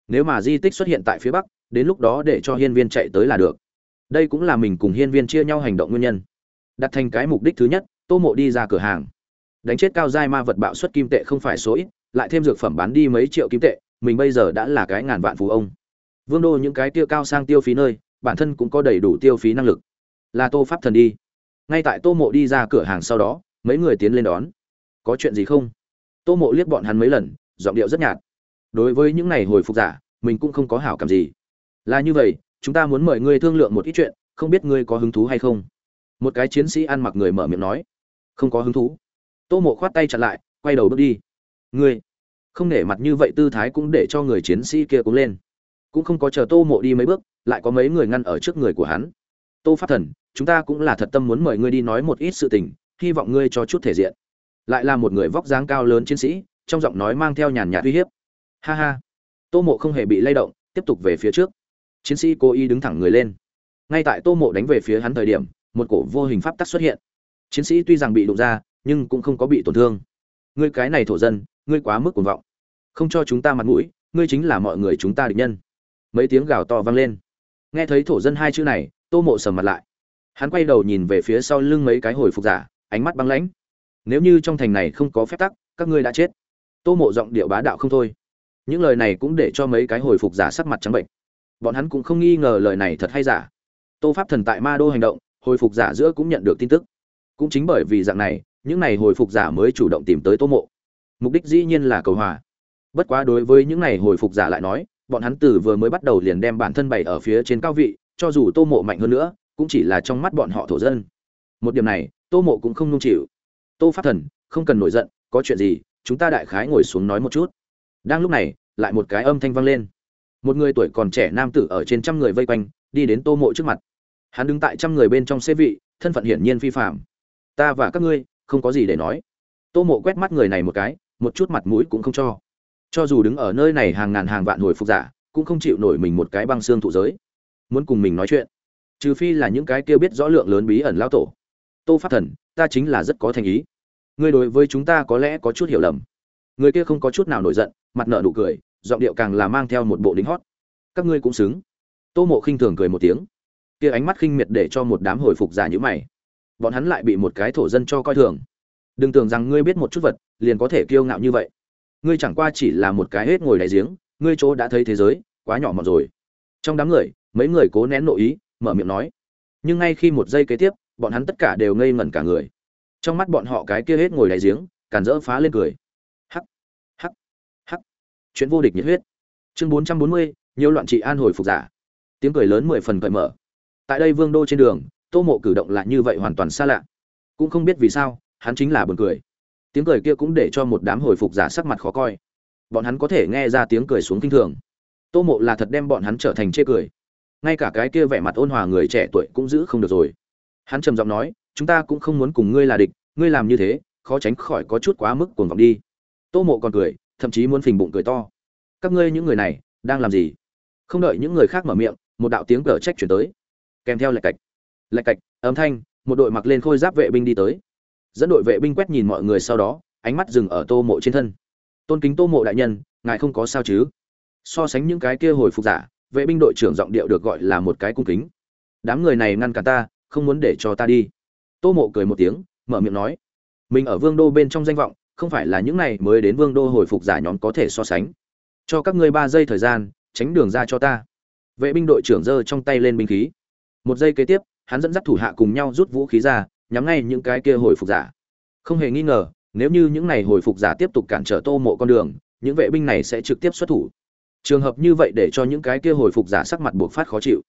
Nếu mà di tích xuất hiện tại phía bắc, đến lúc đó để cho hiên viên chạy tới là được. Đây cũng là mình cùng hiên viên chia nhau hành động nguyên nhân. Đặt thành cái mục đích thứ nhất, tô mộ đi ra cửa hàng. Đánh chết cao giai ma vật bạo xuất kim tệ không phải số ít, lại thêm dược phẩm bán đi mấy triệu kim tệ, mình bây giờ đã là cái ngàn vạn phú ông. Vương đô những cái tiêu cao sang tiêu phí nơi, bản thân cũng có đầy đủ tiêu phí năng lực. Là tô pháp thần đi ngay tại tô mộ đi ra cửa hàng sau đó, mấy người tiến lên đón. Có chuyện gì không? Tô mộ liếc bọn hắn mấy lần, giọng điệu rất nhạt. Đối với những này hồi phục giả, mình cũng không có hảo cảm gì. Là như vậy, chúng ta muốn mời ngươi thương lượng một ít chuyện, không biết ngươi có hứng thú hay không? Một cái chiến sĩ ăn mặc người mở miệng nói. Không có hứng thú. Tô mộ khoát tay chặn lại, quay đầu bước đi. Ngươi, không nể mặt như vậy tư thái cũng để cho người chiến sĩ kia cũng lên. Cũng không có chờ tô mộ đi mấy bước, lại có mấy người ngăn ở trước người của hắn tô pháp thần, chúng ta cũng là thật tâm muốn mời ngươi đi nói một ít sự tình, hy vọng ngươi cho chút thể diện. Lại là một người vóc dáng cao lớn chiến sĩ, trong giọng nói mang theo nhàn nhạt uy hiếp. Ha ha. Tô mộ không hề bị lay động, tiếp tục về phía trước. Chiến sĩ cố ý đứng thẳng người lên. Ngay tại tô mộ đánh về phía hắn thời điểm, một cổ vô hình pháp tắc xuất hiện. Chiến sĩ tuy rằng bị đụng ra, nhưng cũng không có bị tổn thương. Ngươi cái này thổ dân, ngươi quá mức cuồng vọng. Không cho chúng ta mặt mũi, ngươi chính là mọi người chúng ta địch nhân. Mấy tiếng gào to vang lên. Nghe thấy thổ dân hai chữ này tô mộ sầm mặt lại. Hắn quay đầu nhìn về phía sau lưng mấy cái hồi phục giả, ánh mắt băng lãnh. Nếu như trong thành này không có phép tắc, các ngươi đã chết. Tô mộ giọng điệu bá đạo không thôi. Những lời này cũng để cho mấy cái hồi phục giả sắc mặt trắng bệnh. Bọn hắn cũng không nghi ngờ lời này thật hay giả. Tô pháp thần tại ma đô hành động, hồi phục giả giữa cũng nhận được tin tức. Cũng chính bởi vì dạng này, những này hồi phục giả mới chủ động tìm tới tô mộ. Mục đích dĩ nhiên là cầu hòa. Bất quá đối với những này hồi phục giả lại nói, bọn hắn từ vừa mới bắt đầu liền đem bản thân bày ở phía trên cao vị cho dù tô mộ mạnh hơn nữa, cũng chỉ là trong mắt bọn họ thổ dân. Một điểm này, tô mộ cũng không nung chịu. Tô pháp thần, không cần nổi giận, có chuyện gì, chúng ta đại khái ngồi xuống nói một chút. Đang lúc này, lại một cái âm thanh vang lên. Một người tuổi còn trẻ nam tử ở trên trăm người vây quanh, đi đến tô mộ trước mặt. Hắn đứng tại trăm người bên trong xế vị, thân phận hiển nhiên phi phạm ta và các ngươi, không có gì để nói. Tô mộ quét mắt người này một cái, một chút mặt mũi cũng không cho. Cho dù đứng ở nơi này hàng ngàn hàng vạn hồi phục giả, cũng không chịu nổi mình một cái băng xương thụ giới muốn cùng mình nói chuyện. Trừ phi là những cái kia biết rõ lượng lớn bí ẩn lao tổ. Tô pháp thần, ta chính là rất có thành ý. Ngươi đối với chúng ta có lẽ có chút hiểu lầm. Người kia không có chút nào nổi giận, mặt nợ nụ cười, giọng điệu càng là mang theo một bộ đính hót. Các ngươi cũng xứng. Tô mộ khinh thường cười một tiếng. Kia ánh mắt khinh miệt để cho một đám hồi phục giả như mày. Bọn hắn lại bị một cái thổ dân cho coi thường. Đừng tưởng rằng ngươi biết một chút vật, liền có thể kiêu ngạo như vậy. Ngươi chẳng qua chỉ là một cái hết ngồi đáy giếng, ngươi chỗ đã thấy thế giới, quá nhỏ mọt rồi. Trong đám người mấy người cố nén nội ý, mở miệng nói. Nhưng ngay khi một giây kế tiếp, bọn hắn tất cả đều ngây ngẩn cả người. Trong mắt bọn họ cái kia hết ngồi đáy giếng, càn rỡ phá lên cười. Hắc hắc hắc. Chuyện vô địch nhiệt huyết. Chương bốn trăm bốn mươi, nhiều loạn trị an hồi phục giả. Tiếng cười lớn mười phần cởi mở. Tại đây vương đô trên đường, tô mộ cử động lại như vậy hoàn toàn xa lạ. Cũng không biết vì sao, hắn chính là buồn cười. Tiếng cười kia cũng để cho một đám hồi phục giả sắc mặt khó coi. Bọn hắn có thể nghe ra tiếng cười xuống kinh thường. Tô mộ là thật đem bọn hắn trở thành chê cười ngay cả cái kia vẻ mặt ôn hòa người trẻ tuổi cũng giữ không được rồi. Hắn trầm giọng nói, chúng ta cũng không muốn cùng ngươi là địch, ngươi làm như thế, khó tránh khỏi có chút quá mức cuồng vọng đi. Tô mộ còn cười, thậm chí muốn phình bụng cười to. Các ngươi những người này, đang làm gì? Không đợi những người khác mở miệng, một đạo tiếng cờ trách chuyển tới. Kèm theo lạch cạch. Lạch cạch, âm thanh, một đội mặc lên khôi giáp vệ binh đi tới. Dẫn đội vệ binh quét nhìn mọi người sau đó, ánh mắt dừng ở tô mộ trên thân. Tôn kính tô mộ đại nhân, ngài không có sao chứ? So sánh những cái kia hồi phục giả vệ binh đội trưởng giọng điệu được gọi là một cái cung kính. Đám người này ngăn cản ta, không muốn để cho ta đi. Tô mộ cười một tiếng, mở miệng nói, mình ở vương đô bên trong danh vọng, không phải là những này mới đến vương đô hồi phục giả nhóm có thể so sánh. Cho các ngươi ba giây thời gian, tránh đường ra cho ta. Vệ binh đội trưởng giơ trong tay lên binh khí. Một giây kế tiếp, hắn dẫn dắt thủ hạ cùng nhau rút vũ khí ra, nhắm ngay những cái kia hồi phục giả. Không hề nghi ngờ, nếu như những này hồi phục giả tiếp tục cản trở tô mộ con đường, những vệ binh này sẽ trực tiếp xuất thủ trường hợp như vậy để cho những cái kia hồi phục giả sắc mặt buộc phát khó chịu.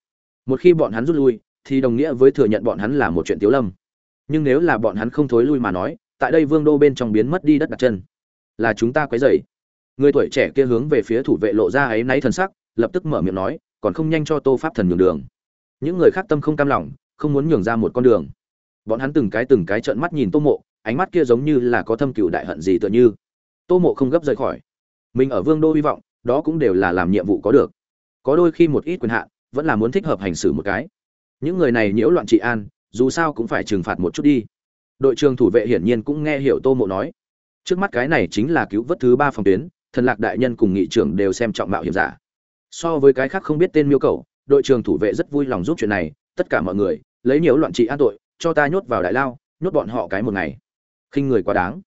Một khi bọn hắn rút lui, thì đồng nghĩa với thừa nhận bọn hắn là một chuyện tiếu lâm. Nhưng nếu là bọn hắn không thối lui mà nói, tại đây vương đô bên trong biến mất đi đất đặt chân. Là chúng ta quấy rầy. Người tuổi trẻ kia hướng về phía thủ vệ lộ ra ấy náy thần sắc, lập tức mở miệng nói, còn không nhanh cho tô pháp thần nhường đường. Những người khác tâm không cam lòng, không muốn nhường ra một con đường. Bọn hắn từng cái từng cái trợn mắt nhìn tô mộ, ánh mắt kia giống như là có thâm cựu đại hận gì tựa như. Tô mộ không gấp rời khỏi. Mình ở vương đô hy vọng đó cũng đều là làm nhiệm vụ có được. Có đôi khi một ít quyền hạn, vẫn là muốn thích hợp hành xử một cái. Những người này nhiễu loạn trị an, dù sao cũng phải trừng phạt một chút đi. Đội trưởng thủ vệ hiển nhiên cũng nghe hiểu tô mộ nói. Trước mắt cái này chính là cứu vớt thứ ba phòng tuyến, thần lạc đại nhân cùng nghị trưởng đều xem trọng mạo hiểm giả. So với cái khác không biết tên miêu cầu, đội trưởng thủ vệ rất vui lòng giúp chuyện này. Tất cả mọi người, lấy nhiều loạn trị an tội, cho ta nhốt vào đại lao, nhốt bọn họ cái một ngày. Khinh người quá đáng.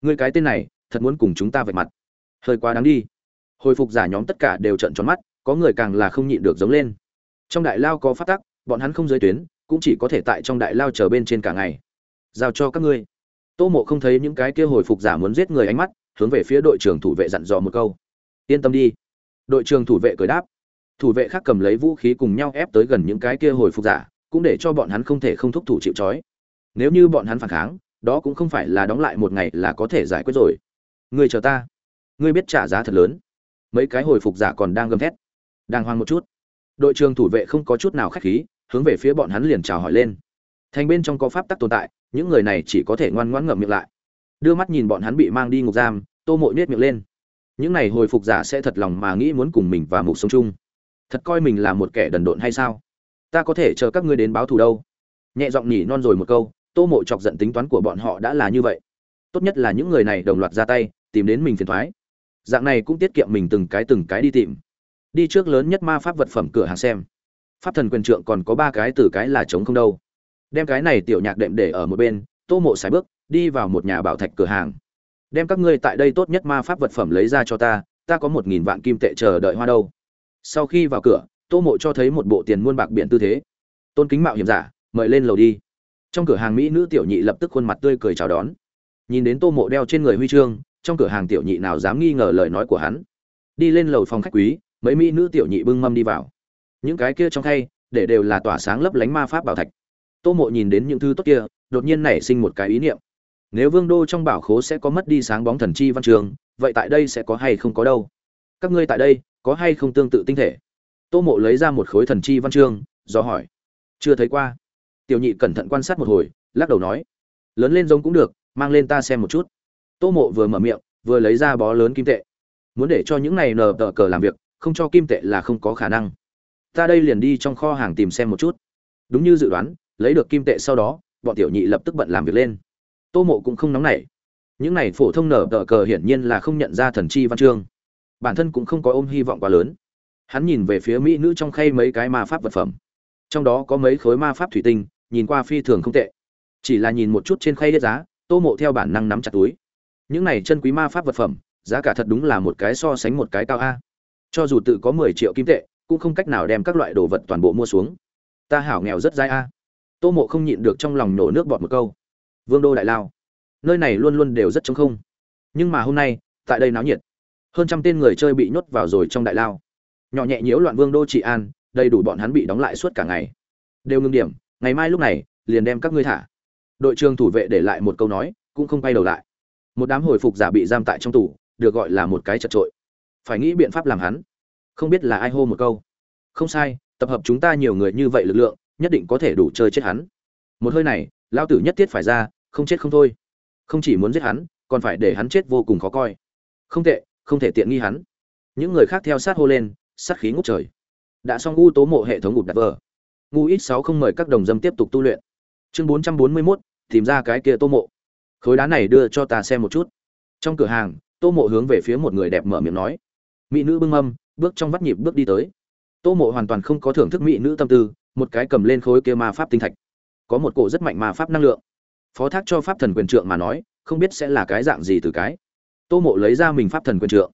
Người cái tên này, thật muốn cùng chúng ta vạch mặt. Hơi quá đáng đi hồi phục giả nhóm tất cả đều trợn tròn mắt, có người càng là không nhịn được giống lên. Trong đại lao có phát tắc, bọn hắn không giới tuyến, cũng chỉ có thể tại trong đại lao chờ bên trên cả ngày. Giao cho các ngươi. Tô mộ không thấy những cái kia hồi phục giả muốn giết người ánh mắt, hướng về phía đội trưởng thủ vệ dặn dò một câu. Yên tâm đi. Đội trưởng thủ vệ cười đáp. Thủ vệ khác cầm lấy vũ khí cùng nhau ép tới gần những cái kia hồi phục giả, cũng để cho bọn hắn không thể không thúc thủ chịu trói. Nếu như bọn hắn phản kháng, đó cũng không phải là đóng lại một ngày là có thể giải quyết rồi. Ngươi chờ ta. Ngươi biết trả giá thật lớn mấy cái hồi phục giả còn đang gầm thét. Đang hoang một chút. Đội trường thủ vệ không có chút nào khách khí, hướng về phía bọn hắn liền chào hỏi lên. Thành bên trong có pháp tắc tồn tại, những người này chỉ có thể ngoan ngoãn ngậm miệng lại. Đưa mắt nhìn bọn hắn bị mang đi ngục giam, tô mội nhếch miệng lên. Những này hồi phục giả sẽ thật lòng mà nghĩ muốn cùng mình và mục sống chung. Thật coi mình là một kẻ đần độn hay sao? Ta có thể chờ các ngươi đến báo thù đâu? Nhẹ giọng nhỉ non rồi một câu, tô mộ chọc giận tính toán của bọn họ đã là như vậy. Tốt nhất là những người này đồng loạt ra tay, tìm đến mình phiền thoái dạng này cũng tiết kiệm mình từng cái từng cái đi tìm. Đi trước lớn nhất ma pháp vật phẩm cửa hàng xem. Pháp thần quyền trượng còn có ba cái từ cái là chống không đâu. Đem cái này tiểu nhạc đệm để ở một bên, tô mộ sải bước, đi vào một nhà bảo thạch cửa hàng. Đem các ngươi tại đây tốt nhất ma pháp vật phẩm lấy ra cho ta ta có một nghìn vạn kim tệ chờ đợi hoa đâu. Sau khi vào cửa, tô mộ cho thấy một bộ tiền muôn bạc biển tư thế. Tôn kính mạo hiểm giả, mời lên lầu đi. Trong cửa hàng mỹ nữ tiểu nhị lập tức khuôn mặt tươi cười chào đón. Nhìn đến tô mộ đeo trên người huy chương trong cửa hàng tiểu nhị nào dám nghi ngờ lời nói của hắn. Đi lên lầu phòng khách quý, mấy mỹ nữ tiểu nhị bưng mâm đi vào. Những cái kia trong khay, để đều là tỏa sáng lấp lánh ma pháp bảo thạch. Tô mộ nhìn đến những thứ tốt kia, đột nhiên nảy sinh một cái ý niệm. Nếu vương đô trong bảo khố sẽ có mất đi sáng bóng thần chi văn trường, vậy tại đây sẽ có hay không có đâu? Các ngươi tại đây, có hay không tương tự tinh thể? Tô mộ lấy ra một khối thần chi văn chương do hỏi. Chưa thấy qua. Tiểu nhị cẩn thận quan sát một hồi, lắc đầu nói. Lớn lên giống cũng được, mang lên ta xem một chút tô mộ vừa mở miệng, vừa lấy ra bó lớn kim tệ. Muốn để cho những này nờ tờ cờ làm việc, không cho kim tệ là không có khả năng. Ta đây liền đi trong kho hàng tìm xem một chút. Đúng như dự đoán, lấy được kim tệ sau đó, bọn tiểu nhị lập tức bận làm việc lên. Tô mộ cũng không nóng nảy. Những này phổ thông nở tờ cờ hiển nhiên là không nhận ra thần chi văn chương. Bản thân cũng không có ôm hy vọng quá lớn. Hắn nhìn về phía mỹ nữ trong khay mấy cái ma pháp vật phẩm. Trong đó có mấy khối ma pháp thủy tinh, nhìn qua phi thường không tệ. Chỉ là nhìn một chút trên khay hết giá, tô mộ theo bản năng nắm chặt túi những này chân quý ma pháp vật phẩm, giá cả thật đúng là một cái so sánh một cái cao a. Cho dù tự có mười triệu kim tệ, cũng không cách nào đem các loại đồ vật toàn bộ mua xuống. Ta hảo nghèo rất dai a. Tô mộ không nhịn được trong lòng nổ nước bọt một câu. Vương đô đại lao, nơi này luôn luôn đều rất trống không. Nhưng mà hôm nay, tại đây náo nhiệt. Hơn trăm tên người chơi bị nhốt vào rồi trong đại lao. Nhỏ nhẹ nhiễu loạn vương đô trị an, đầy đủ bọn hắn bị đóng lại suốt cả ngày. Đều ngừng điểm, ngày mai lúc này, liền đem các ngươi thả. Đội trưởng thủ vệ để lại một câu nói, cũng không quay đầu lại một đám hồi phục giả bị giam tại trong tủ được gọi là một cái chật trội. Phải nghĩ biện pháp làm hắn. Không biết là ai hô một câu. Không sai, tập hợp chúng ta nhiều người như vậy lực lượng, nhất định có thể đủ chơi chết hắn. Một hơi này lao tử nhất thiết phải ra, không chết không thôi. Không chỉ muốn giết hắn, còn phải để hắn chết vô cùng khó coi. Không tệ, không thể tiện nghi hắn. Những người khác theo sát hô lên, sát khí ngút trời. Đã xong ngu tố mộ hệ thống ngụp đặt vờ. Ngu ít sáu không mời các đồng dâm tiếp tục tu luyện. Chương bốn trăm bốn mươi mốt, tìm ra cái kia tô mộ khối đá này đưa cho ta xem một chút. Trong cửa hàng, tô mộ hướng về phía một người đẹp mở miệng nói. Mỹ nữ bưng âm bước trong vắt nhịp bước đi tới. Tô mộ hoàn toàn không có thưởng thức mỹ nữ tâm tư, một cái cầm lên khối kia ma pháp tinh thạch. Có một cổ rất mạnh ma pháp năng lượng. Phó thác cho pháp thần quyền trượng mà nói, không biết sẽ là cái dạng gì từ cái. Tô mộ lấy ra mình pháp thần quyền trượng.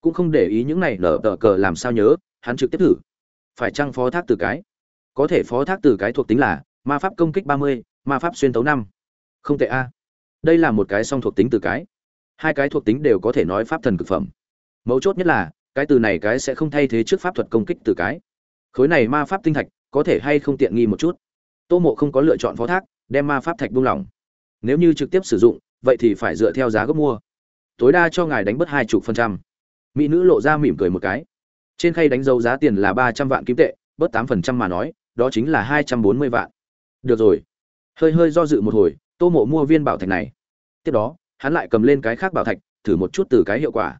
Cũng không để ý những này nở tờ cờ làm sao nhớ, hắn trực tiếp thử. Phải chăng phó thác từ cái? Có thể phó thác từ cái thuộc tính là ma pháp công kích ba mươi, ma pháp xuyên tấu năm. Không tệ a đây là một cái song thuộc tính từ cái. Hai cái thuộc tính đều có thể nói pháp thần cực phẩm. Mấu chốt nhất là, cái từ này cái sẽ không thay thế trước pháp thuật công kích từ cái. Khối này ma pháp tinh thạch, có thể hay không tiện nghi một chút? Tô mộ không có lựa chọn phó thác, đem ma pháp thạch buông lỏng. Nếu như trực tiếp sử dụng, vậy thì phải dựa theo giá gốc mua. Tối đa cho ngài đánh bớt hai chục phần trăm. Mỹ nữ lộ ra mỉm cười một cái. Trên khay đánh dấu giá tiền là ba trăm vạn kim tệ, bớt tám phần trăm mà nói, đó chính là hai trăm bốn mươi vạn. Được rồi. Hơi hơi do dự một hồi tô mộ mua viên bảo thạch này. Tiếp đó, hắn lại cầm lên cái khác bảo thạch, thử một chút từ cái hiệu quả.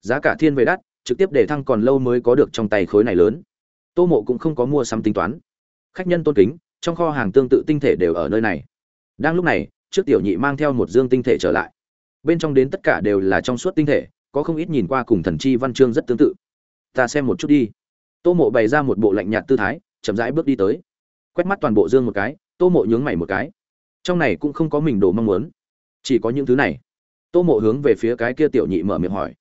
Giá cả thiên về đắt, trực tiếp để thăng còn lâu mới có được trong tay khối này lớn. Tô mộ cũng không có mua sắm tính toán. Khách nhân tôn kính, trong kho hàng tương tự tinh thể đều ở nơi này. Đang lúc này, trước tiểu nhị mang theo một dương tinh thể trở lại. Bên trong đến tất cả đều là trong suốt tinh thể, có không ít nhìn qua cùng thần chi văn chương rất tương tự. Ta xem một chút đi. Tô mộ bày ra một bộ lạnh nhạt tư thái, chậm rãi bước đi tới. Quét mắt toàn bộ dương một cái, tô mộ nhướng mày một cái trong này cũng không có mình đồ mong muốn. Chỉ có những thứ này. Tô mộ hướng về phía cái kia tiểu nhị mở miệng hỏi.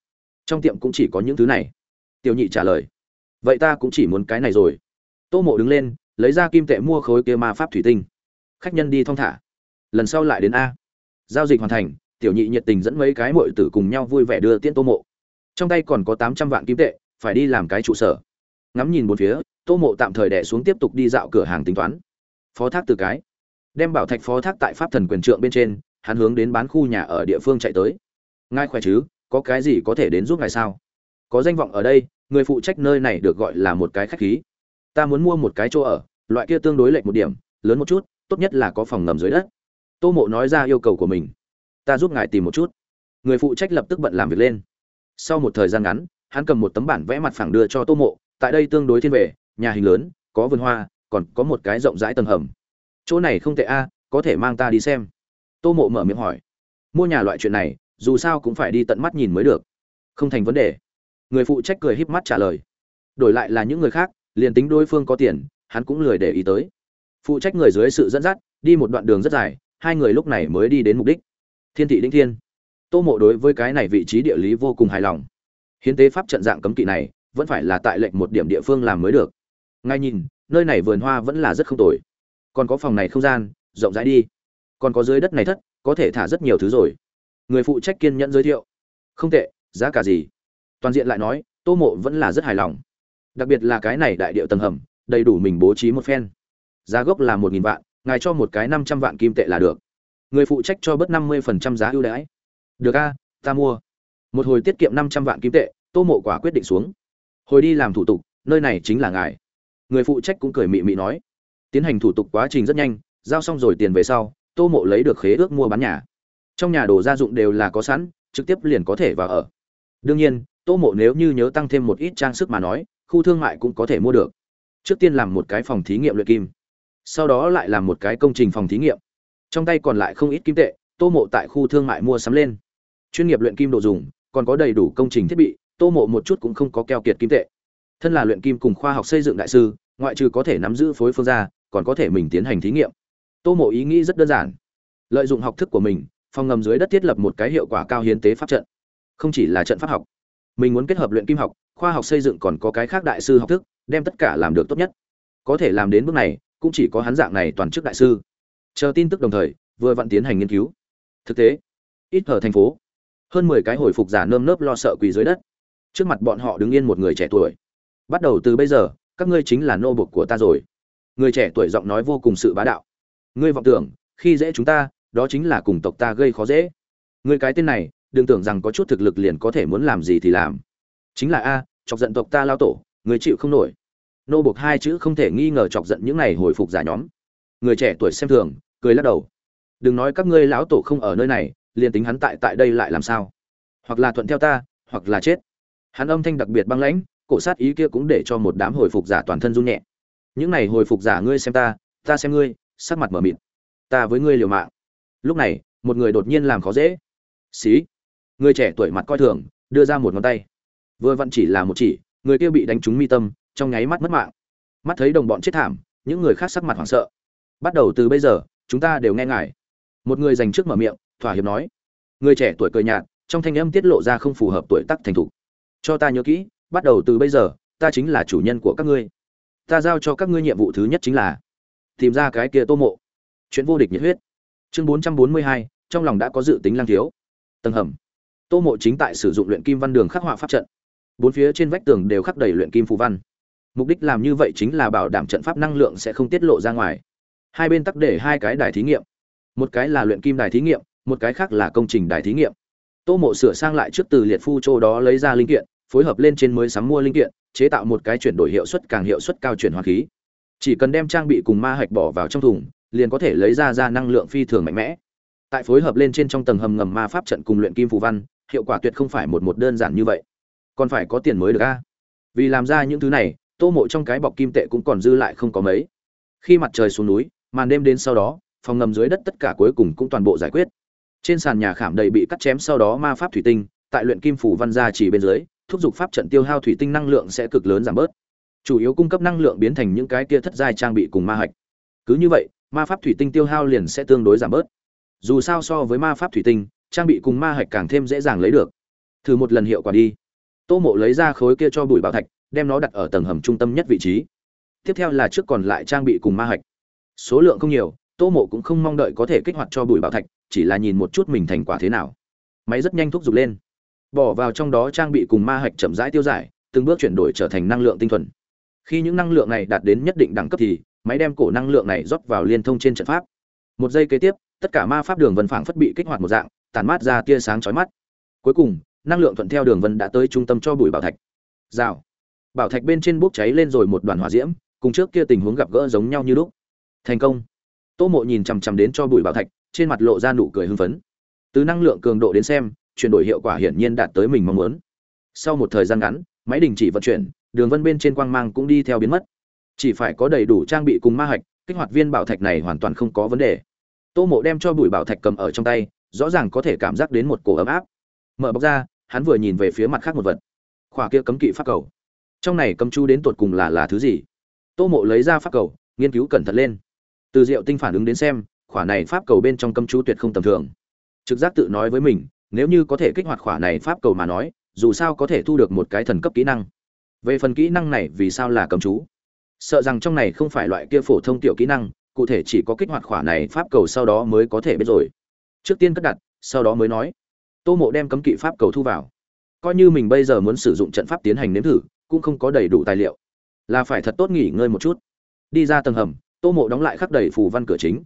Trong tiệm cũng chỉ có những thứ này. Tiểu nhị trả lời. Vậy ta cũng chỉ muốn cái này rồi. Tô mộ đứng lên, lấy ra kim tệ mua khối kia ma pháp thủy tinh. Khách nhân đi thong thả. Lần sau lại đến a. Giao dịch hoàn thành, tiểu nhị nhiệt tình dẫn mấy cái muội tử cùng nhau vui vẻ đưa tiễn tô mộ. Trong tay còn có tám trăm vạn kim tệ, phải đi làm cái trụ sở. Ngắm nhìn một phía, tô mộ tạm thời đẻ xuống tiếp tục đi dạo cửa hàng tính toán. Phó thác từ cái đem bảo thạch phó thác tại pháp thần quyền trượng bên trên, hắn hướng đến bán khu nhà ở địa phương chạy tới. Ngài khỏe chứ? Có cái gì có thể đến giúp ngài sao? Có danh vọng ở đây, người phụ trách nơi này được gọi là một cái khách khí. Ta muốn mua một cái chỗ ở, loại kia tương đối lệch một điểm, lớn một chút, tốt nhất là có phòng ngầm dưới đất. Tô mộ nói ra yêu cầu của mình. Ta giúp ngài tìm một chút. Người phụ trách lập tức bận làm việc lên. Sau một thời gian ngắn, hắn cầm một tấm bản vẽ mặt phẳng đưa cho tô mộ, tại đây tương đối thiên vệ nhà hình lớn, có vườn hoa, còn có một cái rộng rãi tầng hầm chỗ này không tệ a, có thể mang ta đi xem. Tô mộ mở miệng hỏi. Mua nhà loại chuyện này, dù sao cũng phải đi tận mắt nhìn mới được. Không thành vấn đề. Người phụ trách cười híp mắt trả lời. Đổi lại là những người khác, liền tính đối phương có tiền, hắn cũng lười để ý tới. Phụ trách người dưới sự dẫn dắt, đi một đoạn đường rất dài, hai người lúc này mới đi đến mục đích. Thiên thị đĩnh thiên. Tô mộ đối với cái này vị trí địa lý vô cùng hài lòng. Hiến tế pháp trận dạng cấm kỵ này, vẫn phải là tại lệnh một điểm địa phương làm mới được. Ngay nhìn, nơi này vườn hoa vẫn là rất không tồi còn có phòng này không gian, rộng rãi đi. Còn có dưới đất này thất, có thể thả rất nhiều thứ rồi. Người phụ trách kiên nhẫn giới thiệu. Không tệ, giá cả gì? Toàn diện lại nói, tô mộ vẫn là rất hài lòng. Đặc biệt là cái này đại điệu tầng hầm, đầy đủ mình bố trí một phen. Giá gốc là một nghìn vạn, ngài cho một cái năm trăm vạn kim tệ là được. Người phụ trách cho bớt năm mươi phần trăm giá ưu đãi. Được a, ta mua. Một hồi tiết kiệm năm trăm vạn kim tệ, tô mộ quả quyết định xuống. Hồi đi làm thủ tục, nơi này chính là ngài. Người phụ trách cũng cười mị mị nói tiến hành thủ tục quá trình rất nhanh, giao xong rồi tiền về sau, tô mộ lấy được khế ước mua bán nhà. Trong nhà đồ gia dụng đều là có sẵn, trực tiếp liền có thể vào ở. Đương nhiên, tô mộ nếu như nhớ tăng thêm một ít trang sức mà nói, khu thương mại cũng có thể mua được. Trước tiên làm một cái phòng thí nghiệm luyện kim, sau đó lại làm một cái công trình phòng thí nghiệm. Trong tay còn lại không ít kim tệ, tô mộ tại khu thương mại mua sắm lên. Chuyên nghiệp luyện kim đồ dùng, còn có đầy đủ công trình thiết bị, tô mộ một chút cũng không có keo kiệt kim tệ. Thân là luyện kim cùng khoa học xây dựng đại sư, ngoại trừ có thể nắm giữ phối phương ra còn có thể mình tiến hành thí nghiệm. Tô mộ ý nghĩ rất đơn giản. Lợi dụng học thức của mình, phòng ngầm dưới đất thiết lập một cái hiệu quả cao hiến tế pháp trận. Không chỉ là trận pháp học, mình muốn kết hợp luyện kim học, khoa học xây dựng còn có cái khác đại sư học thức, đem tất cả làm được tốt nhất. Có thể làm đến bước này, cũng chỉ có hắn dạng này toàn chức đại sư. Chờ tin tức đồng thời, vừa vặn tiến hành nghiên cứu. Thực tế, ít ở thành phố, hơn mười cái hồi phục giả nơm nớp lo sợ quỳ dưới đất. Trước mặt bọn họ đứng yên một người trẻ tuổi. Bắt đầu từ bây giờ, các ngươi chính là nô bộc của ta rồi người trẻ tuổi giọng nói vô cùng sự bá đạo. Ngươi vọng tưởng, khi dễ chúng ta, đó chính là cùng tộc ta gây khó dễ. Ngươi cái tên này, đừng tưởng rằng có chút thực lực liền có thể muốn làm gì thì làm. Chính là a, chọc giận tộc ta lao tổ người chịu không nổi. Nô buộc hai chữ không thể nghi ngờ chọc giận những này hồi phục giả nhóm. Người trẻ tuổi xem thường, cười lắc đầu. Đừng nói các ngươi lão tổ không ở nơi này, liền tính hắn tại tại đây lại làm sao? Hoặc là thuận theo ta, hoặc là chết. Hắn âm thanh đặc biệt băng lãnh, cổ sát ý kia cũng để cho một đám hồi phục giả toàn thân run nhẹ những này hồi phục giả ngươi xem ta ta xem ngươi, sắc mặt mở mịt. Ta với ngươi liều mạng. Lúc này, một người đột nhiên làm khó dễ. Xí. Người trẻ tuổi mặt coi thường, đưa ra một ngón tay. Vừa vặn chỉ là một chỉ, người kia bị đánh trúng mi tâm, trong nháy mắt mất mạng. Mắt thấy đồng bọn chết thảm, những người khác sắc mặt hoảng sợ. Bắt đầu từ bây giờ, chúng ta đều nghe ngài. Một người dành trước mở miệng, thỏa hiệp nói. Người trẻ tuổi cười nhạt, trong thanh âm tiết lộ ra không phù hợp tuổi tác thành thục. Cho ta nhớ kỹ, bắt đầu từ bây giờ, ta chính là chủ nhân của các ngươi ta giao cho các ngươi nhiệm vụ thứ nhất chính là tìm ra cái kia tô mộ. Chuyện vô địch nhiệt huyết. Chương bốn trăm bốn mươi hai, trong lòng đã có dự tính lang thiếu. Tầng hầm. Tô mộ chính tại sử dụng luyện kim văn đường khắc họa pháp trận. Bốn phía trên vách tường đều khắc đầy luyện kim phù văn. Mục đích làm như vậy chính là bảo đảm trận pháp năng lượng sẽ không tiết lộ ra ngoài. Hai bên tắc để hai cái đài thí nghiệm. Một cái là luyện kim đài thí nghiệm, một cái khác là công trình đài thí nghiệm. Tô mộ sửa sang lại trước từ liệt phu châu đó lấy ra linh kiện phối hợp lên trên mới sắm mua linh kiện, chế tạo một cái chuyển đổi hiệu suất càng hiệu suất cao chuyển hóa khí. Chỉ cần đem trang bị cùng ma hạch bỏ vào trong thùng, liền có thể lấy ra ra năng lượng phi thường mạnh mẽ. Tại phối hợp lên trên trong tầng hầm ngầm ma pháp trận cùng luyện kim phù văn, hiệu quả tuyệt không phải một một đơn giản như vậy. Còn phải có tiền mới được a. Vì làm ra những thứ này, tô mộ trong cái bọc kim tệ cũng còn dư lại không có mấy. Khi mặt trời xuống núi, màn đêm đến sau đó, phòng ngầm dưới đất tất cả cuối cùng cũng toàn bộ giải quyết. Trên sàn nhà khảm đầy bị cắt chém sau đó ma pháp thủy tinh, tại luyện kim phủ văn gia chỉ bên dưới thúc giục pháp trận tiêu hao thủy tinh năng lượng sẽ cực lớn giảm bớt. Chủ yếu cung cấp năng lượng biến thành những cái kia thất giai trang bị cùng ma hạch. Cứ như vậy, ma pháp thủy tinh tiêu hao liền sẽ tương đối giảm bớt. Dù sao so với ma pháp thủy tinh, trang bị cùng ma hạch càng thêm dễ dàng lấy được. Thử một lần hiệu quả đi. Tô mộ lấy ra khối kia cho Bùi bảo thạch, đem nó đặt ở tầng hầm trung tâm nhất vị trí. Tiếp theo là trước còn lại trang bị cùng ma hạch. Số lượng không nhiều, tô mộ cũng không mong đợi có thể kích hoạt cho Bùi bảo thạch, chỉ là nhìn một chút mình thành quả thế nào. Máy rất nhanh thúc giục lên bỏ vào trong đó trang bị cùng ma hạch chậm rãi tiêu giải, từng bước chuyển đổi trở thành năng lượng tinh thuần. Khi những năng lượng này đạt đến nhất định đẳng cấp thì, máy đem cổ năng lượng này rót vào liên thông trên trận pháp. Một giây kế tiếp, tất cả ma pháp đường vân phảng phất bị kích hoạt một dạng tàn mát ra tia sáng chói mắt. Cuối cùng, năng lượng thuận theo đường vân đã tới trung tâm cho bụi bảo thạch. Rào. Bảo thạch bên trên bốc cháy lên rồi một đoàn hỏa diễm, cùng trước kia tình huống gặp gỡ giống nhau như lúc. Thành công. Tô mộ nhìn chằm chằm đến cho bụi bảo thạch, trên mặt lộ ra nụ cười hưng phấn. Từ năng lượng cường độ đến xem chuyển đổi hiệu quả hiển nhiên đạt tới mình mong muốn. Sau một thời gian ngắn, máy đình chỉ vận chuyển, đường vân bên trên quang mang cũng đi theo biến mất. Chỉ phải có đầy đủ trang bị cùng ma hạch, kích hoạt viên bảo thạch này hoàn toàn không có vấn đề. Tô mộ đem cho bụi bảo thạch cầm ở trong tay, rõ ràng có thể cảm giác đến một cổ ấm áp. Mở bọc ra, hắn vừa nhìn về phía mặt khác một vật. Khỏa kia cấm kỵ pháp cầu. Trong này cấm chú đến tột cùng là là thứ gì? Tô mộ lấy ra pháp cầu, nghiên cứu cẩn thận lên. Từ diệu tinh phản ứng đến xem, khỏa này pháp cầu bên trong cấm chú tuyệt không tầm thường. Trực giác tự nói với mình nếu như có thể kích hoạt khỏa này pháp cầu mà nói, dù sao có thể thu được một cái thần cấp kỹ năng. Về phần kỹ năng này vì sao là cấm chú? Sợ rằng trong này không phải loại kia phổ thông tiểu kỹ năng, cụ thể chỉ có kích hoạt khỏa này pháp cầu sau đó mới có thể biết rồi. Trước tiên cất đặt, sau đó mới nói. Tô mộ đem cấm kỵ pháp cầu thu vào. Coi như mình bây giờ muốn sử dụng trận pháp tiến hành nếm thử, cũng không có đầy đủ tài liệu. Là phải thật tốt nghỉ ngơi một chút. Đi ra tầng hầm, tô mộ đóng lại khắc đầy phù văn cửa chính.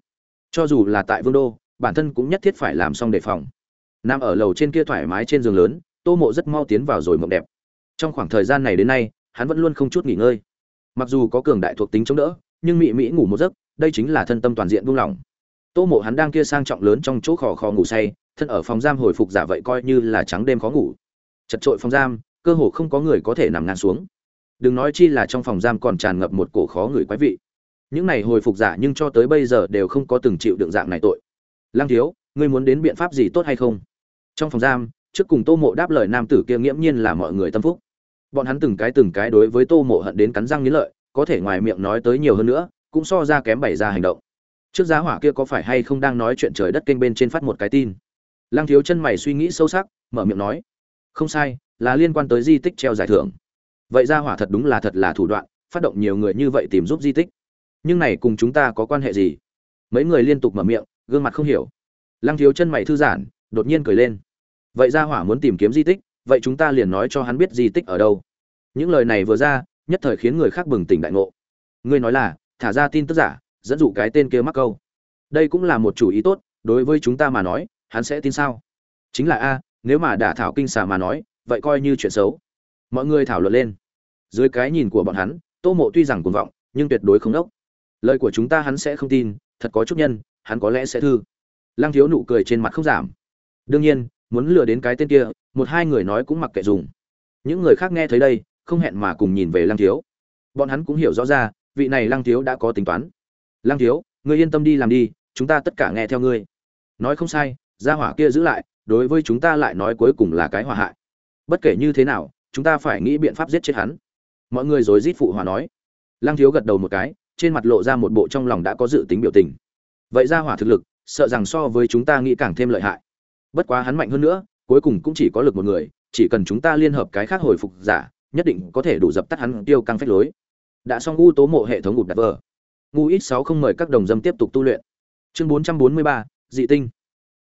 Cho dù là tại vương đô, bản thân cũng nhất thiết phải làm xong đề phòng nằm ở lầu trên kia thoải mái trên giường lớn, tô mộ rất mau tiến vào rồi mộng đẹp. Trong khoảng thời gian này đến nay, hắn vẫn luôn không chút nghỉ ngơi. Mặc dù có cường đại thuộc tính chống đỡ, nhưng mị mỹ ngủ một giấc, đây chính là thân tâm toàn diện buông lỏng. Tô mộ hắn đang kia sang trọng lớn trong chỗ khò khò ngủ say, thân ở phòng giam hồi phục giả vậy coi như là trắng đêm khó ngủ. Chật trội phòng giam, cơ hồ không có người có thể nằm ngang xuống. Đừng nói chi là trong phòng giam còn tràn ngập một cổ khó người quái vị. Những này hồi phục giả nhưng cho tới bây giờ đều không có từng chịu đựng dạng này tội. Lăng thiếu, ngươi muốn đến biện pháp gì tốt hay không? Trong phòng giam, trước cùng tô mộ đáp lời nam tử kia nghiễm nhiên là mọi người tâm phúc. Bọn hắn từng cái từng cái đối với tô mộ hận đến cắn răng nghiến lợi, có thể ngoài miệng nói tới nhiều hơn nữa, cũng so ra kém bày ra hành động. Trước giá hỏa kia có phải hay không đang nói chuyện trời đất kênh bên trên phát một cái tin? Lăng thiếu chân mày suy nghĩ sâu sắc, mở miệng nói, không sai, là liên quan tới di tích treo giải thưởng. Vậy ra hỏa thật đúng là thật là thủ đoạn, phát động nhiều người như vậy tìm giúp di tích. Nhưng này cùng chúng ta có quan hệ gì? Mấy người liên tục mở miệng, gương mặt không hiểu. Lăng thiếu chân mày thư giãn đột nhiên cười lên. Vậy ra hỏa muốn tìm kiếm di tích, vậy chúng ta liền nói cho hắn biết di tích ở đâu. Những lời này vừa ra, nhất thời khiến người khác bừng tỉnh đại ngộ. Ngươi nói là, thả ra tin tức giả, dẫn dụ cái tên kia mắc câu. Đây cũng là một chủ ý tốt, đối với chúng ta mà nói, hắn sẽ tin sao? Chính là a, nếu mà đả thảo kinh xà mà nói, vậy coi như chuyện xấu. Mọi người thảo luận lên. Dưới cái nhìn của bọn hắn, tô mộ tuy rằng cuồng vọng, nhưng tuyệt đối không đốc. Lời của chúng ta hắn sẽ không tin, thật có chút nhân, hắn có lẽ sẽ thư. Lăng thiếu nụ cười trên mặt không giảm đương nhiên, muốn lừa đến cái tên kia, một hai người nói cũng mặc kệ dùng. Những người khác nghe thấy đây, không hẹn mà cùng nhìn về lăng thiếu. Bọn hắn cũng hiểu rõ ra, vị này lăng thiếu đã có tính toán. Lăng thiếu, ngươi yên tâm đi làm đi, chúng ta tất cả nghe theo ngươi. Nói không sai, gia hỏa kia giữ lại, đối với chúng ta lại nói cuối cùng là cái hòa hại. Bất kể như thế nào, chúng ta phải nghĩ biện pháp giết chết hắn. Mọi người rồi rít phụ hòa nói. Lăng thiếu gật đầu một cái, trên mặt lộ ra một bộ trong lòng đã có dự tính biểu tình. Vậy gia hỏa thực lực, sợ rằng so với chúng ta nghĩ càng thêm lợi hại bất quá hắn mạnh hơn nữa, cuối cùng cũng chỉ có lực một người, chỉ cần chúng ta liên hợp cái khác hồi phục giả, nhất định có thể đủ dập tắt hắn tiêu căng phách lối. Đã xong u tố mộ hệ thống gục đặt vờ. Ngu ít sáu không mời các đồng dâm tiếp tục tu luyện. Chương bốn trăm bốn mươi ba, dị tinh.